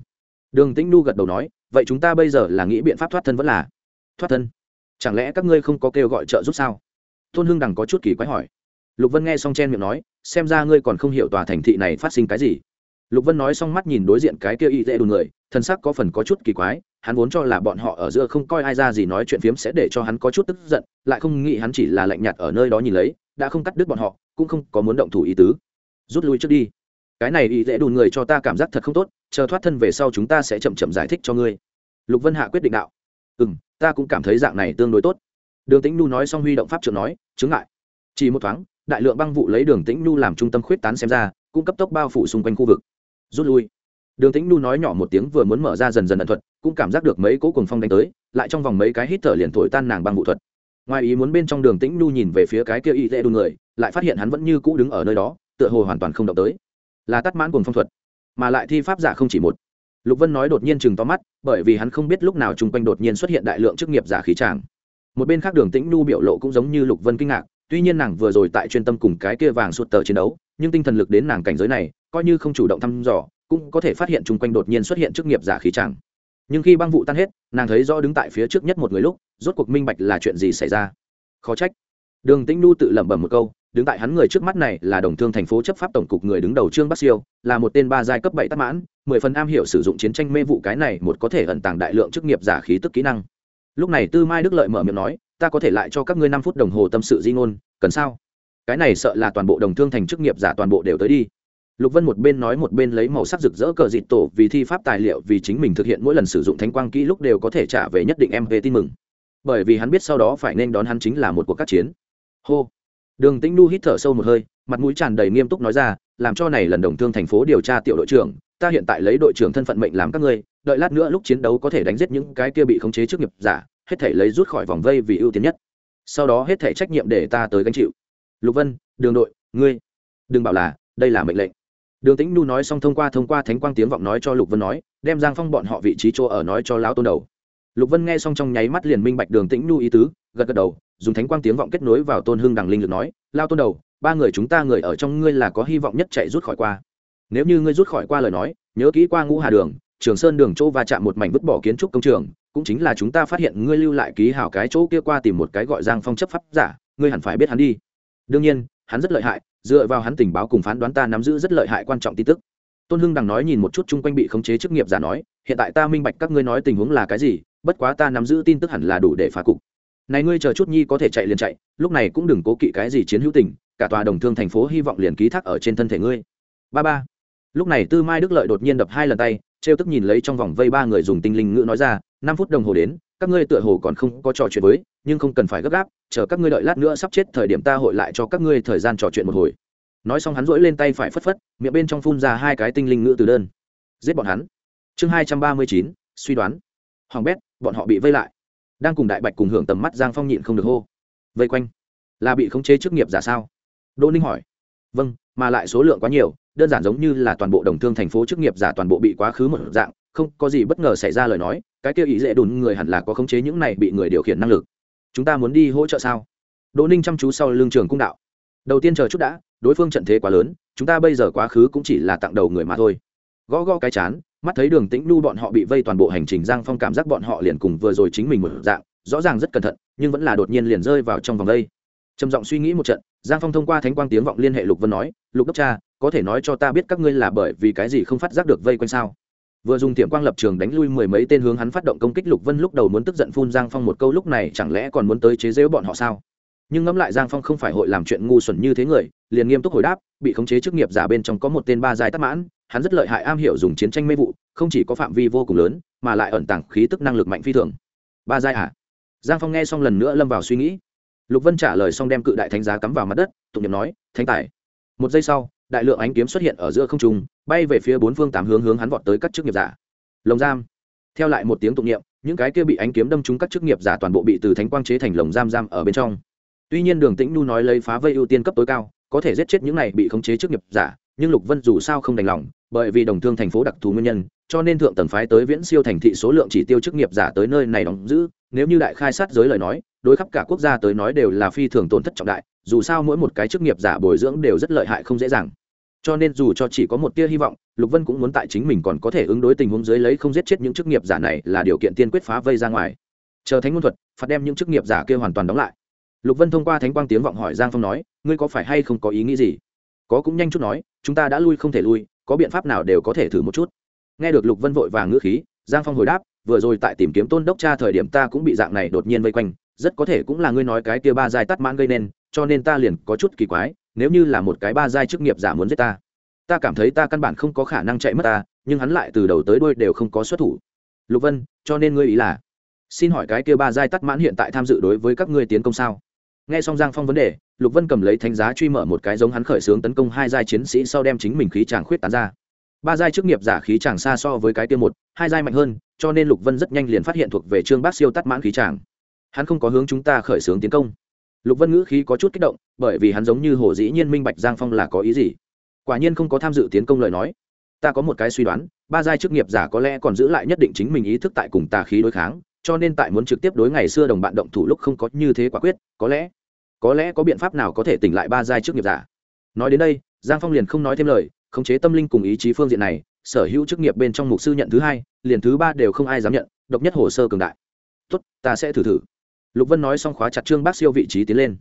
Đường tĩnh Nu gật đầu nói, vậy chúng ta bây giờ là nghĩ biện pháp thoát thân vẫn là thoát thân? Chẳng lẽ các ngươi không có kêu gọi trợ giúp sao? Tôn hưng đằng có chút kỳ quái hỏi. Lục vân nghe xong chen miệng nói, xem ra ngươi còn không hiểu tòa thành thị này phát sinh cái gì. Lục vân nói xong mắt nhìn đối diện cái kia y dễ đùn người thân sắc có phần có chút kỳ quái, hắn vốn cho là bọn họ ở giữa không coi ai ra gì nói chuyện phiếm sẽ để cho hắn có chút tức giận, lại không nghĩ hắn chỉ là lạnh nhạt ở nơi đó nhìn lấy, đã không cắt đứt bọn họ, cũng không có muốn động thủ ý tứ. Rút lui trước đi. Cái này y dễ đùn người cho ta cảm giác thật không tốt chờ thoát thân về sau chúng ta sẽ chậm chậm giải thích cho ngươi. Lục vân hạ quyết định đạo. Ừ m ta cũng cảm thấy dạng này tương đối tốt. Đường tĩnh nu nói xong huy động pháp trưởng nói chứng lại. chỉ một thoáng, đại lượng băng vụ lấy đường tĩnh nu làm trung tâm khuyết tán xem ra, cũng cấp tốc bao phủ xung quanh khu vực. Rút lui. Đường tĩnh nu nói nhỏ một tiếng vừa muốn mở ra dần dần ẩn thuật, cũng cảm giác được mấy cỗ cùng phong đánh tới, lại trong vòng mấy cái hít thở liền thổi tan nàng băng vụ thuật. Ngoài ý muốn bên trong đường tĩnh nu nhìn về phía cái kia y tệ đu người, lại phát hiện hắn vẫn như cũ đứng ở nơi đó, tựa hồ hoàn toàn không động tới. Là tắt mãn cùng phong thuật mà lại thi pháp giả không chỉ một. Lục vân nói đột nhiên chừng to mắt, bởi vì hắn không biết lúc nào chung quanh đột nhiên xuất hiện đại lượng chức nghiệp giả khí tràng. Một bên khác đường tĩnh nu biểu lộ cũng giống như lục vân kinh ngạc, tuy nhiên nàng vừa rồi tại chuyên tâm cùng cái kia vàng suốt tờ chiến đấu, nhưng tinh thần lực đến nàng cảnh giới này, coi như không chủ động thăm dò, cũng có thể phát hiện chung quanh đột nhiên xuất hiện chức nghiệp giả khí tràng. Nhưng khi băng vụ tan hết, nàng thấy rõ đứng tại phía trước nhất một người lúc, rốt cuộc minh bạch là chuyện gì xảy ra. Khó trách. Đường tĩnh nu tự lẩm bẩm một câu đứng tại hắn người trước mắt này là đồng thương thành phố chấp pháp tổng cục người đứng đầu trương bắc siêu, là một tên ba giai cấp bảy tắc mãn, mười phần am hiểu sử dụng chiến tranh mê vụ cái này một có thể ẩn tàng đại lượng chức nghiệp giả khí tức kỹ năng. Lúc này tư mai đức lợi mở miệng nói, ta có thể lại cho các ngươi năm phút đồng hồ tâm sự di ngôn, cần sao? Cái này sợ là toàn bộ đồng thương thành chức nghiệp giả toàn bộ đều tới đi. Lục vân một bên nói một bên lấy màu sắc rực rỡ cờ dịt tổ vì thi pháp tài liệu vì chính mình thực hiện mỗi lần sử dụng thánh quang kỹ lúc đều có thể trả về nhất định em về tin mừng. Bởi vì hắn biết sau đó phải nên đón hắn chính là một cuộc các chiến. Hô! Đường tĩnh nu hít thở sâu một hơi, mặt mũi tràn đầy nghiêm túc nói ra, làm cho này lần đồng thương thành phố điều tra tiểu đội trưởng, ta hiện tại lấy đội trưởng thân phận mệnh làm các ngươi, đợi lát nữa lúc chiến đấu có thể đánh giết những cái kia bị khống chế trước nghiệp giả, hết thể lấy rút khỏi vòng vây vì ưu tiên nhất. Sau đó hết thể trách nhiệm để ta tới gánh chịu. Lục vân, đường đội, ngươi, đừng bảo là, đây là mệnh lệnh. Đường tĩnh nu nói xong thông qua thông qua thánh quang tiếng vọng nói cho lục vân nói, đem giang phong bọn họ vị trí chỗ ở nói cho lão tôn đầu lục vân nghe xong trong nháy mắt liền minh bạch đường tĩnh nhu ý tứ, gật gật đầu, dùng thánh quang tiếng vọng kết nối vào tôn hưng đằng linh lực nói, lao tôn đầu, ba người chúng ta người ở trong ngươi là có hy vọng nhất chạy rút khỏi qua. Nếu như ngươi rút khỏi qua lời nói, nhớ kỹ qua ngũ hà đường, trường sơn đường chỗ va chạm một mảnh vứt bỏ kiến trúc công trường, cũng chính là chúng ta phát hiện ngươi lưu lại ký hảo cái chỗ kia qua tìm một cái gọi giang phong chấp pháp giả, ngươi hẳn phải biết hắn đi. Đương nhiên, hắn rất lợi hại, dựa vào hắn tình báo cùng phán đoán ta nắm giữ rất lợi hại quan trọng tin tức. Tôn hưng đằng nói nhìn một chút chung quanh bị khống chế chức nghiệp giả nói, hiện tại ta minh bạch các ngươi nói tình huống là cái gì bất quá ta nắm giữ tin tức hẳn là đủ để phá cục. Này ngươi chờ chút nhi có thể chạy liền chạy, lúc này cũng đừng cố kỵ cái gì chiến hữu tình, cả tòa đồng thương thành phố hy vọng liền ký thác ở trên thân thể ngươi. Ba ba. Lúc này tư mai đức lợi đột nhiên đập hai lần tay, trêu tức nhìn lấy trong vòng vây ba người dùng tinh linh ngữ nói ra, năm phút đồng hồ đến, các ngươi tựa hồ còn không có trò chuyện với, nhưng không cần phải gấp gáp, chờ các ngươi đợi lát nữa sắp chết thời điểm ta hội lại cho các ngươi thời gian trò chuyện một hồi. Nói xong hắn rỗi lên tay phải phất phất, miệng bên trong phun ra hai cái tinh linh ngữ từ đơn. Giết bọn hắn. Chương hai trăm ba mươi chín, suy đoán hoàng bét, bọn họ bị vây lại. Đang cùng đại bạch cùng hưởng tầm mắt giang phong nhịn không được hô. Vây quanh. Là bị khống chế chức nghiệp giả sao? Đỗ ninh hỏi. Vâng mà lại số lượng quá nhiều, đơn giản giống như là toàn bộ đồng thương thành phố chức nghiệp giả toàn bộ bị quá khứ một dạng, không có gì bất ngờ xảy ra lời nói, cái kia ý dễ đùn người hẳn là có khống chế những này bị người điều khiển năng lực. Chúng ta muốn đi hỗ trợ sao? Đỗ ninh chăm chú sau lưng trường cung đạo. Đầu tiên chờ chút đã, đối phương trận thế quá lớn, chúng ta bây giờ quá khứ cũng chỉ là tặng đầu người mà thôi. Gõ gõ cái chán mắt thấy đường tĩnh nu bọn họ bị vây toàn bộ hành trình, giang phong cảm giác bọn họ liền cùng vừa rồi chính mình một dạng, rõ ràng rất cẩn thận, nhưng vẫn là đột nhiên liền rơi vào trong vòng vây trầm giọng suy nghĩ một trận, giang phong thông qua thánh quang tiếng vọng liên hệ lục vân nói, lục đốc cha, có thể nói cho ta biết các ngươi là bởi vì cái gì không phát giác được vây quanh sao? Vừa dùng tiệm quang lập trường đánh lui mười mấy tên hướng hắn phát động công kích, lục vân lúc đầu muốn tức giận phun giang phong một câu, lúc này chẳng lẽ còn muốn tới chế giễu bọn họ sao? Nhưng ngẫm lại giang phong không phải hội làm chuyện ngu xuẩn như thế người, liền nghiêm túc hồi đáp, bị khống chế chức nghiệp giả bên trong có một tên ba dài tắc mãn hắn rất lợi hại am hiểu dùng chiến tranh mê vụ, không chỉ có phạm vi vô cùng lớn, mà lại ẩn tàng khí tức năng lực mạnh phi thường. Ba giai à giang phong nghe xong lần nữa lâm vào suy nghĩ. Lục vân trả lời xong đem cự đại thánh giá cắm vào mặt đất, tụng nhầm nói, thánh tài. Một giây sau, đại lượng ánh kiếm xuất hiện ở giữa không trung, bay về phía bốn phương tám hướng hướng hắn vọt tới các chức nghiệp giả. Lồng giam. Theo lại một tiếng tụng niệm, những cái kia bị ánh kiếm đâm trúng các chức nghiệp giả toàn bộ bị từ thánh quang chế thành lồng giam giam ở bên trong. Tuy nhiên đường tĩnh nu nói lấy phá vây ưu tiên cấp tối cao, có thể giết chết những này bị khống chế chức nghiệp giả nhưng lục vân dù sao không đành lòng, bởi vì đồng thương thành phố đặc thù nguyên nhân, cho nên thượng tầng phái tới viễn siêu thành thị số lượng chỉ tiêu chức nghiệp giả tới nơi này đóng giữ, nếu như đại khai sát giới lời nói, đối khắp cả quốc gia tới nói đều là phi thường tổn thất trọng đại, dù sao mỗi một cái chức nghiệp giả bồi dưỡng đều rất lợi hại không dễ dàng. Cho nên dù cho chỉ có một tia hy vọng, lục vân cũng muốn tại chính mình còn có thể ứng đối tình huống dưới lấy không giết chết những chức nghiệp giả này là điều kiện tiên quyết phá vây ra ngoài. Chờ thánh ngôn thuật, phạt đem những chức nghiệp giả kia hoàn toàn đóng lại. Lục vân thông qua thánh quang tiếng vọng hỏi giang phong nói, ngươi có phải hay không có ý nghĩ gì? Có cũng nhanh chút nói, chúng ta đã lui không thể lui, có biện pháp nào đều có thể thử một chút. Nghe được lục vân vội vàng ngữ khí, giang phong hồi đáp, vừa rồi tại tìm kiếm tôn đốc cha thời điểm ta cũng bị dạng này đột nhiên vây quanh, rất có thể cũng là ngươi nói cái kia ba giai tắt mãn gây nên, cho nên ta liền có chút kỳ quái, nếu như là một cái ba giai chức nghiệp giả muốn giết ta ta cảm thấy ta căn bản không có khả năng chạy mất ta, nhưng hắn lại từ đầu tới đuôi đều không có xuất thủ. Lục vân, cho nên ngươi ý là, xin hỏi cái kia ba giai tắt mãn hiện tại tham dự đối với các ngươi tiến công sao? Nghe xong giang phong vấn đề lục vân cầm lấy thánh giá truy mở một cái giống hắn khởi xướng tấn công hai giai chiến sĩ sau đem chính mình khí tràng khuyết tán ra. Ba giai chức nghiệp giả khí chàng xa so với cái tiêu một, hai giai mạnh hơn, cho nên lục vân rất nhanh liền phát hiện thuộc về trương bác siêu tắt mãn khí chàng. Hắn không có hướng chúng ta khởi xướng tiến công. Lục vân ngữ khí có chút kích động, bởi vì hắn giống như hồ dĩ nhiên minh bạch giang phong là có ý gì. Quả nhiên không có tham dự tiến công lời nói. Ta có một cái suy đoán, ba giai chức nghiệp giả có lẽ còn giữ lại nhất định chính mình ý thức tại cùng tà khí đối kháng, cho nên tại muốn trực tiếp đối ngày xưa đồng bạn động thủ lúc không có như thế quả quyết, có lẽ có lẽ có biện pháp nào có thể tỉnh lại ba giai chức nghiệp giả? Nói đến đây, giang phong liền không nói thêm lời, khống chế tâm linh cùng ý chí phương diện này, sở hữu chức nghiệp bên trong mục sư nhận thứ hai, liền thứ ba đều không ai dám nhận, độc nhất hồ sơ cường đại. Tốt, ta sẽ thử thử. Lục vân nói xong khóa chặt trương bác siêu vị trí tiến lên.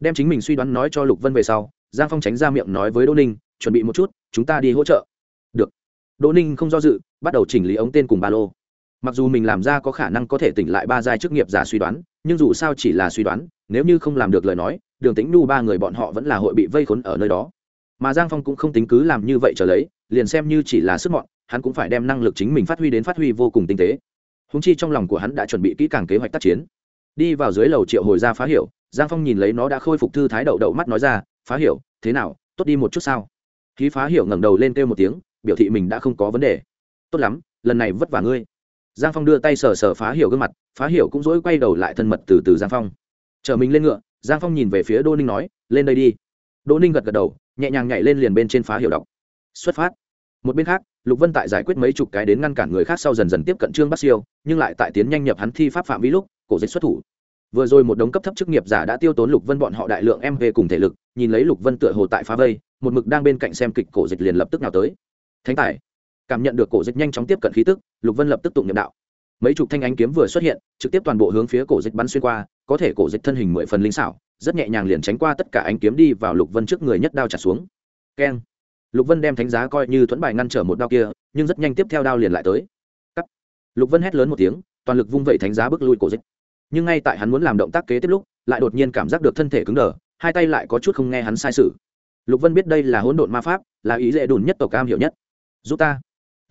Đem chính mình suy đoán nói cho lục vân về sau, giang phong tránh ra miệng nói với đỗ ninh, chuẩn bị một chút, chúng ta đi hỗ trợ. Được. Đỗ ninh không do dự, bắt đầu chỉnh lý ống tên cùng ba lô mặc dù mình làm ra có khả năng có thể tỉnh lại ba giai chức nghiệp giả suy đoán, nhưng dù sao chỉ là suy đoán, nếu như không làm được lời nói, đường tĩnh nu ba người bọn họ vẫn là hội bị vây khốn ở nơi đó. Mà giang phong cũng không tính cứ làm như vậy trở lấy, liền xem như chỉ là sức mọn, hắn cũng phải đem năng lực chính mình phát huy đến phát huy vô cùng tinh tế. Húng chi trong lòng của hắn đã chuẩn bị kỹ càng kế hoạch tác chiến. Đi vào dưới lầu triệu hồi ra phá hiểu, giang phong nhìn lấy nó đã khôi phục thư thái đậu đậu mắt nói ra, phá hiểu, thế nào, tốt đi một chút sao? Khí phá hiểu ngẩng đầu lên kêu một tiếng, biểu thị mình đã không có vấn đề. Tốt lắm, lần này vất vả ngươi giang phong đưa tay sờ sờ phá hiểu gương mặt, phá hiểu cũng dỗi quay đầu lại thân mật từ từ giang phong. Chở mình lên ngựa, giang phong nhìn về phía đô ninh nói, lên đây đi. Đỗ ninh gật gật đầu, nhẹ nhàng nhảy lên liền bên trên phá hiểu đọc. Xuất phát. Một bên khác, lục vân tại giải quyết mấy chục cái đến ngăn cản người khác sau dần dần tiếp cận trương bắc siêu, nhưng lại tại tiến nhanh nhập hắn thi pháp phạm vi lúc, cổ dịch xuất thủ. Vừa rồi một đống cấp thấp chức nghiệp giả đã tiêu tốn lục vân bọn họ đại lượng em về cùng thể lực, nhìn lấy lục vân tựa hồ tại phá vây, một mực đang bên cạnh xem kịch cổ dịch liền lập tức nào tới. Thánh tài cảm nhận được cổ dịch nhanh chóng tiếp cận khí tức, lục vân lập tức tụng nhậm đạo. Mấy chục thanh ánh kiếm vừa xuất hiện, trực tiếp toàn bộ hướng phía cổ dịch bắn xuyên qua, có thể cổ dịch thân hình mười phần linh xảo, rất nhẹ nhàng liền tránh qua tất cả ánh kiếm đi vào lục vân trước người nhất đao trả xuống. Keng. Lục vân đem thánh giá coi như thuẫn bài ngăn trở một đao kia, nhưng rất nhanh tiếp theo đao liền lại tới. Cắt. lục vân hét lớn một tiếng, toàn lực vung vẩy thánh giá bước lui cổ dịch. Nhưng ngay tại hắn muốn làm động tác kế tiếp lúc, lại đột nhiên cảm giác được thân thể cứng đờ, hai tay lại có chút không nghe hắn sai sự. Lục vân biết đây là hỗn độn ma pháp, là ý dễ đùn nhất tộc cam hiểu nhất. Giúp ta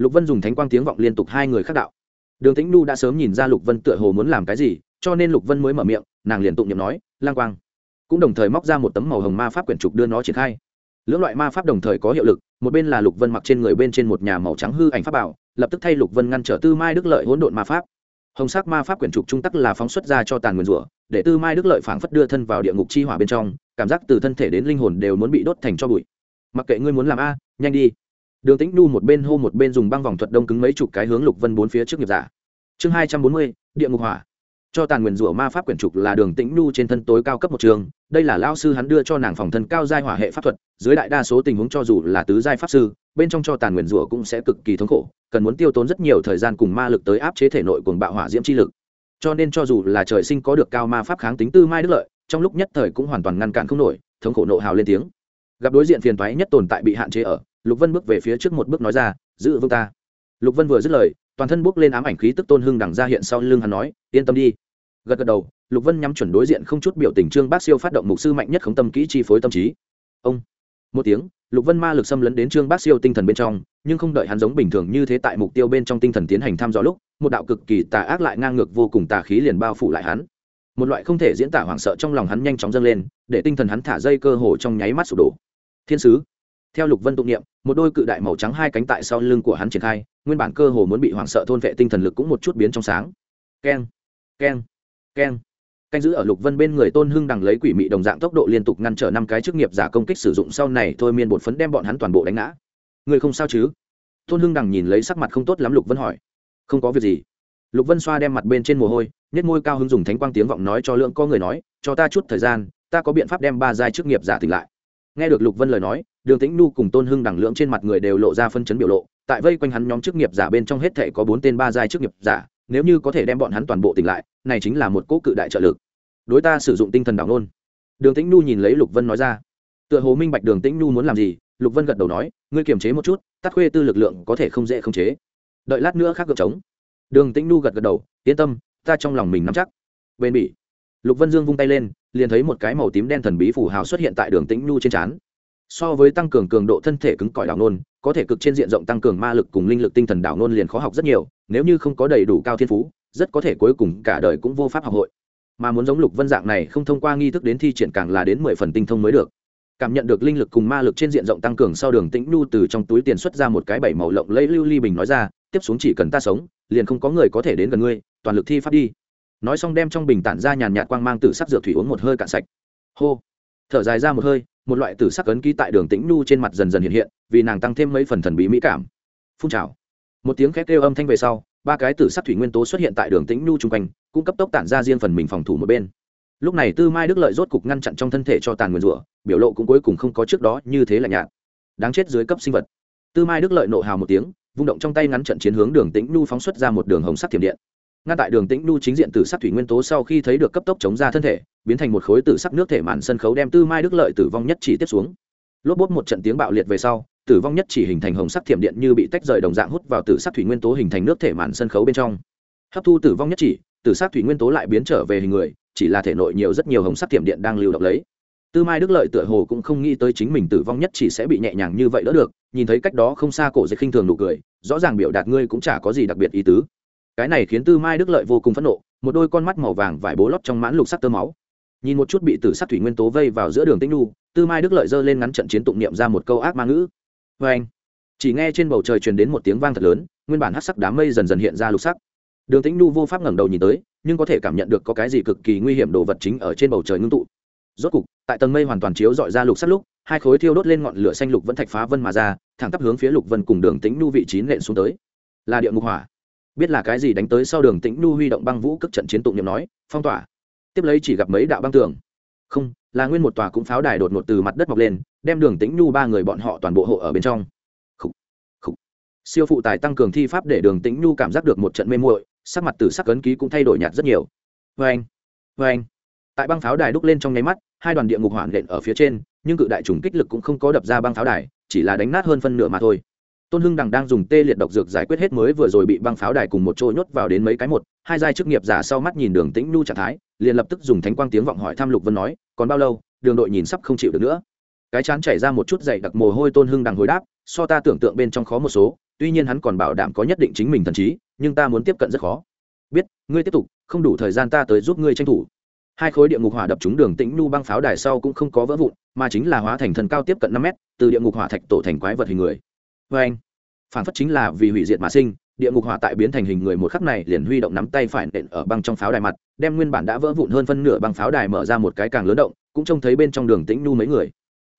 lục vân dùng thánh quang tiếng vọng liên tục hai người khác đạo. Đường tĩnh nu đã sớm nhìn ra lục vân tựa hồ muốn làm cái gì, cho nên lục vân mới mở miệng, nàng liền tụng niệm nói, lang quang. Cũng đồng thời móc ra một tấm màu hồng ma pháp quyển trục đưa nó triển khai. Lưỡng loại ma pháp đồng thời có hiệu lực, một bên là lục vân mặc trên người bên trên một nhà màu trắng hư ảnh pháp bảo, lập tức thay lục vân ngăn trở tư mai đức lợi hỗn độn ma pháp. Hồng sắc ma pháp quyển trục trung tắc là phóng xuất ra cho tàn nguyên rủa, để tư mai đức lợi phảng phất đưa thân vào địa ngục chi hỏa bên trong, cảm giác từ thân thể đến linh hồn đều muốn bị đốt thành cho bụi. Mặc kệ ngươi muốn làm a, nhanh đi đường tĩnh nu một bên hô một bên dùng băng vòng thuật đông cứng mấy chục cái hướng lục vân bốn phía trước nghiệp giả. Chương hai trăm bốn mươi, địa ngục hỏa. Cho tàn nguyền rủa ma pháp quyển trục là đường tĩnh nu trên thân tối cao cấp một trường, đây là lao sư hắn đưa cho nàng phòng thân cao giai hỏa hệ pháp thuật, dưới đại đa số tình huống cho dù là tứ giai pháp sư, bên trong cho tàn nguyền rủa cũng sẽ cực kỳ thống khổ, cần muốn tiêu tốn rất nhiều thời gian cùng ma lực tới áp chế thể nội cuồng bạo hỏa diễm chi lực. Cho nên cho dù là trời sinh có được cao ma pháp kháng tính tư mai đức lợi, trong lúc nhất thời cũng hoàn toàn ngăn cản không nổi, thống khổ nộ hào lên tiếng. Gặp đối diện phiền toái nhất tồn tại bị hạn chế ở lục vân bước về phía trước một bước nói ra, giữ vững ta. Lục vân vừa dứt lời, toàn thân bước lên ám ảnh khí tức tôn hưng đằng ra hiện sau lưng hắn nói, yên tâm đi. Gật gật đầu, lục vân nhắm chuẩn đối diện không chút biểu tình trương bác siêu phát động mục sư mạnh nhất không tâm kỹ chi phối tâm trí. Ông. Một tiếng, lục vân ma lực xâm lấn đến trương bác siêu tinh thần bên trong, nhưng không đợi hắn giống bình thường như thế tại mục tiêu bên trong tinh thần tiến hành thăm dò lúc, một đạo cực kỳ tà ác lại ngang ngược vô cùng tà khí liền bao phủ lại hắn. Một loại không thể diễn tả hoảng sợ trong lòng hắn nhanh chóng dâng lên, để tinh thần hắn thả dây cơ hồ trong nháy mắt sụp đổ. Thiên sứ theo lục vân tụng niệm, một đôi cự đại màu trắng hai cánh tại sau lưng của hắn triển khai, nguyên bản cơ hồ muốn bị hoảng sợ thôn vệ tinh thần lực cũng một chút biến trong sáng. Keng keng keng. Canh giữ ở lục vân bên người tôn hưng đằng lấy quỷ mị đồng dạng tốc độ liên tục ngăn trở năm cái chức nghiệp giả công kích sử dụng sau này thôi miên bột phấn đem bọn hắn toàn bộ đánh ngã. Người không sao chứ? Tôn hưng đằng nhìn lấy sắc mặt không tốt lắm lục vân hỏi. Không có việc gì. Lục vân xoa đem mặt bên trên mồ hôi nhét môi cao hưng dùng thánh quang tiếng vọng nói cho lượng có người nói, cho ta chút thời gian, ta có biện pháp đem ba giai chức nghiệp giả tỉnh lại nghe được lục vân lời nói, đường tĩnh nu cùng tôn hưng đẳng lượng trên mặt người đều lộ ra phân chấn biểu lộ, tại vây quanh hắn nhóm chức nghiệp giả bên trong hết thể có bốn tên ba giai chức nghiệp giả, nếu như có thể đem bọn hắn toàn bộ tỉnh lại, này chính là một cỗ cự đại trợ lực. Đối ta sử dụng tinh thần đảo nôn. Đường tĩnh Nu nhìn lấy lục vân nói ra. Tựa hồ minh bạch đường tĩnh Nu muốn làm gì, lục vân gật đầu nói, ngươi kiềm chế một chút, tắt khuê tư lực lượng có thể không dễ không chế. Đợi lát nữa khác gợp trống. Đường tĩnh Nu gật gật đầu, yên tâm, ta trong lòng mình nắm chắc. Bên bỉ. Lục vân dương vung tay lên liền thấy một cái màu tím đen thần bí phủ hào xuất hiện tại đường tĩnh nhu trên trán. So với tăng cường cường độ thân thể cứng cỏi đảo nôn, có thể cực trên diện rộng tăng cường ma lực cùng linh lực tinh thần đảo nôn liền khó học rất nhiều, nếu như không có đầy đủ cao thiên phú, rất có thể cuối cùng cả đời cũng vô pháp học hội. Mà muốn giống lục vân dạng này, không thông qua nghi thức đến thi triển càng là đến mười phần tinh thông mới được. Cảm nhận được linh lực cùng ma lực trên diện rộng tăng cường sau đường tĩnh nhu từ trong túi tiền xuất ra một cái bảy màu lộng lẫy lưu ly bình nói ra, tiếp xuống chỉ cần ta sống, liền không có người có thể đến gần ngươi, toàn lực thi pháp đi nói xong đem trong bình tản ra nhàn nhạt quang mang tử sắc dược thủy uống một hơi cạn sạch. Hô. Thở dài ra một hơi, một loại tử sắc ấn ký tại đường tĩnh nhu trên mặt dần dần hiện hiện, vì nàng tăng thêm mấy phần thần bí mỹ cảm. Phun trào. Một tiếng khét kêu âm thanh về sau, ba cái tử sắc thủy nguyên tố xuất hiện tại đường tĩnh nhu trung quanh, cũng cấp tốc tản ra riêng phần mình phòng thủ một bên. Lúc này tư mai đức lợi rốt cục ngăn chặn trong thân thể cho tàn nguyên rủa, biểu lộ cũng cuối cùng không có trước đó như thế là nhạt. Đáng chết dưới cấp sinh vật. Tư mai đức lợi nộ hào một tiếng, vung động trong tay ngắn trận chiến hướng đường tĩnh nhu phóng xuất ra một đường hồng sắc thiểm điện ngăn tại đường tĩnh đu chính diện tử sắc thủy nguyên tố sau khi thấy được cấp tốc chống ra thân thể, biến thành một khối tử sắc nước thể màn sân khấu đem tư mai đức lợi tử vong nhất chỉ tiếp xuống. Lốp bốt một trận tiếng bạo liệt về sau, tử vong nhất chỉ hình thành hồng sắc thiểm điện như bị tách rời đồng dạng hút vào tử sắc thủy nguyên tố hình thành nước thể màn sân khấu bên trong. Hấp thu tử vong nhất chỉ, tử sắc thủy nguyên tố lại biến trở về hình người, chỉ là thể nội nhiều rất nhiều hồng sắc thiểm điện đang lưu động lấy. Tư mai đức lợi tựa hồ cũng không nghĩ tới chính mình tử vong nhất chỉ sẽ bị nhẹ nhàng như vậy đỡ được, nhìn thấy cách đó không xa cổ dịch khinh thường nụ cười, rõ ràng biểu đạt ngươi cũng chả có gì đặc biệt ý tứ cái này khiến tư mai đức lợi vô cùng phẫn nộ, một đôi con mắt màu vàng vải bố lót trong mãn lục sắc tơ máu. Nhìn một chút bị tử sắc thủy nguyên tố vây vào giữa đường tĩnh nu tư mai đức lợi giơ lên ngắn trận chiến tụng niệm ra một câu ác ma ngữ. Vê anh, chỉ nghe trên bầu trời truyền đến một tiếng vang thật lớn, nguyên bản hát sắc đám mây dần dần hiện ra lục sắc. Đường tĩnh nu vô pháp ngẩng đầu nhìn tới, nhưng có thể cảm nhận được có cái gì cực kỳ nguy hiểm đồ vật chính ở trên bầu trời ngưng tụ. Rốt cục, tại tầng mây hoàn toàn chiếu dọi ra lục sắt lúc, hai khối thiêu đốt lên ngọn lửa xanh lục vẫn thạch phá vân mà ra, thẳng tắp hướng phía lục vân cùng đường tĩnh nu vị trí nện xuống tới. Là địa ngục hỏa biết là cái gì đánh tới sau đường tĩnh nu huy động băng vũ cất trận chiến tụng niệm nói phong tỏa. Tiếp lấy chỉ gặp mấy đạo băng tường. Không là nguyên một tòa cũng pháo đài đột ngột từ mặt đất mọc lên đem đường tĩnh nu ba người bọn họ toàn bộ hộ ở bên trong. Khủ, khủ. siêu phụ tài tăng cường thi pháp để đường tĩnh nu cảm giác được một trận mê muội sắc mặt từ sắc cấn ký cũng thay đổi nhạt rất nhiều. Vê anh vê anh. Tại băng pháo đài đúc lên trong nháy mắt hai đoàn địa ngục hoạn lện ở phía trên nhưng cự đại trùng kích lực cũng không có đập ra băng pháo đài chỉ là đánh nát hơn phân nửa mà thôi tôn hưng đằng đang dùng tê liệt độc dược giải quyết hết mới vừa rồi bị băng pháo đài cùng một chỗ nhốt vào đến mấy cái một, hai giai chức nghiệp giả sau mắt nhìn đường tĩnh nhu trạng thái, liền lập tức dùng thánh quang tiếng vọng hỏi tham lục vân nói, còn bao lâu, đường đội nhìn sắp không chịu được nữa? Cái chán chảy ra một chút dày đặc mồ hôi tôn hưng đằng hồi đáp, so ta tưởng tượng bên trong khó một số, tuy nhiên hắn còn bảo đảm có nhất định chính mình thần trí, nhưng ta muốn tiếp cận rất khó. Biết, ngươi tiếp tục, không đủ thời gian ta tới giúp ngươi tranh thủ. Hai khối địa ngục hỏa đập trúng đường tĩnh nu băng pháo đài sau cũng không có vỡ vụn, mà chính là hóa thành thần cao tiếp cận năm mét, từ địa ngục hỏa thạch tổ thành quái vật hình người vê anh, phản phất chính là vì hủy diệt mà sinh, địa ngục hỏa tại biến thành hình người một khắc này liền huy động nắm tay phải nện ở băng trong pháo đài mặt, đem nguyên bản đã vỡ vụn hơn phân nửa băng pháo đài mở ra một cái càng lớn động, cũng trông thấy bên trong đường tĩnh nu mấy người.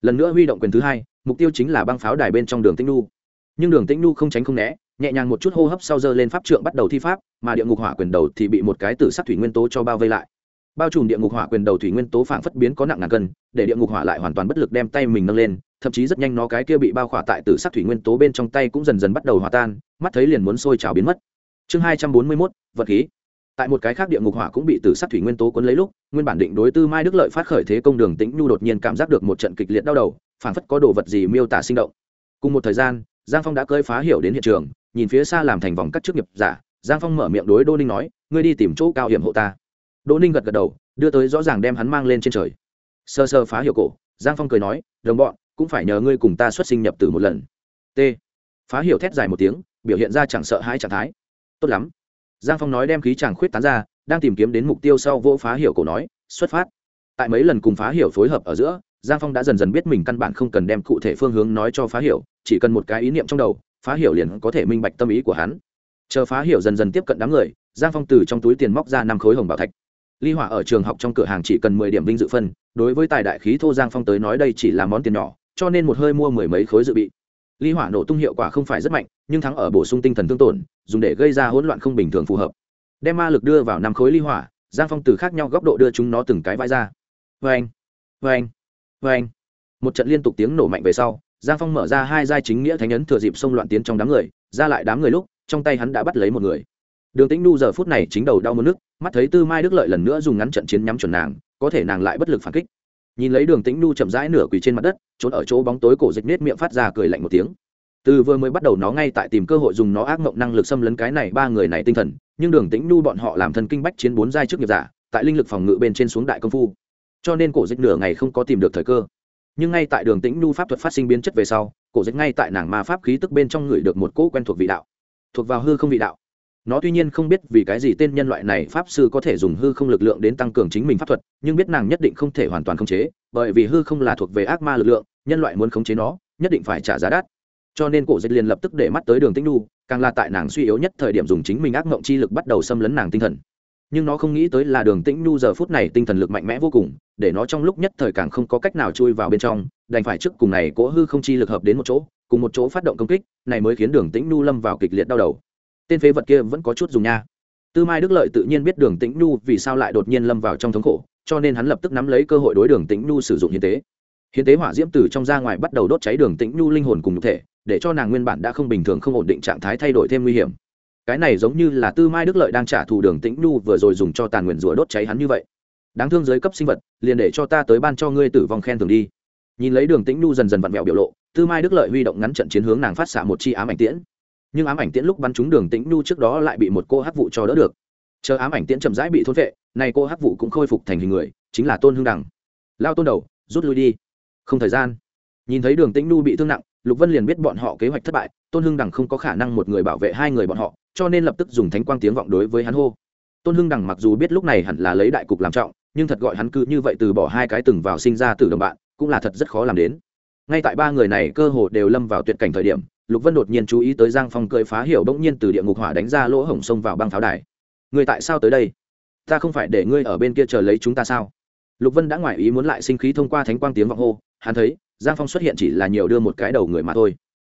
Lần nữa huy động quyền thứ hai, mục tiêu chính là băng pháo đài bên trong đường tĩnh nu. Nhưng đường tĩnh nu không tránh không né, nhẹ nhàng một chút hô hấp sau dơ lên pháp trượng bắt đầu thi pháp, mà địa ngục hỏa quyền đầu thì bị một cái tử sắc thủy nguyên tố cho bao vây lại bao trùm địa ngục hỏa quyền đầu thủy nguyên tố phảng phất biến có nặng ngàn cân, để địa ngục hỏa lại hoàn toàn bất lực đem tay mình nâng lên, thậm chí rất nhanh nó cái kia bị bao khỏa tại tử sắc thủy nguyên tố bên trong tay cũng dần dần bắt đầu hòa tan, mắt thấy liền muốn sôi trào biến mất. Chương hai trăm bốn mươi mốt, vật khí. Tại một cái khác địa ngục hỏa cũng bị tử sắc thủy nguyên tố cuốn lấy lúc, nguyên bản định đối tư mai đức lợi phát khởi thế công đường tĩnh nhu đột nhiên cảm giác được một trận kịch liệt đau đầu, phảng phất có đồ vật gì miêu tả sinh động. Cùng một thời gian, giang phong đã cơi phá hiểu đến hiện trường, nhìn phía xa làm thành vòng cắt chức nghiệp giả, giang phong mở miệng đối đô ninh nói, ngươi đi tìm chỗ cao hiểm hộ ta đỗ ninh gật gật đầu, đưa tới rõ ràng đem hắn mang lên trên trời. Sơ sơ phá hiệu cổ, giang phong cười nói, đồng bọn, cũng phải nhờ ngươi cùng ta xuất sinh nhập tử một lần. T. Phá hiệu thét dài một tiếng, biểu hiện ra chẳng sợ hai trạng thái. Tốt lắm. Giang phong nói đem khí chàng khuyết tán ra, đang tìm kiếm đến mục tiêu sau vỗ phá hiệu cổ nói, xuất phát. Tại mấy lần cùng phá hiệu phối hợp ở giữa, giang phong đã dần dần biết mình căn bản không cần đem cụ thể phương hướng nói cho phá hiệu chỉ cần một cái ý niệm trong đầu, phá hiệu liền có thể minh bạch tâm ý của hắn. Chờ phá hiệu dần dần tiếp cận đám người, giang phong từ trong túi tiền móc ra năm khối hồng bảo thạch ly hỏa ở trường học trong cửa hàng chỉ cần mười điểm vinh dự phân, đối với tài đại khí thô giang phong tới nói đây chỉ là món tiền nhỏ, cho nên một hơi mua mười mấy khối dự bị. Ly hỏa nổ tung hiệu quả không phải rất mạnh, nhưng thắng ở bổ sung tinh thần thương tổn, dùng để gây ra hỗn loạn không bình thường phù hợp. Đem ma lực đưa vào năm khối ly hỏa, giang phong từ khác nhau góc độ đưa chúng nó từng cái vãi ra. Vê anh vê anh vê anh một trận liên tục tiếng nổ mạnh về sau, giang phong mở ra hai giai chính nghĩa thánh ấn thừa dịp xông loạn tiến trong đám người, ra lại đám người lúc, trong tay hắn đã bắt lấy một người đường tĩnh nu giờ phút này chính đầu đau mất nước, mắt thấy tư mai đức lợi lần nữa dùng ngắn trận chiến nhắm chuẩn nàng, có thể nàng lại bất lực phản kích. Nhìn lấy đường tĩnh nu chậm rãi nửa quỳ trên mặt đất, trốn ở chỗ bóng tối cổ dịch nết miệng phát ra cười lạnh một tiếng. Từ vừa mới bắt đầu nó ngay tại tìm cơ hội dùng nó ác mộng năng lực xâm lấn cái này ba người này tinh thần, nhưng đường tĩnh nu bọn họ làm thân kinh bách chiến bốn giai trước nghiệp giả, tại linh lực phòng ngự bên trên xuống đại công phu. Cho nên cổ dịch nửa ngày không có tìm được thời cơ. Nhưng ngay tại đường tĩnh nu pháp thuật phát sinh biến chất về sau, cổ dịch ngay tại nàng ma pháp khí tức bên trong người được một cỗ quen thuộc vị đạo. Thuộc vào hư không vị đạo nó tuy nhiên không biết vì cái gì tên nhân loại này pháp sư có thể dùng hư không lực lượng đến tăng cường chính mình pháp thuật, nhưng biết nàng nhất định không thể hoàn toàn khống chế, bởi vì hư không là thuộc về ác ma lực lượng, nhân loại muốn khống chế nó, nhất định phải trả giá đắt. Cho nên cổ dịch liền lập tức để mắt tới đường tĩnh nu càng là tại nàng suy yếu nhất thời điểm dùng chính mình ác mộng chi lực bắt đầu xâm lấn nàng tinh thần. Nhưng nó không nghĩ tới là đường tĩnh nu giờ phút này tinh thần lực mạnh mẽ vô cùng, để nó trong lúc nhất thời càng không có cách nào chui vào bên trong, đành phải trước cùng này cố hư không chi lực hợp đến một chỗ, cùng một chỗ phát động công kích, này mới khiến đường tĩnh nu lâm vào kịch liệt đau đầu tên phế vật kia vẫn có chút dùng nha. Tư mai đức lợi tự nhiên biết đường tĩnh nu vì sao lại đột nhiên lâm vào trong thống khổ, cho nên hắn lập tức nắm lấy cơ hội đối đường tĩnh nu sử dụng hiến tế. Hiến tế hỏa diễm từ trong ra ngoài bắt đầu đốt cháy đường tĩnh nu linh hồn cùng thể, để cho nàng nguyên bản đã không bình thường không ổn định trạng thái thay đổi thêm nguy hiểm. Cái này giống như là tư mai đức lợi đang trả thù đường tĩnh nu vừa rồi dùng cho tàn nguyện rùa đốt cháy hắn như vậy. Đáng thương giới cấp sinh vật, liền để cho ta tới ban cho ngươi tử vong khen thường đi. Nhìn lấy đường tĩnh nu dần dần vặn vẹo biểu lộ, tư mai đức lợi huy động ngắn trận chiến hướng nàng phát xạ một chi ám ảnh tiễn nhưng ám ảnh tiễn lúc bắn trúng đường tĩnh nu trước đó lại bị một cô hắc vụ cho đỡ được. Chờ ám ảnh tiễn chậm rãi bị thôn vệ nay cô hắc vụ cũng khôi phục thành hình người, chính là tôn hương đằng. Lao tôn đầu, rút lui đi. Không thời gian. Nhìn thấy đường tĩnh nu bị thương nặng, lục vân liền biết bọn họ kế hoạch thất bại, tôn hưng đằng không có khả năng một người bảo vệ hai người bọn họ, cho nên lập tức dùng thánh quang tiếng vọng đối với hắn hô. Tôn hưng đằng mặc dù biết lúc này hẳn là lấy đại cục làm trọng, nhưng thật gọi hắn cứ như vậy từ bỏ hai cái từng vào sinh ra từ đồng bạn, cũng là thật rất khó làm đến. Ngay tại ba người này cơ hồ đều lâm vào tuyệt cảnh thời điểm lục vân đột nhiên chú ý tới giang phong cười phá hiểu bỗng nhiên từ địa ngục hỏa đánh ra lỗ hổng sông vào băng pháo đài. Người tại sao tới đây? Ta không phải để ngươi ở bên kia chờ lấy chúng ta sao? Lục vân đã ngoài ý muốn lại sinh khí thông qua thánh quang tiếng vọng hô, hắn thấy, giang phong xuất hiện chỉ là nhiều đưa một cái đầu người mà thôi.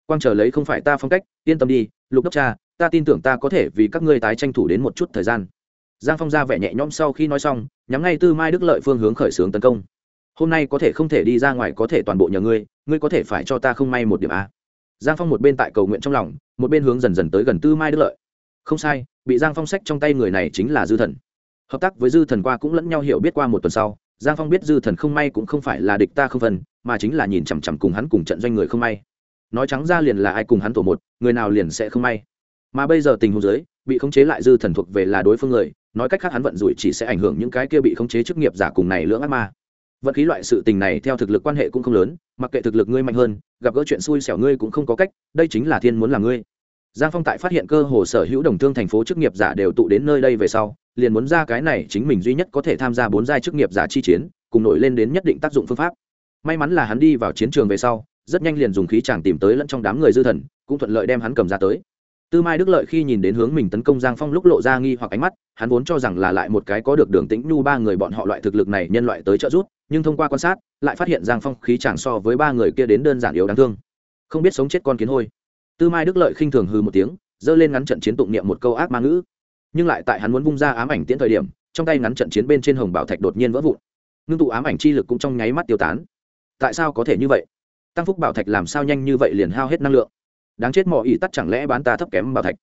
Quang chờ lấy không phải ta phong cách, yên tâm đi, lục đốc cha, ta tin tưởng ta có thể vì các ngươi tái tranh thủ đến một chút thời gian. Giang phong ra vẻ nhẹ nhõm sau khi nói xong, nhắm ngay tư mai đức lợi phương hướng khởi xướng tấn công. Hôm nay có thể không thể đi ra ngoài có thể toàn bộ nhờ ngươi ngươi có thể phải cho ta không may một điểm a giang phong một bên tại cầu nguyện trong lòng, một bên hướng dần dần tới gần tư mai đức lợi. Không sai, bị giang phong sách trong tay người này chính là dư thần. Hợp tác với dư thần qua cũng lẫn nhau hiểu biết qua một tuần sau, giang phong biết dư thần không may cũng không phải là địch ta không phần mà chính là nhìn chằm chằm cùng hắn cùng trận doanh người không may. Nói trắng ra liền là ai cùng hắn tổ một, người nào liền sẽ không may. Mà bây giờ tình huống giới bị khống chế lại dư thần thuộc về là đối phương người, nói cách khác hắn vận rủi chỉ sẽ ảnh hưởng những cái kia bị khống chế chức nghiệp giả cùng này lưỡng ác ma vận khí loại sự tình này theo thực lực quan hệ cũng không lớn, mặc kệ thực lực ngươi mạnh hơn, gặp gỡ chuyện xui xẻo ngươi cũng không có cách, đây chính là thiên muốn làm ngươi. Giang phong tại phát hiện cơ hồ sở hữu đồng thương thành phố chức nghiệp giả đều tụ đến nơi đây về sau, liền muốn ra cái này chính mình duy nhất có thể tham gia bốn giai chức nghiệp giả chi chiến, cùng nổi lên đến nhất định tác dụng phương pháp. May mắn là hắn đi vào chiến trường về sau, rất nhanh liền dùng khí chàng tìm tới lẫn trong đám người dư thần, cũng thuận lợi đem hắn cầm ra tới tư mai đức lợi khi nhìn đến hướng mình tấn công giang phong lúc lộ ra nghi hoặc ánh mắt, hắn vốn cho rằng là lại một cái có được đường tĩnh nhu ba người bọn họ loại thực lực này nhân loại tới trợ giúp, nhưng thông qua quan sát, lại phát hiện giang phong khí chẳng so với ba người kia đến đơn giản yếu đáng thương. Không biết sống chết con kiến hôi. Tư mai đức lợi khinh thường hư một tiếng, giơ lên ngắn trận chiến tụng niệm một câu ác ma ngữ. Nhưng lại tại hắn muốn vung ra ám ảnh tiễn thời điểm, trong tay ngắn trận chiến bên trên hồng bảo thạch đột nhiên vỡ vụn. Ngưng tụ ám ảnh chi lực cũng trong nháy mắt tiêu tán. Tại sao có thể như vậy? Tăng phúc bảo thạch làm sao nhanh như vậy liền hao hết năng lượng? Đáng chết mỏ ý tắt chẳng lẽ bán ta thấp kém bảo thạch?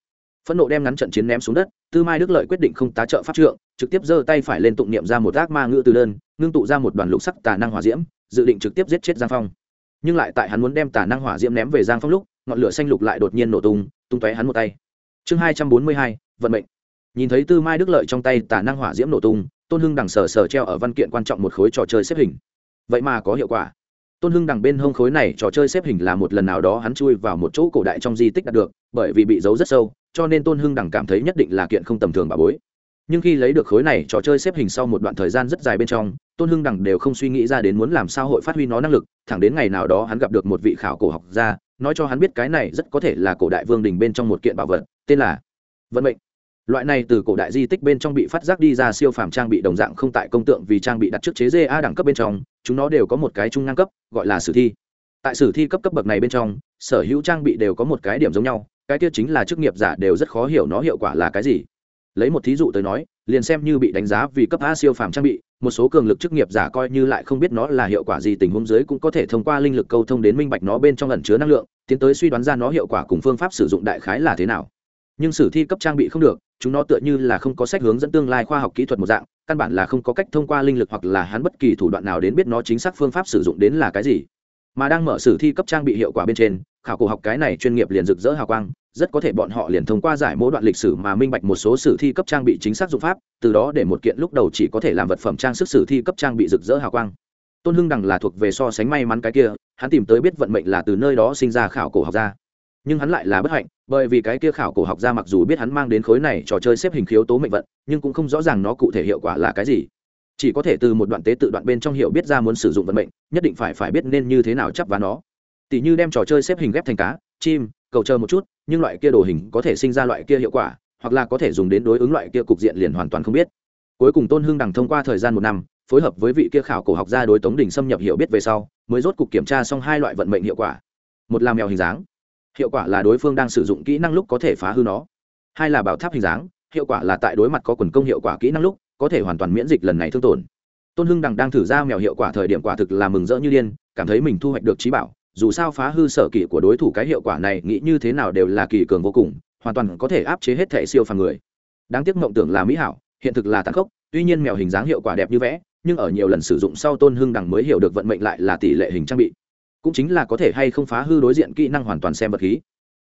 Phẫn nộ đem ngắn trận chiến ném xuống đất, tư mai đức lợi quyết định không tá trợ pháp trượng, trực tiếp giơ tay phải lên tụng niệm ra một ác ma ngữ từ đơn, ngưng tụ ra một đoàn lục sắc tà năng hỏa diễm, dự định trực tiếp giết chết giang phong. Nhưng lại tại hắn muốn đem tà năng hỏa diễm ném về giang phong lúc, ngọn lửa xanh lục lại đột nhiên nổ tung tung tóe hắn một tay. Chương hai trăm bốn mươi hai, vận mệnh. Nhìn thấy tư mai đức lợi trong tay tà năng hỏa diễm nổ tung, tôn hưng đằng sờ sờ treo ở văn kiện quan trọng một khối trò chơi xếp hình. Vậy mà có hiệu quả tôn hưng đằng bên hông khối này trò chơi xếp hình là một lần nào đó hắn chui vào một chỗ cổ đại trong di tích đạt được, bởi vì bị giấu rất sâu, cho nên tôn hưng đằng cảm thấy nhất định là kiện không tầm thường bà bối. Nhưng khi lấy được khối này trò chơi xếp hình sau một đoạn thời gian rất dài bên trong, tôn hưng đằng đều không suy nghĩ ra đến muốn làm sao hội phát huy nó năng lực, thẳng đến ngày nào đó hắn gặp được một vị khảo cổ học gia, nói cho hắn biết cái này rất có thể là cổ đại vương đình bên trong một kiện bảo vật, tên là vận mệnh loại này từ cổ đại di tích bên trong bị phát giác đi ra siêu phàm trang bị đồng dạng không tại công tượng vì trang bị đặt trước chế ga đẳng cấp bên trong, chúng nó đều có một cái trung ngang cấp, gọi là sử thi. Tại sử thi cấp cấp bậc này bên trong, sở hữu trang bị đều có một cái điểm giống nhau, cái kia chính là chức nghiệp giả đều rất khó hiểu nó hiệu quả là cái gì. Lấy một thí dụ tới nói, liền xem như bị đánh giá vì cấp a siêu phàm trang bị, một số cường lực chức nghiệp giả coi như lại không biết nó là hiệu quả gì tình huống dưới cũng có thể thông qua linh lực câu thông đến minh bạch nó bên trong ẩn chứa năng lượng, tiến tới suy đoán ra nó hiệu quả cùng phương pháp sử dụng đại khái là thế nào nhưng sử thi cấp trang bị không được, chúng nó tựa như là không có sách hướng dẫn tương lai khoa học kỹ thuật một dạng, căn bản là không có cách thông qua linh lực hoặc là hắn bất kỳ thủ đoạn nào đến biết nó chính xác phương pháp sử dụng đến là cái gì. Mà đang mở sử thi cấp trang bị hiệu quả bên trên, khảo cổ học cái này chuyên nghiệp liền rực rỡ hào quang, rất có thể bọn họ liền thông qua giải mỗi đoạn lịch sử mà minh bạch một số sử thi cấp trang bị chính xác dụng pháp, từ đó để một kiện lúc đầu chỉ có thể làm vật phẩm trang sức sử thi cấp trang bị rực rỡ hào quang. Tôn hưng đằng là thuộc về so sánh may mắn cái kia, hắn tìm tới biết vận mệnh là từ nơi đó sinh ra khảo cổ học ra nhưng hắn lại là bất hạnh, bởi vì cái kia khảo cổ học ra mặc dù biết hắn mang đến khối này trò chơi xếp hình khiếu tố mệnh vận, nhưng cũng không rõ ràng nó cụ thể hiệu quả là cái gì. Chỉ có thể từ một đoạn tế tự đoạn bên trong hiệu biết ra muốn sử dụng vận mệnh, nhất định phải phải biết nên như thế nào chấp vá nó. Tỷ như đem trò chơi xếp hình ghép thành cá, chim, cầu chờ một chút, nhưng loại kia đồ hình có thể sinh ra loại kia hiệu quả, hoặc là có thể dùng đến đối ứng loại kia cục diện liền hoàn toàn không biết. Cuối cùng tôn hưng đằng thông qua thời gian một năm, phối hợp với vị kia khảo cổ học gia đối tống đình xâm nhập hiểu biết về sau, mới rốt cục kiểm tra xong hai loại vận mệnh hiệu quả. Một là mèo hình dáng hiệu quả là đối phương đang sử dụng kỹ năng lúc có thể phá hư nó. Hai là bảo tháp hình dáng, hiệu quả là tại đối mặt có quần công hiệu quả kỹ năng lúc, có thể hoàn toàn miễn dịch lần này thương tổn. Tôn hưng đằng đang thử ra mèo hiệu quả thời điểm quả thực là mừng rỡ như điên, cảm thấy mình thu hoạch được trí bảo, dù sao phá hư sở kỹ của đối thủ cái hiệu quả này nghĩ như thế nào đều là kỳ cường vô cùng, hoàn toàn có thể áp chế hết thẻ siêu phàm người. Đáng tiếc mộng tưởng là mỹ hảo, hiện thực là tàn khốc, tuy nhiên mèo hình dáng hiệu quả đẹp như vẽ, nhưng ở nhiều lần sử dụng sau tôn hưng đằng mới hiểu được vận mệnh lại là tỷ lệ hình trang bị cũng chính là có thể hay không phá hư đối diện kỹ năng hoàn toàn xem vật khí.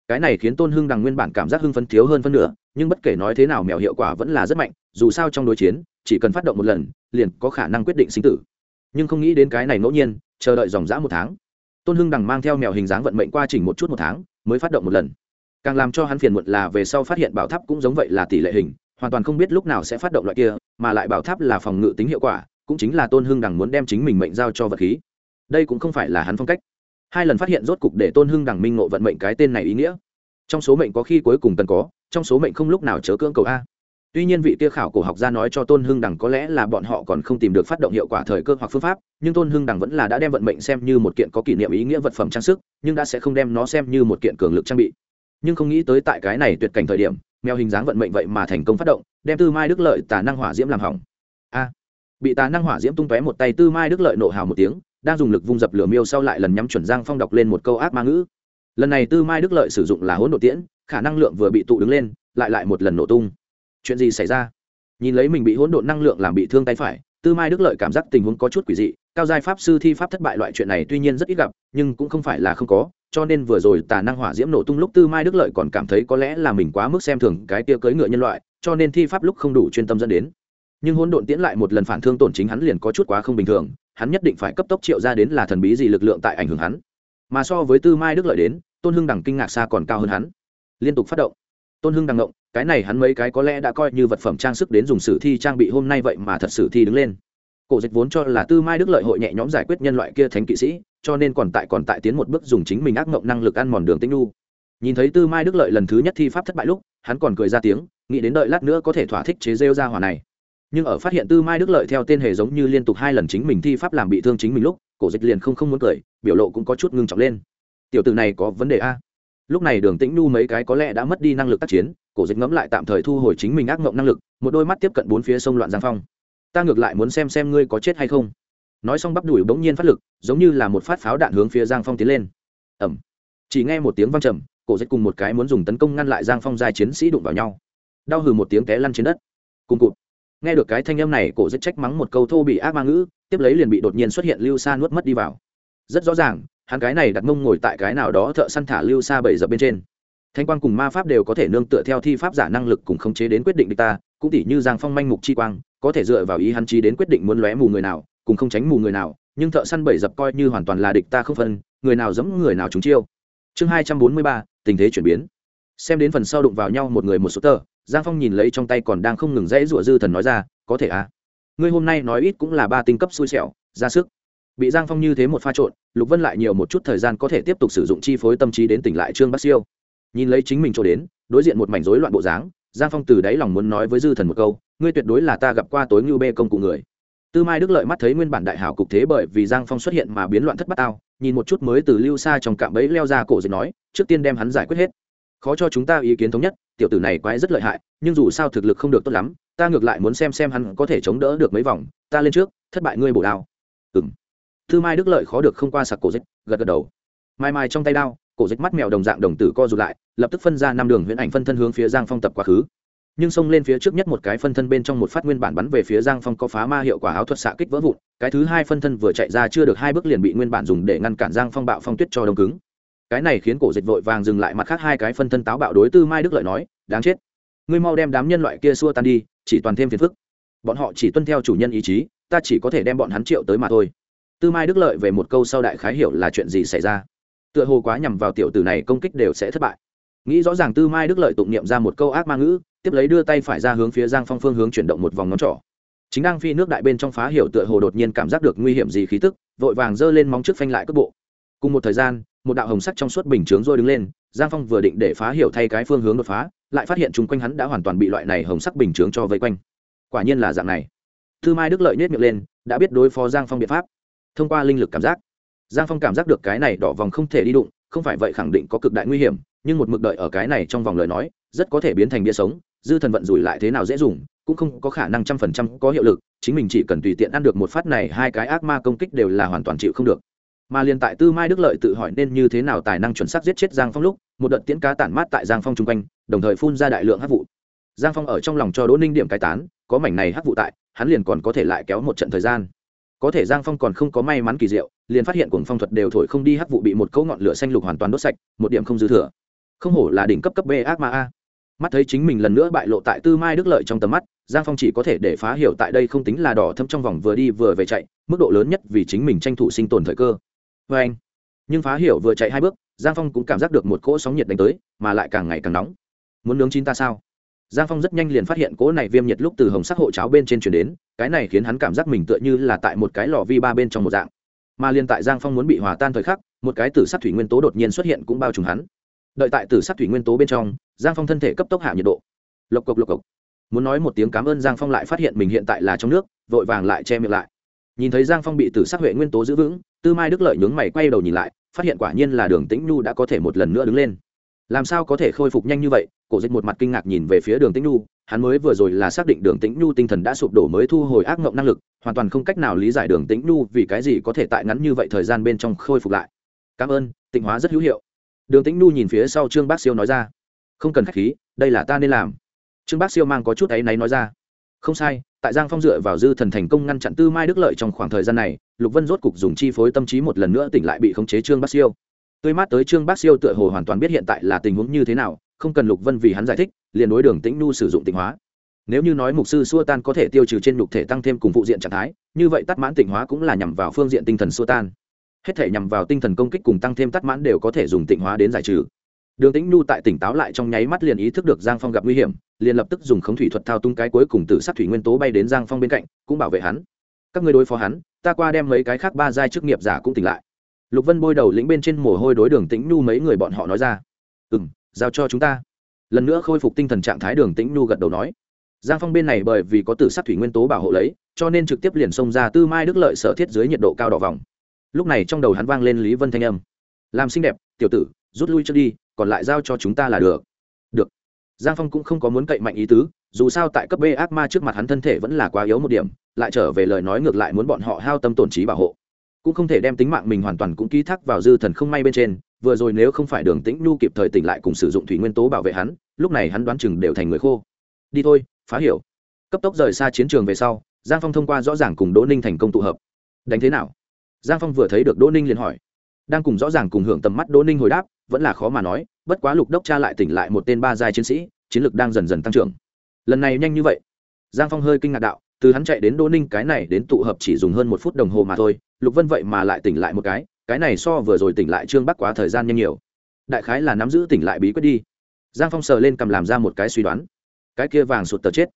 Cái này khiến tôn hưng đằng nguyên bản cảm giác hưng phấn thiếu hơn phân nửa, nhưng bất kể nói thế nào mèo hiệu quả vẫn là rất mạnh, dù sao trong đối chiến, chỉ cần phát động một lần, liền có khả năng quyết định sinh tử. Nhưng không nghĩ đến cái này ngẫu nhiên, chờ đợi dòng dã một tháng. Tôn hưng đằng mang theo mèo hình dáng vận mệnh qua trình một chút một tháng, mới phát động một lần. Càng làm cho hắn phiền muộn là về sau phát hiện bảo tháp cũng giống vậy là tỷ lệ hình, hoàn toàn không biết lúc nào sẽ phát động loại kia, mà lại bảo tháp là phòng ngự tính hiệu quả, cũng chính là tôn hưng đằng muốn đem chính mình mệnh giao cho vật khí đây cũng không phải là hắn phong cách. Hai lần phát hiện rốt cục để tôn hưng đằng minh ngộ vận mệnh cái tên này ý nghĩa. Trong số mệnh có khi cuối cùng cần có, trong số mệnh không lúc nào chớ cưỡng cầu a. Tuy nhiên vị kia khảo cổ học gia nói cho tôn hưng đằng có lẽ là bọn họ còn không tìm được phát động hiệu quả thời cơ hoặc phương pháp, nhưng tôn hưng đằng vẫn là đã đem vận mệnh xem như một kiện có kỷ niệm ý nghĩa vật phẩm trang sức, nhưng đã sẽ không đem nó xem như một kiện cường lực trang bị. Nhưng không nghĩ tới tại cái này tuyệt cảnh thời điểm, mèo hình dáng vận mệnh vậy mà thành công phát động, đem tư mai đức lợi tà năng hỏa diễm làm hỏng. A. Bị tà năng hỏa diễm tung tóe một tay, tư mai đức lợi nộ hào một tiếng đang dùng lực vung dập lửa miêu sau lại lần nhắm chuẩn giang phong đọc lên một câu ác ma ngữ. Lần này tư mai đức lợi sử dụng là hỗn độ tiễn, khả năng lượng vừa bị tụ đứng lên, lại lại một lần nổ tung. Chuyện gì xảy ra? Nhìn lấy mình bị hỗn độn năng lượng làm bị thương tay phải, tư mai đức lợi cảm giác tình huống có chút quỷ dị, cao giai pháp sư thi pháp thất bại loại chuyện này tuy nhiên rất ít gặp, nhưng cũng không phải là không có, cho nên vừa rồi tà năng hỏa diễm nổ tung lúc tư mai đức lợi còn cảm thấy có lẽ là mình quá mức xem thường cái tia cưỡi ngựa nhân loại, cho nên thi pháp lúc không đủ chuyên tâm dẫn đến nhưng hỗn độn tiễn lại một lần phản thương tổn chính hắn liền có chút quá không bình thường, hắn nhất định phải cấp tốc triệu ra đến là thần bí gì lực lượng tại ảnh hưởng hắn. Mà so với tư mai đức lợi đến, tôn hưng đằng kinh ngạc xa còn cao hơn hắn. Liên tục phát động. Tôn hưng đằng ngộng, cái này hắn mấy cái có lẽ đã coi như vật phẩm trang sức đến dùng sử thi trang bị hôm nay vậy mà thật sử thi đứng lên. Cổ dịch vốn cho là tư mai đức lợi hội nhẹ nhõm giải quyết nhân loại kia thánh kỵ sĩ, cho nên còn tại còn tại tiến một bước dùng chính mình ác mộng năng lực ăn mòn đường tinh nhu. nhìn thấy tư mai đức lợi lần thứ nhất thi pháp thất bại lúc, hắn còn cười ra tiếng, nghĩ đến đợi lát nữa có thể thỏa thích chế rêu ra hỏa này nhưng ở phát hiện tư mai đức lợi theo tên hề giống như liên tục hai lần chính mình thi pháp làm bị thương chính mình lúc, cổ dịch liền không không muốn cười, biểu lộ cũng có chút ngưng trọng lên. Tiểu từ này có vấn đề a? Lúc này đường tĩnh nu mấy cái có lẽ đã mất đi năng lực tác chiến, cổ dịch ngẫm lại tạm thời thu hồi chính mình ác mộng năng lực, một đôi mắt tiếp cận bốn phía sông loạn giang phong. Ta ngược lại muốn xem xem ngươi có chết hay không. Nói xong bắp đùi bỗng nhiên phát lực, giống như là một phát pháo đạn hướng phía giang phong tiến lên. Ẩm chỉ nghe một tiếng văng trầm, cổ dịch cùng một cái muốn dùng tấn công ngăn lại giang phong giai chiến sĩ đụng vào nhau. Đau hừ một tiếng té lăn trên đất. Cùng cụt nghe được cái thanh âm này, cổ rất trách mắng một câu thô bị ác ma ngữ, tiếp lấy liền bị đột nhiên xuất hiện lưu sa nuốt mất đi vào. Rất rõ ràng, hắn cái này đặt mông ngồi tại cái nào đó thợ săn thả lưu sa bảy dập bên trên. Thanh quan cùng ma pháp đều có thể nương tựa theo thi pháp giả năng lực cùng khống chế đến quyết định địch ta, cũng tỉ như giang phong manh mục chi quang, có thể dựa vào ý hắn trí đến quyết định muốn lóe mù người nào, cùng không tránh mù người nào, nhưng thợ săn bảy dập coi như hoàn toàn là địch ta không phân, người nào giống người nào chúng chiêu. Chương hai trăm bốn mươi ba, tình thế chuyển biến. Xem đến phần sau đụng vào nhau một người một số tờ giang phong nhìn lấy trong tay còn đang không ngừng rẽ rủa dư thần nói ra, có thể à? Ngươi hôm nay nói ít cũng là ba tinh cấp xui xẻo, ra sức. Bị giang phong như thế một pha trộn, lục vân lại nhiều một chút thời gian có thể tiếp tục sử dụng chi phối tâm trí đến tỉnh lại trương bắc siêu. Nhìn lấy chính mình chỗ đến, đối diện một mảnh rối loạn bộ dáng, giang phong từ đáy lòng muốn nói với dư thần một câu, ngươi tuyệt đối là ta gặp qua tối ngưu bê công cụ người. Tư mai đức lợi mắt thấy nguyên bản đại hảo cục thế bởi vì giang phong xuất hiện mà biến loạn thất bát tao, nhìn một chút mới từ lưu xa trong cạm bẫy leo ra cổ dịch nói, trước tiên đem hắn giải quyết hết. Khó cho chúng ta ý kiến thống nhất tiểu tử này quái rất lợi hại, nhưng dù sao thực lực không được tốt lắm, ta ngược lại muốn xem xem hắn có thể chống đỡ được mấy vòng, ta lên trước, thất bại ngươi bổ đao. Ừ m thư mai đức lợi khó được không qua sặc cổ dịch, gật gật đầu. Mai mai trong tay đao, cổ dịch mắt mèo đồng dạng đồng tử co rụt lại, lập tức phân ra năm đường huyễn ảnh phân thân hướng phía giang phong tập quá khứ. Nhưng xông lên phía trước nhất một cái phân thân bên trong một phát nguyên bản bắn về phía giang phong có phá ma hiệu quả áo thuật xạ kích vỡ vụn, cái thứ hai phân thân vừa chạy ra chưa được hai bước liền bị nguyên bản dùng để ngăn cản giang phong bạo phong tuyết cho đông cứng cái này khiến cổ dịch vội vàng dừng lại mặt khác hai cái phân thân táo bạo đối tư mai đức lợi nói, đáng chết. Ngươi mau đem đám nhân loại kia xua tan đi, chỉ toàn thêm phiền phức. Bọn họ chỉ tuân theo chủ nhân ý chí, ta chỉ có thể đem bọn hắn triệu tới mà thôi. Tư mai đức lợi về một câu sau đại khái hiểu là chuyện gì xảy ra. Tựa hồ quá nhằm vào tiểu tử này công kích đều sẽ thất bại. Nghĩ rõ ràng tư mai đức lợi tụng niệm ra một câu ác ma ngữ, tiếp lấy đưa tay phải ra hướng phía giang phong phương hướng chuyển động một vòng ngón trỏ. Chính đang phi nước đại bên trong phá hiểu tựa hồ đột nhiên cảm giác được nguy hiểm gì khí tức, vội vàng giơ lên móng trước phanh lại cước bộ. Cùng một thời gian một đạo hồng sắc trong suốt bình chướng rồi đứng lên, giang phong vừa định để phá hiểu thay cái phương hướng đột phá, lại phát hiện chung quanh hắn đã hoàn toàn bị loại này hồng sắc bình chướng cho vây quanh. Quả nhiên là dạng này. Thư mai đức lợi nhét miệng lên, đã biết đối phó giang phong biện pháp. Thông qua linh lực cảm giác, giang phong cảm giác được cái này đỏ vòng không thể đi đụng, không phải vậy khẳng định có cực đại nguy hiểm, nhưng một mực đợi ở cái này trong vòng lời nói, rất có thể biến thành bia sống, dư thần vận rủi lại thế nào dễ dùng, cũng không có khả năng trăm phần trăm có hiệu lực, chính mình chỉ cần tùy tiện ăn được một phát này, hai cái ác ma công kích đều là hoàn toàn chịu không được mà liền tại tư mai đức lợi tự hỏi nên như thế nào tài năng chuẩn xác giết chết giang phong lúc, một đợt tiễn cá tản mát tại giang phong chung quanh, đồng thời phun ra đại lượng hát vụ. Giang phong ở trong lòng cho đỗ ninh điểm cai tán, có mảnh này hát vụ tại, hắn liền còn có thể lại kéo một trận thời gian. Có thể giang phong còn không có may mắn kỳ diệu, liền phát hiện cuồng phong thuật đều thổi không đi hắc vụ bị một cấu ngọn lửa xanh lục hoàn toàn đốt sạch, một điểm không dư thừa. Không hổ là đỉnh cấp cấp b ác ma a. Mắt thấy chính mình lần nữa bại lộ tại tư mai đức lợi trong tầm mắt, giang phong chỉ có thể để phá hiểu tại đây không tính là đỏ thâm trong vòng vừa đi vừa về chạy, mức độ lớn nhất vì chính mình tranh thủ sinh tồn thời cơ vê anh. Nhưng phá hiểu vừa chạy hai bước, giang phong cũng cảm giác được một cỗ sóng nhiệt đánh tới, mà lại càng ngày càng nóng. Muốn nướng chín ta sao? Giang phong rất nhanh liền phát hiện cỗ này viêm nhiệt lúc từ hồng sắc hộ cháo bên trên chuyển đến, cái này khiến hắn cảm giác mình tựa như là tại một cái lò vi ba bên trong một dạng. Mà liền tại giang phong muốn bị hòa tan thời khắc, một cái tử sắc thủy nguyên tố đột nhiên xuất hiện cũng bao trùm hắn. Đợi tại tử sắc thủy nguyên tố bên trong, giang phong thân thể cấp tốc hạ nhiệt độ. Lộc cộc lộc cộc. Muốn nói một tiếng cảm ơn giang phong lại phát hiện mình hiện tại là trong nước, vội vàng lại che miệng lại nhìn thấy giang phong bị tử sắc huệ nguyên tố giữ vững, tư mai đức lợi nhướng mày quay đầu nhìn lại, phát hiện quả nhiên là đường tĩnh nhu đã có thể một lần nữa đứng lên. Làm sao có thể khôi phục nhanh như vậy? Cổ dịch một mặt kinh ngạc nhìn về phía đường tĩnh nhu, hắn mới vừa rồi là xác định đường tĩnh nhu tinh thần đã sụp đổ mới thu hồi ác mộng năng lực, hoàn toàn không cách nào lý giải đường tĩnh nhu vì cái gì có thể tại ngắn như vậy thời gian bên trong khôi phục lại. Cảm ơn, tịnh hóa rất hữu hiệu. Đường tĩnh nhu nhìn phía sau trương bác siêu nói ra, không cần khách khí, đây là ta nên làm. Trương bác siêu mang có chút áy náy nói ra, không sai tại giang phong dựa vào dư thần thành công ngăn chặn tư mai đức lợi trong khoảng thời gian này, lục vân rốt cục dùng chi phối tâm trí một lần nữa tỉnh lại bị khống chế trương bác siêu. Tươi mát tới trương bác siêu tựa hồ hoàn toàn biết hiện tại là tình huống như thế nào, không cần lục vân vì hắn giải thích, liền đối đường tĩnh nu sử dụng tịnh hóa. Nếu như nói mục sư xua tan có thể tiêu trừ trên nhục thể tăng thêm cùng phụ diện trạng thái, như vậy tắt mãn tịnh hóa cũng là nhằm vào phương diện tinh thần xua tan. Hết thể nhằm vào tinh thần công kích cùng tăng thêm tắt mãn đều có thể dùng tịnh hóa đến giải trừ đường tĩnh nu tại tỉnh táo lại trong nháy mắt liền ý thức được giang phong gặp nguy hiểm, liền lập tức dùng khống thủy thuật thao tung cái cuối cùng từ sát thủy nguyên tố bay đến giang phong bên cạnh, cũng bảo vệ hắn. Các người đối phó hắn, ta qua đem mấy cái khác ba giai chức nghiệp giả cũng tỉnh lại. Lục vân bôi đầu lĩnh bên trên mồ hôi đối đường tĩnh nhu mấy người bọn họ nói ra. Ừ m giao cho chúng ta. Lần nữa khôi phục tinh thần trạng thái đường tĩnh nhu gật đầu nói. Giang phong bên này bởi vì có tử sát thủy nguyên tố bảo hộ lấy, cho nên trực tiếp liền xông ra tư mai đức lợi sở thiết dưới nhiệt độ cao đỏ vòng. Lúc này trong đầu hắn vang lên lý vân thanh âm. Làm xinh đẹp, tiểu tử, rút lui cho đi còn lại giao cho chúng ta là được. Được. Giang phong cũng không có muốn cậy mạnh ý tứ, dù sao tại cấp b ác ma trước mặt hắn thân thể vẫn là quá yếu một điểm, lại trở về lời nói ngược lại muốn bọn họ hao tâm tổn trí bảo hộ. Cũng không thể đem tính mạng mình hoàn toàn cũng ký thác vào dư thần không may bên trên, vừa rồi nếu không phải đường tĩnh nhu kịp thời tỉnh lại cùng sử dụng thủy nguyên tố bảo vệ hắn, lúc này hắn đoán chừng đều thành người khô. Đi thôi, phá hiểu. Cấp tốc rời xa chiến trường về sau, giang phong thông qua rõ ràng cùng đỗ ninh thành công tụ hợp. Đánh thế nào? Giang phong vừa thấy được đỗ ninh liền hỏi. Đang cùng rõ ràng cùng hưởng tầm mắt đỗ ninh hồi đáp vẫn là khó mà nói, bất quá lục đốc cha lại tỉnh lại một tên ba giai chiến sĩ, chiến lực đang dần dần tăng trưởng. Lần này nhanh như vậy. Giang phong hơi kinh ngạc đạo, từ hắn chạy đến đỗ ninh cái này đến tụ hợp chỉ dùng hơn một phút đồng hồ mà thôi, lục vân vậy mà lại tỉnh lại một cái cái này so vừa rồi tỉnh lại trương bắc quá thời gian nhanh nhiều. Đại khái là nắm giữ tỉnh lại bí quyết đi. Giang phong sờ lên cầm làm ra một cái suy đoán. Cái kia vàng sụt tờ chết.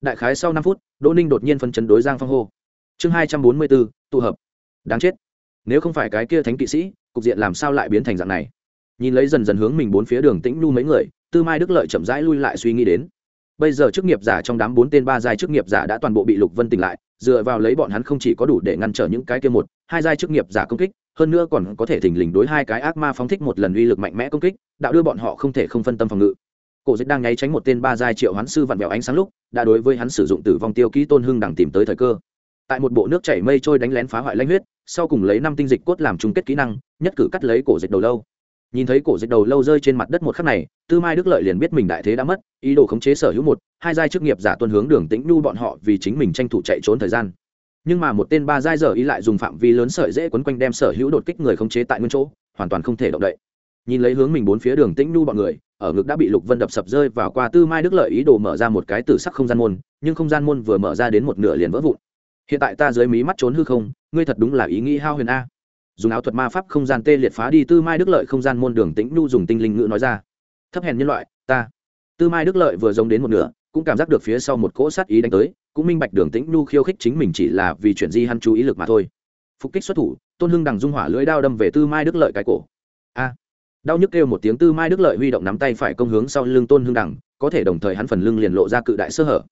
Đại khái sau năm phút, đỗ ninh đột nhiên phân chấn đối giang phong hô. Chương hai trăm bốn mươi bốn, tụ hợp. Đáng chết. Nếu không phải cái kia thánh kỵ sĩ, cục diện làm sao lại biến thành dạng này? Nhìn lấy dần dần hướng mình bốn phía đường tĩnh nhu mấy người, tư mai đức lợi chậm rãi lui lại suy nghĩ đến. Bây giờ chức nghiệp giả trong đám bốn tên ba giai chức nghiệp giả đã toàn bộ bị lục vân tỉnh lại, dựa vào lấy bọn hắn không chỉ có đủ để ngăn trở những cái kia một, hai giai chức nghiệp giả công kích, hơn nữa còn có thể thình lình đối hai cái ác ma phóng thích một lần uy lực mạnh mẽ công kích, đạo đưa bọn họ không thể không phân tâm phòng ngự. Cổ dịch đang nháy tránh một tên ba giai triệu hoán sư vặn vẹo ánh sáng lúc, đã đối với hắn sử dụng tử vong tiêu ký tôn hưng đằng tìm tới thời cơ. Tại một bộ nước chảy mây trôi đánh lén phá hoại lanh huyết, sau cùng lấy năm tinh dịch cốt làm chung kết kỹ năng, nhất cử cắt lấy cổ dịch đầu lâu nhìn thấy cổ dịch đầu lâu rơi trên mặt đất một khắc này, tư mai đức lợi liền biết mình đại thế đã mất, ý đồ khống chế sở hữu một, hai giai chức nghiệp giả tuân hướng đường tĩnh nhu bọn họ vì chính mình tranh thủ chạy trốn thời gian. Nhưng mà một tên ba giai giờ ý lại dùng phạm vi lớn sợi dễ quấn quanh đem sở hữu đột kích người khống chế tại nguyên chỗ, hoàn toàn không thể động đậy. Nhìn lấy hướng mình bốn phía đường tĩnh nhu bọn người, ở ngực đã bị lục vân đập sập rơi vào qua tư mai đức lợi ý đồ mở ra một cái tử sắc không gian môn, nhưng không gian môn vừa mở ra đến một nửa liền vỡ vụn. Hiện tại ta dưới mí mắt trốn hư không, ngươi thật đúng là ý nghĩ hao huyền a dùng áo thuật ma pháp không gian tê liệt phá đi tư mai đức lợi không gian môn đường tĩnh nhu dùng tinh linh ngữ nói ra. Thấp hèn nhân loại, ta. Tư mai đức lợi vừa giống đến một nửa, cũng cảm giác được phía sau một cỗ sát ý đánh tới, cũng minh bạch đường tĩnh nhu khiêu khích chính mình chỉ là vì chuyển di hắn chú ý lực mà thôi. Phục kích xuất thủ, tôn hưng đằng dung hỏa lưỡi đao đâm về tư mai đức lợi cái cổ. A. Đau nhức kêu một tiếng tư mai đức lợi huy động nắm tay phải công hướng sau lưng tôn hưng đằng, có thể đồng thời hắn phần lưng liền lộ ra cự đại sơ hở.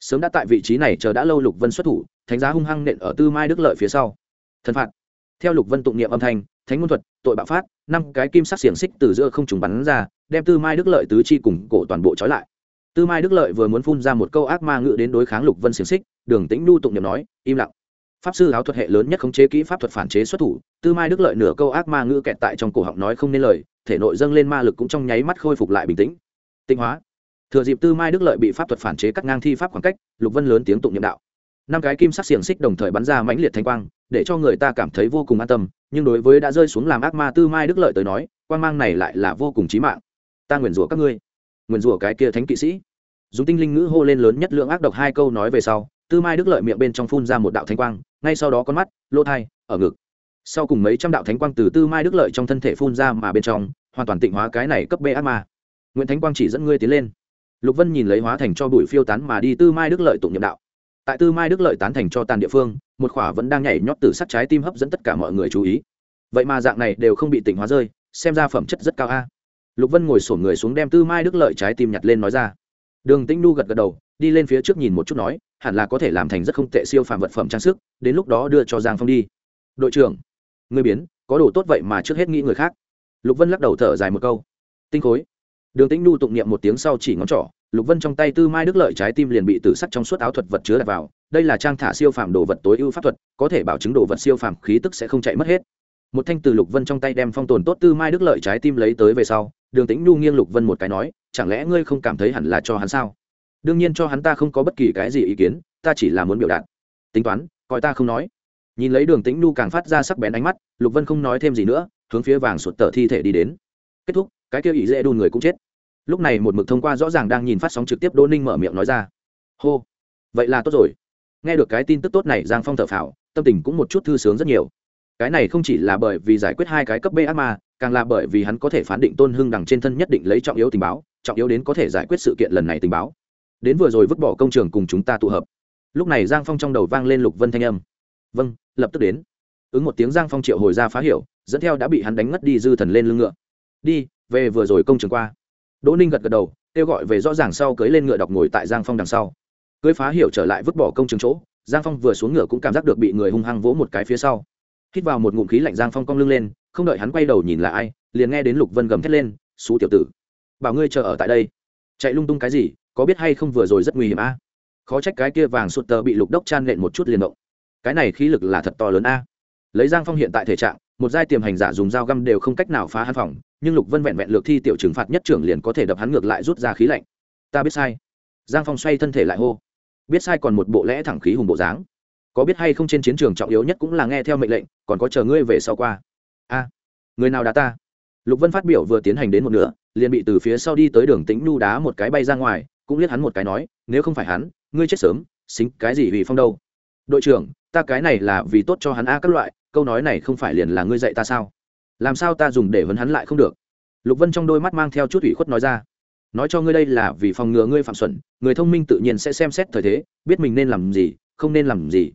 Sớm đã tại vị trí này chờ đã lâu lục vân xuất thủ, thánh giá hung hăng nện ở tư mai đức lợi phía sau. Thần phạt theo lục vân tụng niệm âm thanh, thánh ngôn thuật, tội bạo phát, năm cái kim sắc xiềng xích từ giữa không trùng bắn ra, đem tư mai đức lợi tứ chi cùng cổ toàn bộ trói lại. Tư mai đức lợi vừa muốn phun ra một câu ác ma ngự đến đối kháng lục vân xiềng xích, đường tĩnh nu tụng niệm nói, im lặng. Pháp sư áo thuật hệ lớn nhất khống chế kỹ pháp thuật phản chế xuất thủ, tư mai đức lợi nửa câu ác ma ngữ kẹt tại trong cổ họng nói không nên lời, thể nội dâng lên ma lực cũng trong nháy mắt khôi phục lại bình tĩnh. Tinh hóa. Thừa dịp tư mai đức lợi bị pháp thuật phản chế cắt ngang thi pháp khoảng cách, lục vân lớn tiếng tụng niệm đạo. Năm cái kim sắc xiềng xích đồng thời bắn ra mãnh liệt thanh quang để cho người ta cảm thấy vô cùng an tâm, nhưng đối với đã rơi xuống làm ác ma tư mai đức lợi tới nói, quan mang này lại là vô cùng chí mạng. Ta nguyền rủa các ngươi. Nguyền rủa cái kia thánh kỵ sĩ. Dùng tinh linh ngữ hô lên lớn nhất lượng ác độc hai câu nói về sau, tư mai đức lợi miệng bên trong phun ra một đạo thánh quang, ngay sau đó con mắt, lỗ thai, ở ngực. Sau cùng mấy trăm đạo thánh quang từ tư mai đức lợi trong thân thể phun ra mà bên trong, hoàn toàn tịnh hóa cái này cấp bê ác ma. Nguyễn thánh quang chỉ dẫn ngươi tiến lên. Lục vân nhìn lấy hóa thành cho bụi phiêu tán mà đi tư mai đức lợi tụng nhiệm đạo. Tại tư mai đức lợi tán thành cho tàn địa phương một khỏa vẫn đang nhảy nhót từ sắc trái tim hấp dẫn tất cả mọi người chú ý. Vậy mà dạng này đều không bị tỉnh hóa rơi, xem ra phẩm chất rất cao a. Lục vân ngồi sổn người xuống đem tư mai đức lợi trái tim nhặt lên nói ra. Đường tĩnh nu gật gật đầu, đi lên phía trước nhìn một chút nói, hẳn là có thể làm thành rất không tệ siêu phàm vật phẩm trang sức, đến lúc đó đưa cho giang phong đi. Đội trưởng, người biến, có đồ tốt vậy mà trước hết nghĩ người khác. Lục vân lắc đầu thở dài một câu. Tinh khối. Đường tĩnh nu tụng niệm một tiếng sau chỉ ngón trỏ, lục vân trong tay tư mai đức lợi trái tim liền bị tử sắt trong suốt áo thuật vật chứa đặt vào đây là trang thả siêu phàm đồ vật tối ưu pháp thuật, có thể bảo chứng đồ vật siêu phàm khí tức sẽ không chạy mất hết. Một thanh từ lục vân trong tay đem phong tồn tốt tư mai đức lợi trái tim lấy tới về sau, đường tĩnh nu nghiêng lục vân một cái nói, chẳng lẽ ngươi không cảm thấy hẳn là cho hắn sao? Đương nhiên cho hắn, ta không có bất kỳ cái gì ý kiến, ta chỉ là muốn biểu đạt. Tính toán, coi ta không nói. Nhìn lấy đường tĩnh nu càng phát ra sắc bén ánh mắt, lục vân không nói thêm gì nữa, hướng phía vàng sụt tờ thi thể đi đến. Kết thúc, cái kia ý dễ đun người cũng chết. Lúc này một mực thông qua rõ ràng đang nhìn phát sóng trực tiếp đỗ ninh mở miệng nói ra. Hô, vậy là tốt rồi nghe được cái tin tức tốt này, giang phong thở phào, tâm tình cũng một chút thư sướng rất nhiều. Cái này không chỉ là bởi vì giải quyết hai cái cấp b ác ma, càng là bởi vì hắn có thể phán định tôn hưng đằng trên thân nhất định lấy trọng yếu tình báo, trọng yếu đến có thể giải quyết sự kiện lần này tình báo. Đến vừa rồi vứt bỏ công trường cùng chúng ta tụ hợp. Lúc này giang phong trong đầu vang lên lục vân thanh âm. Vâng lập tức đến. Ứng một tiếng, giang phong triệu hồi ra phá hiểu, dẫn theo đã bị hắn đánh ngất đi dư thần lên lưng ngựa. Đi, về vừa rồi công trường qua. Đỗ ninh gật gật đầu, kêu gọi về rõ ràng sau cưới lên ngựa đọc ngồi tại giang phong đằng sau cưới phá hiểu trở lại vứt bỏ công trường chỗ, giang phong vừa xuống ngựa cũng cảm giác được bị người hung hăng vỗ một cái phía sau. Hít vào một ngụm khí lạnh giang phong cong lưng lên, không đợi hắn quay đầu nhìn là ai, liền nghe đến lục vân gầm thét lên, xú tiểu tử, bảo ngươi chờ ở tại đây. Chạy lung tung cái gì, có biết hay không vừa rồi rất nguy hiểm a? Khó trách cái kia vàng sụt tờ bị lục đốc chan nện một chút liền động. Cái này khí lực là thật to lớn a. Lấy giang phong hiện tại thể trạng, một giai tiềm hành giả dùng dao găm đều không cách nào phá hắn phòng, nhưng lục vân vẹn vẹn lược thi tiểu trừng phạt nhất trưởng liền có thể đập hắn ngược lại rút ra khí lạnh. Ta biết sai. Giang phong xoay thân thể lại hô biết sai còn một bộ lẽ thẳng khí hùng bộ dáng. Có biết hay không trên chiến trường trọng yếu nhất cũng là nghe theo mệnh lệnh, còn có chờ ngươi về sau qua. A, người nào đá ta? Lục vân phát biểu vừa tiến hành đến một nửa, liền bị từ phía sau đi tới đường tĩnh nu đá một cái bay ra ngoài, cũng liếc hắn một cái nói, nếu không phải hắn, ngươi chết sớm, xính cái gì vì phong đâu? Đội trưởng, ta cái này là vì tốt cho hắn a các loại, câu nói này không phải liền là ngươi dạy ta sao? Làm sao ta dùng để vấn hắn lại không được? Lục vân trong đôi mắt mang theo chút ủy khuất nói ra nói cho ngươi đây là vì phòng ngừa ngươi phạm xuẩn, người thông minh tự nhiên sẽ xem xét thời thế, biết mình nên làm gì, không nên làm gì.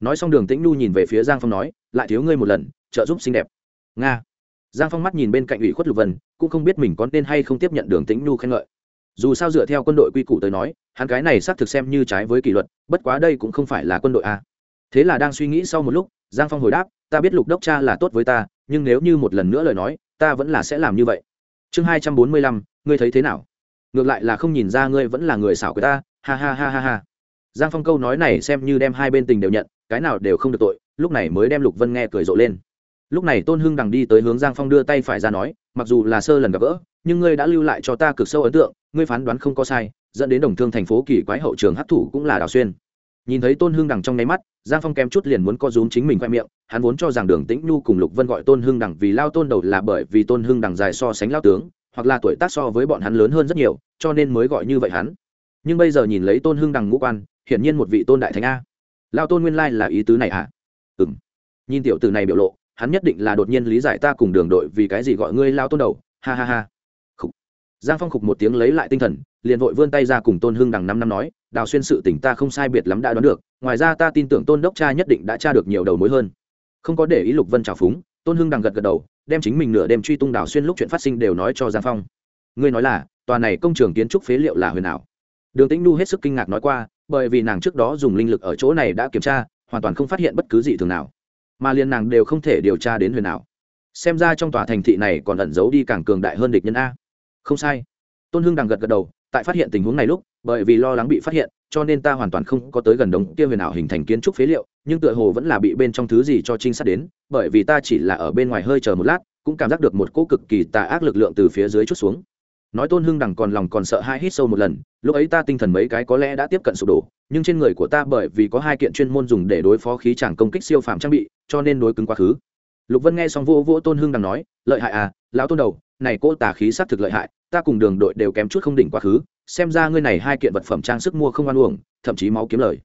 Nói xong đường tĩnh nhu nhìn về phía giang phong nói, lại thiếu ngươi một lần, trợ giúp xinh đẹp. Nga. Giang phong mắt nhìn bên cạnh ủy khuất lục vân, cũng không biết mình có nên hay không tiếp nhận đường tĩnh nhu khen ngợi. Dù sao dựa theo quân đội quy củ tới nói, hắn cái này xác thực xem như trái với kỷ luật, bất quá đây cũng không phải là quân đội a. Thế là đang suy nghĩ sau một lúc, giang phong hồi đáp, ta biết lục đốc cha là tốt với ta, nhưng nếu như một lần nữa lời nói, ta vẫn là sẽ làm như vậy. Chương hai trăm bốn mươi lăm, ngươi thấy thế nào? Ngược lại là không nhìn ra ngươi vẫn là người xảo của ta, ha ha ha ha ha. Giang phong câu nói này xem như đem hai bên tình đều nhận, cái nào đều không được tội, lúc này mới đem lục vân nghe cười rộ lên. Lúc này tôn hưng đằng đi tới hướng giang phong đưa tay phải ra nói, mặc dù là sơ lần gặp gỡ, nhưng ngươi đã lưu lại cho ta cực sâu ấn tượng, ngươi phán đoán không có sai, dẫn đến đồng thương thành phố kỳ quái hậu trường hấp thủ cũng là đào xuyên. Nhìn thấy tôn hưng đằng trong nháy mắt, giang phong kém chút liền muốn co rúm chính mình khoe miệng, hắn vốn cho rằng đường tĩnh nhu cùng lục vân gọi tôn hưng đằng vì lao tôn đầu là bởi vì tôn hưng đằng dài so sánh lao tướng hoặc là tuổi tác so với bọn hắn lớn hơn rất nhiều, cho nên mới gọi như vậy hắn. Nhưng bây giờ nhìn lấy tôn hưng đằng ngũ quan, hiển nhiên một vị tôn đại thánh a. Lao tôn nguyên lai là ý tứ này à ừ m nhìn tiểu từ này biểu lộ, hắn nhất định là đột nhiên lý giải ta cùng đường đội vì cái gì gọi ngươi lao tôn đầu. Ha ha ha. Khục. giang phong khục một tiếng lấy lại tinh thần, liền vội vươn tay ra cùng tôn hưng đằng năm năm nói, đào xuyên sự tỉnh ta không sai biệt lắm đã đoán được, ngoài ra ta tin tưởng tôn đốc cha nhất định đã tra được nhiều đầu mối hơn. Không có để ý lục vân trào phúng, tôn hưng đằng gật gật đầu đem chính mình nửa đêm truy tung đào xuyên lúc chuyện phát sinh đều nói cho giang phong. Ngươi nói là, tòa này công trường kiến trúc phế liệu là huyền ảo. Đường tĩnh nu hết sức kinh ngạc nói qua, bởi vì nàng trước đó dùng linh lực ở chỗ này đã kiểm tra, hoàn toàn không phát hiện bất cứ gì thường nào. Mà liền nàng đều không thể điều tra đến huyền ảo. Xem ra trong tòa thành thị này còn ẩn giấu đi càng cường đại hơn địch nhân a. Không sai. Tôn hưng đằng gật gật đầu, tại phát hiện tình huống này lúc bởi vì lo lắng bị phát hiện, cho nên ta hoàn toàn không có tới gần đống kia huyền ảo hình thành kiến trúc phế liệu, nhưng tựa hồ vẫn là bị bên trong thứ gì cho trinh sát đến, bởi vì ta chỉ là ở bên ngoài hơi chờ một lát, cũng cảm giác được một cỗ cực kỳ tà ác lực lượng từ phía dưới chút xuống. Nói tôn hưng đằng còn lòng còn sợ hai hít sâu một lần, lúc ấy ta tinh thần mấy cái có lẽ đã tiếp cận sụp đổ, nhưng trên người của ta bởi vì có hai kiện chuyên môn dùng để đối phó khí chàng công kích siêu phàm trang bị, cho nên đối cứng quá khứ. Lục vân nghe xong vô vô tôn hưng đằng nói, lợi hại à lão tôn đầu, này cô tà khí sát thực lợi hại, ta cùng đường đội đều kém chút không đỉnh quá khứ xem ra ngươi này hai kiện vật phẩm trang sức mua không ăn uổng, thậm chí máu kiếm lời.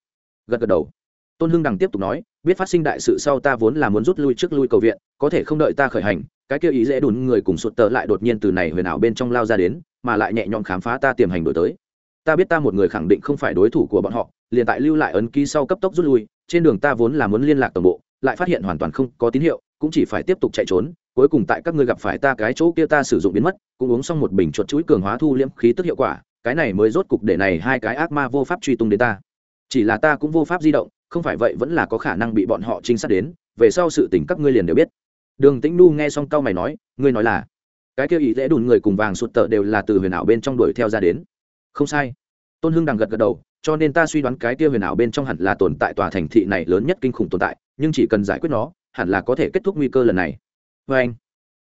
Gật gật đầu. Tôn hưng đằng tiếp tục nói, biết phát sinh đại sự sau ta vốn là muốn rút lui trước lui cầu viện, có thể không đợi ta khởi hành, cái kia ý dễ đùn người cùng sụt tờ lại đột nhiên từ này huyền ảo bên trong lao ra đến, mà lại nhẹ nhõm khám phá ta tiềm hành đổi tới. Ta biết ta một người khẳng định không phải đối thủ của bọn họ, liền tại lưu lại ấn ký sau cấp tốc rút lui, trên đường ta vốn là muốn liên lạc tổng bộ, lại phát hiện hoàn toàn không có tín hiệu, cũng chỉ phải tiếp tục chạy trốn, cuối cùng tại các ngươi gặp phải ta cái chỗ kia ta sử dụng biến mất, cũng uống xong một bình chuột chuỗi cường hóa thu liễm khí tức hiệu quả cái này mới rốt cục để này hai cái ác ma vô pháp truy tung đến ta. Chỉ là ta cũng vô pháp di động, không phải vậy vẫn là có khả năng bị bọn họ trinh sát đến, về sau sự tình các ngươi liền đều biết. Đường tĩnh nu nghe xong cau mày nói, ngươi nói là, cái kia ý dễ đùn người cùng vàng sụt tợ đều là từ huyền ảo bên trong đuổi theo ra đến. Không sai. Tôn hưng đằng gật gật đầu, cho nên ta suy đoán cái kia huyền ảo bên trong hẳn là tồn tại tòa thành thị này lớn nhất kinh khủng tồn tại, nhưng chỉ cần giải quyết nó, hẳn là có thể kết thúc nguy cơ lần này. Vê anh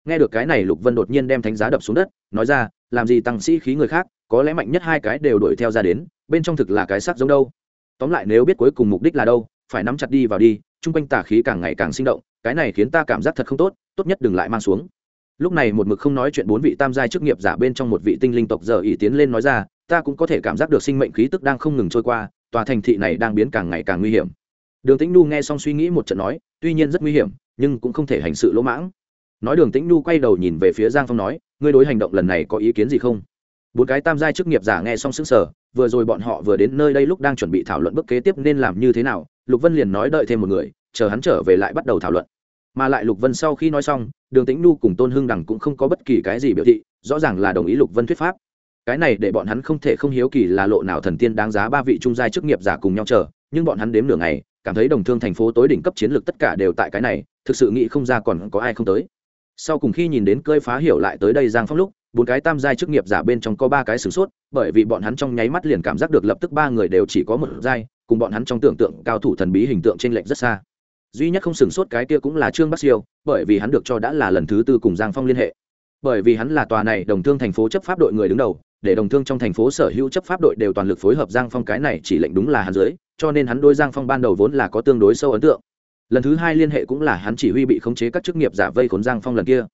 nghe được cái này lục vân đột nhiên đem thánh giá đập xuống đất, nói ra, làm gì tăng sĩ khí người khác, có lẽ mạnh nhất hai cái đều đuổi theo ra đến, bên trong thực là cái sắc giống đâu. Tóm lại nếu biết cuối cùng mục đích là đâu, phải nắm chặt đi vào đi, chung quanh tà khí càng ngày càng sinh động, cái này khiến ta cảm giác thật không tốt tốt nhất đừng lại mang xuống. Lúc này một mực không nói chuyện bốn vị tam giai chức nghiệp giả bên trong một vị tinh linh tộc giờ ý tiến lên nói ra, ta cũng có thể cảm giác được sinh mệnh khí tức đang không ngừng trôi qua, tòa thành thị này đang biến càng ngày càng nguy hiểm. Đường tĩnh nu nghe xong suy nghĩ một trận nói, tuy nhiên rất nguy hiểm, nhưng cũng không thể hành sự lỗ mãng nói đường tĩnh nu quay đầu nhìn về phía giang phong nói ngươi đối hành động lần này có ý kiến gì không? Bốn cái tam giai chức nghiệp giả nghe xong sững sờ, vừa rồi bọn họ vừa đến nơi đây lúc đang chuẩn bị thảo luận bước kế tiếp nên làm như thế nào lục vân liền nói đợi thêm một người chờ hắn trở về lại bắt đầu thảo luận. Mà lại lục vân sau khi nói xong đường tĩnh nu cùng tôn hưng đằng cũng không có bất kỳ cái gì biểu thị rõ ràng là đồng ý lục vân thuyết pháp. Cái này để bọn hắn không thể không hiếu kỳ là lộ nào thần tiên đáng giá ba vị trung giai chức nghiệp giả cùng nhau chờ nhưng bọn hắn đếm nửa ngày cảm thấy đồng thương thành phố tối đỉnh cấp chiến lược tất cả đều tại cái này thực sự nghĩ không ra còn có ai không tới sau cùng khi nhìn đến cơi phá hiểu lại tới đây giang phong lúc, bốn cái tam giai chức nghiệp giả bên trong có ba cái sửng sốt, bởi vì bọn hắn trong nháy mắt liền cảm giác được lập tức ba người đều chỉ có một giai, cùng bọn hắn trong tưởng tượng cao thủ thần bí hình tượng trên lệnh rất xa. Duy nhất không sửng sốt cái kia cũng là trương bắc siêu, bởi vì hắn được cho đã là lần thứ tư cùng giang phong liên hệ. Bởi vì hắn là tòa này đồng thương thành phố chấp pháp đội người đứng đầu, để đồng thương trong thành phố sở hữu chấp pháp đội đều toàn lực phối hợp giang phong cái này chỉ lệnh đúng là hắn dưới, cho nên hắn đôi giang phong ban đầu vốn là có tương đối sâu ấn tượng lần thứ hai liên hệ cũng là hắn chỉ huy bị khống chế các chức nghiệp giả vây khốn giang phong lần kia.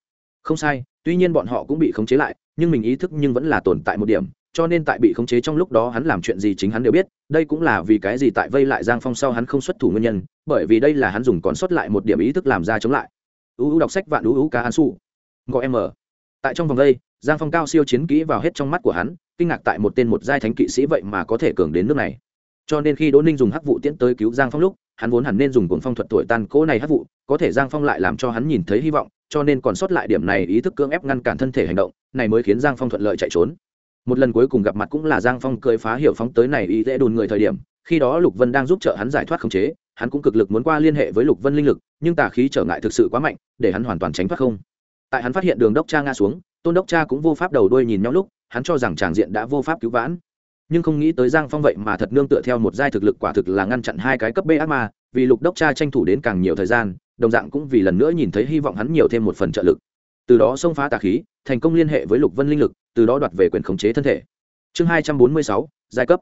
Không sai, tuy nhiên bọn họ cũng bị khống chế lại, nhưng mình ý thức nhưng vẫn là tồn tại một điểm, cho nên tại bị khống chế trong lúc đó hắn làm chuyện gì chính hắn đều biết, đây cũng là vì cái gì tại vây lại giang phong sau hắn không xuất thủ nguyên nhân, bởi vì đây là hắn dùng còn sót lại một điểm ý thức làm ra chống lại. Uu đọc sách vạn uu cá an su. Gọi em ở tại trong vòng đây, giang phong cao siêu chiến kỹ vào hết trong mắt của hắn, kinh ngạc tại một tên một giai thánh kỵ sĩ vậy mà có thể cường đến nước này cho nên khi đỗ ninh dùng hắc vụ tiễn tới cứu giang phong lúc, hắn vốn hẳn nên dùng cuồng phong thuật tuổi tan cỗ này hắc vụ có thể giang phong lại làm cho hắn nhìn thấy hy vọng, cho nên còn sót lại điểm này ý thức cưỡng ép ngăn cản thân thể hành động, này mới khiến giang phong thuận lợi chạy trốn. Một lần cuối cùng gặp mặt cũng là giang phong cười phá hiểu phóng tới này ý dễ đùn người thời điểm, khi đó lục vân đang giúp trợ hắn giải thoát khống chế, hắn cũng cực lực muốn qua liên hệ với lục vân linh lực, nhưng tà khí trở ngại thực sự quá mạnh, để hắn hoàn toàn tránh thoát không. Tại hắn phát hiện đường đốc cha nga xuống, tôn đốc cha cũng vô pháp đầu đuôi nhìn nhau lúc, hắn cho rằng tràng diện đã vô pháp cứu vãn nhưng không nghĩ tới giang phong vậy mà thật nương tựa theo một giai thực lực quả thực là ngăn chặn hai cái cấp b ác ma, vì lục đốc cha tranh thủ đến càng nhiều thời gian, đồng dạng cũng vì lần nữa nhìn thấy hy vọng hắn nhiều thêm một phần trợ lực. Từ đó xông phá tà khí, thành công liên hệ với lục vân linh lực, từ đó đoạt về quyền khống chế thân thể. Chương hai trăm bốn mươi sáu, giai cấp.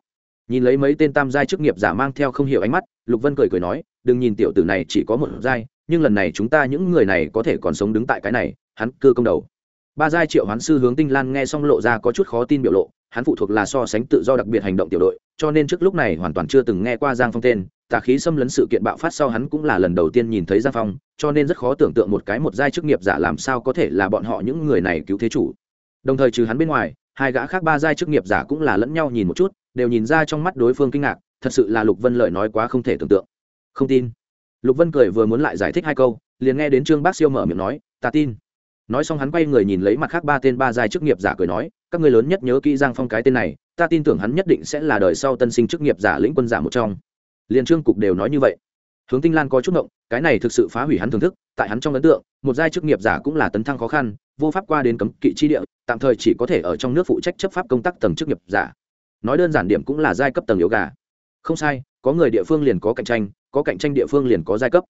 Nhìn lấy mấy tên tam giai chức nghiệp giả mang theo không hiểu ánh mắt, lục vân cười cười nói, đừng nhìn tiểu tử này chỉ có một giai, nhưng lần này chúng ta những người này có thể còn sống đứng tại cái này, hắn cư công đầu. Ba giai triệu hoán sư hướng tinh lan nghe xong lộ ra có chút khó tin biểu lộ hắn phụ thuộc là so sánh tự do đặc biệt hành động tiểu đội, cho nên trước lúc này hoàn toàn chưa từng nghe qua giang phong tên. Tà khí xâm lấn sự kiện bạo phát sau hắn cũng là lần đầu tiên nhìn thấy giang phong, cho nên rất khó tưởng tượng một cái một giai chức nghiệp giả làm sao có thể là bọn họ những người này cứu thế chủ. Đồng thời trừ hắn bên ngoài, hai gã khác ba giai chức nghiệp giả cũng là lẫn nhau nhìn một chút, đều nhìn ra trong mắt đối phương kinh ngạc, thật sự là lục vân lời nói quá không thể tưởng tượng. Không tin. Lục vân cười vừa muốn lại giải thích hai câu, liền nghe đến trương bác siêu mở miệng nói, ta tin. Nói xong hắn quay người nhìn lấy mặt khác ba tên ba giai chức nghiệp giả cười nói các người lớn nhất nhớ kỹ giang phong cái tên này, ta tin tưởng hắn nhất định sẽ là đời sau tân sinh chức nghiệp giả lĩnh quân giả một trong. Liền trương cục đều nói như vậy. Hướng tinh lan có chút ngộng, cái này thực sự phá hủy hắn thưởng thức, tại hắn trong ấn tượng, một giai chức nghiệp giả cũng là tấn thăng khó khăn, vô pháp qua đến cấm kỵ chi địa, tạm thời chỉ có thể ở trong nước phụ trách chấp pháp công tác tầng chức nghiệp giả. Nói đơn giản điểm cũng là giai cấp tầng yếu gà. Không sai, có người địa phương liền có cạnh tranh, có cạnh tranh địa phương liền có giai cấp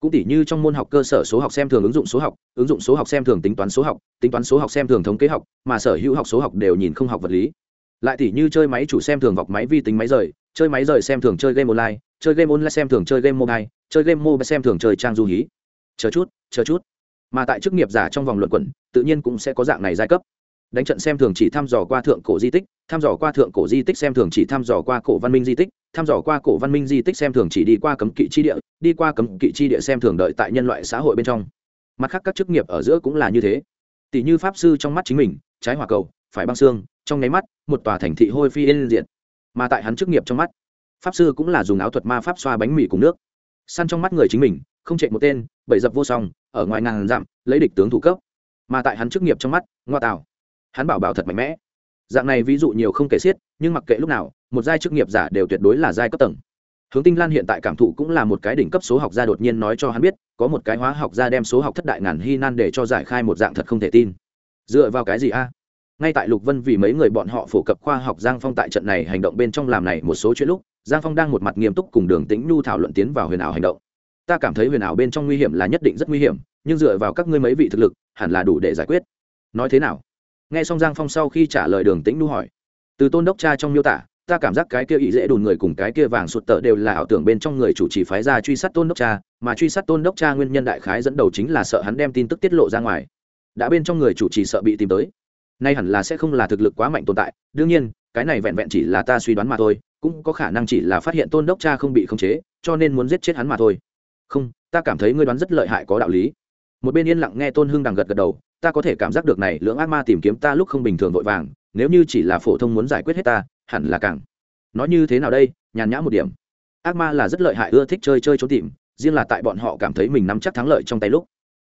cũng tỉ như trong môn học cơ sở số học xem thường ứng dụng số học, ứng dụng số học xem thường tính toán số học, tính toán số học xem thường thống kế học, mà sở hữu học số học đều nhìn không học vật lý. Lại tỉ như chơi máy chủ xem thường vọc máy vi tính máy rời, chơi máy rời xem thường chơi game online, chơi game online xem thường chơi game mobile, chơi game mobile xem thường chơi trang du hí. Chờ chút chờ chút. Mà tại chức nghiệp giả trong vòng luận quẩn, tự nhiên cũng sẽ có dạng này giai cấp đánh trận xem thường chỉ thăm dò qua thượng cổ di tích, thăm dò qua thượng cổ di tích xem thường chỉ thăm dò qua cổ văn minh di tích, thăm dò qua cổ văn minh di tích xem thường chỉ đi qua cấm kỵ chi địa, đi qua cấm kỵ chi địa xem thường đợi tại nhân loại xã hội bên trong. Mặt khác các chức nghiệp ở giữa cũng là như thế. Tỷ như pháp sư trong mắt chính mình, trái hỏa cầu, phải băng xương, trong nháy mắt, một tòa thành thị hôi phi yên diện mà tại hắn chức nghiệp trong mắt, pháp sư cũng là dùng áo thuật ma pháp xoa bánh mì cùng nước. Săn trong mắt người chính mình, không chạy một tên bảy dập vô song, ở ngoài ngàn dặm, lấy địch tướng thủ cấp. Mà tại hắn chức nghiệp trong mắt, ngoa tạo hắn bảo bảo thật mạnh mẽ. Dạng này ví dụ nhiều không kể xiết, nhưng mặc kệ lúc nào, một giai chức nghiệp giả đều tuyệt đối là giai cấp tầng. Hướng tinh lan hiện tại cảm thụ cũng là một cái đỉnh cấp số học gia đột nhiên nói cho hắn biết, có một cái hóa học gia đem số học thất đại ngàn hy nan để cho giải khai một dạng thật không thể tin. Dựa vào cái gì a? Ngay tại lục vân vì mấy người bọn họ phổ cập khoa học giang phong tại trận này hành động bên trong làm này một số chuyện lúc, giang phong đang một mặt nghiêm túc cùng đường tĩnh nhu thảo luận tiến vào huyền ảo hành động. Ta cảm thấy huyền ảo bên trong nguy hiểm là nhất định rất nguy hiểm, nhưng dựa vào các ngươi mấy vị thực lực, hẳn là đủ để giải quyết. Nói thế nào? Nghe xong giang phong sau khi trả lời đường tĩnh Nu hỏi, từ tôn đốc cha trong miêu tả, ta cảm giác cái kia ý dễ đùn người cùng cái kia vàng sụt tợ đều là ảo tưởng bên trong người chủ trì phái ra truy sát tôn đốc cha, mà truy sát tôn đốc cha nguyên nhân đại khái dẫn đầu chính là sợ hắn đem tin tức tiết lộ ra ngoài. Đã bên trong người chủ trì sợ bị tìm tới. Nay hẳn là sẽ không là thực lực quá mạnh tồn tại, đương nhiên, cái này vẹn vẹn chỉ là ta suy đoán mà thôi, cũng có khả năng chỉ là phát hiện tôn đốc cha không bị khống chế, cho nên muốn giết chết hắn mà thôi. Không, ta cảm thấy ngươi đoán rất lợi hại có đạo lý. Một bên yên lặng nghe tôn hưng đằng gật gật đầu ta có thể cảm giác được này, lưỡng ác ma tìm kiếm ta lúc không bình thường vội vàng, nếu như chỉ là phổ thông muốn giải quyết hết ta, hẳn là càng. Nói như thế nào đây? Nhàn nhã một điểm. Ác ma là rất lợi hại, ưa thích chơi chơi trốn tìm, riêng là tại bọn họ cảm thấy mình nắm chắc thắng lợi trong tay lúc.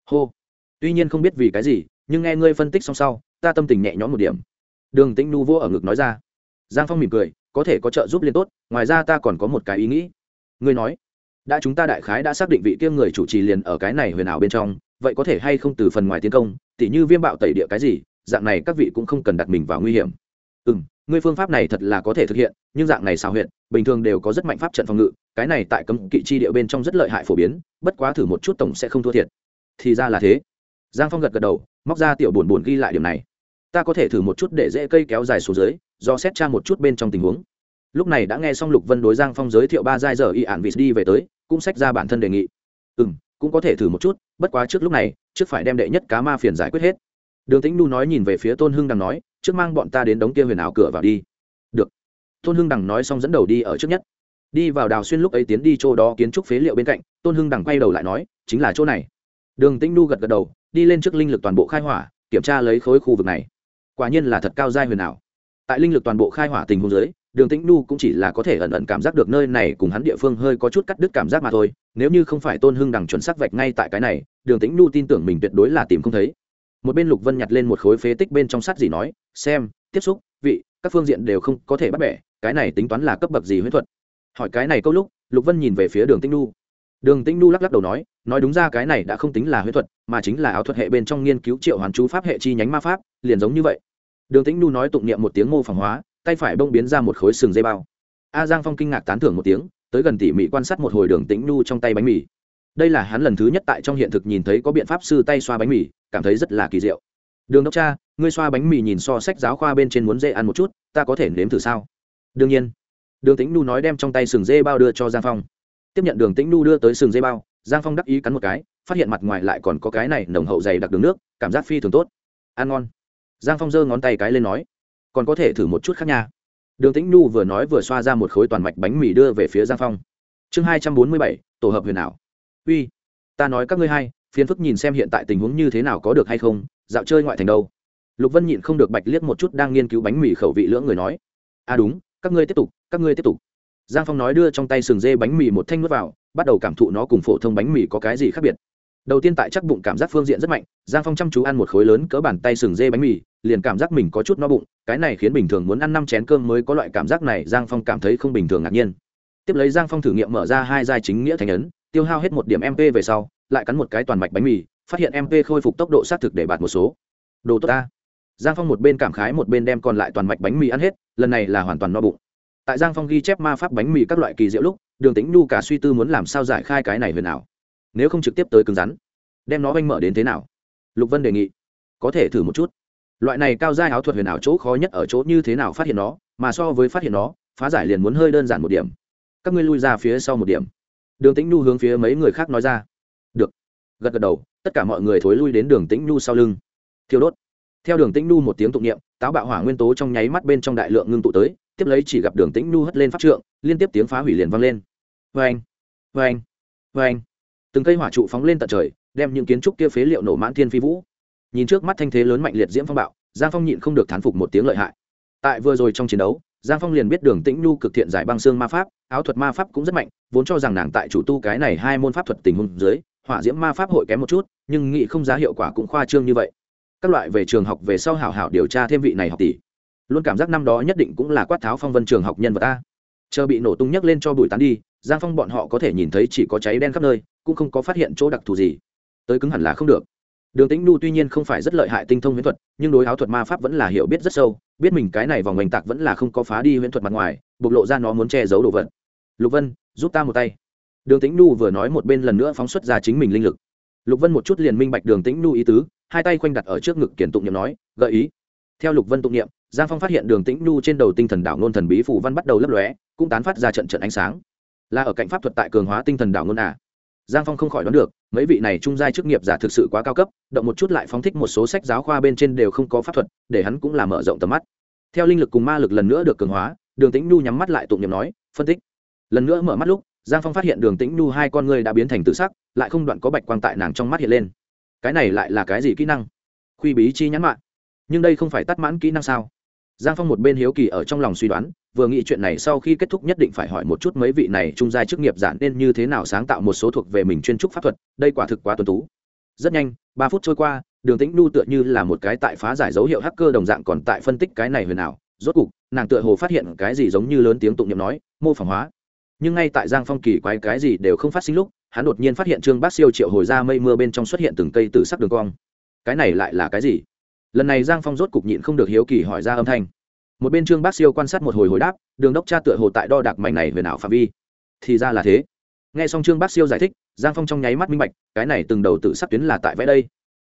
Hô. Tuy nhiên không biết vì cái gì, nhưng nghe ngươi phân tích xong sau, ta tâm tình nhẹ nhõm một điểm. Đường tĩnh nu vô ở ngực nói ra. Giang phong mỉm cười, có thể có trợ giúp liên tốt, ngoài ra ta còn có một cái ý nghĩ. Ngươi nói. Đã chúng ta đại khái đã xác định vị kia người chủ trì liền ở cái này huyền ảo bên trong vậy có thể hay không từ phần ngoài tiến công, tỉ như viêm bạo tẩy địa cái gì, dạng này các vị cũng không cần đặt mình vào nguy hiểm. Ừ m ngươi phương pháp này thật là có thể thực hiện, nhưng dạng này xào huyện bình thường đều có rất mạnh pháp trận phòng ngự, cái này tại cấm kỵ chi địa bên trong rất lợi hại phổ biến, bất quá thử một chút tổng sẽ không thua thiệt. Thì ra là thế. Giang phong gật gật đầu, móc ra tiểu buồn buồn ghi lại điểm này. Ta có thể thử một chút để dễ cây kéo dài xuống dưới, do xét tra một chút bên trong tình huống. Lúc này đã nghe xong lục vân đối giang phong giới thiệu ba giai giờ y ản vịt đi về tới, cũng sách ra bản thân đề nghị. Ừ m cũng có thể thử một chút, bất quá trước lúc này, trước phải đem đệ nhất cá ma phiền giải quyết hết. Đường tĩnh nu nói nhìn về phía tôn hưng đằng nói, trước mang bọn ta đến đống kia huyền ảo cửa vào đi. Được. Tôn hưng đằng nói xong dẫn đầu đi ở trước nhất. Đi vào đào xuyên lúc ấy tiến đi chỗ đó kiến trúc phế liệu bên cạnh, tôn hưng đằng quay đầu lại nói, chính là chỗ này. Đường tĩnh nu gật gật đầu, đi lên trước linh lực toàn bộ khai hỏa, kiểm tra lấy khối khu vực này. Quả nhiên là thật cao giai huyền ảo. Tại linh lực toàn bộ khai hỏa tình huống dưới đường tĩnh nu cũng chỉ là có thể ẩn ẩn cảm giác được nơi này cùng hắn địa phương hơi có chút cắt đứt cảm giác mà thôi, nếu như không phải tôn hưng đằng chuẩn xác vạch ngay tại cái này, đường tĩnh nu tin tưởng mình tuyệt đối là tìm không thấy. Một bên lục vân nhặt lên một khối phế tích bên trong sắt gì nói, xem, tiếp xúc, vị, các phương diện đều không có thể bắt bẻ, cái này tính toán là cấp bậc gì huyết thuật? Hỏi cái này câu lúc, lục vân nhìn về phía đường tĩnh nu. Đường tĩnh nu lắc lắc đầu nói nói đúng ra cái này đã không tính là huyết thuật, mà chính là áo thuật hệ bên trong nghiên cứu triệu hoàn chú pháp hệ chi nhánh ma pháp, liền giống như vậy. Đường tĩnh nu nói tụng niệm một tiếng mô phỏng hóa tay phải bông biến ra một khối sừng dây bao. A giang phong kinh ngạc tán thưởng một tiếng, tới gần tỉ mỉ quan sát một hồi đường tĩnh nu trong tay bánh mì. Đây là hắn lần thứ nhất tại trong hiện thực nhìn thấy có biện pháp sư tay xoa bánh mì, cảm thấy rất là kỳ diệu. Đường đốc cha, ngươi xoa bánh mì nhìn so sách giáo khoa bên trên muốn dê ăn một chút, ta có thể nếm thử sao? Đương nhiên. Đường tĩnh nu nói đem trong tay sừng dê bao đưa cho giang phong. Tiếp nhận đường tĩnh nu đưa tới sừng dê bao, giang phong đắc ý cắn một cái, phát hiện mặt ngoài lại còn có cái này nồng hậu dày đặc đường nước, cảm giác phi thường tốt. Ăn ngon. Giang phong giơ ngón tay cái lên nói còn có thể thử một chút khác nha. Đường tĩnh nu vừa nói vừa xoa ra một khối toàn mạch bánh mì đưa về phía giang phong. Chương hai trăm bốn mươi bảy, tổ hợp huyền ảo. Uy, ta nói các ngươi hay, phiền phức nhìn xem hiện tại tình huống như thế nào có được hay không, dạo chơi ngoại thành đâu. Lục vân nhịn không được bạch liếc một chút đang nghiên cứu bánh mì khẩu vị lưỡng người nói. À đúng, các ngươi tiếp tục, các ngươi tiếp tục. Giang phong nói đưa trong tay sừng dê bánh mì một thanh nuốt vào, bắt đầu cảm thụ nó cùng phổ thông bánh mì có cái gì khác biệt đầu tiên tại chắc bụng cảm giác phương diện rất mạnh, giang phong chăm chú ăn một khối lớn cỡ bàn tay sừng dê bánh mì, liền cảm giác mình có chút no bụng, cái này khiến bình thường muốn ăn năm chén cơm mới có loại cảm giác này, giang phong cảm thấy không bình thường ngạc nhiên. Tiếp lấy giang phong thử nghiệm mở ra hai giai chính nghĩa thành ấn, tiêu hao hết một điểm mp về sau, lại cắn một cái toàn mạch bánh mì, phát hiện mp khôi phục tốc độ xác thực để bạt một số. Đồ tốt ta. Giang phong một bên cảm khái một bên đem còn lại toàn mạch bánh mì ăn hết, lần này là hoàn toàn no bụng. Tại giang phong ghi chép ma pháp bánh mì các loại kỳ diệu lúc, đường tính nhu cả suy tư muốn làm sao giải khai cái này huyền ảo nếu không trực tiếp tới cứng rắn, đem nó oanh mở đến thế nào? Lục vân đề nghị, có thể thử một chút. Loại này cao giai áo thuật huyền ảo chỗ khó nhất ở chỗ như thế nào phát hiện nó, mà so với phát hiện nó, phá giải liền muốn hơi đơn giản một điểm. Các ngươi lui ra phía sau một điểm. Đường tĩnh nhu hướng phía mấy người khác nói ra. Được. Gật gật đầu, tất cả mọi người thối lui đến đường tĩnh nhu sau lưng. Thiêu đốt. Theo đường tĩnh nhu một tiếng tụng niệm, táo bạo hỏa nguyên tố trong nháy mắt bên trong đại lượng ngưng tụ tới, tiếp lấy chỉ gặp đường tĩnh nhu hất lên pháp trượng, liên tiếp tiếng phá hủy liền vang lên. Vang vang vang từng cây hỏa trụ phóng lên tận trời, đem những kiến trúc kia phế liệu nổ mãn thiên phi vũ. Nhìn trước mắt thanh thế lớn mạnh liệt diễm phong bạo, giang phong nhịn không được thán phục một tiếng lợi hại. Tại vừa rồi trong chiến đấu, giang phong liền biết đường tĩnh nhu cực thiện giải băng xương ma pháp, áo thuật ma pháp cũng rất mạnh, vốn cho rằng nàng tại chủ tu cái này hai môn pháp thuật tình huống dưới, hỏa diễm ma pháp hội kém một chút, nhưng nghĩ không giá hiệu quả cũng khoa trương như vậy. Các loại về trường học về sau hảo hảo điều tra thêm vị này học tỷ. Luôn cảm giác năm đó nhất định cũng là quát tháo phong vân trường học nhân vật ta. Chờ bị nổ tung nhấc lên cho bụi tán đi giang phong bọn họ có thể nhìn thấy chỉ có cháy đen khắp nơi, cũng không có phát hiện chỗ đặc thù gì. Tới cứng hẳn là không được. Đường tĩnh nu tuy nhiên không phải rất lợi hại tinh thông huyễn thuật, nhưng đối áo thuật ma pháp vẫn là hiểu biết rất sâu, biết mình cái này vòng oanh tạc vẫn là không có phá đi huyễn thuật mặt ngoài, bộc lộ ra nó muốn che giấu đồ vật. Lục vân, giúp ta một tay. Đường tĩnh nu vừa nói một bên lần nữa phóng xuất ra chính mình linh lực. Lục vân một chút liền minh bạch đường tĩnh nu ý tứ, hai tay khoanh đặt ở trước ngực kiển tụng niệm nói, gợi ý. Theo lục vân tụng niệm, giang phong phát hiện đường tĩnh nu trên đầu tinh thần đảo nôn thần bí phủ văn bắt đầu lấp lóe, cũng tán phát ra trận trận ánh sáng là ở cạnh pháp thuật tại cường hóa tinh thần đảo ngôn à. Giang phong không khỏi đoán được, mấy vị này trung giai chức nghiệp giả thực sự quá cao cấp, động một chút lại phóng thích một số sách giáo khoa bên trên đều không có pháp thuật, để hắn cũng làm mở rộng tầm mắt. Theo linh lực cùng ma lực lần nữa được cường hóa, đường tĩnh nhu nhắm mắt lại tụng nhầm nói, phân tích. Lần nữa mở mắt lúc, giang phong phát hiện đường tĩnh nhu hai con người đã biến thành tự sắc, lại không đoạn có bạch quang tại nàng trong mắt hiện lên. Cái này lại là cái gì kỹ năng? Khuy bí chi nhãn mạng nhưng đây không phải tắt mãn kỹ năng sao? Giang phong một bên hiếu kỳ ở trong lòng suy đoán vừa nghĩ chuyện này sau khi kết thúc nhất định phải hỏi một chút mấy vị này trung giai chức nghiệp giả nên như thế nào sáng tạo một số thuộc về mình chuyên trúc pháp thuật, đây quả thực quá tuân tú. Rất nhanh, ba phút trôi qua, đường tĩnh nu tựa như là một cái tại phá giải dấu hiệu hacker đồng dạng còn tại phân tích cái này huyền ảo. Rốt cục, nàng tựa hồ phát hiện cái gì giống như lớn tiếng tụng niệm nói, mô phỏng hóa. Nhưng ngay tại giang phong kỳ quái cái gì đều không phát sinh lúc, hắn đột nhiên phát hiện trương bác siêu triệu hồi ra mây mưa bên trong xuất hiện từng cây từ sắc đường cong. Cái này lại là cái gì? Lần này giang phong rốt cục nhịn không được hiếu kỳ hỏi ra âm thanh một bên trương bác siêu quan sát một hồi hồi đáp, đường đốc cha tựa hồ tại đo đạc mảnh này về nào phạm vi. Thì ra là thế. Nghe xong trương bác siêu giải thích, giang phong trong nháy mắt minh bạch, cái này từng đầu tự sắc tuyến là tại vẽ đây.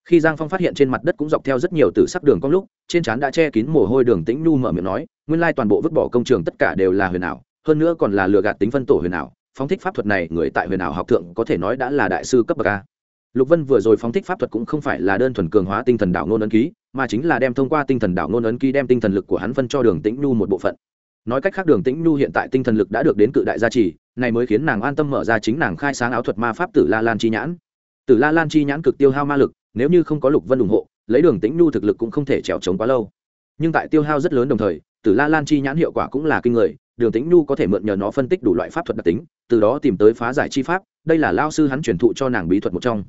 Khi giang phong phát hiện trên mặt đất cũng dọc theo rất nhiều tự sắc đường cong lúc, trên trán đã che kín mồ hôi đường tĩnh nhu mở miệng nói, nguyên lai toàn bộ vứt bỏ công trường tất cả đều là huyền ảo, hơn nữa còn là lừa gạt tính phân tổ huyền ảo, phóng thích pháp thuật này người tại huyền ảo học thượng có thể nói đã là đại sư cấp bậc a. Lục vân vừa rồi phóng thích pháp thuật cũng không phải là đơn thuần cường hóa tinh thần đạo nôn ấn ký mà chính là đem thông qua tinh thần đạo ngôn ấn ký đem tinh thần lực của hắn phân cho đường tĩnh nhu một bộ phận. Nói cách khác đường tĩnh nhu hiện tại tinh thần lực đã được đến cự đại gia trì, này mới khiến nàng an tâm mở ra chính nàng khai sáng áo thuật ma pháp tử la lan chi nhãn. Tử la lan chi nhãn cực tiêu hao ma lực, nếu như không có lục vân ủng hộ, lấy đường tĩnh nhu thực lực cũng không thể trèo trống quá lâu. Nhưng tại tiêu hao rất lớn đồng thời, tử la lan chi nhãn hiệu quả cũng là kinh người, đường tĩnh nhu có thể mượn nhờ nó phân tích đủ loại pháp thuật đặc tính, từ đó tìm tới phá giải chi pháp, đây là lao sư hắn truyền thụ cho nàng bí thuật một trong.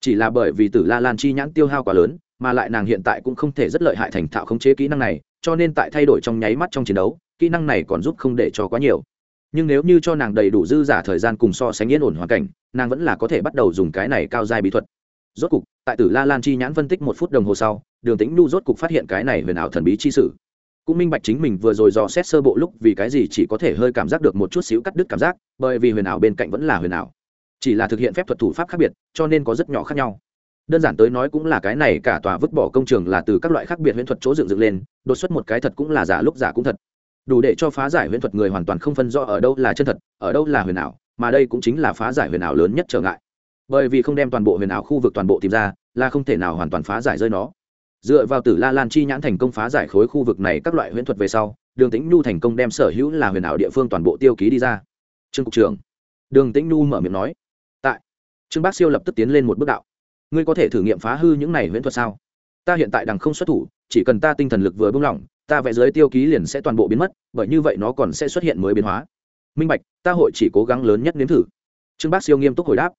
Chỉ là bởi vì tử la lan chi nhãn tiêu hao quá lớn mà lại nàng hiện tại cũng không thể rất lợi hại thành thạo khống chế kỹ năng này, cho nên tại thay đổi trong nháy mắt trong chiến đấu, kỹ năng này còn giúp không để cho quá nhiều. Nhưng nếu như cho nàng đầy đủ dư giả thời gian cùng so sánh yên ổn hoàn cảnh, nàng vẫn là có thể bắt đầu dùng cái này cao dài bí thuật. Rốt cục, tại tử la lan chi nhãn phân tích một phút đồng hồ sau, đường tĩnh nu rốt cục phát hiện cái này huyền ảo thần bí chi sử. Cũng minh bạch chính mình vừa rồi dò xét sơ bộ lúc vì cái gì chỉ có thể hơi cảm giác được một chút xíu cắt đứt cảm giác, bởi vì huyền ảo bên cạnh vẫn là huyền ảo. Chỉ là thực hiện phép thuật thủ pháp khác biệt, cho nên có rất nhỏ khác nhau đơn giản tới nói cũng là cái này cả tòa vứt bỏ công trường là từ các loại khác biệt huyễn thuật chỗ dựng dựng lên, đột xuất một cái thật cũng là giả lúc giả cũng thật. Đủ để cho phá giải huyễn thuật người hoàn toàn không phân rõ ở đâu là chân thật, ở đâu là huyền ảo, mà đây cũng chính là phá giải huyền ảo lớn nhất trở ngại. Bởi vì không đem toàn bộ huyền ảo khu vực toàn bộ tìm ra, là không thể nào hoàn toàn phá giải rơi nó. Dựa vào tử la lan chi nhãn thành công phá giải khối khu vực này các loại huyễn thuật về sau, đường tĩnh nhu thành công đem sở hữu là huyền ảo địa phương toàn bộ tiêu ký đi ra. Trương cục trưởng. Đường tĩnh nhu mở miệng nói. Tại. Trương bác siêu lập tức tiến lên một bước đạo ngươi có thể thử nghiệm phá hư những này huyễn thuật sao? Ta hiện tại đằng không xuất thủ, chỉ cần ta tinh thần lực vừa buông lỏng, ta vẽ dưới tiêu ký liền sẽ toàn bộ biến mất, bởi như vậy nó còn sẽ xuất hiện mới biến hóa. Minh bạch, ta hội chỉ cố gắng lớn nhất nếm thử. Trương bác siêu nghiêm túc hồi đáp.